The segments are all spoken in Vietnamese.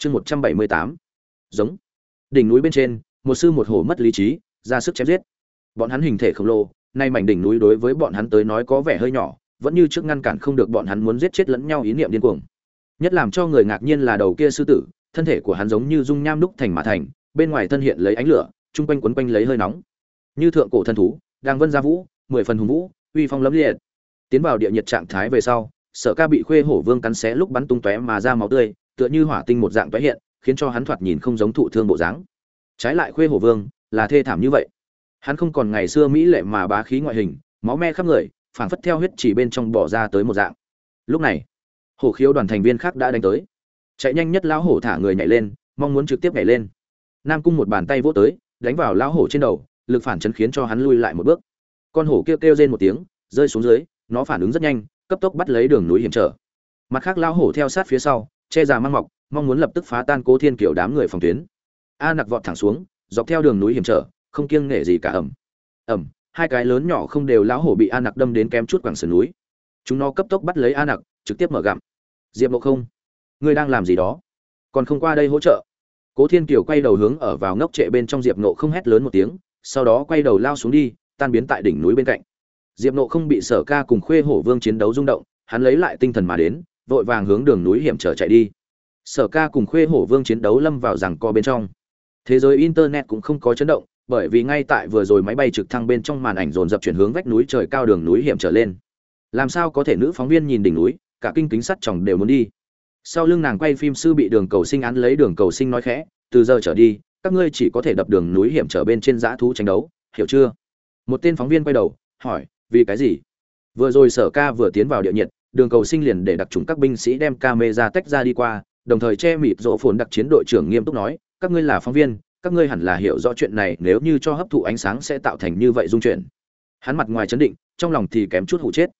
chương một trăm bảy mươi tám. Giống. Đỉnh núi bên trên, một sư một hổ mất lý trí, ra sức chém giết. Bọn hắn hình thể khổng lồ, nay mảnh đỉnh núi đối với bọn hắn tới nói có vẻ hơi nhỏ, vẫn như trước ngăn cản không được bọn hắn muốn giết chết lẫn nhau ý niệm điên cuồng. Nhất làm cho người ngạc nhiên là đầu kia sư tử, thân thể của hắn giống như dung nham đúc thành mã thành, bên ngoài thân hiện lấy ánh lửa, chung quanh quấn quanh lấy hơi nóng. Như thượng cổ thần thú, đang vân gia vũ, mười phần hùng vũ, uy phong lẫm liệt. Tiến vào địa nhiệt trạng thái về sau, sở ca bị khuê hổ vương cắn xé lúc bắn tung tóe mà ra máu tươi tựa như hỏa tinh một dạng tái hiện, khiến cho hắn thoạt nhìn không giống thụ thương bộ dáng. Trái lại khuê hổ vương, là thê thảm như vậy. Hắn không còn ngày xưa mỹ lệ mà bá khí ngoại hình, máu me khắp người, phảng phất theo huyết chỉ bên trong bỏ ra tới một dạng. Lúc này, hổ khiếu đoàn thành viên khác đã đánh tới. Chạy nhanh nhất lão hổ thả người nhảy lên, mong muốn trực tiếp nhảy lên. Nam cung một bàn tay vỗ tới, đánh vào lão hổ trên đầu, lực phản chấn khiến cho hắn lui lại một bước. Con hổ kêu kêu rên một tiếng, rơi xuống dưới, nó phản ứng rất nhanh, cấp tốc bắt lấy đường núi hiểm trở. Mặt khác lão hổ theo sát phía sau che già mang mọc, mong muốn lập tức phá tan cố thiên kiểu đám người phòng tuyến. A nặc vọt thẳng xuống, dọc theo đường núi hiểm trở, không kiêng nể gì cả ẩm. Ẩm, hai cái lớn nhỏ không đều lão hổ bị a nặc đâm đến kém chút quảng sườn núi. Chúng nó cấp tốc bắt lấy a nặc, trực tiếp mở gặm. Diệp mộ không, ngươi đang làm gì đó? Còn không qua đây hỗ trợ. Cố thiên kiều quay đầu hướng ở vào ngốc trệ bên trong diệp Nộ không hét lớn một tiếng, sau đó quay đầu lao xuống đi, tan biến tại đỉnh núi bên cạnh. Diệp Nộ không bị sở ca cùng khuê hổ vương chiến đấu rung động, hắn lấy lại tinh thần mà đến vội vàng hướng đường núi hiểm trở chạy đi. Sở ca cùng khuê hổ vương chiến đấu lâm vào rằng co bên trong. Thế giới internet cũng không có chấn động, bởi vì ngay tại vừa rồi máy bay trực thăng bên trong màn ảnh dồn dập chuyển hướng vách núi trời cao đường núi hiểm trở lên. Làm sao có thể nữ phóng viên nhìn đỉnh núi, cả kinh kính sắt chồng đều muốn đi. Sau lưng nàng quay phim sư bị đường cầu sinh án lấy đường cầu sinh nói khẽ, từ giờ trở đi, các ngươi chỉ có thể đập đường núi hiểm trở bên trên dã thú tranh đấu, hiểu chưa? Một tên phóng viên quay đầu, hỏi, vì cái gì? Vừa rồi sở ca vừa tiến vào địa nhiệt đường cầu sinh liền để đặc trùng các binh sĩ đem camera tách ra đi qua, đồng thời che mịt rỗ phồn đặc chiến đội trưởng nghiêm túc nói, các ngươi là phóng viên, các ngươi hẳn là hiểu rõ chuyện này, nếu như cho hấp thụ ánh sáng sẽ tạo thành như vậy dung chuyển. Hắn mặt ngoài chấn định, trong lòng thì kém chút hụ chết.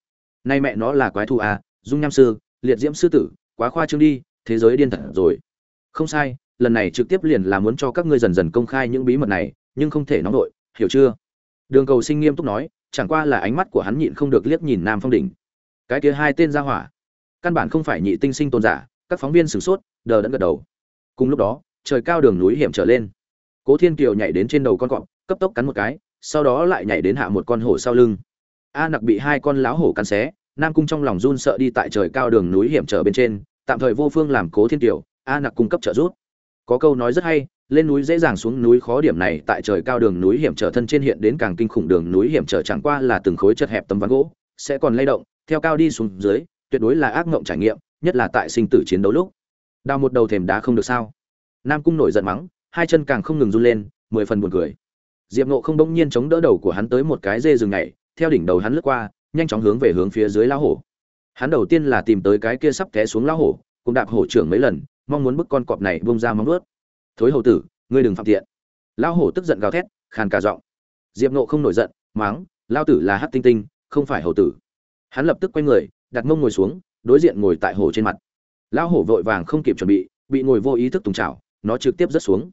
Nay mẹ nó là quái thù à dung nham sư, liệt diễm sư tử, quá khoa trương đi, thế giới điên thật rồi. Không sai, lần này trực tiếp liền là muốn cho các ngươi dần dần công khai những bí mật này, nhưng không thể nóng nổi, hiểu chưa? Đường cầu sinh nghiêm túc nói, chẳng qua là ánh mắt của hắn nhịn không được liếc nhìn nam phong đỉnh cái kia hai tên ra hỏa. Căn bản không phải nhị tinh sinh tôn giả, các phóng viên sửng sốt, đờ đẫn gật đầu. Cùng lúc đó, trời cao đường núi hiểm trở lên. Cố thiên kiều nhảy đến trên đầu con cọp, cấp tốc cắn một cái, sau đó lại nhảy đến hạ một con hổ sau lưng. A nặc bị hai con láo hổ cắn xé, nam cung trong lòng run sợ đi tại trời cao đường núi hiểm trở bên trên, tạm thời vô phương làm cố thiên kiều, a nặc cung cấp trợ giúp. Có câu nói rất hay, lên núi dễ dàng xuống núi khó điểm này, tại trời cao đường núi hiểm trở thân trên hiện đến càng kinh khủng đường núi hiểm trở chẳng qua là từng khối chật hẹp tấm ván gỗ, sẽ còn lay động theo cao đi xuống dưới tuyệt đối là ác mộng trải nghiệm nhất là tại sinh tử chiến đấu lúc. Đào một đầu thềm đá không được sao? Nam cung nổi giận mắng hai chân càng không ngừng run lên mười phần buồn cười. Diệp nộ không đông nhiên chống đỡ đầu của hắn tới một cái dê rừng này, theo đỉnh đầu hắn lướt qua nhanh chóng hướng về hướng phía dưới lao hổ. Hắn đầu tiên là tìm tới cái kia sắp té xuống lao hổ cùng đạp hổ trưởng mấy lần mong muốn bức con cọp này bông ra móng ướt thối hầu tử ngươi đừng phạm tiện. Lao hổ tức giận gào thét khàn cả giọng. Diệp nộ không nổi giận máng lao tử là hát tinh tinh không phải hầu tử hắn lập tức quay người, đặt mông ngồi xuống, đối diện ngồi tại hổ trên mặt. Lão hổ vội vàng không kịp chuẩn bị bị ngồi vô ý thức tùng trào nó trực tiếp rớt xuống.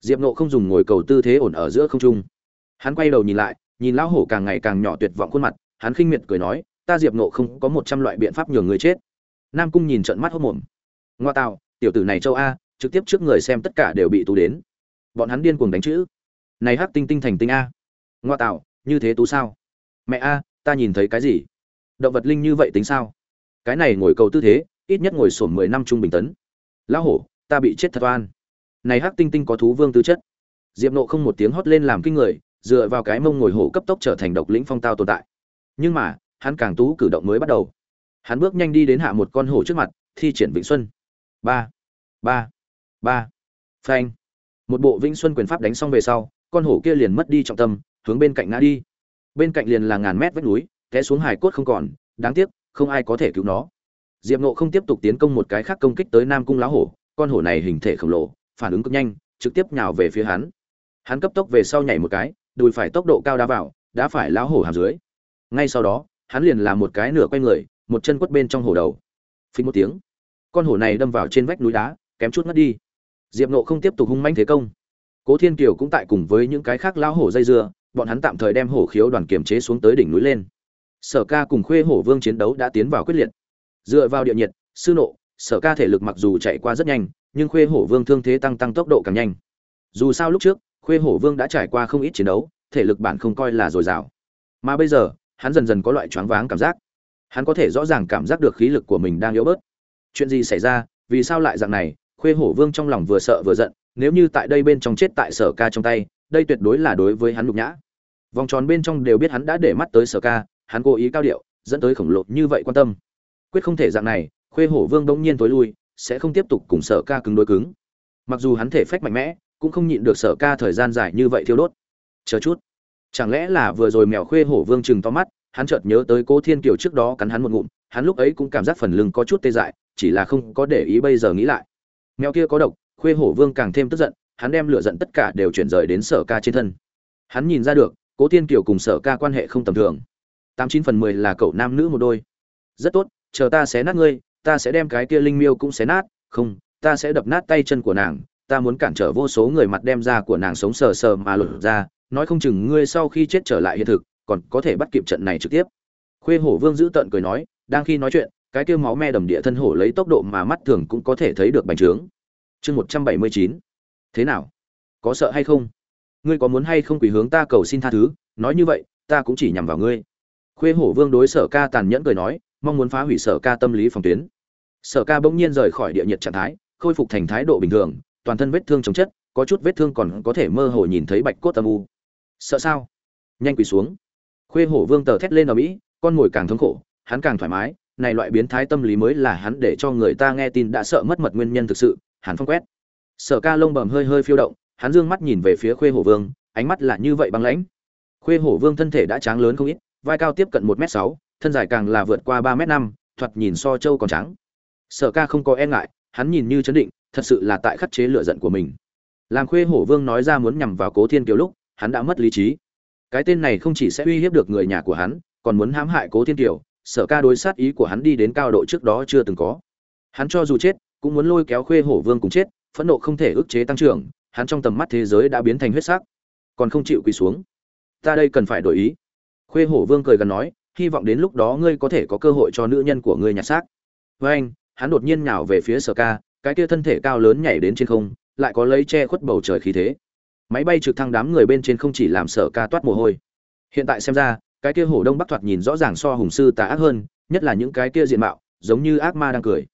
Diệp nộ không dùng ngồi cầu tư thế ổn ở giữa không trung. Hắn quay đầu nhìn lại, nhìn lão hổ càng ngày càng nhỏ tuyệt vọng khuôn mặt, hắn khinh miệt cười nói, ta diệp nộ không có một trăm loại biện pháp nhường người chết. Nam cung nhìn trận mắt hốc mồm ngoa tạo tiểu tử này châu a, trực tiếp trước người xem tất cả đều bị tú đến. Bọn hắn điên cuồng đánh chữ. Này hắc tinh tinh thành tinh a. Ngoa tạo như thế tú sao? Mẹ a, ta nhìn thấy cái gì? Động vật linh như vậy tính sao? Cái này ngồi cầu tư thế, ít nhất ngồi sổm mười năm trung bình tấn. Lão hổ, ta bị chết thật oan. Này hắc tinh tinh có thú vương tư chất. Diệp nộ không một tiếng hót lên làm kinh người, dựa vào cái mông ngồi hổ cấp tốc trở thành độc lĩnh phong tao tồn tại. Nhưng mà, hắn càng tú cử động mới bắt đầu. Hắn bước nhanh đi đến hạ một con hổ trước mặt, thi triển vĩnh xuân. Ba. Ba. Ba. Phanh. Một bộ vĩnh xuân quyền pháp đánh xong về sau, con hổ kia liền mất đi trọng tâm, hướng bên cạnh ngã đi. Bên cạnh liền là ngàn mét vách núi té xuống hải cốt không còn, đáng tiếc, không ai có thể cứu nó. Diệp nộ không tiếp tục tiến công một cái khác công kích tới nam cung lá hổ, con hổ này hình thể khổng lồ, phản ứng cực nhanh, trực tiếp nhào về phía hắn. Hắn cấp tốc về sau nhảy một cái, đùi phải tốc độ cao đá vào đã phải lão hổ hàm dưới. Ngay sau đó, hắn liền làm một cái nửa quay người, một chân quất bên trong hổ đầu. Phí một tiếng, con hổ này đâm vào trên vách núi đá, kém chút mất đi. Diệp nộ không tiếp tục hung manh thế công. Cố thiên kiều cũng tại cùng với những cái khác lão hổ dây dưa, bọn hắn tạm thời đem hổ khiếu đoàn kiềm chế xuống tới đỉnh núi lên sở ca cùng khuê hổ vương chiến đấu đã tiến vào quyết liệt. Dựa vào địa nhiệt, sư nộ, sở ca thể lực mặc dù chạy qua rất nhanh, nhưng khuê hổ vương thương thế tăng tăng tốc độ càng nhanh. Dù sao lúc trước, khuê hổ vương đã trải qua không ít chiến đấu, thể lực bản không coi là dồi dào. Mà bây giờ, hắn dần dần có loại choáng váng cảm giác. Hắn có thể rõ ràng cảm giác được khí lực của mình đang yếu bớt. Chuyện gì xảy ra, vì sao lại dạng này, khuê hổ vương trong lòng vừa sợ vừa giận, nếu như tại đây bên trong chết tại sở ca trong tay, đây tuyệt đối là đối với hắn nhục nhã. Vòng tròn bên trong đều biết hắn đã để mắt tới sở ca hắn cố ý cao điệu, dẫn tới khổng lồ như vậy quan tâm. Quyết không thể dạng này, khuê hổ vương đông nhiên tối lui, sẽ không tiếp tục cùng sở ca cứng đối cứng. Mặc dù hắn thể phách mạnh mẽ, cũng không nhịn được sở ca thời gian dài như vậy thiêu đốt. Chờ chút. Chẳng lẽ là vừa rồi mèo khuê hổ vương chừng to mắt, hắn chợt nhớ tới cố thiên kiều trước đó cắn hắn một ngụm, hắn lúc ấy cũng cảm giác phần lưng có chút tê dại, chỉ là không có để ý bây giờ nghĩ lại. Mèo kia có độc, khuê hổ vương càng thêm tức giận, hắn đem lửa giận tất cả đều chuyển rời đến sở ca trên thân. Hắn nhìn ra được, cố thiên kiều cùng sở ca quan hệ không tầm thường tám chín phần mười là cậu nam nữ một đôi. Rất tốt, chờ ta sẽ nát ngươi, ta sẽ đem cái kia linh miêu cũng xé nát. Không, ta sẽ đập nát tay chân của nàng. Ta muốn cản trở vô số người mặt đem ra của nàng sống sờ sờ mà lột ra. Nói không chừng ngươi sau khi chết trở lại hiện thực, còn có thể bắt kịp trận này trực tiếp. Khuê hổ vương giữ tợn cười nói, đang khi nói chuyện, cái kia máu me đầm địa thân hổ lấy tốc độ mà mắt thường cũng có thể thấy được bành trướng. Chương một trăm bảy mươi chín. Thế nào? Có sợ hay không? Ngươi có muốn hay không quỳ hướng ta cầu xin tha thứ? Nói như vậy, ta cũng chỉ nhằm vào ngươi khuê hổ vương đối sở ca tàn nhẫn cười nói, mong muốn phá hủy sở ca tâm lý phòng tuyến. Sở ca bỗng nhiên rời khỏi địa nhiệt trạng thái, khôi phục thành thái độ bình thường, toàn thân vết thương chống chất, có chút vết thương còn có thể mơ hồ nhìn thấy bạch cốt âm u. Sợ sao? Nhanh quỳ xuống. Khuê hổ vương tờ thét lên ở mỹ, con ngồi càng thống khổ, hắn càng thoải mái, này loại biến thái tâm lý mới là hắn để cho người ta nghe tin đã sợ mất mật nguyên nhân thực sự, hắn phong quét. Sở ca lông bầm hơi hơi phiêu động, hắn dương mắt nhìn về phía khuê hổ vương, ánh mắt là như vậy băng lãnh. Khuê hổ vương thân thể đã tráng lớn không ít vai cao tiếp cận một m sáu, thân dài càng là vượt qua ba m năm, thoạt nhìn so châu còn trắng. Sở ca không có e ngại, hắn nhìn như chấn định, thật sự là tại khắc chế lựa giận của mình. Làm khuê hổ vương nói ra muốn nhằm vào cố thiên kiều lúc, hắn đã mất lý trí. Cái tên này không chỉ sẽ uy hiếp được người nhà của hắn, còn muốn hãm hại cố thiên kiều, sở ca đối sát ý của hắn đi đến cao độ trước đó chưa từng có. Hắn cho dù chết, cũng muốn lôi kéo khuê hổ vương cùng chết, phẫn nộ không thể ức chế tăng trưởng, hắn trong tầm mắt thế giới đã biến thành huyết sắc, còn không chịu quỳ xuống. Ta đây cần phải đổi ý khuê hổ vương cười gần nói, hy vọng đến lúc đó ngươi có thể có cơ hội cho nữ nhân của ngươi nhặt xác. Với anh, hắn đột nhiên nhào về phía sở ca, cái kia thân thể cao lớn nhảy đến trên không, lại có lấy che khuất bầu trời khí thế. Máy bay trực thăng đám người bên trên không chỉ làm sở ca toát mồ hôi. Hiện tại xem ra, cái kia hổ đông bắc thoạt nhìn rõ ràng so hùng sư tà ác hơn, nhất là những cái kia diện mạo, giống như ác ma đang cười.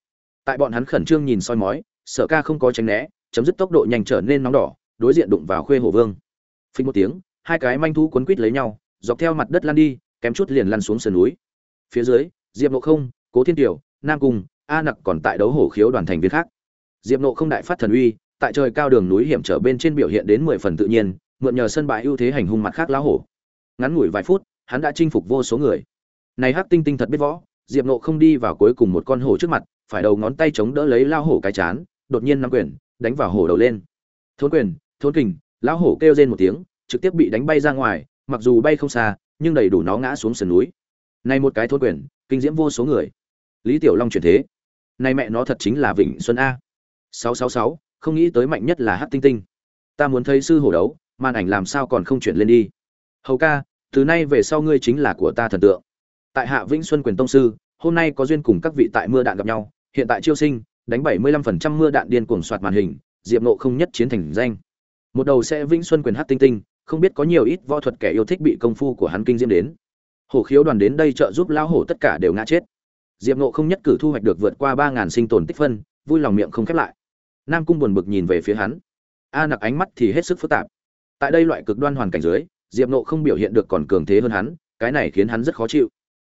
Tại bọn hắn khẩn trương nhìn soi mói, sở ca không có tránh né, chấm dứt tốc độ nhanh trở nên nóng đỏ, đối diện đụng vào khuê hổ vương. Phình một tiếng, hai cái manh thú quấn quít lấy nhau dọc theo mặt đất lăn đi, kém chút liền lăn xuống sườn núi. Phía dưới, diệp nộ không, cố thiên tiểu nam cung, a nặc còn tại đấu hổ khiếu đoàn thành viên khác. Diệp nộ không đại phát thần uy, tại trời cao đường núi hiểm trở bên trên biểu hiện đến mười phần tự nhiên, mượn nhờ sân bãi ưu thế hành hung mặt khác lão hổ. Ngắn ngủi vài phút, hắn đã chinh phục vô số người. Này hắc tinh tinh thật biết võ, diệp nộ không đi vào cuối cùng một con hổ trước mặt, phải đầu ngón tay chống đỡ lấy lao hổ cái chán, đột nhiên nắm quyền, đánh vào hổ đầu lên. Thốn quyền, thốn kình lão hổ kêu rên một tiếng, trực tiếp bị đánh bay ra ngoài mặc dù bay không xa nhưng đầy đủ nó ngã xuống sườn núi. Nay một cái thôn quyền kinh diễm vô số người. Lý tiểu long chuyển thế. Nay mẹ nó thật chính là vịnh xuân a. 666, không nghĩ tới mạnh nhất là hát tinh tinh. Ta muốn thấy sư hổ đấu màn ảnh làm sao còn không chuyển lên đi. Hầu ca từ nay về sau ngươi chính là của ta thần tượng. Tại hạ vĩnh xuân quyền tông sư hôm nay có duyên cùng các vị tại mưa đạn gặp nhau. Hiện tại chiêu sinh đánh 75% mưa đạn điên cuồng soạt màn hình diệp nộ không nhất chiến thành danh. Một đầu sẽ vĩnh xuân quyền hát tinh tinh không biết có nhiều ít võ thuật kẻ yêu thích bị công phu của hắn kinh diễm đến. Hổ khiếu đoàn đến đây trợ giúp lão hổ tất cả đều ngã chết. Diệp nộ không nhất cử thu hoạch được vượt qua ba ngàn sinh tồn tích phân, vui lòng miệng không khép lại. Nam cung buồn bực nhìn về phía hắn. A nặc ánh mắt thì hết sức phức tạp. Tại đây loại cực đoan hoàn cảnh dưới, diệp nộ không biểu hiện được còn cường thế hơn hắn, cái này khiến hắn rất khó chịu.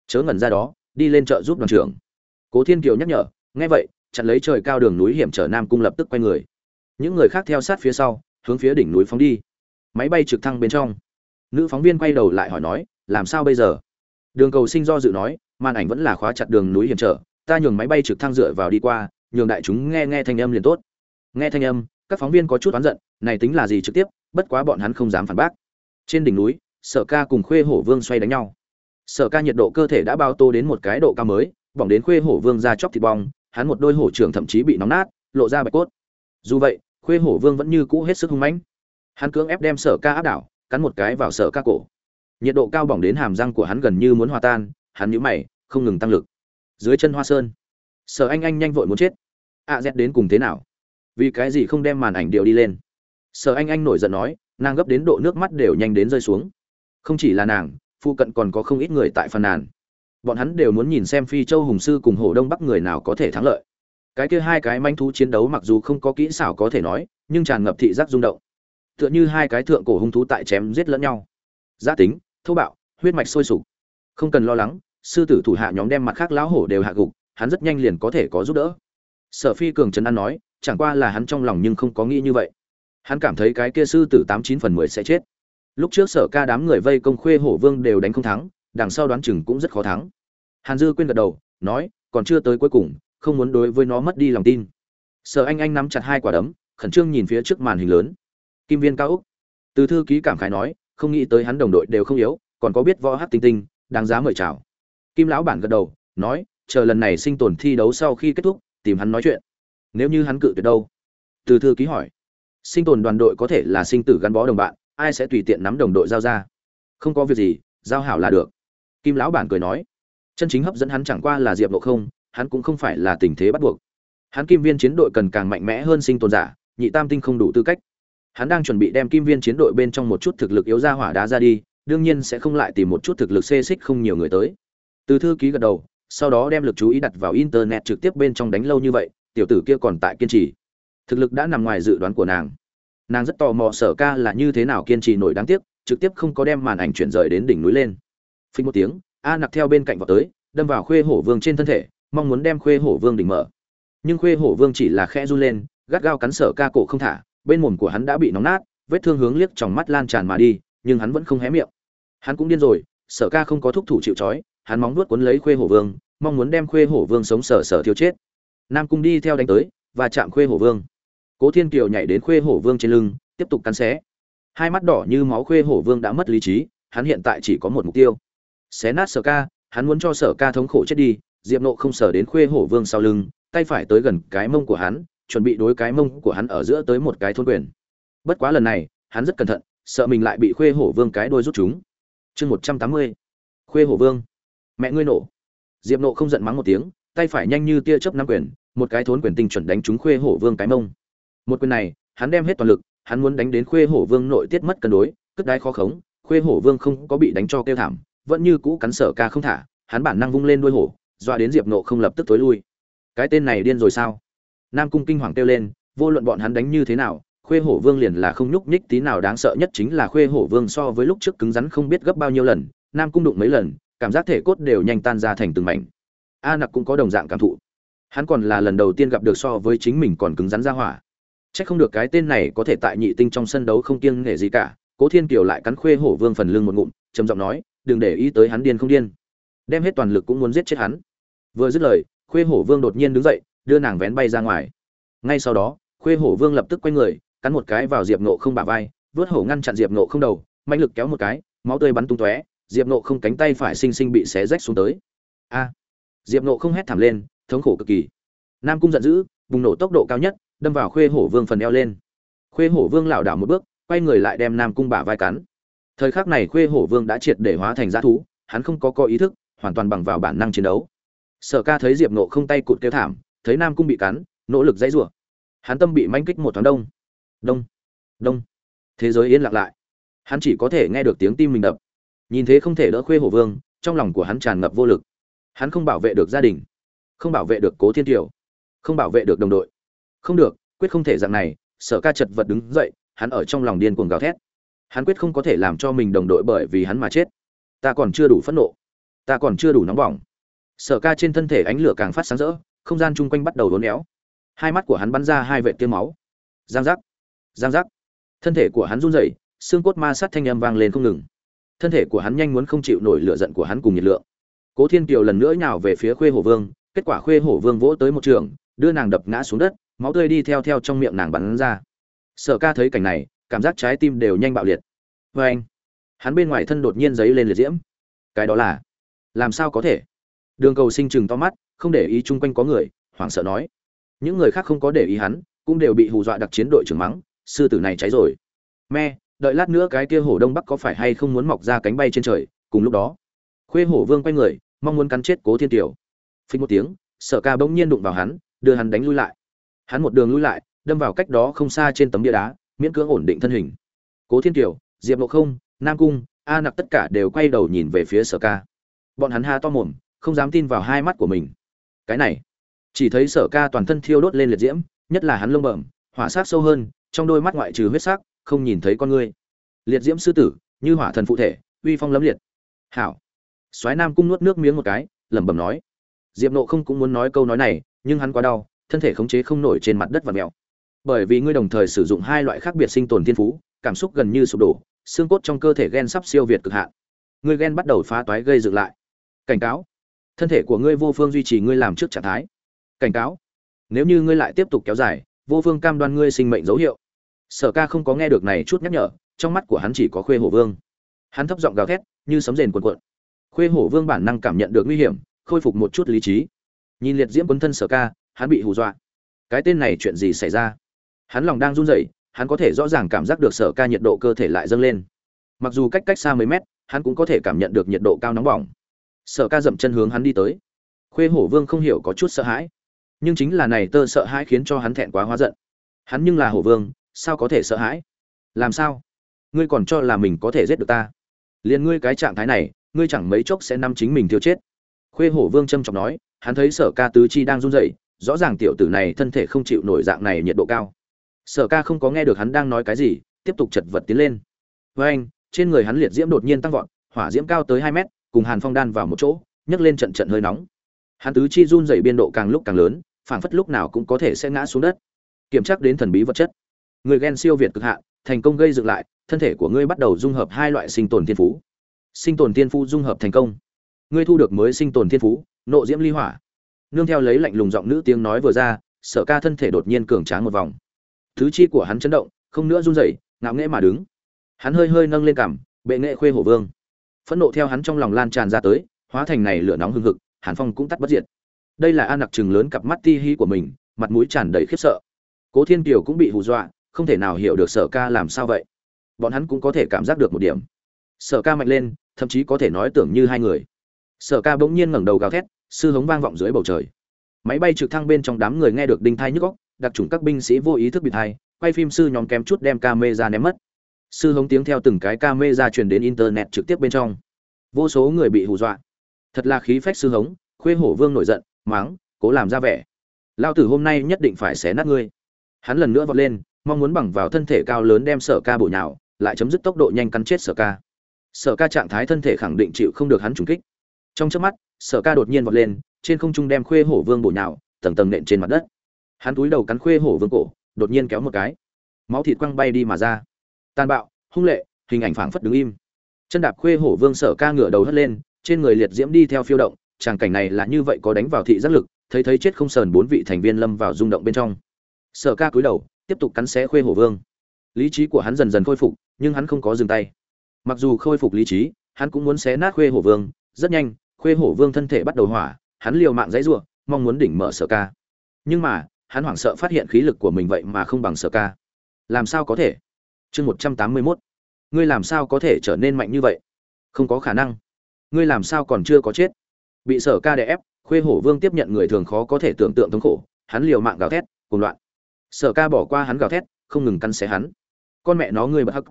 Chớ ngẩn ra đó, đi lên chợ giúp đoàn trưởng. Cố thiên kiều nhắc nhở, nghe vậy, chặn lấy trời cao đường núi hiểm trở nam cung lập tức quay người. Những người khác theo sát phía sau, hướng phía đỉnh núi phóng đi máy bay trực thăng bên trong. Nữ phóng viên quay đầu lại hỏi nói, làm sao bây giờ? Đường cầu sinh do dự nói, màn ảnh vẫn là khóa chặt đường núi hiểm trở, ta nhường máy bay trực thăng dựa vào đi qua, nhường đại chúng nghe nghe thanh âm liền tốt. Nghe thanh âm, các phóng viên có chút oán giận, này tính là gì trực tiếp, bất quá bọn hắn không dám phản bác. Trên đỉnh núi, sở ca cùng khuê hổ vương xoay đánh nhau. Sở ca nhiệt độ cơ thể đã bao tô đến một cái độ cao mới, bỏng đến khuê hổ vương ra chóc thịt bong, hắn một đôi hổ trưởng thậm chí bị nóng nát, lộ ra bạch cốt. Dù vậy, khuê hổ vương vẫn như cũ hết sức hung mãnh hắn cưỡng ép đem sở ca áp đảo cắn một cái vào sở ca cổ. Nhiệt độ cao bỏng đến hàm răng của hắn gần như muốn hòa tan hắn nhíu mày không ngừng tăng lực. Dưới chân hoa sơn sở anh anh nhanh vội muốn chết. A à, z đến cùng thế nào? Vì cái gì không đem màn ảnh điệu đi lên? Sở anh anh nổi giận nói nàng gấp đến độ nước mắt đều nhanh đến rơi xuống. Không chỉ là nàng phụ cận còn có không ít người tại phàn nàn. Bọn hắn đều muốn nhìn xem phi châu hùng sư cùng hổ đông bắc người nào có thể thắng lợi. Cái kia hai cái manh thú chiến đấu mặc dù không có kỹ xảo có thể nói nhưng tràn ngập thị giác rung động tựa như hai cái thượng cổ hung thú tại chém giết lẫn nhau. Gia tính, thô bạo, huyết mạch sôi sục. Không cần lo lắng, sư tử thủ hạ nhóm đem mặt khác lão hổ đều hạ gục, hắn rất nhanh liền có thể có giúp đỡ. Sở phi cường trấn an nói, chẳng qua là hắn trong lòng nhưng không có nghĩ như vậy. Hắn cảm thấy cái kia sư tử tám chín phần mười sẽ chết. Lúc trước sở ca đám người vây công khuê hổ vương đều đánh không thắng, đằng sau đoán chừng cũng rất khó thắng. Hàn dư quên gật đầu, nói, còn chưa tới cuối cùng, không muốn đối với nó mất đi lòng tin. Sở anh anh nắm chặt hai quả đấm, khẩn trương nhìn phía trước màn hình lớn kim viên cao úc. Từ thư ký cảm khái nói, không nghĩ tới hắn đồng đội đều không yếu, còn có biết võ hát tinh tinh, đáng giá mời chào. Kim lão bản gật đầu, nói, chờ lần này sinh tồn thi đấu sau khi kết thúc, tìm hắn nói chuyện. Nếu như hắn cự tuyệt đâu? Từ thư ký hỏi. Sinh tồn đoàn đội có thể là sinh tử gắn bó đồng bạn, ai sẽ tùy tiện nắm đồng đội giao ra? Không có việc gì, giao hảo là được. Kim lão bản cười nói. Chân chính hấp dẫn hắn chẳng qua là diệp độ không, hắn cũng không phải là tình thế bắt buộc. Hắn kim viên chiến đội cần càng mạnh mẽ hơn sinh tồn giả, nhị tam tinh không đủ tư cách hắn đang chuẩn bị đem kim viên chiến đội bên trong một chút thực lực yếu ra hỏa đá ra đi, đương nhiên sẽ không lại tìm một chút thực lực xê xích không nhiều người tới. Từ thư ký gật đầu, sau đó đem lực chú ý đặt vào internet trực tiếp bên trong đánh lâu như vậy, tiểu tử kia còn tại kiên trì. Thực lực đã nằm ngoài dự đoán của nàng. Nàng rất tò mò sở ca là như thế nào kiên trì nổi đáng tiếc, trực tiếp không có đem màn ảnh chuyển rời đến đỉnh núi lên. Phí một tiếng, a nặc theo bên cạnh vào tới, đâm vào khuê hổ vương trên thân thể, mong muốn đem khuê hổ vương đỉnh mở. Nhưng khuê hổ vương chỉ là khẽ run lên, gắt gao cắn sở ca cổ không thả bên mồm của hắn đã bị nóng nát, vết thương hướng liếc trong mắt lan tràn mà đi, nhưng hắn vẫn không hé miệng. Hắn cũng điên rồi, sở ca không có thúc thủ chịu trói, hắn móng nuốt cuốn lấy khuê hổ vương, mong muốn đem khuê hổ vương sống sở sở thiêu chết. Nam cung đi theo đánh tới, và chạm khuê hổ vương. Cố thiên kiều nhảy đến khuê hổ vương trên lưng, tiếp tục cắn xé. Hai mắt đỏ như máu khuê hổ vương đã mất lý trí, hắn hiện tại chỉ có một mục tiêu. Xé nát sở ca, hắn muốn cho sở ca thống khổ chết đi, diệp nộ không sở đến khuê hổ vương sau lưng, tay phải tới gần cái mông của hắn chuẩn bị đối cái mông của hắn ở giữa tới một cái thôn quyền. Bất quá lần này, hắn rất cẩn thận, sợ mình lại bị khuê hổ vương cái đôi rút chúng. Chương một trăm tám mươi. Khuê hổ vương. Mẹ ngươi nổ. Diệp nộ không giận mắng một tiếng, tay phải nhanh như tia chớp nắm quyền, một cái thốn quyền tinh chuẩn đánh trúng khuê hổ vương cái mông. Một quyền này, hắn đem hết toàn lực, hắn muốn đánh đến khuê hổ vương nội tiết mất cân đối, cất đái khó khống, khuê hổ vương không có bị đánh cho kêu thảm, vẫn như cũ cắn sở ca không thả, hắn bản năng vung lên đuôi hổ, dọa đến diệp nộ không lập tức tối lui. Cái tên này điên rồi sao? Nam cung kinh hoàng kêu lên, vô luận bọn hắn đánh như thế nào, khuê hổ vương liền là không nhúc nhích tí nào đáng sợ nhất chính là khuê hổ vương so với lúc trước cứng rắn không biết gấp bao nhiêu lần, nam cung đụng mấy lần, cảm giác thể cốt đều nhanh tan ra thành từng mảnh. A nặc cũng có đồng dạng cảm thụ. Hắn còn là lần đầu tiên gặp được so với chính mình còn cứng rắn ra hỏa. Chắc không được cái tên này có thể tại nhị tinh trong sân đấu không kiêng nể gì cả, cố thiên kiều lại cắn khuê hổ vương phần lưng một ngụm, trầm giọng nói, đừng để ý tới hắn điên không điên. Đem hết toàn lực cũng muốn giết chết hắn. Vừa dứt lời, khuê hổ vương đột nhiên đứng dậy đưa nàng vén bay ra ngoài. Ngay sau đó, khuê hổ vương lập tức quay người, cắn một cái vào diệp nộ không bả vai, vớt hổ ngăn chặn diệp nộ không đầu mạnh lực kéo một cái, máu tươi bắn tung tóe, diệp nộ không cánh tay phải xinh xinh bị xé rách xuống tới. A! Diệp nộ không hét thảm lên, thống khổ cực kỳ. Nam cung giận dữ, bùng nổ tốc độ cao nhất, đâm vào khuê hổ vương phần eo lên. Khuê hổ vương lảo đảo một bước, quay người lại đem nam cung bả vai cắn. Thời khắc này khuê hổ vương đã triệt để hóa thành g thú, hắn không có có ý thức, hoàn toàn bằng vào bản năng chiến đấu. Sở ca thấy diệp nộ không tay cụt kêu thảm thấy nam cung bị cắn, nỗ lực dãy rủa. Hắn tâm bị manh kích một thoáng đông. Đông đông. Thế giới yên lặng lại. Hắn chỉ có thể nghe được tiếng tim mình đập. Nhìn thế không thể đỡ khuê hổ vương, trong lòng của hắn tràn ngập vô lực. Hắn không bảo vệ được gia đình, không bảo vệ được cố thiên kiều, không bảo vệ được đồng đội. Không được, quyết không thể dạng này, sở ca chật vật đứng dậy, hắn ở trong lòng điên cuồng gào thét. Hắn quyết không có thể làm cho mình đồng đội bởi vì hắn mà chết. Ta còn chưa đủ phẫn nộ. Ta còn chưa đủ nóng bỏng. Sở ca trên thân thể ánh lửa càng phát sáng rỡ không gian chung quanh bắt đầu đốn éo. Hai mắt của hắn bắn ra hai vệt tiêu máu. Giang giác giang giác. Thân thể của hắn run rẩy, xương cốt ma sát thanh âm vang lên không ngừng. Thân thể của hắn nhanh muốn không chịu nổi lửa giận của hắn cùng nhiệt lượng. Cố thiên kiều lần nữa nhào về phía khuê hổ vương, kết quả khuê hổ vương vỗ tới một trường, đưa nàng đập ngã xuống đất, máu tươi đi theo theo trong miệng nàng bắn ra. Sở ca thấy cảnh này, cảm giác trái tim đều nhanh bạo liệt. Vê anh hắn bên ngoài thân đột nhiên giấy lên liệt diễm. Cái đó là, làm sao có thể? Đường cầu sinh chừng to mắt, không để ý chung quanh có người, hoảng sợ nói. Những người khác không có để ý hắn, cũng đều bị hù dọa đặc chiến đội trưởng mắng, sư tử này cháy rồi. Me đợi lát nữa cái kia hổ đông bắc có phải hay không muốn mọc ra cánh bay trên trời, cùng lúc đó. Khuê hổ vương quay người, mong muốn cắn chết cố thiên tiểu. Phình một tiếng, sở ca bỗng nhiên đụng vào hắn, đưa hắn đánh lui lại. Hắn một đường lui lại, đâm vào cách đó không xa trên tấm bia đá, miễn cưỡng ổn định thân hình. Cố thiên tiểu, diệp lộ không, nam cung, a nặc tất cả đều quay đầu nhìn về phía sở ca. Bọn hắn ha to mồm không dám tin vào hai mắt của mình. Cái này, chỉ thấy sở ca toàn thân thiêu đốt lên liệt diễm, nhất là hắn lông bẩm, hỏa sát sâu hơn, trong đôi mắt ngoại trừ huyết sắc, không nhìn thấy con ngươi liệt diễm sư tử, như hỏa thần phụ thể, uy phong lấm liệt. Hảo. Soái nam cung nuốt nước miếng một cái, lẩm bẩm nói. Diệp nộ không cũng muốn nói câu nói này, nhưng hắn quá đau, thân thể khống chế không nổi trên mặt đất và mèo. Bởi vì ngươi đồng thời sử dụng hai loại khác biệt sinh tồn thiên phú, cảm xúc gần như sụp đổ, xương cốt trong cơ thể ghen sắp siêu việt cực hạn. Ngươi ghen bắt đầu phá toái gây dựng lại. Cảnh cáo thân thể của ngươi vô phương duy trì ngươi làm trước trạng thái. Cảnh cáo. Nếu như ngươi lại tiếp tục kéo dài, vô phương cam đoan ngươi sinh mệnh dấu hiệu. Sở ca không có nghe được này chút nhắc nhở, trong mắt của hắn chỉ có khuê hổ vương. Hắn thấp giọng gào thét, như sấm rền cuộn cuộn. Khuê hổ vương bản năng cảm nhận được nguy hiểm, khôi phục một chút lý trí. Nhìn liệt diễm quấn thân sở ca, hắn bị hù dọa. Cái tên này chuyện gì xảy ra? Hắn lòng đang run rẩy, hắn có thể rõ ràng cảm giác được sở ca nhiệt độ cơ thể lại dâng lên. Mặc dù cách cách xa mấy mét, hắn cũng có thể cảm nhận được nhiệt độ cao nóng bỏng sở ca dậm chân hướng hắn đi tới. Khuê hổ vương không hiểu có chút sợ hãi, nhưng chính là này tơ sợ hãi khiến cho hắn thẹn quá hóa giận. Hắn nhưng là hổ vương, sao có thể sợ hãi? Làm sao? Ngươi còn cho là mình có thể giết được ta? Liền ngươi cái trạng thái này, ngươi chẳng mấy chốc sẽ năm chính mình tiêu chết. Khuê hổ vương trâm trọng nói, hắn thấy sở ca tứ chi đang run rẩy, rõ ràng tiểu tử này thân thể không chịu nổi dạng này nhiệt độ cao. Sở ca không có nghe được hắn đang nói cái gì, tiếp tục chật vật tiến lên. Với anh trên người hắn liệt diễm đột nhiên tăng vọt, hỏa diễm cao tới hai mét cùng hàn phong đan vào một chỗ, nhấc lên trận trận hơi nóng. Hắn tứ chi run rẩy biên độ càng lúc càng lớn, phảng phất lúc nào cũng có thể sẽ ngã xuống đất. Kiểm tra đến thần bí vật chất. Người gen siêu việt cực hạn, thành công gây dựng lại, thân thể của ngươi bắt đầu dung hợp hai loại sinh tồn thiên phú. Sinh tồn thiên phú dung hợp thành công. Ngươi thu được mới sinh tồn thiên phú, nộ diễm ly hỏa. Nương theo lấy lạnh lùng giọng nữ tiếng nói vừa ra, sở ca thân thể đột nhiên cường tráng một vòng. Thứ chi của hắn chấn động, không nữa run rẩy, ngạo nghễ mà đứng. Hắn hơi hơi nâng lên cằm, bệ nghệ khuê hổ vương phẫn nộ theo hắn trong lòng lan tràn ra tới, hóa thành này lửa nóng hừng hực, hàn phong cũng tắt bất diệt. Đây là an nặc chừng lớn cặp mắt ti hi của mình, mặt mũi tràn đầy khiếp sợ. Cố thiên kiều cũng bị hù dọa, không thể nào hiểu được sở ca làm sao vậy. Bọn hắn cũng có thể cảm giác được một điểm. Sở ca mạnh lên, thậm chí có thể nói tưởng như hai người. Sở ca bỗng nhiên ngẩng đầu gào thét, sư hống vang vọng dưới bầu trời. Máy bay trực thăng bên trong đám người nghe được đinh thai nhức góc đặc trùng các binh sĩ vô ý thức bị thai, quay phim sư nhóm kém chút đem ca mê ra ném mất sư hống tiếng theo từng cái ca mê ra truyền đến internet trực tiếp bên trong. Vô số người bị hù dọa. Thật là khí phách sư hống, khuê hổ vương nổi giận máng cố làm ra vẻ. Lao tử hôm nay nhất định phải xé nát ngươi. Hắn lần nữa vọt lên, mong muốn bằng vào thân thể cao lớn đem sở ca bổ nhào, lại chấm dứt tốc độ nhanh cắn chết sở ca. Sở ca trạng thái thân thể khẳng định chịu không được hắn trùng kích. Trong chớp mắt, sở ca đột nhiên vọt lên, trên không trung đem khuê hổ vương bổ nhào, tầng tầng nện trên mặt đất. Hắn túi đầu cắn khuê hổ vương cổ, đột nhiên kéo một cái. Máu thịt quăng bay đi mà ra tàn bạo, hung lệ, hình ảnh phảng phất đứng im. Chân đạp khuê hổ vương sở ca ngửa đầu hất lên, trên người liệt diễm đi theo phiêu động, tràng cảnh này là như vậy có đánh vào thị giác lực, thấy thấy chết không sờn bốn vị thành viên lâm vào rung động bên trong. Sở ca cúi đầu, tiếp tục cắn xé khuê hổ vương. Lý trí của hắn dần dần khôi phục, nhưng hắn không có dừng tay. Mặc dù khôi phục lý trí, hắn cũng muốn xé nát khuê hổ vương. Rất nhanh, khuê hổ vương thân thể bắt đầu hỏa, hắn liều mạng dãy ruộng mong muốn đỉnh mở sở ca. Nhưng mà, hắn hoảng sợ phát hiện khí lực của mình vậy mà không bằng sở ca. Làm sao có thể? Chương một trăm tám mươi mốt. Ngươi làm sao có thể trở nên mạnh như vậy? Không có khả năng. Ngươi làm sao còn chưa có chết? Bị sở ca đè ép, khuê hổ vương tiếp nhận người thường khó có thể tưởng tượng thống khổ, hắn liều mạng gào thét cùng loạn. Sở ca bỏ qua hắn gào thét, không ngừng căn xé hắn. Con mẹ nó ngươi bật hắc.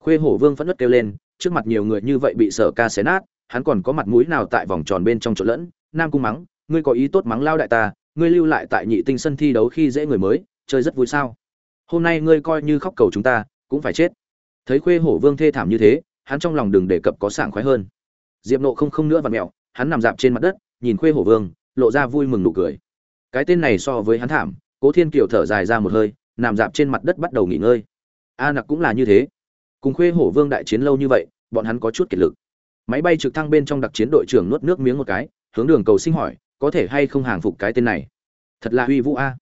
Khuê hổ vương phẫn nứt kêu lên, trước mặt nhiều người như vậy bị sở ca xé nát, hắn còn có mặt mũi nào tại vòng tròn bên trong chỗ lẫn? Nam cung mắng, ngươi có ý tốt mắng lao đại ta, ngươi lưu lại tại nhị tinh sân thi đấu khi dễ người mới, chơi rất vui sao? Hôm nay ngươi coi như khóc cầu chúng ta cũng phải chết. Thấy khuê hổ vương thê thảm như thế, hắn trong lòng đừng đề cập có sảng khoái hơn. Diệp nộ không không nữa vặn mẹo, hắn nằm dạp trên mặt đất, nhìn khuê hổ vương, lộ ra vui mừng nụ cười. Cái tên này so với hắn thảm, cố thiên kiều thở dài ra một hơi, nằm dạp trên mặt đất bắt đầu nghỉ ngơi. A nặc cũng là như thế. Cùng khuê hổ vương đại chiến lâu như vậy, bọn hắn có chút kiệt lực. Máy bay trực thăng bên trong đặc chiến đội trưởng nuốt nước miếng một cái, hướng đường cầu sinh hỏi, có thể hay không hàng phục cái tên này? Thật là uy vũ a.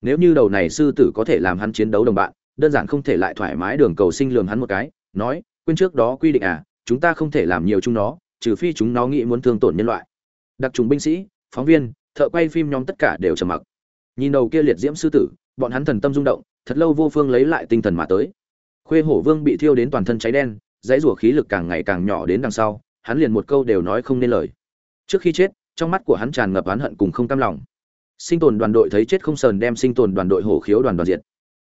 Nếu như đầu này sư tử có thể làm hắn chiến đấu đồng bạn đơn giản không thể lại thoải mái đường cầu sinh lường hắn một cái, nói, quên trước đó quy định à chúng ta không thể làm nhiều chúng nó, trừ phi chúng nó nghĩ muốn thương tổn nhân loại. Đặc trùng binh sĩ, phóng viên, thợ quay phim nhóm tất cả đều trầm mặc. Nhìn đầu kia liệt diễm sư tử, bọn hắn thần tâm rung động, thật lâu vô phương lấy lại tinh thần mà tới. Khuê hổ vương bị thiêu đến toàn thân cháy đen, dãy rủa khí lực càng ngày càng nhỏ đến đằng sau, hắn liền một câu đều nói không nên lời. Trước khi chết, trong mắt của hắn tràn ngập oán hận cùng không cam lòng. Sinh tồn đoàn đội thấy chết không sờn đem sinh tồn đoàn đội hổ khiếu đoàn đoàn diệt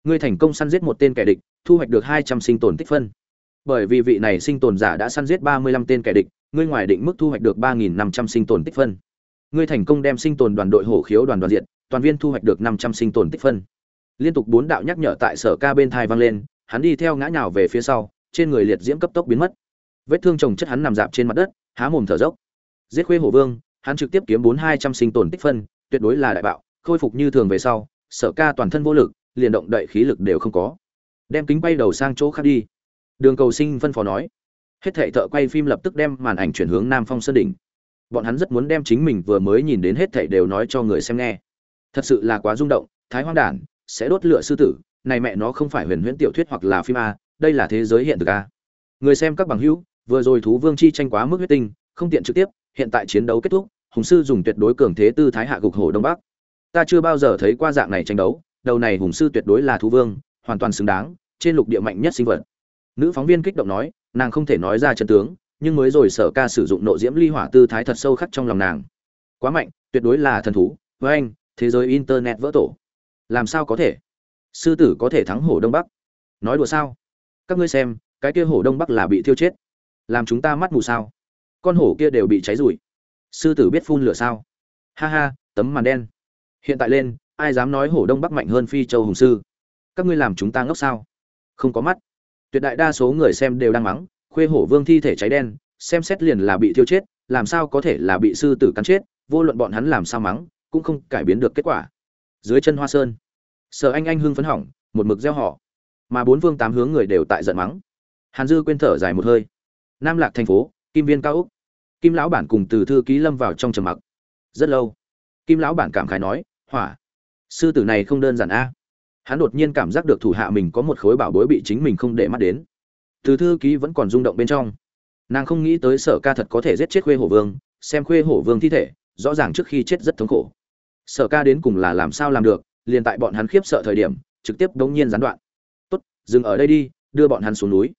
ngươi thành công săn giết một tên kẻ địch, thu hoạch được hai trăm sinh tồn tích phân. Bởi vì vị này sinh tồn giả đã săn giết ba mươi lăm tên kẻ địch, ngươi ngoài định mức thu hoạch được ba nghìn năm trăm sinh tồn tích phân. Ngươi thành công đem sinh tồn đoàn đội hổ khiếu đoàn đoàn diện toàn viên thu hoạch được năm trăm sinh tồn tích phân. Liên tục bốn đạo nhắc nhở tại sở ca bên thai vang lên, hắn đi theo ngã nhào về phía sau, trên người liệt diễm cấp tốc biến mất. Vết thương chồng chất hắn nằm dạp trên mặt đất, há mồm thở dốc. Giết khuê hổ vương, hắn trực tiếp kiếm bốn hai trăm sinh tồn tích phân, tuyệt đối là đại bạo, khôi phục như thường về sau, sở ca toàn thân vô lực liền động đậy khí lực đều không có. Đem kính bay đầu sang chỗ khác đi. Đường cầu sinh phân phó nói. Hết thệ thợ quay phim lập tức đem màn ảnh chuyển hướng nam phong sơn đỉnh. Bọn hắn rất muốn đem chính mình vừa mới nhìn đến hết thảy đều nói cho người xem nghe. Thật sự là quá rung động, thái hoang đản, sẽ đốt lửa sư tử, này mẹ nó không phải huyền huyễn tiểu thuyết hoặc là phim a, đây là thế giới hiện thực a. Người xem các bằng hữu, vừa rồi thú vương chi tranh quá mức huyết tinh, không tiện trực tiếp, hiện tại chiến đấu kết thúc, hùng sư dùng tuyệt đối cường thế tư thái hạ gục hổ đông bắc. Ta chưa bao giờ thấy qua dạng này tranh đấu đầu này hùng sư tuyệt đối là thú vương, hoàn toàn xứng đáng, trên lục địa mạnh nhất sinh vật. Nữ phóng viên kích động nói, nàng không thể nói ra chân tướng, nhưng mới rồi sở ca sử dụng nộ diễm ly hỏa tư thái thật sâu khắc trong lòng nàng. Quá mạnh, tuyệt đối là thần thú, với anh, thế giới internet vỡ tổ. Làm sao có thể? Sư tử có thể thắng hổ đông bắc. Nói đùa sao? Các ngươi xem, cái kia hổ đông bắc là bị thiêu chết. Làm chúng ta mắt mù sao? Con hổ kia đều bị cháy rụi. Sư tử biết phun lửa sao? Ha ha, tấm màn đen. Hiện tại lên ai dám nói hổ đông bắc mạnh hơn phi châu hùng sư? Các ngươi làm chúng ta ngốc sao? Không có mắt. Tuyệt đại đa số người xem đều đang mắng, khuê hổ vương thi thể cháy đen, xem xét liền là bị thiêu chết, làm sao có thể là bị sư tử cắn chết, vô luận bọn hắn làm sao mắng, cũng không cải biến được kết quả. Dưới chân hoa sơn, sở anh anh hưng phấn hỏng, một mực gieo họ. Mà bốn vương tám hướng người đều tại giận mắng. Hàn dư quên thở dài một hơi. Nam lạc thành phố, kim viên cao úc. Kim lão bản cùng từ thư ký lâm vào trong trầm mặc. Rất lâu, kim lão bản cảm khái nói, hỏa sư tử này không đơn giản a. Hắn đột nhiên cảm giác được thủ hạ mình có một khối bảo bối bị chính mình không để mắt đến. Từ thư ký vẫn còn rung động bên trong. Nàng không nghĩ tới sở ca thật có thể giết chết khuê hổ vương, xem khuê hổ vương thi thể, rõ ràng trước khi chết rất thống khổ. Sở ca đến cùng là làm sao làm được, liền tại bọn hắn khiếp sợ thời điểm, trực tiếp đống nhiên gián đoạn. Tốt, dừng ở đây đi, đưa bọn hắn xuống núi.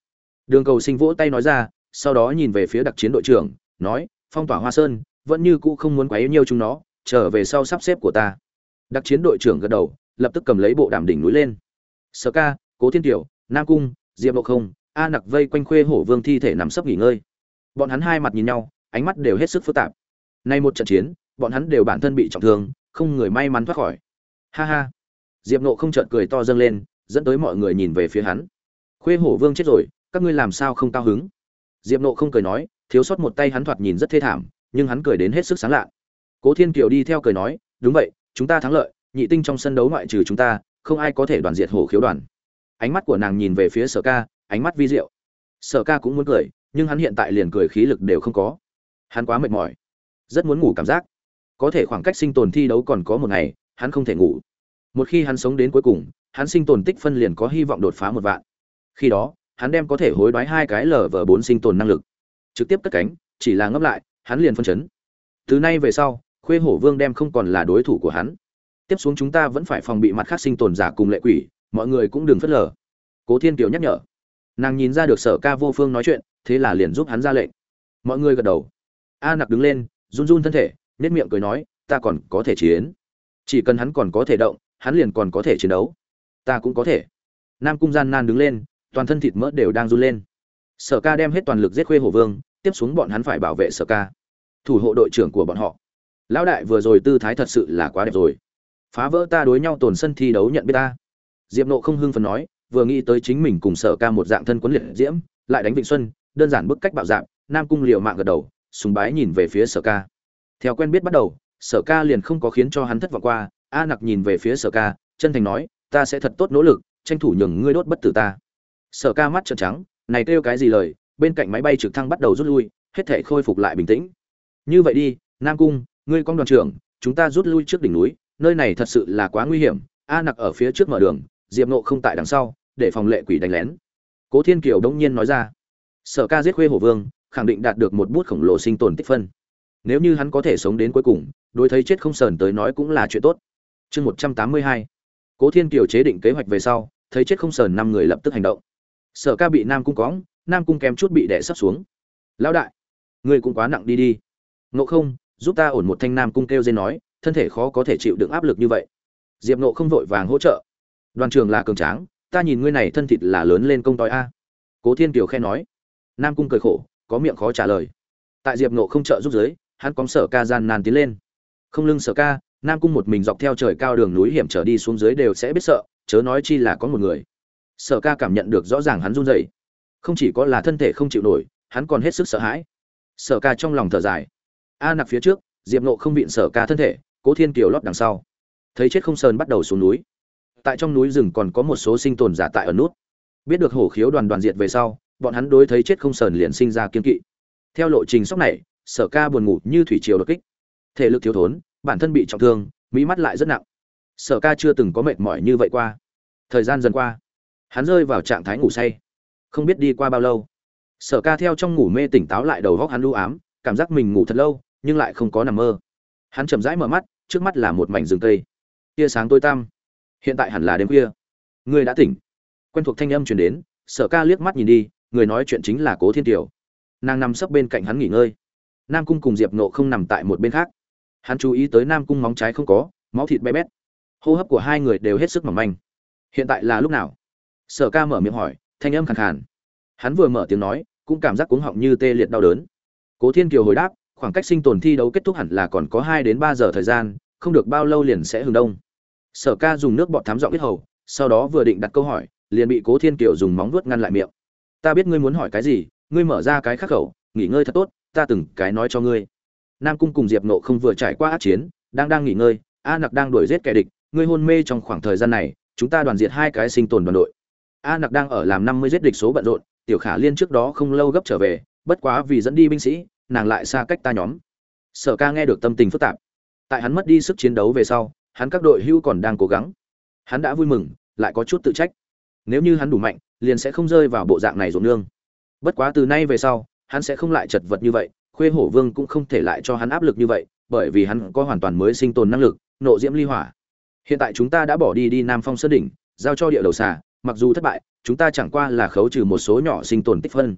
Đường cầu sinh vỗ tay nói ra, sau đó nhìn về phía đặc chiến đội trưởng, nói, phong tỏa hoa sơn, vẫn như cũ không muốn quá yếu nhiều chúng nó, trở về sau sắp xếp của ta đặc chiến đội trưởng gật đầu, lập tức cầm lấy bộ đàm đỉnh núi lên. Sở ca, cố thiên tiểu nam cung, diệp độ không, a nặc vây quanh khuê hổ vương thi thể nằm sấp nghỉ ngơi. Bọn hắn hai mặt nhìn nhau, ánh mắt đều hết sức phức tạp. Nay một trận chiến, bọn hắn đều bản thân bị trọng thương, không người may mắn thoát khỏi. Ha ha. Diệp nộ không chợt cười to dâng lên, dẫn tới mọi người nhìn về phía hắn. Khuê hổ vương chết rồi, các ngươi làm sao không cao hứng? Diệp nộ không cười nói, thiếu sót một tay hắn thoạt nhìn rất thê thảm, nhưng hắn cười đến hết sức sáng lạ. Cố thiên kiều đi theo cười nói, đúng vậy chúng ta thắng lợi, nhị tinh trong sân đấu ngoại trừ chúng ta, không ai có thể đoàn diệt hổ khiếu đoàn. Ánh mắt của nàng nhìn về phía sở ca, ánh mắt vi diệu. Sở ca cũng muốn cười, nhưng hắn hiện tại liền cười khí lực đều không có. Hắn quá mệt mỏi, rất muốn ngủ cảm giác. Có thể khoảng cách sinh tồn thi đấu còn có một ngày, hắn không thể ngủ. Một khi hắn sống đến cuối cùng, hắn sinh tồn tích phân liền có hy vọng đột phá một vạn. Khi đó, hắn đem có thể hối đoái hai cái lở vờ bốn sinh tồn năng lực. Trực tiếp cất cánh, chỉ là ngấp lại, hắn liền phân chấn. Từ nay về sau khuê hổ vương đem không còn là đối thủ của hắn. Tiếp xuống chúng ta vẫn phải phòng bị mặt khác sinh tồn giả cùng lệ quỷ, mọi người cũng đừng phớt lờ. Cố thiên kiều nhắc nhở. Nàng nhìn ra được sở ca vô phương nói chuyện, thế là liền giúp hắn ra lệnh. Mọi người gật đầu. A nặc đứng lên, run run thân thể nết miệng cười nói, ta còn có thể chiến. Chỉ cần hắn còn có thể động, hắn liền còn có thể chiến đấu. Ta cũng có thể. Nam cung gian nan đứng lên, toàn thân thịt mỡ đều đang run lên. Sở ca đem hết toàn lực giết khuê hổ vương, tiếp xuống bọn hắn phải bảo vệ sở ca. Thủ hộ đội trưởng của bọn họ lão đại vừa rồi tư thái thật sự là quá đẹp rồi. Phá vỡ ta đối nhau tồn sân thi đấu nhận biết ta. Diệp nộ không hưng phần nói, vừa nghĩ tới chính mình cùng sở ca một dạng thân quấn liệt diễm, lại đánh vịnh xuân, đơn giản bức cách bạo dạng, nam cung liều mạng gật đầu, sùng bái nhìn về phía sở ca. Theo quen biết bắt đầu, sở ca liền không có khiến cho hắn thất vọng qua, a nặc nhìn về phía sở ca, chân thành nói, ta sẽ thật tốt nỗ lực, tranh thủ nhường ngươi đốt bất tử ta. Sở ca mắt trợn trắng, này kêu cái gì lời, bên cạnh máy bay trực thăng bắt đầu rút lui, hết thể khôi phục lại bình tĩnh. Như vậy đi, nam cung ngươi con đoàn trưởng, chúng ta rút lui trước đỉnh núi, nơi này thật sự là quá nguy hiểm, a nặc ở phía trước mở đường, diệp nộ không tại đằng sau, để phòng lệ quỷ đánh lén. Cố thiên kiều đông nhiên nói ra, sở ca giết khuê hổ vương, khẳng định đạt được một bút khổng lồ sinh tồn tích phân. Nếu như hắn có thể sống đến cuối cùng, đối thấy chết không sờn tới nói cũng là chuyện tốt. Chương một trăm tám mươi hai. Cố thiên kiều chế định kế hoạch về sau, thấy chết không sờn năm người lập tức hành động. Sở ca bị nam cung cóng nam cung kém chút bị đẻ sắp xuống. Lão đại người cũng quá nặng đi đi. Ngộ không giúp ta ổn một thanh nam cung kêu dên nói, thân thể khó có thể chịu đựng áp lực như vậy. Diệp nộ không vội vàng hỗ trợ. Đoàn trường là cường tráng, ta nhìn ngươi này thân thịt là lớn lên công tòi a. Cố thiên kiều khen nói. Nam cung cười khổ, có miệng khó trả lời. Tại diệp nộ không trợ giúp giới, hắn cóng sở ca gian nan tiến lên. Không lưng sở ca, nam cung một mình dọc theo trời cao đường núi hiểm trở đi xuống dưới đều sẽ biết sợ, chớ nói chi là có một người. Sở ca cảm nhận được rõ ràng hắn run rẩy. Không chỉ có là thân thể không chịu nổi, hắn còn hết sức sợ hãi. Sở ca trong lòng thở dài a nặc phía trước, diệp nộ không vịn sở ca thân thể, cố thiên kiều lót đằng sau. Thấy chết không sơn bắt đầu xuống núi. Tại trong núi rừng còn có một số sinh tồn giả tại ở nút. Biết được hổ khiếu đoàn đoàn diệt về sau, bọn hắn đối thấy chết không sờn liền sinh ra kiên kỵ. Theo lộ trình sóc này, sở ca buồn ngủ như thủy triều đột kích. Thể lực thiếu thốn, bản thân bị trọng thương, mỹ mắt lại rất nặng. Sở ca chưa từng có mệt mỏi như vậy qua. Thời gian dần qua, hắn rơi vào trạng thái ngủ say. Không biết đi qua bao lâu, sở ca theo trong ngủ mê tỉnh táo lại đầu góc hắn lưu ám cảm giác mình ngủ thật lâu, nhưng lại không có nằm mơ. Hắn chậm rãi mở mắt, trước mắt là một mảnh rừng tây tia sáng tối tăm. Hiện tại hẳn là đêm khuya. Người đã tỉnh. Quen thuộc thanh âm truyền đến, sở ca liếc mắt nhìn đi, người nói chuyện chính là cố thiên tiểu nàng nằm sấp bên cạnh hắn nghỉ ngơi. Nam cung cùng diệp nộ không nằm tại một bên khác. Hắn chú ý tới nam cung móng trái không có, máu thịt bé bét. Hô hấp của hai người đều hết sức mỏng manh. Hiện tại là lúc nào? Sở ca mở miệng hỏi, thanh âm khàn khàn. Hắn vừa mở tiếng nói, cũng cảm giác cuống họng như tê liệt đau đớn cố thiên kiều hồi đáp, khoảng cách sinh tồn thi đấu kết thúc hẳn là còn có hai đến ba giờ thời gian, không được bao lâu liền sẽ hừng đông. Sở ca dùng nước bọt thám dọn biết hầu, sau đó vừa định đặt câu hỏi, liền bị cố thiên kiều dùng móng vuốt ngăn lại miệng. Ta biết ngươi muốn hỏi cái gì, ngươi mở ra cái khắc khẩu, nghỉ ngơi thật tốt, ta từng cái nói cho ngươi. Nam cung cùng diệp nộ không vừa trải qua át chiến, đang đang nghỉ ngơi, a nặc đang đuổi giết kẻ địch, ngươi hôn mê trong khoảng thời gian này, chúng ta đoàn diệt hai cái sinh tồn đoàn đội. A nặc đang ở làm năm mươi giết địch số bận rộn, tiểu khả liên trước đó không lâu gấp trở về, bất quá vì dẫn đi binh sĩ nàng lại xa cách ta nhóm. Sở ca nghe được tâm tình phức tạp. Tại hắn mất đi sức chiến đấu về sau, hắn các đội hưu còn đang cố gắng. Hắn đã vui mừng, lại có chút tự trách. Nếu như hắn đủ mạnh, liền sẽ không rơi vào bộ dạng này rộn nương. Bất quá từ nay về sau, hắn sẽ không lại chật vật như vậy, khuê hổ vương cũng không thể lại cho hắn áp lực như vậy, bởi vì hắn có hoàn toàn mới sinh tồn năng lực, nộ diễm ly hỏa. Hiện tại chúng ta đã bỏ đi đi nam phong sơn đỉnh, giao cho địa đầu xà, mặc dù thất bại, chúng ta chẳng qua là khấu trừ một số nhỏ sinh tồn tích phân.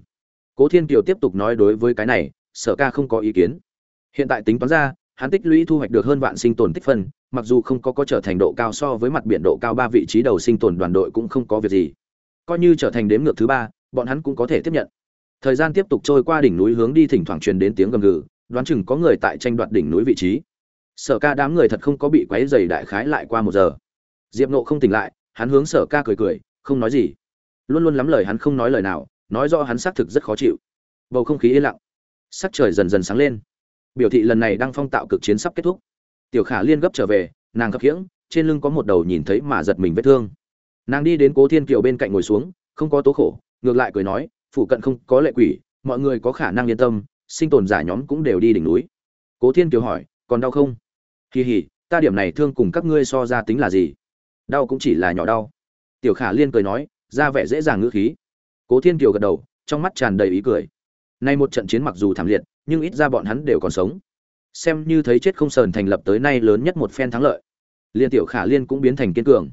Cố thiên kiều tiếp tục nói đối với cái này sở ca không có ý kiến. Hiện tại tính toán ra, hắn tích lũy thu hoạch được hơn vạn sinh tồn tích phân, mặc dù không có có trở thành độ cao so với mặt biển độ cao ba vị trí đầu sinh tồn đoàn đội cũng không có việc gì. Coi như trở thành đếm ngược thứ ba, bọn hắn cũng có thể tiếp nhận. Thời gian tiếp tục trôi qua đỉnh núi hướng đi thỉnh thoảng truyền đến tiếng gầm gừ, đoán chừng có người tại tranh đoạt đỉnh núi vị trí. Sở ca đám người thật không có bị quấy dày đại khái lại qua một giờ. Diệp nộ không tỉnh lại, hắn hướng sở ca cười cười, không nói gì. Luôn luôn lắm lời hắn không nói lời nào, nói rõ hắn xác thực rất khó chịu. Bầu không khí yên lặng sắc trời dần dần sáng lên. Biểu thị lần này đang phong tạo cực chiến sắp kết thúc. Tiểu khả liên gấp trở về, nàng khập khiễng, trên lưng có một đầu nhìn thấy mà giật mình vết thương. Nàng đi đến cố thiên kiều bên cạnh ngồi xuống, không có tố khổ, ngược lại cười nói, phụ cận không có lệ quỷ, mọi người có khả năng yên tâm, sinh tồn giả nhóm cũng đều đi đỉnh núi. Cố thiên kiều hỏi, còn đau không? Kỳ hỉ ta điểm này thương cùng các ngươi so ra tính là gì? Đau cũng chỉ là nhỏ đau. Tiểu khả liên cười nói, ra vẻ dễ dàng ngữ khí. Cố thiên kiều gật đầu, trong mắt tràn đầy ý cười nay một trận chiến mặc dù thảm liệt, nhưng ít ra bọn hắn đều còn sống. Xem như thấy chết không sờn thành lập tới nay lớn nhất một phen thắng lợi. Liên tiểu khả liên cũng biến thành kiên cường.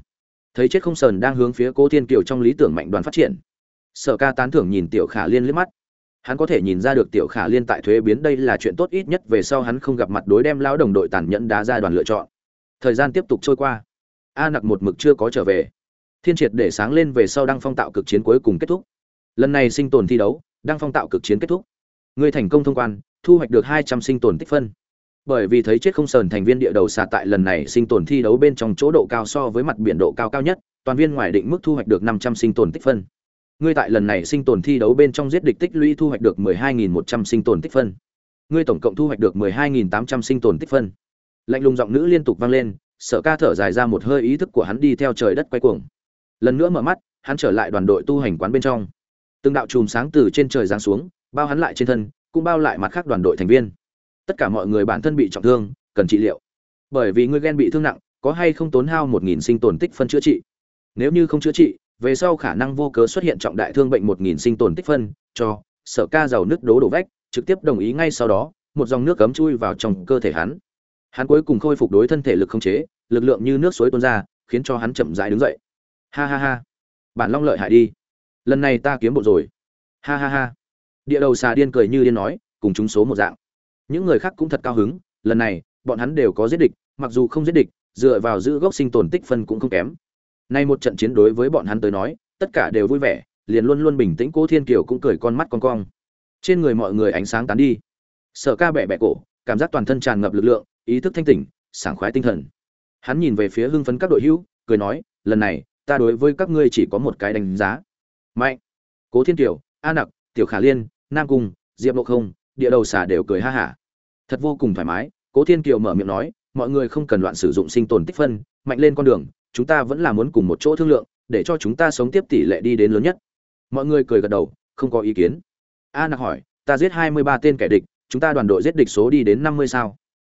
Thấy chết không sờn đang hướng phía cố thiên kiều trong lý tưởng mạnh đoàn phát triển. Sở ca tán thưởng nhìn tiểu khả liên liếc mắt. Hắn có thể nhìn ra được tiểu khả liên tại thuế biến đây là chuyện tốt ít nhất về sau hắn không gặp mặt đối đem lão đồng đội tàn nhẫn đá ra đoàn lựa chọn. Thời gian tiếp tục trôi qua. A nặc một mực chưa có trở về. Thiên triệt để sáng lên về sau đang phong tạo cực chiến cuối cùng kết thúc. Lần này sinh tồn thi đấu đang phong tạo cực chiến kết thúc. Ngươi thành công thông quan, thu hoạch được hai trăm sinh tồn tích phân. Bởi vì thấy chết không sờn thành viên địa đầu xạ tại lần này sinh tồn thi đấu bên trong chỗ độ cao so với mặt biển độ cao cao nhất, toàn viên ngoài định mức thu hoạch được năm trăm sinh tồn tích phân. Ngươi tại lần này sinh tồn thi đấu bên trong giết địch tích lũy thu hoạch được mười hai nghìn một trăm sinh tồn tích phân. Ngươi tổng cộng thu hoạch được mười hai nghìn tám trăm sinh tồn tích phân. Lạnh lùng giọng nữ liên tục vang lên, sở ca thở dài ra một hơi ý thức của hắn đi theo trời đất quay cuồng. Lần nữa mở mắt, hắn trở lại đoàn đội tu hành quán bên trong từng đạo chùm sáng từ trên trời giáng xuống, bao hắn lại trên thân, cũng bao lại mặt khác đoàn đội thành viên. Tất cả mọi người bản thân bị trọng thương, cần trị liệu. Bởi vì ngươi ghen bị thương nặng, có hay không tốn hao một nghìn sinh tồn tích phân chữa trị? Nếu như không chữa trị, về sau khả năng vô cớ xuất hiện trọng đại thương bệnh một nghìn sinh tồn tích phân, cho sở ca giàu nước đố đổ vách, trực tiếp đồng ý ngay sau đó, một dòng nước cấm chui vào trong cơ thể hắn. Hắn cuối cùng khôi phục đối thân thể lực không chế, lực lượng như nước suối tuôn ra, khiến cho hắn chậm rãi đứng dậy. Ha ha ha. Bản long lợi hại đi lần này ta kiếm bộ rồi. Ha ha ha. Địa đầu xà điên cười như điên nói, cùng chúng số một dạng. Những người khác cũng thật cao hứng, lần này, bọn hắn đều có giết địch, mặc dù không giết địch, dựa vào giữ gốc sinh tồn tích phân cũng không kém. Nay một trận chiến đối với bọn hắn tới nói, tất cả đều vui vẻ, liền luôn luôn bình tĩnh cố thiên kiều cũng cười con mắt con cong. Trên người mọi người ánh sáng tán đi. Sở ca bẹ bẹ cổ, cảm giác toàn thân tràn ngập lực lượng, ý thức thanh tỉnh, sảng khoái tinh thần. Hắn nhìn về phía hưng phấn các đội hữu, cười nói, lần này, ta đối với các ngươi chỉ có một cái đánh giá mạnh. Cố thiên kiều, a nặc, tiểu khả liên, nam cung, diệp lộ không, địa đầu xà đều cười ha hả. Thật vô cùng thoải mái, cố thiên kiều mở miệng nói, mọi người không cần loạn sử dụng sinh tồn tích phân, mạnh lên con đường, chúng ta vẫn là muốn cùng một chỗ thương lượng, để cho chúng ta sống tiếp tỷ lệ đi đến lớn nhất. Mọi người cười gật đầu, không có ý kiến. A nặc hỏi, ta giết hai mươi ba tên kẻ địch, chúng ta đoàn đội giết địch số đi đến năm mươi sao?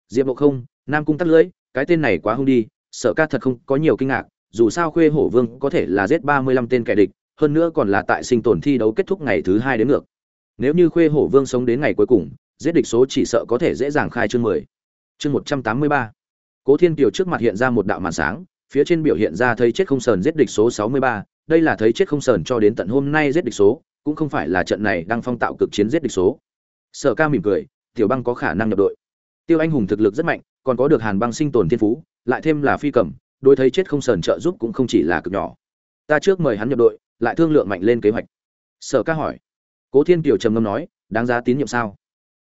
Diệp bộ không, nam cung tắt lưỡi cái tên này quá hung đi sợ ca thật không có nhiều kinh ngạc, dù sao khuê hổ vương có thể là giết ba mươi lăm tên kẻ địch hơn nữa còn là tại sinh tồn thi đấu kết thúc ngày thứ hai đến ngược. Nếu như khuê hổ vương sống đến ngày cuối cùng, giết địch số chỉ sợ có thể dễ dàng khai chương mười. Chương một trăm tám mươi ba. Cố thiên kiều trước mặt hiện ra một đạo màn sáng, phía trên biểu hiện ra thấy chết không sờn giết địch số sáu mươi ba. Đây là thấy chết không sờn cho đến tận hôm nay giết địch số, cũng không phải là trận này đang phong tạo cực chiến giết địch số. Sở ca mỉm cười, tiểu băng có khả năng nhập đội. Tiêu anh hùng thực lực rất mạnh, còn có được hàn băng sinh tồn thiên phú, lại thêm là phi cầm đôi thấy chết không sờn trợ giúp cũng không chỉ là cực nhỏ. Ta trước mời hắn nhập đội lại thương lượng mạnh lên kế hoạch. Sở ca hỏi. Cố thiên kiều trầm ngâm nói, đáng giá tín nhiệm sao?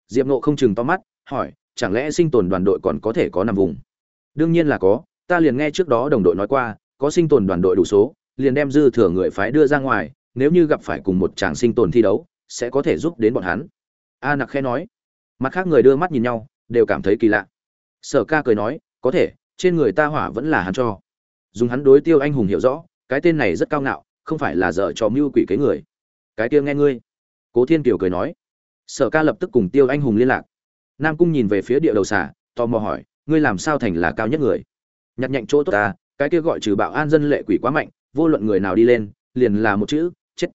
Diệp nộ không chừng to mắt, hỏi, chẳng lẽ sinh tồn đoàn đội còn có thể có nằm vùng? Đương nhiên là có, ta liền nghe trước đó đồng đội nói qua, có sinh tồn đoàn đội đủ số, liền đem dư thừa người phái đưa ra ngoài, nếu như gặp phải cùng một chàng sinh tồn thi đấu, sẽ có thể giúp đến bọn hắn. A nặc khe nói. Mặt khác người đưa mắt nhìn nhau, đều cảm thấy kỳ lạ. Sở ca cười nói, có thể, trên người ta hỏa vẫn là hắn cho. Dùng hắn đối tiêu anh hùng hiểu rõ, cái tên này rất cao ngạo không phải là dở cho mưu quỷ kế người. Cái kia nghe ngươi. Cố thiên kiều cười nói. Sở ca lập tức cùng tiêu anh hùng liên lạc. Nam cung nhìn về phía địa đầu xả tò mò hỏi, ngươi làm sao thành là cao nhất người? Nhặt nhạnh chỗ tốt ta, cái kia gọi trừ bạo an dân lệ quỷ quá mạnh, vô luận người nào đi lên, liền là một chữ, chết.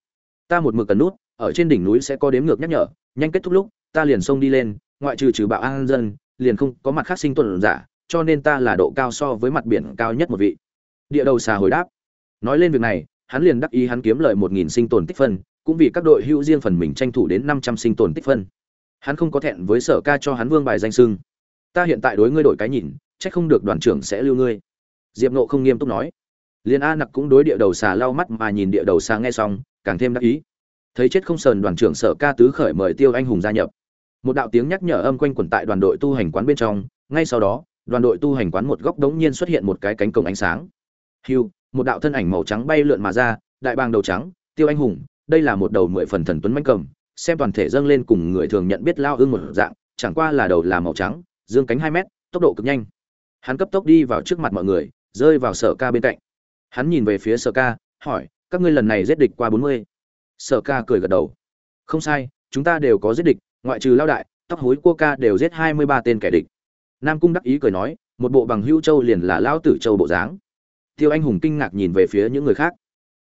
Ta một mực cần nút, ở trên đỉnh núi sẽ có đếm ngược nhắc nhở, nhanh kết thúc lúc, ta liền xông đi lên, ngoại trừ trừ bạo an dân, liền không có mặt khác sinh tồn giả, cho nên ta là độ cao so với mặt biển cao nhất một vị. Địa đầu xà hồi đáp. Nói lên việc này hắn liền đắc ý hắn kiếm lợi một nghìn sinh tồn tích phân, cũng vì các đội hữu riêng phần mình tranh thủ đến năm trăm sinh tồn tích phân. Hắn không có thẹn với sở ca cho hắn vương bài danh xưng. ta hiện tại đối ngươi đổi cái nhìn trách không được đoàn trưởng sẽ lưu ngươi. Diệp nộ không nghiêm túc nói. Liên a nặc cũng đối địa đầu xà lau mắt mà nhìn địa đầu xà nghe xong, càng thêm đắc ý. Thấy chết không sờn đoàn trưởng sở ca tứ khởi mời tiêu anh hùng gia nhập. Một đạo tiếng nhắc nhở âm quanh quẩn tại đoàn đội tu hành quán bên trong, ngay sau đó, đoàn đội tu hành quán một góc đống nhiên xuất hiện một cái cánh cổng ánh sáng. Hưu một đạo thân ảnh màu trắng bay lượn mà ra, đại bàng đầu trắng, tiêu anh hùng, đây là một đầu mười phần thần tuấn mãnh cầm, xem toàn thể dâng lên cùng người thường nhận biết lao ương một dạng, chẳng qua là đầu là màu trắng, dương cánh hai mét, tốc độ cực nhanh. Hắn cấp tốc đi vào trước mặt mọi người, rơi vào sở ca bên cạnh. Hắn nhìn về phía sở ca, hỏi, các ngươi lần này giết địch qua bốn mươi? Sở ca cười gật đầu. Không sai, chúng ta đều có giết địch, ngoại trừ lao đại, tóc hối cua ca đều giết hai mươi ba tên kẻ địch. Nam cung đắc ý cười nói, một bộ bằng hưu châu liền là lao tử châu bộ dáng tiêu anh hùng kinh ngạc nhìn về phía những người khác.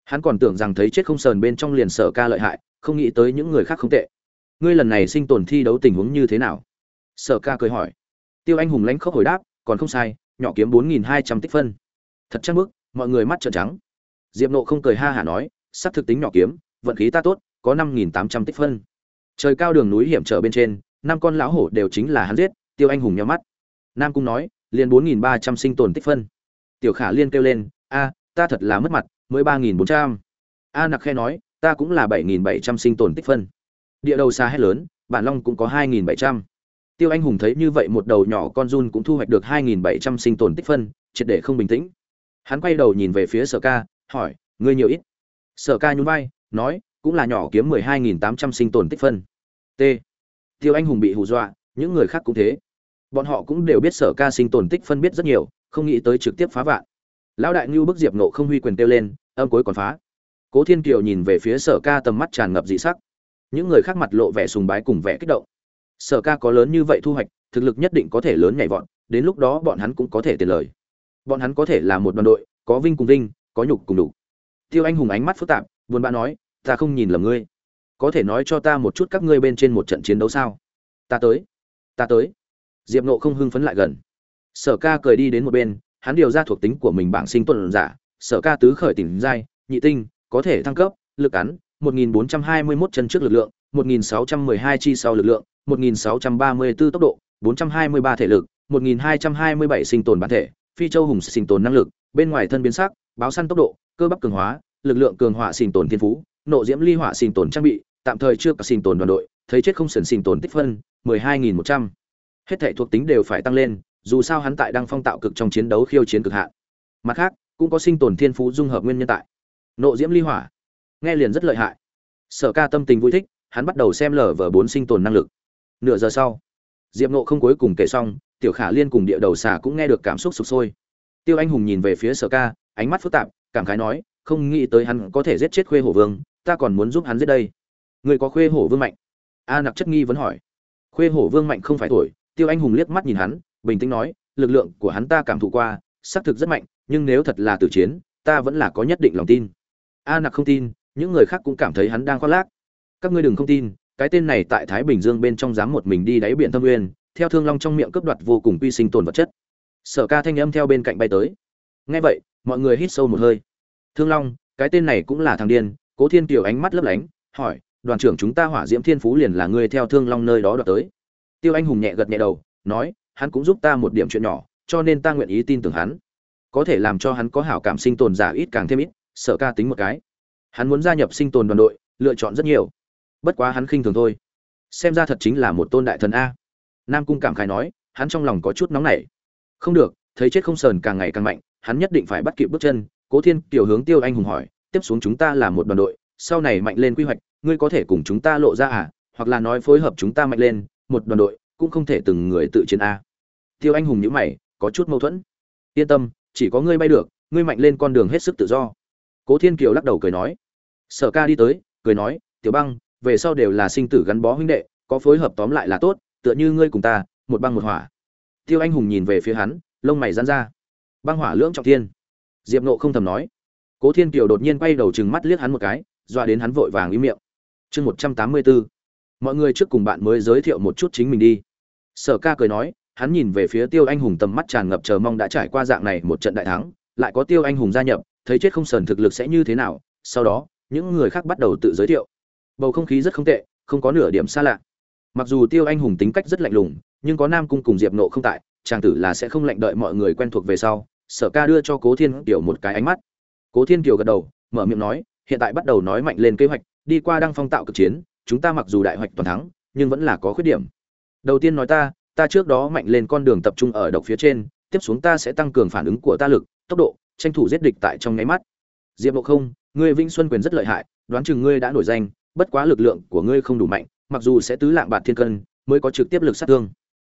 Hắn còn tưởng rằng thấy chết không sờn bên trong liền sở ca lợi hại, không nghĩ tới những người khác không tệ. Ngươi lần này sinh tồn thi đấu tình huống như thế nào? Sở ca cười hỏi. Tiêu anh hùng lãnh khóc hồi đáp, còn không sai, nhỏ kiếm bốn nghìn hai trăm tích phân. Thật chắc bức mọi người mắt trợn trắng. Diệp nộ không cười ha hả nói, sắp thực tính nhỏ kiếm, vận khí ta tốt, có năm nghìn tám trăm tích phân. Trời cao đường núi hiểm trở bên trên, năm con lão hổ đều chính là hắn giết, tiêu anh hùng nhắm mắt. Nam cung nói, liền bốn nghìn ba trăm sinh tồn tích phân tiểu khả liên kêu lên, a, ta thật là mất mặt, mới ba nghìn bốn trăm. A nặc khe nói, ta cũng là bảy nghìn bảy trăm sinh tồn tích phân. Địa đầu xa hết lớn, bản long cũng có hai nghìn bảy trăm. Tiêu anh hùng thấy như vậy một đầu nhỏ con run cũng thu hoạch được hai nghìn bảy trăm sinh tồn tích phân, triệt để không bình tĩnh. Hắn quay đầu nhìn về phía sở ca, hỏi, ngươi nhiều ít? Sở ca nhún vai, nói, cũng là nhỏ kiếm mười hai nghìn tám trăm sinh tồn tích phân. T. Tiêu anh hùng bị hù dọa, những người khác cũng thế. Bọn họ cũng đều biết sở ca sinh tồn tích phân biết rất nhiều không nghĩ tới trực tiếp phá vạn. Lão đại ngưu bức diệp nộ không huy quyền kêu lên, âm cuối còn phá. Cố thiên kiều nhìn về phía sở ca tầm mắt tràn ngập dị sắc. Những người khác mặt lộ vẻ sùng bái cùng vẻ kích động. Sở ca có lớn như vậy thu hoạch, thực lực nhất định có thể lớn nhảy vọt, đến lúc đó bọn hắn cũng có thể tiền lời. Bọn hắn có thể là một đoàn đội, có vinh cùng vinh, có nhục cùng đủ tiêu anh hùng ánh mắt phức tạp, buồn bã nói, ta không nhìn lầm ngươi. Có thể nói cho ta một chút các ngươi bên trên một trận chiến đấu sao? Ta tới ta tới. Diệp nộ không hưng phấn lại gần sở ca cười đi đến một bên, hắn điều ra thuộc tính của mình bảng sinh tuần giả, sở ca tứ khởi tỉnh giai, nhị tinh, có thể thăng cấp, lực cắn 1421 chân trước lực lượng 1612 chi sau lực lượng 1634 tốc độ 423 thể lực 1227 sinh tồn bản thể, phi châu hùng sinh tồn năng lực, bên ngoài thân biến sắc, báo săn tốc độ, cơ bắp cường hóa, lực lượng cường hỏa sinh tồn thiên phú, nộ diễm ly hỏa sinh tồn trang bị, tạm thời chưa có sinh tồn đoàn đội, thấy chết không sần sinh tồn tích phân, mười hai nghìn một trăm. Hết thể thuộc tính đều phải tăng lên dù sao hắn tại đang phong tạo cực trong chiến đấu khiêu chiến cực hạn. Mặt khác, cũng có sinh tồn thiên phú dung hợp nguyên nhân tại. Nộ diễm ly hỏa. Nghe liền rất lợi hại. Sở ca tâm tình vui thích, hắn bắt đầu xem lở vở bốn sinh tồn năng lực. Nửa giờ sau, diệp nộ không cuối cùng kể xong, tiểu khả liên cùng địa đầu xà cũng nghe được cảm xúc sụp sôi. Tiêu anh hùng nhìn về phía sở ca, ánh mắt phức tạp, cảm khái nói, không nghĩ tới hắn có thể giết chết khuê hổ vương, ta còn muốn giúp hắn giết đây. Người có khuê hổ vương mạnh? A nặc chất nghi vẫn hỏi. Khuê hổ vương mạnh không phải tuổi. Tiêu anh hùng liếc mắt nhìn hắn bình tĩnh nói, lực lượng của hắn ta cảm thụ qua, xác thực rất mạnh, nhưng nếu thật là tử chiến, ta vẫn là có nhất định lòng tin. A nặc không tin, những người khác cũng cảm thấy hắn đang khoác lác. Các ngươi đừng không tin, cái tên này tại thái bình dương bên trong dám một mình đi đáy biển thâm nguyên, theo thương long trong miệng cướp đoạt vô cùng quy sinh tồn vật chất. Sở ca thanh âm theo bên cạnh bay tới. Nghe vậy, mọi người hít sâu một hơi. Thương long, cái tên này cũng là thằng điên, cố thiên kiều ánh mắt lấp lánh, hỏi, đoàn trưởng chúng ta hỏa diễm thiên phú liền là người theo thương long nơi đó đoạt tới. Tiêu anh hùng nhẹ gật nhẹ đầu, nói hắn cũng giúp ta một điểm chuyện nhỏ, cho nên ta nguyện ý tin tưởng hắn. Có thể làm cho hắn có hảo cảm sinh tồn giả ít càng thêm ít sở ca tính một cái. Hắn muốn gia nhập sinh tồn đoàn đội, lựa chọn rất nhiều. Bất quá hắn khinh thường thôi. Xem ra thật chính là một tôn đại thần a. Nam cung cảm khai nói, hắn trong lòng có chút nóng nảy. Không được, thấy chết không sờn càng ngày càng mạnh, hắn nhất định phải bắt kịp bước chân. Cố thiên, tiểu hướng, tiêu anh hùng hỏi, tiếp xuống chúng ta là một đoàn đội, sau này mạnh lên quy hoạch, ngươi có thể cùng chúng ta lộ ra à? Hoặc là nói phối hợp chúng ta mạnh lên, một đoàn đội cũng không thể từng người tự chiến a. Tiêu anh hùng nhữ mày, có chút mâu thuẫn. Yên tâm, chỉ có ngươi bay được, ngươi mạnh lên con đường hết sức tự do. Cố thiên kiều lắc đầu cười nói. Sở ca đi tới, cười nói, tiểu băng, về sau đều là sinh tử gắn bó huynh đệ, có phối hợp tóm lại là tốt, tựa như ngươi cùng ta, một băng một hỏa. Tiêu anh hùng nhìn về phía hắn, lông mày dán ra. Băng hỏa lưỡng trọng thiên. Diệp nộ không thầm nói. Cố thiên kiều đột nhiên quay đầu chừng mắt liếc hắn một cái dọa đến hắn vội vàng im miệng. Chương một trăm tám mươi bốn mọi người trước cùng bạn mới giới thiệu một chút chính mình đi. Sở ca cười nói, hắn nhìn về phía tiêu anh hùng tầm mắt tràn ngập chờ mong đã trải qua dạng này một trận đại thắng, lại có tiêu anh hùng gia nhập, thấy chết không sờn thực lực sẽ như thế nào, sau đó, những người khác bắt đầu tự giới thiệu. Bầu không khí rất không tệ, không có nửa điểm xa lạ. Mặc dù tiêu anh hùng tính cách rất lạnh lùng, nhưng có nam cung cùng diệp nộ không tại, chàng tử là sẽ không lạnh đợi mọi người quen thuộc về sau, sở ca đưa cho cố thiên kiều một cái ánh mắt. Cố thiên kiều gật đầu, mở miệng nói, hiện tại bắt đầu nói mạnh lên kế hoạch, đi qua đăng phong tạo cực chiến chúng ta mặc dù đại hoạch toàn thắng, nhưng vẫn là có khuyết điểm. Đầu tiên nói ta ta trước đó mạnh lên con đường tập trung ở độc phía trên, tiếp xuống ta sẽ tăng cường phản ứng của ta lực, tốc độ, tranh thủ giết địch tại trong nháy mắt. Diệp ngộ không, ngươi vinh xuân quyền rất lợi hại, đoán chừng ngươi đã nổi danh, bất quá lực lượng của ngươi không đủ mạnh, mặc dù sẽ tứ lạng bạt thiên cân, mới có trực tiếp lực sát thương.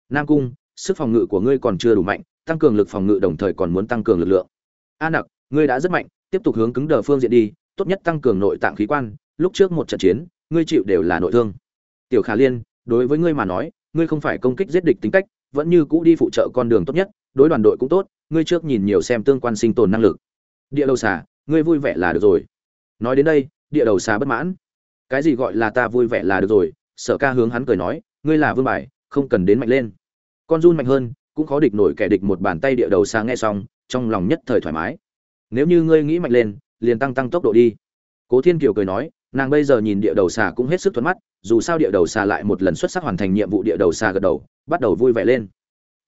Nam cung, sức phòng ngự của ngươi còn chưa đủ mạnh, tăng cường lực phòng ngự đồng thời còn muốn tăng cường lực lượng. A nặc, ngươi đã rất mạnh, tiếp tục hướng cứng đờ phương diện đi, tốt nhất tăng cường nội tạng khí quan, lúc trước một trận chiến ngươi chịu đều là nội thương. Tiểu khả liên, đối với ngươi mà nói, ngươi không phải công kích giết địch tính cách, vẫn như cũ đi phụ trợ con đường tốt nhất, đối đoàn đội cũng tốt, ngươi trước nhìn nhiều xem tương quan sinh tồn năng lực. Địa đầu xà, ngươi vui vẻ là được rồi. Nói đến đây, địa đầu xà bất mãn. Cái gì gọi là ta vui vẻ là được rồi? Sở ca hướng hắn cười nói, ngươi là vương bài, không cần đến mạnh lên. Con run mạnh hơn, cũng khó địch nổi kẻ địch một bàn tay địa đầu xà nghe xong, trong lòng nhất thời thoải mái. Nếu như ngươi nghĩ mạnh lên, liền tăng tăng tốc độ đi. Cố thiên kiều cười nói nàng bây giờ nhìn địa đầu xà cũng hết sức thuận mắt, dù sao địa đầu xà lại một lần xuất sắc hoàn thành nhiệm vụ địa đầu xà gật đầu, bắt đầu vui vẻ lên.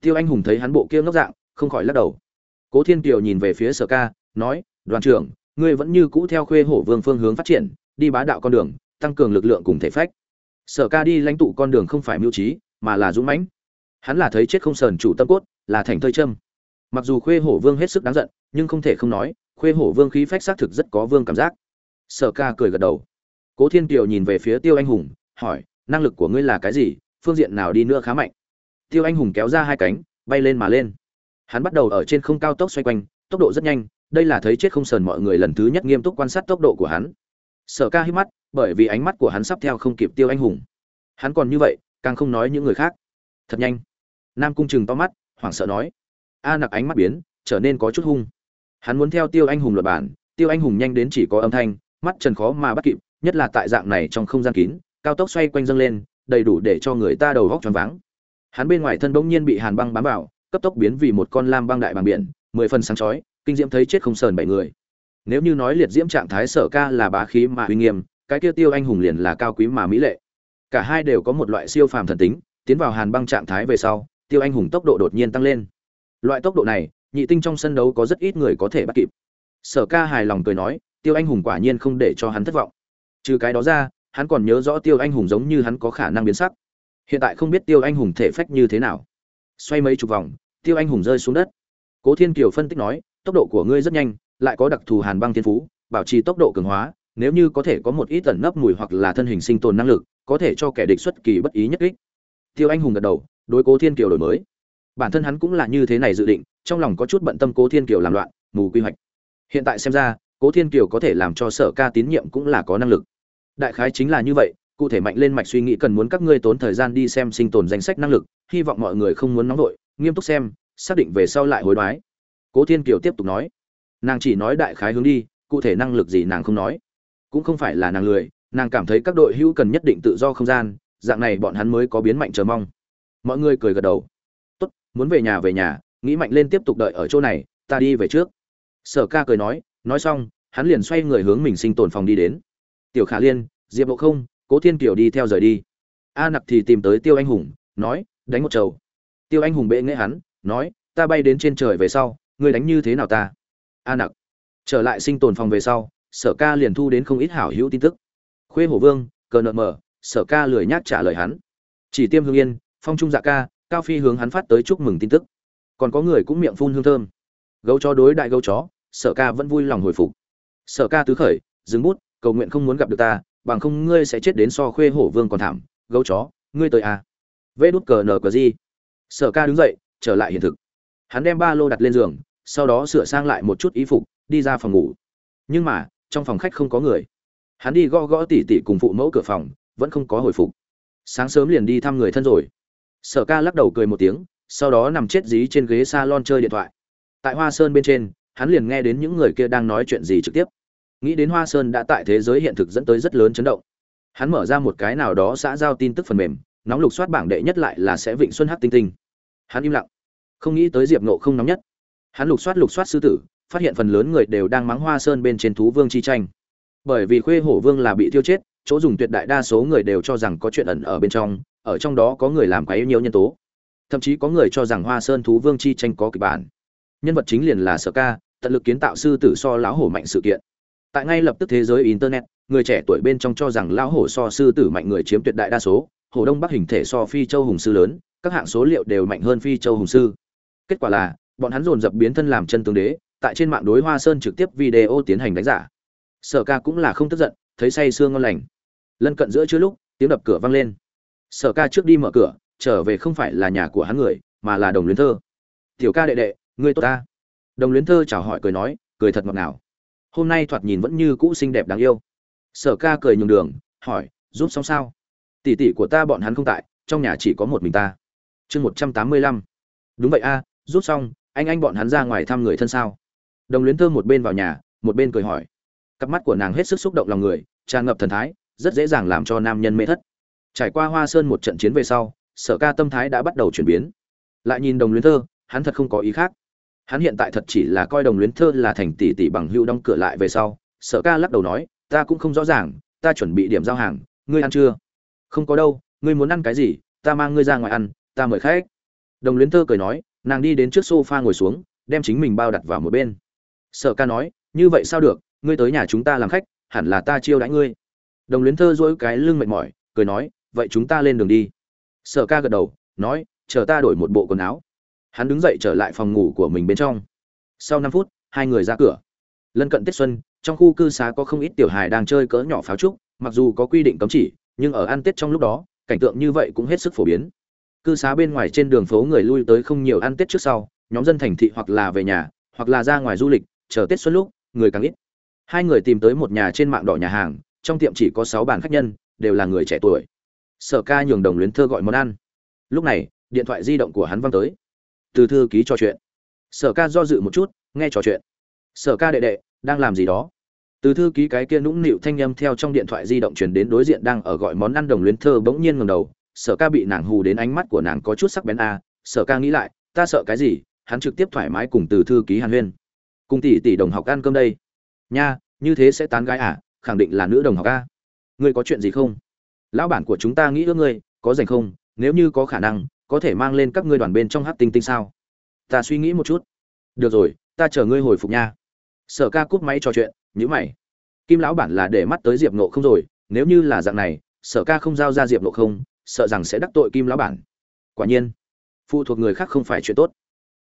Tiêu anh hùng thấy hắn bộ kia ngốc dạng, không khỏi lắc đầu. Cố thiên kiều nhìn về phía sở ca, nói, đoàn trưởng, ngươi vẫn như cũ theo khuê hổ vương phương hướng phát triển, đi bá đạo con đường, tăng cường lực lượng cùng thể phách. Sở ca đi lãnh tụ con đường không phải mưu trí, mà là dũng mãnh. Hắn là thấy chết không sờn chủ tâm cốt, là thành thơi trâm. mặc dù khuê hổ vương hết sức đáng giận, nhưng không thể không nói, khuê hổ vương khí phách xác thực rất có vương cảm giác. Sở ca cười gật đầu cố thiên kiều nhìn về phía tiêu anh hùng, hỏi, năng lực của ngươi là cái gì? Phương diện nào đi nữa khá mạnh? Tiêu anh hùng kéo ra hai cánh, bay lên mà lên. Hắn bắt đầu ở trên không cao tốc xoay quanh, tốc độ rất nhanh, đây là thấy chết không sờn mọi người lần thứ nhất nghiêm túc quan sát tốc độ của hắn. Sở ca hít mắt, bởi vì ánh mắt của hắn sắp theo không kịp tiêu anh hùng. Hắn còn như vậy, càng không nói những người khác. Thật nhanh. Nam cung chừng to mắt, hoảng sợ nói. A nặc ánh mắt biến, trở nên có chút hung. Hắn muốn theo tiêu anh hùng luật bản, tiêu anh hùng nhanh đến chỉ có âm thanh, mắt trần khó mà bắt kịp nhất là tại dạng này trong không gian kín, cao tốc xoay quanh dâng lên, đầy đủ để cho người ta đầu góc choáng váng. Hắn bên ngoài thân bỗng nhiên bị hàn băng bám vào, cấp tốc biến vì một con lam băng đại bằng biển, mười phần sáng chói, kinh diễm thấy chết không sờn bảy người. Nếu như nói liệt diễm trạng thái sở ca là bá khí mà uy nghiêm, cái kia tiêu anh hùng liền là cao quý mà mỹ lệ. Cả hai đều có một loại siêu phàm thần tính, tiến vào hàn băng trạng thái về sau, tiêu anh hùng tốc độ đột nhiên tăng lên. Loại tốc độ này, nhị tinh trong sân đấu có rất ít người có thể bắt kịp. Sở ca hài lòng cười nói, tiêu anh hùng quả nhiên không để cho hắn thất vọng trừ cái đó ra, hắn còn nhớ rõ tiêu anh hùng giống như hắn có khả năng biến sắc. Hiện tại không biết tiêu anh hùng thể phách như thế nào. Xoay mấy chục vòng, tiêu anh hùng rơi xuống đất. Cố thiên kiều phân tích nói, tốc độ của ngươi rất nhanh, lại có đặc thù hàn băng thiên phú, bảo trì tốc độ cường hóa, nếu như có thể có một ít tẩn nấp mùi hoặc là thân hình sinh tồn năng lực, có thể cho kẻ địch xuất kỳ bất ý nhất kích. Tiêu anh hùng gật đầu, đối cố thiên kiều đổi mới. Bản thân hắn cũng là như thế này dự định, trong lòng có chút bận tâm cố thiên kiều làm loạn, mù quy hoạch. Hiện tại xem ra cố thiên kiều có thể làm cho sở ca tín nhiệm cũng là có năng lực. Đại khái chính là như vậy, cụ thể mạnh lên mạch suy nghĩ cần muốn các ngươi tốn thời gian đi xem sinh tồn danh sách năng lực, hy vọng mọi người không muốn nóng vội, nghiêm túc xem, xác định về sau lại hối đoái. Cố thiên kiều tiếp tục nói. Nàng chỉ nói đại khái hướng đi, cụ thể năng lực gì nàng không nói. Cũng không phải là nàng lười, nàng cảm thấy các đội hữu cần nhất định tự do không gian, dạng này bọn hắn mới có biến mạnh chờ mong. Mọi người cười gật đầu. Tốt, muốn về nhà về nhà, nghĩ mạnh lên tiếp tục đợi ở chỗ này, ta đi về trước. Sở ca cười nói nói xong hắn liền xoay người hướng mình sinh tồn phòng đi đến. Tiểu khả liên diệp bộ không cố thiên kiều đi theo rời đi. A nặc thì tìm tới tiêu anh hùng nói đánh một trầu tiêu anh hùng bệ nghễ hắn nói ta bay đến trên trời về sau ngươi đánh như thế nào ta? A nặc trở lại sinh tồn phòng về sau sở ca liền thu đến không ít hảo hữu tin tức. Khuê hổ vương cờ nợ mở, sở ca lười nhác trả lời hắn. Chỉ tiêm hương yên phong trung dạ ca cao phi hướng hắn phát tới chúc mừng tin tức. Còn có người cũng miệng phun hương thơm. Gấu chó đối đại gấu chó sở ca vẫn vui lòng hồi phục. Sở ca tứ khởi, dừng bút, cầu nguyện không muốn gặp được ta, bằng không ngươi sẽ chết đến so khuê hổ vương còn thảm, gấu chó, ngươi tới à. vê đút cờ nờ cờ gì. Sở ca đứng dậy, trở lại hiện thực. Hắn đem ba lô đặt lên giường, sau đó sửa sang lại một chút y phục, đi ra phòng ngủ. Nhưng mà, trong phòng khách không có người. Hắn đi gõ gõ tỉ tỉ cùng phụ mẫu cửa phòng, vẫn không có hồi phục. Sáng sớm liền đi thăm người thân rồi. Sở ca lắc đầu cười một tiếng, sau đó nằm chết dí trên ghế s a lon chơi điện thoại. Tại hoa sơn bên trên hắn liền nghe đến những người kia đang nói chuyện gì trực tiếp. Nghĩ đến hoa sơn đã tại thế giới hiện thực dẫn tới rất lớn chấn động. Hắn mở ra một cái nào đó xã giao tin tức phần mềm, nóng lục soát bảng đệ nhất lại là sẽ vịnh xuân hát tinh tinh. Hắn im lặng. Không nghĩ tới diệp nộ không nóng nhất. Hắn lục soát lục soát sư tử, phát hiện phần lớn người đều đang mắng hoa sơn bên trên thú vương chi tranh. Bởi vì khuê hổ vương là bị tiêu chết, chỗ dùng tuyệt đại đa số người đều cho rằng có chuyện ẩn ở bên trong, ở trong đó có người làm quá yếu nhiều nhân tố. Thậm chí có người cho rằng hoa sơn thú vương chi tranh có kịch bản. Nhân vật chính liền là sở ca tận lực kiến tạo sư tử so lão hổ mạnh sự kiện. Tại ngay lập tức thế giới internet, người trẻ tuổi bên trong cho rằng lão hổ so sư tử mạnh người chiếm tuyệt đại đa số, hổ đông bắc hình thể so phi châu hùng sư lớn, các hạng số liệu đều mạnh hơn phi châu hùng sư. Kết quả là, bọn hắn dồn dập biến thân làm chân tướng đế, tại trên mạng đối hoa sơn trực tiếp video tiến hành đánh giả. Sở ca cũng là không tức giận, thấy say sương ngon lành. Lân cận giữa chưa lúc, tiếng đập cửa vang lên. Sở ca trước đi mở cửa, trở về không phải là nhà của hắn người, mà là đồng luyến thơ. Tiểu ca đệ đệ, ngươi tốt ta đồng luyến thơ chào hỏi cười nói, cười thật ngọt ngào. Hôm nay thoạt nhìn vẫn như cũ xinh đẹp đáng yêu. Sở ca cười nhường đường, hỏi, giúp xong sao? Tỷ tỷ của ta bọn hắn không tại, trong nhà chỉ có một mình ta. Chương một trăm tám mươi lăm. Đúng vậy a, giúp xong, anh anh bọn hắn ra ngoài thăm người thân sao? Đồng luyến thơ một bên vào nhà, một bên cười hỏi. Cặp mắt của nàng hết sức xúc động lòng người, tràn ngập thần thái, rất dễ dàng làm cho nam nhân mê thất. Trải qua hoa sơn một trận chiến về sau, sở ca tâm thái đã bắt đầu chuyển biến. Lại nhìn đồng luyến thơ, hắn thật không có ý khác hắn hiện tại thật chỉ là coi đồng luyến thơ là thành tỷ tỷ bằng hưu đóng cửa lại về sau, sở ca lắc đầu nói, ta cũng không rõ ràng, ta chuẩn bị điểm giao hàng, ngươi ăn chưa? Không có đâu, ngươi muốn ăn cái gì, ta mang ngươi ra ngoài ăn, ta mời khách. Đồng luyến thơ cười nói, nàng đi đến trước s o f a ngồi xuống, đem chính mình bao đặt vào một bên. Sở ca nói, như vậy sao được, ngươi tới nhà chúng ta làm khách, hẳn là ta chiêu đãi ngươi. Đồng luyến thơ dỗi cái lưng mệt mỏi, cười nói, vậy chúng ta lên đường đi. Sở ca gật đầu, nói, chờ ta đổi một bộ quần áo hắn đứng dậy trở lại phòng ngủ của mình bên trong. Sau năm phút, hai người ra cửa. Lân cận tết xuân, trong khu cư xá có không ít tiểu hài đang chơi cỡ nhỏ pháo trúc, mặc dù có quy định cấm chỉ, nhưng ở ăn tết trong lúc đó, cảnh tượng như vậy cũng hết sức phổ biến. Cư xá bên ngoài trên đường phố người lui tới không nhiều ăn tết trước sau, nhóm dân thành thị hoặc là về nhà, hoặc là ra ngoài du lịch, chờ tết xuân lúc, người càng ít. Hai người tìm tới một nhà trên mạng đỏ nhà hàng, trong tiệm chỉ có sáu bàn khách nhân, đều là người trẻ tuổi. Sở ca nhường đồng luyến thơ gọi món ăn. Lúc này, điện thoại di động của hắn văng tới từ thư ký trò chuyện. Sở ca do dự một chút, nghe trò chuyện. Sở ca đệ đệ, đang làm gì đó? Từ thư ký cái kia nũng nịu thanh âm theo trong điện thoại di động truyền đến đối diện đang ở gọi món ăn đồng luyến thơ bỗng nhiên ngầm đầu. Sở ca bị nàng hù đến ánh mắt của nàng có chút sắc bén a. À. sở ca nghĩ lại, ta sợ cái gì? Hắn trực tiếp thoải mái cùng từ thư ký hàn huyên. Cùng tỷ tỷ đồng học ăn cơm đây. Nha, như thế sẽ tán gái à? Khẳng định là nữ đồng học a. Ngươi có chuyện gì không? Lão bản của chúng ta nghĩ ước ngươi, có dành không? Nếu như có khả năng có thể mang lên các ngươi đoàn bên trong hát tinh tinh sao? Ta suy nghĩ một chút. Được rồi, ta chờ ngươi hồi phục nha. Sở ca cúp máy trò chuyện nhữ mày. Kim lão bản là để mắt tới diệp nộ không rồi, nếu như là dạng này, sở ca không giao ra diệp nộ không, sợ rằng sẽ đắc tội kim lão bản. Quả nhiên, phụ thuộc người khác không phải chuyện tốt.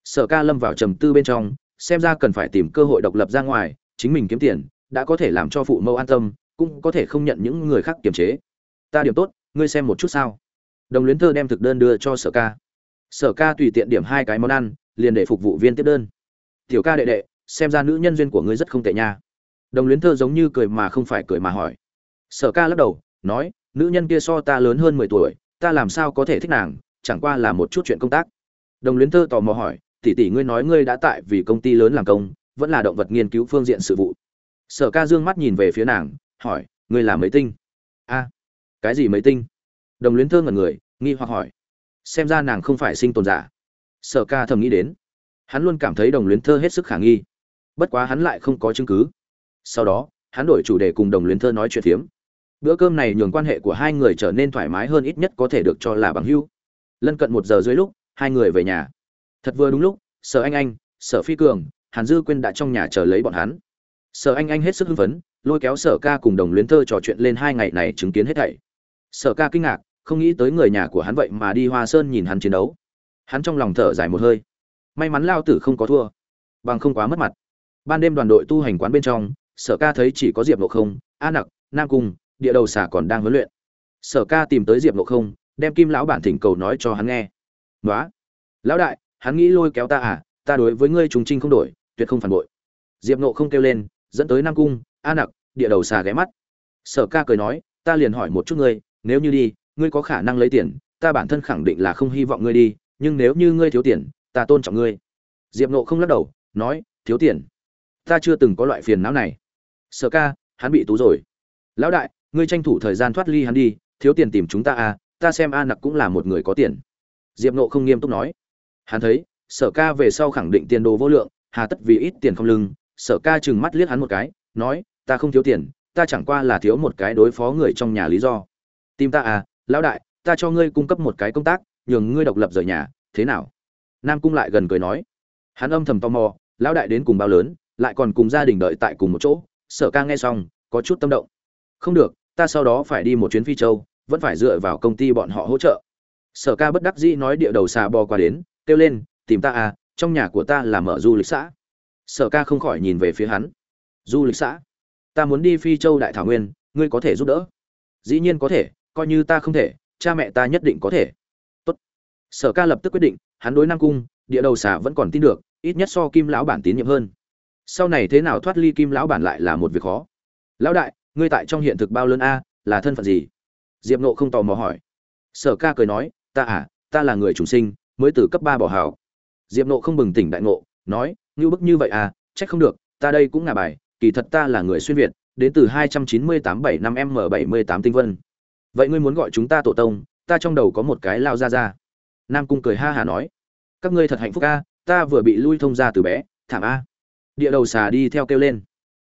Sở ca lâm vào trầm tư bên trong, xem ra cần phải tìm cơ hội độc lập ra ngoài, chính mình kiếm tiền, đã có thể làm cho phụ mẫu an tâm, cũng có thể không nhận những người khác kiềm chế. Ta điểm tốt, ngươi xem một chút sao đồng luyến thơ đem thực đơn đưa cho sở ca. Sở ca tùy tiện điểm hai cái món ăn, liền để phục vụ viên tiếp đơn. Tiểu ca đệ đệ, xem ra nữ nhân duyên của ngươi rất không tệ nha. Đồng luyến thơ giống như cười mà không phải cười mà hỏi. Sở ca lắc đầu, nói, nữ nhân kia so ta lớn hơn mười tuổi, ta làm sao có thể thích nàng, chẳng qua là một chút chuyện công tác. Đồng luyến thơ tò mò hỏi, tỷ tỷ ngươi nói ngươi đã tại vì công ty lớn làm công, vẫn là động vật nghiên cứu phương diện sự vụ. Sở ca dương mắt nhìn về phía nàng, hỏi, ngươi là mấy tinh? A, cái gì mấy tinh? Đồng luyến thơ ngẩn người, nghi hoặc hỏi. Xem ra nàng không phải sinh tồn giả. Sở ca thầm nghĩ đến. Hắn luôn cảm thấy đồng luyến thơ hết sức khả nghi. Bất quá hắn lại không có chứng cứ. Sau đó, hắn đổi chủ đề cùng đồng luyến thơ nói chuyện phiếm. Bữa cơm này nhường quan hệ của hai người trở nên thoải mái hơn ít nhất có thể được cho là bằng hữu. Lân cận một giờ dưới lúc, hai người về nhà. Thật vừa đúng lúc, sở anh anh, sở phi cường, hàn dư quyên đã trong nhà chờ lấy bọn hắn. Sở anh anh hết sức hưng phấn, lôi kéo sở ca cùng đồng luyến thơ trò chuyện lên hai ngày này chứng kiến hết thảy. Sở ca kinh ngạc không nghĩ tới người nhà của hắn vậy mà đi hoa sơn nhìn hắn chiến đấu. Hắn trong lòng thở dài một hơi. May mắn lao tử không có thua, bằng không quá mất mặt. Ban đêm đoàn đội tu hành quán bên trong, sở ca thấy chỉ có diệp nộ không, a nặc, nam cung, địa đầu xà còn đang huấn luyện. Sở ca tìm tới diệp nộ không, đem kim lão bản thỉnh cầu nói cho hắn nghe. Nói lão đại, hắn nghĩ lôi kéo ta à? Ta đối với ngươi trùng trinh không đổi, tuyệt không phản bội. Diệp nộ không kêu lên, dẫn tới nam cung, a nặc, địa đầu xà ghé mắt. Sở ca cười nói, ta liền hỏi một chút ngươi, nếu như đi ngươi có khả năng lấy tiền, ta bản thân khẳng định là không hy vọng ngươi đi, nhưng nếu như ngươi thiếu tiền, ta tôn trọng ngươi. Diệp nộ không lắc đầu, nói, thiếu tiền? Ta chưa từng có loại phiền não này. Sở ca, hắn bị tú rồi. Lão đại, ngươi tranh thủ thời gian thoát ly hắn đi, thiếu tiền tìm chúng ta à ta xem a nặc cũng là một người có tiền. Diệp nộ không nghiêm túc nói. Hắn thấy, sở ca về sau khẳng định tiền đồ vô lượng, hà tất vì ít tiền không lưng, sở ca chừng mắt liếc hắn một cái, nói, ta không thiếu tiền, ta chẳng qua là thiếu một cái đối phó người trong nhà lý do. Tim ta à lão đại, ta cho ngươi cung cấp một cái công tác, nhường ngươi độc lập rời nhà, thế nào? Nam cung lại gần cười nói. Hắn âm thầm tò mò, lão đại đến cùng bao lớn, lại còn cùng gia đình đợi tại cùng một chỗ, sở ca nghe xong, có chút tâm động. Không được, ta sau đó phải đi một chuyến phi châu, vẫn phải dựa vào công ty bọn họ hỗ trợ. Sở ca bất đắc dĩ nói địa đầu xà bò qua đến, kêu lên, tìm ta à trong nhà của ta là mở du lịch xã. Sở ca không khỏi nhìn về phía hắn. Du lịch xã? Ta muốn đi phi châu đại thảo nguyên, ngươi có thể giúp đỡ. Dĩ nhiên có thể coi như ta không thể, cha mẹ ta nhất định có thể. Tốt. sở ca lập tức quyết định, hắn đối nam cung, địa đầu xà vẫn còn tin được, ít nhất so kim lão bản tín nhiệm hơn. Sau này thế nào thoát ly kim lão bản lại là một việc khó. Lão đại, ngươi tại trong hiện thực bao lớn a, là thân phận gì? Diệp nộ không tò mò hỏi. Sở ca cười nói, ta à ta là người trùng sinh, mới từ cấp ba bỏ hảo diệp nộ không bừng tỉnh đại ngộ, nói, ngưu bức như vậy à trách không được, ta đây cũng ngả bài, kỳ thật ta là người xuyên việt, đến từ hai trăm chín mươi tám bảy năm m bảy mươi tám tinh vân vậy ngươi muốn gọi chúng ta tổ tông, ta trong đầu có một cái lao ra ra. Nam cung cười ha hà nói, các ngươi thật hạnh phúc a, ta vừa bị lui thông ra từ bé, thảm a. Địa đầu xà đi theo kêu lên.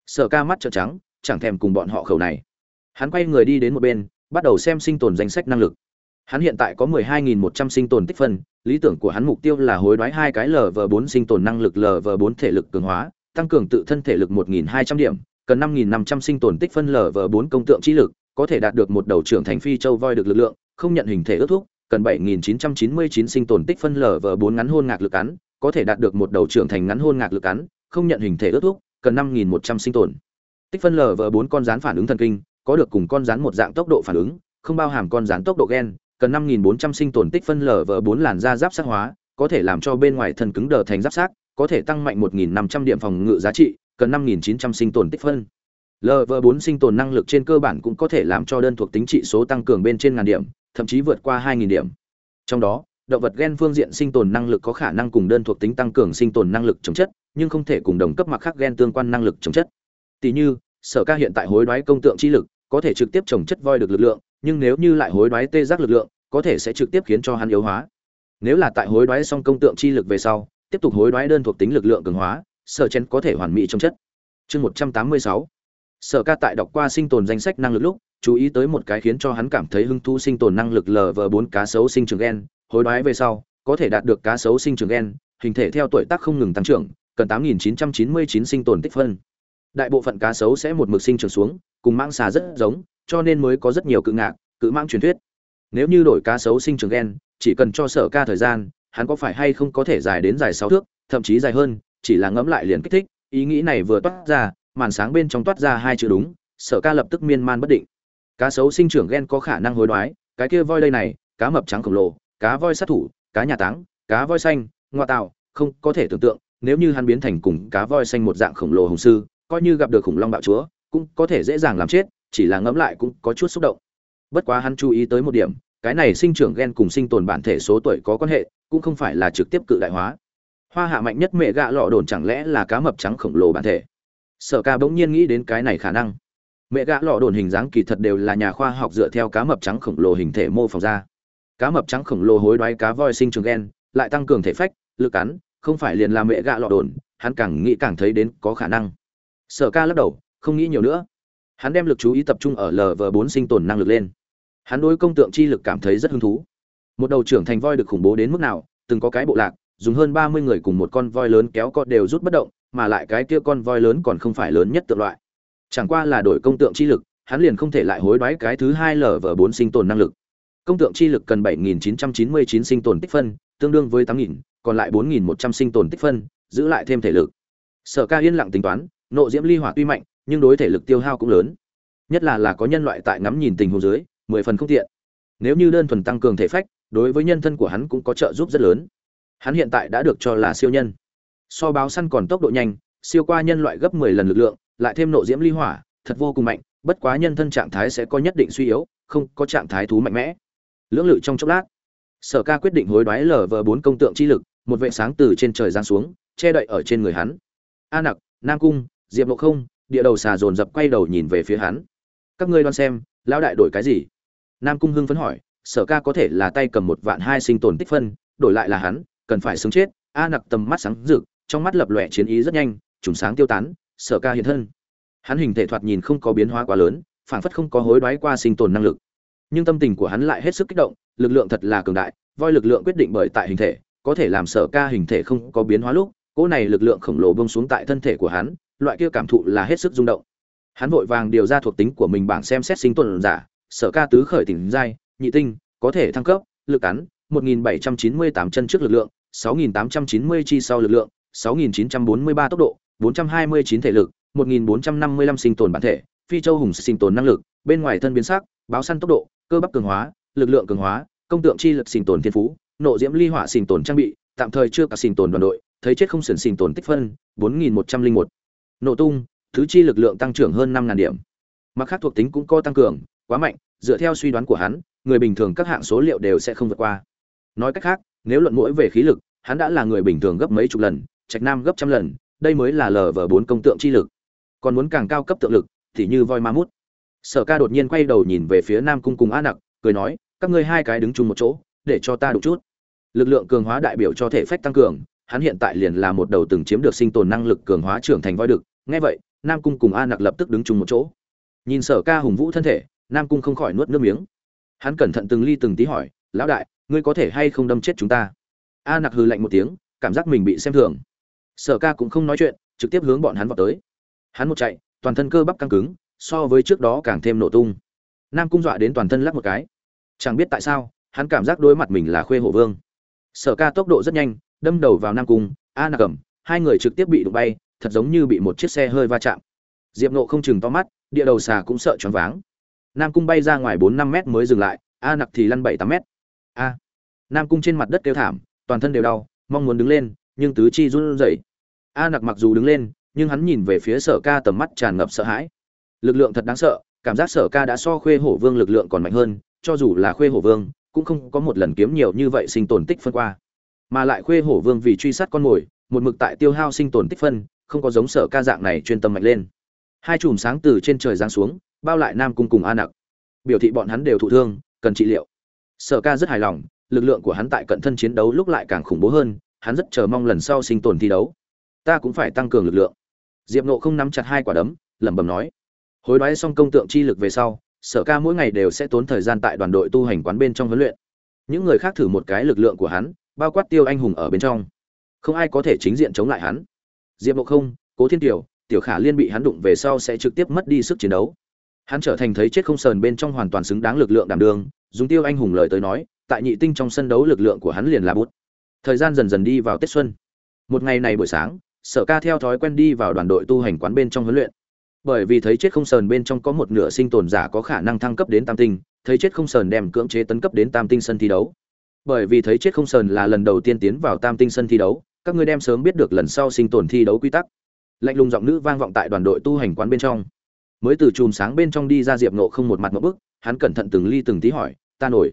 Sở ca mắt trợn trắng, chẳng thèm cùng bọn họ khẩu này. Hắn quay người đi đến một bên, bắt đầu xem sinh tồn danh sách năng lực. Hắn hiện tại có 12.100 sinh tồn tích phân, lý tưởng của hắn mục tiêu là hối đoái hai cái lv 4 sinh tồn năng lực lv 4 thể lực cường hóa, tăng cường tự thân thể lực 1.200 điểm, cần 5.500 sinh tồn tích phân lv 4 công tượng trí lực có thể đạt được một đầu trưởng thành phi châu voi được lực lượng, không nhận hình thể ước thúc, cần 7.999 sinh tồn tích phân lv 4 ngắn hôn ngạc lực cắn, có thể đạt được một đầu trưởng thành ngắn hôn ngạc lực cắn, không nhận hình thể ước thúc, cần 5.100 sinh tồn. Tích phân lv 4 con rắn phản ứng thần kinh, có được cùng con rắn một dạng tốc độ phản ứng, không bao hàm con rắn tốc độ gen, cần 5.400 sinh tồn tích phân lv 4 làn da giáp sát hóa, có thể làm cho bên ngoài thân cứng đờ thành giáp xác, có thể tăng mạnh 1.500 điểm phòng ngự giá trị, cần 5.900 sinh tồn tích phân. LV4 sinh tồn năng lực trên cơ bản cũng có thể làm cho đơn thuộc tính trị số tăng cường bên trên ngàn điểm, thậm chí vượt qua 2000 điểm. Trong đó, động vật gen phương diện sinh tồn năng lực có khả năng cùng đơn thuộc tính tăng cường sinh tồn năng lực chống chất, nhưng không thể cùng đồng cấp mặc khác gen tương quan năng lực chống chất. Tỷ như, Sở Ca hiện tại hối đoái công tượng chi lực, có thể trực tiếp chống chất voi được lực lượng, nhưng nếu như lại hối đoái tê giác lực lượng, có thể sẽ trực tiếp khiến cho hắn yếu hóa. Nếu là tại hối đoái xong công tượng chi lực về sau, tiếp tục hối đoái đơn thuộc tính lực lượng cường hóa, Sở Chen có thể hoàn mỹ chống chất. Chương 186 sở ca tại đọc qua sinh tồn danh sách năng lực lúc chú ý tới một cái khiến cho hắn cảm thấy hứng thú sinh tồn năng lực lv bốn cá sấu sinh trường gen hối đoái về sau có thể đạt được cá sấu sinh trường gen hình thể theo tuổi tác không ngừng tăng trưởng cần 8999 sinh tồn tích phân. Đại bộ phận cá sấu sẽ một mực sinh trưởng xuống, cùng mãng xà rất giống, cho nên mới có rất nhiều cự ngạc, cự mãng truyền thuyết. Nếu như đổi cá sấu sinh trưởng gen, chỉ cần cho sở ca thời gian, hắn có phải hay không có thể dài đến dài 6 thước, thậm chí dài hơn, chỉ là ngẫm lại liền kích thích, ý nghĩ này vừa toát ra, màn sáng bên trong toát ra hai chữ đúng, sở ca lập tức miên man bất định. Cá sấu sinh trưởng gen có khả năng hối đoái, cái kia voi đây này, cá mập trắng khổng lồ, cá voi sát thủ, cá nhà táng, cá voi xanh, ngoa tạo, không có thể tưởng tượng, nếu như hắn biến thành cùng cá voi xanh một dạng khổng lồ hùng sư, coi như gặp được khủng long bạo chúa, cũng có thể dễ dàng làm chết, chỉ là ngẫm lại cũng có chút xúc động. Bất quá hắn chú ý tới một điểm, cái này sinh trưởng gen cùng sinh tồn bản thể số tuổi có quan hệ, cũng không phải là trực tiếp cự đại hóa. Hoa hạ mạnh nhất mẹ gạ lọ đồn chẳng lẽ là cá mập trắng khổng lồ bản thể? Sở Ca bỗng nhiên nghĩ đến cái này khả năng. Mẹ gã lọ đồn hình dáng kỳ thật đều là nhà khoa học dựa theo cá mập trắng khổng lồ hình thể mô phỏng ra. Cá mập trắng khổng lồ hối đoái cá voi sinh trưởng gen, lại tăng cường thể phách, lực cắn, không phải liền là mẹ gã lọ đồn, hắn càng nghĩ càng thấy đến có khả năng sở ca lắc đầu không nghĩ nhiều nữa hắn đem lực chú ý tập trung ở lv bốn sinh tồn năng lực lên hắn đối công tượng chi lực cảm thấy rất hứng thú một đầu trưởng thành voi được khủng bố đến mức nào từng có cái bộ lạc dùng hơn ba mươi người cùng một con voi lớn kéo cọt đều rút bất động mà lại cái kia con voi lớn còn không phải lớn nhất tượng loại. Chẳng qua là đổi công tượng chi lực, hắn liền không thể lại hối đoái cái thứ hai lv bốn sinh tồn năng lực. Công tượng chi lực cần bảy nghìn chín trăm chín mươi chín sinh tồn tích phân, tương đương với tám nghìn, còn lại bốn nghìn một trăm sinh tồn tích phân, giữ lại thêm thể lực. Sở ca yên lặng tính toán, nộ diễm ly hỏa tuy mạnh, nhưng đối thể lực tiêu hao cũng lớn. Nhất là là có nhân loại tại ngắm nhìn tình huống dưới, mười phần không tiện. Nếu như đơn thuần tăng cường thể phách, đối với nhân thân của hắn cũng có trợ giúp rất lớn. Hắn hiện tại đã được cho là siêu nhân so báo săn còn tốc độ nhanh, siêu qua nhân loại gấp mười lần lực lượng, lại thêm nộ diễm ly hỏa, thật vô cùng mạnh, bất quá nhân thân trạng thái sẽ có nhất định suy yếu, không có trạng thái thú mạnh mẽ. Lưỡng lự trong chốc lát, sở ca quyết định hối đoái lở vờ bốn công tượng chi lực, một vệ sáng từ trên trời giáng xuống, che đậy ở trên người hắn. A nặc, nam cung, diệp lộ không, địa đầu xà dồn dập quay đầu nhìn về phía hắn. Các ngươi đoán xem, lão đại đổi cái gì? Nam cung hưng phấn hỏi, sở ca có thể là tay cầm một vạn hai sinh tồn tích phân, đổi lại là hắn, cần phải sống chết. A nặc tầm mắt sáng rực trong mắt lập lòe chiến ý rất nhanh, trùng sáng tiêu tán, sở ca hiện thân. Hắn hình thể thoạt nhìn không có biến hóa quá lớn, phảng phất không có hối đoái qua sinh tồn năng lực. Nhưng tâm tình của hắn lại hết sức kích động, lực lượng thật là cường đại, voi lực lượng quyết định bởi tại hình thể, có thể làm sở ca hình thể không có biến hóa lúc, cỗ này lực lượng khổng lồ bông xuống tại thân thể của hắn, loại kia cảm thụ là hết sức rung động. Hắn vội vàng điều ra thuộc tính của mình bảng xem xét sinh tồn giả, sở ca tứ khởi tỉnh giai, nhị tinh, có thể thăng cấp, lực cắn 1798 chân trước lực lượng 6890 chi sau lực lượng 6943 tốc độ 429 thể lực 1455 sinh tồn bản thể phi châu hùng sinh tồn năng lực bên ngoài thân biến sắc báo săn tốc độ cơ bắp cường hóa lực lượng cường hóa công tượng chi lực sinh tồn thiên phú nộ diễm ly hỏa sinh tồn trang bị tạm thời chưa cả sinh tồn đoàn đội thấy chết không sườn sinh tồn tích phân 4101. Nổ tung, thứ chi lực lượng tăng trưởng hơn 5000 điểm. Mặc khác thuộc tính cũng có tăng cường, quá mạnh, dựa theo suy đoán của hắn, người bình thường các hạng số liệu đều sẽ không vượt qua. Nói cách khác, nếu luận mỗi về khí lực, hắn đã là người bình thường gấp mấy chục lần, Trạch Nam gấp trăm lần, đây mới là lờ vờ bốn công tượng chi lực. Còn muốn càng cao cấp tượng lực, thì như voi ma mút. Sở Ca đột nhiên quay đầu nhìn về phía Nam Cung cùng A Nặc, cười nói, các ngươi hai cái đứng chung một chỗ, để cho ta đụng chút. Lực lượng cường hóa đại biểu cho thể phách tăng cường, hắn hiện tại liền là một đầu từng chiếm được sinh tồn năng lực cường hóa trưởng thành voi đực nghe vậy nam cung cùng a nặc lập tức đứng chung một chỗ nhìn sở ca hùng vũ thân thể nam cung không khỏi nuốt nước miếng hắn cẩn thận từng ly từng tí hỏi lão đại ngươi có thể hay không đâm chết chúng ta a nặc hư lạnh một tiếng cảm giác mình bị xem thường sở ca cũng không nói chuyện, trực tiếp hướng bọn hắn vào tới. Hắn một chạy, toàn thân cơ bắp căng cứng, so với trước đó càng thêm nổ tung. Nam cung dọa đến toàn thân lắc một cái. Chẳng biết tại sao, hắn cảm giác đối mặt mình là khuê hổ vương. Sở ca tốc độ rất nhanh, đâm đầu vào nam cung, a nạc cầm, hai người trực tiếp bị đụng bay, thật giống như bị một chiếc xe hơi va chạm. Diệp nộ không chừng to mắt, địa đầu xà cũng sợ choáng váng. Nam cung bay ra ngoài bốn năm mét mới dừng lại, a nặc thì lăn bảy tám mét. A. Nam cung trên mặt đất kêu thảm, toàn thân đều đau, mong muốn đứng lên, nhưng tứ chi run rẩy a nặc mặc dù đứng lên, nhưng hắn nhìn về phía sở ca tầm mắt tràn ngập sợ hãi. Lực lượng thật đáng sợ, cảm giác sở ca đã so khuê hổ vương lực lượng còn mạnh hơn, cho dù là khuê hổ vương, cũng không có một lần kiếm nhiều như vậy sinh tồn tích phân qua. Mà lại khuê hổ vương vì truy sát con mồi, một mực tại tiêu hao sinh tồn tích phân, không có giống sở ca dạng này chuyên tâm mạnh lên. Hai chùm sáng từ trên trời giáng xuống, bao lại nam cung cùng a nặc. Biểu thị bọn hắn đều thụ thương, cần trị liệu. Sở ca rất hài lòng, lực lượng của hắn tại cận thân chiến đấu lúc lại càng khủng bố hơn, hắn rất chờ mong lần sau sinh tồn thi đấu ta cũng phải tăng cường lực lượng. Diệp nộ không nắm chặt hai quả đấm, lẩm bẩm nói. Hối đoái xong công tượng chi lực về sau, sở ca mỗi ngày đều sẽ tốn thời gian tại đoàn đội tu hành quán bên trong huấn luyện. Những người khác thử một cái lực lượng của hắn, bao quát tiêu anh hùng ở bên trong. Không ai có thể chính diện chống lại hắn. Diệp ngộ không, cố thiên tiểu tiểu khả liên bị hắn đụng về sau sẽ trực tiếp mất đi sức chiến đấu. Hắn trở thành thấy chết không sờn bên trong hoàn toàn xứng đáng lực lượng đảm đường dùng tiêu anh hùng lời tới nói, tại nhị tinh trong sân đấu lực lượng của hắn liền là bút. Thời gian dần dần đi vào tết xuân. Một ngày này buổi sáng sở ca theo thói quen đi vào đoàn đội tu hành quán bên trong huấn luyện. Bởi vì thấy chết không sờn bên trong có một nửa sinh tồn giả có khả năng thăng cấp đến tam tinh, thấy chết không sờn đem cưỡng chế tấn cấp đến tam tinh sân thi đấu. Bởi vì thấy chết không sờn là lần đầu tiên tiến vào tam tinh sân thi đấu, các ngươi đem sớm biết được lần sau sinh tồn thi đấu quy tắc. Lạnh lùng giọng nữ vang vọng tại đoàn đội tu hành quán bên trong. Mới từ chùm sáng bên trong đi ra diệp nộ không một mặt một bức, hắn cẩn thận từng ly từng tí hỏi, ta nổi.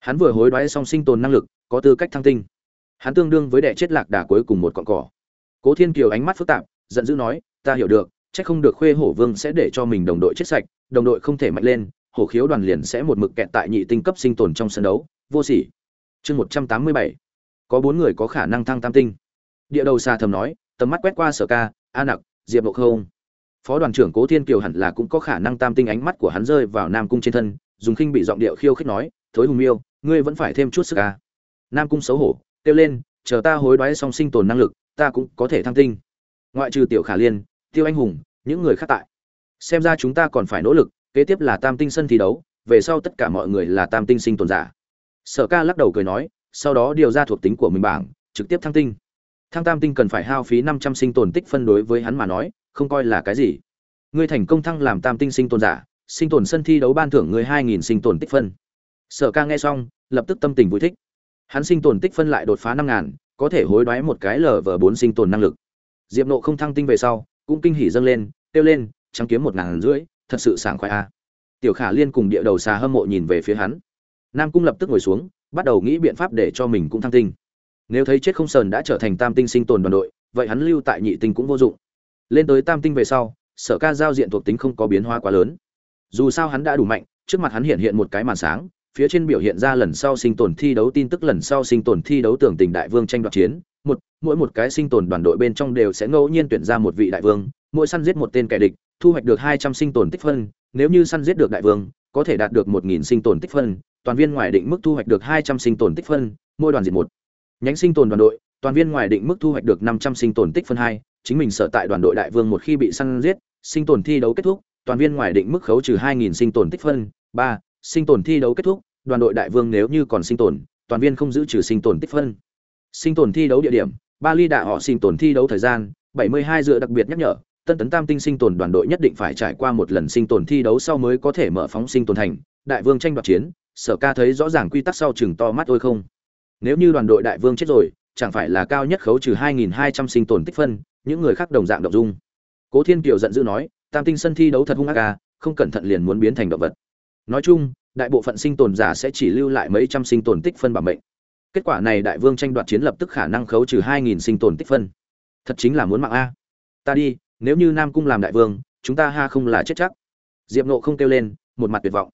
Hắn vừa hối đoái xong sinh tồn năng lực, có tư cách thăng tinh. Hắn tương đương với đệ chết lạc đà cuối cùng một cọn cỏ cố thiên kiều ánh mắt phức tạp, giận dữ nói, ta hiểu được, chắc không được khuê hổ vương sẽ để cho mình đồng đội chết sạch, đồng đội không thể mạnh lên, hổ khiếu đoàn liền sẽ một mực kẹt tại nhị tinh cấp sinh tồn trong sân đấu, vô sỉ. Chương một trăm tám mươi bảy. Có bốn người có khả năng thăng tam tinh. Địa đầu xa thầm nói, tầm mắt quét qua sở ca, a nặc, diệp bộ không. Phó đoàn trưởng cố thiên kiều hẳn là cũng có khả năng tam tinh ánh mắt của hắn rơi vào nam cung trên thân, dùng khinh bị giọng điệu khiêu khích nói, thối hùng miêu, ngươi vẫn phải thêm chút sức ca nam cung xấu hổ, kêu lên, chờ ta hối đoái xong sinh tồn năng lực ta cũng có thể thăng tinh. Ngoại trừ tiểu khả liên, tiêu anh hùng, những người khác tại. Xem ra chúng ta còn phải nỗ lực, kế tiếp là tam tinh sân thi đấu, về sau tất cả mọi người là tam tinh sinh tồn giả. Sở ca lắc đầu cười nói, sau đó điều ra thuộc tính của mình bảng, trực tiếp thăng tinh. Thăng tam tinh cần phải hao phí năm trăm sinh tồn tích phân đối với hắn mà nói, không coi là cái gì. Ngươi thành công thăng làm tam tinh sinh tồn giả, sinh tồn sân thi đấu ban thưởng ngươi hai nghìn sinh tồn tích phân. Sở ca nghe xong, lập tức tâm tình vui thích. Hắn sinh tồn tích phân lại đột phá năm ngàn có thể hối đoái một cái lở vờ bốn sinh tồn năng lực. Diệp nộ không thăng tinh về sau, cũng kinh hỉ dâng lên, kêu lên, trắng kiếm một ngàn rưỡi, thật sự sảng khoái a. Tiểu khả liên cùng địa đầu xà hâm mộ nhìn về phía hắn. Nam cung lập tức ngồi xuống, bắt đầu nghĩ biện pháp để cho mình cũng thăng tinh. Nếu thấy chết không sờn đã trở thành tam tinh sinh tồn đoàn đội, vậy hắn lưu tại nhị tinh cũng vô dụng. Lên tới tam tinh về sau, sở ca giao diện thuộc tính không có biến hóa quá lớn. Dù sao hắn đã đủ mạnh, trước mặt hắn hiện hiện một cái màn sáng phía trên biểu hiện ra lần sau sinh tồn thi đấu tin tức lần sau sinh tồn thi đấu tưởng tình đại vương tranh đoạt chiến một mỗi một cái sinh tồn đoàn đội bên trong đều sẽ ngẫu nhiên tuyển ra một vị đại vương mỗi săn giết một tên kẻ địch thu hoạch được hai trăm sinh tồn tích phân nếu như săn giết được đại vương có thể đạt được một nghìn sinh tồn tích phân toàn viên ngoài định mức thu hoạch được hai trăm sinh tồn tích phân mỗi đoàn diệt một nhánh sinh tồn đoàn đội toàn viên ngoài định mức thu hoạch được năm trăm sinh tồn tích phân hai chính mình sở tại đoàn đội đại vương một khi bị săn giết sinh tồn thi đấu kết thúc toàn viên ngoài định mức khấu trừ hai nghìn sinh tồn tích phân ba sinh tồn thi đấu kết thúc, đoàn đội đại vương nếu như còn sinh tồn, toàn viên không giữ trừ sinh tồn tích phân. Sinh tồn thi đấu địa điểm ba ly đạ họ sinh tồn thi đấu thời gian 72 dựa đặc biệt nhắc nhở, tân tấn tam tinh sinh tồn đoàn đội nhất định phải trải qua một lần sinh tồn thi đấu sau mới có thể mở phóng sinh tồn thành, đại vương tranh đoạt chiến, sở ca thấy rõ ràng quy tắc sau chừng to mắt ôi không. Nếu như đoàn đội đại vương chết rồi, chẳng phải là cao nhất khấu trừ 2.200 sinh tồn tích phân, những người khác đồng dạng động dung. Cố thiên kiều giận dữ nói, tam tinh sân thi đấu thật hung ác ca không cẩn thận liền muốn biến thành động vật nói chung, đại bộ phận sinh tồn giả sẽ chỉ lưu lại mấy trăm sinh tồn tích phân bảo mệnh. Kết quả này đại vương tranh đoạt chiến lập tức khả năng khấu trừ hai nghìn sinh tồn tích phân. Thật chính là muốn mạng a. Ta đi, nếu như nam cung làm đại vương, chúng ta ha không là chết chắc. Diệp nộ không kêu lên, một mặt tuyệt vọng.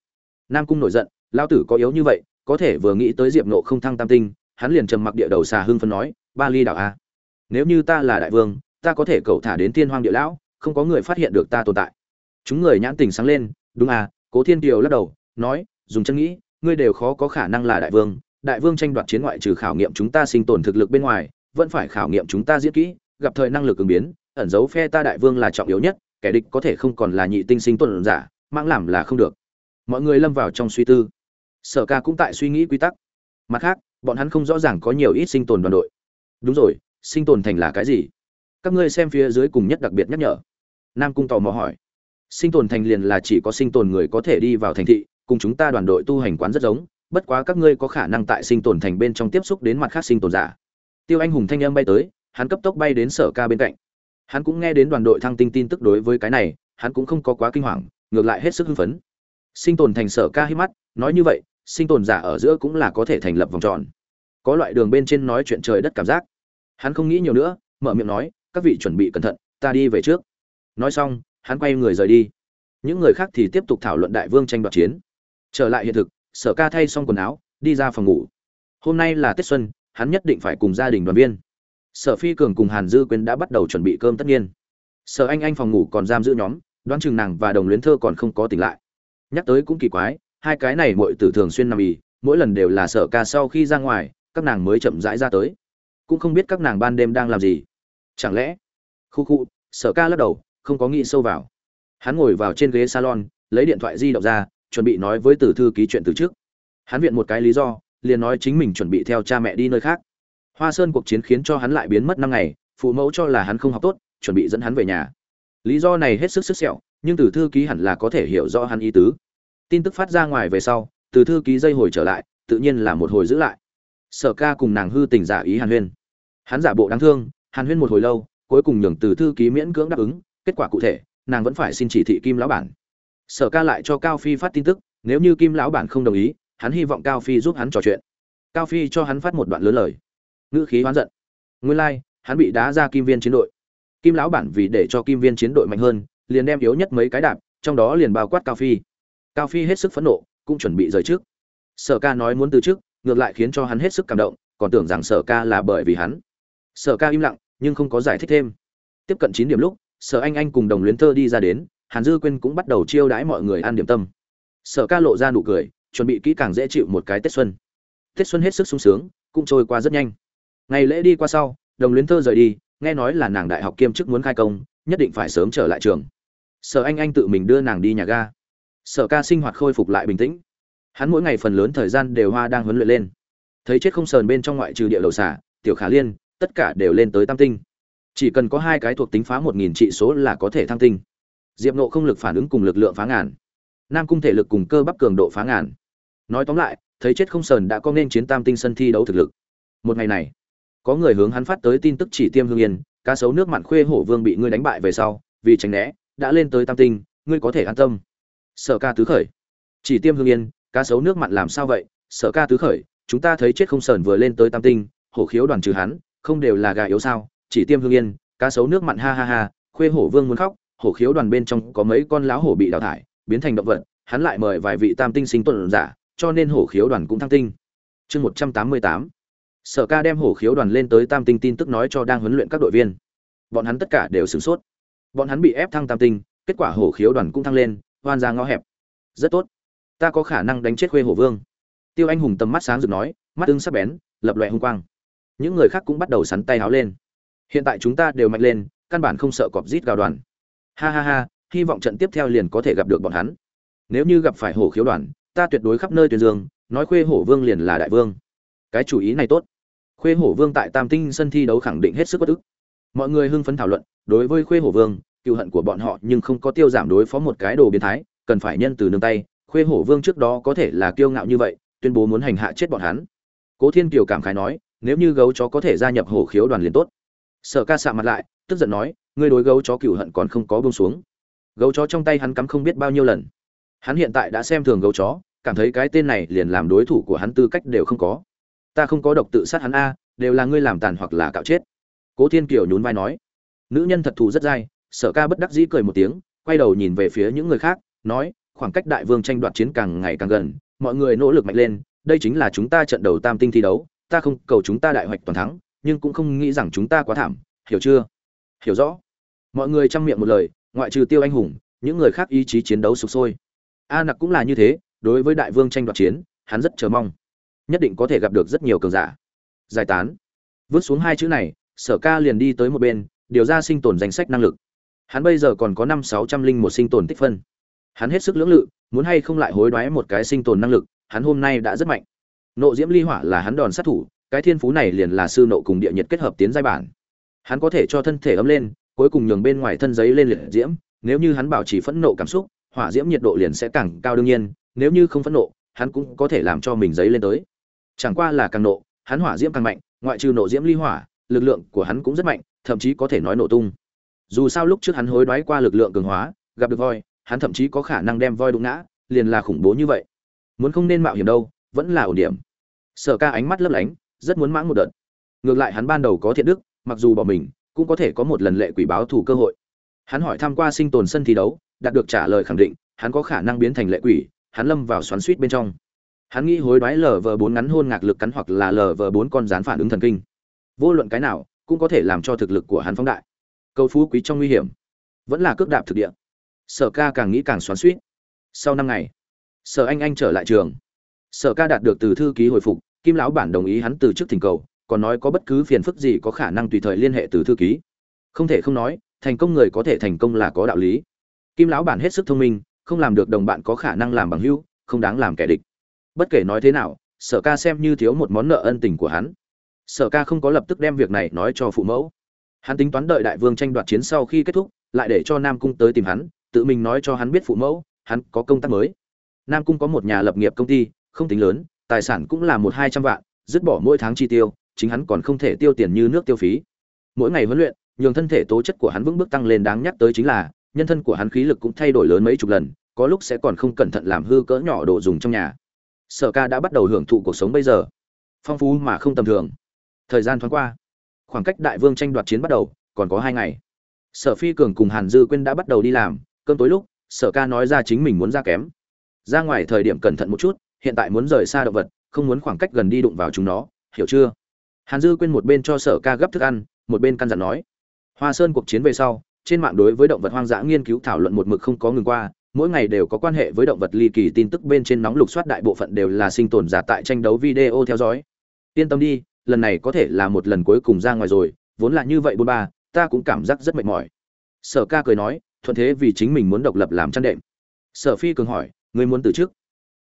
Nam cung nổi giận lao tử có yếu như vậy, có thể vừa nghĩ tới diệp nộ không thăng tam tinh, hắn liền trầm mặc địa đầu xà hưng phân nói, ba ly đảo a, nếu như ta là đại vương, ta có thể cầu thả đến thiên hoang địa lão, không có người phát hiện được ta tồn tại. Chúng người nhãn tình sáng lên, đúng à cố thiên kiều lắc đầu, nói, dùng chân nghĩ, ngươi đều khó có khả năng là đại vương. Đại vương tranh đoạt chiến ngoại trừ khảo nghiệm chúng ta sinh tồn thực lực bên ngoài, vẫn phải khảo nghiệm chúng ta diễn kỹ, gặp thời năng lực ứng biến, ẩn dấu phe ta đại vương là trọng yếu nhất, kẻ địch có thể không còn là nhị tinh sinh tồn giả mang làm là không được. Mọi người lâm vào trong suy tư. Sở ca cũng tại suy nghĩ quy tắc. Mặt khác, bọn hắn không rõ ràng có nhiều ít sinh tồn đoàn đội. Đúng rồi, sinh tồn thành là cái gì? Các ngươi xem phía dưới cùng nhất đặc biệt nhắc nhở. Nam cung tò mò hỏi sinh tồn thành liền là chỉ có sinh tồn người có thể đi vào thành thị, cùng chúng ta đoàn đội tu hành quán rất giống, bất quá các ngươi có khả năng tại sinh tồn thành bên trong tiếp xúc đến mặt khác sinh tồn giả. Tiêu anh hùng thanh âm bay tới, hắn cấp tốc bay đến sở ca bên cạnh. Hắn cũng nghe đến đoàn đội thăng tinh tin tức đối với cái này, hắn cũng không có quá kinh hoàng, ngược lại hết sức hưng phấn. Sinh tồn thành sở ca hít mắt, nói như vậy, sinh tồn giả ở giữa cũng là có thể thành lập vòng tròn. Có loại đường bên trên nói chuyện trời đất cảm giác. Hắn không nghĩ nhiều nữa, mở miệng nói, các vị chuẩn bị cẩn thận, ta đi về trước. Nói xong hắn quay người rời đi. Những người khác thì tiếp tục thảo luận đại vương tranh đoạt chiến. Trở lại hiện thực, sở ca thay xong quần áo, đi ra phòng ngủ. Hôm nay là tết xuân, hắn nhất định phải cùng gia đình đoàn viên. Sở phi cường cùng hàn dư Quyên đã bắt đầu chuẩn bị cơm tất nhiên. Sở anh anh phòng ngủ còn giam giữ nhóm, đoán chừng nàng và đồng luyến thơ còn không có tỉnh lại. Nhắc tới cũng kỳ quái, hai cái này mọi tử thường xuyên nằm ì, mỗi lần đều là sở ca sau khi ra ngoài, các nàng mới chậm rãi ra tới. Cũng không biết các nàng ban đêm đang làm gì. Chẳng lẽ? Khu khu, sở ca lắc đầu không có nghĩ sâu vào. Hắn ngồi vào trên ghế salon, lấy điện thoại di động ra, chuẩn bị nói với từ thư ký chuyện từ trước. Hắn viện một cái lý do, liền nói chính mình chuẩn bị theo cha mẹ đi nơi khác. Hoa sơn cuộc chiến khiến cho hắn lại biến mất năm ngày, phụ mẫu cho là hắn không học tốt, chuẩn bị dẫn hắn về nhà. Lý do này hết sức sức sẹo, nhưng từ thư ký hẳn là có thể hiểu rõ hắn ý tứ. Tin tức phát ra ngoài về sau từ thư ký dây hồi trở lại, tự nhiên là một hồi giữ lại. Sở ca cùng nàng hư tình giả ý hàn huyên. Hắn giả bộ đáng thương, hàn huyên một hồi lâu, cuối cùng nhường từ thư ký miễn cưỡng đáp ứng kết quả cụ thể nàng vẫn phải xin chỉ thị kim lão bản. Sở ca lại cho cao phi phát tin tức nếu như kim lão bản không đồng ý hắn hy vọng cao phi giúp hắn trò chuyện. Cao phi cho hắn phát một đoạn lớn lời. Ngữ khí hoán giận. Nguyên lai、like, hắn bị đá ra kim viên chiến đội. Kim lão bản vì để cho kim viên chiến đội mạnh hơn liền đem yếu nhất mấy cái đạp trong đó liền bao quát cao phi. Cao phi hết sức phẫn nộ cũng chuẩn bị rời trước. Sở ca nói muốn từ trước ngược lại khiến cho hắn hết sức cảm động còn tưởng rằng sở ca là bởi vì hắn. Sở ca im lặng nhưng không có giải thích thêm. Tiếp cận chín điểm lúc sở anh anh cùng đồng luyến thơ đi ra đến, hàn dư Quyên cũng bắt đầu chiêu đãi mọi người ăn điểm tâm. Sở ca lộ ra nụ cười, chuẩn bị kỹ càng dễ chịu một cái tết xuân. Tết xuân hết sức sung sướng, cũng trôi qua rất nhanh. Ngày lễ đi qua sau, đồng luyến thơ rời đi, nghe nói là nàng đại học kiêm chức muốn khai công, nhất định phải sớm trở lại trường. Sở anh anh tự mình đưa nàng đi nhà ga. Sở ca sinh hoạt khôi phục lại bình tĩnh. Hắn mỗi ngày phần lớn thời gian đều hoa đang huấn luyện lên. Thấy chết không sờn bên trong ngoại trừ địa đầu xả, tiểu khả liên, tất cả đều lên tới tam tinh chỉ cần có hai cái thuộc tính phá một nghìn trị số là có thể thăng tinh. Diệp nộ không lực phản ứng cùng lực lượng phá ngàn. Nam cung thể lực cùng cơ bắp cường độ phá ngàn. Nói tóm lại, thấy chết không sờn đã có nên chiến tam tinh sân thi đấu thực lực. Một ngày này, có người hướng hắn phát tới tin tức chỉ tiêm hương yên, cá sấu nước mặn khuê hổ vương bị ngươi đánh bại về sau, vì tránh né, đã lên tới tam tinh, ngươi có thể an tâm. Sở ca tứ khởi. Chỉ tiêm hương yên, cá sấu nước mặn làm sao vậy? Sở ca tứ khởi, chúng ta thấy chết không sờn vừa lên tới tam tinh, hổ khiếu đoàn trừ hắn, không đều là gà yếu sao? Chỉ tiêm hương yên, cá sấu nước mặn, ha ha ha, khuê hổ vương muốn khóc, hổ khiếu đoàn bên trong có mấy con láo hổ bị đào thải, biến thành động vật, hắn lại mời vài vị tam tinh sinh tuần giả, cho nên hổ khiếu đoàn cũng thăng tinh. Chương một trăm tám mươi tám, sở ca đem hổ khiếu đoàn lên tới tam tinh tin tức nói cho đang huấn luyện các đội viên. Bọn hắn tất cả đều sửng sốt. Bọn hắn bị ép thăng tam tinh, kết quả hổ khiếu đoàn cũng thăng lên, hoan ra ngõ hẹp. Rất tốt. Ta có khả năng đánh chết khuê hổ vương. Tiêu anh hùng tầm mắt sáng rực nói, mắt tương sắc bén, lập loẹ hung quang. Những người khác cũng bắt đầu sắn tay háo lên hiện tại chúng ta đều mạnh lên, căn bản không sợ cọp rít gào đoàn. Ha ha ha, hy vọng trận tiếp theo liền có thể gặp được bọn hắn. Nếu như gặp phải hổ khiếu đoàn, ta tuyệt đối khắp nơi tuyên dương, nói khuê hổ vương liền là đại vương. Cái chủ ý này tốt. Khuê hổ vương tại tam tinh sân thi đấu khẳng định hết sức bất ức. Mọi người hưng phấn thảo luận, đối với khuê hổ vương, cựu hận của bọn họ nhưng không có tiêu giảm đối phó một cái đồ biến thái, cần phải nhân từ nương tay, khuê hổ vương trước đó có thể là kiêu ngạo như vậy, tuyên bố muốn hành hạ chết bọn hắn. Cố thiên kiều cảm khái nói, nếu như gấu chó có thể gia nhập hổ khiếu đoàn liền tốt sở ca sạ mặt lại, tức giận nói, ngươi đối gấu chó cựu hận còn không có bông xuống. Gấu chó trong tay hắn cắm không biết bao nhiêu lần. Hắn hiện tại đã xem thường gấu chó, cảm thấy cái tên này liền làm đối thủ của hắn tư cách đều không có. Ta không có độc tự sát hắn a, đều là ngươi làm tàn hoặc là cạo chết. Cố thiên kiều nhún vai nói. Nữ nhân thật thù rất dai, sở ca bất đắc dĩ cười một tiếng, quay đầu nhìn về phía những người khác, nói, khoảng cách đại vương tranh đoạt chiến càng ngày càng gần, mọi người nỗ lực mạnh lên, đây chính là chúng ta trận đầu tam tinh thi đấu, ta không cầu chúng ta đại hoạch toàn thắng nhưng cũng không nghĩ rằng chúng ta quá thảm, hiểu chưa? Hiểu rõ. Mọi người chăm miệng một lời, ngoại trừ tiêu anh hùng, những người khác ý chí chiến đấu sục sôi. A nặc cũng là như thế, đối với đại vương tranh đoạt chiến, hắn rất chờ mong. Nhất định có thể gặp được rất nhiều cường giả. Giải tán. Vứt xuống hai chữ này, sở ca liền đi tới một bên, điều ra sinh tồn danh sách năng lực. Hắn bây giờ còn có năm sáu trăm linh một sinh tồn tích phân. Hắn hết sức lưỡng lự, muốn hay không lại hối đoái một cái sinh tồn năng lực, hắn hôm nay đã rất mạnh. Nộ diễm ly hỏa là hắn đòn sát thủ cái thiên phú này liền là sư nộ cùng địa nhiệt kết hợp tiến giai bản. Hắn có thể cho thân thể ấm lên, cuối cùng nhường bên ngoài thân giấy lên liệt diễm, nếu như hắn bảo trì phẫn nộ cảm xúc, hỏa diễm nhiệt độ liền sẽ càng cao đương nhiên, nếu như không phẫn nộ, hắn cũng có thể làm cho mình giấy lên tới. Chẳng qua là càng nộ, hắn hỏa diễm càng mạnh, ngoại trừ nộ diễm ly hỏa, lực lượng của hắn cũng rất mạnh, thậm chí có thể nói nổ tung. Dù sao lúc trước hắn hối đoái qua lực lượng cường hóa, gặp được voi, hắn thậm chí có khả năng đem voi đụng ngã, liền là khủng bố như vậy. Muốn không nên mạo hiểm đâu, vẫn là ổn điểm. Sở ca ánh mắt lấp lánh rất muốn mãng một đợt. Ngược lại hắn ban đầu có thiện đức, mặc dù bỏ mình, cũng có thể có một lần lệ quỷ báo thù cơ hội. Hắn hỏi tham q u a sinh tồn sân thi đấu, đạt được trả lời khẳng định, hắn có khả năng biến thành lệ quỷ, hắn lâm vào xoắn suýt bên trong. Hắn nghĩ hối đoái lờ vờ bốn ngắn hôn ngạc lực cắn hoặc là lờ vờ bốn con rán phản ứng thần kinh. Vô luận cái nào, cũng có thể làm cho thực lực của hắn phóng đại. Câu phú quý trong nguy hiểm. Vẫn là cước đạp thực địa. Sở ca càng nghĩ càng xoắn suýt. Sau năm ngày, sở anh anh trở lại trường. Sở ca đạt được từ thư ký hồi phục kim lão bản đồng ý hắn từ chức thỉnh cầu, còn nói có bất cứ phiền phức gì có khả năng tùy thời liên hệ từ thư ký. Không thể không nói, thành công người có thể thành công là có đạo lý. Kim lão bản hết sức thông minh, không làm được đồng bạn có khả năng làm bằng hữu, không đáng làm kẻ địch. Bất kể nói thế nào, sở ca xem như thiếu một món nợ ân tình của hắn. Sở ca không có lập tức đem việc này nói cho phụ mẫu. Hắn tính toán đợi đại vương tranh đoạt chiến sau khi kết thúc, lại để cho nam cung tới tìm hắn, tự mình nói cho hắn biết phụ mẫu, hắn có công tác mới. Nam cung có một nhà lập nghiệp công ty, không tính lớn tài sản cũng là một hai trăm vạn, dứt bỏ mỗi tháng chi tiêu, chính hắn còn không thể tiêu tiền như nước tiêu phí. Mỗi ngày huấn luyện, nhường thân thể tố chất của hắn vững bước tăng lên đáng nhắc tới chính là, nhân thân của hắn khí lực cũng thay đổi lớn mấy chục lần, có lúc sẽ còn không cẩn thận làm hư cỡ nhỏ đồ dùng trong nhà. Sở ca đã bắt đầu hưởng thụ cuộc sống bây giờ. Phong phú mà không tầm thường. Thời gian thoáng qua, khoảng cách đại vương tranh đoạt chiến bắt đầu, còn có hai ngày. Sở phi cường cùng hàn dư quyên đã bắt đầu đi làm, cơm tối lúc, sở ca nói ra chính mình muốn ra kém. Ra ngoài thời điểm cẩn thận một chút hiện tại muốn rời xa động vật, không muốn khoảng cách gần đi đụng vào chúng nó, hiểu chưa? Hàn dư quên một bên cho sở ca gấp thức ăn, một bên căn dặn nói. Hoa sơn cuộc chiến về sau, trên mạng đối với động vật hoang dã nghiên cứu thảo luận một mực không có ngừng qua, mỗi ngày đều có quan hệ với động vật ly kỳ tin tức bên trên nóng lục soát đại bộ phận đều là sinh tồn giả tại tranh đấu video theo dõi. Yên tâm đi, lần này có thể là một lần cuối cùng ra ngoài rồi, vốn là như vậy bôn ba, ta cũng cảm giác rất mệt mỏi. Sở ca cười nói, thuận thế vì chính mình muốn độc lập làm chăn đệm. Sở phi cường hỏi ngươi muốn từ chức?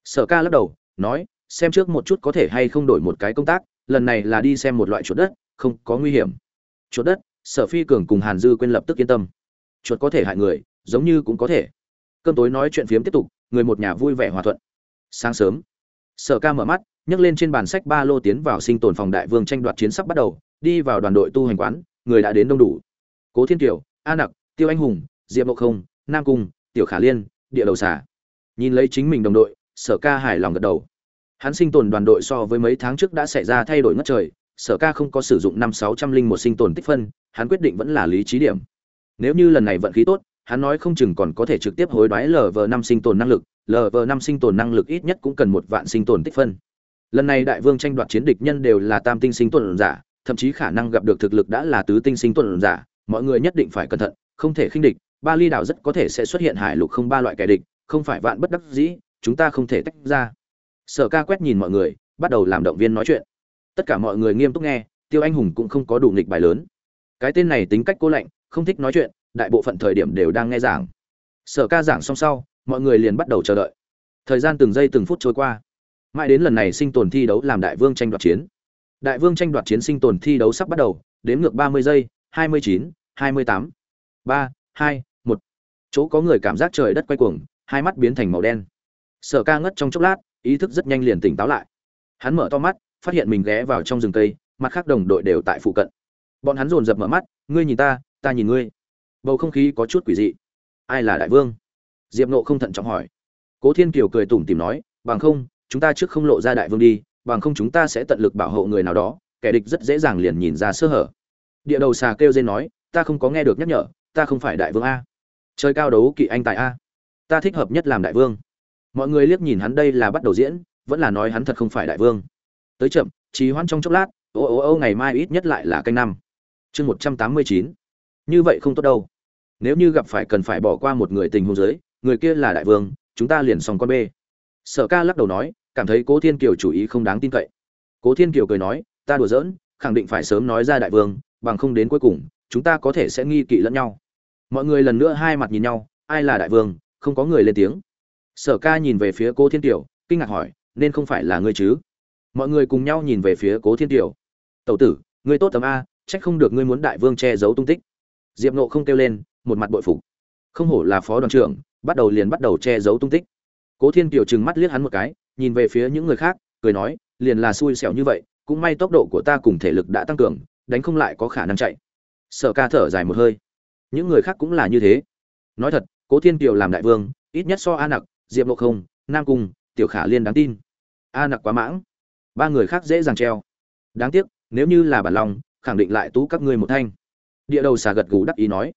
Sở ca lắc đầu, nói, xem trước một chút có thể hay không đổi một cái công tác, lần này là đi xem một loại chuột đất, không có nguy hiểm. Chuột đất, sở phi cường cùng hàn dư quên lập tức yên tâm. Chuột có thể hại người, giống như cũng có thể. Cơm tối nói chuyện phiếm tiếp tục, người một nhà vui vẻ hòa thuận. Sáng sớm, sở ca mở mắt, nhấc lên trên bàn sách ba lô tiến vào sinh tồn phòng đại vương tranh đoạt chiến sắp bắt đầu, đi vào đoàn đội tu hành quán, người đã đến đông đủ. Cố thiên kiều, a nặc, tiêu anh hùng, diệp mộc không, nam cung, tiểu khả liên, địa đầu xả nhìn lấy chính mình đồng đội sở ca hài lòng gật đầu. Hắn sinh tồn đoàn đội so với mấy tháng trước đã xảy ra thay đổi ngất trời, sở ca không có sử dụng năm sáu trăm linh một sinh tồn tích phân, hắn quyết định vẫn là lý trí điểm. Nếu như lần này vận khí tốt, hắn nói không chừng còn có thể trực tiếp hối đoái lv năm sinh tồn năng lực lv năm sinh tồn năng lực ít nhất cũng cần một vạn sinh tồn tích phân. Lần này đại vương tranh đoạt chiến địch nhân đều là tam tinh sinh tồn giả, thậm chí khả năng gặp được thực lực đã là tứ tinh sinh tồn giả, mọi người nhất định phải cẩn thận, không thể khinh địch, ba ly đảo rất có thể sẽ xuất hiện hải lục không ba loại kẻ địch, không phải vạn bất đắc dĩ chúng ta không thể tách ra. Sở ca quét nhìn mọi người, bắt đầu làm động viên nói chuyện. Tất cả mọi người nghiêm túc nghe, tiêu anh hùng cũng không có đủ nghịch bài lớn. Cái tên này tính cách cô lạnh, không thích nói chuyện, đại bộ phận thời điểm đều đang nghe giảng. Sở ca giảng xong sau, mọi người liền bắt đầu chờ đợi. Thời gian từng giây từng phút trôi qua. Mãi đến lần này sinh tồn thi đấu làm đại vương tranh đoạt chiến. Đại vương tranh đoạt chiến sinh tồn thi đấu sắp bắt đầu đếm ngược ba mươi giây, hai mươi chín, hai mươi tám. Ba, hai, một. Chỗ có người cảm giác trời đất quay cuồng, hai mắt biến thành màu đen sở ca ngất trong chốc lát, ý thức rất nhanh liền tỉnh táo lại. Hắn mở to mắt, phát hiện mình ghé vào trong rừng cây, mặt khác đồng đội đều tại phụ cận. Bọn hắn dồn dập mở mắt, ngươi nhìn ta ta nhìn ngươi. Bầu không khí có chút quỷ dị. Ai là đại vương? Diệp nộ không thận trọng hỏi. Cố thiên kiều cười tủm tìm nói, bằng không, chúng ta trước không lộ ra đại vương đi, bằng không chúng ta sẽ tận lực bảo hộ người nào đó, kẻ địch rất dễ dàng liền nhìn ra sơ hở. Địa đầu xà kêu dê nói, ta không có nghe được nhắc nhở, ta không phải đại vương a. Chơi cao đấu kỵ anh tại a. Ta thích hợp nhất làm đại vương mọi người liếc nhìn hắn đây là bắt đầu diễn, vẫn là nói hắn thật không phải đại vương. Tới chậm, trì hoãn trong chốc lát, ô ô ô, ngày mai ít nhất lại là canh năm. Chương một trăm tám mươi chín. Như vậy không tốt đâu. Nếu như gặp phải cần phải bỏ qua một người tình hôn giới người kia là đại vương, chúng ta liền xong con bê sở ca lắc đầu nói, cảm thấy cố thiên kiều chủ ý không đáng tin cậy. Cố thiên kiều cười nói, ta đùa giỡn, khẳng định phải sớm nói ra đại vương, bằng không đến cuối cùng, chúng ta có thể sẽ nghi kỵ lẫn nhau. Mọi người lần nữa hai mặt nhìn nhau, ai là đại vương, không có người lên tiếng sở ca nhìn về phía cố thiên Tiểu, kinh ngạc hỏi, nên không phải là ngươi chứ? Mọi người cùng nhau nhìn về phía cố thiên Tiểu. tẩu tử, ngươi tốt tấm a, trách không được ngươi muốn đại vương che giấu tung tích. Diệp nộ không kêu lên, một mặt bội phục. Không hổ là phó đoàn trưởng, bắt đầu liền bắt đầu che giấu tung tích. Cố thiên kiều trừng mắt liếc hắn một cái, nhìn về phía những người khác, cười nói, liền là xui xẻo như vậy, cũng may tốc độ của ta cùng thể lực đã tăng cường, đánh không lại có khả năng chạy. Sở ca thở dài một hơi. Những người khác cũng là như thế. Nói thật, cố thiên kiều làm đại vương, ít nhất so a nặc diệp lộ không, nam cung, tiểu khả liên đáng tin. A nặc quá mãng. Ba người khác dễ dàng treo. Đáng tiếc, nếu như là bản lòng, khẳng định lại tú các ngươi một thanh. Địa đầu xà gật gù đắc ý nói.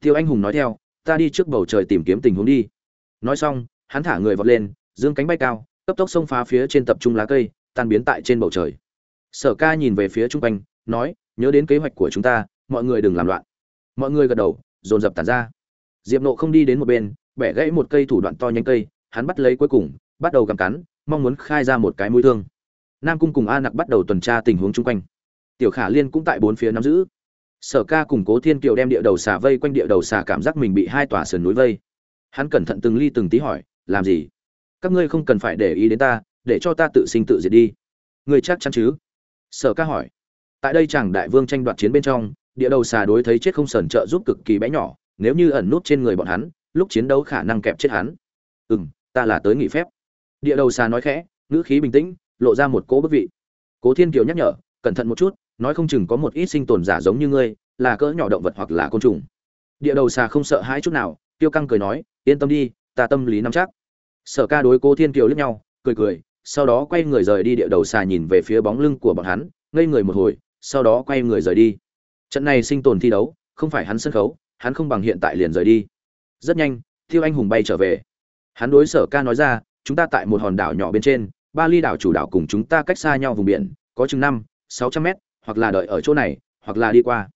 Tiêu anh hùng nói theo, ta đi trước bầu trời tìm kiếm tình huống đi. Nói xong, hắn thả người vọt lên, dương cánh bay cao, cấp tốc xông phá phía trên tập trung lá cây, tan biến tại trên bầu trời. Sở ca nhìn về phía chung quanh, nói, nhớ đến kế hoạch của chúng ta, mọi người đừng làm loạn. Mọi người gật đầu, dồn dập tàn ra. Diệp nộ không đi đến một bên bẻ gãy một cây thủ đoạn to nhanh cây, hắn bắt lấy cuối cùng, bắt đầu gặm cắn, mong muốn khai ra một cái mũi thương. Nam cung cùng a nặc bắt đầu tuần tra tình huống chung quanh. Tiểu khả liên cũng tại bốn phía nắm giữ. Sở ca cùng cố thiên kiều đem địa đầu xà vây quanh địa đầu xà cảm giác mình bị hai tòa sườn núi vây. Hắn cẩn thận từng ly từng tí hỏi, làm gì? Các ngươi không cần phải để ý đến ta, để cho ta tự sinh tự diệt đi. Ngươi chắc chắn chứ? Sở ca hỏi. Tại đây chàng đại vương tranh đoạt chiến bên trong, địa đầu xà đối thấy chết không sờn trợ giúp cực kỳ bé nhỏ, nếu như ẩn nút trên người bọn hắn lúc chiến đấu khả năng kẹp chết hắn. Ừ m ta là tới nghỉ phép. Địa đầu xà nói khẽ, ngữ khí bình tĩnh, lộ ra một cỗ bất vị. Cố thiên kiều nhắc nhở, cẩn thận một chút, nói không chừng có một ít sinh tồn giả giống như ngươi, là cỡ nhỏ động vật hoặc là côn trùng. Địa đầu xà không sợ hãi chút nào, tiêu căng cười nói, yên tâm đi, ta tâm lý nắm chắc. Sở ca đối cố thiên kiều lướt nhau, cười cười, sau đó quay người rời đi địa đầu xà nhìn về phía bóng lưng của bọn hắn, ngây người một hồi, sau đó quay người rời đi. Trận này sinh tồn thi đấu, không phải hắn sân khấu, hắn không bằng hiện tại liền rời đi rất nhanh, thiêu anh hùng bay trở về. Hắn đối sở ca nói ra, chúng ta tại một hòn đảo nhỏ bên trên, ba ly đảo chủ đảo cùng chúng ta cách xa nhau vùng biển, có chừng năm, sáu trăm mét, hoặc là đợi ở chỗ này, hoặc là đi qua.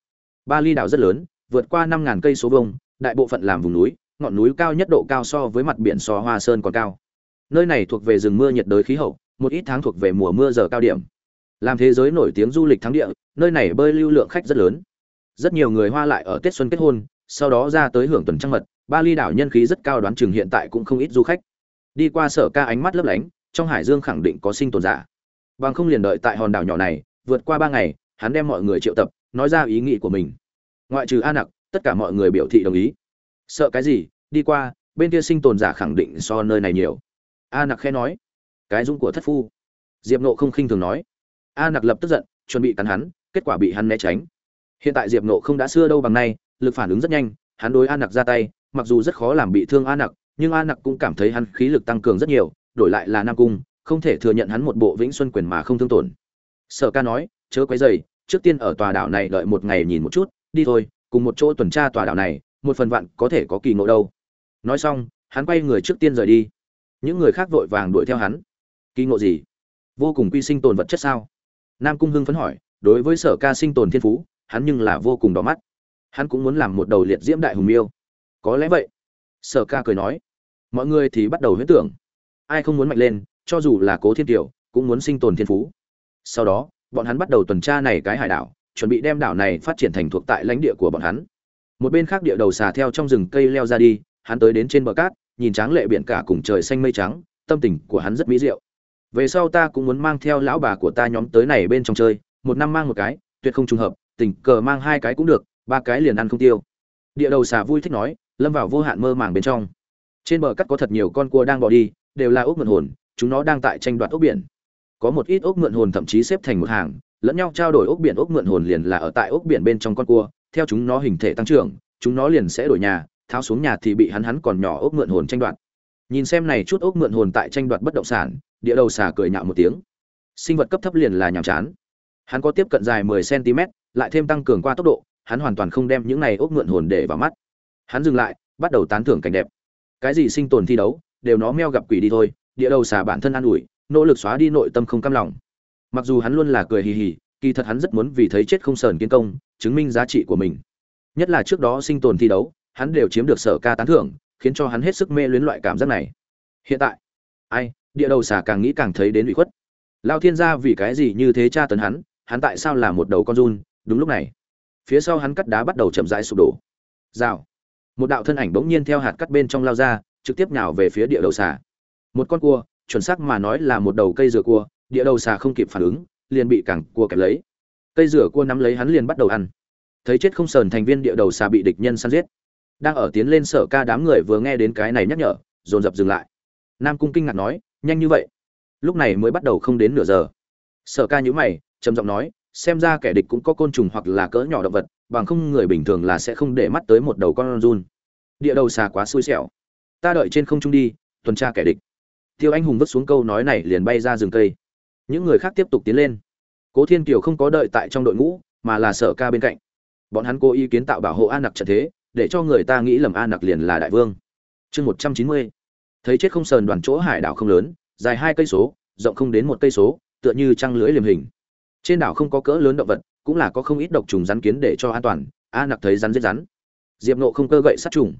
Ba ly đảo rất lớn, vượt qua năm ngàn cây số vông đại bộ phận làm vùng núi, ngọn núi cao nhất độ cao so với mặt biển so hoa sơn còn cao. Nơi này thuộc về rừng mưa nhiệt đới khí hậu, một ít tháng thuộc về mùa mưa giờ cao điểm. Làm thế giới nổi tiếng du lịch thắng địa, nơi này bơi lưu lượng khách rất lớn. Rất nhiều người hoa lại ở tết xuân kết hôn, sau đó ra tới hưởng tuần trăng mật ba ly đảo nhân khí rất cao đoán chừng hiện tại cũng không ít du khách. Đi qua sở ca ánh mắt lấp lánh, trong hải dương khẳng định có sinh tồn giả. Bằng không liền đợi tại hòn đảo nhỏ này, vượt qua ba ngày, hắn đem mọi người triệu tập, nói ra ý nghĩ của mình. Ngoại trừ a nặc tất cả mọi người biểu thị đồng ý. Sợ cái gì? Đi qua, bên kia sinh tồn giả khẳng định so nơi này nhiều. A nặc khẽ nói. Cái dũng của thất phu. Diệp nộ không khinh thường nói. A nặc lập tức giận, chuẩn bị cắn hắn, kết quả bị hắn né tránh. Hiện tại diệp nộ không đã xưa đâu bằng nay, lực phản ứng rất nhanh, hắn đối a nặc ra tay mặc dù rất khó làm bị thương a nặc, nhưng a nặc cũng cảm thấy hắn khí lực tăng cường rất nhiều, đổi lại là nam cung, không thể thừa nhận hắn một bộ vĩnh xuân quyền mà không thương tổn. Sở ca nói, chớ quấy dày trước tiên ở tòa đảo này đợi một ngày nhìn một chút, đi thôi, cùng một chỗ tuần tra tòa đảo này, một phần vạn có thể có kỳ ngộ đâu. Nói xong, hắn quay người trước tiên rời đi. Những người khác vội vàng đuổi theo hắn. Kỳ ngộ gì? Vô cùng quy sinh tồn vật chất sao? Nam cung hưng phấn hỏi, đối với sở ca sinh tồn thiên phú, hắn nhưng là vô cùng đỏ mắt. Hắn cũng muốn làm một đầu liệt diễm đại hùng miêu có lẽ vậy. Sở ca cười nói. Mọi người thì bắt đầu huyễn tưởng. Ai không muốn mạnh lên, cho dù là cố thiên tiểu cũng muốn sinh tồn thiên phú. Sau đó, bọn hắn bắt đầu tuần tra này cái hải đảo, chuẩn bị đem đảo này phát triển thành thuộc tại lãnh địa của bọn hắn. Một bên khác địa đầu xà theo trong rừng cây leo ra đi, hắn tới đến trên bờ cát, nhìn tráng lệ biển cả cùng trời xanh mây trắng, tâm tình của hắn rất mỹ diệu. Về sau ta cũng muốn mang theo lão bà của ta nhóm tới này bên trong chơi, một năm mang một cái, tuyệt không trùng hợp, tình cờ mang hai cái cũng được, ba cái liền ăn không tiêu. Địa đầu xà vui thích nói lâm vào vô hạn mơ màng bên trong. Trên bờ cắt có thật nhiều con cua đang bỏ đi, đều là ốc mượn hồn, chúng nó đang tại tranh đoạt ốc biển. Có một ít ốc mượn hồn thậm chí xếp thành một hàng, lẫn nhau trao đổi ốc biển, ốc mượn hồn liền là ở tại ốc biển bên trong con cua, theo chúng nó hình thể tăng trưởng, chúng nó liền sẽ đổi nhà, tháo xuống nhà thì bị hắn hắn còn nhỏ ốc mượn hồn tranh đoạt. Nhìn xem này chút ốc mượn hồn tại tranh đoạt bất động sản, địa đầu xà cười nhạo một tiếng. Sinh vật cấp thấp liền là nhàm chán. Hắn có tiếp cận dài 10 cm lại thêm tăng cường qua tốc độ, hắn hoàn toàn không đem những này ốc mượn hồn để vào mắt hắn dừng lại, bắt đầu tán thưởng cảnh đẹp. Cái gì sinh tồn thi đấu, đều nó meo gặp quỷ đi thôi, địa đầu xà bản thân an ủi, nỗ lực xóa đi nội tâm không cam lòng. Mặc dù hắn luôn là cười hì hì, kỳ thật hắn rất muốn vì thấy chết không sờn kiến công, chứng minh giá trị của mình. Nhất là trước đó sinh tồn thi đấu, hắn đều chiếm được sở ca tán thưởng, khiến cho hắn hết sức mê luyến loại cảm giác này. Hiện tại, ai, địa đầu xà càng nghĩ càng thấy đến ủy khuất. Lao thiên gia vì cái gì như thế tra tấn hắn hắn tại sao là một đầu con run? Đúng lúc này, phía sau hắn cắt đá bắt đầu chậm rãi sụp đổ. Rào một đạo thân ảnh bỗng nhiên theo hạt cắt bên trong lao ra, trực tiếp nhào về phía địa đầu xà. Một con cua, chuẩn xác mà nói là một đầu cây dừa cua, địa đầu xà không kịp phản ứng, liền bị cẳng cua kẹp lấy. Cây dừa cua nắm lấy hắn liền bắt đầu ăn. Thấy chết không sờn thành viên địa đầu xà bị địch nhân săn giết. Đang ở tiến lên sở ca đám người vừa nghe đến cái này nhắc nhở, dồn dập dừng lại. Nam cung kinh ngạc nói, nhanh như vậy? Lúc này mới bắt đầu không đến nửa giờ. Sở ca nhữ mày, trầm giọng nói, xem ra kẻ địch cũng có côn trùng hoặc là cỡ nhỏ động vật bằng không người bình thường là sẽ không để mắt tới một đầu con run. Địa đầu xà quá xui xẻo. Ta đợi trên không trung đi, tuần tra kẻ địch. Tiêu anh hùng vứt xuống câu nói này liền bay ra rừng cây. Những người khác tiếp tục tiến lên. Cố thiên kiều không có đợi tại trong đội ngũ, mà là sở ca bên cạnh. Bọn hắn cố ý kiến tạo bảo hộ an nặc trận thế, để cho người ta nghĩ lầm an nặc liền là đại vương. Chương một trăm chín mươi. Thấy chết không sờn đoàn chỗ hải đảo không lớn, dài hai cây số, rộng không đến một cây số, tựa như trăng lưới liềm hình. Trên đảo không có cỡ lớn động vật cũng là có không ít độc trùng rắn kiến để cho an toàn, a nặc thấy rắn giết rắn. Diệp nộ không cơ gậy sát trùng.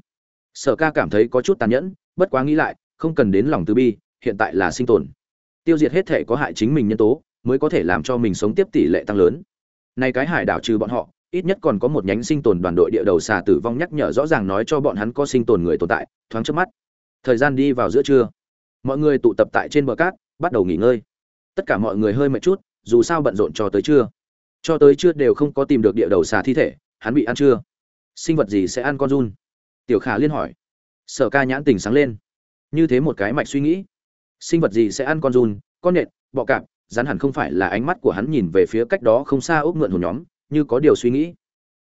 Sở ca cảm thấy có chút tàn nhẫn, bất quá nghĩ lại, không cần đến lòng từ bi, hiện tại là sinh tồn. Tiêu diệt hết thể có hại chính mình nhân tố, mới có thể làm cho mình sống tiếp tỷ lệ tăng lớn. Nay cái hải đảo trừ bọn họ, ít nhất còn có một nhánh sinh tồn đoàn đội địa đầu xà tử vong nhắc nhở rõ ràng nói cho bọn hắn có sinh tồn người tồn tại, thoáng trước mắt. Thời gian đi vào giữa trưa. Mọi người tụ tập tại trên bờ cát, bắt đầu nghỉ ngơi. Tất cả mọi người hơi mệt chút, dù sao bận rộn cho tới trưa cho tới chưa đều không có tìm được địa đầu xà thi thể, hắn bị ăn chưa sinh vật gì sẽ ăn con run? Tiểu khả liên hỏi. Sở ca nhãn tình sáng lên. Như thế một cái mạch suy nghĩ. Sinh vật gì sẽ ăn con run? Con nện bọ cạp, rắn hẳn không phải là ánh mắt của hắn nhìn về phía cách đó không xa ốc mượn hồn nhóm, như có điều suy nghĩ.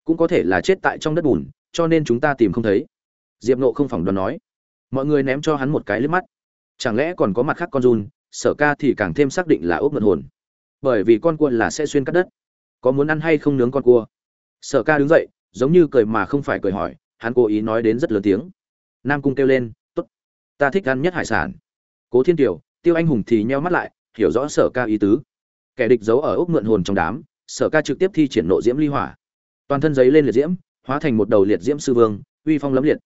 Cũng có thể là chết tại trong đất bùn, cho nên chúng ta tìm không thấy. Diệp nộ không phỏng đoán nói. Mọi người ném cho hắn một cái liếc mắt. Chẳng lẽ còn có mặt khác con run? Sở ca thì càng thêm xác định là ốc mượn hồn. Bởi vì con cua là sẽ xuyên cắt đất có muốn ăn hay không nướng con cua? Sở ca đứng dậy, giống như cười mà không phải cười hỏi, hắn cố ý nói đến rất lớn tiếng. Nam cung kêu lên t ố t ta thích ăn nhất hải sản. Cố thiên tiểu tiêu anh hùng thì nheo mắt lại, hiểu rõ sở ca ý tứ. Kẻ địch giấu ở ốc mượn hồn trong đám, sở ca trực tiếp thi triển nộ diễm ly hỏa. Toàn thân giấy lên liệt diễm, hóa thành một đầu liệt diễm sư vương, uy phong lấm liệt.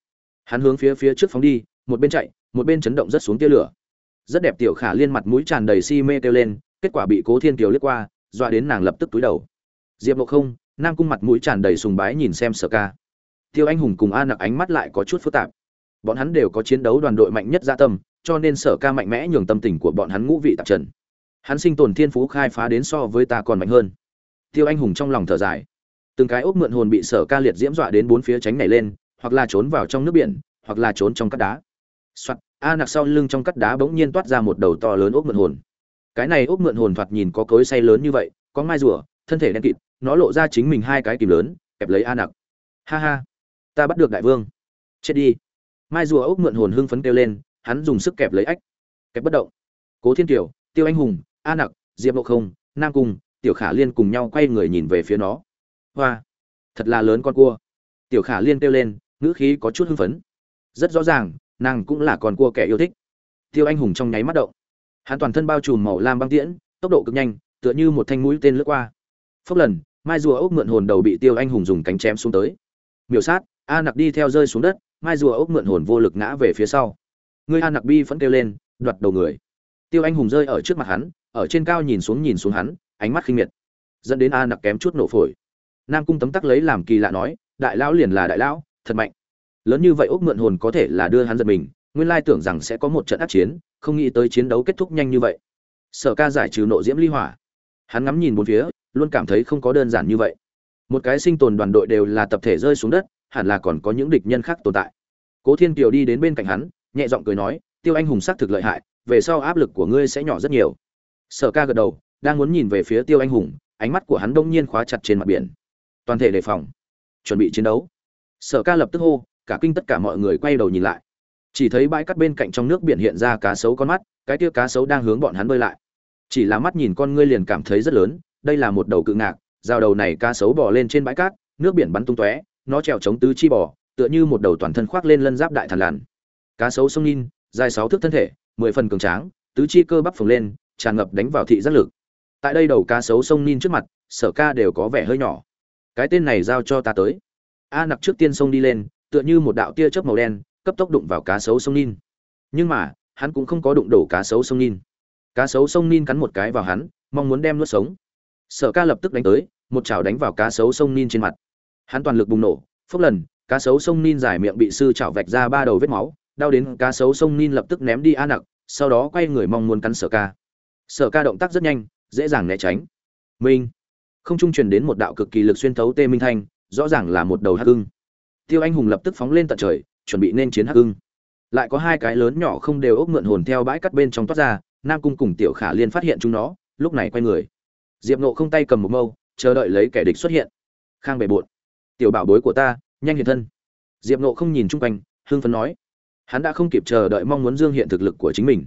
Hắn hướng phía phía trước phóng đi, một bên chạy, một bên chấn động rất xuống tia lửa. Rất đẹp tiểu khả liên mặt mũi tràn đầy si mê kêu lên, kết quả bị cố thiên kiều liếc qua, dọa đến nàng lập tức túi đầu diệp ngộ không nam cung mặt mũi tràn đầy sùng bái nhìn xem sở ca. Tiêu anh hùng cùng a nặc ánh mắt lại có chút phức tạp. Bọn hắn đều có chiến đấu đoàn đội mạnh nhất gia tâm cho nên sở ca mạnh mẽ nhường tâm tình của bọn hắn ngũ vị tạp trần. Hắn sinh tồn thiên phú khai phá đến so với ta còn mạnh hơn. Tiêu anh hùng trong lòng thở dài. Từng cái ốc mượn hồn bị sở ca liệt diễm dọa đến bốn phía tránh này lên hoặc là trốn vào trong nước biển hoặc là trốn trong cắt đá. Soạt, a nặc sau lưng trong cắt đá bỗng nhiên toát ra một đầu to lớn ốc mượn hồn. Cái này ốc mượn hồn thoạt nhìn có cối say lớn như vậy có mai rùa thân thể đen kịt nó lộ ra chính mình hai cái kìm lớn, kẹp lấy a nặc. Ha ha, ta bắt được đại vương. Chết đi. Mai rùa ốc mượn hồn hưng phấn kêu lên, hắn dùng sức kẹp lấy ách. Kẹp bất động. Cố thiên kiều, tiêu anh hùng, a nặc, diệp Lộ không, nam cung, tiểu khả liên cùng nhau quay người nhìn về phía nó. Hoa, thật là lớn con cua. Tiểu khả liên kêu lên, ngữ khí có chút hưng phấn. Rất rõ ràng, nàng cũng là con cua kẻ yêu thích. Tiêu anh hùng trong nháy mắt động. Hắn toàn thân bao trùm màu lam băng tiễn, tốc độ cực nhanh, tựa như một thanh mũi tên lướt qua. Phốc lần mai rùa ốc mượn hồn đầu bị tiêu anh hùng dùng cánh chém xuống tới. Miểu sát, a nặc đi theo rơi xuống đất, mai rùa ốc mượn hồn vô lực ngã về phía sau. Người a nặc bi vẫn kêu lên, đoạt đầu người. Tiêu anh hùng rơi ở trước mặt hắn, ở trên cao nhìn xuống nhìn xuống hắn, ánh mắt khinh miệt. Dẫn đến a nặc kém chút nổ phổi. Nam cung tấm tắc lấy làm kỳ lạ nói, đại lão liền là đại lão, thật mạnh. Lớn như vậy ốc mượn hồn có thể là đưa hắn giật mình, nguyên lai tưởng rằng sẽ có một trận ác chiến, không nghĩ tới chiến đấu kết thúc nhanh như vậy. Sở ca giải trừ nộ diễm ly hỏa. Hắn ngắm nhìn bốn phía luôn cảm thấy không có đơn giản như vậy. Một cái sinh tồn đoàn đội đều là tập thể rơi xuống đất, hẳn là còn có những địch nhân khác tồn tại. Cố thiên kiều đi đến bên cạnh hắn, nhẹ giọng cười nói, tiêu anh hùng xác thực lợi hại, về sau áp lực của ngươi sẽ nhỏ rất nhiều. Sở ca gật đầu, đang muốn nhìn về phía tiêu anh hùng, ánh mắt của hắn đông nhiên khóa chặt trên mặt biển. Toàn thể đề phòng. Chuẩn bị chiến đấu. Sở ca lập tức hô, cả kinh tất cả mọi người quay đầu nhìn lại. Chỉ thấy bãi cắt bên cạnh trong nước biển hiện ra cá sấu con mắt, cái tia cá sấu đang hướng bọn hắn bơi lại. Chỉ là mắt nhìn con ngươi liền cảm thấy rất lớn đây là một đầu cự ngạc dao đầu này cá sấu bò lên trên bãi cát, nước biển bắn tung tóe, nó trèo chống tứ chi bò, tựa như một đầu toàn thân khoác lên lân giáp đại thằn lằn. Cá sấu sông nin dài sáu thước thân thể, mười phần cường tráng, tứ chi cơ bắp phồng lên, tràn ngập đánh vào thị giác lực. Tại đây đầu cá sấu sông nin trước mặt, sở ca đều có vẻ hơi nhỏ. Cái tên này giao cho ta tới. A nặc trước tiên sông đi lên, tựa như một đạo tia chớp màu đen, cấp tốc đụng vào cá sấu sông nin nhưng mà, hắn cũng không có đụng đổ cá sấu sông nin cá sấu sông nin cắn một cái vào hắn, mong muốn đem nuốt sống sở ca lập tức đánh tới, một chảo đánh vào cá sấu sông nin trên mặt. Hắn toàn lực bùng nổ, phốc lần, cá sấu sông nin dài miệng bị sư chảo vạch ra ba đầu vết máu, đau đến cá sấu sông nin lập tức ném đi a nặc, sau đó quay người mong muốn cắn sở ca. Sở ca động tác rất nhanh, dễ dàng né tránh. Minh. Không trung truyền đến một đạo cực kỳ lực xuyên thấu tê minh thanh, rõ ràng là một đầu hắc ưng. Tiêu anh hùng lập tức phóng lên tận trời, chuẩn bị nên chiến hắc ưng. Lại có hai cái lớn nhỏ không đều ốc mượn hồn theo bãi cắt bên trong toát ra, nam cung cùng tiểu khả liên phát hiện chúng nó, lúc này quay người diệp nộ không tay cầm một mâu, chờ đợi lấy kẻ địch xuất hiện. Khang bề bộn tiểu bảo bối của ta, nhanh hiện thân. Diệp nộ không nhìn chung quanh hương phấn nói. Hắn đã không kịp chờ đợi mong muốn dương hiện thực lực của chính mình.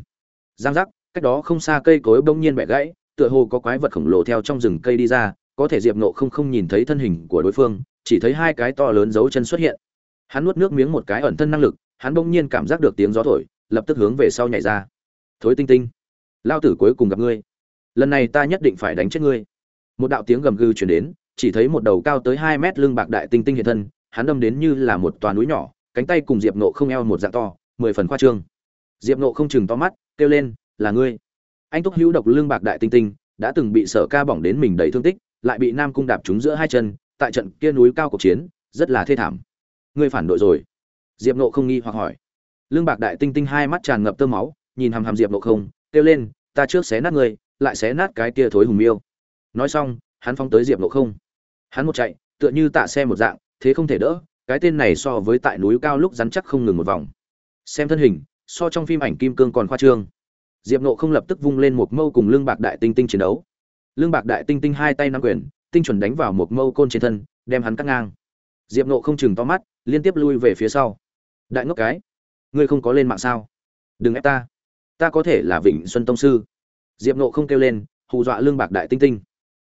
Giang giác, cách đó không xa cây cối bỗng nhiên bẻ gãy, tựa hồ có quái vật khổng lồ theo trong rừng cây đi ra, có thể diệp nộ không không nhìn thấy thân hình của đối phương, chỉ thấy hai cái to lớn dấu chân xuất hiện. Hắn nuốt nước miếng một cái ẩn thân năng lực, hắn bỗng nhiên cảm giác được tiếng gió thổi, lập tức hướng về sau nhảy ra. Thối tinh tinh, lao tử cuối cùng gặp ngươi lần này ta nhất định phải đánh chết ngươi. Một đạo tiếng gầm gừ chuyển đến, chỉ thấy một đầu cao tới hai mét lưng bạc đại tinh tinh hiện thân, hắn đâm đến như là một toà núi nhỏ, cánh tay cùng diệp nộ không eo một dạng to, mười phần khoa trương. Diệp nộ không chừng to mắt, kêu lên, là ngươi. Anh túc hữu độc lương bạc đại tinh tinh, đã từng bị sở ca bỏng đến mình đầy thương tích, lại bị nam cung đạp trúng giữa hai chân, tại trận kia núi cao cuộc chiến, rất là thê thảm. Ngươi phản đội rồi. Diệp nộ không nghi hoặc hỏi. Lương bạc đại tinh tinh hai mắt tràn ngập tơ máu, nhìn hằm hằm diệp nộ không, kêu lên, ta trước xé nát ngươi lại xé nát cái kia thối hùng miêu. Nói xong, hắn phóng tới diệp nộ không. Hắn một chạy, tựa như tạ xe một dạng, thế không thể đỡ, cái tên này so với tại núi cao lúc rắn chắc không ngừng một vòng. Xem thân hình, so trong phim ảnh kim cương còn khoa trương. Diệp nộ không lập tức vung lên một mâu cùng lương bạc đại tinh tinh chiến đấu. Lương bạc đại tinh tinh hai tay nắm quyền, tinh chuẩn đánh vào một mâu côn trên thân, đem hắn cắt ngang. Diệp nộ không chừng to mắt, liên tiếp lui về phía sau. Đại ngốc cái, ngươi không có lên mạng sao? Đừng ép ta. Ta có thể là vịnh xuân tông sư diệp nộ không kêu lên, hù dọa lương bạc đại tinh tinh.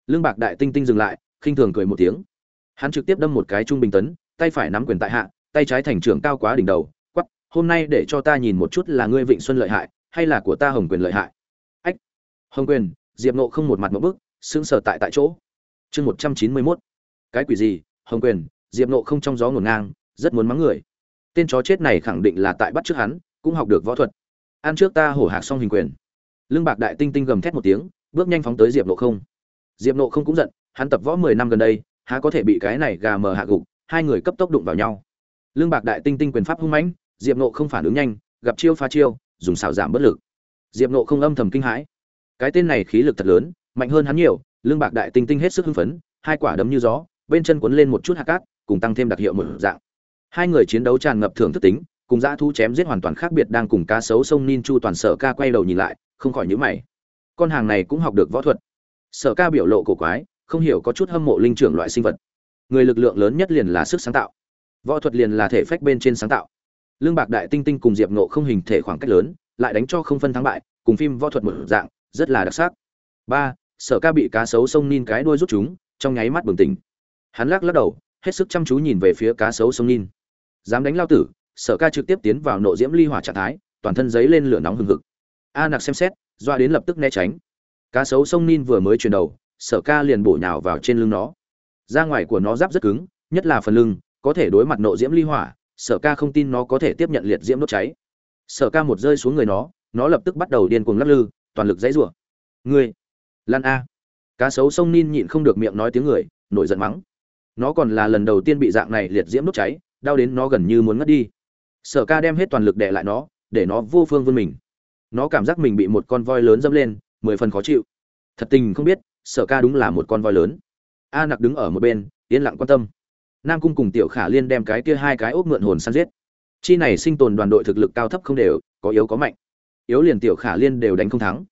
Lương bạc đại tinh tinh dừng lại, khinh thường cười một tiếng. Hắn trực tiếp đâm một cái trung bình tấn, tay phải nắm quyền tại hạ, tay trái thành trưởng cao quá đỉnh đầu quắp hôm nay để cho ta nhìn một chút là ngươi vịnh xuân lợi hại, hay là của ta hồng quyền lợi hại? Ách. Hồng quyền, diệp nộ không một mặt một bức, sững sờ tại tại chỗ. Chương một trăm chín mươi mốt. Cái quỷ gì? Hồng quyền, diệp nộ không trong gió ngổn ngang, rất muốn mắng người. Tên chó chết này khẳng định là tại bắt trước hắn, cũng học được võ thuật. Ăn trước ta hổ hạc xong hình quyền lương bạc đại tinh tinh gầm thét một tiếng, bước nhanh phóng tới diệp nộ không. Diệp nộ không cũng giận, hắn tập võ mười năm gần đây, há có thể bị cái này gà mờ hạ gục, hai người cấp tốc đụng vào nhau. Lương bạc đại tinh tinh quyền pháp hung mãnh, diệp nộ không phản ứng nhanh, gặp chiêu pha chiêu, dùng xảo giảm bất lực. Diệp nộ không âm thầm kinh hãi. Cái tên này khí lực thật lớn, mạnh hơn hắn nhiều lương bạc đại tinh tinh hết sức hưng phấn, hai quả đấm như gió, bên chân cuốn lên một chút hạt cát, cùng tăng thêm đặc hiệu một dạng. Hai người chiến đấu tràn ngập thưởng thức tính cùng dã thu chém giết hoàn toàn khác biệt đang cùng cá sấu sông Nin Chu toàn sở ca quay đầu nhìn lại, không khỏi nhíu mày. Con hàng này cũng học được võ thuật. Sở ca biểu lộ cổ quái, không hiểu có chút hâm mộ linh trưởng loại sinh vật. Người lực lượng lớn nhất liền là sức sáng tạo. Võ thuật liền là thể phách bên trên sáng tạo. Lương Bạc Đại Tinh Tinh cùng Diệp Ngộ không hình thể khoảng cách lớn, lại đánh cho không phân thắng bại, cùng phim võ thuật một dạng, rất là đặc sắc. Ba, Sở ca bị cá sấu sông Nin cái đuôi rút chúng, trong nháy mắt bừng tỉnh. Hắn lắc lắc đầu, hết sức chăm chú nhìn về phía cá sấu sông Nin. Dám đánh lao tử, sở ca trực tiếp tiến vào nộ diễm ly hỏa trạng thái, toàn thân giấy lên lửa nóng hừng hực. A nặc xem xét, doa đến lập tức né tránh. Cá sấu sông nin vừa mới chuyển đầu, sở ca liền bổ nhào vào trên lưng nó. Da ngoài của nó giáp rất cứng, nhất là phần lưng, có thể đối mặt nộ diễm ly hỏa, sở ca không tin nó có thể tiếp nhận liệt diễm đốt cháy. Sở ca một rơi xuống người nó nó lập tức bắt đầu điên cuồng lắc lư, toàn lực dãy rủa. Ngươi, lan a. Cá sấu sông nin nhịn không được miệng nói tiếng người, nổi giận mắng. Nó còn là lần đầu tiên bị dạng này liệt diễm đốt cháy, đau đến nó gần như muốn ngất đi sở ca đem hết toàn lực đè lại nó, để nó vô phương vươn mình. Nó cảm giác mình bị một con voi lớn dâm lên, mười phần khó chịu. Thật tình không biết, sở ca đúng là một con voi lớn. A nặc đứng ở một bên, yên lặng quan tâm. Nam cung cùng tiểu khả liên đem cái kia hai cái ốc mượn hồn săn giết. Chi này sinh tồn đoàn đội thực lực cao thấp không đều, có yếu có mạnh. Yếu liền tiểu khả liên đều đánh không thắng.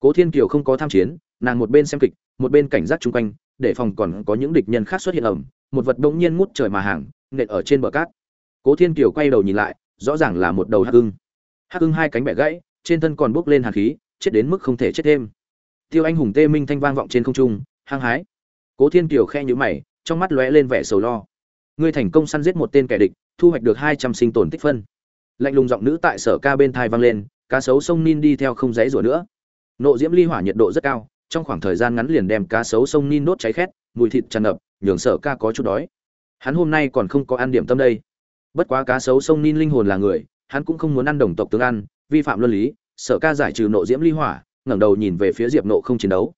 Cố thiên kiều không có tham chiến, nàng một bên xem kịch, một bên cảnh giác chung quanh, để phòng còn có những địch nhân khác xuất hiện ẩm một vật bỗng nhiên ngút trời mà hàng, nện ở trên bờ cát cố thiên kiều quay đầu nhìn lại, rõ ràng là một đầu hắc hưng hắc hưng hai cánh bẻ gãy, trên thân còn bốc lên hàn khí, chết đến mức không thể chết thêm. Tiêu anh hùng, tê minh thanh vang vọng trên không trung, hăng hái. Cố thiên kiều khe nhữ mày, trong mắt lóe lên vẻ sầu lo. Ngươi thành công săn giết một tên kẻ địch, thu hoạch được hai trăm sinh tồn tích phân. Lạnh lùng giọng nữ tại sở ca bên thai vang lên, cá sấu sông nin đi theo không dãy rủa nữa. Nộ diễm ly hỏa nhiệt độ rất cao, trong khoảng thời gian ngắn liền đem cá sấu sông nin đốt cháy khét, mùi thịt tràn ngập, nhường sở ca có chút đói. Hắn hôm nay còn không có ăn điểm tâm đây bất quá cá sấu sông nin linh hồn là người, hắn cũng không muốn ăn đồng tộc tướng ăn, vi phạm luân lý sở ca giải trừ nộ diễm ly hỏa, ngẩng đầu nhìn về phía diệp nộ không chiến đấu.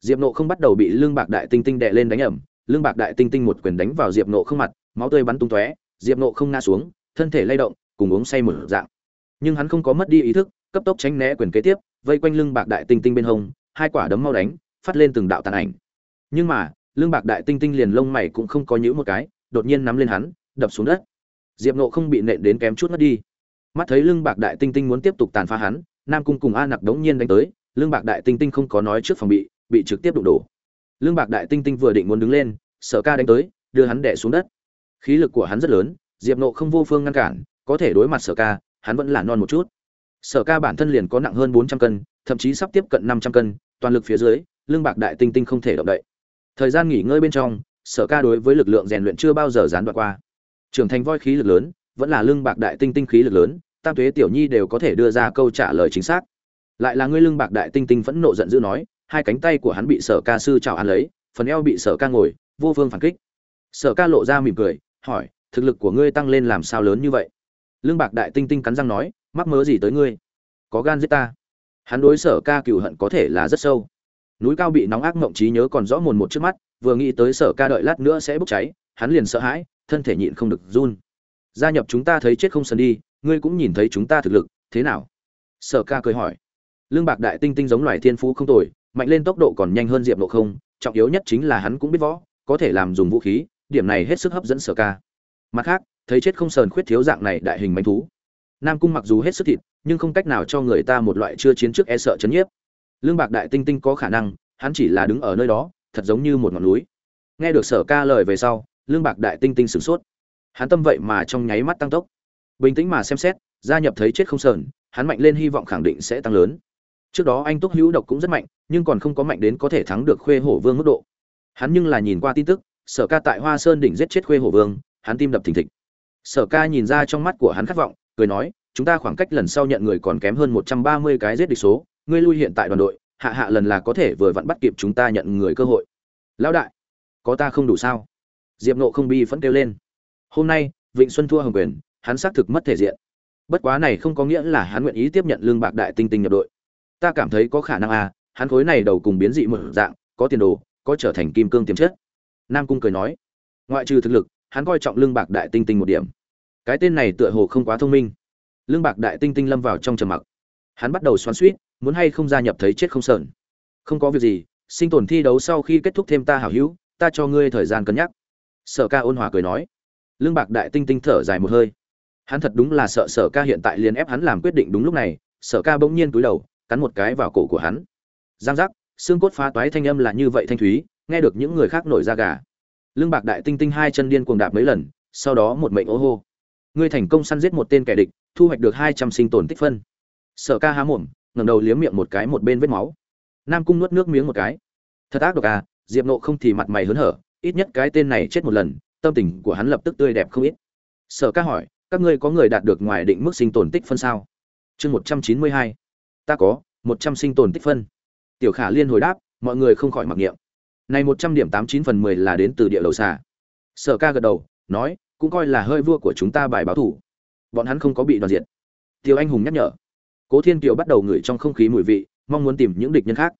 Diệp nộ không bắt đầu bị lương bạc đại tinh tinh đệ lên đánh ẩm, lương bạc đại tinh tinh một quyền đánh vào diệp nộ không mặt, máu tươi bắn tung tóe, diệp nộ không ngã xuống, thân thể lay động, cùng uống say một dạng. Nhưng hắn không có mất đi ý thức, cấp tốc tránh né quyền kế tiếp, vây quanh lưng bạc đại tinh tinh bên hông, hai quả đấm mau đánh, phát lên từng đạo tàn ảnh. Nhưng mà, lương bạc đại tinh tinh liền lông mày cũng không có nhữ một cái, đột nhiên nắm lên hắn, đập xuống đất diệp nộ không bị nện đến kém chút mất đi. Mắt thấy lưng bạc đại tinh tinh muốn tiếp tục tàn phá hắn, nam cung cùng a nặc đống nhiên đánh tới, lưng bạc đại tinh tinh không có nói trước phòng bị bị trực tiếp đụng đổ. Lưng bạc đại tinh tinh vừa định muốn đứng lên, sở ca đánh tới, đưa hắn đẻ xuống đất. Khí lực của hắn rất lớn, diệp nộ không vô phương ngăn cản, có thể đối mặt sở ca, hắn vẫn là non một chút. Sở ca bản thân liền có nặng hơn bốn trăm cân, thậm chí sắp tiếp cận năm trăm cân, toàn lực phía dưới, lưng bạc đại tinh tinh không thể động đậy. Thời gian nghỉ ngơi bên trong, sở ca đối với lực lượng rèn luyện chưa bao giờ gián đoạn qua trưởng thành voi khí lực lớn, vẫn là lưng bạc đại tinh tinh khí lực lớn, tam thuế tiểu nhi đều có thể đưa ra câu trả lời chính xác. Lại là ngươi lưng bạc đại tinh tinh phẫn nộ giận dữ nói, hai cánh tay của hắn bị sở ca sư chào hắn lấy, phần eo bị sở ca ngồi, vô phương phản kích. Sở ca lộ ra mỉm cười, hỏi, thực lực của ngươi tăng lên làm sao lớn như vậy? Lưng bạc đại tinh tinh cắn răng nói, mắc mớ gì tới ngươi? Có gan giết ta. Hắn đối sở ca cựu hận có thể là rất sâu. Núi cao bị nóng ác mộng trí nhớ còn rõ mồn một trước mắt, vừa nghĩ tới sở ca đợi lát nữa sẽ bốc cháy, hắn liền sợ hãi thân thể nhịn không được run. Gia nhập chúng ta thấy chết không sần đi, ngươi cũng nhìn thấy chúng ta thực lực, thế nào? Sở ca cười hỏi. Lương bạc đại tinh tinh giống loài thiên phú không tồi, mạnh lên tốc độ còn nhanh hơn diệp nộ không, trọng yếu nhất chính là hắn cũng biết võ, có thể làm dùng vũ khí, điểm này hết sức hấp dẫn sở ca. Mặt khác, thấy chết không sờn khuyết thiếu dạng này đại hình manh thú. Nam cung mặc dù hết sức thịt, nhưng không cách nào cho người ta một loại chưa chiến trước e sợ chấn nhiếp. Lương bạc đại tinh tinh có khả năng, hắn chỉ là đứng ở nơi đó, thật giống như một ngọn núi. Nghe được sở ca lời về sau lương bạc đại tinh tinh sửng sốt. Hắn tâm vậy mà trong nháy mắt tăng tốc. Bình tĩnh mà xem xét, gia nhập thấy chết không sờn, hắn mạnh lên hy vọng khẳng định sẽ tăng lớn. Trước đó anh túc hữu độc cũng rất mạnh, nhưng còn không có mạnh đến có thể thắng được khuê hổ vương mức độ. Hắn nhưng là nhìn qua tin tức, sở ca tại hoa sơn đỉnh giết chết khuê hổ vương, hắn tim đập thình thịch. Sở ca nhìn ra trong mắt của hắn khát vọng, cười nói, chúng ta khoảng cách lần sau nhận người còn kém hơn một trăm ba mươi cái giết địch số, ngươi lui hiện tại đoàn đội, hạ hạ lần là có thể vừa vặn bắt kịp chúng ta nhận người cơ hội. Lão đại, có ta không đủ sao? Diệp nộ không bi phẫn kêu lên. Hôm nay, vịnh xuân thua hồng quyền, hắn xác thực mất thể diện. Bất quá này không có nghĩa là hắn nguyện ý tiếp nhận lương bạc đại tinh tinh nhập đội. Ta cảm thấy có khả năng à hắn khối này đầu cùng biến dị một dạng, có tiền đồ, có trở thành kim cương tiềm chất. Nam cung cười nói, ngoại trừ thực lực, hắn coi trọng lương bạc đại tinh tinh một điểm. Cái tên này tựa hồ không quá thông minh. Lương bạc đại tinh tinh lâm vào trong trầm mặc. Hắn bắt đầu xoắn suýt, muốn hay không gia nhập thấy chết không sờn. Không có việc gì, sinh tồn thi đấu sau khi kết thúc thêm ta hảo hữu, ta cho ngươi thời gian cân nhắc sở ca ôn hòa cười nói. Lương bạc đại tinh tinh thở dài một hơi. Hắn thật đúng là sợ sở ca hiện tại liền ép hắn làm quyết định đúng lúc này, sở ca bỗng nhiên cúi đầu, cắn một cái vào cổ của hắn. Giang giác, xương cốt phá toái thanh âm là như vậy thanh thúy, nghe được những người khác nổi da gà. Lương bạc đại tinh tinh hai chân điên cuồng đạp mấy lần, sau đó một mệnh ô hô. Ngươi thành công săn giết một tên kẻ địch, thu hoạch được hai trăm sinh tồn tích phân. Sở ca há mồm, ngẩng đầu liếm miệng một cái một bên vết máu. Nam cung nuốt nước miếng một cái. Thật ác độc à diệp nộ không thì mặt mày hớn hở ít nhất cái tên này chết một lần, tâm tình của hắn lập tức tươi đẹp không ít. Sở ca hỏi, các ngươi có người đạt được ngoài định mức sinh tồn tích phân sao? Chương một trăm chín mươi hai. Ta có, một trăm sinh tồn tích phân. Tiểu khả liên hồi đáp, mọi người không khỏi mặc niệm. Này một trăm điểm tám chín phần mười là đến từ địa đầu xà. Sở ca gật đầu, nói, cũng coi là hơi vua của chúng ta bài báo thủ. Bọn hắn không có bị đoàn diện Tiểu anh hùng nhắc nhở. Cố thiên kiều bắt đầu ngửi trong không khí mùi vị, mong muốn tìm những địch nhân khác.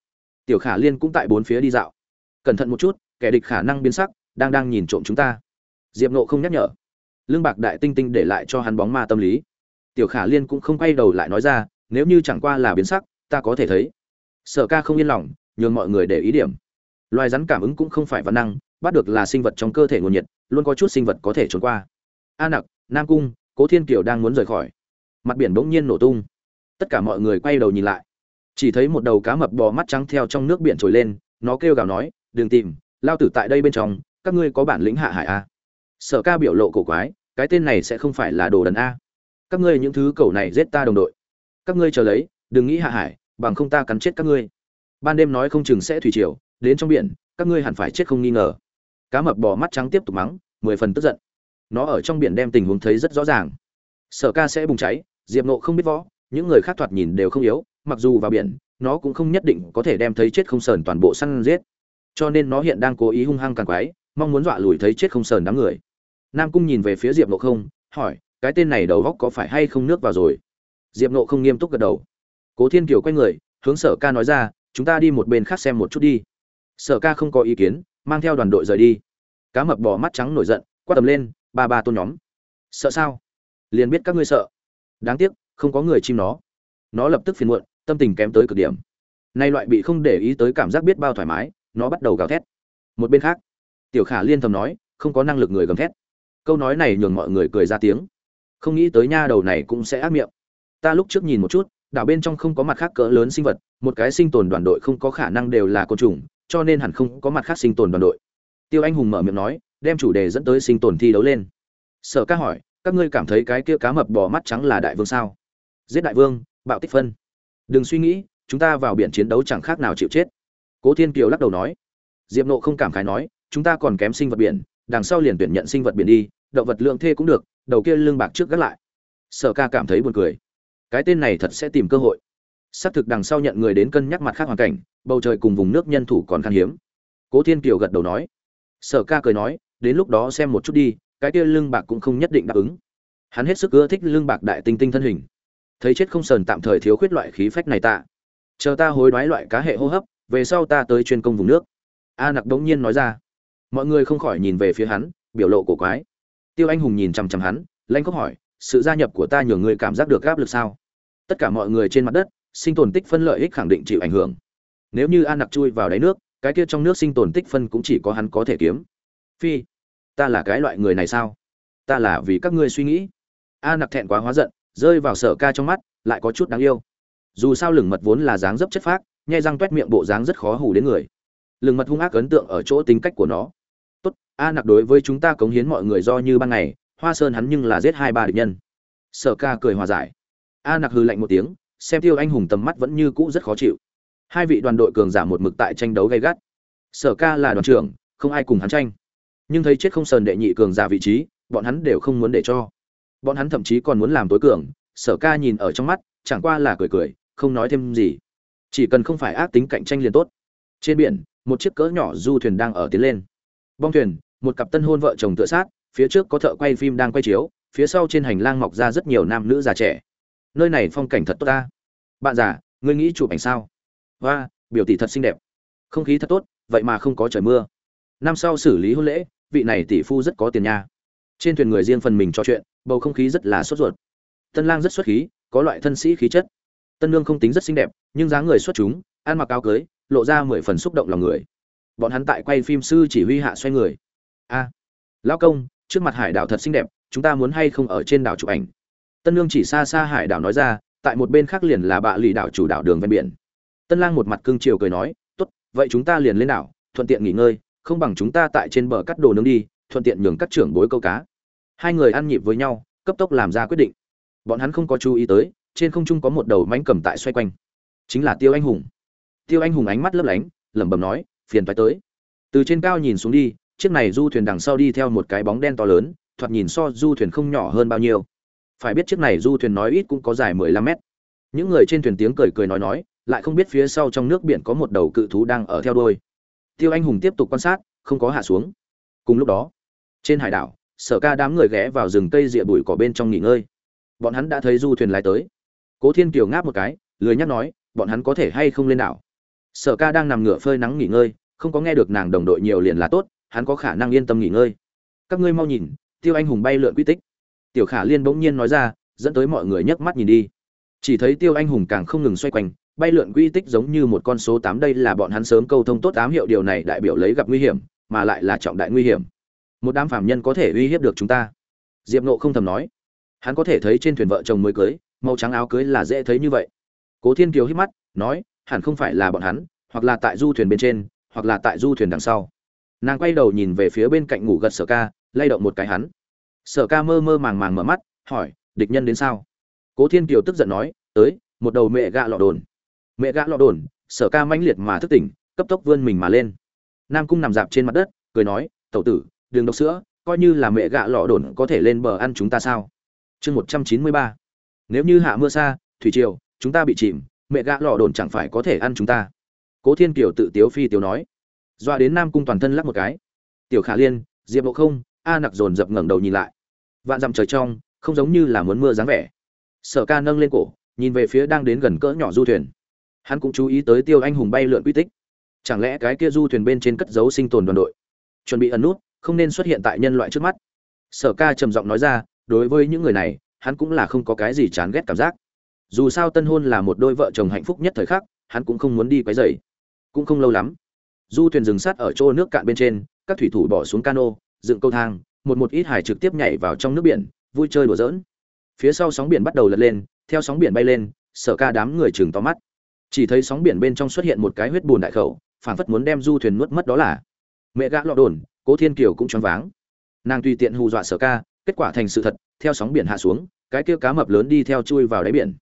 Tiểu khả liên cũng tại bốn phía đi dạo cẩn thận một chút, kẻ địch khả năng biến sắc, đang đang nhìn trộm chúng ta. Diệp nộ không nhắc nhở. Lương bạc đại tinh tinh để lại cho hắn bóng ma tâm lý. Tiểu khả liên cũng không quay đầu lại nói ra, nếu như chẳng qua là biến sắc, ta có thể thấy. Sở ca không yên lòng, nhường mọi người để ý điểm. Loài rắn cảm ứng cũng không phải văn năng, bắt được là sinh vật trong cơ thể nguồn nhiệt, luôn có chút sinh vật có thể trốn qua. A nặc, nam cung, cố thiên kiều đang muốn rời khỏi. Mặt biển bỗng nhiên nổ tung. Tất cả mọi người quay đầu nhìn lại. Chỉ thấy một đầu cá mập bò mắt trắng theo trong nước biển trồi lên, nó kêu gào nói đừng tìm, lao tử tại đây bên trong, các ngươi có bản lĩnh hạ hải a. Sở ca biểu lộ cổ quái, cái tên này sẽ không phải là đồ đần a. Các ngươi những thứ cầu này giết ta đồng đội. Các ngươi chờ lấy, đừng nghĩ hạ hải bằng không ta cắn chết các ngươi. Ban đêm nói không chừng sẽ thủy triều, đến trong biển, các ngươi hẳn phải chết không nghi ngờ. Cá mập bò mắt trắng tiếp tục mắng, mười phần tức giận. Nó ở trong biển đem tình huống thấy rất rõ ràng. Sở ca sẽ bùng cháy, diệp nộ không biết võ, những người khác thoạt nhìn đều không yếu, mặc dù vào biển, nó cũng không nhất định có thể đem thấy chết không sờn toàn bộ săn giết cho nên nó hiện đang cố ý hung hăng càng quái, mong muốn dọa lùi thấy chết không sờn đám người. Nam cung nhìn về phía diệp nộ không, hỏi, cái tên này đầu góc có phải hay không nước vào rồi? Diệp nộ không nghiêm túc gật đầu. Cố thiên kiều quay người, hướng sở ca nói ra, chúng ta đi một bên khác xem một chút đi. Sở ca không có ý kiến, mang theo đoàn đội rời đi. Cá mập bỏ mắt trắng nổi giận, quát tầm lên, ba ba tôn nhóm. Sợ sao? Liền biết các ngươi sợ. Đáng tiếc, không có người chim nó. Nó lập tức phiền muộn, tâm tình kém tới cực điểm. Nay loại bị không để ý tới cảm giác biết bao thoải mái nó bắt đầu gào thét. Một bên khác, tiểu khả liên thầm nói, không có năng lực người gầm thét. Câu nói này nhường mọi người cười ra tiếng. Không nghĩ tới nha đầu này cũng sẽ ác miệng. Ta lúc trước nhìn một chút, đảo bên trong không có mặt khác cỡ lớn sinh vật, một cái sinh tồn đoàn đội không có khả năng đều là côn trùng, cho nên hẳn không có mặt khác sinh tồn đoàn đội. Tiêu anh hùng mở miệng nói, đem chủ đề dẫn tới sinh tồn thi đấu lên. Sở ca hỏi, các ngươi cảm thấy cái kia cá mập bò mắt trắng là đại vương sao? Giết đại vương, bạo tích phân. Đừng suy nghĩ, chúng ta vào biển chiến đấu chẳng khác nào chịu chết cố thiên kiều lắc đầu nói diệp nộ không cảm khái nói chúng ta còn kém sinh vật biển đằng sau liền tuyển nhận sinh vật biển đi động vật lượng thê cũng được đầu kia lương bạc trước gác lại. Sở ca cảm thấy buồn cười. Cái tên này thật sẽ tìm cơ hội. Xác thực đằng sau nhận người đến cân nhắc mặt khác hoàn cảnh bầu trời cùng vùng nước nhân thủ còn khan hiếm. Cố thiên kiều gật đầu nói. Sở ca cười nói đến lúc đó xem một chút đi cái kia lương bạc cũng không nhất định đáp ứng. Hắn hết sức ưa thích lương bạc đại tinh tinh thân hình. Thấy chết không sờn tạm thời thiếu khuyết loại khí phách này tạ, chờ ta hối đoái loại cá hệ hô hấp về sau ta tới chuyên công vùng nước. A nặc đống nhiên nói ra. Mọi người không khỏi nhìn về phía hắn, biểu lộ cổ quái. Tiêu anh hùng nhìn chằm chằm hắn lanh khóc hỏi, sự gia nhập của ta nhường người cảm giác được áp lực sao? Tất cả mọi người trên mặt đất, sinh tồn tích phân lợi ích khẳng định chịu ảnh hưởng. Nếu như A nặc chui vào đáy nước, cái kia trong nước sinh tồn tích phân cũng chỉ có hắn có thể kiếm. Phi, ta là cái loại người này sao? Ta là vì các ngươi suy nghĩ. A nặc thẹn quá hóa giận, rơi vào sở ca trong mắt, lại có chút đáng yêu. Dù sao lửng mật vốn là dáng dấp chất phác nhai răng toét miệng bộ dáng rất khó hù đến người. Lừng mật hung ác ấn tượng ở chỗ tính cách của nó. Tốt, a nặc đối với chúng ta cống hiến mọi người do như ban ngày, hoa sơn hắn nhưng là giết hai ba địch nhân. Sở ca cười hòa giải. A nặc hư lạnh một tiếng, xem tiêu anh hùng tầm mắt vẫn như cũ rất khó chịu. Hai vị đoàn đội cường giả một mực tại tranh đấu gay gắt. Sở ca là đoàn trưởng, không ai cùng hắn tranh. Nhưng thấy chết không sờn đệ nhị cường giả vị trí, bọn hắn đều không muốn để cho. Bọn hắn thậm chí còn muốn làm tối cường, sở ca nhìn ở trong mắt, chẳng qua là cười cười, không nói thêm gì chỉ cần không phải ác tính cạnh tranh liền tốt. Trên biển, một chiếc cỡ nhỏ du thuyền đang ở tiến lên. Bong thuyền, một cặp tân hôn vợ chồng tựa sát, phía trước có thợ quay phim đang quay chiếu, phía sau trên hành lang mọc ra rất nhiều nam nữ già trẻ. Nơi này phong cảnh thật tốt ta. Bạn già, ngươi nghĩ chụp ảnh sao? Và biểu tỷ thật xinh đẹp. Không khí thật tốt, vậy mà không có trời mưa. Năm sau xử lý hôn lễ, vị này tỷ phu rất có tiền nha. Trên thuyền người riêng phần mình trò chuyện, bầu không khí rất là sốt ruột. Tân lang rất xuất khí, có loại thân sĩ khí chất tân Nương không tính rất xinh đẹp, nhưng dáng người xuất chúng, ăn mặc áo cưới, lộ ra mười phần xúc động lòng người. Bọn hắn tại quay phim sư chỉ huy hạ xoay người. A, lão công, trước mặt hải đảo thật xinh đẹp, chúng ta muốn hay không ở trên đảo chụp ảnh? Tân Nương chỉ xa xa hải đảo nói ra, tại một bên khác liền là bạ lì đảo chủ đảo đường ven biển. Tân lang một mặt cương chiều cười nói, tốt, vậy chúng ta liền lên đảo, thuận tiện nghỉ ngơi, không bằng chúng ta tại trên bờ cắt đồ nướng đi, thuận tiện nhường các trưởng bối câu cá. Hai người ăn nhịp với nhau, cấp tốc làm ra quyết định. Bọn hắn không có chú ý tới trên không trung có một đầu mánh cầm tại xoay quanh. Chính là tiêu anh hùng. Tiêu anh hùng ánh mắt lấp lánh, lẩm bẩm nói, phiền phải tới. Từ trên cao nhìn xuống đi, chiếc này du thuyền đằng sau đi theo một cái bóng đen to lớn, thoạt nhìn so du thuyền không nhỏ hơn bao nhiêu. Phải biết chiếc này du thuyền nói ít cũng có dài mười lăm mét. Những người trên thuyền tiếng cười cười nói nói, lại không biết phía sau trong nước biển có một đầu cự thú đang ở theo đuôi. tiêu anh hùng tiếp tục quan sát, không có hạ xuống. Cùng lúc đó, trên hải đảo, sở ca đám người ghé vào rừng cây rịa bụi cỏ bên trong nghỉ ngơi. Bọn hắn đã thấy du thuyền lái tới cố thiên kiều ngáp một cái, lười nhắc nói, bọn hắn có thể hay không lên đảo? Sở ca đang nằm ngửa phơi nắng nghỉ ngơi, không có nghe được nàng đồng đội nhiều liền là tốt, hắn có khả năng yên tâm nghỉ ngơi. Các ngươi mau nhìn, tiêu anh hùng bay lượn quy tích. Tiểu khả liên bỗng nhiên nói ra, dẫn tới mọi người nhấc mắt nhìn đi. Chỉ thấy tiêu anh hùng càng không ngừng xoay quanh, bay lượn quy tích giống như một con số tám, đây là bọn hắn sớm câu thông tốt tám hiệu điều này đại biểu lấy gặp nguy hiểm, mà lại là trọng đại nguy hiểm. Một đám phạm nhân có thể uy hiếp được chúng ta. Diệp nộ không thầm nói. Hắn có thể thấy trên thuyền vợ chồng mới cưới màu trắng áo cưới là dễ thấy như vậy. Cố thiên kiều hít mắt, nói, hẳn không phải là bọn hắn, hoặc là tại du thuyền bên trên, hoặc là tại du thuyền đằng sau. Nàng quay đầu nhìn về phía bên cạnh ngủ gật sở ca, lay động một cái hắn. Sở ca mơ mơ màng màng mở mắt, hỏi, địch nhân đến sao? Cố thiên kiều tức giận nói, tới, một đầu mẹ gạ lọ đồn. Mẹ gạ lọ đồn, sở ca mãnh liệt mà thức tỉnh, cấp tốc vươn mình mà lên. Nam cung nằm dạp trên mặt đất, cười nói, tẩu tử đường độc sữa, coi như là mẹ gạ lọ đồn có thể lên bờ ăn chúng ta sao? Chương một trăm chín mươi ba nếu như hạ mưa xa, thủy triều, chúng ta bị chìm, mẹ gã lọ đồn chẳng phải có thể ăn chúng ta. Cố thiên kiều tự tiếu phi tiếu nói. Doa đến nam cung toàn thân lắc một cái. Tiểu khả liên, diệp bộ không, a nặc dồn dập ngẩng đầu nhìn lại. Vạn dặm trời trong, không giống như là muốn mưa dáng vẻ. Sở ca nâng lên cổ, nhìn về phía đang đến gần cỡ nhỏ du thuyền. Hắn cũng chú ý tới tiêu anh hùng bay lượn quy tích. Chẳng lẽ cái kia du thuyền bên trên cất dấu sinh tồn đoàn đội? Chuẩn bị ẩn nút, không nên xuất hiện tại nhân loại trước mắt. Sở ca trầm giọng nói ra, đối với những người này hắn cũng là không có cái gì chán ghét cảm giác. Dù sao tân hôn là một đôi vợ chồng hạnh phúc nhất thời khắc, hắn cũng không muốn đi quấy rầy. Cũng không lâu lắm, du thuyền dừng sát ở chỗ nước cạn bên trên, các thủy thủ bỏ xuống cano, dựng câu thang, một một ít hải trực tiếp nhảy vào trong nước biển, vui chơi đùa giỡn. Phía sau sóng biển bắt đầu lật lên, theo sóng biển bay lên, sở ca đám người chừng to mắt. Chỉ thấy sóng biển bên trong xuất hiện một cái huyết bùn đại khẩu phản phất muốn đem du thuyền nuốt mất đó là. Mẹ gã lọ đồn, cố thiên kiều cũng choáng váng. Nàng tùy tiện hù dọa sở ca kết quả thành sự thật, theo sóng biển hạ xuống, cái kia cá mập lớn đi theo chui vào đáy biển.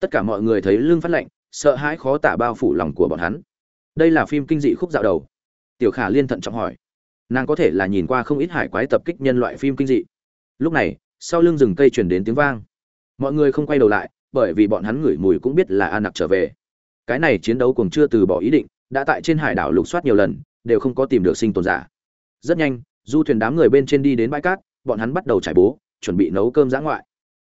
Tất cả mọi người thấy lưng phát lạnh, sợ hãi khó tả bao phủ lòng của bọn hắn. Đây là phim kinh dị khúc dạo đầu. Tiểu khả liên thận trọng hỏi. Nàng có thể là nhìn qua không ít hải quái tập kích nhân loại phim kinh dị. Lúc này, sau lưng rừng cây truyền đến tiếng vang. Mọi người không quay đầu lại, bởi vì bọn hắn ngửi mùi cũng biết là an nặc trở về. Cái này chiến đấu cùng chưa từ bỏ ý định, đã tại trên hải đảo lục soát nhiều lần, đều không có tìm được sinh tồn giả. Rất nhanh, du thuyền đám người bên trên đi đến bãi cát bọn hắn bắt đầu trải bố, chuẩn bị nấu cơm giã ngoại.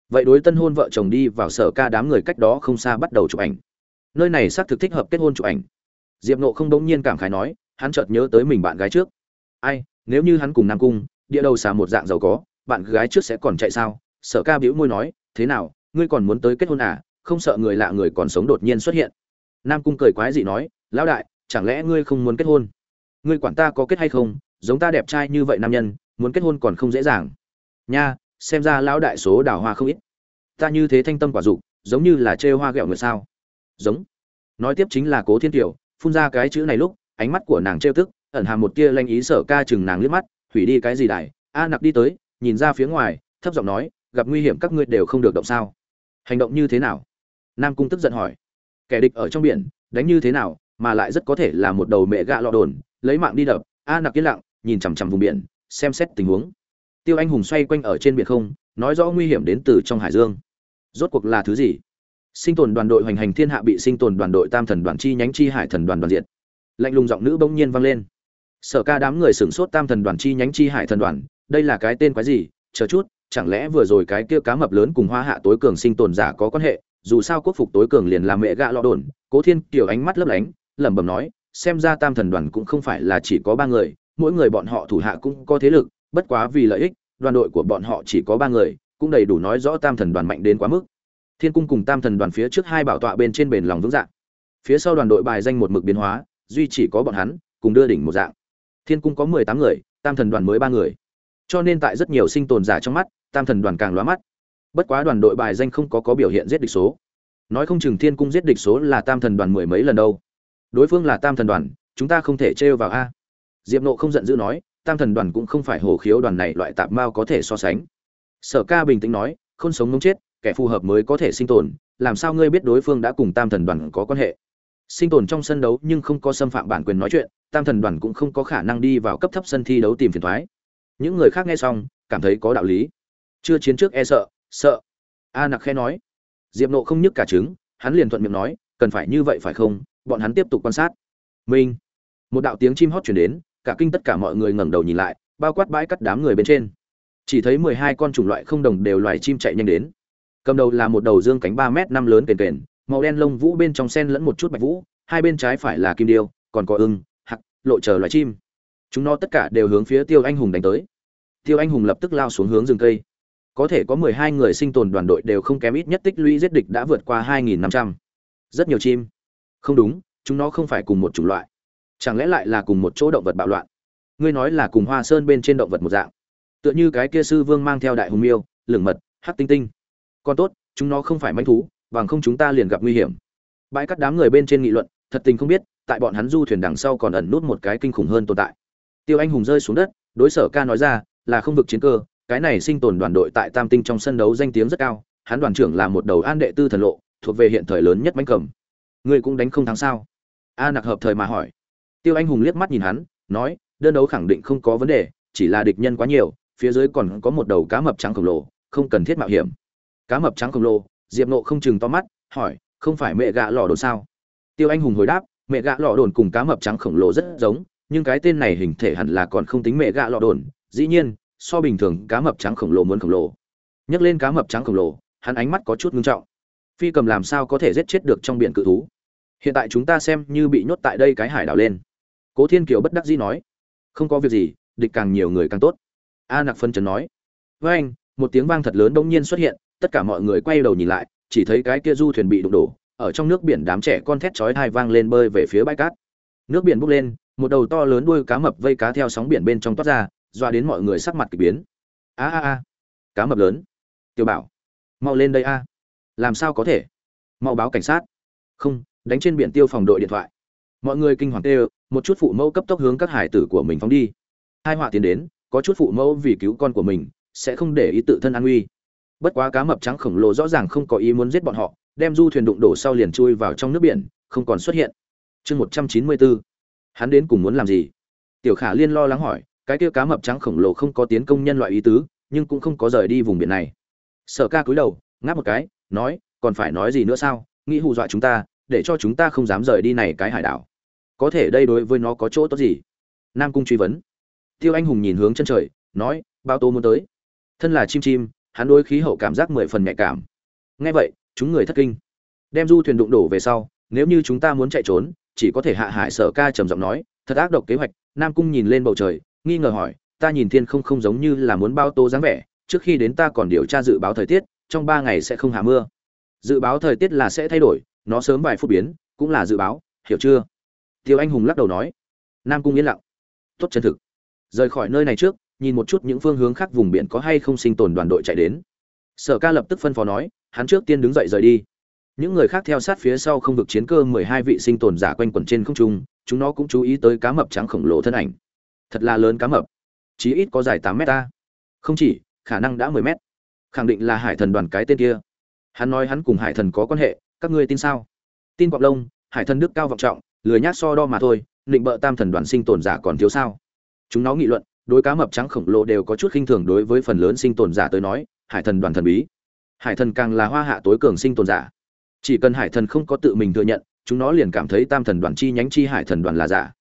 Vậy đối tân hôn vợ chồng đi vào sở ca đám người cách đó không xa bắt đầu chụp ảnh. Nơi này xác thực thích hợp kết hôn chụp ảnh. Diệp nộ không đống nhiên cảm khái nói, hắn chợt nhớ tới mình bạn gái trước. Ai, nếu như hắn cùng nam cung, địa đầu xà một dạng giàu có, bạn gái trước sẽ còn chạy sao? Sở ca bĩu môi nói, thế nào, ngươi còn muốn tới kết hôn à? Không sợ người lạ người còn sống đột nhiên xuất hiện. Nam cung cười quái dị nói, lão đại, chẳng lẽ ngươi không muốn kết hôn? Ngươi quản ta có kết hay không? Giống ta đẹp trai như vậy nam nhân, muốn kết hôn còn không dễ dàng. Nha, xem ra lão đại số đào hoa không ít. Ta như thế thanh tâm quả dục, giống như là trêu hoa ghẹo người sao? Giống. Nói tiếp chính là cố thiên tiểu phun ra cái chữ này lúc, ánh mắt của nàng trêu tức, ẩn hàm một tia lanh ý sở ca chừng nàng liếc mắt, hủy đi cái gì đại? A, nặc đi tới. Nhìn ra phía ngoài, thấp giọng nói, gặp nguy hiểm các ngươi đều không được động sao? Hành động như thế nào? Nam cung tức giận hỏi. Kẻ địch ở trong biển, đánh như thế nào, mà lại rất có thể là một đầu mẹ gạ lọ đồn, lấy mạng đi đập. A, nặc yên lặng nhìn chằm chằm vùng biển, xem xét tình huống. Tiêu anh hùng xoay quanh ở trên biển không, nói rõ nguy hiểm đến từ trong hải dương. Rốt cuộc là thứ gì? Sinh tồn đoàn đội hoành hành thiên hạ bị sinh tồn đoàn đội tam thần đoàn chi nhánh chi hải thần đoàn đoàn diện lạnh lùng giọng nữ bỗng nhiên vang lên. Sở ca đám người sửng sốt tam thần đoàn chi nhánh chi hải thần đoàn, đây là cái tên quái gì? Chờ chút, chẳng lẽ vừa rồi cái kia cá mập lớn cùng hoa hạ tối cường sinh tồn giả có quan hệ? Dù sao quốc phục tối cường liền là mẹ gạ lọ đồn. Cố thiên kiều ánh mắt lấp lánh, lẩm bẩm nói, xem ra tam thần đoàn cũng không phải là chỉ có ba người mỗi người bọn họ thủ hạ cũng có thế lực, bất quá vì lợi ích, đoàn đội của bọn họ chỉ có ba người, cũng đầy đủ nói rõ tam thần đoàn mạnh đến quá mức. Thiên cung cùng tam thần đoàn phía trước hai bảo tọa bên trên bền lòng vững dạng phía sau đoàn đội bài danh một mực biến hóa, duy chỉ có bọn hắn, cùng đưa đỉnh một dạng. Thiên cung có mười tám người, tam thần đoàn mới ba người. Cho nên tại rất nhiều sinh tồn giả trong mắt, tam thần đoàn càng lóa mắt. Bất quá đoàn đội bài danh không có có biểu hiện giết địch số. Nói không chừng thiên cung giết địch số là tam thần đoàn mười mấy lần đâu. Đối phương là tam thần đoàn, chúng ta không thể trêu vào a diệp nộ không giận dữ nói, tam thần đoàn cũng không phải hồ khiếu đoàn này, loại tạp mao có thể so sánh. Sở ca bình tĩnh nói, không sống mống chết, kẻ phù hợp mới có thể sinh tồn, làm sao ngươi biết đối phương đã cùng tam thần đoàn có quan hệ? Sinh tồn trong sân đấu nhưng không có xâm phạm bản quyền nói chuyện, tam thần đoàn cũng không có khả năng đi vào cấp thấp sân thi đấu tìm phiền thoái. Những người khác nghe xong, cảm thấy có đạo lý. Chưa chiến trước e sợ sợ. A nặc khe nói. Diệp nộ không nhức cả trứng, hắn liền thuận miệng nói, cần phải như vậy phải không? Bọn hắn tiếp tục quan sát. Minh một đạo tiếng chim hót chuyển đến cả kinh tất cả mọi người ngẩng đầu nhìn lại, bao quát bãi cắt đám người bên trên. Chỉ thấy mười hai con chủng loại không đồng đều loài chim chạy nhanh đến. Cầm đầu là một đầu dương cánh ba m năm lớn kền kền, màu đen lông vũ bên trong sen lẫn một chút bạch vũ, hai bên trái phải là kim điêu, còn có ưng hặc lộ chờ loài chim. Chúng nó tất cả đều hướng phía tiêu anh hùng đánh tới. Tiêu anh hùng lập tức lao xuống hướng rừng cây. Có thể có mười hai người sinh tồn đoàn đội đều không kém ít nhất tích lũy giết địch đã vượt qua hai nghìn năm trăm. Rất nhiều chim. Không đúng, chúng nó không phải cùng một chủng loại chẳng lẽ lại là cùng một chỗ động vật bạo loạn? Ngươi nói là cùng hoa sơn bên trên động vật một dạng. Tựa như cái kia sư vương mang theo đại hùng miêu, lửng mật, hắc tinh tinh. Còn tốt, chúng nó không phải manh thú, bằng không chúng ta liền gặp nguy hiểm. Bãi cắt đám người bên trên nghị luận, thật tình không biết, tại bọn hắn du thuyền đằng sau còn ẩn nút một cái kinh khủng hơn tồn tại. Tiêu anh hùng rơi xuống đất, đối sở ca nói ra, là không vực chiến cơ, cái này sinh tồn đoàn đội tại tam tinh trong sân đấu danh tiếng rất cao, hắn đoàn trưởng là một đầu an đệ tư thần lộ, thuộc về hiện thời lớn nhất mánh cầm. Ngươi cũng đánh không thắng sao? A nặc hợp thời mà hỏi tiêu anh hùng liếc mắt nhìn hắn, nói, đơn đấu khẳng định không có vấn đề, chỉ là địch nhân quá nhiều, phía dưới còn có một đầu cá mập trắng khổng lồ, không cần thiết mạo hiểm. Cá mập trắng khổng lồ, diệp nộ không chừng to mắt, hỏi, không phải mẹ gạ lò đồn sao? Tiêu anh hùng hồi đáp, mẹ gạ lò đồn cùng cá mập trắng khổng lồ rất giống, nhưng cái tên này hình thể hẳn là còn không tính mẹ gạ lò đồn, dĩ nhiên, so bình thường cá mập trắng khổng lồ muốn khổng lồ. Nhắc lên cá mập trắng khổng lồ, hắn ánh mắt có chút ngưng trọng. Phi cầm làm sao có thể giết chết được trong biển cự thú? Hiện tại chúng ta xem như bị nhốt tại đây cái hải đảo lên cố thiên kiều bất đắc dĩ nói, không có việc gì, địch càng nhiều người càng tốt. A nặc phân trần nói, với anh, một tiếng vang thật lớn bỗng nhiên xuất hiện, tất cả mọi người quay đầu nhìn lại, chỉ thấy cái kia du thuyền bị đụng đổ, ở trong nước biển đám trẻ con thét chói tai vang lên bơi về phía bãi cát. Nước biển bốc lên, một đầu to lớn đuôi cá mập vây cá theo sóng biển bên trong toát ra doa đến mọi người sắc mặt kỳ biến. A a a, cá mập lớn. Tiểu bảo, mau lên đây a. Làm sao có thể? Mau báo cảnh sát. Không, đánh trên biển tiêu phòng đội điện thoại. Mọi người kinh hoàng tê một chút phụ mẫu cấp tốc hướng các hải tử của mình phóng đi. Hai họa tiến đến, có chút phụ mẫu vì cứu con của mình, sẽ không để ý tự thân an nguy. Bất quá cá mập trắng khổng lồ rõ ràng không có ý muốn giết bọn họ, đem du thuyền đụng đổ sau liền chui vào trong nước biển, không còn xuất hiện. Chương một trăm chín mươi bốn hắn đến cùng muốn làm gì? Tiểu khả liên lo lắng hỏi, cái kia cá mập trắng khổng lồ không có tiến công nhân loại ý tứ, nhưng cũng không có rời đi vùng biển này. Sở ca cúi đầu, ngáp một cái, nói, còn phải nói gì nữa sao? Nghĩ hù dọa chúng ta, để cho chúng ta không dám rời đi này cái hải đảo có thể đây đối với nó có chỗ tốt gì? Nam cung truy vấn. Tiêu anh hùng nhìn hướng chân trời, nói bao tô muốn tới. Thân là chim chim, hắn đối khí hậu cảm giác mười phần nhạy cảm. Ngay vậy, chúng người thất kinh. Đem du thuyền đụng đổ về sau, nếu như chúng ta muốn chạy trốn, chỉ có thể hạ hải sở ca trầm giọng nói, thật ác độc kế hoạch. Nam cung nhìn lên bầu trời, nghi ngờ hỏi, ta nhìn thiên không không giống như là muốn bao tô dáng vẻ, trước khi đến ta còn điều tra dự báo thời tiết, trong ba ngày sẽ không hạ mưa. Dự báo thời tiết là sẽ thay đổi, nó sớm vài phút biến, cũng là dự báo, hiểu chưa? Tiêu anh hùng lắc đầu nói, nam cung yên lặng, tốt chân thực. Rời khỏi nơi này trước, nhìn một chút những phương hướng khác vùng biển có hay không sinh tồn đoàn đội chạy đến. Sở ca lập tức phân phó nói, hắn trước tiên đứng dậy rời đi. Những người khác theo sát phía sau không vực chiến cơ mười hai vị sinh tồn giả quanh quẩn trên không trung, chúng nó cũng chú ý tới cá mập trắng khổng lồ thân ảnh. Thật là lớn cá mập. Chí ít có dài tám mét ta. Không chỉ, khả năng đã mười mét. Khẳng định là hải thần đoàn cái tên kia. Hắn nói hắn cùng hải thần có quan hệ, các ngươi tin sao? Tin quạng lông hải thần đức cao vọng trọng lười nhác so đo mà thôi định bợ tam thần đoàn sinh tồn giả còn thiếu sao? Chúng nó nghị luận, đối cá mập trắng khổng lồ đều có chút khinh thường đối với phần lớn sinh tồn giả tới nói, hải thần đoàn thần bí. Hải thần càng là hoa hạ tối cường sinh tồn giả. Chỉ cần hải thần không có tự mình thừa nhận, chúng nó liền cảm thấy tam thần đoàn chi nhánh chi hải thần đoàn là giả.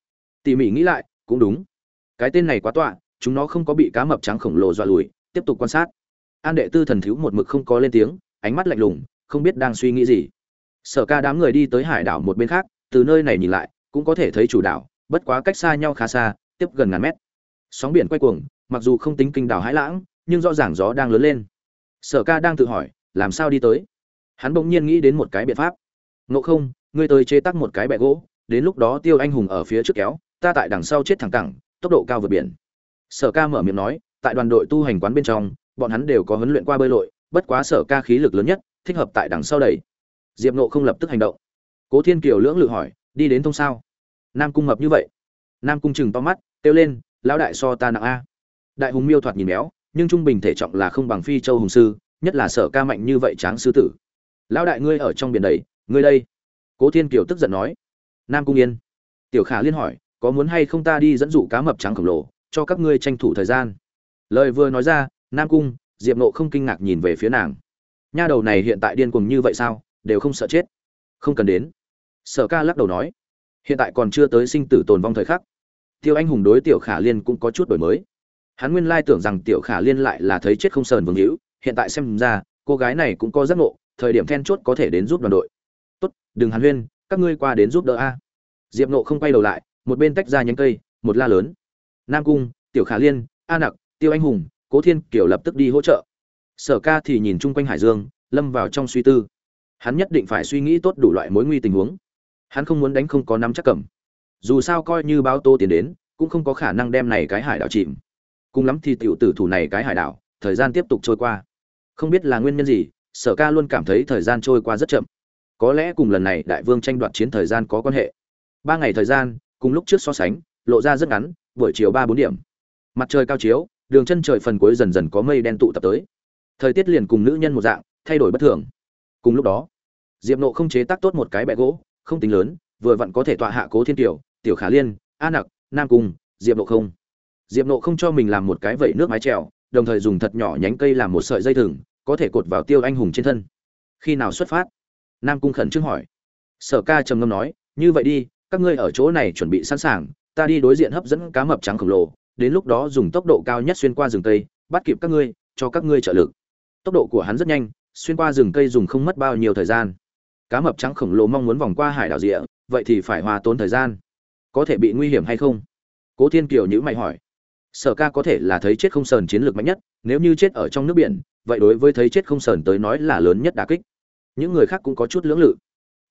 Tỉ mỉ nghĩ lại, cũng đúng. Cái tên này quá tọa, chúng nó không có bị cá mập trắng khổng lồ dọa lùi, tiếp tục quan sát. An đệ tư thần thiếu một mực không có lên tiếng, ánh mắt lạnh lùng, không biết đang suy nghĩ gì. Sở ca đám người đi tới hải đảo một bên khác từ nơi này nhìn lại, cũng có thể thấy chủ đảo, bất quá cách xa nhau khá xa, tiếp gần ngàn mét. Sóng biển quay cuồng, mặc dù không tính kinh đảo hải lãng, nhưng rõ ràng gió đang lớn lên. Sở ca đang tự hỏi, làm sao đi tới? Hắn bỗng nhiên nghĩ đến một cái biện pháp. Ngộ không, ngươi tới chế tắc một cái bẹ gỗ, đến lúc đó tiêu anh hùng ở phía trước kéo, ta tại đằng sau chết thẳng cẳng, tốc độ cao vượt biển. Sở ca mở miệng nói, tại đoàn đội tu hành quán bên trong, bọn hắn đều có huấn luyện qua bơi lội, bất quá sở ca khí lực lớn nhất, thích hợp tại đằng sau đẩy. Diệp nộ không lập tức hành động cố thiên kiều lưỡng lự hỏi, đi đến thông sao? Nam cung mập như vậy. Nam cung chừng to mắt, kêu lên, lão đại so ta nặng a. Đại hùng miêu thoạt nhìn béo, nhưng trung bình thể trọng là không bằng phi châu hùng sư, nhất là sở ca mạnh như vậy tráng sư tử. Lão đại ngươi ở trong biển đầy, ngươi đây. Cố thiên kiều tức giận nói. Nam cung yên. Tiểu khả liên hỏi, có muốn hay không ta đi dẫn dụ cá mập trắng khổng lồ, cho các ngươi tranh thủ thời gian? Lời vừa nói ra, nam cung, diệp nộ không kinh ngạc nhìn về phía nàng. Nha đầu này hiện tại điên cuồng như vậy sao, đều không sợ chết. Không cần đến sở ca lắc đầu nói, hiện tại còn chưa tới sinh tử tồn vong thời khắc. Tiêu anh hùng đối tiểu khả liên cũng có chút đổi mới. Hắn nguyên lai tưởng rằng tiểu khả liên lại là thấy chết không sờn vương hữu, hiện tại xem ra, cô gái này cũng có giác ngộ, thời điểm then chốt có thể đến giúp đoàn đội. Tốt, đừng hàn huyên, các ngươi qua đến giúp đỡ a. Diệp nộ không quay đầu lại, một bên tách ra nhánh cây, một la lớn. Nam cung, tiểu khả liên, a nặc, tiêu anh hùng, cố thiên kiểu lập tức đi hỗ trợ. Sở ca thì nhìn chung quanh hải dương, lâm vào trong suy tư. Hắn nhất định phải suy nghĩ tốt đủ loại mối nguy tình huống hắn không muốn đánh không có nắm chắc cầm. Dù sao coi như báo tô tiến đến, cũng không có khả năng đem này cái hải đảo chìm. Cùng lắm thì tiểu tử thủ này cái hải đảo, thời gian tiếp tục trôi qua. Không biết là nguyên nhân gì, sở ca luôn cảm thấy thời gian trôi qua rất chậm. Có lẽ cùng lần này đại vương tranh đoạt chiến thời gian có quan hệ. Ba ngày thời gian, cùng lúc trước so sánh, lộ ra rất ngắn, buổi chiều ba bốn điểm. Mặt trời cao chiếu, đường chân trời phần cuối dần dần có mây đen tụ tập tới. Thời tiết liền cùng nữ nhân một dạng, thay đổi bất thường. Cùng lúc đó, diệp nộ không chế tác tốt một cái bẹ gỗ không tính lớn, vừa vặn có thể tọa hạ cố thiên tiểu tiểu khả liên, a nặc, nam cung, diệp nộ không. Diệp nộ không cho mình làm một cái vẩy nước mái trèo đồng thời dùng thật nhỏ nhánh cây làm một sợi dây thừng, có thể cột vào tiêu anh hùng trên thân. Khi nào xuất phát? Nam cung khẩn trương hỏi. Sở ca trầm ngâm nói, như vậy đi, các ngươi ở chỗ này chuẩn bị sẵn sàng, ta đi đối diện hấp dẫn cá mập trắng khổng lồ, đến lúc đó dùng tốc độ cao nhất xuyên qua rừng cây, bắt kịp các ngươi, cho các ngươi trợ lực. Tốc độ của hắn rất nhanh, xuyên qua rừng cây dùng không mất bao nhiêu thời gian cá mập trắng khổng lồ mong muốn vòng qua hải đảo rịa vậy thì phải hòa tốn thời gian. Có thể bị nguy hiểm hay không? Cố thiên kiều nhữ mày hỏi. Sở ca có thể là thấy chết không sờn chiến lược mạnh nhất, nếu như chết ở trong nước biển, vậy đối với thấy chết không sờn tới nói là lớn nhất đà kích. Những người khác cũng có chút lưỡng lự.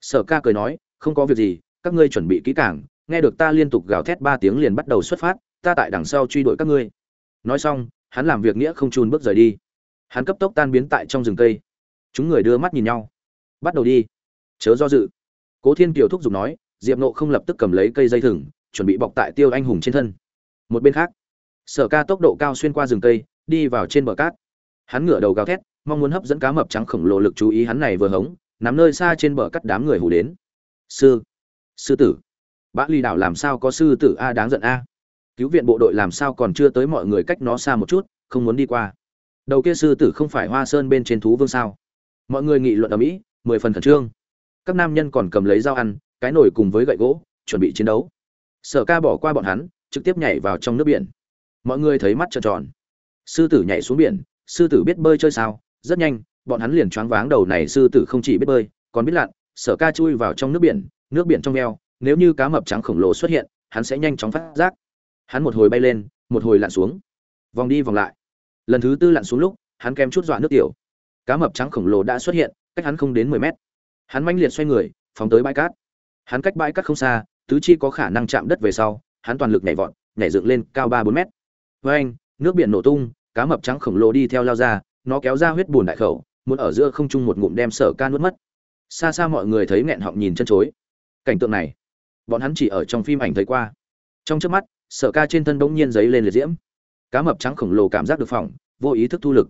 Sở ca cười nói, không có việc gì, các ngươi chuẩn bị kỹ càng, nghe được ta liên tục gào thét ba tiếng liền bắt đầu xuất phát, ta tại đằng sau truy đuổi các ngươi. Nói xong, hắn làm việc nghĩa không chùn bước rời đi. Hắn cấp tốc tan biến tại trong rừng cây. Chúng người đưa mắt nhìn nhau. Bắt đầu đi chớ do dự. Cố thiên kiều thúc giục nói, diệp nộ không lập tức cầm lấy cây dây thừng, chuẩn bị bọc tại tiêu anh hùng trên thân. Một bên khác, sở ca tốc độ cao xuyên qua rừng cây, đi vào trên bờ cát. Hắn ngửa đầu gào thét, mong muốn hấp dẫn cá mập trắng khổng lồ lực chú ý hắn này vừa hống nắm nơi xa trên bờ cắt đám người hù đến. Sư sư tử bã ly đảo làm sao có sư tử a, đáng giận a. Cứu viện bộ đội làm sao còn chưa tới mọi người cách nó xa một chút, không muốn đi qua. Đầu kia sư tử không phải hoa sơn bên trên thú vương sao? Mọi người nghị luận ở mỹ, mười phần khẩn trương các nam nhân còn cầm lấy dao ăn, cái nồi cùng với gậy gỗ, chuẩn bị chiến đấu. Sở ca bỏ qua bọn hắn, trực tiếp nhảy vào trong nước biển. Mọi người thấy mắt trợn tròn. Sư tử nhảy xuống biển, sư tử biết bơi chơi sao? Rất nhanh, bọn hắn liền choáng váng đầu này sư tử không chỉ biết bơi, còn biết lặn. Sở ca chui vào trong nước biển nước biển trong veo, nếu như cá mập trắng khổng lồ xuất hiện, hắn sẽ nhanh chóng phát giác. Hắn một hồi bay lên, một hồi lặn xuống. Vòng đi vòng lại. Lần thứ tư lặn xuống lúc, hắn kém chút dọa nước tiểu. Cá mập trắng khổng lồ đã xuất hiện, cách hắn không đến mười mét hắn manh liệt xoay người, phóng tới bãi cát. Hắn cách bãi cát không xa, tứ chi có khả năng chạm đất về sau, hắn toàn lực nhảy vọt, nhảy dựng lên cao ba bốn mét. Với anh, nước biển nổ tung, cá mập trắng khổng lồ đi theo lao ra, nó kéo ra huyết bùn đại khẩu, muốn ở giữa không trung một ngụm đem sở ca nuốt mất. Xa xa mọi người thấy nghẹn họng nhìn chân chối. Cảnh tượng này, bọn hắn chỉ ở trong phim ảnh thấy qua. Trong trước mắt, sở ca trên thân bỗng nhiên giấy lên liệt diễm. Cá mập trắng khổng lồ cảm giác được phỏng, vô ý thức thu lực.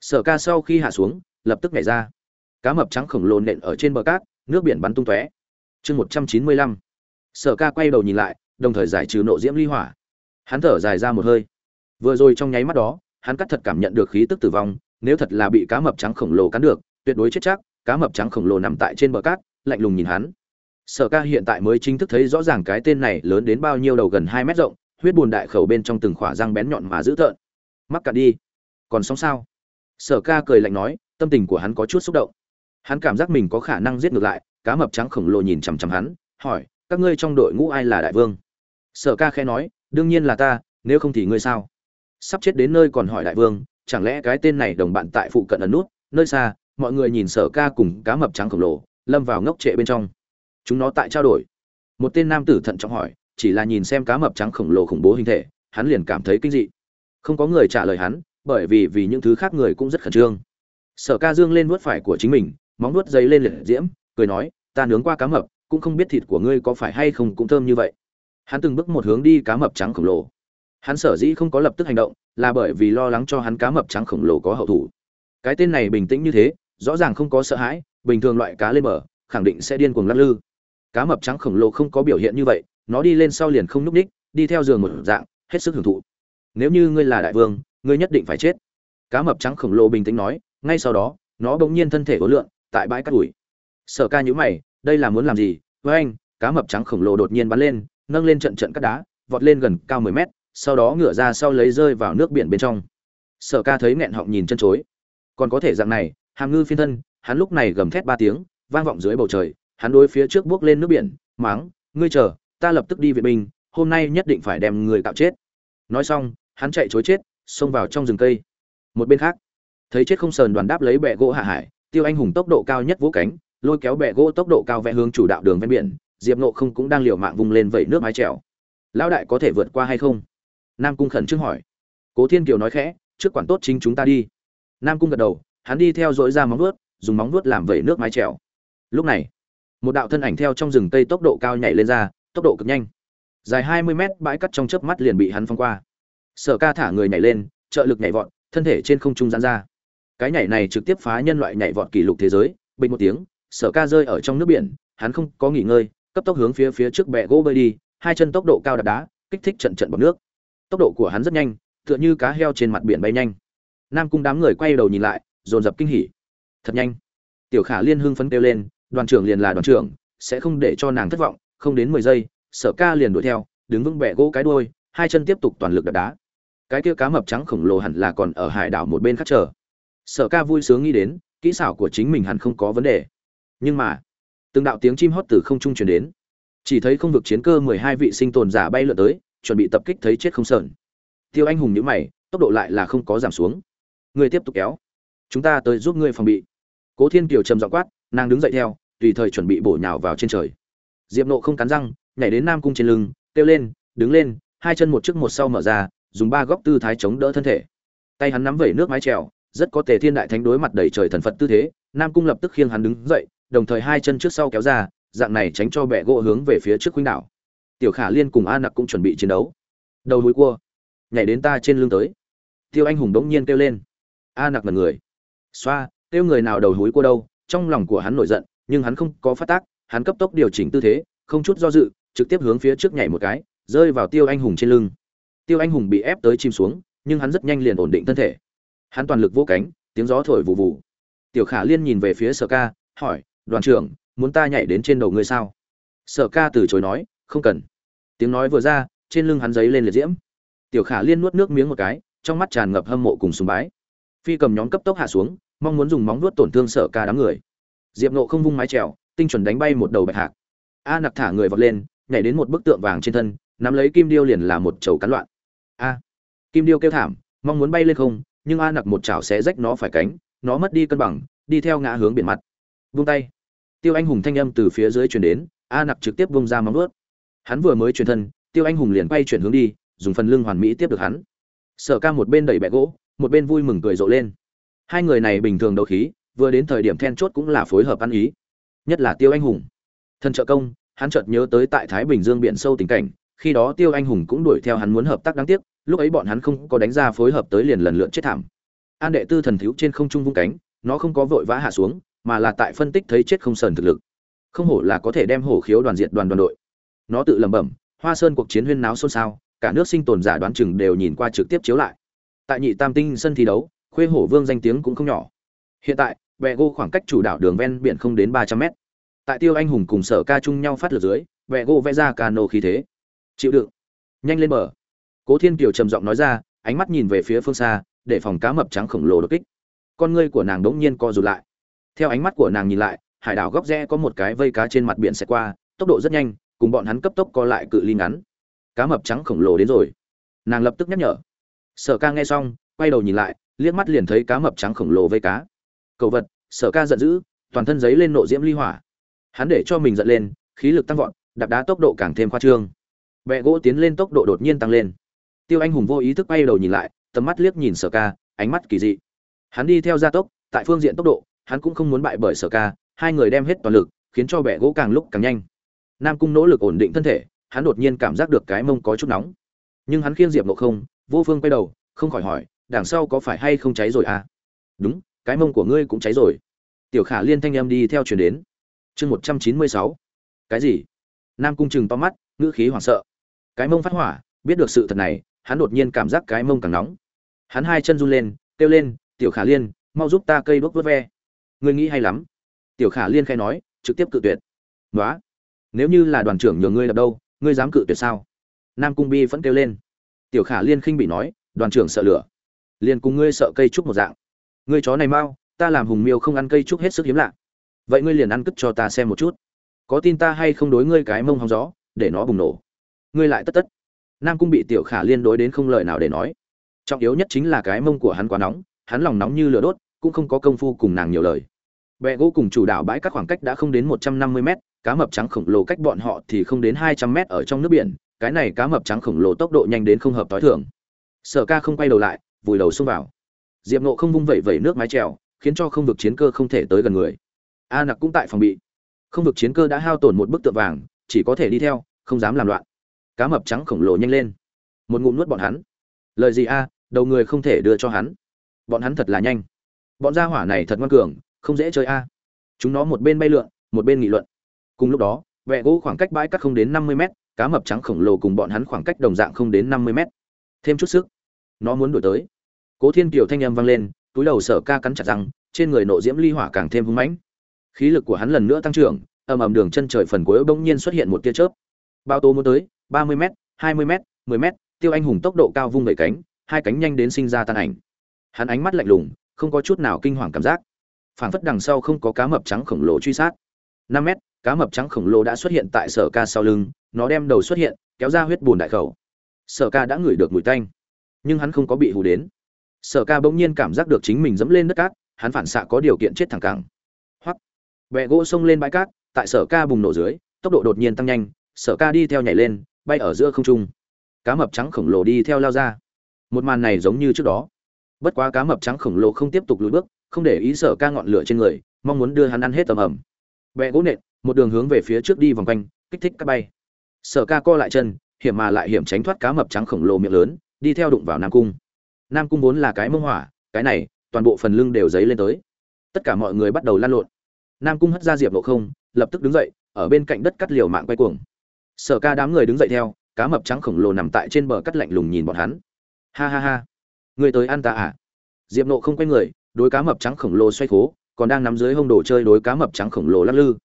Sở ca sau khi hạ xuống, lập tức nhảy ra cá mập trắng khổng lồ nện ở trên bờ cát, nước biển bắn tung tóe. Chương một trăm chín mươi lăm. Sở ca quay đầu nhìn lại, đồng thời giải trừ nộ diễm ly hỏa. Hắn thở dài ra một hơi. Vừa rồi trong nháy mắt đó, hắn cắt thật cảm nhận được khí tức tử vong, nếu thật là bị cá mập trắng khổng lồ cắn được, tuyệt đối chết chắc, cá mập trắng khổng lồ nằm tại trên bờ cát, lạnh lùng nhìn hắn. Sở ca hiện tại mới chính thức thấy rõ ràng cái tên này lớn đến bao nhiêu đầu gần hai mét rộng, huyết bùn đại khẩu bên trong từng khỏa răng bén nhọn mà dữ tợn. Mắc cả đi. Còn sống sao? Sở ca cười lạnh nói, tâm tình của hắn có chút xúc động hắn cảm giác mình có khả năng giết ngược lại, cá mập trắng khổng lồ nhìn chằm chằm hắn, hỏi, các ngươi trong đội ngũ ai là đại vương? Sở ca khẽ nói, đương nhiên là ta, nếu không thì ngươi sao? Sắp chết đến nơi còn hỏi đại vương, chẳng lẽ cái tên này đồng bạn tại phụ cận ẩn nút, nơi xa, mọi người nhìn sở ca cùng cá mập trắng khổng lồ, lâm vào ngốc trệ bên trong. Chúng nó tại trao đổi. Một tên nam tử thận trọng hỏi, chỉ là nhìn xem cá mập trắng khổng lồ khủng bố hình thể, hắn liền cảm thấy kinh dị. Không có người trả lời hắn, bởi vì vì những thứ khác người cũng rất khẩn trương. Sở ca dương lên vuốt phải của chính mình móng nuốt dây lên liệt diễm, cười nói, ta nướng qua cá mập, cũng không biết thịt của ngươi có phải hay không cũng thơm như vậy. Hắn từng bước một hướng đi cá mập trắng khổng lồ. Hắn sở dĩ không có lập tức hành động, là bởi vì lo lắng cho hắn cá mập trắng khổng lồ có hậu thủ. Cái tên này bình tĩnh như thế, rõ ràng không có sợ hãi, bình thường loại cá lên bờ, khẳng định sẽ điên cuồng lắc lư. Cá mập trắng khổng lồ không có biểu hiện như vậy, nó đi lên sau liền không núp ních đi theo giường một dạng, hết sức hưởng thụ. Nếu như ngươi là đại vương, ngươi nhất định phải chết. Cá mập trắng khổng lồ bình tĩnh nói, ngay sau đó, nó bỗng nhiên thân thể ối lượn tại bãi cát ủi. Sở ca nhữ mày, đây là muốn làm gì? Với anh, cá mập trắng khổng lồ đột nhiên bắn lên, nâng lên trận trận cát đá, vọt lên gần cao mười mét, sau đó ngửa ra sau lấy rơi vào nước biển bên trong. Sở ca thấy nghẹn họng nhìn chân chối. Còn có thể dạng này, hàm ngư phiên thân, hắn lúc này gầm thét ba tiếng, vang vọng dưới bầu trời, hắn đối phía trước bước lên nước biển máng ngươi chờ, ta lập tức đi viện binh, hôm nay nhất định phải đem người cạo chết. Nói xong, hắn chạy chối chết, xông vào trong rừng cây. Một bên khác, thấy chết không sờn đoàn đáp lấy bẹ gỗ hạ hải tiêu anh hùng tốc độ cao nhất vỗ cánh, lôi kéo bẹ gỗ tốc độ cao vẽ hướng chủ đạo đường ven biển, diệp nộ không cũng đang liều mạng vùng lên vẩy nước mái trèo lão đại có thể vượt qua hay không? Nam cung khẩn trương hỏi. Cố thiên kiều nói khẽ, trước quản tốt chính chúng ta đi. Nam cung gật đầu, hắn đi theo dỗi ra móng vuốt, dùng móng vuốt làm vẩy nước mái trèo lúc này, một đạo thân ảnh theo trong rừng tây tốc độ cao nhảy lên ra, tốc độ cực nhanh. Dài hai mươi mét, bãi cắt trong chớp mắt liền bị hắn phong qua. Sở ca thả người nhảy lên, trợ lực nhảy vọt, thân thể trên không trung giãn ra cái nhảy này trực tiếp phá nhân loại nhảy vọt kỷ lục thế giới, bình một tiếng, sở ca rơi ở trong nước biển, hắn không có nghỉ ngơi, cấp tốc hướng phía phía trước bẹ gỗ bơi đi, hai chân tốc độ cao đạp đá, kích thích trận trận bọc nước. Tốc độ của hắn rất nhanh, tựa như cá heo trên mặt biển bay nhanh. Nam cung đám người quay đầu nhìn lại, dồn dập kinh hỉ. Thật nhanh. Tiểu khả liên hưng phấn kêu lên, đoàn trưởng liền là đoàn trưởng, sẽ không để cho nàng thất vọng, không đến mười giây, sở ca liền đuổi theo, đứng vững bẹ gỗ cái đuôi, hai chân tiếp tục toàn lực đập đá. Cái kia cá mập trắng khổng lồ hẳn là còn ở hải đảo một bên khác chờ sở ca vui sướng nghĩ đến, kỹ xảo của chính mình hẳn không có vấn đề. Nhưng mà, từng đạo tiếng chim hót từ không trung truyền đến. Chỉ thấy không vực chiến cơ mười hai vị sinh tồn giả bay lượn tới, chuẩn bị tập kích thấy chết không sờn. Tiêu anh hùng nhíu mày, tốc độ lại là không có giảm xuống. Ngươi tiếp tục kéo. Chúng ta tới giúp ngươi phòng bị. Cố thiên kiều trầm giọng quát, nàng đứng dậy theo, tùy thời chuẩn bị bổ nhào vào trên trời. Diệp nộ không cắn răng, nhảy đến nam cung trên lưng, kêu lên, đứng lên, hai chân một trước một sau mở ra, dùng ba góc tư thái chống đỡ thân thể. Tay hắn nắm vẩy nước mái trèo rất có tề thiên đại thánh đối mặt đầy trời thần phật tư thế, nam cung lập tức khiêng hắn đứng dậy, đồng thời hai chân trước sau kéo ra, dạng này tránh cho bẹ gỗ hướng về phía trước khuynh đảo. Tiểu khả liên cùng a nặc cũng chuẩn bị chiến đấu. Đầu núi cua, nhảy đến ta trên lưng tới. Tiêu anh hùng đống nhiên kêu lên. A nặc là người. Xoa, kêu người nào đầu húi cua đâu, trong lòng của hắn nổi giận, nhưng hắn không có phát tác, hắn cấp tốc điều chỉnh tư thế, không chút do dự, trực tiếp hướng phía trước nhảy một cái, rơi vào tiêu anh hùng trên lưng. Tiêu anh hùng bị ép tới chìm xuống, nhưng hắn rất nhanh liền ổn định thân thể hắn toàn lực vô cánh, tiếng gió thổi vụ vụ. tiểu khả liên nhìn về phía sở ca, hỏi, đoàn trưởng, muốn ta nhảy đến trên đầu ngươi sao? Sở ca từ chối nói, không cần. Tiếng nói vừa ra, trên lưng hắn giấy lên liệt diễm. Tiểu khả liên nuốt nước miếng một cái, trong mắt tràn ngập hâm mộ cùng sùng bái. Phi cầm nhóm cấp tốc hạ xuống, mong muốn dùng móng nuốt tổn thương sở ca đám người. Diệp nộ không vung mái trèo tinh chuẩn đánh bay một đầu bạch hạc. A nặc thả người vọt lên, nhảy đến một bức tượng vàng trên thân, nắm lấy kim điêu liền là một chầu cắn loạn. A. Kim điêu kêu thảm, mong muốn bay lên không nhưng a nặc một chảo sẽ rách nó phải cánh, nó mất đi cân bằng, đi theo ngã hướng biển mặt. Vung tay. Tiêu anh hùng thanh âm từ phía dưới chuyển đến, a nặc trực tiếp vung ra móng ướt hắn vừa mới chuyển thân, tiêu anh hùng liền quay chuyển hướng đi, dùng phần lưng hoàn mỹ tiếp được hắn. Sở ca một bên đẩy bẹ gỗ, một bên vui mừng cười rộ lên. Hai người này bình thường đấu khí, vừa đến thời điểm then chốt cũng là phối hợp ăn ý. Nhất là tiêu anh hùng. Thân trợ công, hắn chợt nhớ tới tại thái bình dương biển sâu tình cảnh, khi đó tiêu anh hùng cũng đuổi theo hắn muốn hợp tác đáng tiếc lúc ấy bọn hắn không có đánh ra phối hợp tới liền lần lượt chết thảm. An đệ tư thần thiếu trên không trung vung cánh, nó không có vội vã hạ xuống, mà là tại phân tích thấy chết không sờn thực lực. Không hổ là có thể đem hổ khiếu đoàn diệt đoàn đoàn đội. Nó tự lẩm bẩm, hoa sơn cuộc chiến huyên náo xôn xao, cả nước sinh tồn giả đoán chừng đều nhìn qua trực tiếp chiếu lại. Tại nhị tam tinh sân thi đấu, khuê hổ vương danh tiếng cũng không nhỏ. Hiện tại bẹ gô khoảng cách chủ đạo đường ven biển không đến ba trăm mét. Tại tiêu anh hùng cùng sở ca chung nhau phát lượt dưới bẹ gô vẽ ra cano khí thế. Chịu đựng. Nhanh lên bờ cố thiên kiều trầm giọng nói ra, ánh mắt nhìn về phía phương xa, để phòng cá mập trắng khổng lồ đột kích. Con ngươi của nàng đống nhiên co rụt lại. Theo ánh mắt của nàng nhìn lại, hải đảo góc rẽ có một cái vây cá trên mặt biển sẽ qua, tốc độ rất nhanh, cùng bọn hắn cấp tốc co lại cự ly ngắn. Cá mập trắng khổng lồ đến rồi. Nàng lập tức nhắc nhở. Sở ca nghe xong, quay đầu nhìn lại, liếc mắt liền thấy cá mập trắng khổng lồ vây cá. Cầu vật, sở ca giận dữ, toàn thân giấy lên nộ diễm ly hỏa. Hắn để cho mình giận lên, khí lực tăng vọt, đạp đá tốc độ càng thêm khoa trương. Bẹ gỗ tiến lên tốc độ đột nhiên tăng lên tiêu anh hùng vô ý thức bay đầu nhìn lại, tầm mắt liếc nhìn sở ca, ánh mắt kỳ dị. Hắn đi theo gia tốc, tại phương diện tốc độ, hắn cũng không muốn bại bởi sở ca, hai người đem hết toàn lực, khiến cho bẻ gỗ càng lúc càng nhanh. Nam cung nỗ lực ổn định thân thể, hắn đột nhiên cảm giác được cái mông có chút nóng. Nhưng hắn khiêng diệp nộ không, vô phương quay đầu, không khỏi hỏi, đằng sau có phải hay không cháy rồi à? Đúng, cái mông của ngươi cũng cháy rồi. Tiểu khả liên thanh em đi theo chuyển đến. Chương một trăm chín mươi sáu. Cái gì? Nam cung chừng to mắt, ngữ khí hoảng sợ. Cái mông phát hỏa, biết được sự thật này hắn đột nhiên cảm giác cái mông càng nóng. Hắn hai chân run lên, kêu lên, tiểu khả liên, mau giúp ta cây đuốc vớt ve. Ngươi nghĩ hay lắm. Tiểu khả liên khai nói, trực tiếp cự tuyệt. Nói nếu như là đoàn trưởng nhường ngươi đập đâu, ngươi dám cự tuyệt sao? Nam cung bi vẫn kêu lên. Tiểu khả liên khinh bị nói, đoàn trưởng sợ lửa. Liền cùng ngươi sợ cây trúc một dạng. Ngươi chó này mau, ta làm hùng miêu không ăn cây trúc hết sức hiếm lạ. Vậy ngươi liền ăn cất cho ta xem một chút. Có tin ta hay không đối ngươi cái mông hóng gió, để nó bùng nổ. Ngươi lại tất tất nam cung bị tiểu khả liên đối đến không lời nào để nói. Trọng yếu nhất chính là cái mông của hắn quá nóng, hắn lòng nóng như lửa đốt, cũng không có công phu cùng nàng nhiều lời. Bẹ gỗ cùng chủ đảo bãi các khoảng cách đã không đến một trăm năm mươi mét, cá mập trắng khổng lồ cách bọn họ thì không đến hai trăm mét ở trong nước biển, cái này cá mập trắng khổng lồ tốc độ nhanh đến không hợp tối thường. Sở ca không quay đầu lại, vùi đầu xông vào. Diệp nộ không vung vẩy vẩy nước mái trèo khiến cho không vực chiến cơ không thể tới gần người. A nặc cũng tại phòng bị. Không vực chiến cơ đã hao tổn một bức tượng vàng, chỉ có thể đi theo, không dám làm loạn cá mập trắng khổng lồ nhanh lên. Một ngụm nuốt bọn hắn. Lời gì a, đầu người không thể đưa cho hắn. Bọn hắn thật là nhanh. Bọn gia hỏa này thật ngoan cường, không dễ chơi a. Chúng nó một bên bay lượn, một bên nghị luận. Cùng lúc đó, vẹ gỗ khoảng cách bãi cắt không đến năm mươi mét, cá mập trắng khổng lồ cùng bọn hắn khoảng cách đồng dạng không đến năm mươi mét. Thêm chút sức. Nó muốn đuổi tới. Cố thiên kiều thanh âm vang lên, túi đầu sở ca cắn chặt răng, trên người nộ diễm ly hỏa càng thêm hung mãnh. Khí lực của hắn lần nữa tăng trưởng, ầm ầm đường chân trời phần cuối bỗng nhiên xuất hiện một tia chớp. Bao tố muốn tới ba mươi m hai mươi m mười m tiêu anh hùng tốc độ cao vung vẩy cánh, hai cánh nhanh đến sinh ra tan ảnh. Hắn ánh mắt lạnh lùng, không có chút nào kinh hoàng cảm giác. Phảng phất đằng sau không có cá mập trắng khổng lồ truy sát. Năm mét, cá mập trắng khổng lồ đã xuất hiện tại sở ca sau lưng, nó đem đầu xuất hiện, kéo ra huyết bùn đại khẩu. Sở ca đã ngửi được mùi tanh, nhưng hắn không có bị hù đến. Sở ca bỗng nhiên cảm giác được chính mình dẫm lên đất cát, hắn phản xạ có điều kiện chết thẳng cẳng. Hoặc bẹ gỗ xông lên bãi cát, tại sở ca bùng nổ dưới, tốc độ đột nhiên tăng nhanh, sở ca đi theo nhảy lên bay ở giữa không trung. Cá mập trắng khổng lồ đi theo lao ra. Một màn này giống như trước đó. Bất quá cá mập trắng khổng lồ không tiếp tục lùi bước, không để ý sở ca ngọn lửa trên người, mong muốn đưa hắn ăn hết tầm ẩm. Bẹ gỗ nện, một đường hướng về phía trước đi vòng quanh, kích thích các bay. Sở ca co lại chân, hiểm mà lại hiểm tránh thoát cá mập trắng khổng lồ miệng lớn, đi theo đụng vào nam cung. Nam cung vốn là cái mông hỏa, cái này, toàn bộ phần lưng đều dấy lên tới. Tất cả mọi người bắt đầu lan lộn. Nam cung hất ra diệp nộ không, lập tức đứng dậy, ở bên cạnh đất cắt liều mạng quay cuồng sở ca đám người đứng dậy theo, cá mập trắng khổng lồ nằm tại trên bờ cắt lạnh lùng nhìn bọn hắn. Ha ha ha. Người tới ăn ta à? Diệp nộ không quay người, đối cá mập trắng khổng lồ xoay khố, còn đang nắm dưới hông đồ chơi đối cá mập trắng khổng lồ lắc lư.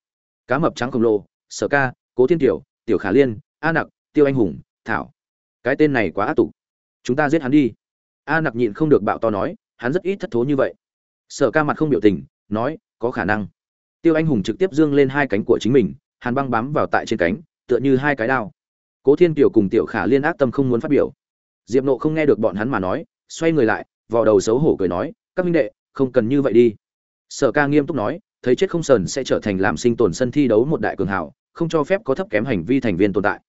Cá mập trắng khổng lồ, sở ca, cố thiên tiểu tiểu khả liên, a nặc, tiêu anh hùng, thảo. Cái tên này quá ác tục chúng ta giết hắn đi. A nặc nhịn không được bạo to nói, hắn rất ít thất thố như vậy. Sở ca mặt không biểu tình, nói, có khả năng. Tiêu anh hùng trực tiếp dương lên hai cánh của chính mình, hàn băng bám vào tại trên cánh tựa như hai cái đao. Cố thiên kiều cùng tiểu khả liên ác tâm không muốn phát biểu. Diệp nộ không nghe được bọn hắn mà nói, xoay người lại, vò đầu xấu hổ cười nói, các minh đệ, không cần như vậy đi. Sở ca nghiêm túc nói, thấy chết không sờn sẽ trở thành làm sinh tồn sân thi đấu một đại cường hảo không cho phép có thấp kém hành vi thành viên tồn tại.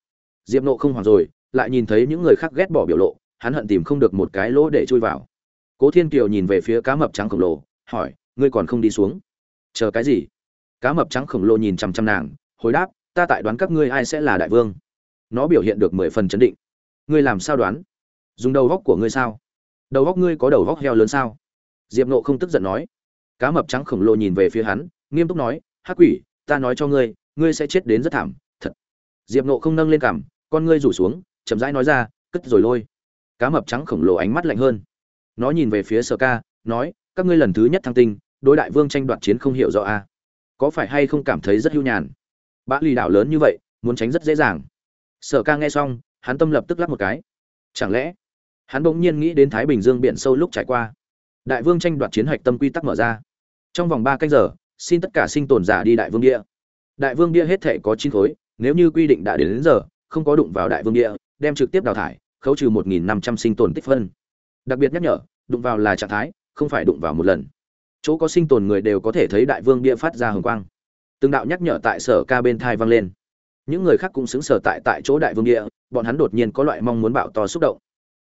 Diệp nộ không hoảng rồi, lại nhìn thấy những người khác ghét bỏ biểu lộ, hắn hận tìm không được một cái lỗ để chui vào. Cố thiên kiều nhìn về phía cá mập trắng khổng lồ, hỏi, ngươi còn không đi xuống? Chờ cái gì? Cá mập trắng khổng lồ nhìn chằm chằm nàng, hồi đáp ta tại đoán các ngươi ai sẽ là đại vương. Nó biểu hiện được mười phần chấn định. Ngươi làm sao đoán? Dùng đầu góc của ngươi sao? Đầu góc ngươi có đầu góc heo lớn sao? Diệp nộ không tức giận nói. Cá mập trắng khổng lồ nhìn về phía hắn, nghiêm túc nói, hắc quỷ, ta nói cho ngươi ngươi sẽ chết đến rất thảm, thật. Diệp nộ không nâng lên cằm, con ngươi rủ xuống, chậm rãi nói ra, cất rồi lôi. Cá mập trắng khổng lồ ánh mắt lạnh hơn. Nó nhìn về phía sở ca, nói, các ngươi lần thứ nhất thăng tinh, đối đại vương tranh đoạt chiến không hiểu rõ a. À? có phải hay không cảm thấy rất hưu nhàn? Bã lì đảo lớn như vậy muốn tránh rất dễ dàng. Sở ca nghe xong hắn tâm lập tức lắp một cái. Chẳng lẽ hắn bỗng nhiên nghĩ đến thái bình dương biển sâu lúc trải qua? Đại vương tranh đoạt chiến hạch tâm quy tắc mở ra. Trong vòng ba canh giờ xin tất cả sinh tồn giả đi đại vương địa. Đại vương địa hết thể có chín khối nếu như quy định đã đến, đến giờ không có đụng vào đại vương địa đem trực tiếp đào thải khấu trừ một nghìn năm trăm sinh tồn tích phân. Đặc biệt nhắc nhở đụng vào là trạng thái không phải đụng vào một lần. Chỗ có sinh tồn người đều có thể thấy đại vương địa phát ra hồng quang từng đạo nhắc nhở tại sở ca bên thai vang lên. Những người khác cũng xứng sở tại tại chỗ đại vương địa, bọn hắn đột nhiên có loại mong muốn bạo to xúc động.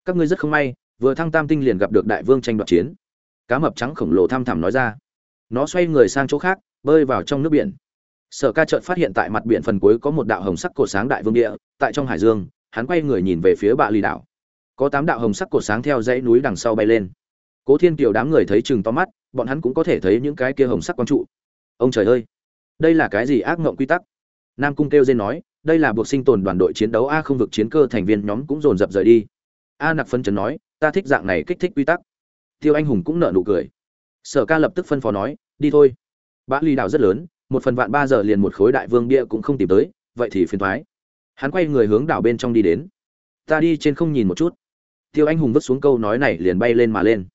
Các ngươi rất không may, vừa thăng tam tinh liền gặp được đại vương tranh đoạt chiến. Cá mập trắng khổng lồ tham thẳm nói ra. Nó xoay người sang chỗ khác, bơi vào trong nước biển. Sở ca trợt phát hiện tại mặt biển phần cuối có một đạo hồng sắc cột sáng đại vương địa, tại trong hải dương, hắn quay người nhìn về phía bạ lì đảo. Có tám đạo hồng sắc cột sáng theo dãy núi đằng sau bay lên. Cố thiên kiều đám người thấy chừng to mắt, bọn hắn cũng có thể thấy những cái kia hồng sắc quang trụ. Ông trời ơi! Đây là cái gì ác mộng quy tắc? Nam cung kêu dên nói, đây là buộc sinh tồn đoàn đội chiến đấu a không vực chiến cơ thành viên nhóm cũng dồn dập rời đi. A nặc phân trần nói, ta thích dạng này kích thích quy tắc. Tiêu anh hùng cũng nở nụ cười. Sở ca lập tức phân phó nói, đi thôi. Bã ly đảo rất lớn, một phần vạn ba giờ liền một khối đại vương bia cũng không tìm tới, vậy thì phiền thoái hắn quay người hướng đảo bên trong đi đến. Ta đi trên không nhìn một chút. Tiêu anh hùng vứt xuống câu nói này liền bay lên mà lên.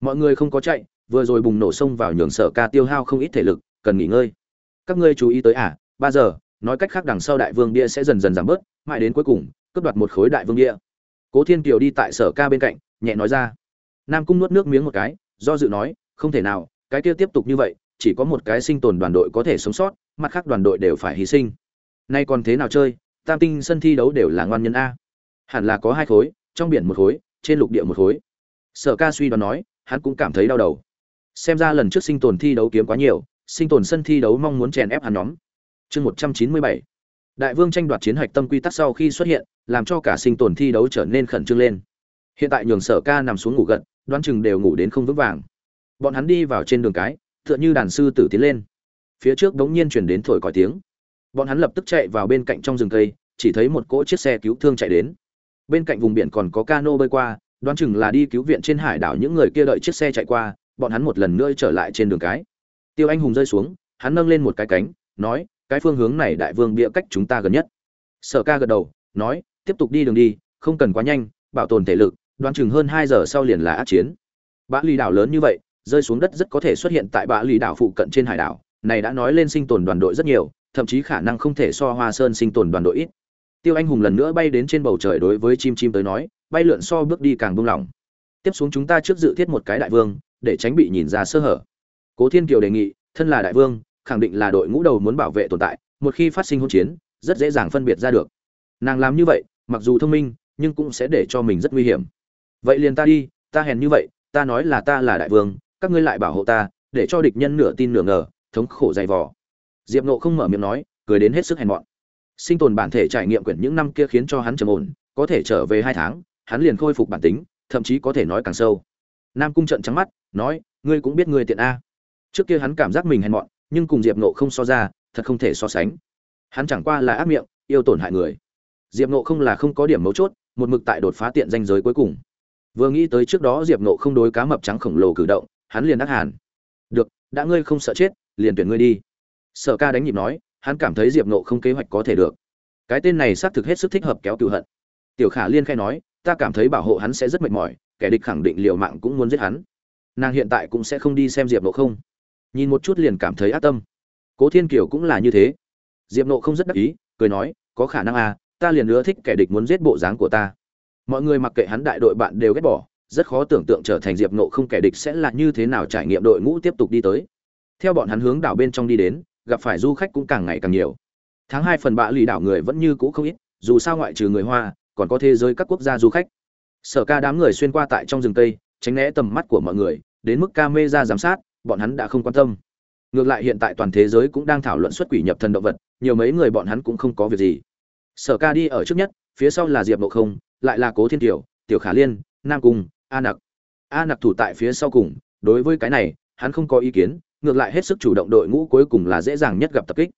Mọi người không có chạy, vừa rồi bùng nổ sông vào nhường sở ca tiêu hao không ít thể lực, cần nghỉ ngơi các ngươi chú ý tới à ba giờ, nói cách khác đằng sau đại vương bia sẽ dần dần giảm bớt, mãi đến cuối cùng, cướp đoạt một khối đại vương bia. Cố thiên kiều đi tại sở ca bên cạnh, nhẹ nói ra. Nam cung nuốt nước miếng một cái, do dự nói, không thể nào, cái kia tiếp tục như vậy, chỉ có một cái sinh tồn đoàn đội có thể sống sót, mặt khác đoàn đội đều phải hy sinh. Nay còn thế nào chơi, tam tinh sân thi đấu đều là ngoan nhân a. Hẳn là có hai khối, trong biển một khối, trên lục địa một khối. Sở ca suy đoán nói, hắn cũng cảm thấy đau đầu. Xem ra lần trước sinh tồn thi đấu kiếm quá nhiều sinh tồn sân thi đấu mong muốn chèn ép hắn nhóm. Chương một trăm chín mươi bảy. Đại vương tranh đoạt chiến hạch tâm quy tắc sau khi xuất hiện, làm cho cả sinh tồn thi đấu trở nên khẩn trương lên. Hiện tại nhường sở ca nằm xuống ngủ gật, đoán chừng đều ngủ đến không vững vàng. Bọn hắn đi vào trên đường cái, tựa như đàn sư tử tiến lên. Phía trước đống nhiên chuyển đến thổi còi tiếng. Bọn hắn lập tức chạy vào bên cạnh trong rừng cây, chỉ thấy một cỗ chiếc xe cứu thương chạy đến. Bên cạnh vùng biển còn có cano bơi qua, đoán chừng là đi cứu viện trên hải đảo những người kia đợi chiếc xe chạy qua, bọn hắn một lần nữa trở lại trên đường cái tiêu anh hùng rơi xuống, hắn nâng lên một cái cánh, nói, cái phương hướng này đại vương bịa cách chúng ta gần nhất. Sở ca gật đầu, nói, tiếp tục đi đường đi, không cần quá nhanh, bảo tồn thể lực, đoán chừng hơn hai giờ sau liền là át chiến. Bã lì đảo lớn như vậy, rơi xuống đất rất có thể xuất hiện tại bã lì đảo phụ cận trên hải đảo, này đã nói lên sinh tồn đoàn đội rất nhiều, thậm chí khả năng không thể so hoa sơn sinh tồn đoàn đội ít. Tiêu anh hùng lần nữa bay đến trên bầu trời đối với chim chim tới nói, bay lượn so bước đi càng buông lỏng. Tiếp xuống chúng ta trước dự thiết một cái đại vương, để tránh bị nhìn ra sơ hở cố thiên kiều đề nghị, thân là đại vương, khẳng định là đội ngũ đầu muốn bảo vệ tồn tại, một khi phát sinh hỗn chiến, rất dễ dàng phân biệt ra được. Nàng làm như vậy, mặc dù thông minh, nhưng cũng sẽ để cho mình rất nguy hiểm. Vậy liền ta đi, ta hèn như vậy, ta nói là ta là đại vương, các ngươi lại bảo hộ ta, để cho địch nhân nửa tin nửa ngờ, thống khổ dày vò. Diệp nộ không mở miệng nói, cười đến hết sức hèn mọn. Sinh tồn bản thể trải nghiệm quyển những năm kia khiến cho hắn trầm ổn, có thể trở về hai tháng, hắn liền khôi phục bản tính, thậm chí có thể nói càng sâu. Nam cung trận trắng mắt, nói, ngươi cũng biết ngươi tiện a trước kia hắn cảm giác mình hèn mọn, nhưng cùng diệp nộ không so ra, thật không thể so sánh. Hắn chẳng qua là ác miệng, yêu tổn hại người. Diệp nộ không là không có điểm mấu chốt, một mực tại đột phá tiện danh giới cuối cùng. Vừa nghĩ tới trước đó diệp nộ không đối cá mập trắng khổng lồ cử động, hắn liền ác hàn. Được, đã ngươi không sợ chết, liền tuyển ngươi đi. Sợ ca đánh nhịp nói, hắn cảm thấy diệp nộ không kế hoạch có thể được. Cái tên này xác thực hết sức thích hợp kéo cựu hận. Tiểu khả liên khai nói, ta cảm thấy bảo hộ hắn sẽ rất mệt mỏi, kẻ địch khẳng định liều mạng cũng muốn giết hắn. Nàng hiện tại cũng sẽ không đi xem diệp nộ không nhìn một chút liền cảm thấy ác tâm. Cố thiên kiều cũng là như thế. Diệp nộ không rất đắc ý, cười nói, có khả năng à ta liền nữa thích kẻ địch muốn giết bộ dáng của ta. Mọi người mặc kệ hắn đại đội bạn đều ghét bỏ, rất khó tưởng tượng trở thành diệp nộ không kẻ địch sẽ là như thế nào trải nghiệm đội ngũ tiếp tục đi tới. Theo bọn hắn hướng đảo bên trong đi đến, gặp phải du khách cũng càng ngày càng nhiều. Tháng hai phần bạ lì đảo người vẫn như cũ không ít, dù sao ngoại trừ người hoa, còn có thế giới các quốc gia du khách. Sở ca đám người xuyên qua tại trong rừng tây tránh né tầm mắt của mọi người, đến mức ca mê ra giám sát bọn hắn đã không quan tâm. Ngược lại hiện tại toàn thế giới cũng đang thảo luận xuất quỷ nhập thần động vật, nhiều mấy người bọn hắn cũng không có việc gì. Sở ca đi ở trước nhất, phía sau là diệp nộ không, lại là cố thiên tiểu tiểu khả liên, nam cung, a nặc. A nặc thủ tại phía sau cùng, đối với cái này, hắn không có ý kiến, ngược lại hết sức chủ động đội ngũ cuối cùng là dễ dàng nhất gặp tập kích.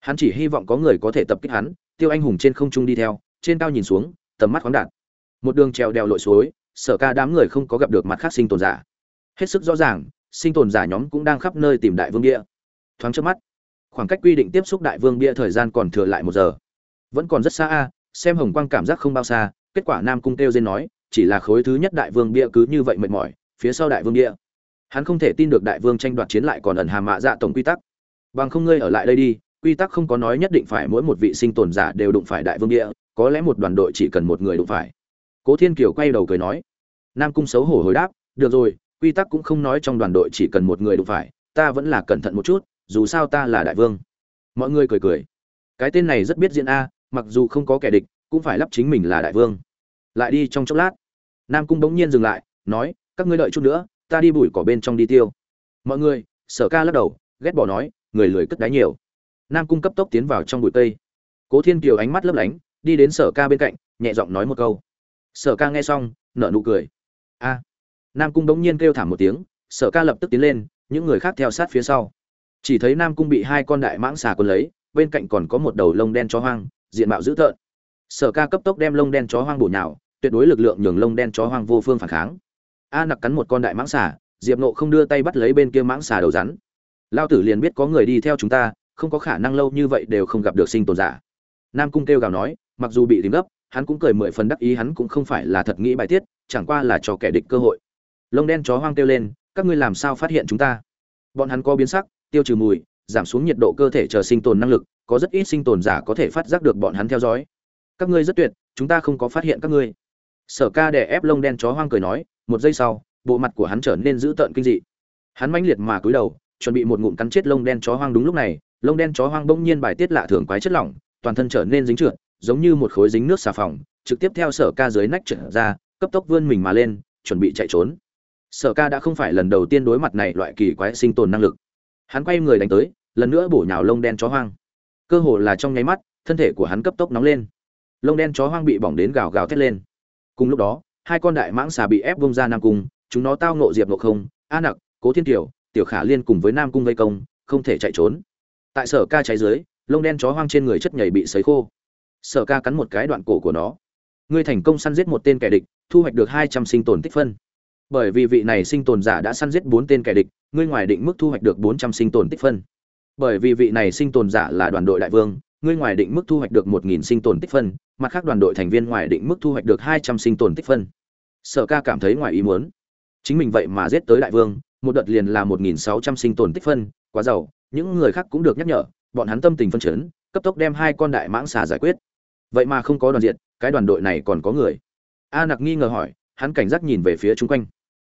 Hắn chỉ hy vọng có người có thể tập kích hắn, tiêu anh hùng trên không trung đi theo, trên cao nhìn xuống, tầm mắt khoáng đạt. Một đường trèo đèo lội suối, sở ca đám người không có gặp được mặt khác sinh tồn giả. Hết sức rõ ràng sinh tồn giả nhóm cũng đang khắp nơi tìm đại vương bia. Thoáng trước mắt, khoảng cách quy định tiếp xúc đại vương bia thời gian còn thừa lại một giờ. Vẫn còn rất xa a, xem hồng quang cảm giác không bao xa, kết quả nam cung kêu dên nói, chỉ là khối thứ nhất đại vương bia cứ như vậy mệt mỏi, phía sau đại vương bia. Hắn không thể tin được đại vương tranh đoạt chiến lại còn ẩn hàm mạ dạ tổng quy tắc. Bằng không ngươi ở lại đây đi, quy tắc không có nói nhất định phải mỗi một vị sinh tồn giả đều đụng phải đại vương bia, có lẽ một đoàn đội chỉ cần một người đụng phải. Cố thiên kiều quay đầu cười nói. Nam cung xấu hổ hồi đáp, được rồi quy tắc cũng không nói trong đoàn đội chỉ cần một người đụng phải, ta vẫn là cẩn thận một chút, dù sao ta là đại vương. Mọi người cười cười. Cái tên này rất biết diễn a, mặc dù không có kẻ địch, cũng phải lắp chính mình là đại vương. Lại đi trong chốc lát, nam cung bỗng nhiên dừng lại, nói, các ngươi đợi chút nữa, ta đi bụi cỏ bên trong đi tiêu. Mọi người, sở ca lắc đầu, ghét bỏ nói, người lười cất đáy nhiều. Nam cung cấp tốc tiến vào trong bụi tây cố thiên kiều ánh mắt lấp lánh, đi đến sở ca bên cạnh, nhẹ giọng nói một câu. Sở ca nghe xong, nở nụ cười. A nam cung bỗng nhiên kêu thảm một tiếng, sở ca lập tức tiến lên, những người khác theo sát phía sau. Chỉ thấy nam cung bị hai con đại mãng xà quân lấy, bên cạnh còn có một đầu lông đen chó hoang, diện mạo dữ tợn. Sở ca cấp tốc đem lông đen chó hoang bổ nhào, tuyệt đối lực lượng nhường lông đen chó hoang vô phương phản kháng. A nặc cắn một con đại mãng xà, diệp nộ không đưa tay bắt lấy bên kia mãng xà đầu rắn. Lao tử liền biết có người đi theo chúng ta, không có khả năng lâu như vậy đều không gặp được sinh tồn giả. Nam cung kêu gào nói, mặc dù bị tìm gấp, hắn cũng cười mười phần đắc ý, hắn cũng không phải là thật nghĩ bài tiết, chẳng qua là cho kẻ địch cơ hội lông đen chó hoang kêu lên, các ngươi làm sao phát hiện chúng ta? Bọn hắn có biến sắc, tiêu trừ mùi, giảm xuống nhiệt độ cơ thể chờ sinh tồn năng lực, có rất ít sinh tồn giả có thể phát giác được bọn hắn theo dõi. Các ngươi rất tuyệt, chúng ta không có phát hiện các ngươi. Sở ca đè ép lông đen chó hoang cười nói, một giây sau, bộ mặt của hắn trở nên dữ tợn kinh dị. Hắn mãnh liệt mà cúi đầu, chuẩn bị một ngụm cắn chết lông đen chó hoang đúng lúc này, lông đen chó hoang bỗng nhiên bài tiết lạ thường quái chất lỏng, toàn thân trở nên dính trượt, giống như một khối dính nước xà phòng, trực tiếp theo sở ca dưới nách trở ra, cấp tốc vươn mình mà lên, chuẩn bị chạy trốn sở ca đã không phải lần đầu tiên đối mặt này loại kỳ quái sinh tồn năng lực. Hắn quay người đánh tới, lần nữa bổ nhào lông đen chó hoang. Cơ hồ là trong nháy mắt, thân thể của hắn cấp tốc nóng lên. Lông đen chó hoang bị bỏng đến gào gào thét lên. Cùng lúc đó, hai con đại mãng xà bị ép bông ra nam cung, chúng nó tao nộ diệp nộ không, a nặc, cố thiên tiểu tiểu khả liên cùng với nam cung vây công, không thể chạy trốn. Tại sở ca cháy dưới, lông đen chó hoang trên người chất nhảy bị sấy khô. Sở ca cắn một cái đoạn cổ của nó. Ngươi thành công săn giết một tên kẻ địch, thu hoạch được hai trăm sinh tồn tích phân bởi vì vị này sinh tồn giả đã săn giết bốn tên kẻ địch, ngươi ngoài định mức thu hoạch được bốn trăm sinh tồn tích phân. Bởi vì vị này sinh tồn giả là đoàn đội đại vương, ngươi ngoài định mức thu hoạch được một nghìn sinh tồn tích phân, mặt khác đoàn đội thành viên ngoài định mức thu hoạch được hai trăm sinh tồn tích phân. Sở ca cảm thấy ngoài ý muốn. Chính mình vậy mà giết tới đại vương, một đợt liền là một nghìn sáu trăm sinh tồn tích phân, quá giàu, những người khác cũng được nhắc nhở, bọn hắn tâm tình phân chấn, cấp tốc đem hai con đại mãng xà giải quyết. Vậy mà không có đoàn diện, cái đoàn đội này còn có người. A nặc nghi ngờ hỏi, hắn cảnh giác nhìn về phía chung quanh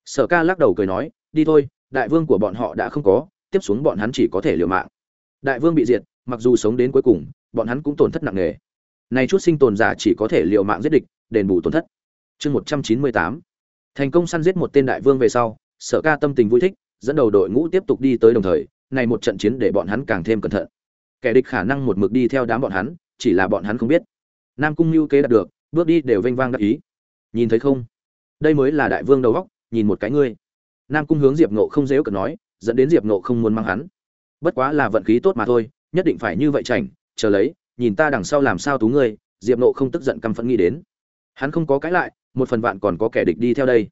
sở ca lắc đầu cười nói, đi thôi, đại vương của bọn họ đã không có, tiếp xuống bọn hắn chỉ có thể liều mạng. Đại vương bị diệt, mặc dù sống đến cuối cùng, bọn hắn cũng tổn thất nặng nề. Này chút sinh tồn giả chỉ có thể liều mạng giết địch, đền bù tổn thất. Chương một trăm chín mươi tám. Thành công săn giết một tên đại vương về sau, sở ca tâm tình vui thích, dẫn đầu đội ngũ tiếp tục đi tới đồng thời, này một trận chiến để bọn hắn càng thêm cẩn thận. Kẻ địch khả năng một mực đi theo đám bọn hắn, chỉ là bọn hắn không biết. Nam cung lưu kế đạt được, bước đi đều vênh vang đắc ý. Nhìn thấy không? Đây mới là đại vương đầu góc nhìn một cái ngươi. Nam cung hướng diệp nộ không dễ cợt nói, dẫn đến diệp nộ không muốn mang hắn. Bất quá là vận khí tốt mà thôi, nhất định phải như vậy chảnh, chờ lấy, nhìn ta đằng sau làm sao tú ngươi, diệp nộ không tức giận căm phẫn nghĩ đến. Hắn không có cãi lại, một phần vạn còn có kẻ địch đi theo đây.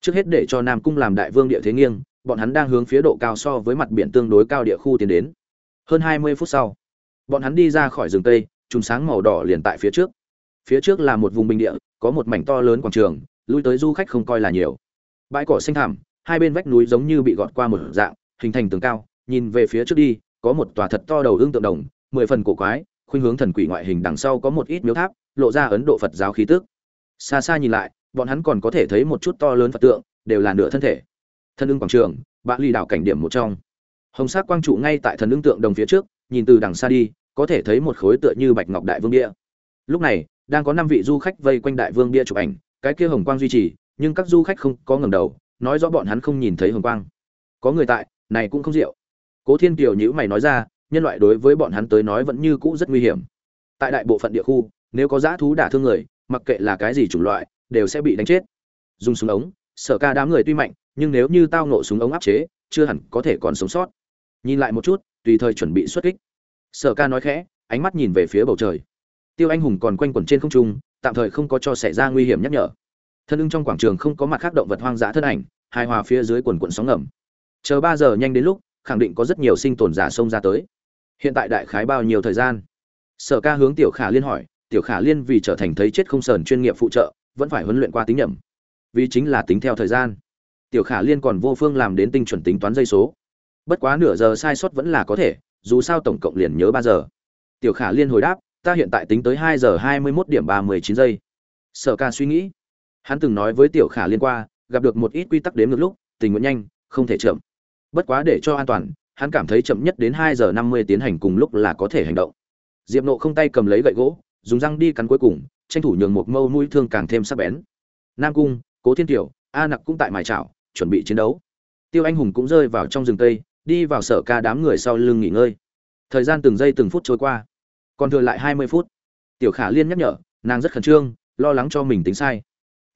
Trước hết để cho nam cung làm đại vương địa thế nghiêng, bọn hắn đang hướng phía độ cao so với mặt biển tương đối cao địa khu tiến đến. Hơn hai mươi phút sau, bọn hắn đi ra khỏi rừng tây, chùm sáng màu đỏ liền tại phía trước. Phía trước là một vùng bình địa, có một mảnh to lớn quảng trường, lui tới du khách không coi là nhiều bãi cỏ xanh thảm hai bên vách núi giống như bị gọt qua một dạng, hình thành tường cao, nhìn về phía trước đi, có một tòa thật to đầu ương tượng đồng, mười phần cổ quái, khuynh hướng thần quỷ ngoại hình đằng sau có một ít miếu tháp, lộ ra ấn độ phật giáo khí tức. Xa xa nhìn lại, bọn hắn còn có thể thấy một chút to lớn phật tượng, đều là nửa thân thể. Thân ưng quảng trường bạn ly đảo cảnh điểm một trong. Hồng sắc quang trụ ngay tại thần ưng tượng đồng phía trước, nhìn từ đằng xa đi, có thể thấy một khối tựa như bạch ngọc đại vương bia. Lúc này, đang có năm vị du khách vây quanh đại vương bia chụp ảnh, cái kia hồng quang duy trì nhưng các du khách không có ngầm đầu, nói rõ bọn hắn không nhìn thấy hồng quang. Có người tại, này cũng không rượu. Cố thiên kiều nhữ mày nói ra, nhân loại đối với bọn hắn tới nói vẫn như cũ rất nguy hiểm. Tại đại bộ phận địa khu, nếu có dã thú đả thương người, mặc kệ là cái gì chủng loại, đều sẽ bị đánh chết. Dùng súng ống, sở ca đám người tuy mạnh, nhưng nếu như tao nộ súng ống áp chế, chưa hẳn có thể còn sống sót. Nhìn lại một chút, tùy thời chuẩn bị xuất kích. Sở ca nói khẽ, ánh mắt nhìn về phía bầu trời. Tiêu anh hùng còn quanh quẩn trên không trung, tạm thời không có cho xảy ra nguy hiểm nhắc nhở thân ưng trong quảng trường không có mặt khác động vật hoang dã thân ảnh, hài hòa phía dưới quần quận sóng ngầm. Chờ ba giờ nhanh đến lúc, khẳng định có rất nhiều sinh tồn giả sông ra tới. Hiện tại đại khái bao nhiêu thời gian? Sở ca hướng tiểu khả liên hỏi, tiểu khả liên vì trở thành thấy chết không sờn chuyên nghiệp phụ trợ, vẫn phải huấn luyện qua tính nhẩm. Vì chính là tính theo thời gian. Tiểu khả liên còn vô phương làm đến tinh chuẩn tính toán dây số. Bất quá nửa giờ sai sót vẫn là có thể, dù sao tổng cộng liền nhớ ba giờ. Tiểu khả liên hồi đáp, ta hiện tại tính tới hai giờ hai mươi mốt điểm ba mươi chín giây. Sở ca suy nghĩ hắn từng nói với tiểu khả liên qua, gặp được một ít quy tắc đếm ngược lúc, tình nguyện nhanh, không thể chậm. Bất quá để cho an toàn, hắn cảm thấy chậm nhất đến hai giờ năm mươi tiến hành cùng lúc là có thể hành động. Diệp nộ không tay cầm lấy gậy gỗ, dùng răng đi cắn cuối cùng, tranh thủ nhường một mâu mũi thương càng thêm sắc bén. Nam cung, cố thiên tiểu, a nặc cũng tại mài chảo, chuẩn bị chiến đấu. Tiêu anh hùng cũng rơi vào trong rừng tây, đi vào sở ca đám người sau lưng nghỉ ngơi. Thời gian từng giây từng phút trôi qua, còn thừa lại hai mươi phút. Tiểu khả liên nhắc nhở, nàng rất khẩn trương, lo lắng cho mình tính sai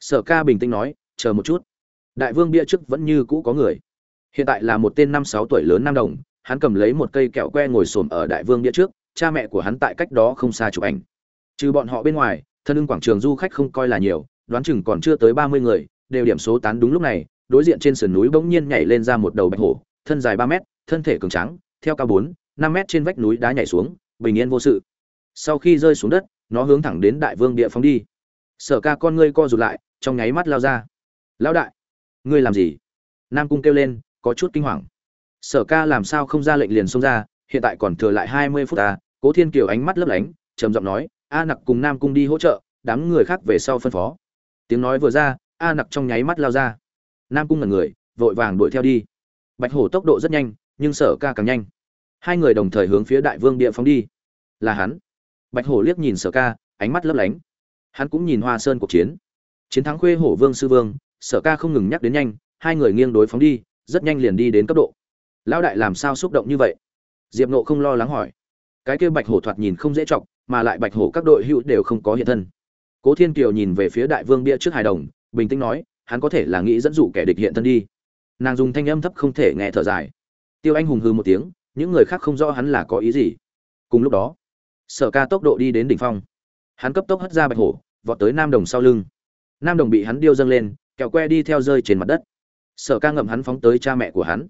sở ca bình tĩnh nói chờ một chút. Đại vương bia trước vẫn như cũ có người. Hiện tại là một tên năm sáu tuổi lớn nam đồng hắn cầm lấy một cây kẹo que ngồi xổm ở đại vương bia trước cha mẹ của hắn tại cách đó không xa chụp ảnh. Trừ bọn họ bên ngoài thân ưng quảng trường du khách không coi là nhiều đoán chừng còn chưa tới ba mươi người đều điểm số tán đúng lúc này đối diện trên sườn núi bỗng nhiên nhảy lên ra một đầu bạch hổ thân dài ba mét thân thể cường trắng, theo cao bốn năm mét trên vách núi đá nhảy xuống bình yên vô sự. Sau khi rơi xuống đất nó hướng thẳng đến đại vương địa phóng đi. Sở ca con ngươi co rụt lại trong nháy mắt lao ra. Lão đại, ngươi làm gì? Nam cung kêu lên, có chút kinh hoàng. Sở ca làm sao không ra lệnh liền xông ra, hiện tại còn thừa lại hai mươi phút ta. Cố thiên kiều ánh mắt lấp lánh, trầm giọng nói, a nặc cùng nam cung đi hỗ trợ, đám người khác về sau phân phó. Tiếng nói vừa ra, a nặc trong nháy mắt lao ra. Nam cung ngẩn người, vội vàng đuổi theo đi. Bạch hổ tốc độ rất nhanh, nhưng sở ca càng nhanh. Hai người đồng thời hướng phía đại vương địa phóng đi. Là hắn. Bạch hổ liếc nhìn sở ca, ánh mắt lấp lánh. Hắn cũng nhìn hoa sơn cuộc chiến chiến thắng khuê hổ vương sư vương, sở ca không ngừng nhắc đến nhanh, hai người nghiêng đối phóng đi, rất nhanh liền đi đến cấp độ. Lão đại làm sao xúc động như vậy? Diệp nộ không lo lắng hỏi. Cái kia bạch hổ thoạt nhìn không dễ chọc, mà lại bạch hổ các đội hữu đều không có hiện thân. Cố thiên kiều nhìn về phía đại vương bia trước hài đồng, bình tĩnh nói, hắn có thể là nghĩ dẫn dụ kẻ địch hiện thân đi. Nàng dùng thanh âm thấp không thể nghe thở dài. Tiêu anh hùng hư một tiếng, những người khác không rõ hắn là có ý gì. Cùng lúc đó, sở ca tốc độ đi đến đỉnh phong. Hắn cấp tốc hất ra bạch hổ, vọt tới nam đồng sau lưng nam đồng bị hắn điêu dâng lên, kẹo que đi theo rơi trên mặt đất. Sở ca ngậm hắn phóng tới cha mẹ của hắn.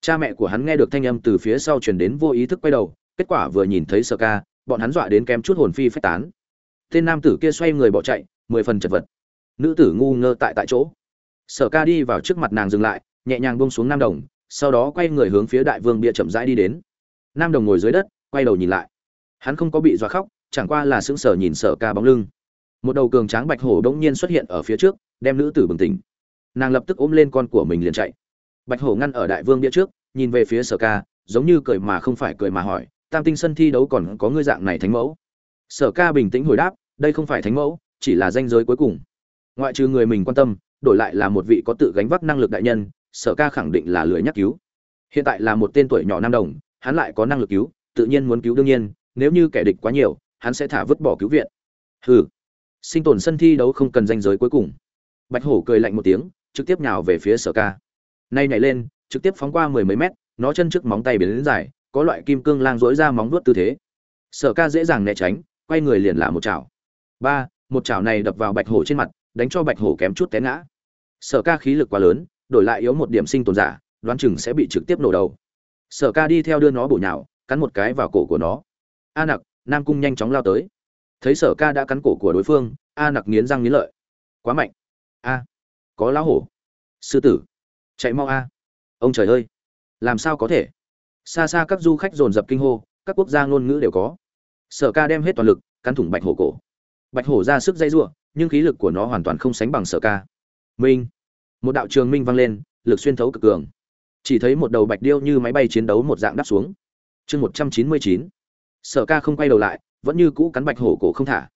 Cha mẹ của hắn nghe được thanh âm từ phía sau chuyển đến vô ý thức quay đầu, kết quả vừa nhìn thấy sở ca, bọn hắn dọa đến kém chút hồn phi phách tán. Tên nam tử kia xoay người bỏ chạy, mười phần chật vật. Nữ tử ngu ngơ tại tại chỗ. Sở ca đi vào trước mặt nàng dừng lại, nhẹ nhàng bông xuống nam đồng, sau đó quay người hướng phía đại vương bia chậm rãi đi đến. Nam đồng ngồi dưới đất, quay đầu nhìn lại. Hắn không có bị dọa khóc, chẳng qua là sững sờ nhìn sở ca bóng lưng một đầu cường tráng bạch hổ bỗng nhiên xuất hiện ở phía trước, đem nữ tử bừng tỉnh. Nàng lập tức ôm lên con của mình liền chạy. Bạch hổ ngăn ở đại vương bia trước, nhìn về phía sở ca, giống như cười mà không phải cười mà hỏi, tam tinh sân thi đấu còn có ngươi dạng này thánh mẫu? Sở ca bình tĩnh hồi đáp, đây không phải thánh mẫu, chỉ là danh giới cuối cùng. Ngoại trừ người mình quan tâm, đổi lại là một vị có tự gánh vác năng lực đại nhân, sở ca khẳng định là lười nhắc cứu. Hiện tại là một tên tuổi nhỏ nam đồng, hắn lại có năng lực cứu, tự nhiên muốn cứu đương nhiên, nếu như kẻ địch quá nhiều, hắn sẽ thả vứt bỏ cứu viện. Hừ sinh tồn sân thi đấu không cần danh giới cuối cùng. Bạch hổ cười lạnh một tiếng, trực tiếp nhào về phía sở ca. Nay nhảy lên, trực tiếp phóng qua mười mấy mét, nó chân trước móng tay biến đến dài, có loại kim cương lang dối ra móng vuốt tư thế. Sở ca dễ dàng né tránh, quay người liền là một chảo. Ba, một chảo này đập vào bạch hổ trên mặt, đánh cho bạch hổ kém chút té ngã. Sở ca khí lực quá lớn, đổi lại yếu một điểm sinh tồn giả, đoán chừng sẽ bị trực tiếp nổ đầu. Sở ca đi theo đưa nó bổ nhào, cắn một cái vào cổ của nó. A nặc, nam cung nhanh chóng lao tới thấy sở ca đã cắn cổ của đối phương, a nặc nghiến răng nghiến lợi. Quá mạnh. A. Có lão hổ. Sư tử. Chạy mau a. Ông trời ơi. Làm sao có thể? Xa xa các du khách dồn dập kinh hô, các quốc gia ngôn ngữ đều có. Sở ca đem hết toàn lực, cắn thủng bạch hổ cổ. Bạch hổ ra sức dây giụa nhưng khí lực của nó hoàn toàn không sánh bằng sở ca. Minh. Một đạo trường minh vang lên, lực xuyên thấu cực cường. Chỉ thấy một đầu bạch điêu như máy bay chiến đấu một dạng đáp xuống. Chương một trăm chín mươi chín. Sở ca không quay đầu lại vẫn như cũ cắn bạch hổ cổ không thả.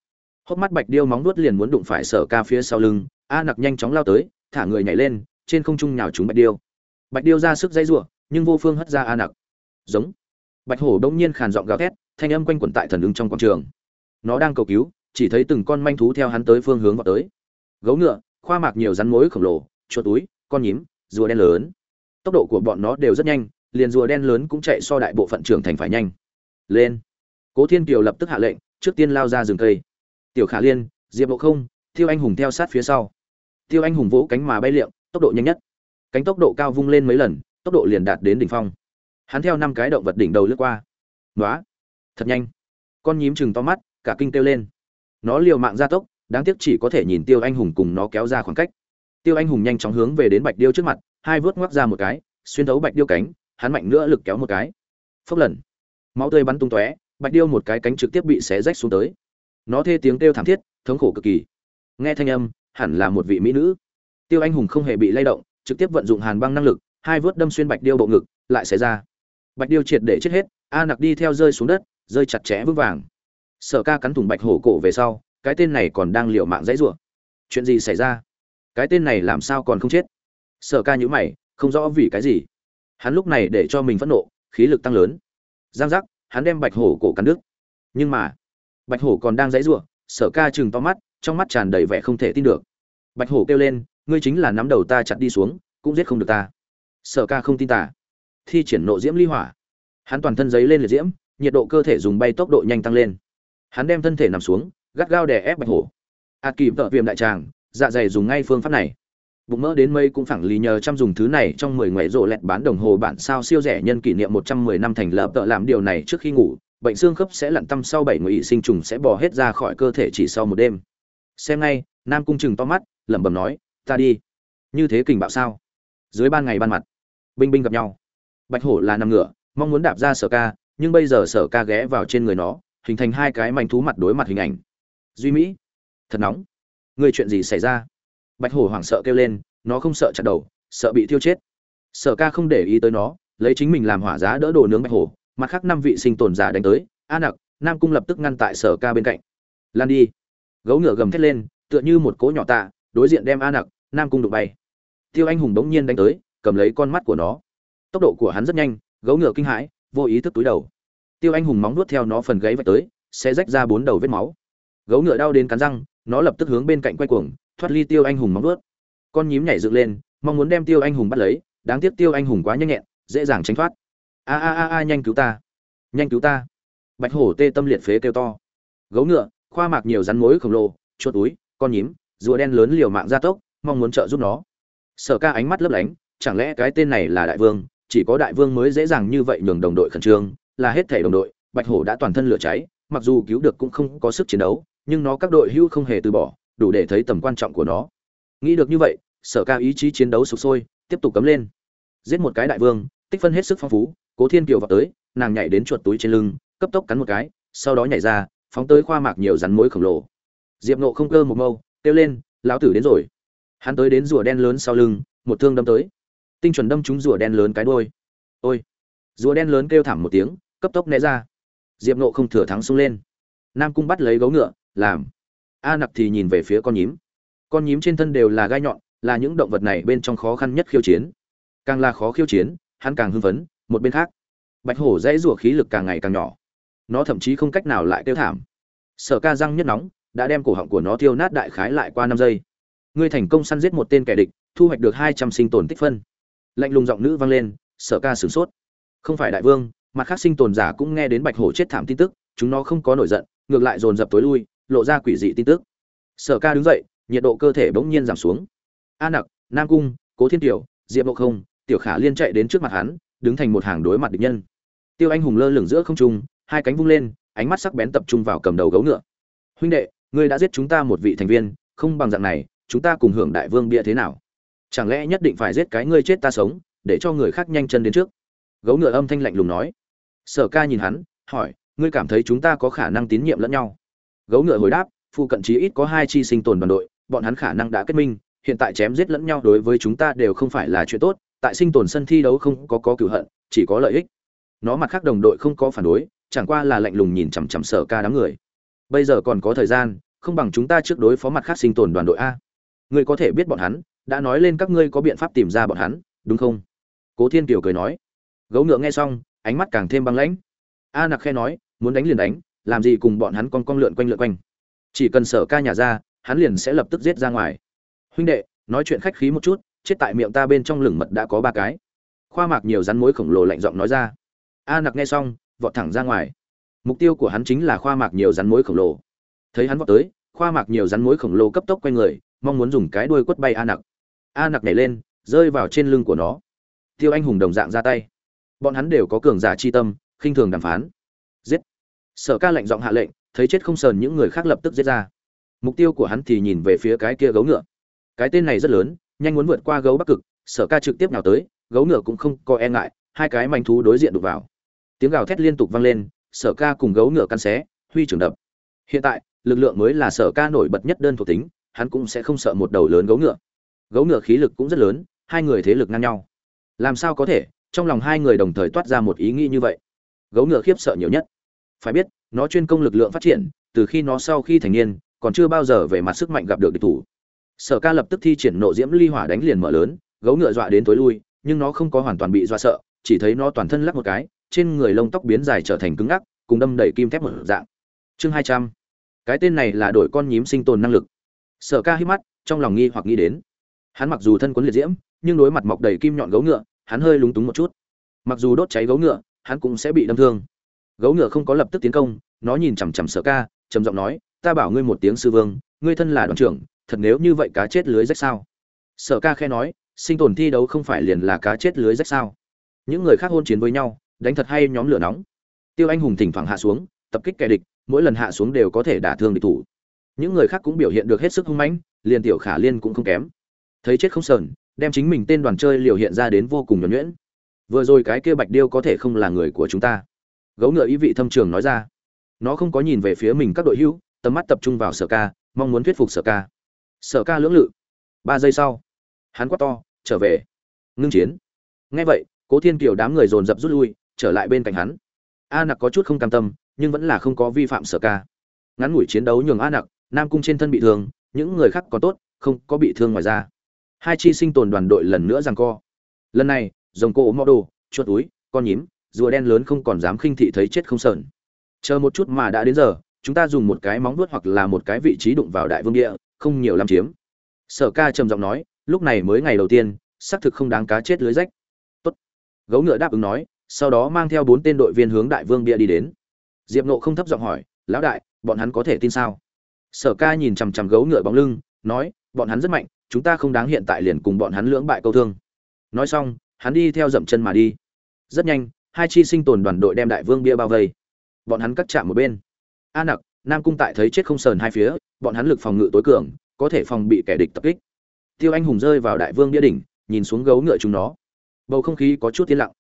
Hốc mắt bạch điêu móng nuốt liền muốn đụng phải sở ca phía sau lưng, a nặc nhanh chóng lao tới, thả người nhảy lên, trên không trung nhào trúng bạch điêu. Bạch điêu ra sức dây giụa nhưng vô phương hất ra a nặc. Giống. Bạch hổ đông nhiên khàn giọng gào thét, thanh âm quanh quẩn tại thần ứng trong quảng trường. Nó đang cầu cứu, chỉ thấy từng con manh thú theo hắn tới phương hướng vào tới. Gấu ngựa, khoa mạc nhiều rắn mối khổng lồ, chuột túi, con nhím, rùa đen lớn. Tốc độ của bọn nó đều rất nhanh, liền rùa đen lớn cũng chạy so đại bộ phận trưởng thành phải nhanh. Lên cố thiên kiều lập tức hạ lệnh, trước tiên lao ra rừng cây. Tiểu khả liên, diệp bộ không, tiêu anh hùng theo sát phía sau. Tiêu anh hùng vỗ cánh mà bay liệng tốc độ nhanh nhất. Cánh tốc độ cao vung lên mấy lần, tốc độ liền đạt đến đỉnh phong. Hắn theo năm cái động vật đỉnh đầu lướt qua. Nói thật nhanh! Con nhím chừng to mắt, cả kinh kêu lên. Nó liều mạng gia tốc, đáng tiếc chỉ có thể nhìn tiêu anh hùng cùng nó kéo ra khoảng cách. Tiêu anh hùng nhanh chóng hướng về đến bạch điêu trước mặt, hai vớt ngoắc ra một cái, xuyên thấu bạch điêu cánh, hắn mạnh nữa lực kéo một cái. Phốc lần! Máu tươi bắn tung tóe bạch điêu một cái cánh trực tiếp bị xé rách xuống tới. Nó thê tiếng kêu thảm thiết, thống khổ cực kỳ. Nghe thanh âm, hẳn là một vị mỹ nữ. Tiêu anh hùng không hề bị lay động, trực tiếp vận dụng hàn băng năng lực, hai vớt đâm xuyên bạch điêu bộ ngực, lại xé ra. Bạch điêu triệt để chết hết, a nặc đi theo rơi xuống đất, rơi chặt chẽ vững vàng. Sở ca cắn thủng bạch hổ cổ về sau, cái tên này còn đang liều mạng dãy rủa. Chuyện gì xảy ra? Cái tên này làm sao còn không chết? Sở ca nhữ mày, không rõ vì cái gì. Hắn lúc này để cho mình phẫn nộ, khí lực tăng lớn. Giang giác hắn đem bạch hổ cổ cắn đứt. Nhưng mà, bạch hổ còn đang dãy rủa, sở ca chừng to mắt, trong mắt tràn đầy vẻ không thể tin được. Bạch hổ kêu lên, ngươi chính là nắm đầu ta chặt đi xuống, cũng giết không được ta. Sở ca không tin tả thi triển nộ diễm ly hỏa. Hắn toàn thân giấy lên liệt diễm, nhiệt độ cơ thể dùng bay tốc độ nhanh tăng lên. Hắn đem thân thể nằm xuống, gắt gao đè ép bạch hổ. Ạt kịp tợ viêm đại tràng dạ dày dùng ngay phương pháp này bụng mỡ đến mây cũng phẳng lì nhờ chăm dùng thứ này trong mười ngoại rộ lẹt bán đồng hồ bản sao siêu rẻ nhân kỷ niệm một trăm mười năm thành lập, tợ làm điều này trước khi ngủ, bệnh xương khớp sẽ lặn tâm sau bảy ngụy sinh trùng sẽ bò hết ra khỏi cơ thể chỉ sau một đêm. Xem ngay, nam cung chừng to mắt, lẩm bẩm nói, ta đi. Như thế kình bạo sao? Dưới ban ngày ban mặt, binh binh gặp nhau. Bạch hổ là nằm ngựa mong muốn đạp ra sở ca, nhưng bây giờ sở ca ghé vào trên người nó, hình thành hai cái manh thú mặt đối mặt hình ảnh. Duy mỹ, thật nóng. Người chuyện gì xảy ra? Bạch hổ hoảng sợ kêu lên, nó không sợ chặt đầu, sợ bị thiêu chết. Sở ca không để ý tới nó, lấy chính mình làm hỏa giá đỡ đồ nướng bạch hổ, mặt khác năm vị sinh tồn giả đánh tới, a nặc, nam cung lập tức ngăn tại sở ca bên cạnh. Lan đi. Gấu ngựa gầm thét lên, tựa như một cỗ nhỏ tạ, đối diện đem a nặc, nam cung đụng bay. Tiêu anh hùng đống nhiên đánh tới, cầm lấy con mắt của nó. Tốc độ của hắn rất nhanh, gấu ngựa kinh hãi, vô ý thức túi đầu. Tiêu anh hùng móng nuốt theo nó phần gáy vạch tới sẽ rách ra bốn đầu vết máu. Gấu ngựa đau đến cắn răng, nó lập tức hướng bên cạnh quay cuồng thoát ly tiêu anh hùng móng nuốt con nhím nhảy dựng lên, mong muốn đem tiêu anh hùng bắt lấy, đáng tiếc tiêu anh hùng quá nhanh nhẹn, dễ dàng tránh thoát. A a a a, nhanh cứu ta, nhanh cứu ta. Bạch hổ tê tâm liệt phế kêu to. Gấu ngựa, khoa mạc nhiều rắn mối khổng lồ, chuột túi con nhím, rùa đen lớn liều mạng gia tốc, mong muốn trợ giúp nó. Sở ca ánh mắt lấp lánh, chẳng lẽ cái tên này là đại vương, chỉ có đại vương mới dễ dàng như vậy nhường đồng đội khẩn trương, là hết thể đồng đội, bạch hổ đã toàn thân lửa cháy, mặc dù cứu được cũng không có sức chiến đấu, nhưng nó các đội hưu không hề từ bỏ đủ để thấy tầm quan trọng của nó. Nghĩ được như vậy, sở ca ý chí chiến đấu sục sôi, tiếp tục cấm lên. Giết một cái đại vương, tích phân hết sức phong phú, cố thiên kiều vào tới, nàng nhảy đến chuột túi trên lưng, cấp tốc cắn một cái, sau đó nhảy ra, phóng tới khoa mạc nhiều rắn mối khổng lồ. Diệp nộ không cơ một mâu, kêu lên, lão tử đến rồi. Hắn tới đến rùa đen lớn sau lưng, một thương đâm tới. Tinh chuẩn đâm trúng rùa đen lớn cái đôi ôi! Rùa đen lớn kêu thảm một tiếng, cấp tốc né ra. Diệp nộ không thừa thắng xông lên. Nam cung bắt lấy gấu ngựa, làm a nặc thì nhìn về phía con nhím. Con nhím trên thân đều là gai nhọn, là những động vật này bên trong khó khăn nhất khiêu chiến. Càng là khó khiêu chiến, hắn càng hưng phấn, một bên khác, bạch hổ dãy rủa khí lực càng ngày càng nhỏ. Nó thậm chí không cách nào lại kêu thảm. Sở ca răng nhất nóng, đã đem cổ họng của nó thiêu nát đại khái lại qua năm giây. Ngươi thành công săn giết một tên kẻ địch, thu hoạch được hai trăm sinh tồn tích phân. Lạnh lùng giọng nữ vang lên, sở ca sửng sốt. Không phải đại vương, mặt khác sinh tồn giả cũng nghe đến bạch hổ chết thảm tin tức, chúng nó không có nổi giận, ngược lại dồn dập tối lui lộ ra quỷ dị tin tức. Sở ca đứng dậy, nhiệt độ cơ thể bỗng nhiên giảm xuống. A nặc, nam cung, cố thiên tiểu diệp độ không, tiểu khả liên chạy đến trước mặt hắn, đứng thành một hàng đối mặt địch nhân. Tiêu anh hùng lơ lửng giữa không trung, hai cánh vung lên, ánh mắt sắc bén tập trung vào cầm đầu gấu ngựa. Huynh đệ, ngươi đã giết chúng ta một vị thành viên, không bằng dạng này, chúng ta cùng hưởng đại vương bia thế nào? Chẳng lẽ nhất định phải giết cái ngươi chết ta sống, để cho người khác nhanh chân đến trước? Gấu ngựa âm thanh lạnh lùng nói. Sở ca nhìn hắn, hỏi, ngươi cảm thấy chúng ta có khả năng tín nhiệm lẫn nhau? Gấu ngựa hồi đáp phụ cận chí ít có hai chi sinh tồn đoàn đội, bọn hắn khả năng đã kết minh, hiện tại chém giết lẫn nhau đối với chúng ta đều không phải là chuyện tốt, tại sinh tồn sân thi đấu không có có cửu hận, chỉ có lợi ích. Nó mặt khác đồng đội không có phản đối, chẳng qua là lạnh lùng nhìn chằm chằm sở ca đám người. Bây giờ còn có thời gian, không bằng chúng ta trước đối phó mặt khác sinh tồn đoàn đội a. Ngươi có thể biết bọn hắn, đã nói lên các ngươi có biện pháp tìm ra bọn hắn, đúng không? Cố thiên kiều cười nói. Gấu ngựa nghe xong, ánh mắt càng thêm băng lãnh. A nặc khe nói, muốn đánh liền đánh làm gì cùng bọn hắn con con lượn quanh lượn quanh. Chỉ cần sở ca nhà ra, hắn liền sẽ lập tức giết ra ngoài. Huynh đệ, nói chuyện khách khí một chút, chết tại miệng ta bên trong lửng mật đã có ba cái. Khoa mạc nhiều rắn mối khổng lồ lạnh giọng nói ra. A nặc nghe xong, vọt thẳng ra ngoài. Mục tiêu của hắn chính là khoa mạc nhiều rắn mối khổng lồ. Thấy hắn vọt tới, khoa mạc nhiều rắn mối khổng lồ cấp tốc quanh người, mong muốn dùng cái đuôi quất bay a nặc. A nặc nhảy lên, rơi vào trên lưng của nó. Tiêu anh hùng đồng dạng ra tay. Bọn hắn đều có cường giả chi tâm, khinh thường đàm phán. Giết! Sở ca lệnh giọng hạ lệnh, thấy chết không sờn những người khác lập tức giết ra. Mục tiêu của hắn thì nhìn về phía cái kia gấu ngựa. Cái tên này rất lớn, nhanh muốn vượt qua gấu bắc cực, sở ca trực tiếp nào tới, gấu ngựa cũng không có e ngại, hai cái manh thú đối diện đục vào. Tiếng gào thét liên tục vang lên, sở ca cùng gấu ngựa căn xé, huy trưởng đập. Hiện tại, lực lượng mới là sở ca nổi bật nhất đơn thuộc tính, hắn cũng sẽ không sợ một đầu lớn gấu ngựa. Gấu ngựa khí lực cũng rất lớn, hai người thế lực ngang nhau. Làm sao có thể? Trong lòng hai người đồng thời toát ra một ý nghĩ như vậy. Gấu ngựa khiếp sợ nhiều nhất phải biết, nó chuyên công lực lượng phát triển, từ khi nó sau khi thành niên, còn chưa bao giờ về mặt sức mạnh gặp được địch thủ. Sở ca lập tức thi triển nộ diễm ly hỏa đánh liền mở lớn, gấu ngựa dọa đến tối lui, nhưng nó không có hoàn toàn bị dọa sợ, chỉ thấy nó toàn thân lắc một cái, trên người lông tóc biến dài trở thành cứng ngắc, cùng đâm đầy kim thép một dạng. Chương hai trăm. Cái tên này là đổi con nhím sinh tồn năng lực. Sở ca hít mắt, trong lòng nghi hoặc nghĩ đến. Hắn mặc dù thân quấn liệt diễm, nhưng đối mặt mọc đầy kim nhọn gấu ngựa, hắn hơi lúng túng một chút. Mặc dù đốt cháy gấu ngựa, hắn cũng sẽ bị đâm thương gấu ngựa không có lập tức tiến công, nó nhìn chằm chằm sở ca, trầm giọng nói, ta bảo ngươi một tiếng sư vương, ngươi thân là đoàn trưởng, thật nếu như vậy cá chết lưới rách sao? Sở ca khe nói, sinh tồn thi đấu không phải liền là cá chết lưới rách sao? Những người khác hôn chiến với nhau, đánh thật hay nhóm lửa nóng. Tiêu anh hùng thỉnh thoảng hạ xuống, tập kích kẻ địch, mỗi lần hạ xuống đều có thể đả thương địch thủ. Những người khác cũng biểu hiện được hết sức hung mãnh, liền tiểu khả liên cũng không kém. Thấy chết không sờn, đem chính mình tên đoàn chơi liều hiện ra đến vô cùng nhuẩn nhuyễn. Vừa rồi cái kia bạch điêu có thể không là người của chúng ta gấu ngựa ý vị thâm trường nói ra. Nó không có nhìn về phía mình các đội hữu tầm mắt tập trung vào sở ca, mong muốn thuyết phục sở ca. Sở ca lưỡng lự. Ba giây sau, hắn quát to, trở về. Ngưng chiến. Ngay vậy, cố thiên kiều đám người dồn dập rút lui, trở lại bên cạnh hắn. A nặc có chút không cam tâm, nhưng vẫn là không có vi phạm sở ca. Ngắn ngủi chiến đấu nhường a nặc, nam cung trên thân bị thương, những người khác còn tốt, không có bị thương ngoài ra hai chi sinh tồn đoàn đội lần nữa rằng co. Lần này dòng cô ốm mò đồ, chuột túi, con nhím rùa đen lớn không còn dám khinh thị thấy chết không sờn chờ một chút mà đã đến giờ, chúng ta dùng một cái móng vuốt hoặc là một cái vị trí đụng vào đại vương địa, không nhiều làm chiếm. Sở ca trầm giọng nói, lúc này mới ngày đầu tiên, xác thực không đáng cá chết lưới rách. Tốt. gấu ngựa đáp ứng nói, sau đó mang theo bốn tên đội viên hướng đại vương bia đi đến. Diệp nộ không thấp giọng hỏi, lão đại, bọn hắn có thể tin sao? Sở ca nhìn chằm chằm gấu ngựa bóng lưng, nói, bọn hắn rất mạnh, chúng ta không đáng hiện tại liền cùng bọn hắn lưỡng bại câu thương. Nói xong, hắn đi theo dậm chân mà đi. Rất nhanh hai chi sinh tồn đoàn đội đem đại vương bia bao vây. Bọn hắn cắt chạm một bên. A nặc, nam cung tại thấy chết không sờn hai phía, bọn hắn lực phòng ngự tối cường, có thể phòng bị kẻ địch tập kích. Tiêu anh hùng rơi vào đại vương bia đỉnh, nhìn xuống gấu ngựa chúng nó. Bầu không khí có chút tiến lặng.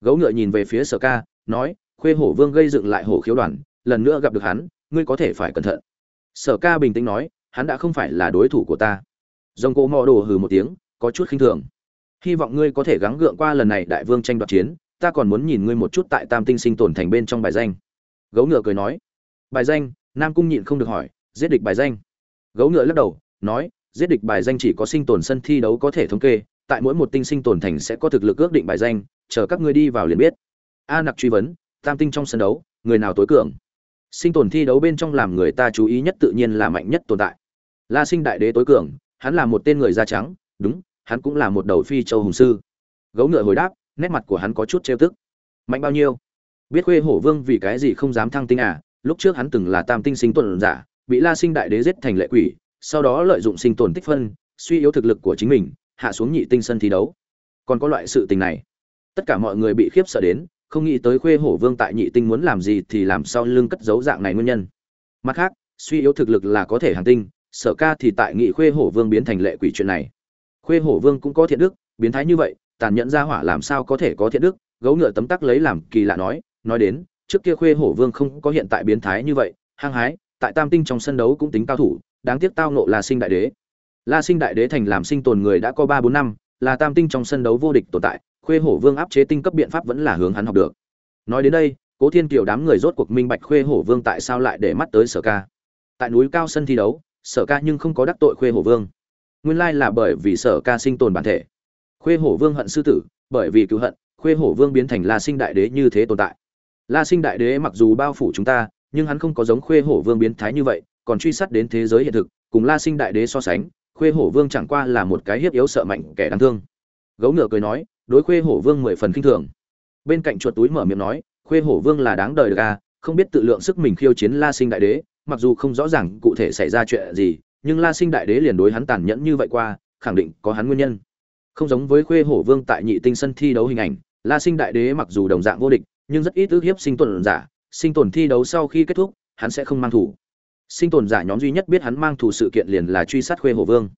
Gấu ngựa nhìn về phía sở ca, nói, khuê hổ vương gây dựng lại hổ khiếu đoàn, lần nữa gặp được hắn, ngươi có thể phải cẩn thận. Sở ca bình tĩnh nói, hắn đã không phải là đối thủ của ta. Dòng cỗ mò đồ hừ một tiếng, có chút khinh thường. Hy vọng ngươi có thể gắng gượng qua lần này đại vương tranh đoạt chiến ta còn muốn nhìn ngươi một chút tại tam tinh sinh tồn thành bên trong bài danh. Gấu ngựa cười nói. Bài danh? Nam cung nhịn không được hỏi. Giết địch bài danh? Gấu ngựa lắc đầu, nói, giết địch bài danh chỉ có sinh tồn sân thi đấu có thể thống kê, tại mỗi một tinh sinh tồn thành sẽ có thực lực ước định bài danh, chờ các ngươi đi vào liền biết. A nặc truy vấn, tam tinh trong sân đấu, người nào tối cường? Sinh tồn thi đấu bên trong làm người ta chú ý nhất tự nhiên là mạnh nhất tồn tại. La sinh đại đế tối cường, hắn là một tên người da trắng, đúng, hắn cũng là một đầu phi châu hùng sư. Gấu ngựa hồi đáp nét mặt của hắn có chút trêu tức. Mạnh bao nhiêu? Biết khuê hổ vương vì cái gì không dám thăng tinh à? Lúc trước hắn từng là tam tinh sinh tồn giả, bị la sinh đại đế giết thành lệ quỷ, sau đó lợi dụng sinh tồn tích phân, suy yếu thực lực của chính mình, hạ xuống nhị tinh sân thi đấu. Còn có loại sự tình này. Tất cả mọi người bị khiếp sợ đến, không nghĩ tới khuê hổ vương tại nhị tinh muốn làm gì thì làm sao lưng cất dấu dạng này nguyên nhân. Mặt khác, suy yếu thực lực là có thể hàng tinh, sở ca thì tại nghị khuê hổ vương biến thành lệ quỷ chuyện này. Khuê hổ vương cũng có thiện đức, biến thái như vậy tàn nhẫn ra hỏa làm sao có thể có thiện đức, gấu ngựa tấm tắc lấy làm kỳ lạ nói nói đến, trước kia khuê hổ vương không có hiện tại biến thái như vậy, hăng hái, tại tam tinh trong sân đấu cũng tính cao thủ, đáng tiếc tao nộ là sinh đại đế. La sinh đại đế thành làm sinh tồn người đã có ba bốn năm, là tam tinh trong sân đấu vô địch tồn tại, khuê hổ vương áp chế tinh cấp biện pháp vẫn là hướng hắn học được. Nói đến đây, cố thiên kiều đám người rốt cuộc minh bạch khuê hổ vương tại sao lại để mắt tới sở ca. Tại núi cao sân thi đấu, sở ca nhưng không có đắc tội khuê hổ vương. Nguyên lai là bởi vì sở ca sinh tồn bản thể khuê hổ vương hận sư tử, bởi vì cứu hận, khuê hổ vương biến thành la sinh đại đế như thế tồn tại. La sinh đại đế mặc dù bao phủ chúng ta, nhưng hắn không có giống khuê hổ vương biến thái như vậy, còn truy sát đến thế giới hiện thực, cùng la sinh đại đế so sánh, khuê hổ vương chẳng qua là một cái hiếp yếu sợ mạnh kẻ đáng thương. Gấu ngựa cười nói, đối khuê hổ vương mười phần khinh thường. Bên cạnh chuột túi mở miệng nói, khuê hổ vương là đáng đời được à không biết tự lượng sức mình khiêu chiến la sinh đại đế, mặc dù không rõ ràng cụ thể xảy ra chuyện gì, nhưng la sinh đại đế liền đối hắn tàn nhẫn như vậy qua, khẳng định có hắn nguyên nhân không giống với khuê hổ vương tại nhị tinh sân thi đấu hình ảnh, la sinh đại đế mặc dù đồng dạng vô địch, nhưng rất ít ước hiếp sinh tồn giả, sinh tồn thi đấu sau khi kết thúc, hắn sẽ không mang thủ. Sinh tồn giả nhóm duy nhất biết hắn mang thủ sự kiện liền là truy sát khuê hổ vương.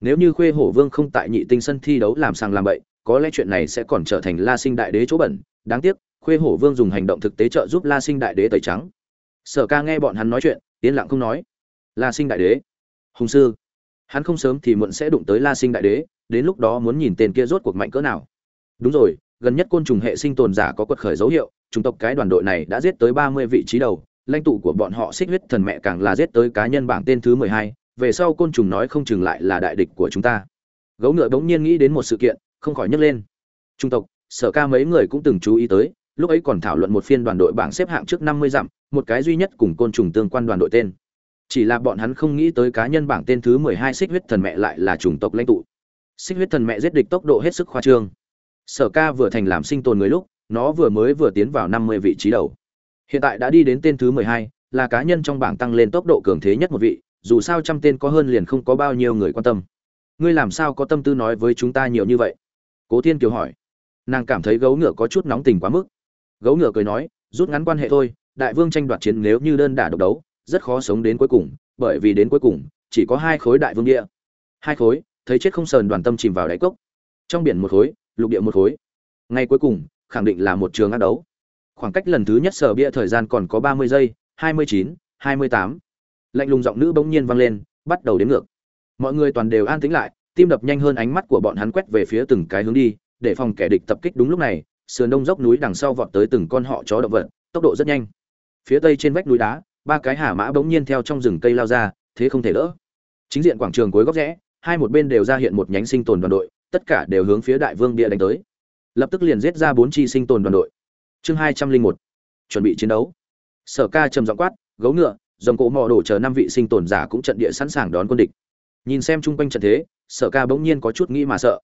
Nếu như khuê hổ vương không tại nhị tinh sân thi đấu làm sang làm bậy, có lẽ chuyện này sẽ còn trở thành la sinh đại đế chỗ bẩn. Đáng tiếc, khuê hổ vương dùng hành động thực tế trợ giúp la sinh đại đế tẩy trắng. Sở ca nghe bọn hắn nói chuyện, yên lặng không nói. La sinh đại đế. Hùng sư. Hắn không sớm thì muộn sẽ đụng tới la sinh đại đế đến lúc đó muốn nhìn tên kia rốt cuộc mạnh cỡ nào. Đúng rồi, gần nhất côn trùng hệ sinh tồn giả có quật khởi dấu hiệu, chủng tộc cái đoàn đội này đã giết tới ba mươi vị trí đầu, lãnh tụ của bọn họ xích huyết thần mẹ càng là giết tới cá nhân bảng tên thứ mười hai, về sau côn trùng nói không chừng lại là đại địch của chúng ta. Gấu ngựa bỗng nhiên nghĩ đến một sự kiện, không khỏi nhấc lên. Trung tộc, sở ca mấy người cũng từng chú ý tới, lúc ấy còn thảo luận một phiên đoàn đội bảng xếp hạng trước năm mươi dặm, một cái duy nhất cùng côn trùng tương quan đoàn đội tên. Chỉ là bọn hắn không nghĩ tới cá nhân bảng tên thứ mười hai xích huyết thần mẹ lại là chủng tộc lãnh tụ xích huyết thần mẹ giết địch tốc độ hết sức khoa trương. Sở ca vừa thành làm sinh tồn người lúc, nó vừa mới vừa tiến vào năm mươi vị trí đầu. Hiện tại đã đi đến tên thứ mười hai, là cá nhân trong bảng tăng lên tốc độ cường thế nhất một vị, dù sao trăm tên có hơn liền không có bao nhiêu người quan tâm. Ngươi làm sao có tâm tư nói với chúng ta nhiều như vậy? Cố thiên kiều hỏi. Nàng cảm thấy gấu ngựa có chút nóng tình quá mức. Gấu ngựa cười nói, rút ngắn quan hệ thôi, đại vương tranh đoạt chiến nếu như đơn đả độc đấu, rất khó sống đến cuối cùng, bởi vì đến cuối cùng, chỉ có hai khối đại vương địa. Hai khối? Thấy chết không sờn đoàn tâm chìm vào đáy cốc. Trong biển một khối, lục địa một khối. Ngay cuối cùng, khẳng định là một trường ác đấu. Khoảng cách lần thứ nhất sở bia thời gian còn có ba mươi giây, hai mươi chín, hai mươi tám. Lạnh lùng giọng nữ bỗng nhiên vang lên, bắt đầu đến ngược. Mọi người toàn đều an tĩnh lại, tim đập nhanh hơn ánh mắt của bọn hắn quét về phía từng cái hướng đi, để phòng kẻ địch tập kích đúng lúc này, sườn đông dốc núi đằng sau vọt tới từng con họ chó động vật, tốc độ rất nhanh. Phía tây trên vách núi đá, ba cái hà mã bỗng nhiên theo trong rừng cây lao ra, thế không thể đỡ. Chính diện quảng trường cuối góc rẽ hai một bên đều ra hiện một nhánh sinh tồn đoàn đội, tất cả đều hướng phía đại vương bia đánh tới. Lập tức liền giết ra bốn chi sinh tồn đoàn đội. Chương hai trăm linh một, chuẩn bị chiến đấu. Sở ca trầm giọng quát, gấu ngựa, dòng cổ mò đổ chờ năm vị sinh tồn giả cũng trận địa sẵn sàng đón quân địch. Nhìn xem chung quanh trận thế, sở ca bỗng nhiên có chút nghĩ mà sợ.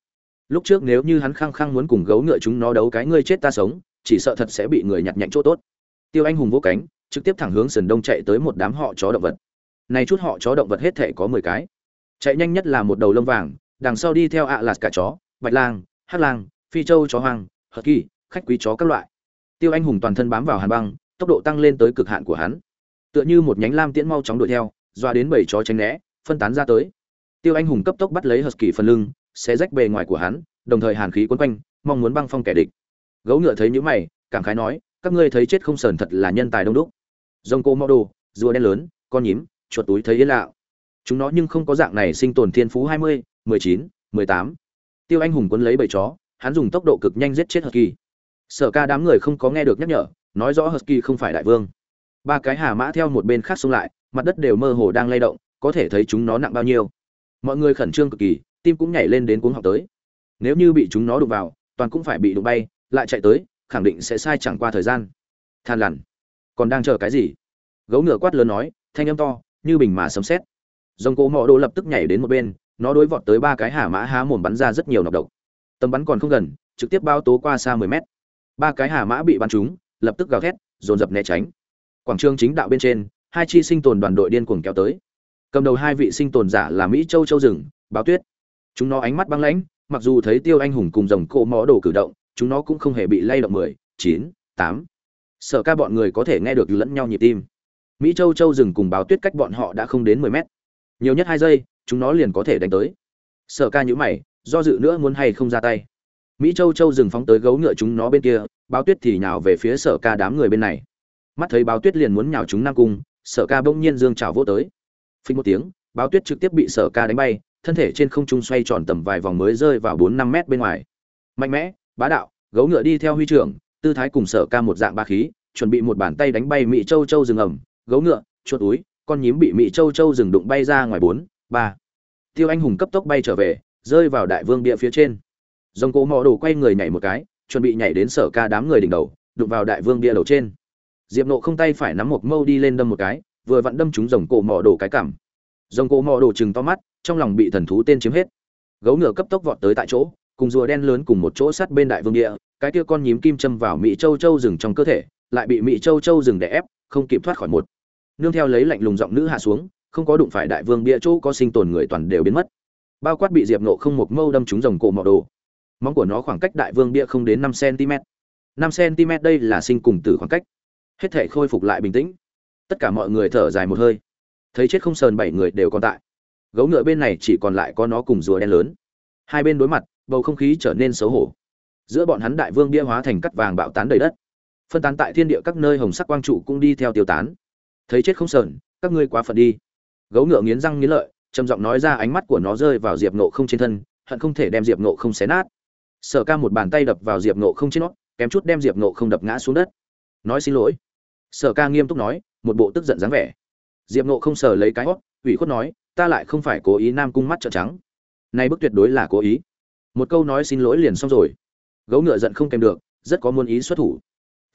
Lúc trước nếu như hắn khăng khăng muốn cùng gấu ngựa chúng nó đấu cái ngươi chết ta sống, chỉ sợ thật sẽ bị người nhặt nhạnh chỗ tốt. Tiêu anh hùng vỗ cánh, trực tiếp thẳng hướng sườn đông chạy tới một đám họ chó động vật. Này chút họ chó động vật hết thể có mười cái chạy nhanh nhất là một đầu lông vàng, đằng sau đi theo ạ à lạt cả chó, bạch lang, hắc lang, phi châu chó hoang hờ kỳ, khách quý chó các loại. Tiêu anh hùng toàn thân bám vào hàn băng, tốc độ tăng lên tới cực hạn của hắn. Tựa như một nhánh lam tiễn mau chóng đuổi theo, doa đến bảy chó tránh né, phân tán ra tới. Tiêu anh hùng cấp tốc bắt lấy hờ kỳ phần lưng, xé rách bề ngoài của hắn, đồng thời hàn khí quấn quanh, mong muốn băng phong kẻ địch. Gấu ngựa thấy những mày, cảm khái nói, các ngươi thấy chết không sờn thật là nhân tài đông đúc. Rồng cô mau đồ, rùa đen lớn, con nhím, chuột túi thấy yên lạo chúng nó nhưng không có dạng này sinh tồn thiên phú hai mươi, mười chín, mười tám. Tiêu anh hùng quấn lấy bầy chó, hắn dùng tốc độ cực nhanh giết chết husky. Kỳ sở ca đám người không có nghe được nhắc nhở, nói rõ husky kỳ không phải đại vương. Ba cái hà mã theo một bên khác xông lại, mặt đất đều mơ hồ đang lay động, có thể thấy chúng nó nặng bao nhiêu. Mọi người khẩn trương cực kỳ, tim cũng nhảy lên đến cuống học tới. Nếu như bị chúng nó đụng vào, toàn cũng phải bị đụng bay, lại chạy tới, khẳng định sẽ sai chẳng qua thời gian. Than lằn. Còn đang chờ cái gì? Gấu ngựa quát lớn nói, thanh âm to, như bình mà sấm sét dòng cỗ mọ đồ lập tức nhảy đến một bên, nó đối vọt tới ba cái hà mã há mồm bắn ra rất nhiều nọc độc. Tầm bắn còn không gần, trực tiếp bao tố qua xa mười mét. Ba cái hà mã bị bắn trúng, lập tức gào thét, dồn dập né tránh. Quảng trường chính đạo bên trên, hai chi sinh tồn đoàn đội điên cuồng kéo tới. Cầm đầu hai vị sinh tồn giả là mỹ châu châu rừng, báo tuyết. Chúng nó ánh mắt băng lãnh, mặc dù thấy tiêu anh hùng cùng dòng cỗ mõ đồ cử động, chúng nó cũng không hề bị lay động mười, chín, tám. Sợ ca bọn người có thể nghe được lẫn nhau nhịp tim. Mỹ châu châu rừng cùng báo tuyết cách bọn họ đã không đến mười mét nhiều nhất hai giây, chúng nó liền có thể đánh tới. Sợ ca nhữ mày, do dự nữa muốn hay không ra tay. Mỹ châu châu dừng phóng tới gấu ngựa chúng nó bên kia, báo tuyết thì nhào về phía sở ca đám người bên này. Mắt thấy báo tuyết liền muốn nhào chúng nam cung, sở ca bỗng nhiên dương trào vô tới. Phình một tiếng, báo tuyết trực tiếp bị sở ca đánh bay, thân thể trên không trung xoay tròn tầm vài vòng mới rơi vào bốn năm mét bên ngoài. Mạnh mẽ, bá đạo, gấu ngựa đi theo huy trưởng, tư thái cùng sở ca một dạng ba khí, chuẩn bị một bàn tay đánh bay mỹ châu châu rừng ẩm gấu ngựa, chuột túi con nhím bị mỹ châu châu rừng đụng bay ra ngoài bốn, ba. Tiêu anh hùng cấp tốc bay trở về, rơi vào đại vương bia phía trên. Dòng cỗ mò đồ quay người nhảy một cái, chuẩn bị nhảy đến sở ca đám người đỉnh đầu, đụng vào đại vương bia đầu trên. Diệp nộ không tay phải nắm một mâu đi lên đâm một cái, vừa vặn đâm trúng rồng cổ mò đồ cái cảm rồng cổ mò đồ chừng to mắt, trong lòng bị thần thú tên chiếm hết. Gấu ngựa cấp tốc vọt tới tại chỗ, cùng rùa đen lớn cùng một chỗ sát bên đại vương địa cái kia con nhím kim châm vào mỹ châu châu rừng trong cơ thể, lại bị mỹ châu châu rừng đè ép, không kịp thoát khỏi một nương theo lấy lạnh lùng giọng nữ hạ xuống, không có đụng phải đại vương bia chỗ có sinh tồn người toàn đều biến mất. Bao quát bị diệp nộ không một mâu đâm trúng rồng cổ mọ đồ. Móng của nó khoảng cách đại vương bia không đến năm cm. Năm cm đây là sinh cùng tử khoảng cách. Hết thể khôi phục lại bình tĩnh. Tất cả mọi người thở dài một hơi. Thấy chết không sờn bảy người đều còn tại. Gấu ngựa bên này chỉ còn lại có nó cùng rùa đen lớn. Hai bên đối mặt, bầu không khí trở nên xấu hổ. Giữa bọn hắn đại vương bia hóa thành cắt vàng bạo tán đầy đất. Phân tán tại thiên địa các nơi hồng sắc quang trụ cũng đi theo tiêu tán thấy chết không sờn, các ngươi quá phận đi. Gấu ngựa nghiến răng nghiến lợi, trầm giọng nói ra ánh mắt của nó rơi vào diệp nộ không trên thân, hận không thể đem diệp nộ không xé nát. Sở ca một bàn tay đập vào diệp nộ không trên nó, kém chút đem diệp nộ không đập ngã xuống đất. Nói xin lỗi. Sở ca nghiêm túc nói, một bộ tức giận dáng vẻ. Diệp nộ không sờ lấy cái hót, ủy khuất nói, ta lại không phải cố ý nam cung mắt trợn trắng. Nay bức tuyệt đối là cố ý. Một câu nói xin lỗi liền xong rồi. Gấu ngựa giận không kèm được, rất có muôn ý xuất thủ.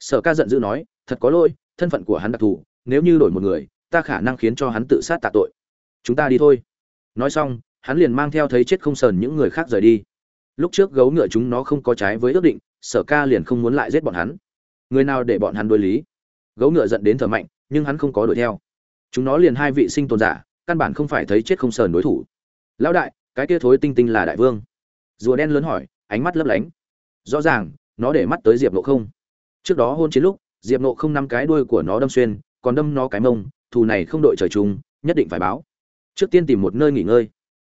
Sở ca giận dữ nói, thật có lỗi, thân phận của hắn đặc thù nếu như đổi một người, ta khả năng khiến cho hắn tự sát tạ tội. Chúng ta đi thôi. Nói xong, hắn liền mang theo thấy chết không sờn những người khác rời đi. Lúc trước gấu ngựa chúng nó không có trái với ước định, sở ca liền không muốn lại giết bọn hắn. Người nào để bọn hắn đối lý? Gấu ngựa giận đến thở mạnh, nhưng hắn không có đuổi theo. Chúng nó liền hai vị sinh tồn giả, căn bản không phải thấy chết không sờn đối thủ. Lão đại, cái kia thối tinh tinh là đại vương. Rùa đen lớn hỏi, ánh mắt lấp lánh. Rõ ràng, nó để mắt tới diệp nộ không. Trước đó hôn chiến lúc, diệp nộ không nắm cái đuôi của nó đâm xuyên còn đâm nó cái mông, thù này không đội trời chung, nhất định phải báo. Trước tiên tìm một nơi nghỉ ngơi.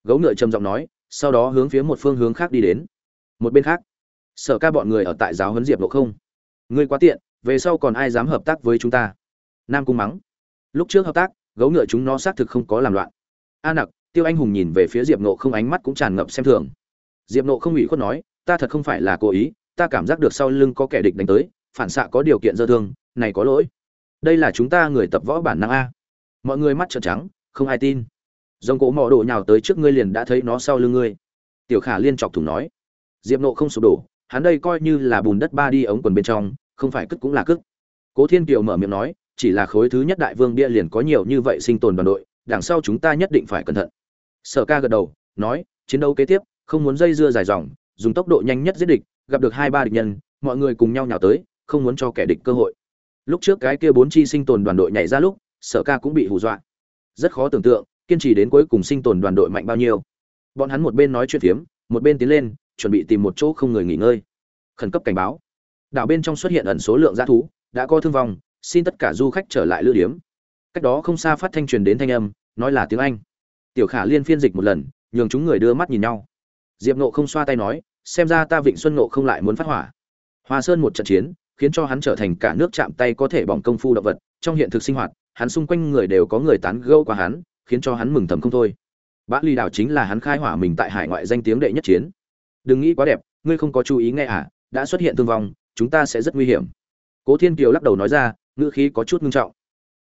Gấu ngựa trầm giọng nói, sau đó hướng phía một phương hướng khác đi đến. Một bên khác, sở ca bọn người ở tại giáo huấn diệp nộ không. Ngươi quá tiện, về sau còn ai dám hợp tác với chúng ta? Nam cung mắng. Lúc trước hợp tác, gấu ngựa chúng nó xác thực không có làm loạn. A nặc, tiêu anh hùng nhìn về phía diệp nộ không ánh mắt cũng tràn ngập xem thường. Diệp nộ không ủy khuất nói, ta thật không phải là cố ý, ta cảm giác được sau lưng có kẻ địch đánh tới, phản xạ có điều kiện dơ thương, này có lỗi đây là chúng ta người tập võ bản năng a. Mọi người mắt trợn trắng, không ai tin. Dòng cỗ mò đổ nhào tới trước ngươi liền đã thấy nó sau lưng ngươi. Tiểu khả liên chọc thủng nói. Diệp nộ không sụp đổ, hắn đây coi như là bùn đất ba đi ống quần bên trong, không phải cất cũng là cất cố thiên kiều mở miệng nói, chỉ là khối thứ nhất đại vương bia liền có nhiều như vậy sinh tồn đoàn đội, đằng sau chúng ta nhất định phải cẩn thận. Sở ca gật đầu, nói, chiến đấu kế tiếp, không muốn dây dưa dài dòng, dùng tốc độ nhanh nhất giết địch, gặp được hai ba địch nhân, mọi người cùng nhau nhào tới, không muốn cho kẻ địch cơ hội lúc trước cái kia bốn chi sinh tồn đoàn đội nhảy ra lúc, sở ca cũng bị hù dọa. Rất khó tưởng tượng, kiên trì đến cuối cùng sinh tồn đoàn đội mạnh bao nhiêu. Bọn hắn một bên nói chuyện phiếm, một bên tiến lên, chuẩn bị tìm một chỗ không người nghỉ ngơi. Khẩn cấp cảnh báo. Đảo bên trong xuất hiện ẩn số lượng g thú, đã có thương vong, xin tất cả du khách trở lại lưu điếm. Cách đó không xa phát thanh truyền đến thanh âm, nói là tiếng anh. Tiểu khả liên phiên dịch một lần, nhường chúng người đưa mắt nhìn nhau. Diệp nộ không xoa tay nói, xem ra ta vịnh xuân nộ không lại muốn phát hỏa. Hoa sơn một trận chiến khiến cho hắn trở thành cả nước chạm tay có thể bỏng công phu động vật, trong hiện thực sinh hoạt, hắn xung quanh người đều có người tán gẫu qua hắn, khiến cho hắn mừng thầm không thôi. Bã ly đảo chính là hắn khai hỏa mình tại hải ngoại danh tiếng đệ nhất chiến. Đừng nghĩ quá đẹp, ngươi không có chú ý nghe à đã xuất hiện thương vong, chúng ta sẽ rất nguy hiểm. Cố thiên kiều lắc đầu nói ra, ngữ khí có chút ngưng trọng.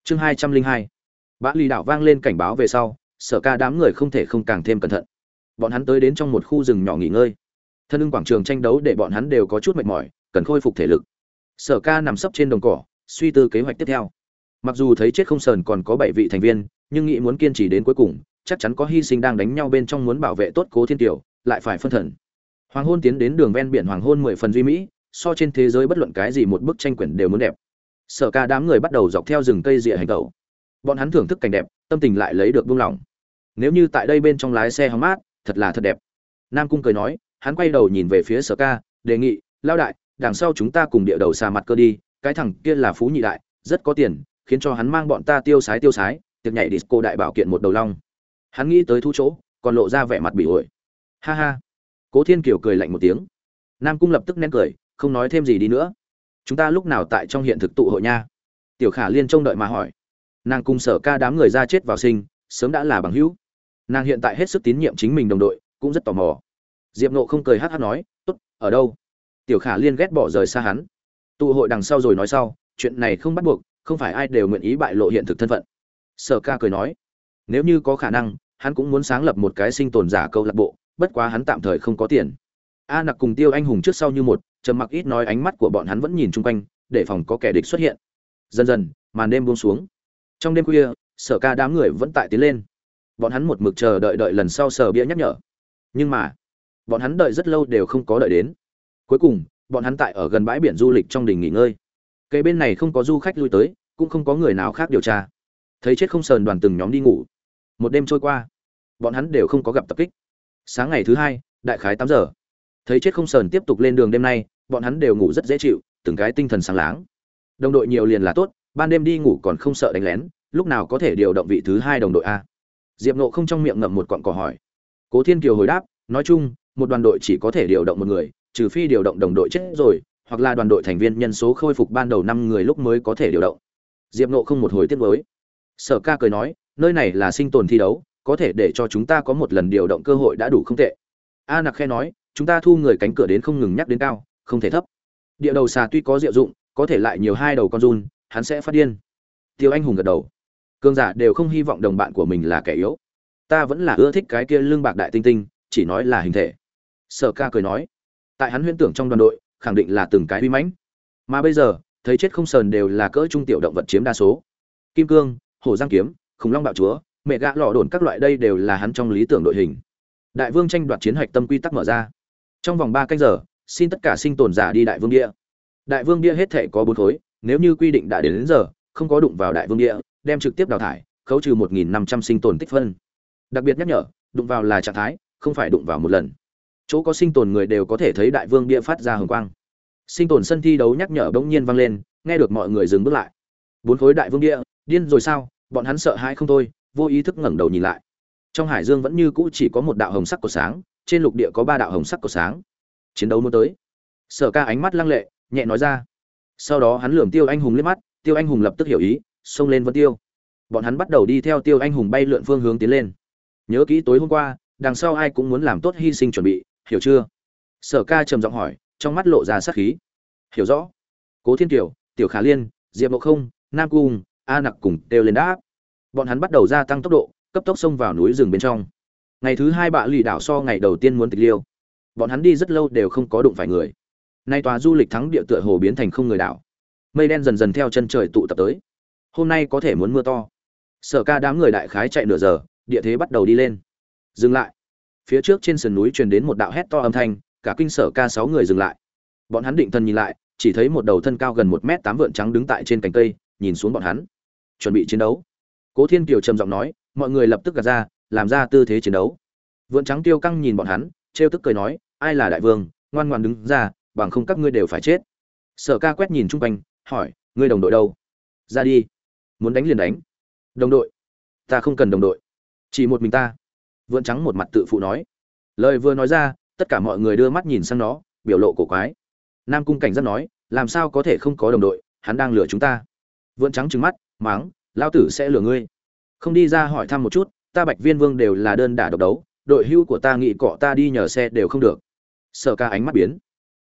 Chương hai trăm linh hai. Bã ly đảo vang lên cảnh báo về sau, sở ca đám người không thể không càng thêm cẩn thận. Bọn hắn tới đến trong một khu rừng nhỏ nghỉ ngơi. Thân ưng quảng trường tranh đấu để bọn hắn đều có chút mệt mỏi, cần khôi phục thể lực sở ca nằm sấp trên đồng cỏ, suy tư kế hoạch tiếp theo. Mặc dù thấy chết không sờn còn có bảy vị thành viên, nhưng nghĩ muốn kiên trì đến cuối cùng, chắc chắn có hy sinh đang đánh nhau bên trong muốn bảo vệ tốt cố thiên tiểu lại phải phân thần. Hoàng hôn tiến đến đường ven biển hoàng hôn mười phần duy mỹ, so trên thế giới bất luận cái gì một bức tranh quyển đều muốn đẹp. Sở ca đám người bắt đầu dọc theo rừng cây rịa hành tẩu. Bọn hắn thưởng thức cảnh đẹp, tâm tình lại lấy được buông lỏng. Nếu như tại đây bên trong lái xe hóng mát, thật là thật đẹp. Nam cung cười nói, hắn quay đầu nhìn về phía sở ca, đề nghị lao đại đằng sau chúng ta cùng địa đầu xà mặt cơ đi, cái thằng kia là phú nhị đại, rất có tiền, khiến cho hắn mang bọn ta tiêu sái tiêu sái, tiệc nhảy disco đại bảo kiện một đầu long. Hắn nghĩ tới thu chỗ, còn lộ ra vẻ mặt bị ổi. Ha ha. Cố thiên kiều cười lạnh một tiếng. Nam cung lập tức nén cười, không nói thêm gì đi nữa. Chúng ta lúc nào tại trong hiện thực tụ hội nha? Tiểu khả liên trông đợi mà hỏi. Nàng cùng sở ca đám người ra chết vào sinh, sớm đã là bằng hữu. Nàng hiện tại hết sức tín nhiệm chính mình đồng đội, cũng rất tò mò. Diệp nộ không cười hát hát nói t ố t ở đâu? Tiểu khả liên ghét bỏ rời xa hắn. Tụ hội đằng sau rồi nói sau, chuyện này không bắt buộc, không phải ai đều nguyện ý bại lộ hiện thực thân phận. Sở ca cười nói, nếu như có khả năng, hắn cũng muốn sáng lập một cái sinh tồn giả câu lạc bộ, bất quá hắn tạm thời không có tiền. A nặc cùng tiêu anh hùng trước sau như một, trầm mặc ít nói ánh mắt của bọn hắn vẫn nhìn chung quanh, để phòng có kẻ địch xuất hiện. Dần dần, màn đêm buông xuống. Trong đêm khuya, sở ca đám người vẫn tại tiến lên. Bọn hắn một mực chờ đợi đợi lần sau sở bia nhắc nhở. Nhưng mà, bọn hắn đợi rất lâu đều không có đợi đến cuối cùng, bọn hắn tại ở gần bãi biển du lịch trong đình nghỉ ngơi. Cây bên này không có du khách lui tới, cũng không có người nào khác điều tra. Thấy chết không sờn đoàn từng nhóm đi ngủ. Một đêm trôi qua, bọn hắn đều không có gặp tập kích. Sáng ngày thứ hai, đại khái tám giờ. Thấy chết không sờn tiếp tục lên đường đêm nay, bọn hắn đều ngủ rất dễ chịu, từng cái tinh thần sáng láng. Đồng đội nhiều liền là tốt, ban đêm đi ngủ còn không sợ đánh lén, lúc nào có thể điều động vị thứ hai đồng đội a. Diệp nộ không trong miệng ngậm một cọn cỏ hỏi. Cố thiên kiều hồi đáp, nói chung, một đoàn đội chỉ có thể điều động một người trừ phi điều động đồng đội chết rồi, hoặc là đoàn đội thành viên nhân số khôi phục ban đầu năm người lúc mới có thể điều động. Diệp nộ không một hồi tiết với sở ca cười nói, nơi này là sinh tồn thi đấu, có thể để cho chúng ta có một lần điều động cơ hội đã đủ không tệ. A nặc khe nói, chúng ta thu người cánh cửa đến không ngừng nhắc đến cao, không thể thấp. Địa đầu xà tuy có diệu dụng, có thể lại nhiều hai đầu con run, hắn sẽ phát điên. Tiêu anh hùng gật đầu. Cương giả đều không hy vọng đồng bạn của mình là kẻ yếu. Ta vẫn là ưa thích cái kia lương bạc đại tinh tinh, chỉ nói là hình thể. Sở ca cười nói tại hắn huyễn tưởng trong đoàn đội khẳng định là từng cái uy mãnh. Mà bây giờ thấy chết không sờn đều là cỡ trung tiểu động vật chiếm đa số. Kim cương hổ giang kiếm khủng long bạo chúa mẹ gã lọ đồn các loại đây đều là hắn trong lý tưởng đội hình. Đại vương tranh đoạt chiến hạch tâm quy tắc mở ra. Trong vòng ba canh giờ xin tất cả sinh tồn giả đi đại vương địa. Đại vương địa hết thể có bốn khối nếu như quy định đã đến, đến giờ không có đụng vào đại vương địa đem trực tiếp đào thải khấu trừ một nghìn năm trăm sinh tồn tích phân. Đặc biệt nhắc nhở đụng vào là trạng thái không phải đụng vào một lần chỗ có sinh tồn người đều có thể thấy đại vương bia phát ra hồng quang. Sinh tồn sân thi đấu nhắc nhở bỗng nhiên vang lên, nghe được mọi người dừng bước lại. Bốn khối đại vương bia, điên rồi sao? Bọn hắn sợ hãi không thôi, vô ý thức ngẩng đầu nhìn lại. Trong hải dương vẫn như cũ chỉ có một đạo hồng sắc của sáng, trên lục địa có ba đạo hồng sắc của sáng. Chiến đấu muốn tới. Sở ca ánh mắt lăng lệ, nhẹ nói ra. Sau đó hắn lườm tiêu anh hùng liếc mắt, tiêu anh hùng lập tức hiểu ý, xông lên vân tiêu. Bọn hắn bắt đầu đi theo tiêu anh hùng bay lượn phương hướng tiến lên. Nhớ kỹ tối hôm qua, đằng sau ai cũng muốn làm tốt hy sinh chuẩn bị hiểu chưa? Sở ca trầm giọng hỏi, trong mắt lộ ra sát khí. Hiểu rõ. Cố thiên kiều, tiểu khả liên, diệp mộ không, nam cung, a nặc cùng đều lên đáp. Bọn hắn bắt đầu gia tăng tốc độ, cấp tốc xông vào núi rừng bên trong. Ngày thứ hai bạ lì đảo so ngày đầu tiên muốn tịch liêu. Bọn hắn đi rất lâu đều không có đụng phải người. Nay tòa du lịch thắng địa tựa hồ biến thành không người đảo. Mây đen dần dần theo chân trời tụ tập tới. Hôm nay có thể muốn mưa to. Sở ca đám người đại khái chạy nửa giờ, địa thế bắt đầu đi lên. Dừng lại phía trước trên sườn núi truyền đến một đạo hét to âm thanh, cả kinh sở ca sáu người dừng lại. Bọn hắn định thân nhìn lại, chỉ thấy một đầu thân cao gần một m tám vượn trắng đứng tại trên cành cây, nhìn xuống bọn hắn. Chuẩn bị chiến đấu. Cố thiên kiều trầm giọng nói, mọi người lập tức gạt ra, làm ra tư thế chiến đấu. Vượn trắng tiêu căng nhìn bọn hắn, trêu tức cười nói, ai là đại vương, ngoan ngoan đứng ra, bằng không các ngươi đều phải chết. Sở ca quét nhìn chung quanh, hỏi, ngươi đồng đội đâu? Ra đi. Muốn đánh liền đánh. Đồng đội. Ta không cần đồng đội. Chỉ một mình ta vượn trắng một mặt tự phụ nói. Lời vừa nói ra, tất cả mọi người đưa mắt nhìn sang nó, biểu lộ cổ quái. Nam cung cảnh giác nói, làm sao có thể không có đồng đội? Hắn đang lừa chúng ta. Vượn trắng trừng mắt, máng lao tử sẽ lừa ngươi. Không đi ra hỏi thăm một chút, ta bạch viên vương đều là đơn đả độc đấu, đội hưu của ta nghị cọ ta đi nhờ xe đều không được. Sợ ca ánh mắt biến.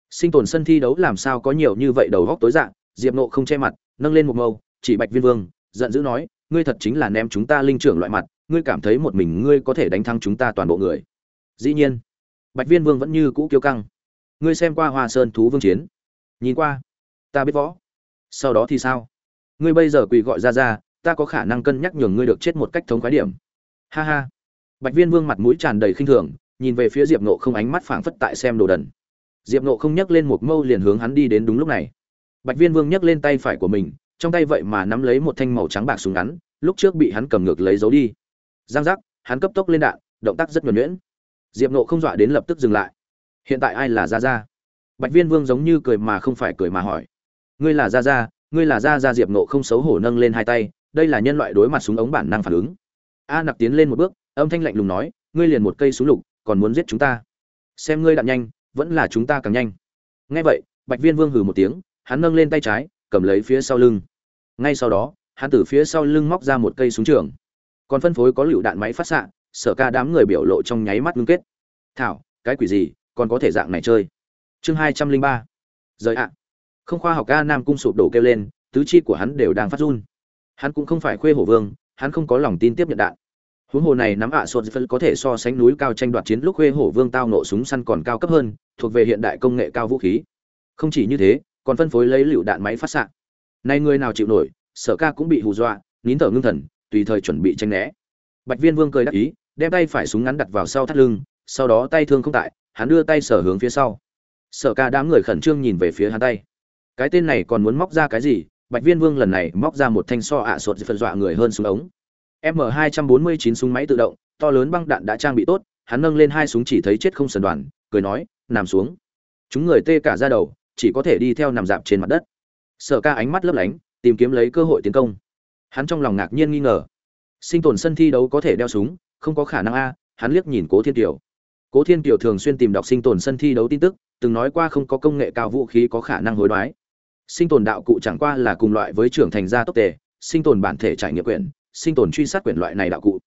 Sinh tồn sân thi đấu làm sao có nhiều như vậy đầu góc tối dạng diệp nộ không che mặt, nâng lên một mâu, chỉ bạch viên vương, giận dữ nói, ngươi thật chính là ném chúng ta linh trưởng loại mặt ngươi cảm thấy một mình ngươi có thể đánh thắng chúng ta toàn bộ người. Dĩ nhiên, bạch viên vương vẫn như cũ kiêu căng. Ngươi xem qua hoa sơn thú vương chiến. Nhìn qua, ta biết võ. Sau đó thì sao? Ngươi bây giờ quỳ gọi ra ra, ta có khả năng cân nhắc nhường ngươi được chết một cách thống khái điểm. Ha ha. Bạch viên vương mặt mũi tràn đầy khinh thường, nhìn về phía diệp nộ không ánh mắt phảng phất tại xem đồ đần. Diệp nộ không nhấc lên một mâu liền hướng hắn đi đến đúng lúc này. Bạch viên vương nhấc lên tay phải của mình, trong tay vậy mà nắm lấy một thanh màu trắng bạc súng ngắn, lúc trước bị hắn cầm ngược lấy giấu đi giang giác, hắn cấp tốc lên đạn, động tác rất nhuẩn nhuyễn. Diệp nộ không dọa đến lập tức dừng lại. Hiện tại ai là ra ra bạch viên vương giống như cười mà không phải cười mà hỏi. Ngươi là ra ra ngươi là ra ra diệp nộ không xấu hổ nâng lên hai tay, đây là nhân loại đối mặt súng ống bản năng phản ứng. A nặc tiến lên một bước, âm thanh lạnh lùng nói, ngươi liền một cây súng lục, còn muốn giết chúng ta. Xem ngươi đạn nhanh, vẫn là chúng ta càng nhanh. Ngay vậy, bạch viên vương hừ một tiếng, hắn nâng lên tay trái, cầm lấy phía sau lưng. Ngay sau đó, hắn từ phía sau lưng móc ra một cây súng trường còn phân phối có lựu đạn máy phát xạ, sở ca đám người biểu lộ trong nháy mắt ngưng kết. Thảo, cái quỷ gì, còn có thể dạng này chơi? Chương hai trăm linh ba. Rời ạ. Không khoa học ca nam cung sụp đổ kêu lên, tứ chi của hắn đều đang phát run. Hắn cũng không phải khuê hổ vương, hắn không có lòng tin tiếp nhận đạn. Huống hồ này nắm ạ sốt phân có thể so sánh núi cao tranh đoạt chiến lúc khuê hổ vương tao nộ súng săn còn cao cấp hơn, thuộc về hiện đại công nghệ cao vũ khí. Không chỉ như thế, còn phân phối lấy lựu đạn máy phát xạ. Nay người nào chịu nổi, sở ca cũng bị hù dọa, nín thở ngưng thần tùy thời chuẩn bị tranh né. Bạch viên vương cười đắc ý, đem tay phải súng ngắn đặt vào sau thắt lưng, sau đó tay thương không tại, hắn đưa tay sở hướng phía sau. Sở ca đám người khẩn trương nhìn về phía hắn tay. Cái tên này còn muốn móc ra cái gì? Bạch viên vương lần này móc ra một thanh so ạ à sột phần dọa người hơn súng ống. M 249 súng máy tự động, to lớn băng đạn đã trang bị tốt, hắn nâng lên hai súng chỉ thấy chết không sần đoàn, cười nói, nằm xuống. Chúng người tê cả ra đầu, chỉ có thể đi theo nằm dạp trên mặt đất. Sở ca ánh mắt lấp lánh, tìm kiếm lấy cơ hội tiến công hắn trong lòng ngạc nhiên nghi ngờ. Sinh tồn sân thi đấu có thể đeo súng, không có khả năng a, hắn liếc nhìn cố thiên kiều. Cố thiên kiều thường xuyên tìm đọc sinh tồn sân thi đấu tin tức, từng nói qua không có công nghệ cao vũ khí có khả năng hối đoái. Sinh tồn đạo cụ chẳng qua là cùng loại với trưởng thành gia tốc tề, sinh tồn bản thể trải nghiệm quyển, sinh tồn truy sát quyển loại này đạo cụ.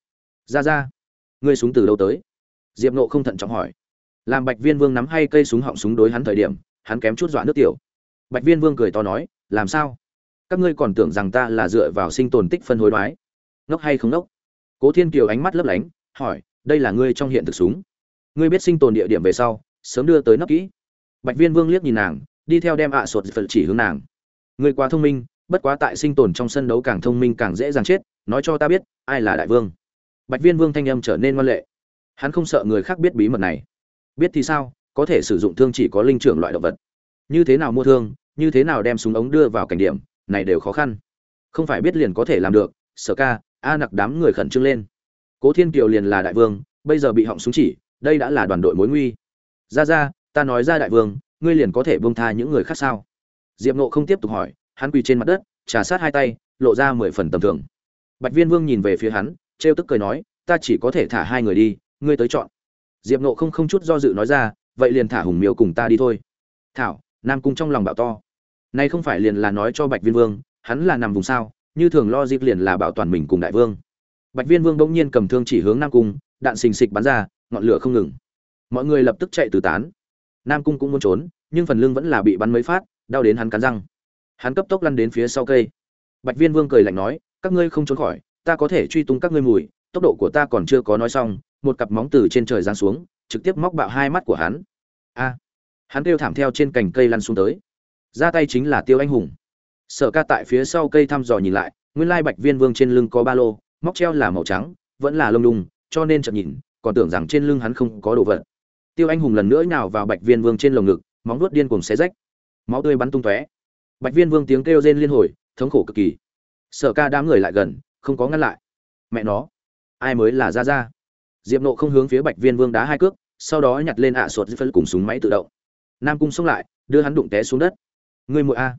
Ra ra, ngươi súng từ đâu tới? Diệp nộ không thận trọng hỏi. Làm bạch viên vương nắm hay cây súng họng súng đối hắn thời điểm, hắn kém chút dọa nước tiểu. Bạch viên vương cười to nói, làm sao? Các ngươi còn tưởng rằng ta là dựa vào sinh tồn tích phân hối đoái. Ngốc hay không ngốc? Cố thiên kiều ánh mắt lấp lánh, hỏi, đây là ngươi trong hiện thực súng. Ngươi biết sinh tồn địa điểm về sau, sớm đưa tới nấp kỹ. Bạch viên vương liếc nhìn nàng, đi theo đem ạ à sột phật chỉ hướng nàng. Ngươi quá thông minh, bất quá tại sinh tồn trong sân đấu càng thông minh càng dễ dàng chết, nói cho ta biết, ai là đại vương. Bạch viên vương thanh âm trở nên ngoan lệ. Hắn không sợ người khác biết bí mật này. Biết thì sao, có thể sử dụng thương chỉ có linh trưởng loại động vật. Như thế nào mua thương, như thế nào đem súng ống đưa vào cảnh điểm này đều khó khăn. Không phải biết liền có thể làm được, sở ca, a nặc đám người khẩn trương lên. Cố thiên kiều liền là đại vương, bây giờ bị họng súng chỉ, đây đã là đoàn đội mối nguy. Ra ra, ta nói ra đại vương, ngươi liền có thể bông tha những người khác sao? Diệp nộ không tiếp tục hỏi, hắn quỳ trên mặt đất, trà sát hai tay, lộ ra mười phần tầm thường. Bạch viên vương nhìn về phía hắn, trêu tức cười nói, ta chỉ có thể thả hai người đi, ngươi tới chọn. Diệp nộ không không chút do dự nói ra, vậy liền thả hùng miêu cùng ta đi thôi. Thảo, nam cung trong lòng bạo to nay không phải liền là nói cho bạch viên vương, hắn là nằm vùng sao, như thường lo dịp liền là bảo toàn mình cùng đại vương. Bạch viên vương bỗng nhiên cầm thương chỉ hướng nam cung, đạn xình xịch bắn ra, ngọn lửa không ngừng. Mọi người lập tức chạy tứ tán. Nam cung cũng muốn trốn, nhưng phần lưng vẫn là bị bắn mấy phát, đau đến hắn cắn răng. Hắn cấp tốc lăn đến phía sau cây. Bạch viên vương cười lạnh nói, các ngươi không trốn khỏi, ta có thể truy tung các ngươi mùi, tốc độ của ta còn chưa có nói xong, một cặp móng từ trên trời giáng xuống, trực tiếp móc bạo hai mắt của hắn. A. Hắn kêu thảm theo trên cành cây lăn xuống tới ra tay chính là tiêu anh hùng. Sở ca tại phía sau cây thăm dò nhìn lại, nguyên lai bạch viên vương trên lưng có ba lô, móc treo là màu trắng, vẫn là lông đùng, cho nên chậm nhìn, còn tưởng rằng trên lưng hắn không có đồ vật. Tiêu anh hùng lần nữa nhào vào bạch viên vương trên lồng ngực, móng nuốt điên cùng xé rách. Máu tươi bắn tung tóe. Bạch viên vương tiếng kêu rên liên hồi, thống khổ cực kỳ. Sở ca đám người lại gần, không có ngăn lại. Mẹ nó, ai mới là ra ra diệp nộ không hướng phía bạch viên vương đá hai cước, sau đó nhặt lên ạ à sột phân cùng súng máy tự động. Nam cung xông lại, đưa hắn đụng té xuống đất ngươi muội a,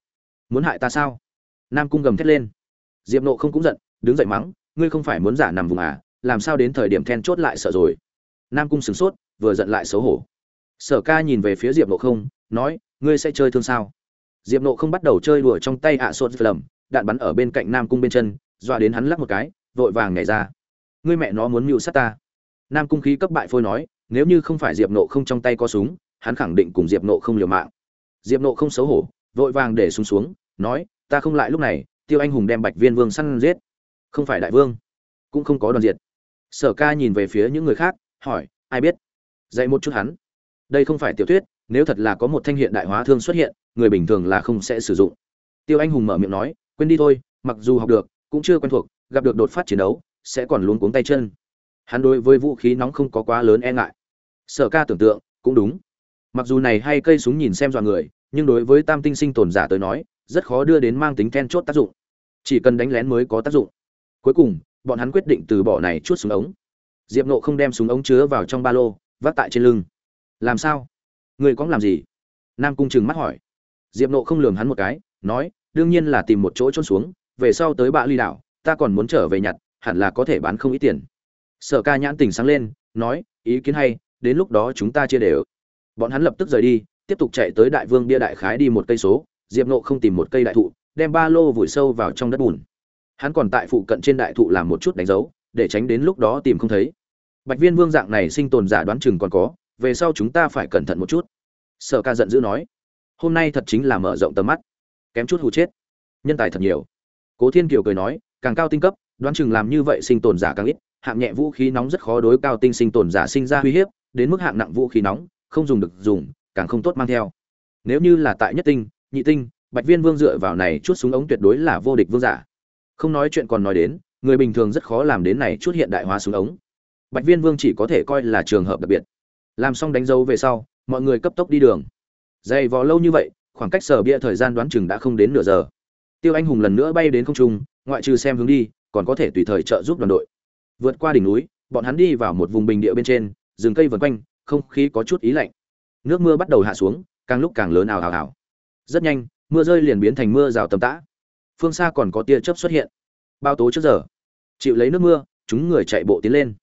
muốn hại ta sao? Nam cung gầm thét lên. Diệp nộ không cũng giận, đứng dậy mắng, ngươi không phải muốn giả nằm vùng à làm sao đến thời điểm then chốt lại sợ rồi? Nam cung sửng sốt, vừa giận lại xấu hổ. Sở ca nhìn về phía diệp nộ không, nói, ngươi sẽ chơi thương sao? Diệp nộ không bắt đầu chơi đùa trong tay ạ à sốt lầm, đạn bắn ở bên cạnh nam cung bên chân, dọa đến hắn lắc một cái, vội vàng nhảy ra. Ngươi mẹ nó muốn mưu sát ta. Nam cung khí cấp bại phôi nói, nếu như không phải diệp nộ không trong tay có súng, hắn khẳng định cùng diệp nộ không liều mạng. Diệp nộ không xấu hổ vội vàng để xuống xuống, nói, ta không lại lúc này, tiêu anh hùng đem bạch viên vương săn giết. Không phải đại vương, cũng không có đoàn diệt. Sở ca nhìn về phía những người khác, hỏi, ai biết? Dạy một chút hắn. Đây không phải tiểu thuyết, nếu thật là có một thanh hiện đại hóa thương xuất hiện, người bình thường là không sẽ sử dụng. Tiêu anh hùng mở miệng nói, quên đi thôi, mặc dù học được, cũng chưa quen thuộc, gặp được đột phát chiến đấu, sẽ còn luống cuống tay chân. Hắn đối với vũ khí nóng không có quá lớn e ngại. Sở ca tưởng tượng, cũng đúng. Mặc dù này hay cây súng nhìn xem dọa người nhưng đối với tam tinh sinh tồn giả tới nói, rất khó đưa đến mang tính then chốt tác dụng. Chỉ cần đánh lén mới có tác dụng. Cuối cùng, bọn hắn quyết định từ bỏ này chút súng ống. Diệp nộ không đem súng ống chứa vào trong ba lô, vác tại trên lưng. Làm sao? Người có làm gì? Nam cung trừng mắt hỏi. Diệp nộ không lường hắn một cái, nói, đương nhiên là tìm một chỗ trôn xuống, về sau tới bạ ly đảo, ta còn muốn trở về nhặt, hẳn là có thể bán không ít tiền. Sở ca nhãn tỉnh sáng lên, nói, ý kiến hay, đến lúc đó chúng ta chia đều. Bọn hắn lập tức rời đi tiếp tục chạy tới đại vương bia đại khái đi một cây số, diệp nộ không tìm một cây đại thụ, đem ba lô vùi sâu vào trong đất bùn. Hắn còn tại phụ cận trên đại thụ làm một chút đánh dấu, để tránh đến lúc đó tìm không thấy. Bạch viên vương dạng này sinh tồn giả đoán chừng còn có, về sau chúng ta phải cẩn thận một chút. Sở ca giận dữ nói, hôm nay thật chính là mở rộng tầm mắt. Kém chút hù chết. Nhân tài thật nhiều. Cố thiên kiều cười nói, càng cao tinh cấp, đoán chừng làm như vậy sinh tồn giả càng ít, hạng nhẹ vũ khí nóng rất khó đối cao tinh sinh tồn giả sinh ra uy hiếp, đến mức hạng nặng vũ khí nóng, không dùng được dùng càng không tốt mang theo. Nếu như là tại nhất tinh, nhị tinh, bạch viên vương dựa vào này chút súng ống tuyệt đối là vô địch vương giả. Không nói chuyện còn nói đến, người bình thường rất khó làm đến này chút hiện đại hóa súng ống. Bạch viên vương chỉ có thể coi là trường hợp đặc biệt. Làm xong đánh dấu về sau, mọi người cấp tốc đi đường. Dày vò lâu như vậy, khoảng cách sở bia thời gian đoán chừng đã không đến nửa giờ. Tiêu anh hùng lần nữa bay đến không trung, ngoại trừ xem hướng đi, còn có thể tùy thời trợ giúp đoàn đội. Vượt qua đỉnh núi, bọn hắn đi vào một vùng bình địa bên trên, rừng cây vần quanh, không khí có chút ý lạnh nước mưa bắt đầu hạ xuống, càng lúc càng lớn ào ào ào. Rất nhanh, mưa rơi liền biến thành mưa rào tầm tã. Phương xa còn có tia chớp xuất hiện. Bao tố trước giờ, chịu lấy nước mưa, chúng người chạy bộ tiến lên.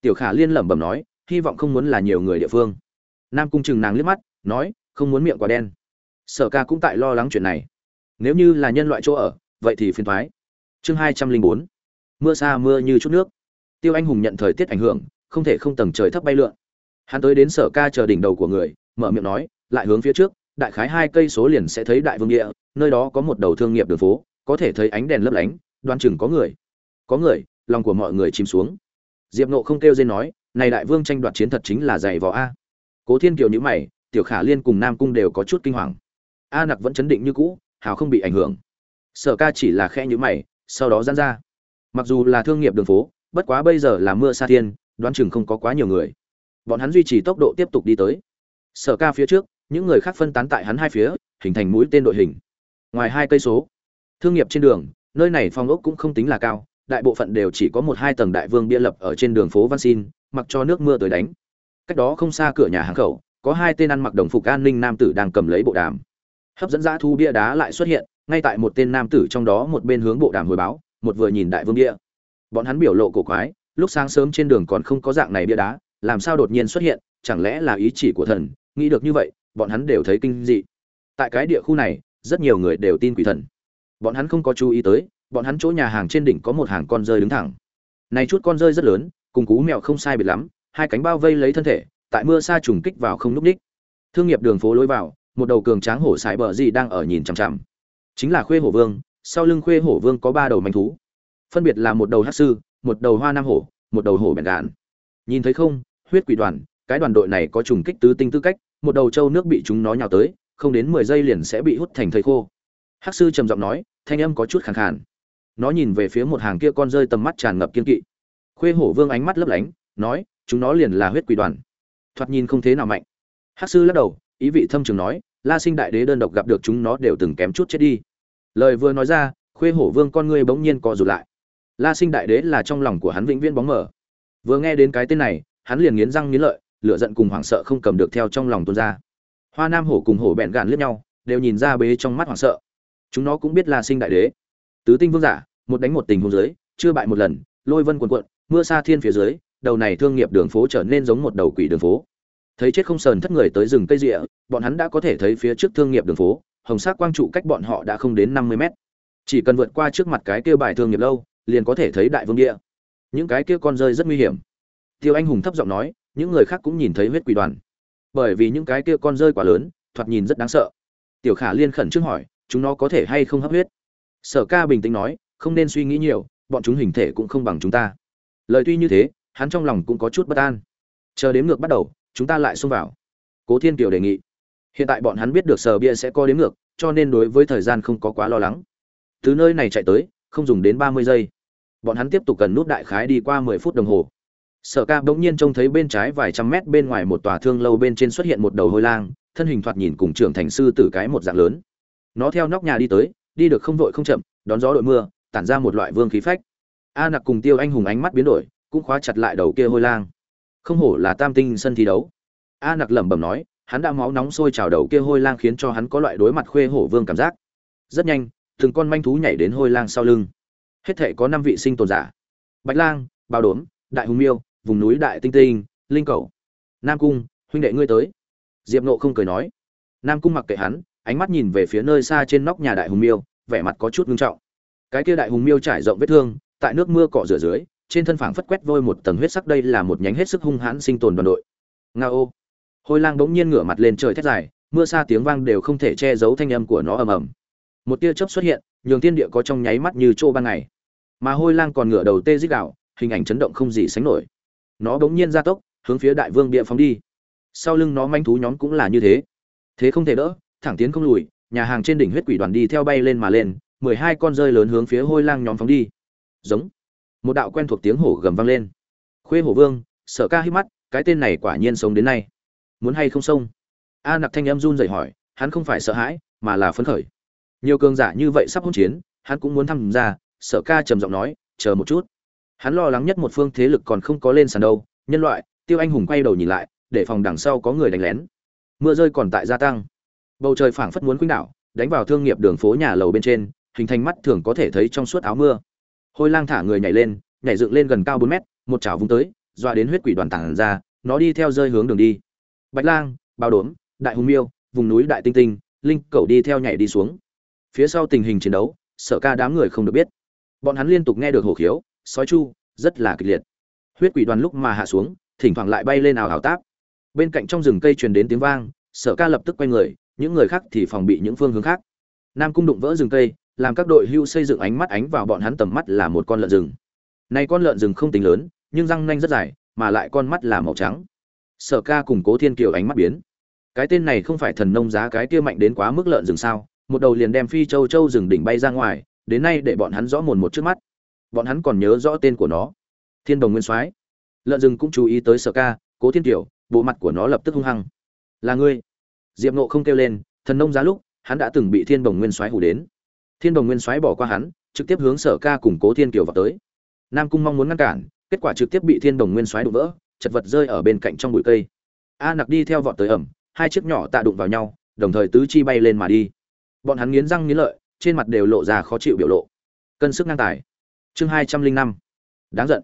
Tiểu khả liên lẩm bẩm nói, hy vọng không muốn là nhiều người địa phương. Nam cung chừng nàng liếc mắt, nói, không muốn miệng quá đen. Sở ca cũng tại lo lắng chuyện này. Nếu như là nhân loại chỗ ở, vậy thì phiền thoái. Chương hai trăm linh bốn. Mưa xa mưa như chút nước. Tiêu anh hùng nhận thời tiết ảnh hưởng, không thể không tầng trời thấp bay lượn. Hắn tới đến sở ca chờ đỉnh đầu của người mở miệng nói, lại hướng phía trước, đại khái hai cây số liền sẽ thấy đại vương địa, nơi đó có một đầu thương nghiệp đường phố, có thể thấy ánh đèn lấp lánh đoan chừng có người. Có người, lòng của mọi người chìm xuống. Diệp nộ không kêu dên nói, này đại vương tranh đoạt chiến thật chính là dày vò a. Cố thiên kiều nhữ mày, tiểu khả liên cùng nam cung đều có chút kinh hoàng. A nặc vẫn chấn định như cũ, hào không bị ảnh hưởng. Sở ca chỉ là khe nhữ mày, sau đó giãn ra. Mặc dù là thương nghiệp đường phố, bất quá bây giờ là mưa sa thiên, đoán chừng không có quá nhiều người. Bọn hắn duy trì tốc độ tiếp tục đi tới sở ca phía trước, những người khác phân tán tại hắn hai phía, hình thành mũi tên đội hình. Ngoài hai cây số, thương nghiệp trên đường, nơi này phong ốc cũng không tính là cao, đại bộ phận đều chỉ có một hai tầng đại vương bia lập ở trên đường phố văn xin, mặc cho nước mưa tới đánh. Cách đó không xa cửa nhà hàng khẩu, có hai tên ăn mặc đồng phục an ninh nam tử đang cầm lấy bộ đàm. Hấp dẫn dã thu bia đá lại xuất hiện, ngay tại một tên nam tử trong đó một bên hướng bộ đàm hồi báo, một vừa nhìn đại vương bia. Bọn hắn biểu lộ cổ quái, lúc sáng sớm trên đường còn không có dạng này bia đá, làm sao đột nhiên xuất hiện, chẳng lẽ là ý chỉ của thần nghĩ được như vậy, bọn hắn đều thấy kinh dị. Tại cái địa khu này, rất nhiều người đều tin quỷ thần. Bọn hắn không có chú ý tới, bọn hắn chỗ nhà hàng trên đỉnh có một hàng con rơi đứng thẳng. Này chút con rơi rất lớn, cùng cú mèo không sai biệt lắm, hai cánh bao vây lấy thân thể, tại mưa xa trùng kích vào không núp ních thương nghiệp đường phố lối vào, một đầu cường tráng hổ sải bờ gì đang ở nhìn chằm chằm. Chính là khuê hổ vương, sau lưng khuê hổ vương có ba đầu manh thú. Phân biệt là một đầu hát sư, một đầu hoa nam hổ, một đầu hổ bèn đạn nhìn thấy không, huyết quỷ đoàn cái đoàn đội này có trùng kích tứ tinh tư cách, một đầu châu nước bị chúng nó nhào tới, không đến mười giây liền sẽ bị hút thành thời khô. Hắc sư trầm giọng nói, thanh âm có chút khàn khàn. Nó nhìn về phía một hàng kia con rơi tầm mắt tràn ngập kiên kỵ. Khuê hổ vương ánh mắt lấp lánh, nói, chúng nó liền là huyết quỷ đoàn. Thoạt nhìn không thế nào mạnh. Hắc sư lắc đầu, ý vị thâm trường nói, la sinh đại đế đơn độc gặp được chúng nó đều từng kém chút chết đi. Lời vừa nói ra, khuê hổ vương con ngươi bỗng nhiên co rụt lại. La sinh đại đế là trong lòng của hắn vĩnh viễn bóng mờ. vừa nghe đến cái tên này, hắn liền nghiến răng nghiến lợi lửa giận cùng hoảng sợ không cầm được theo trong lòng tuôn ra. Hoa nam hổ cùng hổ bẹn gạn liếc nhau, đều nhìn ra bế trong mắt hoảng sợ. Chúng nó cũng biết là sinh đại đế. Tứ tinh vương giả, một đánh một tình hôn dưới, chưa bại một lần, lôi vân quần quận mưa xa thiên phía dưới, đầu này thương nghiệp đường phố trở nên giống một đầu quỷ đường phố. Thấy chết không sờn thất người tới rừng cây rịa, bọn hắn đã có thể thấy phía trước thương nghiệp đường phố, hồng sắc quang trụ cách bọn họ đã không đến năm mươi mét. Chỉ cần vượt qua trước mặt cái kia bài thương nghiệp lâu, liền có thể thấy đại vương địa. Những cái kia con rơi rất nguy hiểm. Tiêu anh hùng thấp giọng nói những người khác cũng nhìn thấy huyết quỷ đoàn. Bởi vì những cái kia con rơi quá lớn, thoạt nhìn rất đáng sợ. Tiểu khả liên khẩn trước hỏi, chúng nó có thể hay không hấp huyết? Sở ca bình tĩnh nói, không nên suy nghĩ nhiều, bọn chúng hình thể cũng không bằng chúng ta. Lời tuy như thế, hắn trong lòng cũng có chút bất an. Chờ đếm ngược bắt đầu, chúng ta lại xông vào. Cố thiên kiều đề nghị. Hiện tại bọn hắn biết được sở bia sẽ có đếm ngược, cho nên đối với thời gian không có quá lo lắng. Từ nơi này chạy tới, không dùng đến ba mươi giây. Bọn hắn tiếp tục cần nút đại khái đi qua mười phút đồng hồ sở ca bỗng nhiên trông thấy bên trái vài trăm mét bên ngoài một tòa thương lâu bên trên xuất hiện một đầu hôi lang, thân hình thoạt nhìn cùng trưởng thành sư tử cái một dạng lớn. Nó theo nóc nhà đi tới, đi được không vội không chậm, đón gió đội mưa, tản ra một loại vương khí phách. A nặc cùng tiêu anh hùng ánh mắt biến đổi, cũng khóa chặt lại đầu kia hôi lang. Không hổ là tam tinh sân thi đấu. A nặc lẩm bẩm nói, hắn đã máu nóng sôi trào đầu kia hôi lang khiến cho hắn có loại đối mặt khuê hổ vương cảm giác. Rất nhanh, từng con manh thú nhảy đến hôi lang sau lưng. Hết thể có năm vị sinh tồn giả. Bạch lang bao đốm, đại hùng miêu vùng núi đại tinh tinh, linh cầu. Nam cung, huynh đệ ngươi tới. Diệp nộ không cười nói. Nam cung mặc kệ hắn, ánh mắt nhìn về phía nơi xa trên nóc nhà đại hùng miêu, vẻ mặt có chút ngưng trọng. Cái kia đại hùng miêu trải rộng vết thương, tại nước mưa cọ rửa dưới, trên thân phảng phất quét vôi một tầng huyết sắc đây là một nhánh hết sức hung hãn sinh tồn đoàn đội. Nga ô. Hôi lang bỗng nhiên ngửa mặt lên trời thét dài, mưa xa tiếng vang đều không thể che giấu thanh âm của nó ầm ầm. Một tia chớp xuất hiện, nhường tiên địa có trong nháy mắt như chỗ ban ngày. Mà hôi lang còn ngửa đầu tê dích đạo hình ảnh chấn động không gì sánh nổi nó bỗng nhiên gia tốc, hướng phía đại vương địa phóng đi. Sau lưng nó manh thú nhóm cũng là như thế. Thế không thể đỡ, thẳng tiến không lùi, nhà hàng trên đỉnh huyết quỷ đoàn đi theo bay lên mà lên, mười hai con rơi lớn hướng phía hôi lang nhóm phóng đi. Giống. Một đạo quen thuộc tiếng hổ gầm vang lên. Khuê hổ vương sợ ca hít mắt, cái tên này quả nhiên sống đến nay. Muốn hay không xông? A nặc thanh em run dậy hỏi, hắn không phải sợ hãi, mà là phấn khởi. Nhiều cường giả như vậy sắp hỗn chiến, hắn cũng muốn tham gia sợ ca trầm giọng nói, chờ một chút hắn lo lắng nhất một phương thế lực còn không có lên sàn đâu, nhân loại, tiêu anh hùng quay đầu nhìn lại, để phòng đằng sau có người đánh lén. Mưa rơi còn tại gia tăng. Bầu trời phảng phất muốn quýnh đảo, đánh vào thương nghiệp đường phố nhà lầu bên trên, hình thành mắt thường có thể thấy trong suốt áo mưa. Hôi lang thả người nhảy lên, nhảy dựng lên gần cao bốn mét, một chảo vung tới, dọa đến huyết quỷ đoàn tản ra, nó đi theo rơi hướng đường đi. Bạch lang, bao đốm, đại hùng miêu, vùng núi đại tinh tinh, linh cầu đi theo nhảy đi xuống. Phía sau tình hình chiến đấu sợ ca đám người không được biết. Bọn hắn liên tục nghe được hổ khiếu sói chu, rất là kịch liệt. Huyết quỷ đoàn lúc mà hạ xuống, thỉnh thoảng lại bay lên ảo ảo táp. Bên cạnh trong rừng cây truyền đến tiếng vang, Sở ca lập tức quay người, những người khác thì phòng bị những phương hướng khác. Nam cung đụng vỡ rừng cây, làm các đội hưu xây dựng ánh mắt ánh vào bọn hắn tầm mắt là một con lợn rừng. Này con lợn rừng không tính lớn, nhưng răng nanh rất dài, mà lại con mắt là màu trắng. Sở ca cùng cố thiên kiều ánh mắt biến. Cái tên này không phải thần nông giá cái kia mạnh đến quá mức lợn rừng sao, một đầu liền đem phi châu châu rừng đỉnh bay ra ngoài, đến nay để bọn hắn rõ mồn một trước mắt bọn hắn còn nhớ rõ tên của nó. Thiên đồng nguyên soái. Lợn rừng cũng chú ý tới sở ca, cố thiên kiểu bộ mặt của nó lập tức hung hăng. Là ngươi? Diệp nộ không kêu lên, thần nông giá lúc, hắn đã từng bị thiên đồng nguyên soái hủ đến. Thiên đồng nguyên soái bỏ qua hắn, trực tiếp hướng sở ca cùng cố thiên kiều vào tới. Nam cung mong muốn ngăn cản, kết quả trực tiếp bị thiên đồng nguyên soái đụng vỡ, chật vật rơi ở bên cạnh trong bụi cây. A nặc đi theo vọt tới ẩm, hai chiếc nhỏ tạ đụng vào nhau, đồng thời tứ chi bay lên mà đi. Bọn hắn nghiến răng nghiến lợi, trên mặt đều lộ ra khó chịu biểu lộ. Cân sức ngang tài chương hai trăm linh năm. Đáng giận.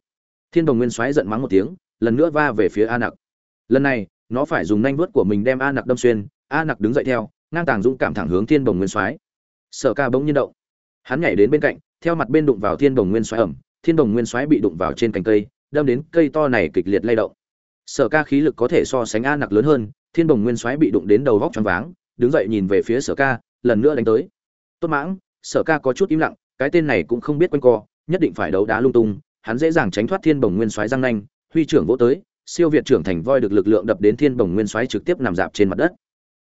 Thiên đồng nguyên xoáy giận mắng một tiếng, lần nữa va về phía a nặc. Lần này, nó phải dùng nanh vuốt của mình đem a nặc đâm xuyên, a nặc đứng dậy theo, ngang tàng dũng cảm thẳng hướng thiên đồng nguyên xoáy. Sở ca bỗng nhiên động. Hắn nhảy đến bên cạnh, theo mặt bên đụng vào thiên đồng nguyên xoáy ẩm, thiên đồng nguyên xoáy bị đụng vào trên cành cây, đâm đến cây to này kịch liệt lay động. Sở ca khí lực có thể so sánh a nặc lớn hơn, thiên đồng nguyên soái bị đụng đến đầu vóc choáng váng, đứng dậy nhìn về phía sở ca, lần nữa đánh tới. Tốt mãng, sở ca có chút im lặng, cái tên này cũng không biết quanh co nhất định phải đấu đá lung tung, hắn dễ dàng tránh thoát thiên bồng nguyên soái răng nanh, huy trưởng vỗ tới, siêu việt trưởng thành voi được lực lượng đập đến thiên bồng nguyên soái trực tiếp nằm dạp trên mặt đất.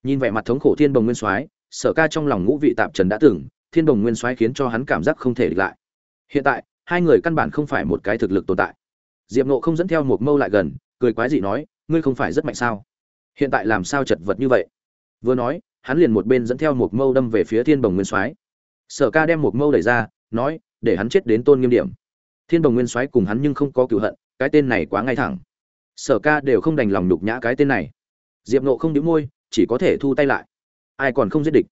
Nhìn vẻ mặt thống khổ thiên bồng nguyên soái sở ca trong lòng ngũ vị tạp trần đã từng, thiên bồng nguyên soái khiến cho hắn cảm giác không thể địch lại. Hiện tại, hai người căn bản không phải một cái thực lực tồn tại. Diệp nộ không dẫn theo một mâu lại gần, cười quái dị nói, ngươi không phải rất mạnh sao? Hiện tại làm sao chật vật như vậy? Vừa nói, hắn liền một bên dẫn theo một mâu đâm về phía thiên bồng nguyên soái sở ca đem một mâu đẩy ra, nói để hắn chết đến tôn nghiêm điểm. Thiên Đồng nguyên soái cùng hắn nhưng không có cựu hận, cái tên này quá ngay thẳng. Sở ca đều không đành lòng nhục nhã cái tên này. Diệp nộ không đĩu môi, chỉ có thể thu tay lại. Ai còn không giết địch?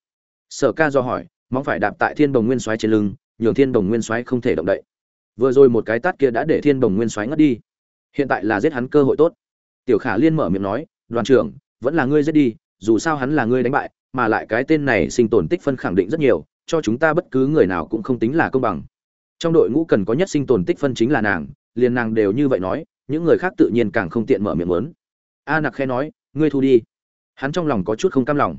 Sở ca do hỏi mong phải đạp tại thiên Đồng nguyên soái trên lưng, nhường thiên Đồng nguyên soái không thể động đậy. Vừa rồi một cái tát kia đã để thiên Đồng nguyên soái ngất đi. Hiện tại là giết hắn cơ hội tốt. Tiểu khả liên mở miệng nói, đoàn trưởng, vẫn là ngươi giết đi, dù sao hắn là ngươi đánh bại, mà lại cái tên này sinh tồn tích phân khẳng định rất nhiều, cho chúng ta bất cứ người nào cũng không tính là công bằng trong đội ngũ cần có nhất sinh tồn tích phân chính là nàng, liền nàng đều như vậy nói, những người khác tự nhiên càng không tiện mở miệng lớn. A nặc khe nói, ngươi thu đi. Hắn trong lòng có chút không cam lòng.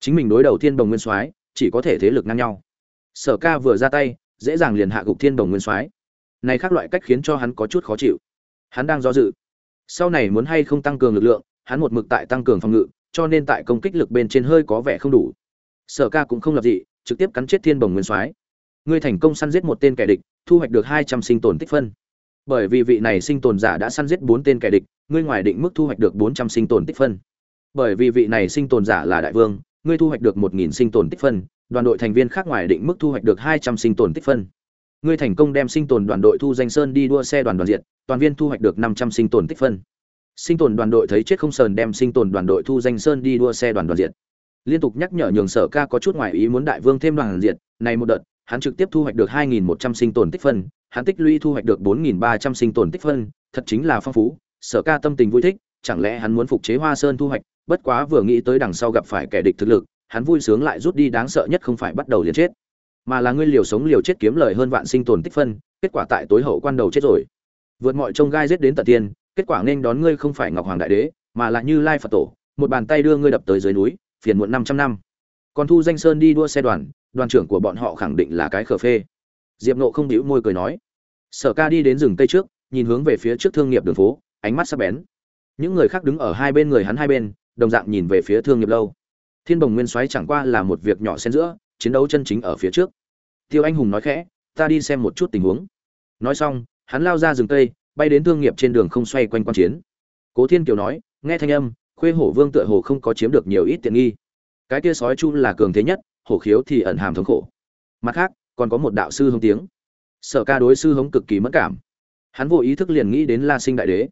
Chính mình đối đầu thiên đồng nguyên soái, chỉ có thể thế lực ngang nhau. Sở ca vừa ra tay, dễ dàng liền hạ gục thiên đồng nguyên soái. Này khác loại cách khiến cho hắn có chút khó chịu. Hắn đang do dự. Sau này muốn hay không tăng cường lực lượng, hắn một mực tại tăng cường phòng ngự, cho nên tại công kích lực bên trên hơi có vẻ không đủ. Sở ca cũng không lập dị, trực tiếp cắn chết thiên đồng nguyên soái ngươi thành công săn giết một tên kẻ địch, thu hoạch được hai trăm sinh tồn tích phân. Bởi vì vị này sinh tồn giả đã săn giết bốn tên kẻ địch, ngươi ngoài định mức thu hoạch được bốn trăm sinh tồn tích phân. Bởi vì vị này sinh tồn giả là đại vương, ngươi thu hoạch được một nghìn sinh tồn tích phân, đoàn đội thành viên khác ngoài định mức thu hoạch được hai trăm sinh tồn tích phân. Ngươi thành công đem sinh tồn đoàn đội thu danh sơn đi đua xe đoàn đoàn diện, toàn viên thu hoạch được năm trăm sinh tồn tích phân. Sinh tồn đoàn đội thấy chết không sờn đem sinh tồn đoàn đội thu danh sơn đi đua xe đoàn đoàn diện. Liên tục nhắc nhở nhường sở ca có chút ngoài ý muốn đại vương thêm đoàn diện, này một đợt hắn trực tiếp thu hoạch được hai nghìn một trăm sinh tồn tích phân, hắn tích lũy thu hoạch được bốn nghìn ba trăm sinh tồn tích phân, thật chính là phong phú, sở ca tâm tình vui thích, chẳng lẽ hắn muốn phục chế hoa sơn thu hoạch, bất quá vừa nghĩ tới đằng sau gặp phải kẻ địch thực lực, hắn vui sướng lại rút đi đáng sợ nhất không phải bắt đầu liền chết, mà là ngươi liều sống liều chết kiếm lời hơn vạn sinh tồn tích phân, kết quả tại tối hậu quan đầu chết rồi. Vượt mọi trông gai giết đến tận tiên, kết quả nên đón ngươi không phải ngọc hoàng đại đế, mà là như lai phật tổ, một bàn tay đưa ngươi đập tới dưới núi, phiền muộn năm trăm năm. Còn thu danh sơn đi đua xe đoàn đoàn trưởng của bọn họ khẳng định là cái khờ phê. Diệp nộ không đĩu môi cười nói. Sở ca đi đến rừng cây trước, nhìn hướng về phía trước thương nghiệp đường phố, ánh mắt sắc bén. Những người khác đứng ở hai bên người hắn hai bên, đồng dạng nhìn về phía thương nghiệp lâu. Thiên bồng nguyên soái chẳng qua là một việc nhỏ xen giữa, chiến đấu chân chính ở phía trước. Tiêu anh hùng nói khẽ, ta đi xem một chút tình huống. Nói xong, hắn lao ra rừng cây, bay đến thương nghiệp trên đường không xoay quanh quan chiến. Cố thiên kiều nói, nghe thanh âm, khuê hổ vương tựa hồ không có chiếm được nhiều ít tiện nghi. Cái kia sói chu là cường thế nhất hổ khiếu thì ẩn hàm thống khổ. Mặt khác, còn có một đạo sư hống tiếng. Sở ca đối sư hống cực kỳ mất cảm. Hắn vô ý thức liền nghĩ đến la sinh đại đế.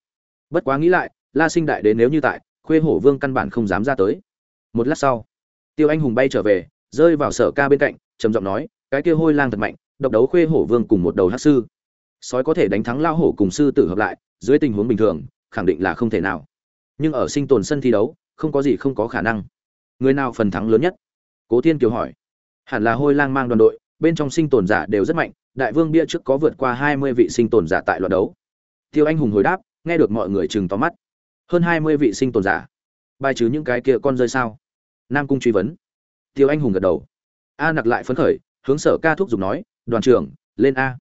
Bất quá nghĩ lại, la sinh đại đế nếu như tại, khuê hổ vương căn bản không dám ra tới. Một lát sau, tiêu anh hùng bay trở về, rơi vào sở ca bên cạnh, trầm giọng nói, cái kia hôi lang thật mạnh, độc đấu khuê hổ vương cùng một đầu hát sư. Sói có thể đánh thắng lao hổ cùng sư tử hợp lại, dưới tình huống bình thường, khẳng định là không thể nào. Nhưng ở sinh tồn sân thi đấu, không có gì không có khả năng. Người nào phần thắng lớn nhất? Cố thiên kiều hỏi. Hẳn là hôi lang mang đoàn đội, bên trong sinh tồn giả đều rất mạnh, đại vương bia trước có vượt qua hai mươi vị sinh tồn giả tại loạt đấu. Tiêu anh hùng hồi đáp, nghe được mọi người chừng tóm mắt. Hơn hai mươi vị sinh tồn giả. Bài trừ những cái kia con rơi sao? Nam cung truy vấn. Tiêu anh hùng gật đầu. A nặc lại phấn khởi, hướng sở ca thúc giục nói, đoàn trưởng, lên a.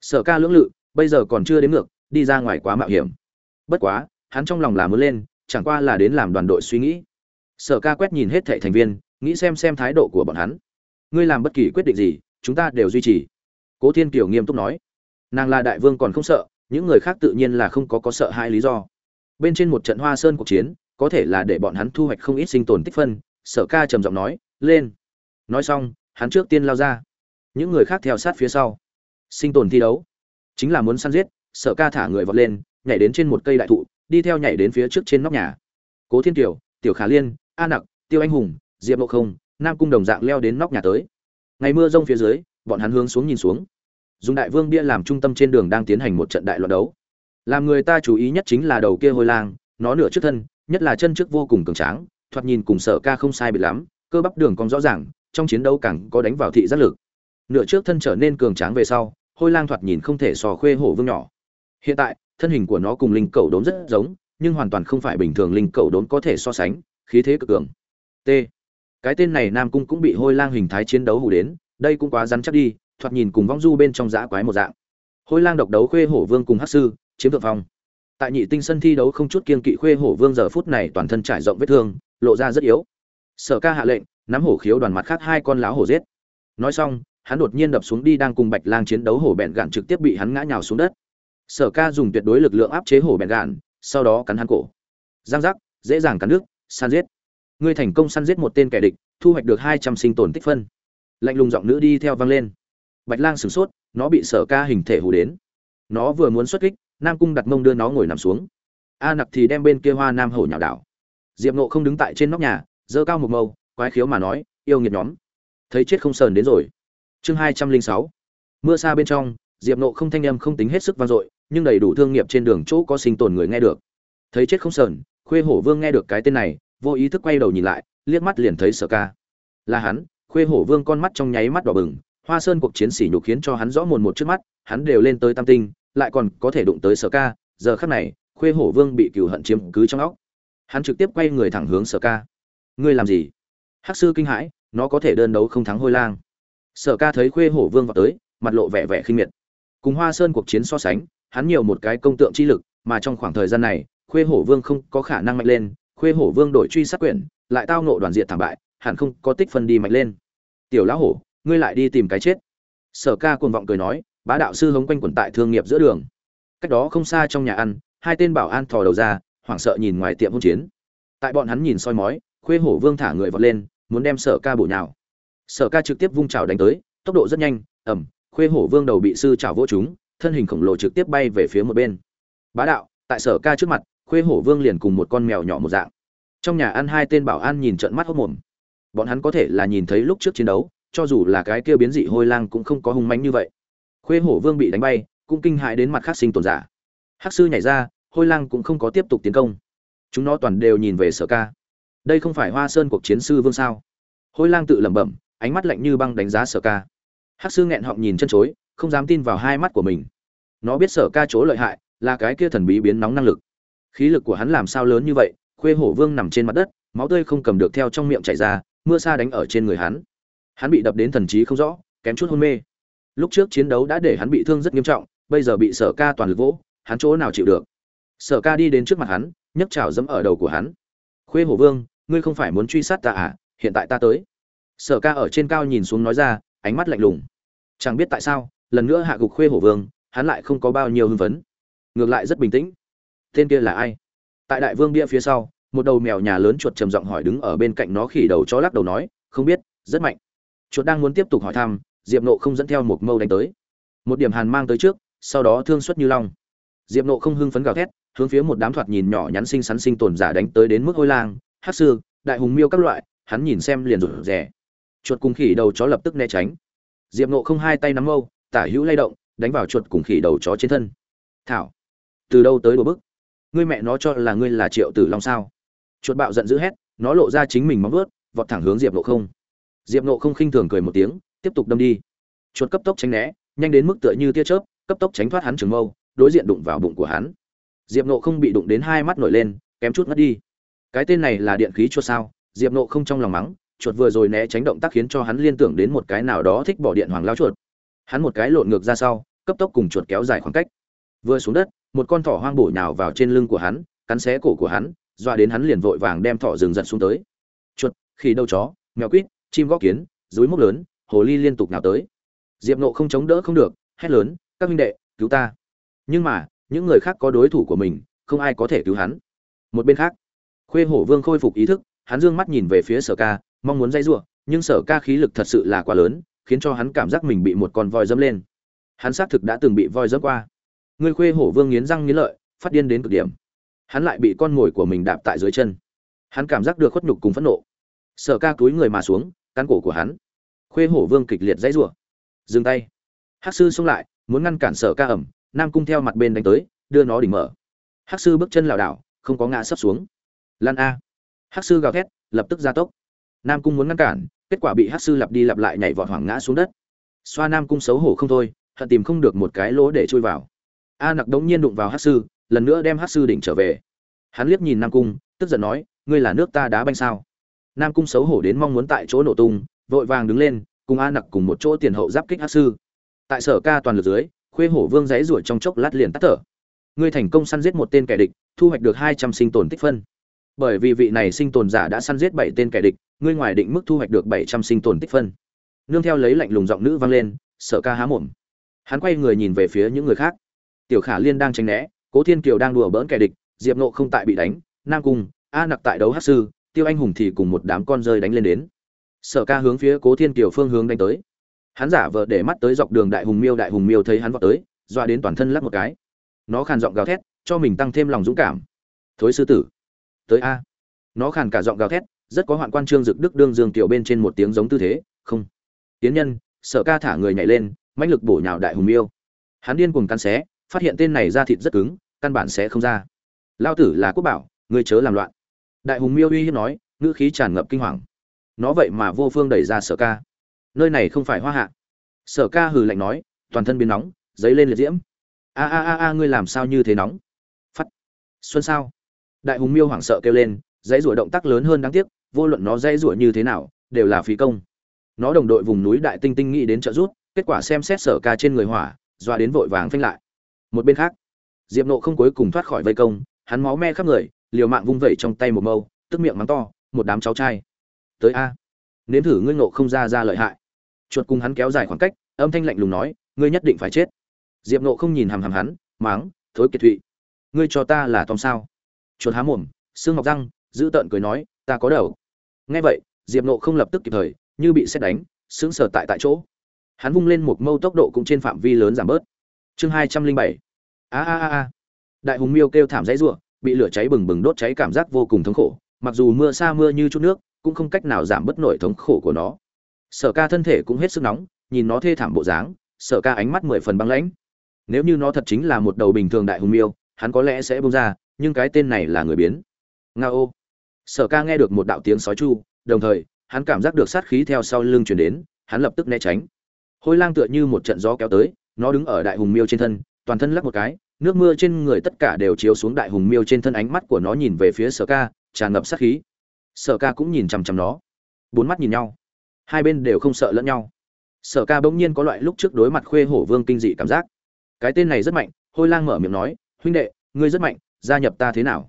Sở ca lưỡng lự, bây giờ còn chưa đến ngược, đi ra ngoài quá mạo hiểm. Bất quá, hắn trong lòng là muốn lên, chẳng qua là đến làm đoàn đội suy nghĩ. Sở ca quét nhìn hết thệ thành viên nghĩ xem xem thái độ của bọn hắn. Ngươi làm bất kỳ quyết định gì, chúng ta đều duy trì. Cố thiên kiều nghiêm túc nói. Nàng là đại vương còn không sợ, những người khác tự nhiên là không có có sợ hai lý do. Bên trên một trận hoa sơn cuộc chiến, có thể là để bọn hắn thu hoạch không ít sinh tồn tích phân, sở ca trầm giọng nói, lên. Nói xong, hắn trước tiên lao ra. Những người khác theo sát phía sau. Sinh tồn thi đấu. Chính là muốn săn giết, sở ca thả người vọt lên, nhảy đến trên một cây đại thụ, đi theo nhảy đến phía trước trên nóc nhà. Cố thiên kiều, tiểu khả liên, a nặc, tiêu anh hùng diệp ngộ không, nam cung đồng dạng leo đến nóc nhà tới. Ngày mưa rông phía dưới, bọn hắn hướng xuống nhìn xuống. Dùng đại vương bia làm trung tâm trên đường đang tiến hành một trận đại loạn đấu. Làm người ta chú ý nhất chính là đầu kia hôi lang, nó nửa trước thân, nhất là chân trước vô cùng cường tráng, thoạt nhìn cùng sở ca không sai biệt lắm, cơ bắp đường cong rõ ràng, trong chiến đấu càng có đánh vào thị giác lực. Nửa trước thân trở nên cường tráng về sau, hôi lang thoạt nhìn không thể sò khuê hổ vương nhỏ. Hiện tại, thân hình của nó cùng linh cầu đốn rất giống, nhưng hoàn toàn không phải bình thường linh cầu đốn có thể so sánh, khí thế cực cường. T cái tên này nam cung cũng bị hôi lang hình thái chiến đấu hủ đến, đây cũng quá rắn chắc đi, thoạt nhìn cùng vong du bên trong dã quái một dạng. Hôi lang độc đấu khuê hổ vương cùng hát sư, chiếm thượng phong. Tại nhị tinh sân thi đấu không chút kiên kỵ khuê hổ vương giờ phút này toàn thân trải rộng vết thương, lộ ra rất yếu. Sở ca hạ lệnh, nắm hổ khiếu đoàn mặt khác hai con láo hổ giết. Nói xong, hắn đột nhiên đập xuống đi đang cùng bạch lang chiến đấu hổ bẹn gạn trực tiếp bị hắn ngã nhào xuống đất. Sở ca dùng tuyệt đối lực lượng áp chế hổ bẹn gạn, sau đó cắn hắn cổ. Giang giác, dễ dàng cắn nước san giết ngươi thành công săn giết một tên kẻ địch, thu hoạch được hai trăm sinh tồn tích phân. Lạnh lùng giọng nữ đi theo vang lên. Bạch lang sửng sốt, nó bị sở ca hình thể hù đến. Nó vừa muốn xuất kích, nam cung đặt mông đưa nó ngồi nằm xuống. A nặc thì đem bên kia hoa nam hổ nhào đảo. Diệp nộ không đứng tại trên nóc nhà, giơ cao một mâu quái khiếu mà nói, yêu nghiệt nhóm, thấy chết không sờn đến rồi. Chương hai trăm linh sáu. Mưa xa bên trong, diệp nộ không thanh âm không tính hết sức vang dội, nhưng đầy đủ thương nghiệp trên đường chỗ có sinh tồn người nghe được. Thấy chết không sờn, khuê hổ vương nghe được cái tên này vô ý thức quay đầu nhìn lại, liếc mắt liền thấy sở ca. Là hắn, khuê hổ vương con mắt trong nháy mắt đỏ bừng, hoa sơn cuộc chiến sỉ nhục khiến cho hắn rõ mồn một trước mắt, hắn đều lên tới tam tinh, lại còn có thể đụng tới sở ca, giờ khắc này, khuê hổ vương bị cừu hận chiếm cứ trong óc. Hắn trực tiếp quay người thẳng hướng sở ca. Ngươi làm gì? Hắc sư kinh hãi, nó có thể đơn đấu không thắng hôi lang. Sở ca thấy khuê hổ vương vào tới, mặt lộ vẻ vẻ khinh miệt. Cùng hoa sơn cuộc chiến so sánh, hắn nhiều một cái công tượng chi lực, mà trong khoảng thời gian này, khuê hổ vương không có khả năng mạnh lên khuê hổ vương đổi truy sát quyển, lại tao nộ đoàn diện thảm bại, hẳn không có tích phân đi mạnh lên. Tiểu lão hổ, ngươi lại đi tìm cái chết. Sở ca cuồng vọng cười nói, bá đạo sư hống quanh quẩn tại thương nghiệp giữa đường. Cách đó không xa trong nhà ăn, hai tên bảo an thò đầu ra, hoảng sợ nhìn ngoài tiệm hôn chiến. Tại bọn hắn nhìn soi mói, khuê hổ vương thả người vọt lên, muốn đem sở ca bổ nhào. Sở ca trực tiếp vung trào đánh tới, tốc độ rất nhanh ẩm khuê hổ vương đầu bị sư trào vỗ chúng thân hình khổng lồ trực tiếp bay về phía một bên. Bá đạo, tại sở ca trước mặt khuê hổ vương liền cùng một con mèo nhỏ một dạng. Trong nhà ăn hai tên bảo an nhìn trận mắt hốc mồm. Bọn hắn có thể là nhìn thấy lúc trước chiến đấu, cho dù là cái kia biến dị hôi lang cũng không có hung mánh như vậy. Khuê hổ vương bị đánh bay, cũng kinh hại đến mặt khác sinh tồn giả. Hắc sư nhảy ra, hôi lang cũng không có tiếp tục tiến công. Chúng nó toàn đều nhìn về sở ca. Đây không phải hoa sơn cuộc chiến sư vương sao? Hôi lang tự lẩm bẩm, ánh mắt lạnh như băng đánh giá sở ca. Hắc sư nghẹn họng nhìn chân chối, không dám tin vào hai mắt của mình. Nó biết sở ca chỗ lợi hại, là cái kia thần bí biến nóng năng lực khí lực của hắn làm sao lớn như vậy, khuê hổ vương nằm trên mặt đất, máu tươi không cầm được theo trong miệng chảy ra, mưa sa đánh ở trên người hắn. Hắn bị đập đến thần trí không rõ, kém chút hôn mê. Lúc trước chiến đấu đã để hắn bị thương rất nghiêm trọng, bây giờ bị sở ca toàn lực vỗ, hắn chỗ nào chịu được? Sở ca đi đến trước mặt hắn, nhấc chảo dẫm ở đầu của hắn. Khuê hổ vương, ngươi không phải muốn truy sát ta à? Hiện tại ta tới. Sở ca ở trên cao nhìn xuống nói ra, ánh mắt lạnh lùng. Chẳng biết tại sao, lần nữa hạ gục khuê hổ vương, hắn lại không có bao nhiêu hưng phấn. Ngược lại rất bình tĩnh tên kia là ai? Tại đại vương bia phía sau, một đầu mèo nhà lớn chuột trầm giọng hỏi đứng ở bên cạnh nó khỉ đầu chó lắc đầu nói, không biết, rất mạnh. Chuột đang muốn tiếp tục hỏi thăm, diệp nộ không dẫn theo một mâu đánh tới. Một điểm hàn mang tới trước, sau đó thương xuất như long. Diệp nộ không hưng phấn gào thét, hướng phía một đám thoạt nhìn nhỏ nhắn xinh xắn sinh tồn giả đánh tới đến mức hôi lang hát sư, đại hùng miêu các loại, hắn nhìn xem liền rụt rè. Chuột cùng khỉ đầu chó lập tức né tránh. Diệp nộ không hai tay nắm mâu, tả hữu lay động, đánh vào chuột cùng khỉ đầu chó trên thân. Thảo, từ đâu tới đồ bức? Ngươi mẹ nó cho là ngươi là triệu tử long sao? Chuột bạo giận dữ hét, nó lộ ra chính mình móng vớt vọt thẳng hướng diệp nộ không. Diệp nộ không khinh thường cười một tiếng, tiếp tục đâm đi. Chuột cấp tốc tránh né, nhanh đến mức tựa như tia chớp, cấp tốc tránh thoát hắn trường mâu, đối diện đụng vào bụng của hắn. Diệp nộ không bị đụng đến hai mắt nổi lên, kém chút ngất đi. Cái tên này là điện khí chuột sao? Diệp nộ không trong lòng mắng, chuột vừa rồi né tránh động tác khiến cho hắn liên tưởng đến một cái nào đó thích bỏ điện hoàng lao chuột. Hắn một cái lộn ngược ra sau, cấp tốc cùng chuột kéo dài khoảng cách. Vừa xuống đất một con thỏ hoang bổ nhào vào trên lưng của hắn, cắn xé cổ của hắn doa đến hắn liền vội vàng đem thỏ rừng giật xuống tới. Chuột, khỉ đâu chó, mèo quýt, chim góp kiến dối mốc lớn, hồ ly liên tục nào tới. Diệp nộ không chống đỡ không được, hét lớn, các minh đệ, cứu ta. Nhưng mà, những người khác có đối thủ của mình, không ai có thể cứu hắn. Một bên khác, khuê hổ vương khôi phục ý thức, hắn dương mắt nhìn về phía sở ca, mong muốn dây giụa nhưng sở ca khí lực thật sự là quá lớn, khiến cho hắn cảm giác mình bị một con voi dẫm lên. Hắn xác thực đã từng bị voi dẫm qua người khuê hổ vương nghiến răng nghiến lợi, phát điên đến cực điểm. Hắn lại bị con mồi của mình đạp tại dưới chân. Hắn cảm giác được khuất nhục cùng phẫn nộ. Sở ca túi người mà xuống, cắn cổ của hắn. Khuê hổ vương kịch liệt dãy rủa. Dừng tay. Hắc sư xông lại, muốn ngăn cản sở ca ẩm, nam cung theo mặt bên đánh tới, đưa nó đỉnh mở. Hắc sư bước chân lảo đảo, không có ngã sấp xuống. Lan a. Hắc sư gào thét, lập tức ra tốc. Nam cung muốn ngăn cản, kết quả bị hắc sư lặp đi lặp lại nhảy vọt hoảng ngã xuống đất. Xoa nam cung xấu hổ không thôi, hận tìm không được một cái lỗ để chui vào a nặc đống nhiên đụng vào hắc sư, lần nữa đem hắc sư đỉnh trở về. Hắn liếc nhìn nam cung, tức giận nói, ngươi là nước ta đá banh sao? Nam cung xấu hổ đến mong muốn tại chỗ nổ tung, vội vàng đứng lên, cùng a nặc cùng một chỗ tiền hậu giáp kích hắc sư. Tại sở ca toàn lực dưới, khuê hổ vương dãy ruổi trong chốc lát liền tắt thở. Ngươi thành công săn giết một tên kẻ địch, thu hoạch được hai trăm sinh tồn tích phân. Bởi vì vị này sinh tồn giả đã săn giết bảy tên kẻ địch, ngươi ngoài định mức thu hoạch được bảy trăm sinh tồn tích phân. Nương theo lấy lạnh lùng giọng nữ vang lên, sở ca há mồm. Hắn quay người nhìn về phía những người khác tiểu khả liên đang tránh né, cố thiên kiều đang đùa bỡn kẻ địch, diệp nộ không tại bị đánh, nam cung, a nặc tại đấu hát sư, tiêu anh hùng thì cùng một đám con rơi đánh lên đến. Sở ca hướng phía cố thiên kiều phương hướng đánh tới. Hắn giả vờ để mắt tới dọc đường đại hùng miêu, đại hùng miêu thấy hắn vọt tới, doa đến toàn thân lắc một cái. Nó khàn giọng gào thét, cho mình tăng thêm lòng dũng cảm. Thối sư tử, tới a. Nó khàn cả giọng gào thét, rất có hoạn quan trương dực đức đương dương tiểu bên trên một tiếng giống tư thế, không. Tiến nhân. Sở ca thả người nhảy lên, mãnh lực bổ nhào đại hùng miêu. Hắn điên cuồng cắn xé phát hiện tên này da thịt rất cứng, căn bản sẽ không ra. Lao tử là quốc bảo, ngươi chớ làm loạn. Đại hùng miêu uy hiếp nói, ngữ khí tràn ngập kinh hoàng. Nó vậy mà vô phương đẩy ra sở ca. Nơi này không phải hoa hạ. Sở ca hừ lạnh nói, toàn thân biến nóng dấy lên liệt diễm. A a a a, ngươi làm sao như thế nóng? Phắt. Xuân sao? Đại hùng miêu hoảng sợ kêu lên, dãy rủa động tác lớn hơn đáng tiếc, vô luận nó dãy rủa như thế nào, đều là phí công. Nó đồng đội vùng núi đại tinh tinh nghĩ đến trợ rút kết quả xem xét sở ca trên người hỏa doa đến vội vàng phanh lại một bên khác. Diệp nộ không cuối cùng thoát khỏi vây công, hắn máu me khắp người, liều mạng vung vẩy trong tay một mâu, tức miệng mắng to, một đám cháu trai. Tới a. Nếm thử ngươi nộ không ra ra lợi hại. Chuột cùng hắn kéo dài khoảng cách, âm thanh lạnh lùng nói, ngươi nhất định phải chết. Diệp nộ không nhìn hằm hằm hắn máng thối kiệt thụy. Ngươi cho ta là tóm sao? Chuột há mồm, xương ngọc răng, giữ tợn cười nói, ta có đầu. Nghe vậy, diệp nộ không lập tức kịp thời, như bị xét đánh, sững sờ tại tại chỗ. Hắn vung lên một mâu tốc độ cũng trên phạm vi lớn giảm bớt chương hai trăm linh bảy. A a a đại hùng miêu kêu thảm dãy r bị lửa cháy bừng bừng đốt cháy cảm giác vô cùng thống khổ, mặc dù mưa xa mưa như chút nước, cũng không cách nào giảm bớt nổi thống khổ của nó. Sở ca thân thể cũng hết sức nóng, nhìn nó thê thảm bộ dáng, sở ca ánh mắt mười phần băng lãnh. Nếu như nó thật chính là một đầu bình thường đại hùng miêu, hắn có lẽ sẽ bông ra, nhưng cái tên này là người biến. Nga ô. Sở ca nghe được một đạo tiếng sói chu, đồng thời, hắn cảm giác được sát khí theo sau lưng chuyển đến, hắn lập tức né tránh. Hôi lang tựa như một trận gió kéo tới nó đứng ở đại hùng miêu trên thân, toàn thân lắc một cái, nước mưa trên người tất cả đều chiếu xuống đại hùng miêu trên thân ánh mắt của nó nhìn về phía sở ca, tràn ngập sát khí. Sở ca cũng nhìn chằm chằm nó. Bốn mắt nhìn nhau. Hai bên đều không sợ lẫn nhau. Sở ca bỗng nhiên có loại lúc trước đối mặt khuê hổ vương kinh dị cảm giác. Cái tên này rất mạnh, hôi lang mở miệng nói, huynh đệ, ngươi rất mạnh, gia nhập ta thế nào?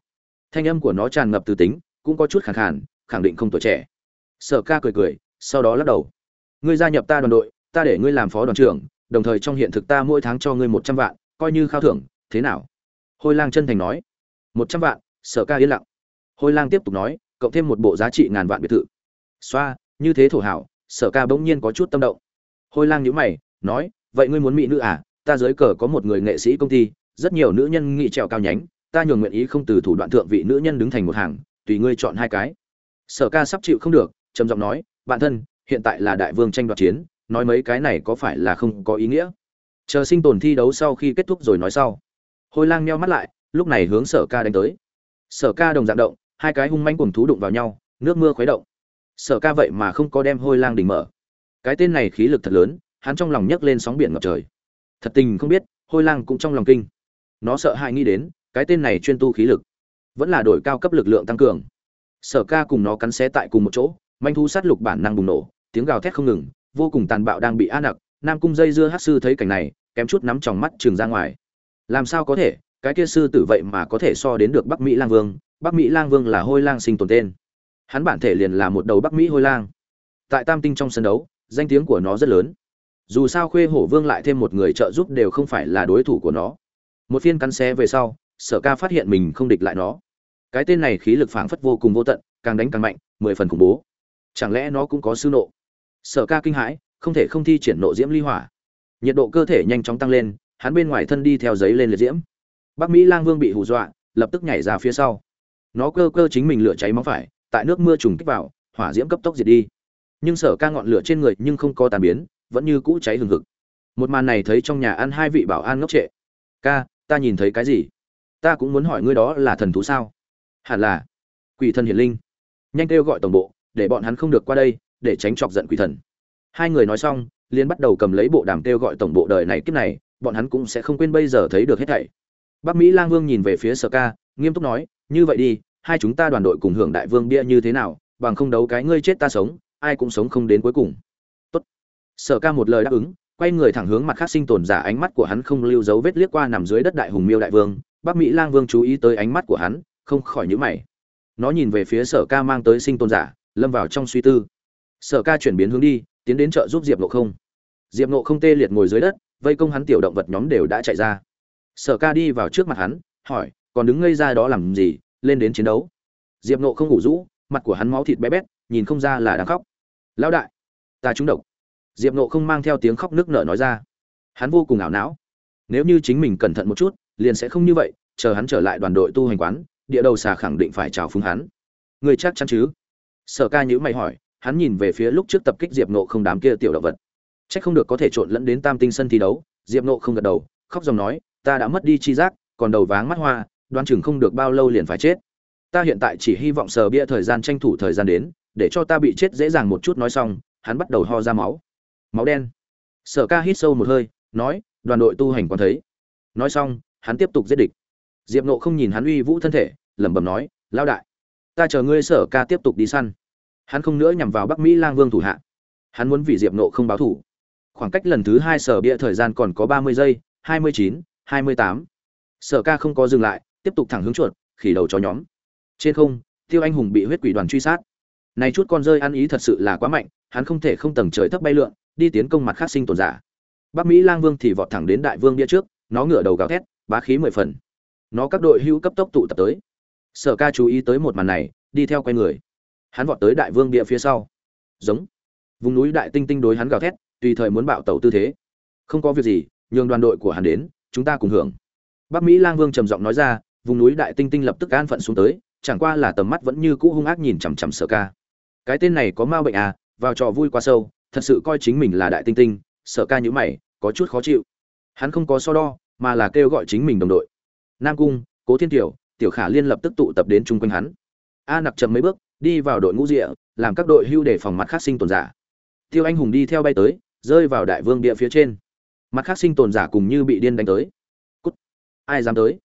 Thanh âm của nó tràn ngập từ tính, cũng có chút khẳng khàn, khẳng định không tuổi trẻ. Sở ca cười cười, sau đó lắc đầu. Ngươi gia nhập ta đoàn đội, ta để ngươi làm phó đoàn trưởng đồng thời trong hiện thực ta mỗi tháng cho ngươi một trăm vạn, coi như khao thưởng, thế nào? Hôi lang chân thành nói. Một trăm vạn, sở ca yên lặng. Hôi lang tiếp tục nói, cộng thêm một bộ giá trị ngàn vạn biệt thự. Xoa, như thế thổ hảo, sở ca bỗng nhiên có chút tâm động. Hôi lang nhíu mày, nói, vậy ngươi muốn mỹ nữ à? Ta dưới cờ có một người nghệ sĩ công ty, rất nhiều nữ nhân nghị trèo cao nhánh, ta nhường nguyện ý không từ thủ đoạn thượng vị nữ nhân đứng thành một hàng, tùy ngươi chọn hai cái. Sở ca sắp chịu không được, trầm giọng nói, bạn thân, hiện tại là đại vương tranh đoạt chiến nói mấy cái này có phải là không có ý nghĩa? Chờ sinh tồn thi đấu sau khi kết thúc rồi nói sau. Hôi lang meo mắt lại, lúc này hướng sở ca đánh tới. Sở ca đồng dạng động, hai cái hung manh cùng thú đụng vào nhau, nước mưa khuấy động. Sở ca vậy mà không có đem hôi lang đỉnh mở. Cái tên này khí lực thật lớn, hắn trong lòng nhấc lên sóng biển ngập trời. Thật tình không biết, hôi lang cũng trong lòng kinh. Nó sợ hãi nghĩ đến, cái tên này chuyên tu khí lực, vẫn là đổi cao cấp lực lượng tăng cường. Sở ca cùng nó cắn xé tại cùng một chỗ, manh thu sát lục bản năng bùng nổ, tiếng gào thét không ngừng vô cùng tàn bạo đang bị a nặc, nam cung dây dưa hát sư thấy cảnh này, kém chút nắm tròng mắt trường ra ngoài. Làm sao có thể, cái kia sư tử vậy mà có thể so đến được bắc mỹ lang vương, bắc mỹ lang vương là hôi lang sinh tồn tên. Hắn bản thể liền là một đầu bắc mỹ hôi lang. Tại tam tinh trong sân đấu, danh tiếng của nó rất lớn. Dù sao khuê hổ vương lại thêm một người trợ giúp đều không phải là đối thủ của nó. Một phiên cắn xé về sau, sở ca phát hiện mình không địch lại nó. Cái tên này khí lực phảng phất vô cùng vô tận, càng đánh càng mạnh, mười phần khủng bố. Chẳng lẽ nó cũng có sư nộ? Sở ca kinh hãi, không thể không thi triển nộ diễm ly hỏa. Nhiệt độ cơ thể nhanh chóng tăng lên, hắn bên ngoài thân đi theo giấy lên liệt diễm. Bắc mỹ lang vương bị hù dọa, lập tức nhảy ra phía sau. Nó cơ cơ chính mình lửa cháy móng phải, tại nước mưa trùng kích vào, hỏa diễm cấp tốc diệt đi. Nhưng sở ca ngọn lửa trên người nhưng không có tàn biến, vẫn như cũ cháy hừng hực. Một màn này thấy trong nhà ăn hai vị bảo an ngốc trệ. Ca, ta nhìn thấy cái gì? Ta cũng muốn hỏi ngươi đó là thần thú sao? Hẳn là. Quỷ thần hiển linh. Nhanh kêu gọi tổng bộ, để bọn hắn không được qua đây để tránh chọc giận quỷ thần. Hai người nói xong liên bắt đầu cầm lấy bộ đàm kêu gọi tổng bộ đời này kiếp này, bọn hắn cũng sẽ không quên bây giờ thấy được hết thảy. Bắc mỹ lang vương nhìn về phía sở ca, nghiêm túc nói, như vậy đi, hai chúng ta đoàn đội cùng hưởng đại vương bia như thế nào, bằng không đấu cái ngươi chết ta sống, ai cũng sống không đến cuối cùng. Tốt. sở ca một lời đáp ứng, quay người thẳng hướng mặt khác sinh tồn giả ánh mắt của hắn không lưu dấu vết liếc qua nằm dưới đất đại hùng miêu đại vương. Bắc mỹ lang vương chú ý tới ánh mắt của hắn, không khỏi nhíu mày. Nó nhìn về phía sở ca mang tới sinh tồn giả, lâm vào trong suy tư sở ca chuyển biến hướng đi, tiến đến chợ giúp diệp nộ không. Diệp nộ không tê liệt ngồi dưới đất, vây công hắn tiểu động vật nhóm đều đã chạy ra. Sở ca đi vào trước mặt hắn, hỏi, còn đứng ngây ra đó làm gì, lên đến chiến đấu? Diệp nộ không ngủ rũ, mặt của hắn máu thịt bé bét, nhìn không ra là đang khóc. Lão đại, ta trúng độc. Diệp nộ không mang theo tiếng khóc nước nở nói ra. Hắn vô cùng ảo não. Nếu như chính mình cẩn thận một chút, liền sẽ không như vậy, chờ hắn trở lại đoàn đội tu hành quán, địa đầu xà khẳng định phải chào phúng hắn. Người chắc chắn chứ? Sở ca nhữ mày hỏi hắn nhìn về phía lúc trước tập kích diệp nộ không đám kia tiểu động vật. C h ắ c không được có thể trộn lẫn đến tam tinh sân thi đấu, diệp nộ không gật đầu, khóc dòng nói, ta đã mất đi chi giác, còn đầu váng mắt hoa đoan chừng không được bao lâu liền phải chết. Ta hiện tại chỉ hy vọng sờ bia thời gian tranh thủ thời gian đến, để cho ta bị chết dễ dàng một chút. Nói xong, hắn bắt đầu ho ra máu. Máu đen. Sở ca hít sâu một hơi, nói, đoàn đội tu hành còn thấy. Nói xong, hắn tiếp tục giết địch. Diệp nộ không nhìn hắn uy vũ thân thể, lẩm bẩm nói lao đại, ta chờ ngươi sở ca tiếp tục đi săn hắn không nữa nhằm vào bắc mỹ lang vương thủ hạ. Hắn muốn vì diệp nộ không báo thủ. Khoảng cách lần thứ hai sở bịa thời gian còn có ba mươi giây, hai mươi chín, hai mươi tám. Sở ca không có dừng lại, tiếp tục thẳng hướng chuột, khỉ đầu cho nhóm. Trên không, tiêu anh hùng bị huyết quỷ đoàn truy sát. Này chút con rơi ăn ý thật sự là quá mạnh, hắn không thể không tầng trời thấp bay lượn, đi tiến công mặt khác sinh tồn giả. Bắc mỹ lang vương thì vọt thẳng đến đại vương bia trước, nó ngửa đầu gào thét, bá khí mười phần. Nó các đội hữu cấp tốc tụ tập tới. Sở ca chú ý tới một màn này, đi theo quay người hắn vọt tới đại vương bia phía sau. Giống. Vùng núi đại tinh tinh đối hắn gào thét, tùy thời muốn bạo tẩu tư thế. Không có việc gì, nhường đoàn đội của hắn đến, chúng ta cùng hưởng. Bắc mỹ lang vương trầm giọng nói ra, vùng núi đại tinh tinh lập tức an phận xuống tới, chẳng qua là tầm mắt vẫn như cũ hung ác nhìn chằm chằm sở ca. Cái tên này có ma bệnh à vào trò vui quá sâu, thật sự coi chính mình là đại tinh tinh, sở ca nhữ mày, có chút khó chịu. Hắn không có so đo, mà là kêu gọi chính mình đồng đội. Nam cung, cố thiên tiểu tiểu khả liên lập tức tụ tập đến chung quanh hắn. A nặc chậm mấy bước đi vào đội ngũ rịa làm các đội hưu để phòng mặt khác sinh tồn giả. Tiêu anh hùng đi theo bay tới, rơi vào đại vương địa phía trên. Mặt khác sinh tồn giả cùng như bị điên đánh tới. Cút. Ai dám tới?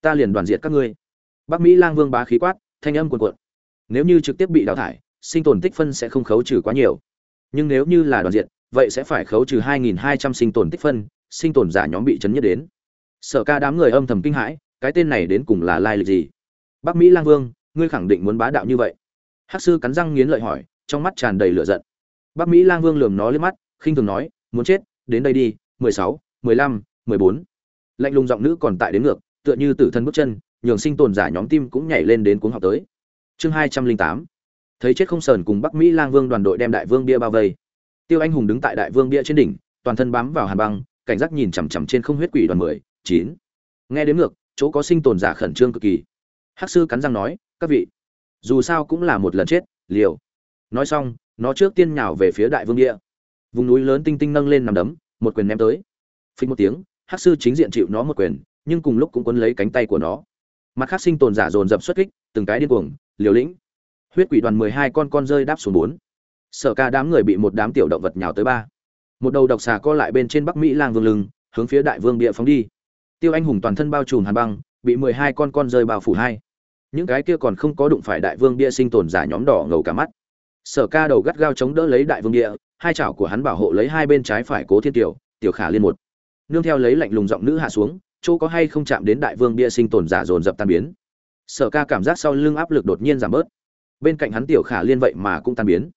Ta liền đoàn diệt các ngươi. Bắc mỹ lang vương bá khí quát, thanh âm cuồn cuộn. Nếu như trực tiếp bị đào thải, sinh tồn tích phân sẽ không khấu trừ quá nhiều. Nhưng nếu như là đoàn diệt, vậy sẽ phải khấu trừ 2.200 sinh tồn tích phân, sinh tồn giả nhóm bị chấn nhất đến. Sở ca đám người âm thầm kinh hãi, cái tên này đến cùng là lai lịch gì? Bắc mỹ lang vương, ngươi khẳng định muốn bá đạo như vậy hắc sư cắn răng nghiến lợi hỏi, trong mắt tràn đầy lửa giận. Bắc mỹ lang vương lườm nó lên mắt, khinh thường nói, muốn chết, đến đây đi, mười sáu, mười lăm, mười bốn. Lạnh lùng giọng nữ còn tại đến ngược, tựa như tử thân bước chân, nhường sinh tồn giả nhóm tim cũng nhảy lên đến cuống học tới. Chương hai trăm linh tám. Thấy chết không sờn cùng bắc mỹ lang vương đoàn đội đem đại vương bia bao vây. Tiêu anh hùng đứng tại đại vương bia trên đỉnh, toàn thân bám vào hàn băng, cảnh giác nhìn chằm chằm trên không huyết quỷ đoàn mười, chín. Nghe đến ngược, chỗ có sinh tồn giả khẩn trương cực kỳ. Hắc sư cắn răng nói, các vị dù sao cũng là một lần chết, liều. Nói xong, nó trước tiên nhào về phía đại vương địa. Vùng núi lớn tinh tinh nâng lên nằm đấm, một quyền ném tới. Phình một tiếng, hắc sư chính diện chịu nó một quyền, nhưng cùng lúc cũng quấn lấy cánh tay của nó. Mặt khác sinh tồn giả dồn dập xuất kích, từng cái điên cuồng, liều lĩnh. Huyết quỷ đoàn mười hai con con rơi đáp xuống bốn. Sở ca đám người bị một đám tiểu động vật nhào tới ba. Một đầu độc xà co lại bên trên bắc mỹ lang vương lưng, hướng phía đại vương địa phóng đi. Tiêu anh hùng toàn thân bao trùm hàn băng, bị mười hai con con rơi bao phủ hai những cái kia còn không có đụng phải đại vương bia sinh tồn giả nhóm đỏ ngầu cả mắt. Sở ca đầu gắt gao chống đỡ lấy đại vương địa hai chảo của hắn bảo hộ lấy hai bên trái phải cố thiên tiểu tiểu khả liên một. Nương theo lấy lạnh lùng giọng nữ hạ xuống, chỗ có hay không chạm đến đại vương bia sinh tồn giả dồn dập tan biến. Sở ca cảm giác sau lưng áp lực đột nhiên giảm bớt. Bên cạnh hắn tiểu khả liên vậy mà cũng tan biến.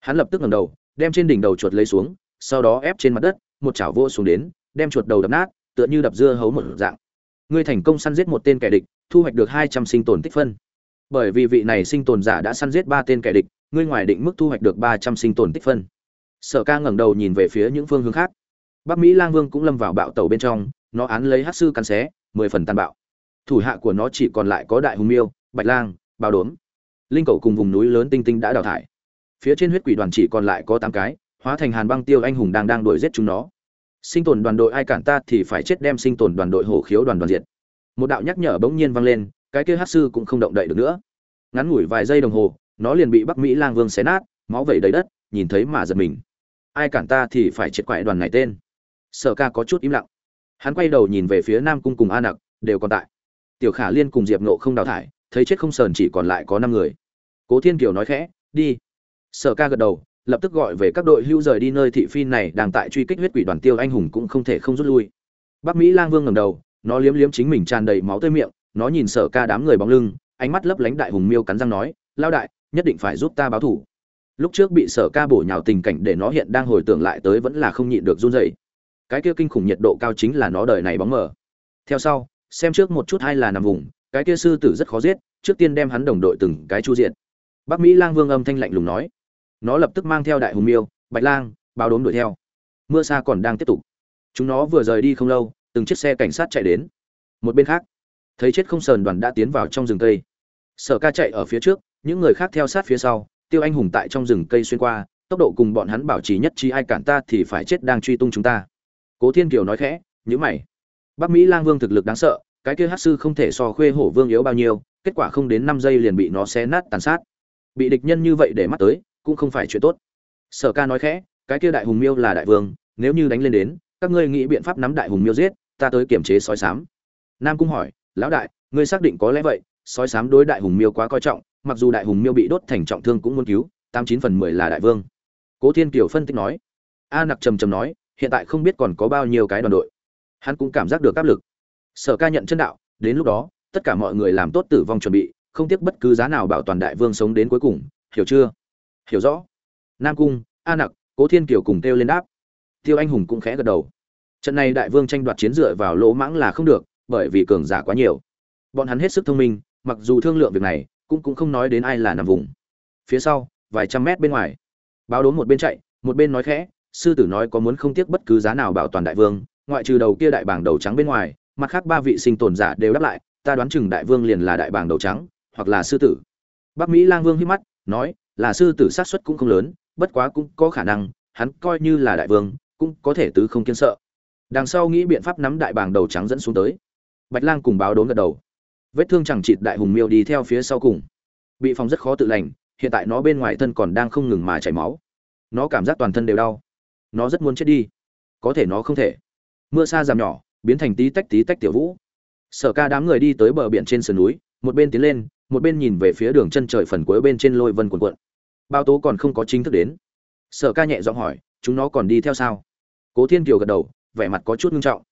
Hắn lập tức ngẩng đầu, đem trên đỉnh đầu chuột lấy xuống, sau đó ép trên mặt đất, một chảo vô xuống đến, đem chuột đầu đập nát, tựa như đập dưa hấu một dạng ngươi thành công săn giết một tên kẻ địch, thu hoạch được hai trăm sinh tồn tích phân. Bởi vì vị này sinh tồn giả đã săn giết ba tên kẻ địch, ngươi ngoài định mức thu hoạch được ba trăm sinh tồn tích phân. Sở ca ngẩng đầu nhìn về phía những phương hướng khác. Bắc mỹ lang vương cũng lâm vào bạo tàu bên trong, nó án lấy hát sư cắn xé, mười phần tàn bạo. Thủ hạ của nó chỉ còn lại có đại hùng miêu, bạch lang, bao đốm. Linh cầu cùng vùng núi lớn tinh tinh đã đào thải. Phía trên huyết quỷ đoàn chỉ còn lại có tám cái, hóa thành hàn băng tiêu anh hùng đang đang đuổi giết chúng nó sinh tồn đoàn đội ai cản ta thì phải chết đem sinh tồn đoàn đội hổ khiếu đoàn đoàn diệt. Một đạo nhắc nhở bỗng nhiên vang lên, cái kia hát sư cũng không động đậy được nữa. Ngắn ngủi vài giây đồng hồ, nó liền bị bắc mỹ lang vương xé nát, máu vẩy đầy đất, nhìn thấy mà giật mình. Ai cản ta thì phải triệt quại đoàn này tên. Sở ca có chút im lặng. Hắn quay đầu nhìn về phía nam cung cùng a nặc, đều còn tại. Tiểu khả liên cùng diệp nộ không đào thải, thấy chết không sờn chỉ còn lại có năm người. Cố thiên kiều nói khẽ, đi. Sở ca gật đầu lập tức gọi về các đội hưu rời đi nơi thị phi này đang tại truy kích huyết quỷ đoàn tiêu anh hùng cũng không thể không rút lui. Bắc mỹ lang vương ngầm đầu, nó liếm liếm chính mình tràn đầy máu tơi miệng, nó nhìn sở ca đám người bóng lưng, ánh mắt lấp lánh đại hùng miêu cắn răng nói, lao đại, nhất định phải giúp ta báo thủ. Lúc trước bị sở ca bổ nhào tình cảnh để nó hiện đang hồi tưởng lại tới vẫn là không nhịn được run rẩy. Cái kia kinh khủng nhiệt độ cao chính là nó đời này bóng mờ. Theo sau, xem trước một chút hay là nằm vùng, cái kia sư tử rất khó giết, trước tiên đem hắn đồng đội từng cái chu diện. Bắc mỹ lang vương âm thanh lạnh lùng nói nó lập tức mang theo đại hùng miêu, bạch lang bao đốm đuổi theo. Mưa xa còn đang tiếp tục. Chúng nó vừa rời đi không lâu, từng chiếc xe cảnh sát chạy đến. Một bên khác, thấy chết không sờn đoàn đã tiến vào trong rừng cây. Sở ca chạy ở phía trước, những người khác theo sát phía sau, tiêu anh hùng tại trong rừng cây xuyên qua, tốc độ cùng bọn hắn bảo trì nhất trí ai cản ta thì phải chết đang truy tung chúng ta. Cố thiên kiều nói khẽ, nhữ mày. Bắc mỹ lang vương thực lực đáng sợ, cái kia hát sư không thể so khuê hổ vương yếu bao nhiêu, kết quả không đến năm giây liền bị nó xé nát tàn sát. Bị địch nhân như vậy để mắt tới cũng không phải chuyện tốt. Sở ca nói khẽ, cái kia đại hùng miêu là đại vương, nếu như đánh lên đến, các ngươi nghĩ biện pháp nắm đại hùng miêu giết, ta tới kiểm chế sói sám. Nam cung hỏi, lão đại, ngươi xác định có lẽ vậy, sói sám đối đại hùng miêu quá coi trọng, mặc dù đại hùng miêu bị đốt thành trọng thương cũng muốn cứu, tám chín phần mười là đại vương. Cố thiên kiều phân tích nói. A nặc trầm trầm nói, hiện tại không biết còn có bao nhiêu cái đoàn đội. Hắn cũng cảm giác được áp lực. Sở ca nhận chân đạo, đến lúc đó, tất cả mọi người làm tốt tử vong chuẩn bị, không tiếc bất cứ giá nào bảo toàn đại vương sống đến cuối cùng, hiểu chưa? Hiểu rõ. Nam cung, a nặc, cố thiên kiều cùng kêu lên đáp. Tiêu anh hùng cũng khẽ gật đầu. Trận này đại vương tranh đoạt chiến dựa vào lỗ mãng là không được, bởi vì cường giả quá nhiều. Bọn hắn hết sức thông minh, mặc dù thương lượng việc này, cũng cũng không nói đến ai là nằm vùng. Phía sau, vài trăm mét bên ngoài. Báo đốm một bên chạy, một bên nói khẽ, sư tử nói có muốn không tiếc bất cứ giá nào bảo toàn đại vương, ngoại trừ đầu kia đại bảng đầu trắng bên ngoài, mặt khác ba vị sinh tồn giả đều đáp lại, ta đoán chừng đại vương liền là đại bảng đầu trắng, hoặc là sư tử. Bắc mỹ lang vương hít mắt, nói là sư tử sát xuất cũng không lớn, bất quá cũng có khả năng, hắn coi như là đại vương, cũng có thể tứ không kiên sợ. Đằng sau nghĩ biện pháp nắm đại bàng đầu trắng dẫn xuống tới. Bạch lang cùng báo đốn gật đầu. Vết thương chẳng chịt đại hùng miêu đi theo phía sau cùng. Bị phòng rất khó tự lành, hiện tại nó bên ngoài thân còn đang không ngừng mà chảy máu. Nó cảm giác toàn thân đều đau. Nó rất muốn chết đi. Có thể nó không thể. Mưa xa giảm nhỏ, biến thành tí tách tí tách tiểu vũ. Sở ca đám người đi tới bờ biển trên sườn núi, một bên tiến lên một bên nhìn về phía đường chân trời phần cuối bên trên lôi vân cuộn cuộn bao tố còn không có chính thức đến. Sở ca nhẹ giọng hỏi, chúng nó còn đi theo sao? Cố thiên kiều gật đầu, vẻ mặt có chút ngưng trọng.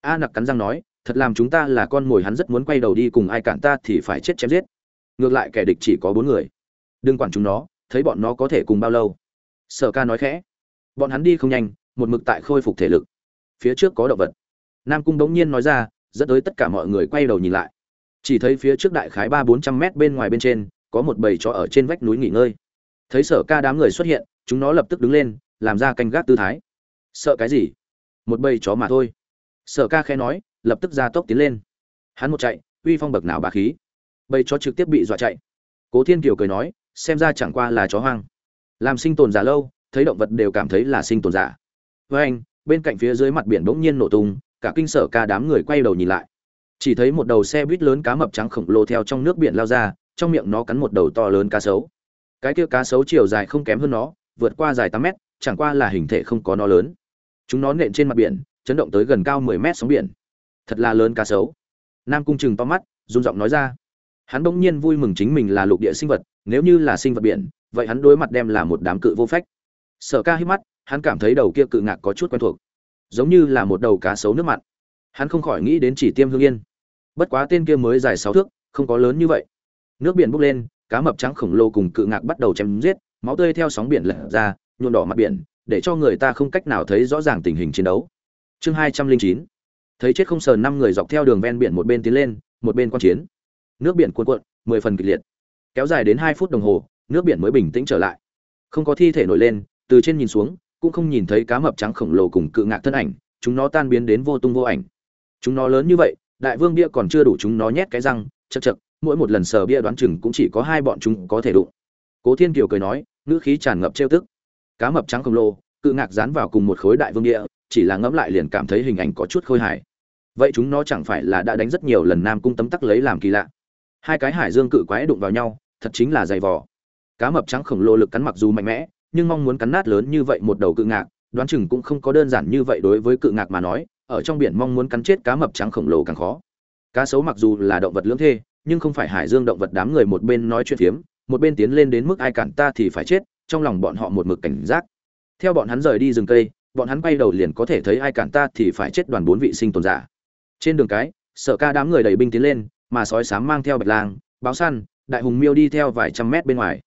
A nặc cắn răng nói, thật làm chúng ta là con mồi hắn rất muốn quay đầu đi cùng ai cản ta thì phải chết chém giết. Ngược lại kẻ địch chỉ có bốn người. Đừng quản chúng nó, thấy bọn nó có thể cùng bao lâu? Sở ca nói khẽ. Bọn hắn đi không nhanh, một mực tại khôi phục thể lực. Phía trước có động vật. Nam cung đống nhiên nói ra, dẫn tới tất cả mọi người quay đầu nhìn lại chỉ thấy phía trước đại khái ba bốn trăm mét bên ngoài bên trên, có một bầy chó ở trên vách núi nghỉ ngơi. Thấy sở ca đám người xuất hiện, chúng nó lập tức đứng lên, làm ra canh gác tư thái. Sợ cái gì? Một bầy chó mà thôi. Sở ca khẽ nói, lập tức ra tốc tiến lên. Hắn một chạy, uy phong bậc nào bà khí. Bầy chó trực tiếp bị dọa chạy. Cố thiên kiều cười nói, xem ra chẳng qua là chó hoang. Làm sinh tồn giả lâu, thấy động vật đều cảm thấy là sinh tồn giả. Với anh, bên cạnh phía dưới mặt biển bỗng nhiên nổ tung, cả kinh sở ca đám người quay đầu nhìn lại chỉ thấy một đầu xe buýt lớn cá mập trắng khổng lồ theo trong nước biển lao ra, trong miệng nó cắn một đầu to lớn cá sấu. Cái kia cá sấu chiều dài không kém hơn nó, vượt qua dài tám mét, chẳng qua là hình thể không có nó lớn. Chúng nó nện trên mặt biển, chấn động tới gần cao mười mét sóng biển. Thật là lớn cá sấu. Nam cung chừng to mắt, run giọng nói ra. Hắn bỗng nhiên vui mừng chính mình là lục địa sinh vật, nếu như là sinh vật biển, vậy hắn đối mặt đem là một đám cự vô phách. Sở ca hít mắt, hắn cảm thấy đầu kia cự ngạc có chút quen thuộc. Giống như là một đầu cá sấu nước mặn. Hắn không khỏi nghĩ đến chỉ tiêm hương yên bất quá tên kia mới dài sáu thước, không có lớn như vậy. Nước biển bốc lên, cá mập trắng khổng lồ cùng cự ngạc bắt đầu chém giết, máu tươi theo sóng biển lật ra, nhuộm đỏ mặt biển, để cho người ta không cách nào thấy rõ ràng tình hình chiến đấu. Chương hai trăm linh chín. Thấy chết không sờn năm người dọc theo đường ven biển một bên tiến lên, một bên quan chiến. Nước biển cuộn cuộn, mười phần kịch liệt. Kéo dài đến hai phút đồng hồ, nước biển mới bình tĩnh trở lại. Không có thi thể nổi lên, từ trên nhìn xuống, cũng không nhìn thấy cá mập trắng khổng lồ cùng cự ngạc thân ảnh, chúng nó tan biến đến vô tung vô ảnh. Chúng nó lớn như vậy đại vương bia còn chưa đủ chúng nó nhét cái răng chật chật mỗi một lần sờ bia đoán chừng cũng chỉ có hai bọn chúng có thể đụng. Cố thiên kiều cười nói, ngữ khí tràn ngập trêu tức. Cá mập trắng khổng lồ, cự ngạc dán vào cùng một khối đại vương địa chỉ là ngẫm lại liền cảm thấy hình ảnh có chút khôi hài. Vậy chúng nó chẳng phải là đã đánh rất nhiều lần nam cung tấm tắc lấy làm kỳ lạ? Hai cái hải dương cự quái đụng vào nhau, thật chính là dày vò. Cá mập trắng khổng lồ lực cắn mặc dù mạnh mẽ, nhưng mong muốn cắn nát lớn như vậy một đầu cự ngạc, đoán chừng cũng không có đơn giản như vậy đối với cự ngạc mà nói ở trong biển mong muốn cắn chết cá mập trắng khổng lồ càng khó. Cá sấu mặc dù là động vật lưỡng thê, nhưng không phải hải dương động vật đám người một bên nói chuyện phiếm, một bên tiến lên đến mức ai cản ta thì phải chết, trong lòng bọn họ một mực cảnh giác. Theo bọn hắn rời đi rừng cây, bọn hắn quay đầu liền có thể thấy ai cản ta thì phải chết đoàn bốn vị sinh tồn giả. Trên đường cái, sở ca đám người đẩy binh tiến lên, mà sói sám mang theo bạch lang, báo săn, đại hùng miêu đi theo vài trăm mét bên ngoài.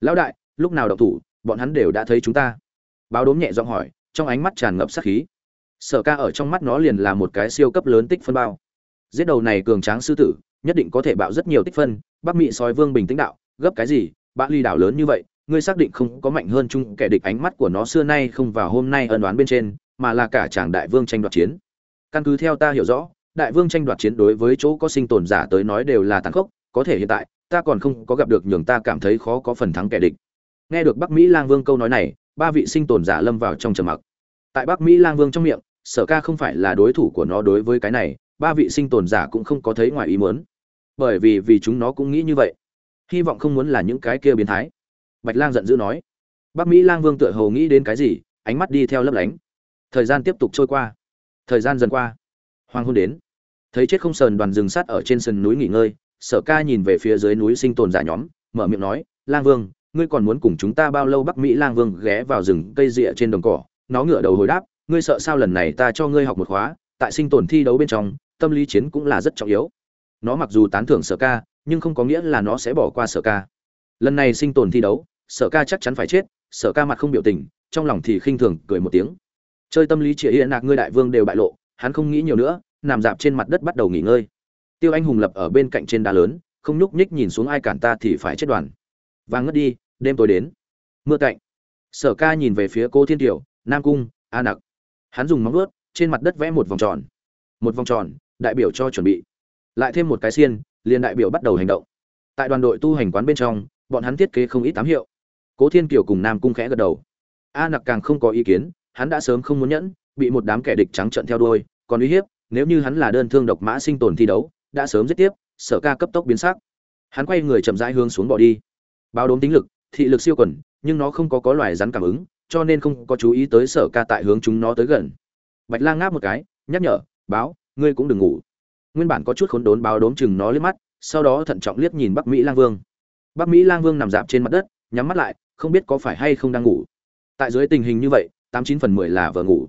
Lão đại, lúc nào động thủ, bọn hắn đều đã thấy chúng ta. Báo đốm nhẹ giọng hỏi, trong ánh mắt tràn ngập sát khí sở ca ở trong mắt nó liền là một cái siêu cấp lớn tích phân bao. Giết đầu này cường tráng sư tử, nhất định có thể bạo rất nhiều tích phân, bắc mỹ sói vương bình tĩnh đạo, gấp cái gì, bã ly đảo lớn như vậy, ngươi xác định không có mạnh hơn chung kẻ địch ánh mắt của nó xưa nay không vào hôm nay ân đoán bên trên, mà là cả chàng đại vương tranh đoạt chiến. Căn cứ theo ta hiểu rõ, đại vương tranh đoạt chiến đối với chỗ có sinh tồn giả tới nói đều là tàn khốc, có thể hiện tại, ta còn không có gặp được nhường ta cảm thấy khó có phần thắng kẻ địch. Nghe được bắc mỹ lang vương câu nói này, ba vị sinh tồn giả lâm vào trong trầm mặc. Tại bắc mỹ lang vương trong miệng sở ca không phải là đối thủ của nó đối với cái này, ba vị sinh tồn giả cũng không có thấy ngoài ý muốn. Bởi vì vì chúng nó cũng nghĩ như vậy. Hy vọng không muốn là những cái kia biến thái. Bạch lang giận dữ nói. Bắc mỹ lang vương tựa hồ nghĩ đến cái gì, ánh mắt đi theo lấp lánh. Thời gian tiếp tục trôi qua. Thời gian dần qua. Hoàng hôn đến. Thấy chết không sờn đoàn rừng sắt ở trên sườn núi nghỉ ngơi, sở ca nhìn về phía dưới núi sinh tồn giả nhóm, mở miệng nói, lang vương, ngươi còn muốn cùng chúng ta bao lâu bắc mỹ lang vương ghé vào rừng cây rịa trên đồng cỏ? Nó ngửa đầu hồi đáp ngươi sợ sao lần này ta cho ngươi học một khóa, tại sinh tồn thi đấu bên trong, tâm lý chiến cũng là rất trọng yếu. Nó mặc dù tán thưởng sở ca, nhưng không có nghĩa là nó sẽ bỏ qua sở ca. Lần này sinh tồn thi đấu, sở ca chắc chắn phải chết, sở ca mặt không biểu tình, trong lòng thì khinh thường, cười một tiếng. Chơi tâm lý chỉ hiện nạc ngươi đại vương đều bại lộ, hắn không nghĩ nhiều nữa, nằm dạp trên mặt đất bắt đầu nghỉ ngơi. Tiêu anh hùng lập ở bên cạnh trên đá lớn, không nhúc nhích nhìn xuống ai cản ta thì phải chết đoàn. Và ngất đi, đêm tối đến. Mưa cạnh sở ca nhìn về phía cô thiên tiểu nam cung, a nặc hắn dùng móng vuốt, trên mặt đất vẽ một vòng tròn. Một vòng tròn, đại biểu cho chuẩn bị. Lại thêm một cái xiên, liền đại biểu bắt đầu hành động. Tại đoàn đội tu hành quán bên trong, bọn hắn thiết kế không ít tám hiệu. Cố thiên kiều cùng nam cung khẽ gật đầu. A nặc càng không có ý kiến, hắn đã sớm không muốn nhẫn, bị một đám kẻ địch trắng trợn theo đuôi, còn uy hiếp, nếu như hắn là đơn thương độc mã sinh tồn thi đấu, đã sớm giết tiếp, sở ca cấp tốc biến sắc. Hắn quay người chậm rãi hướng xuống bỏ đi. Báo đốm tính lực, thị lực siêu quẩn nhưng nó không có có loài rắn cảm ứng cho nên không có chú ý tới sở ca tại hướng chúng nó tới gần. Bạch lang ngáp một cái, nhắc nhở, báo, ngươi cũng đừng ngủ. Nguyên bản có chút khốn đốn báo đốm chừng nó liếc mắt, sau đó thận trọng liếc nhìn bắc mỹ lang vương. Bắc mỹ lang vương nằm dạp trên mặt đất, nhắm mắt lại, không biết có phải hay không đang ngủ. Tại dưới tình hình như vậy, tám chín phần mười là vợ ngủ.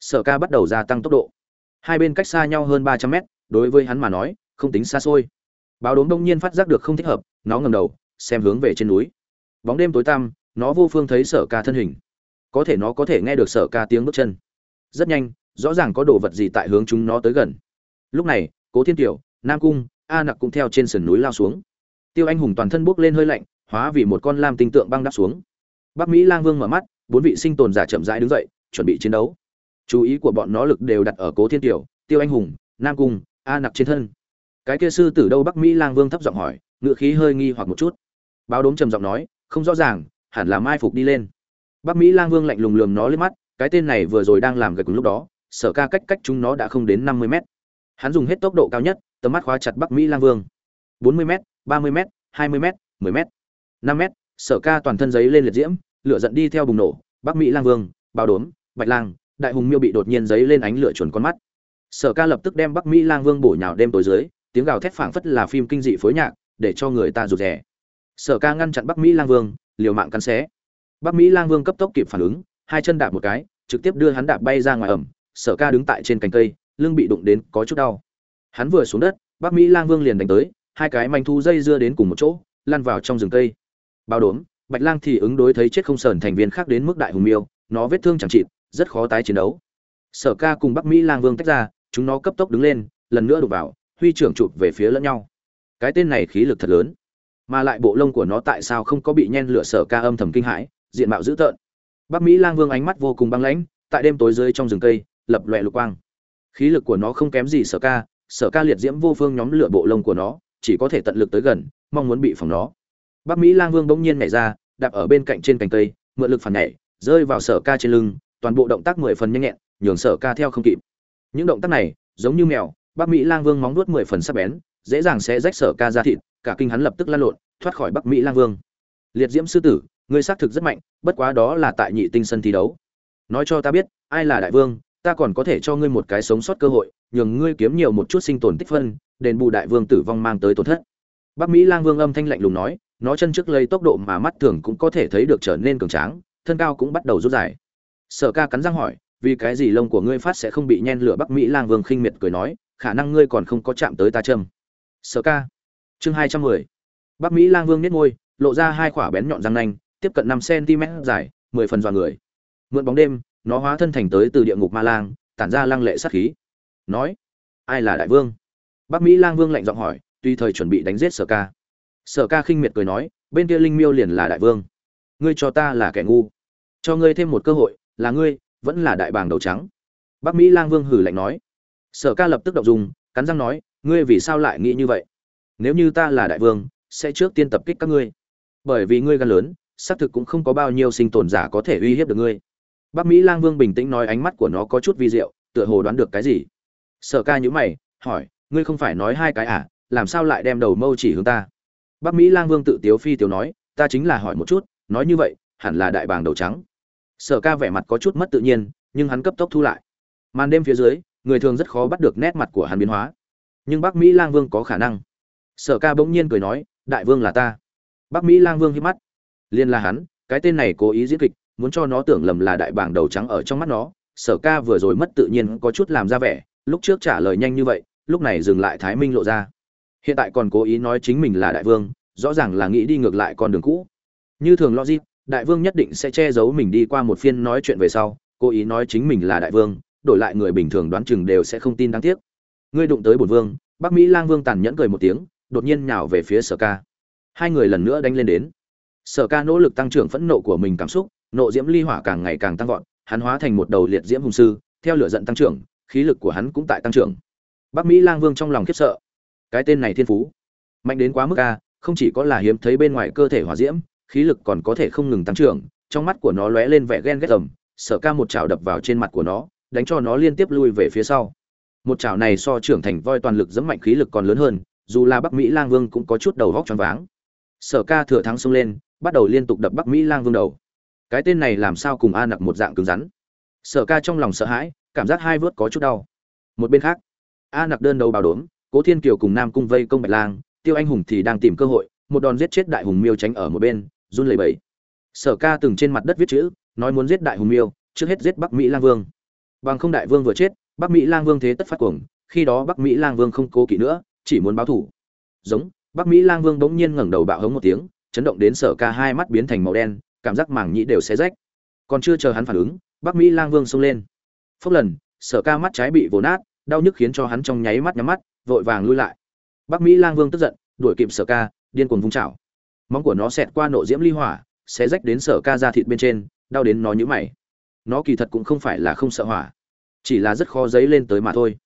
Sở ca bắt đầu gia tăng tốc độ. Hai bên cách xa nhau hơn ba trăm mét, đối với hắn mà nói, không tính xa xôi. Báo đốm đông nhiên phát giác được không thích hợp, nó ngầm đầu, xem hướng về trên núi. Bóng đêm tối tăm, nó vô phương thấy sở ca thân hình có thể nó có thể nghe được sở ca tiếng bước chân. Rất nhanh, rõ ràng có đồ vật gì tại hướng chúng nó tới gần. Lúc này, cố thiên tiểu nam cung, a nặc cũng theo trên sườn núi lao xuống. Tiêu anh hùng toàn thân bốc lên hơi lạnh, hóa vì một con lam tinh tượng băng đáp xuống. Bắc mỹ lang vương mở mắt, bốn vị sinh tồn giả chậm rãi đứng dậy, chuẩn bị chiến đấu. Chú ý của bọn nó lực đều đặt ở cố thiên tiểu tiêu anh hùng, nam cung, a nặc trên thân. Cái kia sư tử đâu bắc mỹ lang vương thấp giọng hỏi ngựa khí hơi nghi hoặc một chút. Báo đốm trầm giọng nói, không rõ ràng, hẳn là mai phục đi lên bắc mỹ lang vương lạnh lùng lườm nó lên mắt, cái tên này vừa rồi đang làm gạch cùng lúc đó, sở ca cách cách chúng nó đã không đến năm mươi mét. Hắn dùng hết tốc độ cao nhất, tầm mắt khóa chặt bắc mỹ lang vương. bốn mươi m ba mươi m hai mươi m mười m năm m sở ca toàn thân giấy lên liệt diễm, lửa giận đi theo bùng nổ. Bắc mỹ lang vương bao đốm, bạch lang, đại hùng miêu bị đột nhiên giấy lên ánh lửa chuẩn con mắt. Sở ca lập tức đem bắc mỹ lang vương bổ nhào đêm tối dưới, tiếng gào thét phảng phất là phim kinh dị phối nhạc, để cho người ta rụt rè. Sở ca ngăn chặn bắc mỹ lang vương, liều mạng cắn xé bắc mỹ lang vương cấp tốc kịp phản ứng hai chân đạp một cái trực tiếp đưa hắn đạp bay ra ngoài ẩm sở ca đứng tại trên cành cây lưng bị đụng đến có chút đau. Hắn vừa xuống đất bắc mỹ lang vương liền đánh tới hai cái manh thu dây dưa đến cùng một chỗ lăn vào trong rừng cây. Bao đốm bạch lang thì ứng đối thấy chết không sờn thành viên khác đến mức đại hùng miêu nó vết thương chẳng trị, rất khó tái chiến đấu. Sở ca cùng bắc mỹ lang vương tách ra chúng nó cấp tốc đứng lên lần nữa đục vào huy trưởng chụp về phía lẫn nhau. Cái tên này khí lực thật lớn mà lại bộ lông của nó tại sao không có bị nhen lửa sở ca âm thầm kinh hãi diện mạo dữ tợn. Bắc mỹ lang vương ánh mắt vô cùng băng lãnh, tại đêm tối rơi trong rừng cây, lập loè lục quang. Khí lực của nó không kém gì sở ca sở ca liệt diễm vô phương nhóm lửa bộ lông của nó, chỉ có thể tận lực tới gần, mong muốn bị phòng nó. Bắc mỹ lang vương bỗng nhiên nhảy ra, đạp ở bên cạnh trên cành cây, mượn lực phản nhảy, rơi vào sở ca trên lưng, toàn bộ động tác mười phần nhanh nhẹn, nhường sở ca theo không kịp. Những động tác này, giống như mèo, bắc mỹ lang vương móng nuốt mười phần sắc bén, dễ dàng sẽ rách sở ca ra thịt, cả kinh hắn lập tức lăn lộn, thoát khỏi bắc mỹ lang vương. Liệt diễm sư tử ngươi xác thực rất mạnh, bất quá đó là tại nhị tinh sân thi đấu. Nói cho ta biết, ai là đại vương, ta còn có thể cho ngươi một cái sống sót cơ hội, nhường ngươi kiếm nhiều một chút sinh tồn tích phân, đền bù đại vương tử vong mang tới tổn thất. Bắc mỹ lang vương âm thanh lạnh lùng nói, nó chân trước lấy tốc độ mà mắt thường cũng có thể thấy được trở nên cường tráng, thân cao cũng bắt đầu rút dài. Sở ca cắn răng hỏi, vì cái gì lông của ngươi phát sẽ không bị nhen lửa? Bắc mỹ lang vương khinh miệt cười nói, khả năng ngươi còn không có chạm tới ta châm. Sở ca, chương hai trăm mười. Bắc mỹ lang vương nhếch môi, lộ ra hai khỏa bén nhọn răng nanh tiếp cận năm cm dài, mười phần dọa người. Mượn bóng đêm, nó hóa thân thành tới từ địa ngục ma lang, tản ra lăng lệ sát khí. Nói, ai là đại vương? Bắc mỹ lang vương lạnh giọng hỏi tùy thời chuẩn bị đánh giết sở ca. Sở ca khinh miệt cười nói, bên kia linh miêu liền là đại vương. Ngươi cho ta là kẻ ngu. Cho ngươi thêm một cơ hội, là ngươi, vẫn là đại bàng đầu trắng. Bắc mỹ lang vương hử lạnh nói. Sở ca lập tức động dùng cắn răng nói, ngươi vì sao lại nghĩ như vậy? Nếu như ta là đại vương, sẽ trước tiên tập kích các ngươi. Bởi vì ngươi gan lớn xác thực cũng không có bao nhiêu sinh tồn giả có thể uy hiếp được ngươi. Bắc mỹ lang vương bình tĩnh nói ánh mắt của nó có chút vi diệu, tựa hồ đoán được cái gì. Sở ca nhữ mày, hỏi, ngươi không phải nói hai cái à làm sao lại đem đầu mâu chỉ hướng ta? Bắc mỹ lang vương tự tiếu phi tiếu nói, ta chính là hỏi một chút, nói như vậy, hẳn là đại bàng đầu trắng. Sở ca vẻ mặt có chút mất tự nhiên, nhưng hắn cấp tốc thu lại. Màn đêm phía dưới, người thường rất khó bắt được nét mặt của hắn biến hóa. Nhưng bắc mỹ lang vương có khả năng. Sở ca bỗng nhiên cười nói, đại vương là ta. Bắc mỹ lang vương hiếp mắt liên là hắn cái tên này cố ý diễn kịch, muốn cho nó tưởng lầm là đại bảng đầu trắng ở trong mắt nó. Sở ca vừa rồi mất tự nhiên có chút làm ra vẻ, lúc trước trả lời nhanh như vậy, lúc này dừng lại thái minh lộ ra. Hiện tại còn cố ý nói chính mình là đại vương, rõ ràng là nghĩ đi ngược lại con đường cũ. Như thường logic, đại vương nhất định sẽ che giấu mình đi qua một phiên nói chuyện về sau, cố ý nói chính mình là đại vương, đổi lại người bình thường đoán chừng đều sẽ không tin đáng tiếc. Ngươi đụng tới bổn vương, bắc mỹ lang vương tàn nhẫn cười một tiếng, đột nhiên nhào về phía sở ca. Hai người lần nữa đánh lên đến sở ca nỗ lực tăng trưởng phẫn nộ của mình cảm xúc, nộ diễm ly hỏa càng ngày càng tăng vọt, hắn hóa thành một đầu liệt diễm hùng sư, theo lửa giận tăng trưởng, khí lực của hắn cũng tại tăng trưởng. Bắc mỹ lang vương trong lòng khiếp sợ. Cái tên này thiên phú. Mạnh đến quá mức a, không chỉ có là hiếm thấy bên ngoài cơ thể hỏa diễm, khí lực còn có thể không ngừng tăng trưởng, trong mắt của nó lóe lên vẻ ghen ghét tầm sở ca một chảo đập vào trên mặt của nó, đánh cho nó liên tiếp lui về phía sau. Một chảo này so trưởng thành voi toàn lực dẫm mạnh khí lực còn lớn hơn, dù là bắc mỹ lang vương cũng có chút đầu vóc choáng váng. Sở ca thừa thắng xông lên bắt đầu liên tục đập bắc mỹ lang vương đầu. Cái tên này làm sao cùng a nặc một dạng cứng rắn? Sở ca trong lòng sợ hãi, cảm giác hai vớt có chút đau. Một bên khác, a nặc đơn đầu bào đốm, cố thiên kiều cùng nam cung vây công bạch lang, tiêu anh hùng thì đang tìm cơ hội, một đòn giết chết đại hùng miêu tránh ở một bên, run lẩy bẩy. Sở ca từng trên mặt đất viết chữ, nói muốn giết đại hùng miêu, trước hết giết bắc mỹ lang vương. Bằng không đại vương vừa chết, bắc mỹ lang vương thế tất phát cuồng, khi đó bắc mỹ lang vương không cố kỵ nữa, chỉ muốn báo thủ. Giống, bắc mỹ lang vương bỗng nhiên ngẩng đầu bạo hống một tiếng chấn động đến sở ca hai mắt biến thành màu đen, cảm giác màng nhĩ đều xé rách. Còn chưa chờ hắn phản ứng, bắc mỹ lang vương xông lên. Phốc lần, sở ca mắt trái bị vồ nát, đau nhức khiến cho hắn trong nháy mắt nhắm mắt, vội vàng lui lại. Bắc mỹ lang vương tức giận, đuổi kịp sở ca, điên cuồng vung chảo. Móng của nó xẹt qua nộ diễm ly hỏa, xé rách đến sở ca ra thịt bên trên, đau đến nó nhũ mày. Nó kỳ thật cũng không phải là không sợ hỏa, chỉ là rất khó dấy lên tới mà thôi.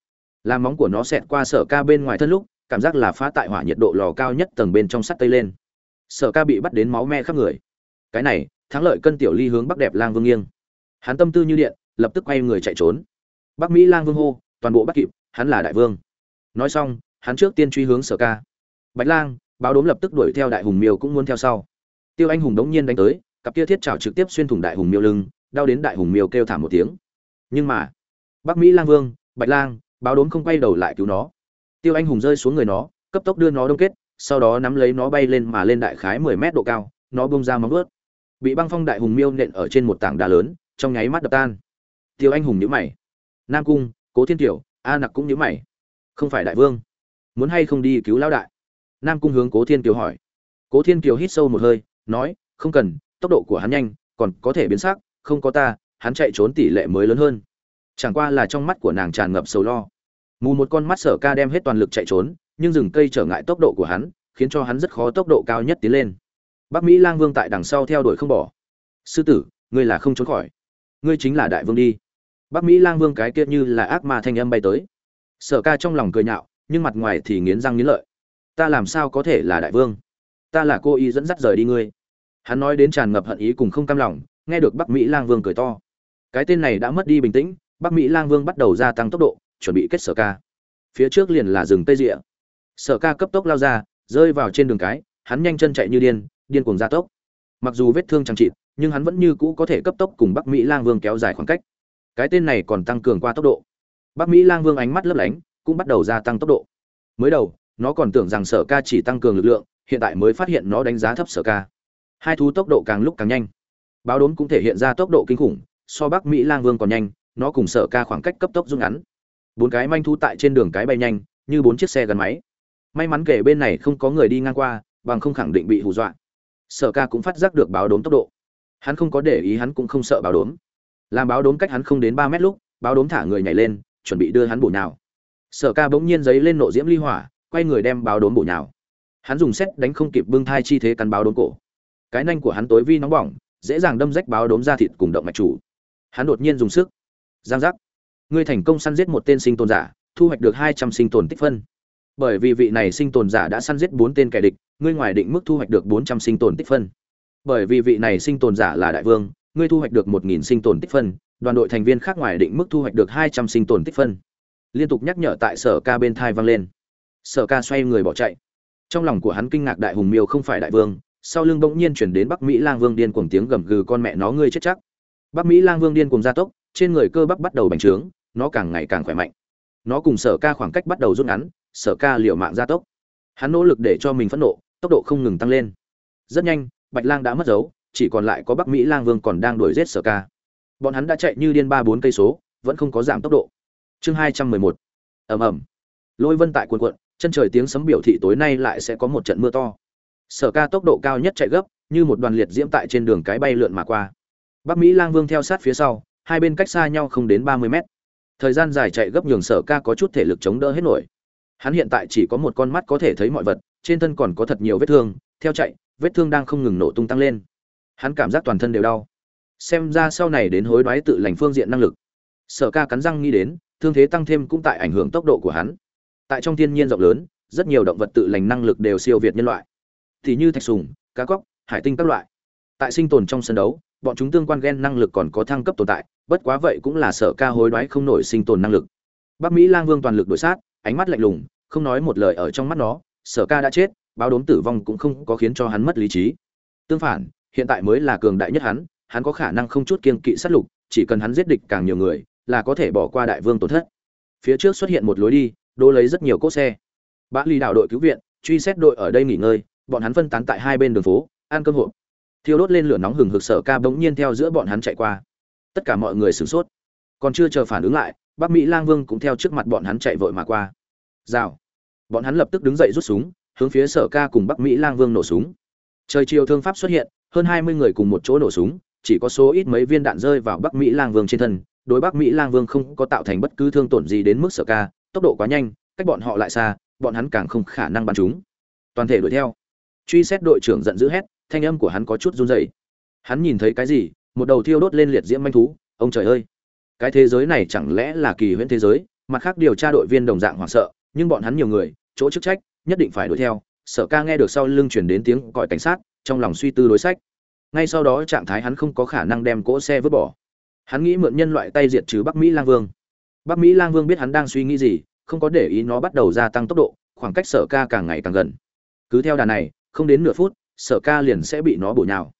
Làm móng của nó xẹt qua sở ca bên ngoài thân lúc, cảm giác là phá tại hỏa nhiệt độ lò cao nhất tầng bên trong sắt tây lên sở ca bị bắt đến máu me khắp người. Cái này, thắng lợi cân tiểu ly hướng bắc đẹp lang vương nghiêng. Hắn tâm tư như điện, lập tức quay người chạy trốn. Bắc mỹ lang vương hô, toàn bộ bắt kịp, hắn là đại vương. Nói xong, hắn trước tiên truy hướng sở ca. Bạch lang, báo đốm lập tức đuổi theo đại hùng miêu cũng muốn theo sau. Tiêu anh hùng đống nhiên đánh tới, cặp kia thiết trào trực tiếp xuyên thủng đại hùng miêu lưng, đau đến đại hùng miêu kêu thảm một tiếng. Nhưng mà, bắc mỹ lang vương, bạch lang, báo đốm không quay đầu lại cứu nó. Tiêu anh hùng rơi xuống người nó, cấp tốc đưa nó đông kết sau đó nắm lấy nó bay lên mà lên đại khái mười mét độ cao, nó bung ra móng vuốt. bị băng phong đại hùng miêu nện ở trên một tảng đá lớn, trong nháy mắt đập tan. Tiêu anh hùng nhíu mày. Nam cung, cố thiên tiểu, a nặc cũng nhíu mày. Không phải đại vương. Muốn hay không đi cứu lão đại? Nam cung hướng cố thiên kiều hỏi. Cố thiên kiều hít sâu một hơi, nói, không cần, tốc độ của hắn nhanh, còn có thể biến sắc, không có ta, hắn chạy trốn tỷ lệ mới lớn hơn. Chẳng qua là trong mắt của nàng tràn ngập sầu lo. Mù một con mắt sở ca đem hết toàn lực chạy trốn nhưng rừng cây trở ngại tốc độ của hắn, khiến cho hắn rất khó tốc độ cao nhất tiến lên. Bắc mỹ lang vương tại đằng sau theo đuổi không bỏ. Sư tử, ngươi là không trốn khỏi. Ngươi chính là đại vương đi. Bắc mỹ lang vương cái kia như là ác ma thanh âm bay tới. Sở ca trong lòng cười nhạo, nhưng mặt ngoài thì nghiến răng nghiến lợi. Ta làm sao có thể là đại vương? Ta là cô ý dẫn dắt rời đi ngươi. Hắn nói đến tràn ngập hận ý cùng không cam lòng, nghe được bắc mỹ lang vương cười to. Cái tên này đã mất đi bình tĩnh, bắc mỹ lang vương bắt đầu gia tăng tốc độ, chuẩn bị kết sở ca. Phía trước liền là rừng tây rịa sở ca cấp tốc lao ra, rơi vào trên đường cái, hắn nhanh chân chạy như điên điên cuồng gia tốc. Mặc dù vết thương chẳng trị nhưng hắn vẫn như cũ có thể cấp tốc cùng bắc mỹ lang vương kéo dài khoảng cách. Cái tên này còn tăng cường qua tốc độ. Bắc mỹ lang vương ánh mắt lấp lánh, cũng bắt đầu gia tăng tốc độ. Mới đầu, nó còn tưởng rằng sở ca chỉ tăng cường lực lượng, hiện tại mới phát hiện nó đánh giá thấp sở ca. Hai thú tốc độ càng lúc càng nhanh. Báo đốn cũng thể hiện ra tốc độ kinh khủng, so bắc mỹ lang vương còn nhanh, nó cùng sở ca khoảng cách cấp tốc rút ngắn. Bốn cái manh thú tại trên đường cái bay nhanh, như bốn chiếc xe gắn máy may mắn kể bên này không có người đi ngang qua, bằng không khẳng định bị hù dọa. Sở ca cũng phát giác được báo đốm tốc độ. Hắn không có để ý, hắn cũng không sợ báo đốm. Làm báo đốm cách hắn không đến ba mét lúc, báo đốm thả người nhảy lên, chuẩn bị đưa hắn bổ nhào. Sở ca bỗng nhiên giấy lên nộ diễm ly hỏa, quay người đem báo đốm bổ nhào. Hắn dùng xét đánh không kịp bưng thai chi thế cắn báo đốm cổ. Cái nanh của hắn tối vi nóng bỏng, dễ dàng đâm rách báo đốm ra thịt cùng động mạch chủ. Hắn đột nhiên dùng sức. Giang giác. Ngươi thành công săn giết một tên sinh tồn giả, thu hoạch được hai trăm sinh tồn tích phân bởi vì vị này sinh tồn giả đã săn giết bốn tên kẻ địch, ngươi ngoài định mức thu hoạch được bốn trăm sinh tồn tích phân. Bởi vì vị này sinh tồn giả là đại vương, ngươi thu hoạch được một nghìn sinh tồn tích phân, đoàn đội thành viên khác ngoài định mức thu hoạch được hai trăm sinh tồn tích phân. Liên tục nhắc nhở tại sở ca bên thai vang lên. Sở ca xoay người bỏ chạy. Trong lòng của hắn kinh ngạc đại hùng miêu không phải đại vương, sau lưng bỗng nhiên chuyển đến bắc mỹ lang vương điên cuồng tiếng gầm gừ con mẹ nó ngươi chết chắc. Bắc mỹ lang vương điên cuồng gia tốc, trên người cơ bắp bắt đầu bành trướng, nó càng ngày càng khỏe mạnh. Nó cùng sở ca khoảng cách bắt đầu rút ngắn sở ca liệu mạng gia tốc. Hắn nỗ lực để cho mình phẫn nộ, tốc độ không ngừng tăng lên. Rất nhanh, bạch lang đã mất dấu, chỉ còn lại có bắc mỹ lang vương còn đang đuổi giết sở ca. Bọn hắn đã chạy như điên ba bốn cây số, vẫn không có giảm tốc độ. Chương hai trăm mười một. Ẩm ẩm lôi vân tại quần quận chân trời tiếng sấm biểu thị tối nay lại sẽ có một trận mưa to. Sở ca tốc độ cao nhất chạy gấp, như một đoàn liệt diễm tại trên đường cái bay lượn mà qua. Bắc mỹ lang vương theo sát phía sau, hai bên cách xa nhau không đến ba mươi mét. Thời gian dài chạy gấp nhường sở ca có chút thể lực chống đỡ hết nổi hắn hiện tại chỉ có một con mắt có thể thấy mọi vật, trên thân còn có thật nhiều vết thương, theo chạy, vết thương đang không ngừng nổ tung tăng lên. Hắn cảm giác toàn thân đều đau. Xem ra sau này đến hối đoái tự lành phương diện năng lực. Sở ca cắn răng nghĩ đến, thương thế tăng thêm cũng tại ảnh hưởng tốc độ của hắn. Tại trong thiên nhiên rộng lớn, rất nhiều động vật tự lành năng lực đều siêu việt nhân loại. Thì như thạch sùng, cá cóc, hải tinh các loại. Tại sinh tồn trong sân đấu, bọn chúng tương quan gen năng lực còn có thăng cấp tồn tại, bất quá vậy cũng là sở ca hối đoái không nổi sinh tồn năng lực. Bắc mỹ lang vương toàn lực đổi sát ánh mắt lạnh lùng, không nói một lời ở trong mắt nó, sở ca đã chết, báo đốm tử vong cũng không có khiến cho hắn mất lý trí. Tương phản, hiện tại mới là cường đại nhất hắn hắn có khả năng không chút kiên kỵ sát lục, chỉ cần hắn giết địch càng nhiều người, là có thể bỏ qua đại vương tổn thất. Phía trước xuất hiện một lối đi, đỗ lấy rất nhiều cỗ xe. Bã ly đảo đội cứu viện, truy xét đội ở đây nghỉ ngơi, bọn hắn phân tán tại hai bên đường phố, ăn cơm hộp. Thiêu đốt lên lửa nóng hừng hực, sở ca bỗng nhiên theo giữa bọn hắn chạy qua. Tất cả mọi người sửng sốt. Còn chưa chờ phản ứng lại bắc mỹ lang vương cũng theo trước mặt bọn hắn chạy vội mà qua. Rào. Bọn hắn lập tức đứng dậy rút súng, hướng phía sở ca cùng bắc mỹ lang vương nổ súng. Trời chiều thương pháp xuất hiện, hơn hai mươi người cùng một chỗ nổ súng, chỉ có số ít mấy viên đạn rơi vào bắc mỹ lang vương trên thân, đối bắc mỹ lang vương không có tạo thành bất cứ thương tổn gì đến mức sở ca, tốc độ quá nhanh, cách bọn họ lại xa, bọn hắn càng không khả năng bắn chúng. Toàn thể đuổi theo. Truy xét đội trưởng giận dữ hét, thanh âm của hắn có chút run rẩy. Hắn nhìn thấy cái gì, một đầu thiêu đốt lên liệt diễm manh thú, ông trời ơi! Cái thế giới này chẳng lẽ là kỳ huyễn thế giới, mặt khác điều tra đội viên đồng dạng hoảng sợ, nhưng bọn hắn nhiều người, chỗ chức trách, nhất định phải đuổi theo, sở ca nghe được sau lưng chuyển đến tiếng gọi cảnh sát, trong lòng suy tư đối sách. Ngay sau đó trạng thái hắn không có khả năng đem cỗ xe vứt bỏ. Hắn nghĩ mượn nhân loại tay diệt trừ bắc mỹ lang vương. Bắc mỹ lang vương biết hắn đang suy nghĩ gì, không có để ý nó bắt đầu gia tăng tốc độ, khoảng cách sở ca càng ngày càng gần. Cứ theo đà này, không đến nửa phút, sở ca liền sẽ bị nó bổ nhào.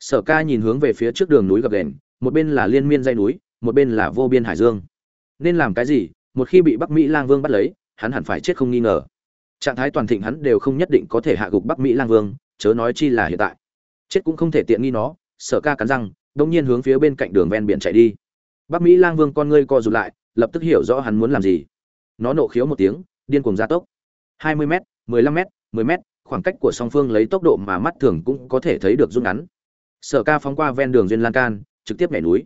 Sở ca nhìn hướng về phía trước đường núi gập đền một bên là liên miên dây núi một bên là vô biên hải dương. Nên làm cái gì, một khi bị bắc mỹ lang vương bắt lấy, hắn hẳn phải chết không nghi ngờ. Trạng thái toàn thịnh hắn đều không nhất định có thể hạ gục bắc mỹ lang vương, chớ nói chi là hiện tại. Chết cũng không thể tiện nghi nó, sở ca cắn răng, đông nhiên hướng phía bên cạnh đường ven biển chạy đi. Bắc mỹ lang vương con ngươi co rụt lại, lập tức hiểu rõ hắn muốn làm gì. Nó nộ khiếu một tiếng, điên cuồng gia tốc. 20 m 15 m 10 m khoảng cách của song phương lấy tốc độ mà mắt thường cũng có thể thấy được rút ngắn. Sở ca phóng qua ven đường duyên lan can, trực tiếp nhảy núi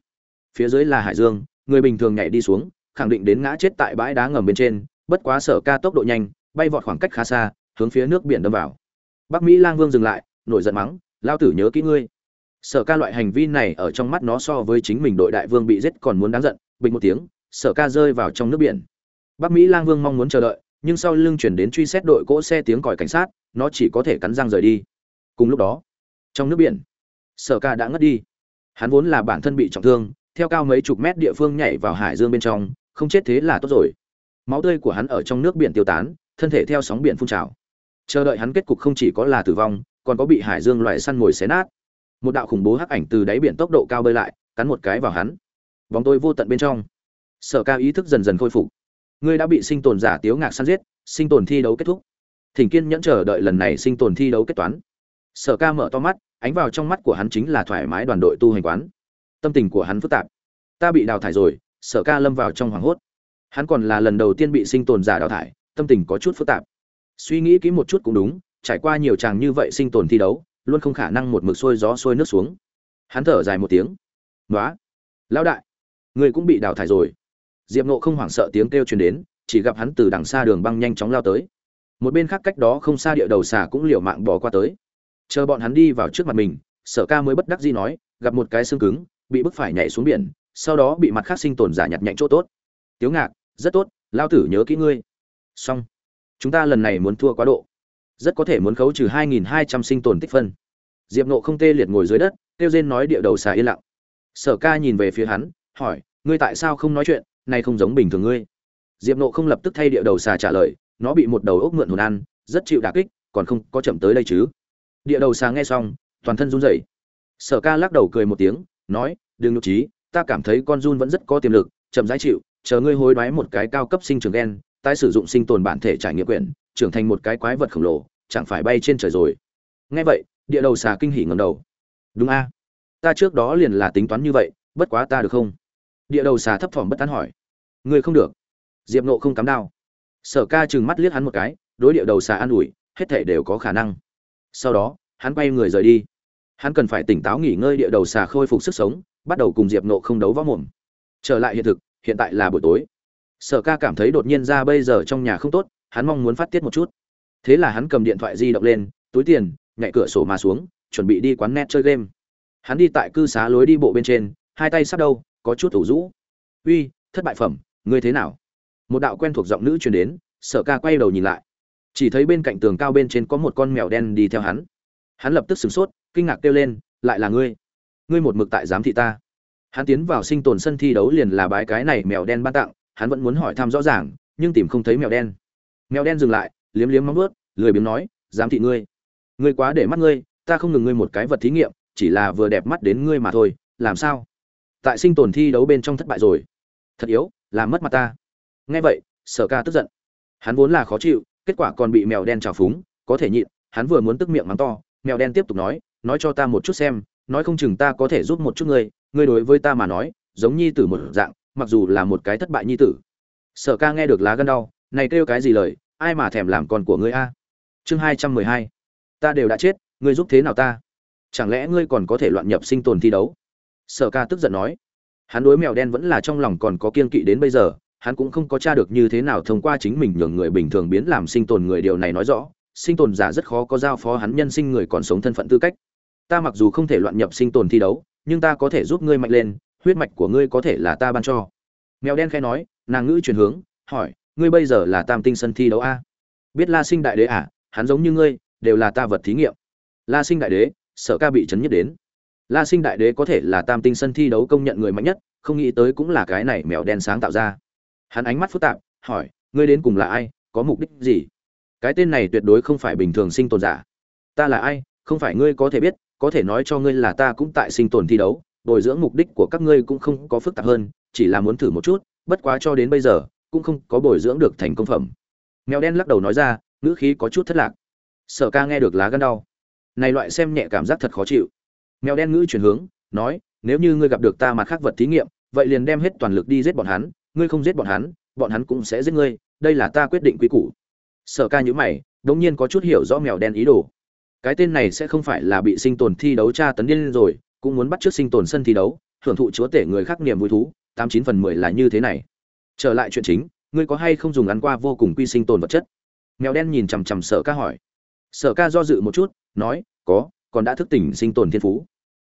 phía dưới là hải dương, người bình thường nhảy đi xuống, khẳng định đến ngã chết tại bãi đá ngầm bên trên, bất quá sở ca tốc độ nhanh, bay vọt khoảng cách khá xa, hướng phía nước biển đâm vào. Bắc mỹ lang vương dừng lại, nổi giận mắng lao tử nhớ kỹ ngươi. Sở ca loại hành vi này ở trong mắt nó so với chính mình đội đại vương bị giết còn muốn đáng giận, bình một tiếng, sở ca rơi vào trong nước biển. Bắc mỹ lang vương mong muốn chờ đợi, nhưng sau lưng chuyển đến truy xét đội cỗ xe tiếng còi cảnh sát, nó chỉ có thể cắn răng rời đi. Cùng lúc đó, trong nước biển, sở ca đã ngất đi. Hắn vốn là bản thân bị trọng thương theo cao mấy chục mét địa phương nhảy vào hải dương bên trong, không chết thế là tốt rồi. Máu tươi của hắn ở trong nước biển tiêu tán, thân thể theo sóng biển phun trào. Chờ đợi hắn kết cục không chỉ có là tử vong, còn có bị hải dương loại săn mồi xé nát. Một đạo khủng bố hắc ảnh từ đáy biển tốc độ cao bơi lại, cắn một cái vào hắn. Bóng tôi vô tận bên trong. Sở ca ý thức dần dần khôi phục. Ngươi đã bị sinh tồn giả tiếu ngạc săn giết, sinh tồn thi đấu kết thúc. Thỉnh kiên nhẫn chờ đợi lần này sinh tồn thi đấu kết toán. Sở ca mở to mắt, ánh vào trong mắt của hắn chính là thoải mái đoàn đội tu hành quán tâm tình của hắn phức tạp. Ta bị đào thải rồi, sở ca lâm vào trong hoảng hốt. Hắn còn là lần đầu tiên bị sinh tồn giả đào thải, tâm tình có chút phức tạp. Suy nghĩ kỹ một chút cũng đúng, trải qua nhiều chàng như vậy sinh tồn thi đấu, luôn không khả năng một mực sôi gió sôi nước xuống. Hắn thở dài một tiếng. Nói lão đại người cũng bị đào thải rồi. Diệp nộ không hoảng sợ tiếng kêu truyền đến, chỉ gặp hắn từ đằng xa đường băng nhanh chóng lao tới. Một bên khác cách đó không xa địa đầu xà cũng liều mạng bỏ qua tới. Chờ bọn hắn đi vào trước mặt mình, sở ca mới bất đắc dĩ nói, gặp một cái xương cứng bị bức phải nhảy xuống biển, sau đó bị mặt khác sinh tồn giả nhặt nhạnh chỗ tốt. Tiếu ngạc, rất tốt lao tử nhớ kỹ ngươi. Xong. Chúng ta lần này muốn thua quá độ. Rất có thể muốn khấu trừ 2.200 sinh tồn tích phân. Diệp nộ không tê liệt ngồi dưới đất, kêu rên nói địa đầu xà yên lặng. Sở ca nhìn về phía hắn, hỏi, ngươi tại sao không nói chuyện? Nay không giống bình thường ngươi. Diệp nộ không lập tức thay địa đầu xà trả lời, nó bị một đầu ốc mượn hồn ăn, rất chịu đả kích, còn không có chậm tới đây chứ? Địa đầu xà nghe xong, toàn thân run rẩy. Sở ca lắc đầu cười một tiếng, nói đừng nhục trí, ta cảm thấy con run vẫn rất có tiềm lực, chậm rãi chịu, chờ ngươi hối đoái một cái cao cấp sinh trưởng gen, tái sử dụng sinh tồn bản thể trải nghiệm quyển, trưởng thành một cái quái vật khổng lồ, chẳng phải bay trên trời rồi. Nghe vậy, địa đầu xà kinh hỉ ngầm đầu. Đúng a. Ta trước đó liền là tính toán như vậy, bất quá ta được không? Địa đầu xà thấp thỏm bất tán hỏi. Ngươi không được. Diệp nộ không cắm đao. Sở ca chừng mắt liếc hắn một cái, đối địa đầu xà an ủi, hết thể đều có khả năng. Sau đó, hắn quay người rời đi. Hắn cần phải tỉnh táo nghỉ ngơi địa đầu xà khôi phục sức sống bắt đầu cùng diệp nộ không đấu võ mồm. Trở lại hiện thực, hiện tại là buổi tối. Sở ca cảm thấy đột nhiên ra bây giờ trong nhà không tốt, hắn mong muốn phát tiết một chút. Thế là hắn cầm điện thoại di động lên, túi tiền, nhảy cửa sổ mà xuống, chuẩn bị đi quán net chơi game. Hắn đi tại cư xá lối đi bộ bên trên, hai tay sắp đâu, có chút ủ rũ. Uy, thất bại phẩm, ngươi thế nào? Một đạo quen thuộc giọng nữ truyền đến, sở ca quay đầu nhìn lại. Chỉ thấy bên cạnh tường cao bên trên có một con mèo đen đi theo hắn. Hắn lập tức sửng sốt, kinh ngạc kêu lên, lại là ngươi? Ngươi một mực tại giám thị ta. Hắn tiến vào sinh tồn sân thi đấu liền là bái cái này mèo đen ban tặng, hắn vẫn muốn hỏi thăm rõ ràng, nhưng tìm không thấy mèo đen. Mèo đen dừng lại, liếm liếm móng ướt lười biếng nói, giám thị ngươi. Ngươi quá để mắt ngươi, ta không ngừng ngươi một cái vật thí nghiệm, chỉ là vừa đẹp mắt đến ngươi mà thôi, làm sao? Tại sinh tồn thi đấu bên trong thất bại rồi. Thật yếu, làm mất mặt ta. Nghe vậy, sở ca tức giận. Hắn vốn là khó chịu, kết quả còn bị mèo đen trào phúng, có thể nhịn, hắn vừa muốn tức miệng mắng to, mèo đen tiếp tục nói nói cho ta một chút xem nói không chừng ta có thể giúp một chút ngươi ngươi đối với ta mà nói, giống nhi tử một dạng, mặc dù là một cái thất bại nhi tử. Sở ca nghe được lá gân đau, này kêu cái gì lời, ai mà thèm làm con của ngươi a? Chương hai trăm mười hai. Ta đều đã chết, ngươi giúp thế nào ta? Chẳng lẽ ngươi còn có thể loạn nhập sinh tồn thi đấu? Sở ca tức giận nói. Hắn đối mèo đen vẫn là trong lòng còn có kiên kỵ đến bây giờ, hắn cũng không có tra được như thế nào thông qua chính mình nhường người bình thường biến làm sinh tồn người, điều này nói rõ, sinh tồn giả rất khó có giao phó hắn nhân sinh người còn sống thân phận tư cách ta mặc dù không thể loạn nhập sinh tồn thi đấu, nhưng ta có thể giúp ngươi mạnh lên, huyết mạch của ngươi có thể là ta ban cho. Mèo đen khẽ nói, nàng ngữ chuyển hướng, hỏi, ngươi bây giờ là tam tinh sân thi đấu a? Biết la sinh đại đế à hắn giống như ngươi, đều là ta vật thí nghiệm. La sinh đại đế, sợ ca bị chấn nhất đến. La sinh đại đế có thể là tam tinh sân thi đấu công nhận người mạnh nhất, không nghĩ tới cũng là cái này mèo đen sáng tạo ra. Hắn ánh mắt phức tạp, hỏi, ngươi đến cùng là ai, có mục đích gì? Cái tên này tuyệt đối không phải bình thường sinh tồn giả. Ta là ai, không phải ngươi có thể biết có thể nói cho ngươi là ta cũng tại sinh tồn thi đấu, bồi dưỡng mục đích của các ngươi cũng không có phức tạp hơn, chỉ là muốn thử một chút, bất quá cho đến bây giờ, cũng không có bồi dưỡng được thành công phẩm. Mèo đen lắc đầu nói ra, ngữ khí có chút thất lạc. Sở ca nghe được lá gân đau. Này loại xem nhẹ cảm giác thật khó chịu. Mèo đen ngữ chuyển hướng, nói, nếu như ngươi gặp được ta mặt khác vật thí nghiệm, vậy liền đem hết toàn lực đi giết bọn hắn, ngươi không giết bọn hắn bọn hắn cũng sẽ giết ngươi, đây là ta quyết định quy củ. Sở ca nhữ mày, đống nhiên có chút hiểu rõ mèo đen ý đồ cái tên này sẽ không phải là bị sinh tồn thi đấu tra tấn điên rồi, cũng muốn bắt trước sinh tồn sân thi đấu hưởng thụ chúa tể người khác niềm vui thú, tám chín phần mười là như thế này. Trở lại chuyện chính, ngươi có hay không dùng ăn qua vô cùng quy sinh tồn vật chất? Mèo đen nhìn chằm chằm sở ca hỏi. Sở ca do dự một chút, nói, có, còn đã thức tỉnh sinh tồn thiên phú.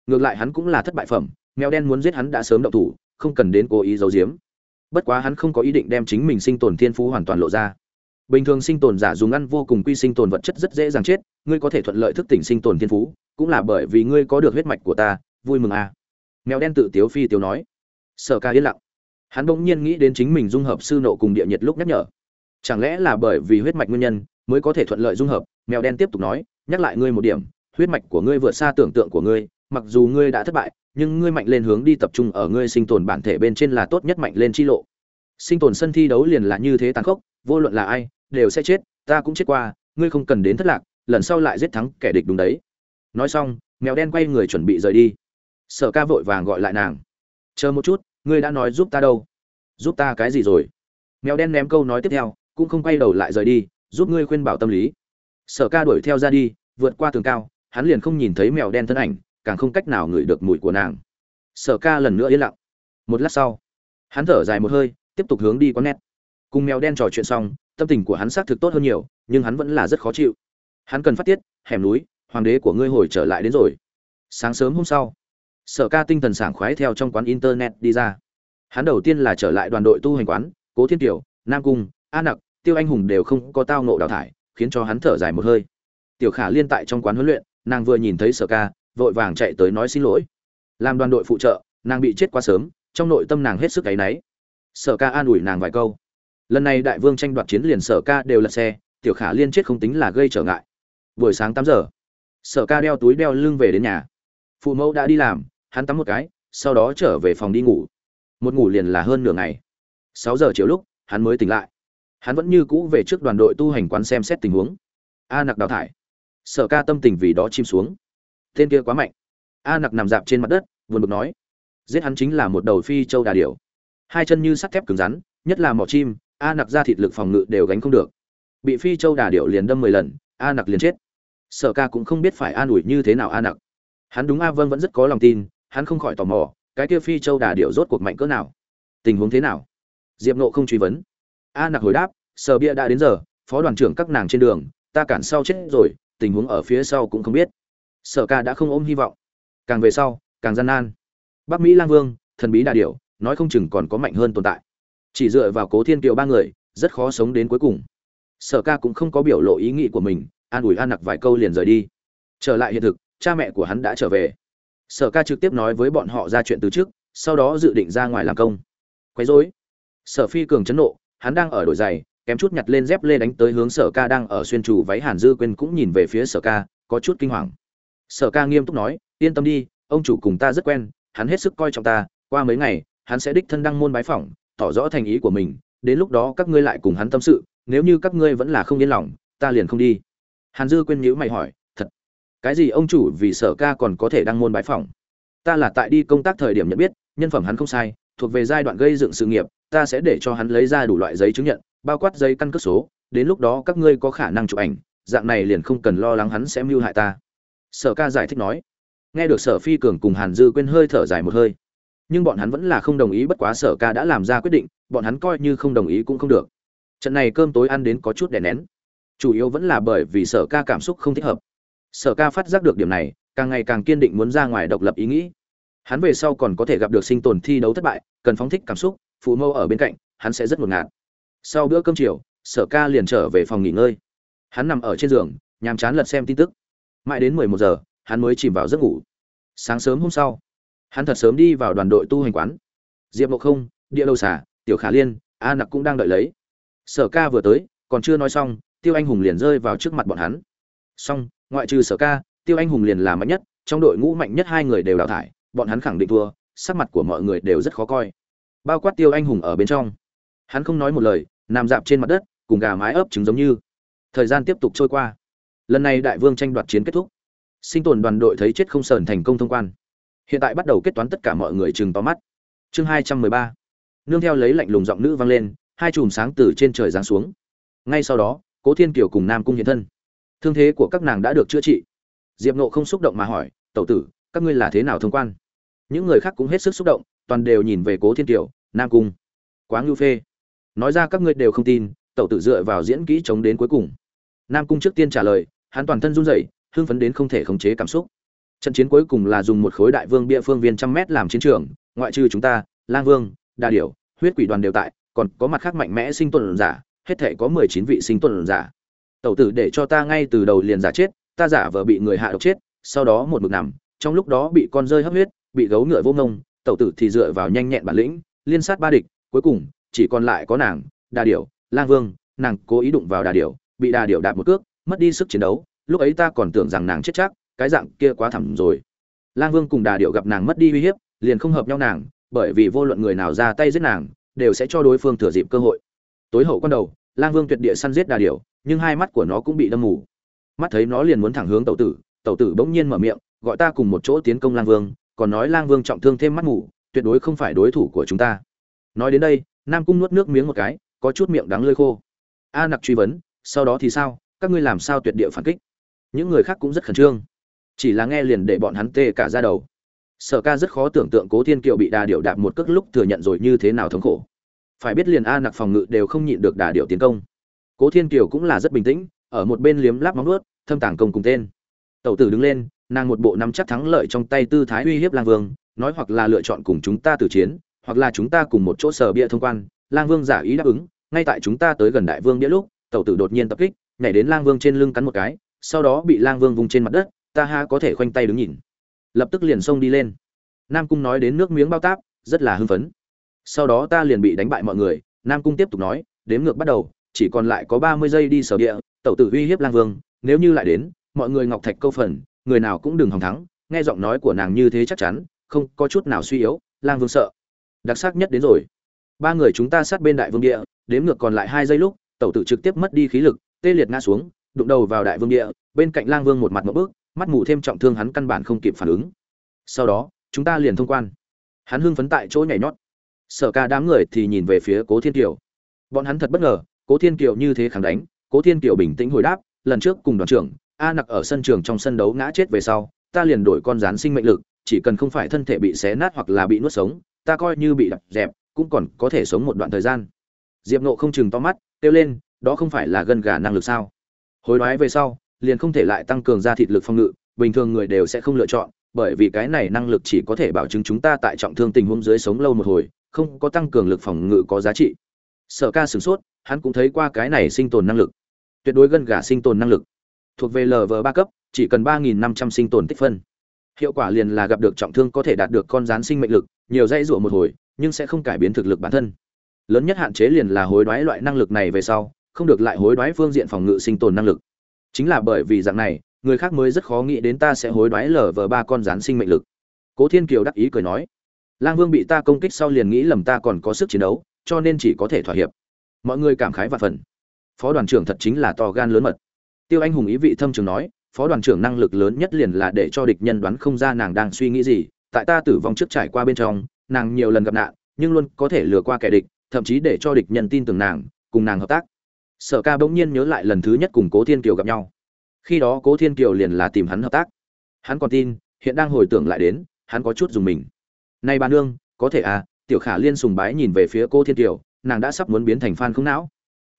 Ngược lại hắn cũng là thất bại phẩm, mèo đen muốn giết hắn đã sớm động thủ, không cần đến cố ý giấu giếm. Bất quá hắn không có ý định đem chính mình sinh tồn thiên phú hoàn toàn lộ ra bình thường sinh tồn giả dùng ăn vô cùng quy sinh tồn vật chất rất dễ dàng chết, ngươi có thể thuận lợi thức tỉnh sinh tồn thiên phú, cũng là bởi vì ngươi có được huyết mạch của ta, vui mừng à. mèo đen tự tiếu phi tiếu nói. Sở ca yên lặng. Hắn bỗng nhiên nghĩ đến chính mình dung hợp sư nộ cùng địa nhiệt lúc nhắc nhở. Chẳng lẽ là bởi vì huyết mạch nguyên nhân mới có thể thuận lợi dung hợp? Mèo đen tiếp tục nói, nhắc lại ngươi một điểm, huyết mạch của ngươi vượt xa tưởng tượng của ngươi, mặc dù ngươi đã thất bại, nhưng ngươi mạnh lên hướng đi tập trung ở ngươi sinh tồn bản thể bên trên là tốt nhất mạnh lên chi lộ. Sinh tồn sân thi đấu liền là như thế tàn khốc vô luận là ai, đều sẽ chết, ta cũng chết qua, ngươi không cần đến thất lạc, lần sau lại giết thắng kẻ địch đúng đấy. Nói xong, mèo đen quay người chuẩn bị rời đi. Sở ca vội vàng gọi lại nàng. Chờ một chút, ngươi đã nói giúp ta đâu? Giúp ta cái gì rồi? Mèo đen ném câu nói tiếp theo, cũng không quay đầu lại rời đi, giúp ngươi khuyên bảo tâm lý. Sở ca đuổi theo ra đi, vượt qua tường cao, hắn liền không nhìn thấy mèo đen thân ảnh, càng không cách nào ngửi được mùi của nàng. Sở ca lần nữa yên lặng. Một lát sau, hắn thở dài một hơi, tiếp tục hướng đi quán nét cùng mèo đen trò chuyện xong, tâm tình của hắn xác thực tốt hơn nhiều, nhưng hắn vẫn là rất khó chịu. Hắn cần phát tiết, hẻm núi, hoàng đế của ngươi hồi trở lại đến rồi. Sáng sớm hôm sau, sở ca tinh thần sảng khoái theo trong quán internet đi ra. Hắn đầu tiên là trở lại đoàn đội tu hành quán, cố thiên tiểu nam cung, a nặc, tiêu anh hùng đều không có tao nộ đào thải, khiến cho hắn thở dài một hơi. Tiểu khả liên tại trong quán huấn luyện, nàng vừa nhìn thấy sở ca, vội vàng chạy tới nói xin lỗi. Làm đoàn đội phụ trợ, nàng bị chết quá sớm, trong nội tâm nàng hết sức áy náy. Sở ca an ủi nàng vài câu lần này đại vương tranh đoạt chiến liền sở ca đều lật xe, tiểu khả liên chết không tính là gây trở ngại. Buổi sáng tám giờ, sở ca đeo túi đeo lưng về đến nhà. Phụ mẫu đã đi làm, hắn tắm một cái, sau đó trở về phòng đi ngủ. Một ngủ liền là hơn nửa ngày. Sáu giờ chiều lúc, hắn mới tỉnh lại. Hắn vẫn như cũ về trước đoàn đội tu hành quán xem xét tình huống. A nặc đào thải. Sở ca tâm tình vì đó chim xuống. Tên kia quá mạnh. A nặc nằm dạp trên mặt đất vườn bực nói. Giết hắn chính là một đầu phi châu đà điểu. Hai chân như sắt thép cứng rắn, nhất là mỏ chim a nặc ra thịt lực phòng ngự đều gánh không được. Bị phi châu đà điệu liền đâm mười lần, a nặc liền chết. Sở ca cũng không biết phải an ủi như thế nào a nặc. Hắn đúng a vân vẫn rất có lòng tin, hắn không khỏi tò mò, cái kia phi châu đà điệu rốt cuộc mạnh cỡ nào? Tình huống thế nào? Diệp nộ không truy vấn. A nặc hồi đáp, sở bia đã đến giờ, phó đoàn trưởng các nàng trên đường, ta cản sau chết rồi, tình huống ở phía sau cũng không biết. Sở ca đã không ôm hy vọng. Càng về sau, càng gian nan. Bắc mỹ lang vương, thần bí đà điểu, nói không chừng còn có mạnh hơn tồn tại chỉ dựa vào cố thiên kiều ba người, rất khó sống đến cuối cùng. Sở ca cũng không có biểu lộ ý nghĩ của mình, an ủi an nặc vài câu liền rời đi. Trở lại hiện thực, cha mẹ của hắn đã trở về. Sở ca trực tiếp nói với bọn họ ra chuyện từ trước, sau đó dự định ra ngoài làm công. Quấy rối. Sở phi cường chấn nộ, hắn đang ở đổi giày, kém chút nhặt lên dép lê đánh tới hướng sở ca đang ở xuyên trù váy hàn dư quên cũng nhìn về phía sở ca, có chút kinh hoàng. Sở ca nghiêm túc nói, yên tâm đi, ông chủ cùng ta rất quen, hắn hết sức coi trọng ta, qua mấy ngày, hắn sẽ đích thân đăng môn bái phỏng tỏ rõ thành ý của mình, đến lúc đó các ngươi lại cùng hắn tâm sự, nếu như các ngươi vẫn là không yên lòng, ta liền không đi. Hàn dư quên nhữ mày hỏi, thật? Cái gì ông chủ vì sở ca còn có thể đăng môn bái phỏng? Ta là tại đi công tác thời điểm nhận biết, nhân phẩm hắn không sai, thuộc về giai đoạn gây dựng sự nghiệp, ta sẽ để cho hắn lấy ra đủ loại giấy chứng nhận, bao quát giấy căn cước số, đến lúc đó các ngươi có khả năng chụp ảnh, dạng này liền không cần lo lắng hắn sẽ mưu hại ta. Sở ca giải thích nói. Nghe được sở phi cường cùng hàn dư quên hơi thở dài một hơi nhưng bọn hắn vẫn là không đồng ý, bất quá sở ca đã làm ra quyết định, bọn hắn coi như không đồng ý cũng không được. Trận này cơm tối ăn đến có chút đè nén. Chủ yếu vẫn là bởi vì sở ca cảm xúc không thích hợp. Sở ca phát giác được điểm này, càng ngày càng kiên định muốn ra ngoài độc lập ý nghĩ. Hắn về sau còn có thể gặp được sinh tồn thi đấu thất bại, cần phóng thích cảm xúc, phụ mâu ở bên cạnh, hắn sẽ rất ngột ngạt. Sau bữa cơm chiều, sở ca liền trở về phòng nghỉ ngơi. Hắn nằm ở trên giường, nhàm chán lật xem tin tức. Mãi đến mười một giờ, hắn mới chìm vào giấc ngủ. Sáng sớm hôm sau hắn thật sớm đi vào đoàn đội tu hành quán. Diệp mộ không, địa đầu xả tiểu khả liên, a nặc cũng đang đợi lấy. Sở ca vừa tới, còn chưa nói xong, tiêu anh hùng liền rơi vào trước mặt bọn hắn. Xong, ngoại trừ sở ca, tiêu anh hùng liền là mạnh nhất, trong đội ngũ mạnh nhất hai người đều đào thải, bọn hắn khẳng định thua, sắc mặt của mọi người đều rất khó coi. Bao quát tiêu anh hùng ở bên trong. Hắn không nói một lời, nằm dạp trên mặt đất, cùng gà mái ấp trứng giống như. Thời gian tiếp tục trôi qua. Lần này đại vương tranh đoạt chiến kết thúc. Sinh tồn đoàn đội thấy chết không sờn thành công thông quan hiện tại bắt đầu kết toán tất cả mọi người chừng to mắt. Chương hai trăm mười ba. Nương theo lấy lạnh lùng giọng nữ vang lên, hai chùm sáng từ trên trời giáng xuống. Ngay sau đó, cố thiên kiều cùng nam cung hiện thân. Thương thế của các nàng đã được chữa trị. Diệp nộ không xúc động mà hỏi, tẩu tử, các ngươi là thế nào thông quan? Những người khác cũng hết sức xúc động, toàn đều nhìn về cố thiên kiều, nam cung. Quá ngưu phê. Nói ra các ngươi đều không tin, tẩu tử dựa vào diễn kỹ chống đến cuối cùng. Nam cung trước tiên trả lời, hắn toàn thân run rẩy, hưng phấn đến không thể khống chế cảm xúc trận chiến cuối cùng là dùng một khối đại vương bia phương viên trăm mét làm chiến trường, ngoại trừ chúng ta, lang vương đa điểu, huyết quỷ đoàn đều tại, còn có mặt khác mạnh mẽ sinh tuần giả, hết thể có mười chín vị sinh tuần giả. Tẩu tử để cho ta ngay từ đầu liền giả chết, ta giả vờ bị người hạ độc chết, sau đó một mực nằm, trong lúc đó bị con rơi hấp huyết, bị gấu ngựa vô ngông, tẩu tử thì dựa vào nhanh nhẹn bản lĩnh, liên sát ba địch, cuối cùng, chỉ còn lại có nàng, đà điểu, lang vương, nàng cố ý đụng vào đà điểu, bị đà điểu đạp một cước, mất đi sức chiến đấu, lúc ấy ta còn tưởng rằng nàng chết chắc cái dạng kia quá thẳm rồi. Lang vương cùng đà điểu gặp nàng mất đi uy hiếp, liền không hợp nhau nàng, bởi vì vô luận người nào ra tay giết nàng, đều sẽ cho đối phương thừa dịp cơ hội. Tối hậu quan đầu, lang vương tuyệt địa săn giết đà điểu nhưng hai mắt của nó cũng bị đâm mù. Mắt thấy nó liền muốn thẳng hướng tẩu tử tẩu tử bỗng nhiên mở miệng, gọi ta cùng một chỗ tiến công lang vương, còn nói lang vương trọng thương thêm mắt mù, tuyệt đối không phải đối thủ của chúng ta. Nói đến đây, nam cung nuốt nước miếng một cái, có chút miệng đắng lơi khô. A nặc truy vấn, sau đó thì sao, các ngươi làm sao tuyệt địa phản kích? Những người khác cũng rất khẩn trương chỉ là nghe liền để bọn hắn tê cả ra đầu. Sở ca rất khó tưởng tượng cố thiên kiều bị đà điệu đạp một cước lúc thừa nhận rồi như thế nào thống khổ. Phải biết liền a nặc phòng ngự đều không nhịn được đà điệu tiến công. Cố thiên kiều cũng là rất bình tĩnh, ở một bên liếm láp móng ướt thâm tàng công cùng tên. Tẩu tử đứng lên, nàng một bộ nắm chắc thắng lợi trong tay tư thái uy hiếp lang vương, nói hoặc là lựa chọn cùng chúng ta tử chiến, hoặc là chúng ta cùng một chỗ sở bia thông quan. Lang vương giả ý đáp ứng, ngay tại chúng ta tới gần đại vương đĩa lúc, tẩu tử đột nhiên tập kích, nhảy đến lang vương trên lưng cắn một cái, sau đó bị lang vương vùng trên mặt đất ta ha có thể khoanh tay đứng nhìn. Lập tức liền xông đi lên. Nam cung nói đến nước miếng bao táp, rất là hưng phấn. Sau đó ta liền bị đánh bại mọi người, nam cung tiếp tục nói, đếm ngược bắt đầu, chỉ còn lại có ba mươi giây đi sở địa, tẩu tử uy hiếp lang vương, nếu như lại đến, mọi người ngọc thạch câu phần, người nào cũng đừng hòng thắng, nghe giọng nói của nàng như thế chắc chắn, không có chút nào suy yếu, lang vương sợ. Đặc sắc nhất đến rồi. Ba người chúng ta sát bên đại vương địa, đếm ngược còn lại hai giây lúc, tẩu tử trực tiếp mất đi khí lực, tê liệt ngã xuống, đụng đầu vào đại vương địa, bên cạnh lang vương một mặt một bước mắt mù thêm trọng thương hắn căn bản không kịp phản ứng. Sau đó, chúng ta liền thông quan. Hắn hưng phấn tại chỗ nhảy nhót. Sở ca đám người thì nhìn về phía cố thiên kiều. Bọn hắn thật bất ngờ, cố thiên kiều như thế kháng đánh, cố thiên kiều bình tĩnh hồi đáp, lần trước cùng đoàn trưởng, a nặc ở sân trường trong sân đấu ngã chết về sau, ta liền đổi con rán sinh mệnh lực, chỉ cần không phải thân thể bị xé nát hoặc là bị nuốt sống, ta coi như bị đập dẹp, cũng còn có thể sống một đoạn thời gian. Diệp nộ không chừng to mắt, kêu lên, đó không phải là gân gà năng lực sao? Hối đoái về sau liền không thể lại tăng cường ra thịt lực phòng ngự, bình thường người đều sẽ không lựa chọn, bởi vì cái này năng lực chỉ có thể bảo chứng chúng ta tại trọng thương tình huống dưới sống lâu một hồi, không có tăng cường lực phòng ngự có giá trị. Sở ca sửng sốt, hắn cũng thấy qua cái này sinh tồn năng lực. Tuyệt đối gân gà sinh tồn năng lực. Thuộc về lv ba cấp, chỉ cần ba nghìn năm trăm sinh tồn tích phân. Hiệu quả liền là gặp được trọng thương có thể đạt được con rán sinh mệnh lực, nhiều dãy rủa một hồi, nhưng sẽ không cải biến thực lực bản thân. Lớn nhất hạn chế liền là hối đoái loại năng lực này về sau, không được lại hối đoái phương diện phòng ngự sinh tồn năng lực chính là bởi vì dạng này, người khác mới rất khó nghĩ đến ta sẽ hối đoái lở vờ ba con rán sinh mệnh lực. Cố thiên kiều đắc ý cười nói, lang vương bị ta công kích sau liền nghĩ lầm ta còn có sức chiến đấu, cho nên chỉ có thể thỏa hiệp. Mọi người cảm khái và phần. Phó đoàn trưởng thật chính là to gan lớn mật. Tiêu anh hùng ý vị thâm trường nói, phó đoàn trưởng năng lực lớn nhất liền là để cho địch nhân đoán không ra nàng đang suy nghĩ gì, tại ta tử vong trước trải qua bên trong, nàng nhiều lần gặp nạn, nhưng luôn có thể lừa qua kẻ địch, thậm chí để cho địch nhân tin tưởng nàng, cùng nàng hợp tác sở ca bỗng nhiên nhớ lại lần thứ nhất cùng cố thiên kiều gặp nhau. Khi đó cố thiên kiều liền là tìm hắn hợp tác. Hắn còn tin, hiện đang hồi tưởng lại đến, hắn có chút dùng mình. Nay bà nương, có thể à tiểu khả liên sùng bái nhìn về phía cô thiên kiều, nàng đã sắp muốn biến thành phan không não.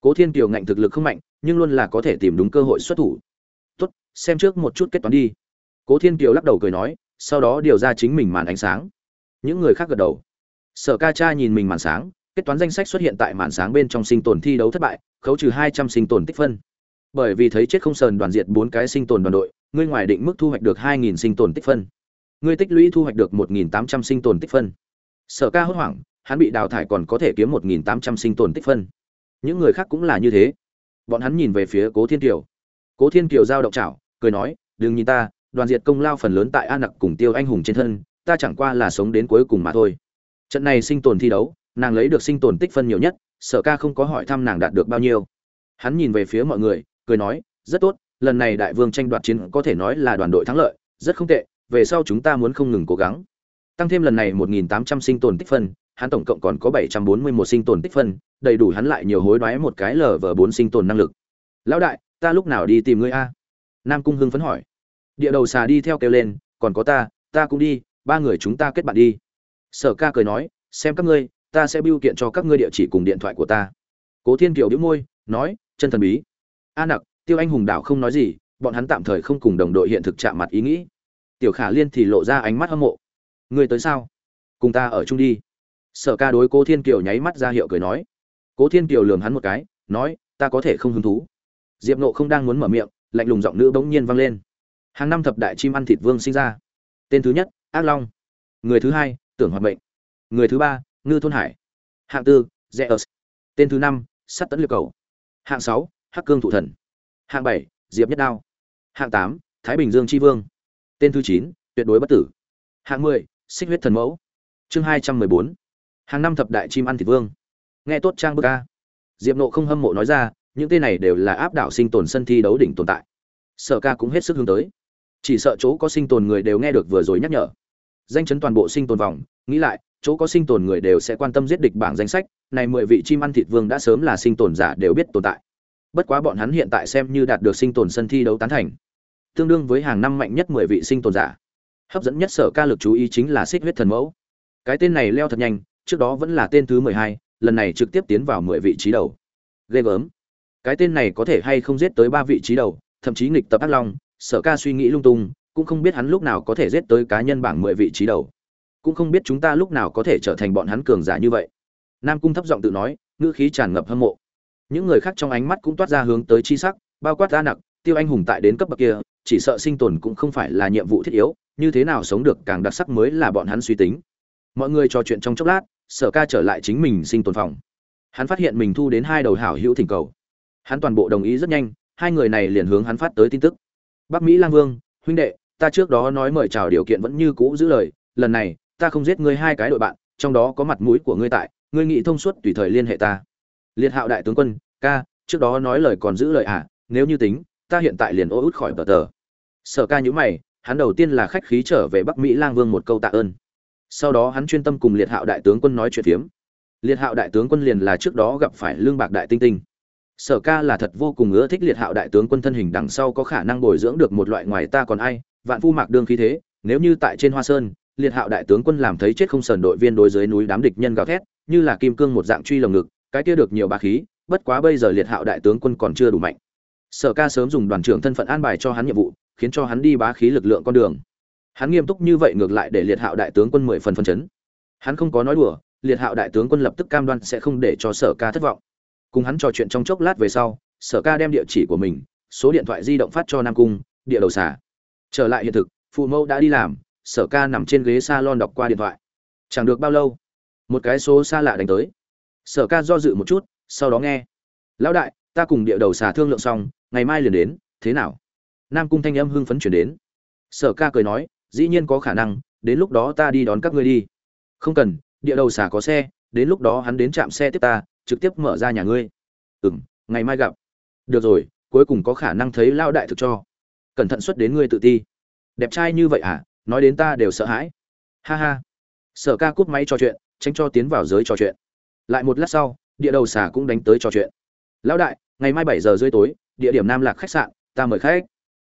Cố thiên kiều ngạnh thực lực không mạnh, nhưng luôn là có thể tìm đúng cơ hội xuất thủ. Tốt, xem trước một chút kết toán đi. Cố thiên kiều lắc đầu cười nói, sau đó điều ra chính mình màn ánh sáng. Những người khác gật đầu. Sở ca cha nhìn mình màn sáng, kết toán danh sách xuất hiện tại màn sáng bên trong sinh tồn thi đấu thất bại khấu trừ hai trăm sinh tồn tích phân. Bởi vì thấy chết không sờn đoàn diệt bốn cái sinh tồn đoàn đội, ngươi ngoài định mức thu hoạch được hai nghìn sinh tồn tích phân. Ngươi tích lũy thu hoạch được một nghìn tám trăm sinh tồn tích phân. Sở ca hốt hoảng, hắn bị đào thải còn có thể kiếm một nghìn tám trăm sinh tồn tích phân. Những người khác cũng là như thế. Bọn hắn nhìn về phía cố thiên kiều. Cố thiên kiều giao động chảo, cười nói, đừng nhìn ta, đoàn diệt công lao phần lớn tại an nặc cùng tiêu anh hùng trên thân, ta chẳng qua là sống đến cuối cùng mà thôi. Trận này sinh tồn thi đấu, nàng lấy được sinh tồn tích phân nhiều nhất sở ca không có hỏi thăm nàng đạt được bao nhiêu. Hắn nhìn về phía mọi người, cười nói, rất tốt, lần này đại vương tranh đoạt chiến có thể nói là đoàn đội thắng lợi, rất không tệ, về sau chúng ta muốn không ngừng cố gắng. Tăng thêm lần này 1.800 sinh tồn tích phân, hắn tổng cộng còn có 741 sinh tồn tích phân, đầy đủ hắn lại nhiều hối đoái một cái lở vờ bốn sinh tồn năng lực. Lão đại, ta lúc nào đi tìm ngươi a? Nam cung hưng phấn hỏi. Địa đầu xà đi theo kêu lên, còn có ta ta cũng đi, ba người chúng ta kết bạn đi. Sở ca cười nói, xem các ngươi ta sẽ biêu kiện cho các ngươi địa chỉ cùng điện thoại của ta. Cố thiên kiều đĩu môi, nói, chân thần bí. A nặc, tiêu anh hùng đảo không nói gì, bọn hắn tạm thời không cùng đồng đội hiện thực chạm mặt ý nghĩ. Tiểu khả liên thì lộ ra ánh mắt hâm mộ. Ngươi tới sao? Cùng ta ở chung đi. Sở ca đối cố thiên kiều nháy mắt ra hiệu cười nói. Cố thiên kiều lườm hắn một cái, nói, ta có thể không hứng thú. Diệp nộ không đang muốn mở miệng, lạnh lùng giọng nữ bỗng nhiên vang lên. Hàng năm thập đại chim ăn thịt vương sinh ra. Tên thứ nhất, ác long. Người thứ hai, tưởng hoạt mệnh. Người thứ ba ngư thôn hải. Hạng tư, zeus. Tên thứ năm, sắt tấn liệt cầu. Hạng sáu, hắc cương thủ thần. Hạng bảy, diệp nhất đao. Hạng tám, thái bình dương tri vương. Tên thứ chín, tuyệt đối bất tử. Hạng mười, xích huyết thần mẫu. Chương hai trăm mười bốn. Hàng năm thập đại chim ăn thịt vương. Nghe tốt trang bức ca diệp nộ không hâm mộ nói ra, những tên này đều là áp đảo sinh tồn sân thi đấu đỉnh tồn tại. Sở ca cũng hết sức hướng tới. Chỉ sợ chỗ có sinh tồn người đều nghe được vừa rồi nhắc nhở. Danh chấn toàn bộ sinh tồn vòng, nghĩ lại chỗ có sinh tồn người đều sẽ quan tâm giết địch bảng danh sách, này mười vị chim ăn thịt vương đã sớm là sinh tồn giả đều biết tồn tại. Bất quá bọn hắn hiện tại xem như đạt được sinh tồn sân thi đấu tán thành. Tương đương với hàng năm mạnh nhất mười vị sinh tồn giả. Hấp dẫn nhất sở ca lực chú ý chính là xích huyết thần mẫu. Cái tên này leo thật nhanh, trước đó vẫn là tên thứ mười hai, lần này trực tiếp tiến vào mười vị trí đầu. Ghê gớm. Cái tên này có thể hay không giết tới ba vị trí đầu, thậm chí nghịch tập ác long, sở ca suy nghĩ lung tung, cũng không biết hắn lúc nào có thể giết tới cá nhân bảng mười vị trí đầu cũng không biết chúng ta lúc nào có thể trở thành bọn hắn cường giả như vậy. Nam cung thấp giọng tự nói, ngữ khí tràn ngập hâm mộ. Những người khác trong ánh mắt cũng toát ra hướng tới chi sắc, bao quát ra nặc, tiêu anh hùng tại đến cấp bậc kia, chỉ sợ sinh tồn cũng không phải là nhiệm vụ thiết yếu, như thế nào sống được càng đặc sắc mới là bọn hắn suy tính. Mọi người trò chuyện trong chốc lát, sở ca trở lại chính mình sinh tồn phòng. Hắn phát hiện mình thu đến hai đầu hảo hữu thỉnh cầu. Hắn toàn bộ đồng ý rất nhanh, hai người này liền hướng hắn phát tới tin tức. Bắc mỹ lang vương, huynh đệ, ta trước đó nói mời chào điều kiện vẫn như cũ giữ lời, lần này ta không giết ngươi hai cái đội bạn, trong đó có mặt mũi của ngươi tại, ngươi nghĩ thông suốt tùy thời liên hệ ta. Liệt hạo đại tướng quân, ca, trước đó nói lời còn giữ lời à nếu như tính, ta hiện tại liền ô út khỏi tờ tờ. Sở ca nhữ mày, hắn đầu tiên là khách khí trở về bắc mỹ lang vương một câu tạ ơn. Sau đó hắn chuyên tâm cùng liệt hạo đại tướng quân nói chuyện phiếm. Liệt hạo đại tướng quân liền là trước đó gặp phải lương bạc đại tinh tinh. Sở ca là thật vô cùng ưa thích liệt hạo đại tướng quân thân hình đằng sau có khả năng bồi dưỡng được một loại ngoài ta còn ai, vạn phu mạc đương khí thế, nếu như tại trên hoa sơn liệt hạo đại tướng quân làm thấy chết không sờn đội viên đối dưới núi đám địch nhân gào thét, như là kim cương một dạng truy lồng ngực, cái kia được nhiều ba khí, bất quá bây giờ liệt hạo đại tướng quân còn chưa đủ mạnh. Sở ca sớm dùng đoàn trưởng thân phận an bài cho hắn nhiệm vụ, khiến cho hắn đi bá khí lực lượng con đường. Hắn nghiêm túc như vậy ngược lại để liệt hạo đại tướng quân mười phần phân chấn. Hắn không có nói đùa, liệt hạo đại tướng quân lập tức cam đoan sẽ không để cho sở ca thất vọng. Cùng hắn trò chuyện trong chốc lát về sau, sở ca đem địa chỉ của mình, số điện thoại di động phát cho nam cung, địa đầu xà. Trở lại hiện thực, phụ mẫu đã đi làm sở ca nằm trên ghế s a lon đọc qua điện thoại. Chẳng được bao lâu, một cái số xa lạ đánh tới. Sở ca do dự một chút, sau đó nghe. Lão đại, ta cùng địa đầu xà thương lượng xong, ngày mai liền đến, thế nào? Nam cung thanh âm hưng phấn chuyển đến. Sở ca cười nói, dĩ nhiên có khả năng, đến lúc đó ta đi đón các ngươi đi. Không cần, địa đầu xà có xe, đến lúc đó hắn đến trạm xe tiếp ta, trực tiếp mở ra nhà ngươi. Ừ m ngày mai gặp. Được rồi, cuối cùng có khả năng thấy lao đại thực cho. Cẩn thận xuất đến ngươi tự ti. Đẹp trai như vậy à? Nói đến ta đều sợ hãi. Ha ha. Sở ca cúp máy trò chuyện, tránh cho tiến vào giới trò chuyện. Lại một lát sau, địa đầu xà cũng đánh tới trò chuyện. Lão đại, ngày mai bảy giờ rưỡi tối, địa điểm nam lạc khách sạn, ta mời khách.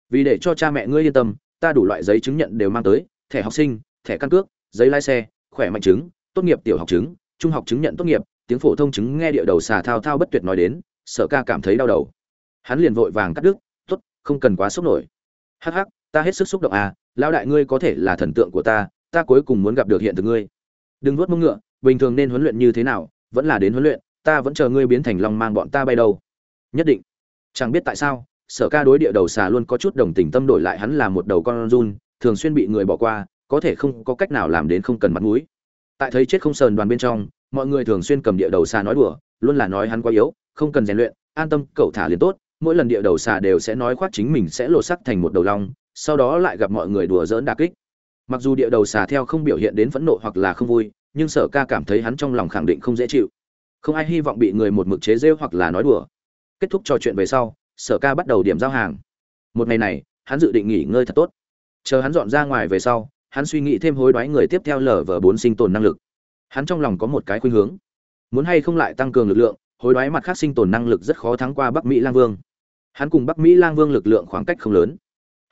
Vì để cho cha mẹ ngươi yên tâm, ta đủ loại giấy chứng nhận đều mang tới, thẻ học sinh, thẻ căn cước, giấy lái xe, khỏe mạnh chứng, tốt nghiệp tiểu học chứng, trung học chứng nhận tốt nghiệp, tiếng phổ thông chứng nghe địa đầu xà thao thao bất tuyệt nói đến, sở ca cảm thấy đau đầu. Hắn liền vội vàng cắt đứt, tốt, không cần quá sốc nổi. Hắc hắc ta hết sức xúc động à lão đại ngươi có thể là thần tượng của ta ta cuối cùng muốn gặp được hiện thực ngươi. Đừng vuốt mông ngựa, bình thường nên huấn luyện như thế nào, vẫn là đến huấn luyện, ta vẫn chờ ngươi biến thành long mang bọn ta bay đâu. Nhất định. Chẳng biết tại sao, sở ca đối địa đầu xà luôn có chút đồng tình tâm đổi lại hắn là một đầu con run, thường xuyên bị người bỏ qua, có thể không có cách nào làm đến không cần mặt mũi. Tại thấy chết không sờn đoàn bên trong, mọi người thường xuyên cầm địa đầu xà nói đùa, luôn là nói hắn quá yếu, không cần rèn luyện, an tâm, cậu thả liền tốt, mỗi lần địa đầu xà đều sẽ nói khoác chính mình sẽ lột sắc thành một đầu long sau đó lại gặp mọi người đùa giỡn đả kích. Mặc dù địa đầu xà theo không biểu hiện đến phẫn nộ hoặc là không vui, nhưng sở ca cảm thấy hắn trong lòng khẳng định không dễ chịu. Không ai hy vọng bị người một mực chế giễu hoặc là nói đùa. Kết thúc trò chuyện về sau, sở ca bắt đầu điểm giao hàng. Một ngày này, hắn dự định nghỉ ngơi thật tốt. Chờ hắn dọn ra ngoài về sau, hắn suy nghĩ thêm hối đoái người tiếp theo lở vở bốn sinh tồn năng lực. Hắn trong lòng có một cái khuynh hướng. Muốn hay không lại tăng cường lực lượng, hối đoái mặt khác sinh tồn năng lực rất khó thắng qua bắc mỹ lang vương. Hắn cùng bắc mỹ lang vương lực lượng khoảng cách không lớn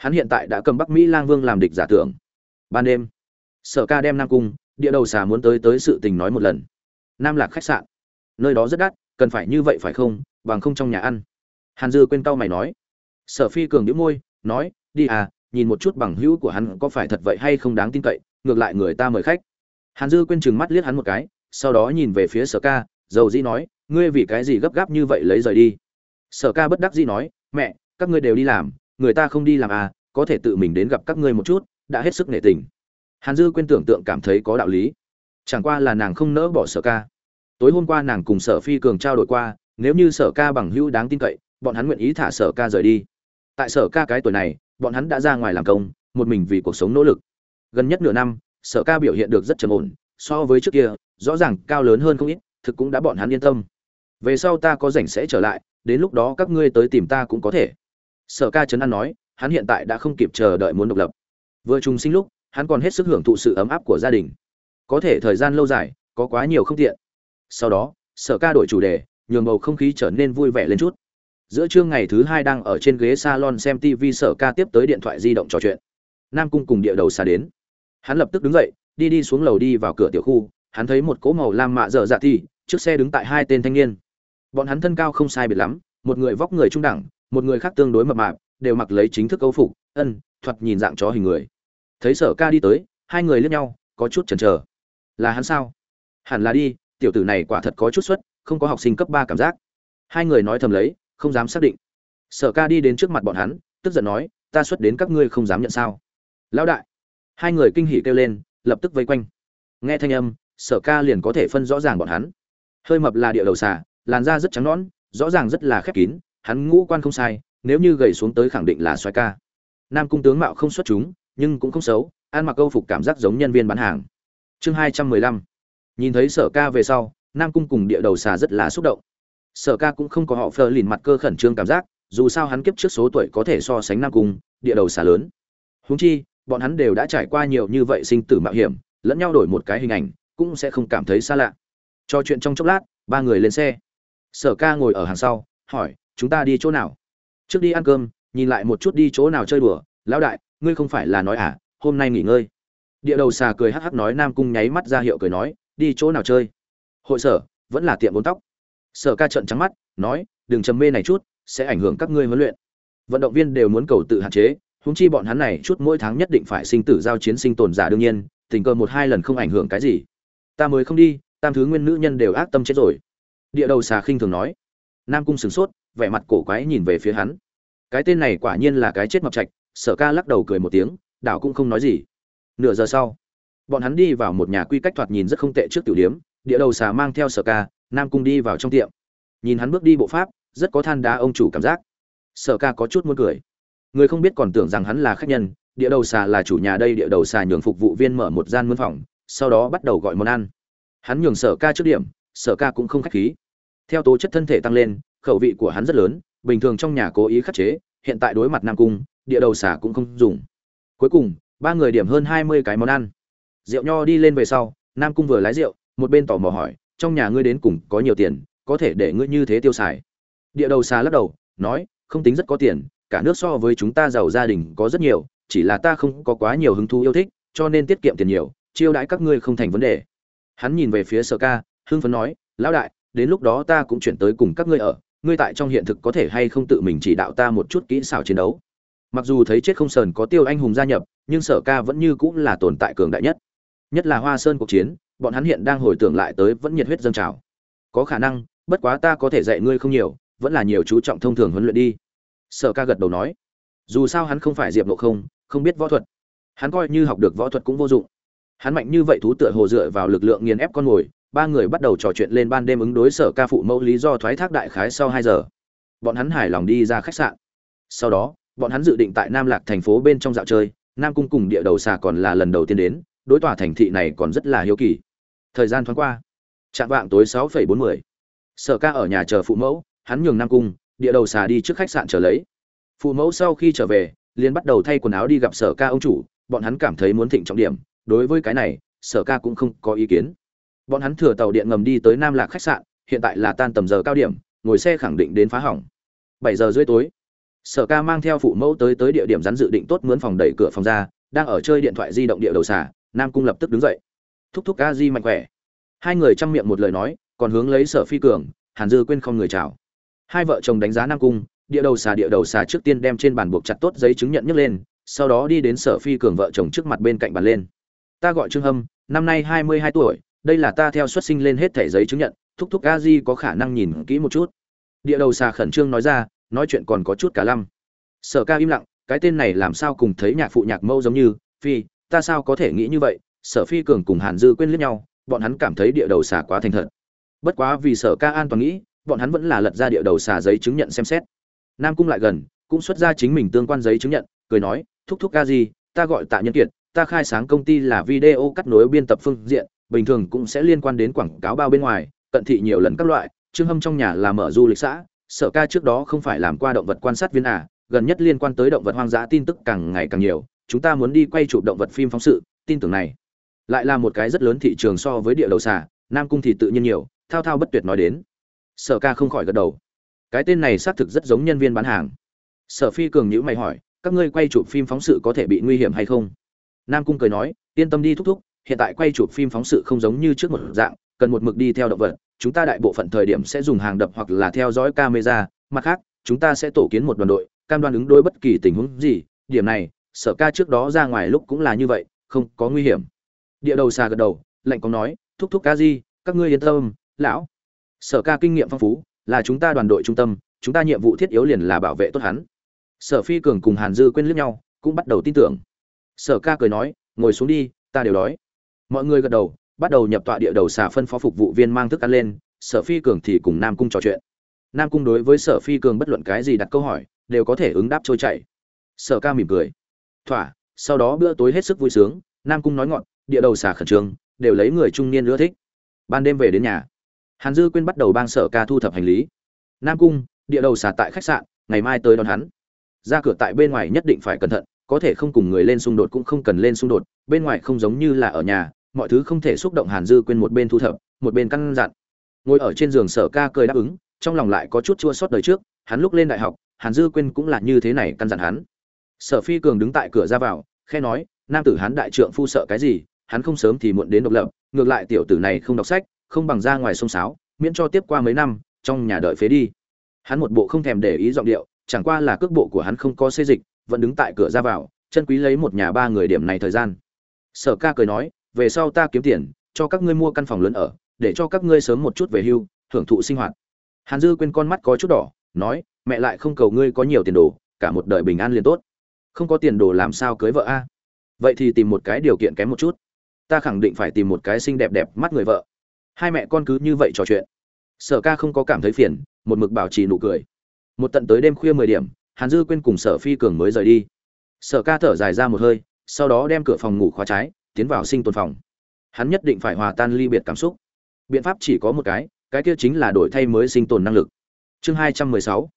hắn hiện tại đã cầm bắc mỹ lang vương làm địch giả tưởng. Ban đêm, sở ca đem nam cung, địa đầu xà muốn tới tới sự tình nói một lần. Nam lạc khách sạn. Nơi đó rất đắt, cần phải như vậy phải không, bằng không trong nhà ăn. Hàn dư quên tao mày nói. Sở phi cường đĩu môi, nói, đi à nhìn một chút bằng hữu của hắn có phải thật vậy hay không đáng tin cậy, ngược lại người ta mời khách. Hàn dư quên chừng mắt liếc hắn một cái, sau đó nhìn về phía sở ca, dầu dĩ nói, ngươi vì cái gì gấp gáp như vậy lấy rời đi? Sở ca bất đắc dĩ nói, mẹ, các ngươi đều đi làm người ta không đi làm à có thể tự mình đến gặp các ngươi một chút, đã hết sức nể tình. Hàn dư quên tưởng tượng cảm thấy có đạo lý. Chẳng qua là nàng không nỡ bỏ sở ca. Tối hôm qua nàng cùng sở phi cường trao đổi qua, nếu như sở ca bằng hữu đáng tin cậy, bọn hắn nguyện ý thả sở ca rời đi. Tại sở ca cái tuổi này, bọn hắn đã ra ngoài làm công, một mình vì cuộc sống nỗ lực. Gần nhất nửa năm, sở ca biểu hiện được rất trầm ổn, so với trước kia, rõ ràng cao lớn hơn không ít, thực cũng đã bọn hắn yên tâm. Về sau ta có rảnh sẽ trở lại, đến lúc đó các ngươi tới tìm ta cũng có thể sở ca chấn an nói, hắn hiện tại đã không kịp chờ đợi muốn độc lập. Vừa trùng sinh lúc, hắn còn hết sức hưởng thụ sự ấm áp của gia đình. Có thể thời gian lâu dài, có quá nhiều không tiện. Sau đó, sở ca đổi chủ đề, nhường bầu không khí trở nên vui vẻ lên chút. Giữa trưa ngày thứ hai đang ở trên ghế salon xem tv sở ca tiếp tới điện thoại di động trò chuyện. Nam cung cùng địa đầu xa đến. Hắn lập tức đứng dậy, đi đi xuống lầu đi vào cửa tiểu khu. Hắn thấy một cỗ màu lam mạ dở dạ thi trước xe đứng tại hai tên thanh niên. Bọn hắn thân cao không sai biệt lắm, một người vóc người trung đẳng một người khác tương đối mập mạp, đều mặc lấy chính thức câu phục, ân, thoạt nhìn dạng chó hình người. Thấy sở ca đi tới, hai người liếc nhau, có chút chần chờ. Là hắn sao? Hẳn là đi, tiểu tử này quả thật có chút xuất, không có học sinh cấp ba cảm giác. Hai người nói thầm lấy, không dám xác định. Sở ca đi đến trước mặt bọn hắn, tức giận nói, ta xuất đến các ngươi không dám nhận sao? Lão đại. Hai người kinh hỉ kêu lên, lập tức vây quanh. Nghe thanh âm, sở ca liền có thể phân rõ ràng bọn hắn. Hơi mập là địa đầu xà, làn da rất trắng nõn, rõ ràng rất là khép kín hắn ngũ quan không sai, nếu như gầy xuống tới khẳng định là xoái ca. Nam cung tướng mạo không xuất chúng, nhưng cũng không xấu ăn mặc câu phục cảm giác giống nhân viên bán hàng. Chương hai trăm mười lăm. Nhìn thấy sở ca về sau, nam cung cùng địa đầu xà rất là xúc động. Sở ca cũng không có họ phờ lìn mặt cơ khẩn trương cảm giác, dù sao hắn kiếp trước số tuổi có thể so sánh nam cung, địa đầu xà lớn. Huống chi, bọn hắn đều đã trải qua nhiều như vậy sinh tử mạo hiểm, lẫn nhau đổi một cái hình ảnh, cũng sẽ không cảm thấy xa lạ. Cho chuyện trong chốc lát, ba người lên xe. Sở ca ngồi ở hàng sau, hỏi chúng ta đi chỗ nào? Trước đi ăn cơm, nhìn lại một chút đi chỗ nào chơi đùa. Lão đại, ngươi không phải là nói à hôm nay nghỉ ngơi. Địa đầu xà cười hắc hắc nói, nam cung nháy mắt ra hiệu cười nói, đi chỗ nào chơi? Hội sở, vẫn là tiệm bốn tóc. Sở ca trận trắng mắt, nói, đừng trầm mê này chút, sẽ ảnh hưởng các ngươi huấn luyện. Vận động viên đều muốn cầu tự hạn chế húng chi bọn hắn này chút mỗi tháng nhất định phải sinh tử giao chiến sinh tồn giả đương nhiên, tình cờ một hai lần không ảnh hưởng cái gì. Ta mới không đi, tam thứ nguyên nữ nhân đều ác tâm chết rồi. Địa đầu xà khinh thường nói. Nam cung sửng sốt vẻ mặt cổ quái nhìn về phía hắn. Cái tên này quả nhiên là cái chết mập trạch, sở ca lắc đầu cười một tiếng, đảo cũng không nói gì. Nửa giờ sau, bọn hắn đi vào một nhà quy cách thoạt nhìn rất không tệ trước tiểu điếm, địa đầu xà mang theo sở ca, nam cung đi vào trong tiệm. Nhìn hắn bước đi bộ pháp, rất có than đá ông chủ cảm giác. Sở ca có chút muốn cười. Người không biết còn tưởng rằng hắn là khách nhân, địa đầu xà là chủ nhà đây, địa đầu xà nhường phục vụ viên mở một gian mướn phòng, sau đó bắt đầu gọi món ăn. Hắn nhường sở ca trước điểm, sở ca cũng không khách khí. Theo tố chất thân thể tăng lên khẩu vị của hắn rất lớn, bình thường trong nhà cố ý khắc chế, hiện tại đối mặt nam cung, địa đầu xà cũng không dùng. Cuối cùng, ba người điểm hơn hai mươi cái món ăn. Rượu nho đi lên về sau, nam cung vừa lái rượu, một bên tò mò hỏi, trong nhà ngươi đến cùng có nhiều tiền, có thể để ngươi như thế tiêu xài? Địa đầu xà lắc đầu, nói, không tính rất có tiền, cả nước so với chúng ta giàu gia đình có rất nhiều, chỉ là ta không có quá nhiều hứng thú yêu thích, cho nên tiết kiệm tiền nhiều, chiêu đãi các ngươi không thành vấn đề. Hắn nhìn về phía sở ca, hưng phấn nói, lão đại, đến lúc đó ta cũng chuyển tới cùng các ngươi ở ngươi tại trong hiện thực có thể hay không tự mình chỉ đạo ta một chút kỹ xảo chiến đấu. Mặc dù thấy chết không sờn có tiêu anh hùng gia nhập, nhưng sở ca vẫn như cũng là tồn tại cường đại nhất. Nhất là hoa sơn cuộc chiến, bọn hắn hiện đang hồi tưởng lại tới vẫn nhiệt huyết dâng trào. Có khả năng, bất quá ta có thể dạy ngươi không nhiều, vẫn là nhiều chú trọng thông thường huấn luyện đi. Sở ca gật đầu nói. Dù sao hắn không phải diệp nộ không không biết võ thuật. Hắn coi như học được võ thuật cũng vô dụng. Hắn mạnh như vậy thú tựa hồ dựa vào lực lượng nghiền ép con mồi ba người bắt đầu trò chuyện lên ban đêm ứng đối sở ca phụ mẫu lý do thoái thác đại khái sau hai giờ. Bọn hắn hài lòng đi ra khách sạn. Sau đó, bọn hắn dự định tại nam lạc thành phố bên trong dạo chơi. Nam cung cùng địa đầu xà còn là lần đầu tiên đến, đối tòa thành thị này còn rất là hiếu kỳ. Thời gian thoáng qua, chạm vạng tối sáu phẩy bốn mươi sở ca ở nhà chờ phụ mẫu, hắn nhường nam cung, địa đầu xà đi trước khách sạn chờ lấy. Phụ mẫu sau khi trở về, liền bắt đầu thay quần áo đi gặp sở ca ông chủ. Bọn hắn cảm thấy muốn thịnh trọng điểm. Đối với cái này, sở ca cũng không có ý kiến bọn hắn thừa tàu điện ngầm đi tới nam lạc khách sạn, hiện tại là tan tầm giờ cao điểm, ngồi xe khẳng định đến phá hỏng. Bảy giờ rưỡi tối, sở ca mang theo phụ mẫu tới tới địa điểm rắn dự định tốt mướn phòng đẩy cửa phòng ra, đang ở chơi điện thoại di động địa đầu xà, nam cung lập tức đứng dậy. Thúc thúc ca di mạnh khỏe. Hai người chăm miệng một lời nói, còn hướng lấy sở phi cường, hàn dư quên không người chào. Hai vợ chồng đánh giá nam cung, địa đầu xà địa đầu xà trước tiên đem trên bàn buộc chặt tốt giấy chứng nhận nhấc lên, sau đó đi đến sở phi cường vợ chồng trước mặt bên cạnh bàn lên. Ta gọi trương hâm, năm nay hai mươi hai tuổi đây là ta theo xuất sinh lên hết thẻ giấy chứng nhận, thúc thúc a di có khả năng nhìn kỹ một chút. Địa đầu xà khẩn trương nói ra, nói chuyện còn có chút cả lăm. Sở ca im lặng, cái tên này làm sao cùng thấy nhạc phụ nhạc mâu giống như, phi, ta sao có thể nghĩ như vậy? Sở phi cường cùng hàn dư quên liếc nhau, bọn hắn cảm thấy địa đầu xà quá thành thật. Bất quá vì sở ca an toàn nghĩ, bọn hắn vẫn là lật ra địa đầu xà giấy chứng nhận xem xét. Nam cung lại gần, cũng xuất ra chính mình tương quan giấy chứng nhận, cười nói, thúc thúc ca gì ta gọi tạ nhân kiệt, ta khai sáng công ty là video cắt nối biên tập phương diện bình thường cũng sẽ liên quan đến quảng cáo bao bên ngoài, cận thị nhiều lần các loại, trương hâm trong nhà là mở du lịch xã, sở ca trước đó không phải làm qua động vật quan sát viên à gần nhất liên quan tới động vật hoang dã tin tức càng ngày càng nhiều, chúng ta muốn đi quay chụp động vật phim phóng sự, tin tưởng này lại là một cái rất lớn thị trường so với địa đầu xà, nam cung thì tự nhiên nhiều, thao thao bất tuyệt nói đến. Sở ca không khỏi gật đầu. Cái tên này xác thực rất giống nhân viên bán hàng. Sở phi cường nhữ mày hỏi, các ngươi quay chụp phim phóng sự có thể bị nguy hiểm hay không? Nam cung cười nói, yên tâm đi thúc thúc hiện tại quay chụp phim phóng sự không giống như trước một dạng, cần một mực đi theo động vật, chúng ta đại bộ phận thời điểm sẽ dùng hàng đập hoặc là theo dõi camera, mặt khác, chúng ta sẽ tổ kiến một đoàn đội, cam đoan ứng đối bất kỳ tình huống gì, điểm này, sở ca trước đó ra ngoài lúc cũng là như vậy, không có nguy hiểm. Địa đầu xà gật đầu lệnh có nói, thúc thúc ca di, các ngươi yên tâm, lão. Sở ca kinh nghiệm phong phú, là chúng ta đoàn đội trung tâm, chúng ta nhiệm vụ thiết yếu liền là bảo vệ tốt hắn. Sở phi cường cùng hàn dư quên liếc nhau, cũng bắt đầu tin tưởng. Sở ca cười nói, ngồi xuống đi, ta đều đói mọi người gật đầu, bắt đầu nhập tọa địa đầu xà phân phó phục vụ viên mang thức ăn lên, sở phi cường thì cùng nam cung trò chuyện. Nam cung đối với sở phi cường bất luận cái gì đặt câu hỏi, đều có thể ứng đáp trôi chảy. Sở ca mỉm cười. Thỏa, sau đó bữa tối hết sức vui sướng, nam cung nói ngọn địa đầu xà khẩn trương, đều lấy người trung niên ưa thích. Ban đêm về đến nhà, hàn dư quên bắt đầu bang sở ca thu thập hành lý. Nam cung, địa đầu xà tại khách sạn, ngày mai tới đón hắn. Ra cửa tại bên ngoài nhất định phải cẩn thận, có thể không cùng người lên xung đột cũng không cần lên xung đột, bên ngoài không giống như là ở nhà mọi thứ không thể xúc động hàn dư quên một bên thu thập, một bên căn dặn. Ngồi ở trên giường sở ca cười đáp ứng, trong lòng lại có chút chua xót đời trước, hắn lúc lên đại học, hàn dư quên cũng là như thế này căn dặn hắn. Sở phi cường đứng tại cửa ra vào, khe nói, nam tử hắn đại trượng phu sợ cái gì, hắn không sớm thì muộn đến độc lập, ngược lại tiểu tử này không đọc sách, không bằng ra ngoài sông sáo, miễn cho tiếp qua mấy năm, trong nhà đợi phế đi. Hắn một bộ không thèm để ý giọng điệu, chẳng qua là cước bộ của hắn không có xê dịch, vẫn đứng tại cửa ra vào, chân quý lấy một nhà ba người điểm này thời gian. Sở ca cười nói về sau ta kiếm tiền, cho các ngươi mua căn phòng lớn ở, để cho các ngươi sớm một chút về hưu hưởng thụ sinh hoạt. Hàn dư quên con mắt có chút đỏ, nói, mẹ lại không cầu ngươi có nhiều tiền đồ, cả một đời bình an liền tốt. Không có tiền đồ làm sao cưới vợ a? Vậy thì tìm một cái điều kiện kém một chút. Ta khẳng định phải tìm một cái xinh đẹp đẹp mắt người vợ. Hai mẹ con cứ như vậy trò chuyện. Sở ca không có cảm thấy phiền, một mực bảo trì nụ cười. Một tận tới đêm khuya mười điểm, hàn dư quên cùng sở phi cường mới rời đi. Sở ca thở dài ra một hơi, sau đó đem cửa phòng ngủ khóa trái tiến vào sinh tồn phòng. Hắn nhất định phải hòa tan ly biệt cảm xúc. Biện pháp chỉ có một cái cái kia chính là đổi thay mới sinh tồn năng lực. Chương hai trăm mười sáu.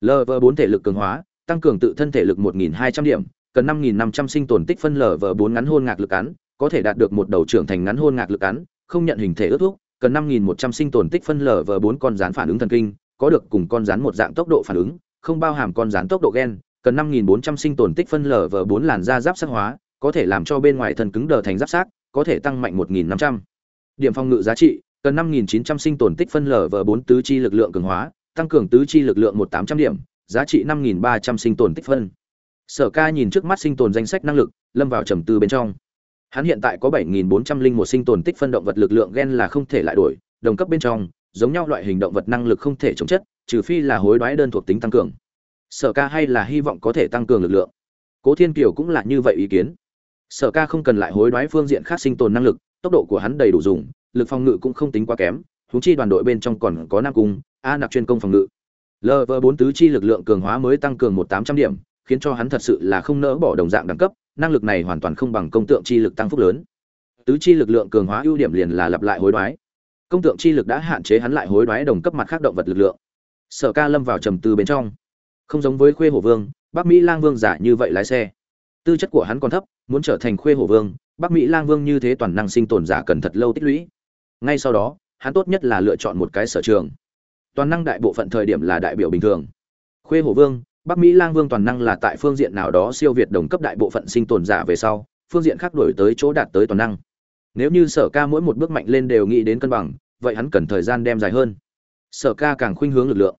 Lv bốn thể lực cường hóa tăng cường tự thân thể lực một nghìn hai trăm điểm cần năm nghìn năm trăm sinh tồn tích phân lv bốn ngắn hôn ngạc lực cắn có thể đạt được một đầu trưởng thành ngắn hôn ngạc lực cắn không nhận hình thể ước thúc, cần năm nghìn một trăm sinh tồn tích phân lv bốn con rán phản ứng thần kinh có được cùng con rán một dạng tốc độ phản ứng không bao hàm con rán tốc độ gen cần năm nghìn bốn trăm sinh tồn tích phân lv bốn làn da giáp sắc hóa có thể làm cho bên ngoài thân cứng đờ thành giáp sát có thể tăng mạnh một nghìn năm trăm điểm phòng ngự giá trị cần 5900 sinh tồn tích phân lở vở 4 tứ chi lực lượng cường hóa, tăng cường tứ chi lực lượng 1800 điểm, giá trị 5300 sinh tồn tích phân. Sở Ca nhìn trước mắt sinh tồn danh sách năng lực, lâm vào trầm tư bên trong. Hắn hiện tại có 7401 sinh tồn tích phân động vật lực lượng gen là không thể lại đổi, đồng cấp bên trong, giống nhau loại hình động vật năng lực không thể chống chất, trừ phi là hối đoái đơn thuộc tính tăng cường. Sở Ca hay là hy vọng có thể tăng cường lực lượng. Cố Thiên Kiều cũng là như vậy ý kiến. Sở Ca không cần lại hối đoái phương diện khác sinh tồn năng lực, tốc độ của hắn đầy đủ dùng, lực phòng ngự cũng không tính quá kém, húng chi đoàn đội bên trong còn có Nam Cung, A Nặc chuyên công phòng ngự. lv bốn tứ chi lực lượng cường hóa mới tăng cường một tám trăm điểm, khiến cho hắn thật sự là không nỡ bỏ đồng dạng đẳng cấp, năng lực này hoàn toàn không bằng công tượng chi lực tăng phúc lớn. Tứ chi lực lượng cường hóa ưu điểm liền là lặp lại hối đoái. Công tượng chi lực đã hạn chế hắn lại hối đoái đồng cấp mặt khác động vật lực lượng. Sở Ca lâm vào trầm tư bên trong. Không giống với Khuê Hổ Vương, Bắc Mỹ Lang Vương giả như vậy lái xe. Tư chất của hắn còn thấp, muốn trở thành Khuê Hổ Vương, Bắc Mỹ Lang Vương như thế toàn năng sinh tồn giả cần thật lâu tích lũy. Ngay sau đó hắn tốt nhất là lựa chọn một cái sở trường. Toàn năng đại bộ phận thời điểm là đại biểu bình thường. Khuê hổ vương bắc mỹ lang vương toàn năng là tại phương diện nào đó siêu việt đồng cấp đại bộ phận sinh tồn giả về sau phương diện khác đổi tới chỗ đạt tới toàn năng. Nếu như sở ca mỗi một bước mạnh lên đều nghĩ đến cân bằng vậy hắn cần thời gian đem dài hơn. Sở ca càng khuynh hướng lực lượng.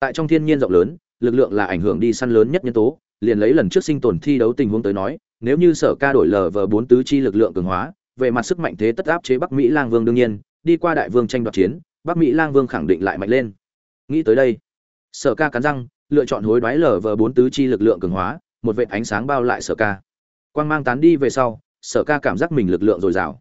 Tại trong thiên nhiên rộng lớn lực lượng là ảnh hưởng đi săn lớn nhất nhân tố liền lấy lần trước sinh tồn thi đấu tình huống tới nói nếu như sở ca đổi lờ vờ bốn tứ chi lực lượng cường hóa về mặt sức mạnh thế tất áp chế Bắc Mỹ Lang Vương đương nhiên, đi qua đại vương tranh đoạt chiến, Bắc Mỹ Lang Vương khẳng định lại mạnh lên. Nghĩ tới đây, Sở Ca cắn răng, lựa chọn hối đoái lở vờ bốn tứ chi lực lượng cường hóa, một vệt ánh sáng bao lại Sở Ca. Quang mang tán đi về sau, Sở Ca cảm giác mình lực lượng dồi dào.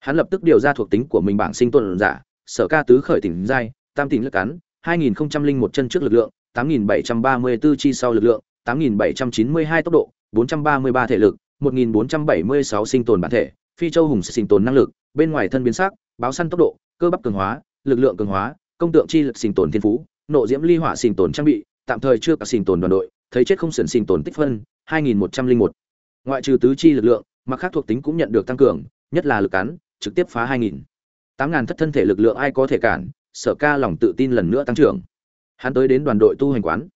Hắn lập tức điều ra thuộc tính của mình bảng sinh tồn giả, Sở Ca tứ khởi tỉnh giai, tam tỉnh lực cắn, 2001 chân trước lực lượng, 8734 chi sau lực lượng, 8792 tốc độ, 433 thể lực, 1476 sinh tồn bản thể, phi châu hùng sinh tồn năng lực bên ngoài thân biến sắc báo săn tốc độ cơ bắp cường hóa lực lượng cường hóa công tượng chi lực sinh tồn thiên phú nộ diễm ly hỏa sinh tồn trang bị tạm thời chưa cả sinh tồn đoàn đội thấy chết không sườn sinh tồn tích phân 2101. ngoại trừ tứ chi lực lượng mặc khác thuộc tính cũng nhận được tăng cường nhất là lực cắn trực tiếp phá 2000. 8000 thất thân thể lực lượng ai có thể cản sở ca lòng tự tin lần nữa tăng trưởng hắn tới đến đoàn đội tu hành quán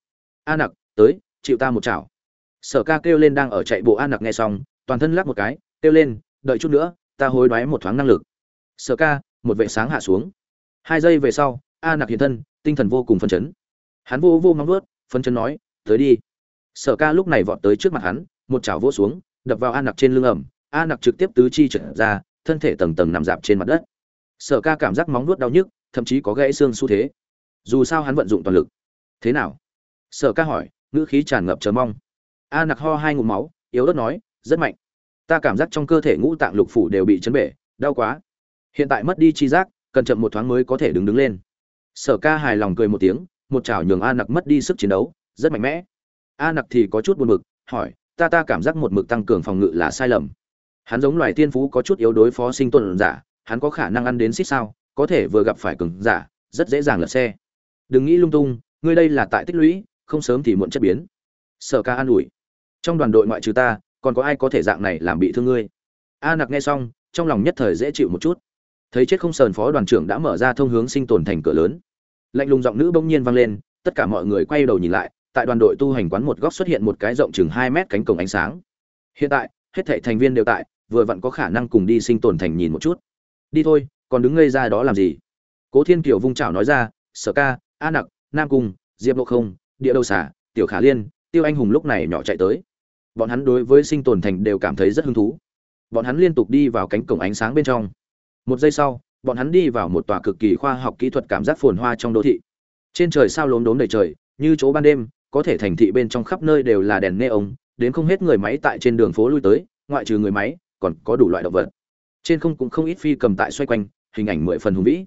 a nặc tới chịu ta một chảo. Sở ca kêu lên đang ở chạy bộ An nặc nghe xong, toàn thân lắc một cái, kêu lên, đợi chút nữa, ta hối đoái một thoáng năng lực. Sở ca, một vệ sáng hạ xuống. Hai giây về sau a nặc hiện thân, tinh thần vô cùng phân chấn. Hắn vô vô mong vớt phân chấn nói, tới đi. Sở ca lúc này vọt tới trước mặt hắn, một chảo vỗ xuống, đập vào a nặc trên lưng ẩm. A nặc trực tiếp tứ chi trở ra, thân thể tầng tầng nằm dạp trên mặt đất. Sở ca cảm giác móng vuốt đau nhức, thậm chí có gãy xương xu thế. Dù sao hắn vận dụng toàn lực. Thế nào? Sở ca hỏi ngữ khí tràn ngập chờ mong. A nặc ho hai ngụm máu, yếu ớt nói, rất mạnh. Ta cảm giác trong cơ thể ngũ tạng lục phủ đều bị chấn bể, đau quá. Hiện tại mất đi chi giác, cần chậm một thoáng mới có thể đứng đứng lên. Sở ca hài lòng cười một tiếng, một chảo nhường a nặc mất đi sức chiến đấu, rất mạnh mẽ. A nặc thì có chút buồn mực hỏi, ta ta cảm giác một mực tăng cường phòng ngự là sai lầm. Hắn giống loài tiên phú có chút yếu đối phó sinh tồn giả, hắn có khả năng ăn đến xích sao, có thể vừa gặp phải cường giả, rất dễ dàng lật xe. Đừng nghĩ lung tung, ngươi đây là tại tích lũy không sớm thì muộn chất biến. Sở ca an ủi. Trong đoàn đội ngoại trừ ta, còn có ai có thể dạng này làm bị thương ngươi? A nặc nghe xong, trong lòng nhất thời dễ chịu một chút. Thấy chết không sờn phó đoàn trưởng đã mở ra thông hướng sinh tồn thành cửa lớn. Lạnh lùng giọng nữ bỗng nhiên vang lên, tất cả mọi người quay đầu nhìn lại, tại đoàn đội tu hành quán một góc xuất hiện một cái rộng chừng hai mét cánh cổng ánh sáng. Hiện tại, hết thảy thành viên đều tại, vừa vặn có khả năng cùng đi sinh tồn thành nhìn một chút. Đi thôi, còn đứng ngây ra đó làm gì? Cố thiên kiều vung chảo nói ra, sở ca, a nặc, nam cung, diệp lộ không địa đầu xả tiểu khả liên, tiêu anh hùng lúc này nhỏ chạy tới. Bọn hắn đối với sinh tồn thành đều cảm thấy rất hứng thú. Bọn hắn liên tục đi vào cánh cổng ánh sáng bên trong. Một giây sau, bọn hắn đi vào một tòa cực kỳ khoa học kỹ thuật cảm giác phồn hoa trong đô thị. Trên trời sao lốm đốm đầy trời, như chỗ ban đêm, có thể thành thị bên trong khắp nơi đều là đèn nê ống đến không hết người máy tại trên đường phố lui tới, ngoại trừ người máy, còn có đủ loại động vật. Trên không cũng không ít phi cầm tại xoay quanh, hình ảnh mười phần hùng vĩ.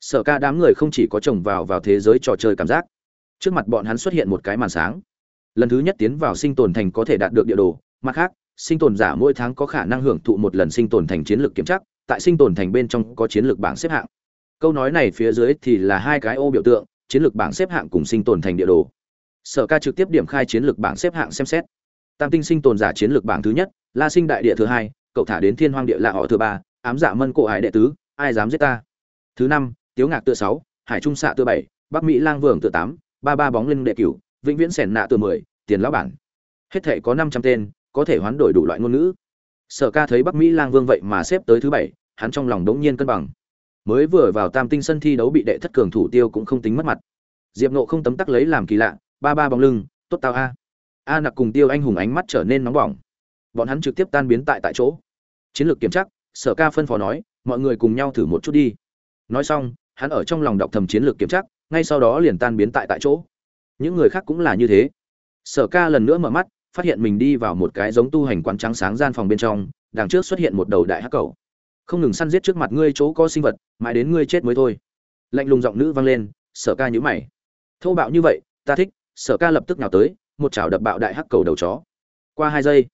Sở ca đám người không chỉ có chồng vào vào thế giới trò chơi cảm giác trước mặt bọn hắn xuất hiện một cái màn sáng. Lần thứ nhất tiến vào sinh tồn thành có thể đạt được địa đồ, mặt khác, sinh tồn giả mỗi tháng có khả năng hưởng thụ một lần sinh tồn thành chiến lược kiểm tra, tại sinh tồn thành bên trong có chiến lược bảng xếp hạng. Câu nói này phía dưới thì là hai cái ô biểu tượng, chiến lược bảng xếp hạng cùng sinh tồn thành địa đồ. Sở ca trực tiếp điểm khai chiến lược bảng xếp hạng xem xét. Tam tinh sinh tồn giả chiến lược bảng thứ nhất, la sinh đại địa thứ hai, cậu thả đến thiên hoang địa lạ họ thứ ba, ám giả dạ mân cổ hải đệ tứ, ai dám giết ta? Thứ năm, tiếu ngạc tự sáu, hải trung xạ tự bảy, bắc mỹ lang vương tự tám ba ba bóng lưng đệ cửu, vĩnh viễn sẻn nạ từ mười, tiền lão bản. Hết thể có năm trăm tên, có thể hoán đổi đủ loại ngôn ngữ. Sở ca thấy bắc mỹ lang vương vậy mà xếp tới thứ bảy, hắn trong lòng đống nhiên cân bằng. Mới vừa vào tam tinh sân thi đấu bị đệ thất cường thủ tiêu cũng không tính mất mặt. Diệp nộ không tấm tắc lấy làm kỳ lạ, ba ba bóng lưng, tốt tao a. A nặc cùng tiêu anh hùng ánh mắt trở nên nóng bỏng. Bọn hắn trực tiếp tan biến tại tại chỗ. Chiến lược kiểm chắc sở ca phân phó nói, mọi người cùng nhau thử một chút đi. Nói xong, hắn ở trong lòng đọc thầm chiến lược kiểm chắc ngay sau đó liền tan biến tại tại chỗ. Những người khác cũng là như thế. Sở ca lần nữa mở mắt, phát hiện mình đi vào một cái giống tu hành quán trắng sáng gian phòng bên trong, đằng trước xuất hiện một đầu đại hắc cầu. Không ngừng săn giết trước mặt ngươi chỗ có sinh vật, mãi đến ngươi chết mới thôi. Lạnh lùng giọng nữ vang lên, sở ca nhữ mày. Thô bạo như vậy, ta thích, sở ca lập tức nào tới, một chảo đập bạo đại hắc cầu đầu chó. Qua hai giây,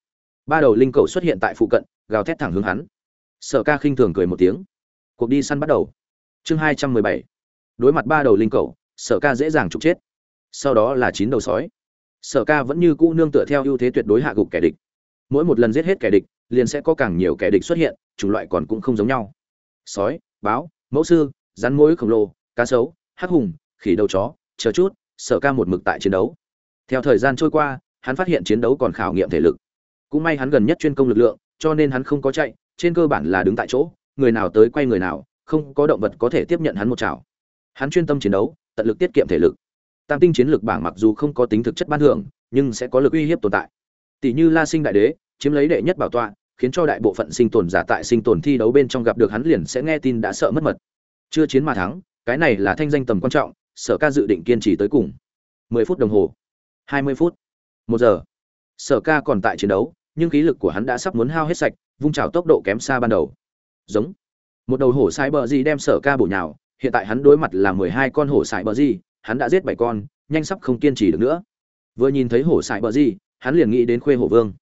ba đầu linh cầu xuất hiện tại phụ cận, gào thét thẳng hướng hắn. Sở ca khinh thường cười một tiếng. Cuộc đi săn bắt đầu. Chương hai trăm mười bảy đối mặt ba đầu linh cầu sở ca dễ dàng trục chết. Sau đó là chín đầu sói. Sở ca vẫn như cũ nương tựa theo ưu thế tuyệt đối hạ gục kẻ địch. Mỗi một lần giết hết kẻ địch, liền sẽ có càng nhiều kẻ địch xuất hiện, chủng loại còn cũng không giống nhau. Sói, báo, mẫu sư, rắn mối khổng lồ, cá sấu, hắc hùng, khỉ đầu chó, chờ chút, sở ca một mực tại chiến đấu. Theo thời gian trôi qua, hắn phát hiện chiến đấu còn khảo nghiệm thể lực. Cũng may hắn gần nhất chuyên công lực lượng, cho nên hắn không có chạy, trên cơ bản là đứng tại chỗ, người nào tới quay người nào, không có động vật có thể tiếp nhận hắn một chảo hắn chuyên tâm chiến đấu, tận lực tiết kiệm thể lực. Tam tinh chiến lược bảng mặc dù không có tính thực chất ban thưởng, nhưng sẽ có lực uy hiếp tồn tại. Tỷ như la sinh đại đế, chiếm lấy đệ nhất bảo tọa, khiến cho đại bộ phận sinh tồn giả tại sinh tồn thi đấu bên trong gặp được hắn liền sẽ nghe tin đã sợ mất mật. Chưa chiến mà thắng, cái này là thanh danh tầm quan trọng, sở ca dự định kiên trì tới cùng. 10 phút đồng hồ. 20 phút. Một giờ. Sở ca còn tại chiến đấu, nhưng khí lực của hắn đã sắp muốn hao hết sạch, vung trào tốc độ kém xa ban đầu. Giống. Một đầu hổ sai bờ gì đem sở ca bổ nhào hiện tại hắn đối mặt là 12 con hổ sải bờ gì, hắn đã giết bảy con, nhanh sắp không kiên trì được nữa. Vừa nhìn thấy hổ sải bờ gì, hắn liền nghĩ đến khuê hổ vương.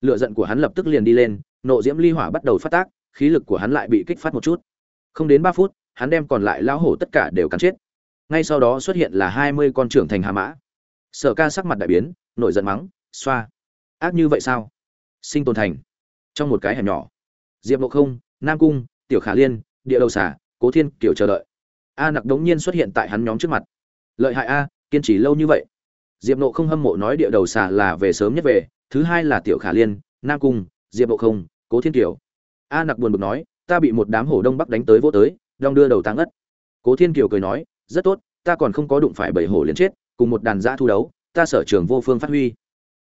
Lựa giận của hắn lập tức liền đi lên, nộ diễm ly hỏa bắt đầu phát tác, khí lực của hắn lại bị kích phát một chút. Không đến ba phút, hắn đem còn lại lão hổ tất cả đều cắn chết. Ngay sau đó xuất hiện là hai mươi con trưởng thành hà mã. Sở ca sắc mặt đại biến, nổi giận mắng, xoa! Ác như vậy sao? Sinh tồn thành. Trong một cái hẻm nhỏ. Diệp ngộ không, nam cung, tiểu khả liên, địa đầu xà, cố thiên kiểu chờ đợi a nặc đống nhiên xuất hiện tại hắn nhóm trước mặt. Lợi hại a, kiên trì lâu như vậy. Diệp nộ không hâm mộ nói địa đầu xà là về sớm nhất về, thứ hai là tiểu khả liên, nam cung, diệp nộ không, cố thiên kiều. A nặc buồn bực nói, ta bị một đám hổ đông bắc đánh tới vô tới, đong đưa đầu tăng ất cố thiên kiều cười nói, rất tốt, ta còn không có đụng phải bảy hổ liền chết, cùng một đàn giã thu đấu, ta sở trường vô phương phát huy.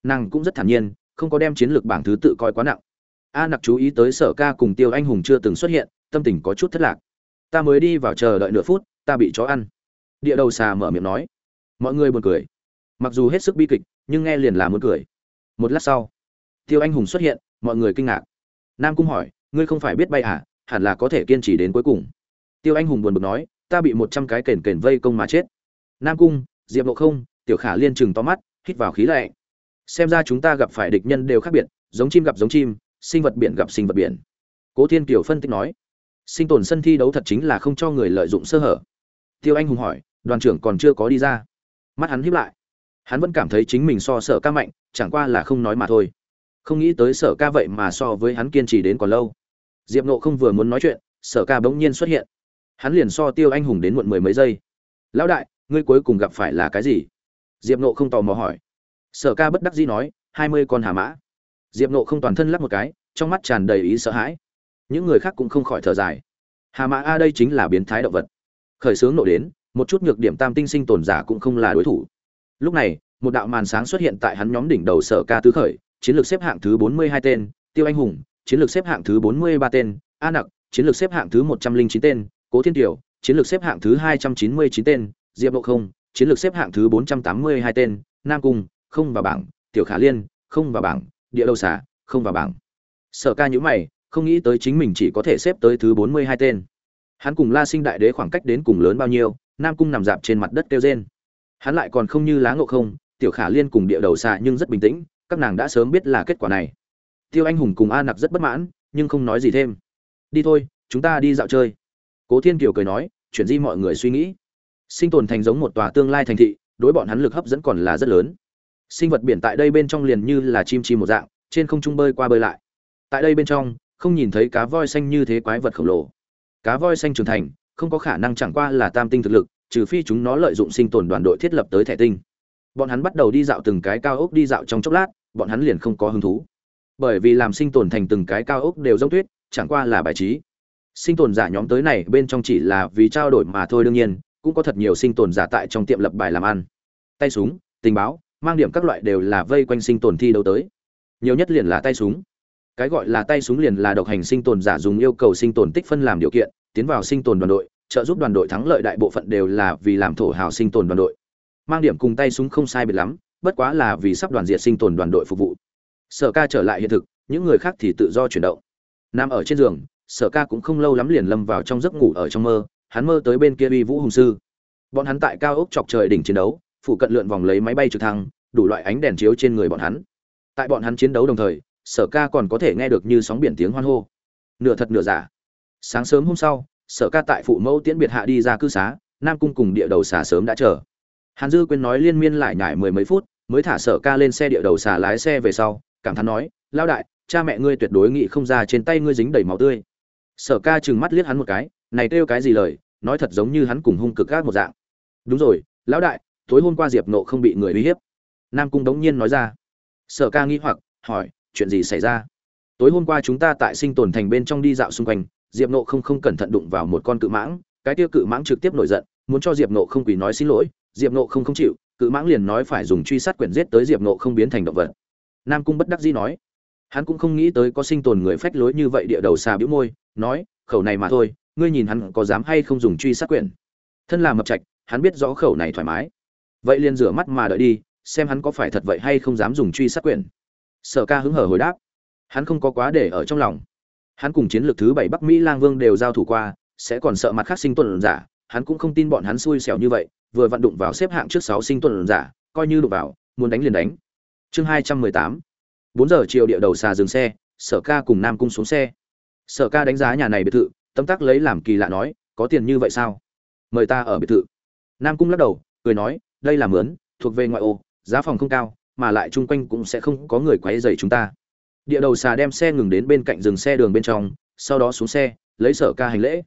Nàng cũng rất thản nhiên, không có đem chiến lược bảng thứ tự coi quá nặng. A nặc chú ý tới sở ca cùng tiêu anh hùng chưa từng xuất hiện, tâm tình có chút thất lạc ta mới đi vào chờ đợi nửa phút, ta bị chó ăn. Địa đầu xà mở miệng nói. Mọi người buồn cười. Mặc dù hết sức bi kịch, nhưng nghe liền là muốn cười. Một lát sau, tiêu anh hùng xuất hiện, mọi người kinh ngạc. Nam cung hỏi, ngươi không phải biết bay à? Hẳn là có thể kiên trì đến cuối cùng. Tiêu anh hùng buồn bực nói, ta bị một trăm cái kền kền vây công mà chết. Nam cung, diệp độ không, tiểu khả liên chừng to mắt, hít vào khí lạnh. Xem ra chúng ta gặp phải địch nhân đều khác biệt, giống chim gặp giống chim, sinh vật biển gặp sinh vật biển. Cố thiên kiều phân tích nói sinh tồn sân thi đấu thật chính là không cho người lợi dụng sơ hở. Tiêu anh hùng hỏi, đoàn trưởng còn chưa có đi ra. Mắt hắn hiếp lại. Hắn vẫn cảm thấy chính mình so sở ca mạnh, chẳng qua là không nói mà thôi. Không nghĩ tới sở ca vậy mà so với hắn kiên trì đến còn lâu. Diệp nộ không vừa muốn nói chuyện, sở ca bỗng nhiên xuất hiện. Hắn liền so tiêu anh hùng đến muộn mười mấy giây. Lão đại, ngươi cuối cùng gặp phải là cái gì? Diệp nộ không tò mò hỏi. Sở ca bất đắc dĩ nói, hai mươi con hà mã. Diệp nộ không toàn thân lắp một cái, trong mắt tràn đầy ý sợ hãi những người khác cũng không khỏi thở dài. Hà mã a đây chính là biến thái động vật. Khởi xướng nộ đến, một chút nhược điểm tam tinh sinh tồn giả cũng không là đối thủ. Lúc này, một đạo màn sáng xuất hiện tại hắn nhóm đỉnh đầu sở ca tứ khởi, chiến lược xếp hạng thứ bốn mươi hai tên, tiêu anh hùng, chiến lược xếp hạng thứ bốn mươi ba tên, a nặc, chiến lược xếp hạng thứ một trăm linh chín tên, cố thiên tiểu chiến lược xếp hạng thứ hai trăm chín mươi chín tên, diệp độ không, chiến lược xếp hạng thứ bốn trăm tám mươi hai tên, nam cung, không vào bảng, tiểu khả liên, không vào bảng, địa đầu xả không vào bảng. Sở ca nhữ mày không nghĩ tới chính mình chỉ có thể xếp tới thứ bốn mươi hai tên. Hắn cùng la sinh đại đế khoảng cách đến cùng lớn bao nhiêu, nam cung nằm dạp trên mặt đất kêu rên. Hắn lại còn không như lá ngộ không, tiểu khả liên cùng địa đầu xạ nhưng rất bình tĩnh, các nàng đã sớm biết là kết quả này. Tiêu anh hùng cùng a nặc rất bất mãn, nhưng không nói gì thêm. Đi thôi, chúng ta đi dạo chơi. Cố thiên kiều cười nói, chuyển di mọi người suy nghĩ. Sinh tồn thành giống một tòa tương lai thành thị, đối bọn hắn lực hấp dẫn còn là rất lớn. Sinh vật biển tại đây bên trong liền như là chim chim một dạng, trên không trung bơi qua bơi lại. Tại đây bên trong không nhìn thấy cá voi xanh như thế quái vật khổng lồ. Cá voi xanh trưởng thành, không có khả năng chẳng qua là tam tinh thực lực, trừ phi chúng nó lợi dụng sinh tồn đoàn đội thiết lập tới thẻ tinh. Bọn hắn bắt đầu đi dạo từng cái cao ốc đi dạo trong chốc lát, bọn hắn liền không có hứng thú. Bởi vì làm sinh tồn thành từng cái cao ốc đều giống tuyết, chẳng qua là bài trí. Sinh tồn giả nhóm tới này bên trong chỉ là vì trao đổi mà thôi đương nhiên, cũng có thật nhiều sinh tồn giả tại trong tiệm lập bài làm ăn. Tay súng, tình báo, mang điểm các loại đều là vây quanh sinh tồn thi đấu tới. Nhiều nhất liền là tay súng cái gọi là tay súng liền là độc hành sinh tồn giả dùng yêu cầu sinh tồn tích phân làm điều kiện, tiến vào sinh tồn đoàn đội, trợ giúp đoàn đội thắng lợi đại bộ phận đều là vì làm thổ hào sinh tồn đoàn đội. Mang điểm cùng tay súng không sai biệt lắm, bất quá là vì sắp đoàn diệt sinh tồn đoàn đội phục vụ. Sở ca trở lại hiện thực, những người khác thì tự do chuyển động. Nằm ở trên giường, sở ca cũng không lâu lắm liền lâm vào trong giấc ngủ ở trong mơ, hắn mơ tới bên kia uy vũ hùng sư. Bọn hắn tại cao ốc chọc trời đỉnh chiến đấu, phụ cận lượn vòng lấy máy bay trực thăng, đủ loại ánh đèn chiếu trên người bọn hắn. Tại bọn hắn chiến đấu đồng thời sở ca còn có thể nghe được như sóng biển tiếng hoan hô. Nửa thật nửa giả. Sáng sớm hôm sau, sở ca tại phụ mẫu tiễn biệt hạ đi ra cư xá, nam cung cùng địa đầu xà sớm đã chờ. Hàn dư quyên nói liên miên lại nhải mười mấy phút, mới thả sở ca lên xe địa đầu xà lái xe về sau, cảm thán nói lao đại, cha mẹ ngươi tuyệt đối nghị không ra trên tay ngươi dính đầy máu tươi. Sở ca chừng mắt liếc hắn một cái, này kêu cái gì lời, nói thật giống như hắn cùng hung cực gác một dạng. Đúng rồi, lão đại, tối hôm qua diệp nộ không bị người uy hiếp. Nam cung đống nhiên nói ra. Sở ca nghĩ hoặc, hỏi chuyện gì xảy ra? Tối hôm qua chúng ta tại sinh tồn thành bên trong đi dạo xung quanh, diệp nộ không không cẩn thận đụng vào một con cự mãng, cái tiêu cự mãng trực tiếp nổi giận, muốn cho diệp nộ không quỳ nói xin lỗi, diệp nộ không không chịu, cự mãng liền nói phải dùng truy sát quyển giết tới diệp nộ không biến thành động vật. Nam cung bất đắc dĩ nói, hắn cũng không nghĩ tới có sinh tồn người phách lối như vậy địa đầu xà bĩu môi, nói, khẩu này mà thôi, ngươi nhìn hắn có dám hay không dùng truy sát quyển. Thân là mập trạch, hắn biết rõ khẩu này thoải mái. Vậy liền rửa mắt mà đợi đi, xem hắn có phải thật vậy hay không dám dùng truy sát quyển sở ca hứng hở hồi đáp. Hắn không có quá để ở trong lòng. Hắn cùng chiến lược thứ bảy bắc mỹ lang vương đều giao thủ qua, sẽ còn sợ mặt khác sinh tuần giả, hắn cũng không tin bọn hắn xui xẻo như vậy, vừa vặn đụng vào xếp hạng trước sáu sinh tuần giả, coi như đụng vào, muốn đánh liền đánh. Chương hai trăm mười tám. Bốn giờ chiều địa đầu xà dừng xe, sở ca cùng nam cung xuống xe. Sở ca đánh giá nhà này biệt thự, tâm tắc lấy làm kỳ lạ nói, có tiền như vậy sao? Mời ta ở biệt thự. Nam cung lắc đầu, cười nói, đây là mướn, thuộc về ngoại ô, giá phòng không cao mà lại chung quanh cũng sẽ không có người quấy rầy chúng ta. Địa đầu xà đem xe ngừng đến bên cạnh dừng xe đường bên trong, sau đó xuống xe, lấy sở ca hành lễ.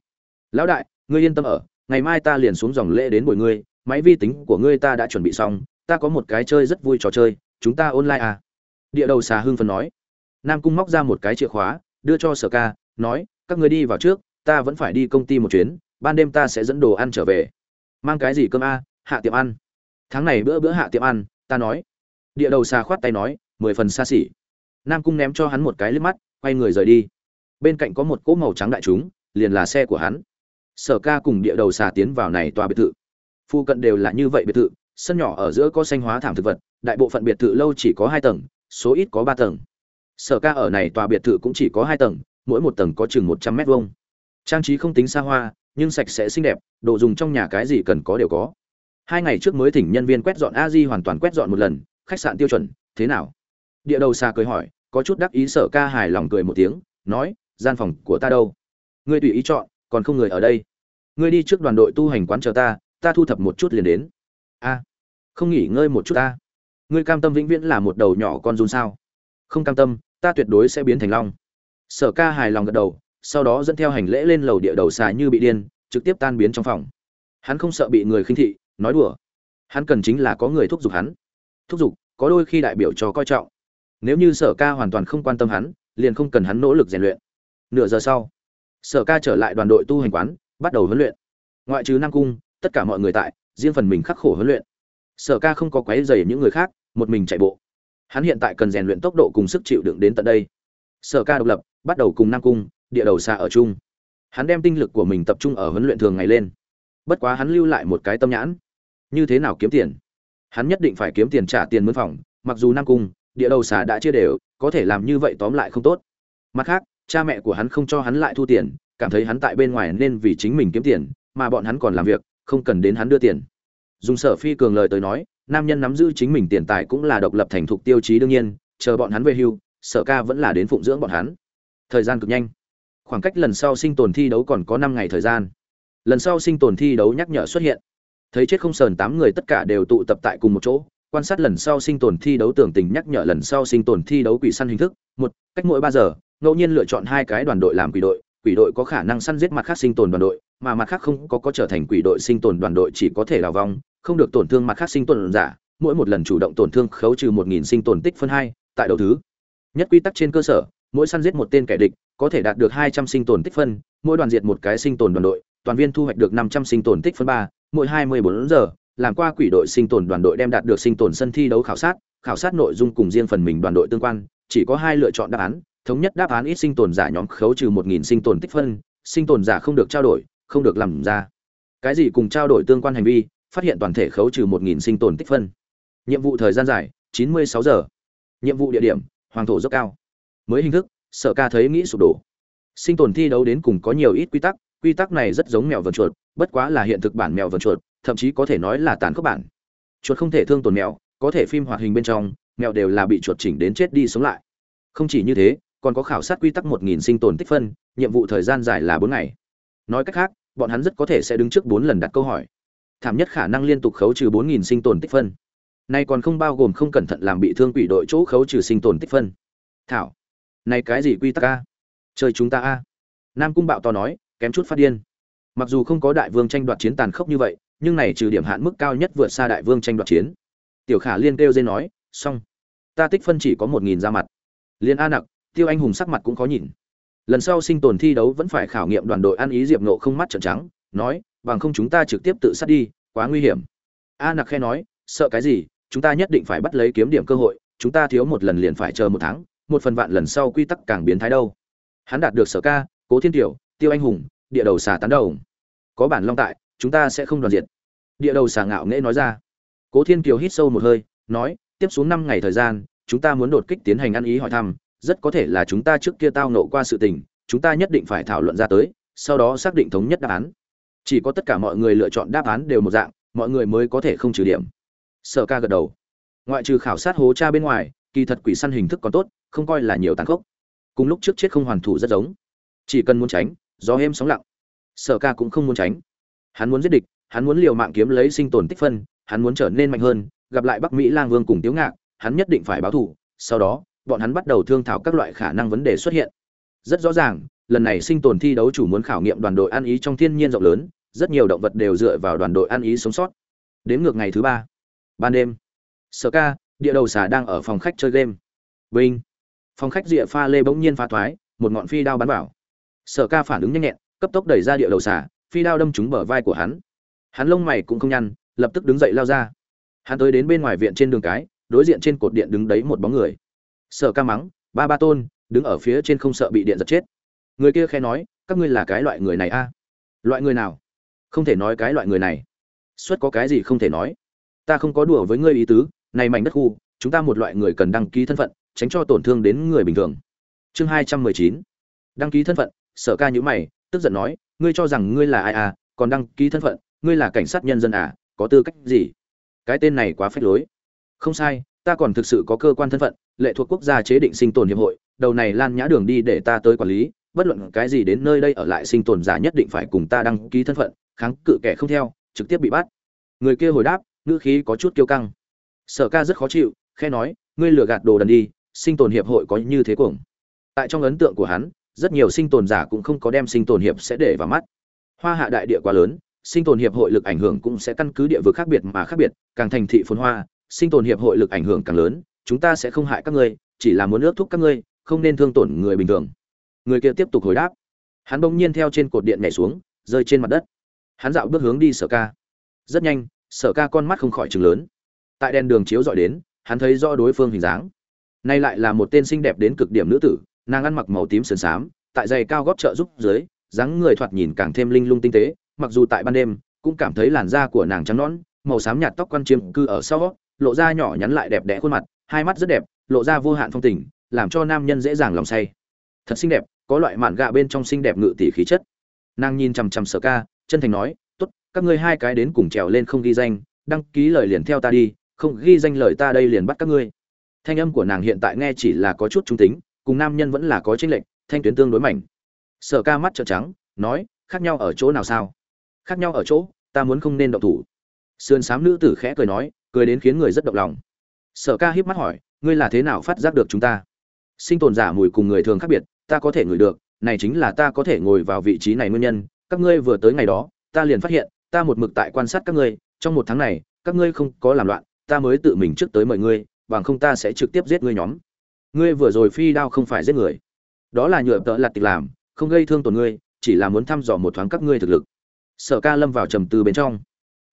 Lão đại, ngươi yên tâm ở, ngày mai ta liền xuống dòng lễ đến buổi ngươi, máy vi tính của ngươi ta đã chuẩn bị xong, ta có một cái chơi rất vui trò chơi, chúng ta online à? Địa đầu xà hưng phấn nói. Nam cung móc ra một cái chìa khóa, đưa cho sở ca, nói, các ngươi đi vào trước, ta vẫn phải đi công ty một chuyến, ban đêm ta sẽ dẫn đồ ăn trở về. Mang cái gì cơm a? Hạ tiệm ăn. Tháng này bữa bữa hạ tiệm ăn, ta nói địa đầu xà khoát tay nói, mười phần xa xỉ. Nam cung ném cho hắn một cái liếc mắt, quay người rời đi. Bên cạnh có một cỗ màu trắng đại chúng, liền là xe của hắn. Sở ca cùng địa đầu xà tiến vào này tòa biệt thự. Phu cận đều là như vậy biệt thự, sân nhỏ ở giữa có xanh hóa thảm thực vật, đại bộ phận biệt thự lâu chỉ có hai tầng, số ít có ba tầng. Sở ca ở này tòa biệt thự cũng chỉ có hai tầng, mỗi một tầng có chừng một trăm mét vuông. Trang trí không tính xa hoa, nhưng sạch sẽ xinh đẹp, đồ dùng trong nhà cái gì cần có đều có. Hai ngày trước mới thỉnh nhân viên quét dọn a di hoàn toàn quét dọn một lần khách sạn tiêu chuẩn, thế nào? Địa đầu xa cười hỏi, có chút đắc ý sở ca hài lòng cười một tiếng, nói, gian phòng của ta đâu? Ngươi tùy ý chọn, còn không người ở đây. Ngươi đi trước đoàn đội tu hành quán chờ ta ta thu thập một chút liền đến. A, không nghỉ ngơi một chút ta. Ngươi cam tâm vĩnh viễn là một đầu nhỏ con run sao? Không cam tâm, ta tuyệt đối sẽ biến thành long. Sở ca hài lòng gật đầu, sau đó dẫn theo hành lễ lên lầu địa đầu xà như bị điên, trực tiếp tan biến trong phòng. Hắn không sợ bị người khinh thị, nói đùa. Hắn cần chính là có người thúc giục hắn thúc giục, có đôi khi đại biểu cho coi trọng. Nếu như sở ca hoàn toàn không quan tâm hắn, liền không cần hắn nỗ lực rèn luyện. Nửa giờ sau, sở ca trở lại đoàn đội tu hành quán, bắt đầu huấn luyện. Ngoại trừ nam cung, tất cả mọi người tại, riêng phần mình khắc khổ huấn luyện. Sở ca không có quấy dày những người khác, một mình chạy bộ. Hắn hiện tại cần rèn luyện tốc độ cùng sức chịu đựng đến tận đây. Sở ca độc lập, bắt đầu cùng nam cung, địa đầu xa ở chung. Hắn đem tinh lực của mình tập trung ở huấn luyện thường ngày lên. Bất quá hắn lưu lại một cái tâm nhãn. Như thế nào kiếm tiền? Hắn nhất định phải kiếm tiền trả tiền mướn phòng, mặc dù nam cung, địa đầu xà đã chia đều, có thể làm như vậy tóm lại không tốt. Mặt khác, cha mẹ của hắn không cho hắn lại thu tiền, cảm thấy hắn tại bên ngoài nên vì chính mình kiếm tiền, mà bọn hắn còn làm việc, không cần đến hắn đưa tiền. Dùng sở phi cường lời tới nói, nam nhân nắm giữ chính mình tiền tài cũng là độc lập thành thục tiêu chí đương nhiên, chờ bọn hắn về hưu, sở ca vẫn là đến phụng dưỡng bọn hắn. Thời gian cực nhanh. Khoảng cách lần sau sinh tồn thi đấu còn có năm ngày thời gian. Lần sau sinh tồn thi đấu nhắc nhở xuất hiện thấy chết không sờn tám người tất cả đều tụ tập tại cùng một chỗ, quan sát lần sau sinh tồn thi đấu tưởng tình nhắc nhở lần sau sinh tồn thi đấu quỷ săn hình thức, một, cách mỗi ba giờ, ngẫu nhiên lựa chọn hai cái đoàn đội làm quỷ đội quỷ đội có khả năng săn giết mặt khác sinh tồn đoàn đội, mà mặt khác không có có trở thành quỷ đội sinh tồn đoàn đội chỉ có thể đào vong, không được tổn thương mặt khác sinh tồn giả, mỗi một lần chủ động tổn thương khấu trừ một nghìn sinh tồn tích phân hai, tại đầu thứ. Nhất quy tắc trên cơ sở, mỗi săn giết một tên kẻ địch, có thể đạt được hai trăm sinh tồn tích phân, mỗi đoàn diệt một cái sinh tồn đoàn đội, toàn viên thu hoạch được năm trăm sinh tồn tích phân ba mỗi hai mươi bốn giờ, làm qua quỷ đội sinh tồn đoàn đội đem đạt được sinh tồn sân thi đấu khảo sát khảo sát nội dung cùng riêng phần mình đoàn đội tương quan, chỉ có hai lựa chọn đáp án, thống nhất đáp án ít sinh tồn giả nhóm khấu trừ một nghìn sinh tồn tích phân, sinh tồn giả không được trao đổi, không được làm ra. Cái gì cùng trao đổi tương quan hành vi, phát hiện toàn thể khấu trừ một nghìn sinh tồn tích phân. Nhiệm vụ thời gian dài, chín mươi sáu giờ. Nhiệm vụ địa điểm, hoàng thổ dốc cao. Mới hình thức sợ ca thấy nghĩ sụp đổ. Sinh tồn thi đấu đến cùng có nhiều ít quy tắc quy tắc này rất giống mèo vần chuột, bất quá là hiện thực bản mèo vần chuột, thậm chí có thể nói là tàn khốc bản. Chuột không thể thương tổn mèo, có thể phim hoạt hình bên trong, mèo đều là bị chuột chỉnh đến chết đi sống lại. Không chỉ như thế, còn có khảo sát quy tắc một nghìn sinh tồn tích phân, nhiệm vụ thời gian dài là bốn ngày. Nói cách khác, bọn hắn rất có thể sẽ đứng trước bốn lần đặt câu hỏi. Thảm nhất khả năng liên tục khấu trừ bốn nghìn sinh tồn tích phân. Nay còn không bao gồm không cẩn thận làm bị thương quỷ đội chỗ khấu trừ sinh tồn tích phân. Thảo, này cái gì quy tắc a? Chơi chúng ta a? Nam cung bạo to nói kém chút phát điên. Mặc dù không có đại vương tranh đoạt chiến tàn khốc như vậy, nhưng này trừ điểm hạn mức cao nhất vượt xa đại vương tranh đoạt chiến. Tiểu khả liên kêu dây nói, xong, ta tích phân chỉ có một nghìn ra mặt. Liên a nặc, tiêu anh hùng sắc mặt cũng khó nhìn. Lần sau sinh tồn thi đấu vẫn phải khảo nghiệm đoàn đội ăn ý diệp nộ không mắt trợn trắng, nói, bằng không chúng ta trực tiếp tự sát đi, quá nguy hiểm. A nặc khe nói, sợ cái gì, chúng ta nhất định phải bắt lấy kiếm điểm cơ hội, chúng ta thiếu một lần liền phải chờ một tháng, một phần vạn lần sau quy tắc càng biến thái đâu. Hắn đạt được sở ca, cố thiên tiểu tiêu anh hùng, địa đầu xà tán đầu có bản long tại, chúng ta sẽ không đoàn diệt. Địa đầu xà ngạo nghễ nói ra. Cố thiên kiều hít sâu một hơi, nói, tiếp xuống năm ngày thời gian, chúng ta muốn đột kích tiến hành ăn ý hỏi thăm, rất có thể là chúng ta trước kia tao nộ qua sự tình, chúng ta nhất định phải thảo luận ra tới, sau đó xác định thống nhất đáp án. Chỉ có tất cả mọi người lựa chọn đáp án đều một dạng, mọi người mới có thể không trừ điểm. Sở ca gật đầu. Ngoại trừ khảo sát hố cha bên ngoài, kỳ thật quỷ săn hình thức còn tốt, không coi là nhiều tàn khốc. Cùng lúc trước chết không hoàn thủ rất giống. Chỉ cần muốn tránh gió êm sóng lặng. Sở ca cũng không muốn tránh. Hắn muốn giết địch, hắn muốn liều mạng kiếm lấy sinh tồn tích phân, hắn muốn trở nên mạnh hơn, gặp lại bắc mỹ lang vương cùng tiếu ngạc, hắn nhất định phải báo thù. Sau đó, bọn hắn bắt đầu thương thảo các loại khả năng vấn đề xuất hiện. Rất rõ ràng, lần này sinh tồn thi đấu chủ muốn khảo nghiệm đoàn đội ăn ý trong thiên nhiên rộng lớn, rất nhiều động vật đều dựa vào đoàn đội ăn ý sống sót. Đến ngược ngày thứ ba, ban đêm, sở ca, địa đầu xà đang ở phòng khách chơi game. Vinh. Phòng khách rìa pha lê bỗng nhiên phá thoái, một ngọn phi đao bắn vào sở ca phản ứng nhanh nhẹn, cấp tốc đẩy ra địa đầu xà, phi đao đâm trúng bờ vai của hắn. Hắn lông mày cũng không nhăn, lập tức đứng dậy lao ra. Hắn tới đến bên ngoài viện trên đường cái, đối diện trên cột điện đứng đấy một bóng người. Sở ca mắng, ba ba tôn, đứng ở phía trên không sợ bị điện giật chết. Người kia khẽ nói, các ngươi là cái loại người này a? Loại người nào? Không thể nói cái loại người này. Suất có cái gì không thể nói? Ta không có đùa với ngươi ý tứ, này mảnh đất khu, chúng ta một loại người cần đăng ký thân phận, tránh cho tổn thương đến người bình thường. Chương hai trăm mười chín. Đăng ký thân phận sở ca nhữ mày, tức giận nói, ngươi cho rằng ngươi là ai à? Còn đăng ký thân phận, ngươi là cảnh sát nhân dân à? Có tư cách gì? Cái tên này quá phách lối. Không sai, ta còn thực sự có cơ quan thân phận, lệ thuộc quốc gia chế định sinh tồn hiệp hội, đầu này lan nhã đường đi để ta tới quản lý, bất luận cái gì đến nơi đây ở lại sinh tồn giả nhất định phải cùng ta đăng ký thân phận, kháng cự kẻ không theo, trực tiếp bị bắt. Người kia hồi đáp, ngữ khí có chút kiêu căng. Sở ca rất khó chịu khe nói, ngươi lừa gạt đồ đần đi, sinh tồn hiệp hội có như thế cuồng. Tại trong ấn tượng của hắn rất nhiều sinh tồn giả cũng không có đem sinh tồn hiệp sẽ để vào mắt. Hoa hạ đại địa quá lớn, sinh tồn hiệp hội lực ảnh hưởng cũng sẽ căn cứ địa vực khác biệt mà khác biệt, càng thành thị phồn hoa, sinh tồn hiệp hội lực ảnh hưởng càng lớn, chúng ta sẽ không hại các ngươi, chỉ là muốn ước thúc các ngươi, không nên thương tổn người bình thường. Người kia tiếp tục hồi đáp. Hắn bỗng nhiên theo trên cột điện nhảy xuống, rơi trên mặt đất. Hắn dạo bước hướng đi sở ca. Rất nhanh, sở ca con mắt không khỏi chừng lớn. Tại đèn đường chiếu dọi đến, hắn thấy rõ đối phương hình dáng. Nay lại là một tên xinh đẹp đến cực điểm nữ tử nàng ăn mặc màu tím sườn xám, tại giày cao góp trợ giúp dưới, dáng người thoạt nhìn càng thêm linh lung tinh tế, mặc dù tại ban đêm, cũng cảm thấy làn da của nàng trắng nõn, màu xám nhạt tóc quan chiêm cư ở sau, lộ ra nhỏ nhắn lại đẹp đẽ khuôn mặt, hai mắt rất đẹp, lộ ra vô hạn phong tình, làm cho nam nhân dễ dàng lòng say. Thật xinh đẹp, có loại mạn gạ bên trong xinh đẹp ngự tỷ khí chất. Nàng nhìn chằm chằm sở ca, chân thành nói, tốt, các ngươi hai cái đến cùng trèo lên không ghi danh, đăng ký lời liền theo ta đi, không ghi danh lời ta đây liền bắt các ngươi. Thanh âm của nàng hiện tại nghe chỉ là có chút trung tính cùng nam nhân vẫn là có chênh lệch, thanh tuyến tương đối mảnh. Sở ca mắt trợn trắng, nói, khác nhau ở chỗ nào sao? Khác nhau ở chỗ, ta muốn không nên động thủ. Sườn xám nữ tử khẽ cười nói, cười đến khiến người rất động lòng. Sở ca híp mắt hỏi, ngươi là thế nào phát giác được chúng ta? Sinh tồn giả mùi cùng người thường khác biệt, ta có thể ngửi được, này chính là ta có thể ngồi vào vị trí này nguyên nhân, các ngươi vừa tới ngày đó, ta liền phát hiện, ta một mực tại quan sát các ngươi, trong một tháng này, các ngươi không có làm loạn, ta mới tự mình trước tới mời ngươi, bằng không ta sẽ trực tiếp giết ngươi nhóm ngươi vừa rồi phi đao không phải giết người. Đó là nhựa tợ lặt tịch làm, không gây thương tổn ngươi, chỉ là muốn thăm dò một thoáng các ngươi thực lực. Sở ca lâm vào trầm tư bên trong.